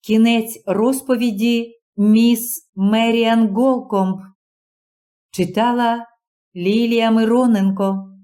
Кінець розповіді міс Меріан Голкомб. Читала Лілія Мироненко.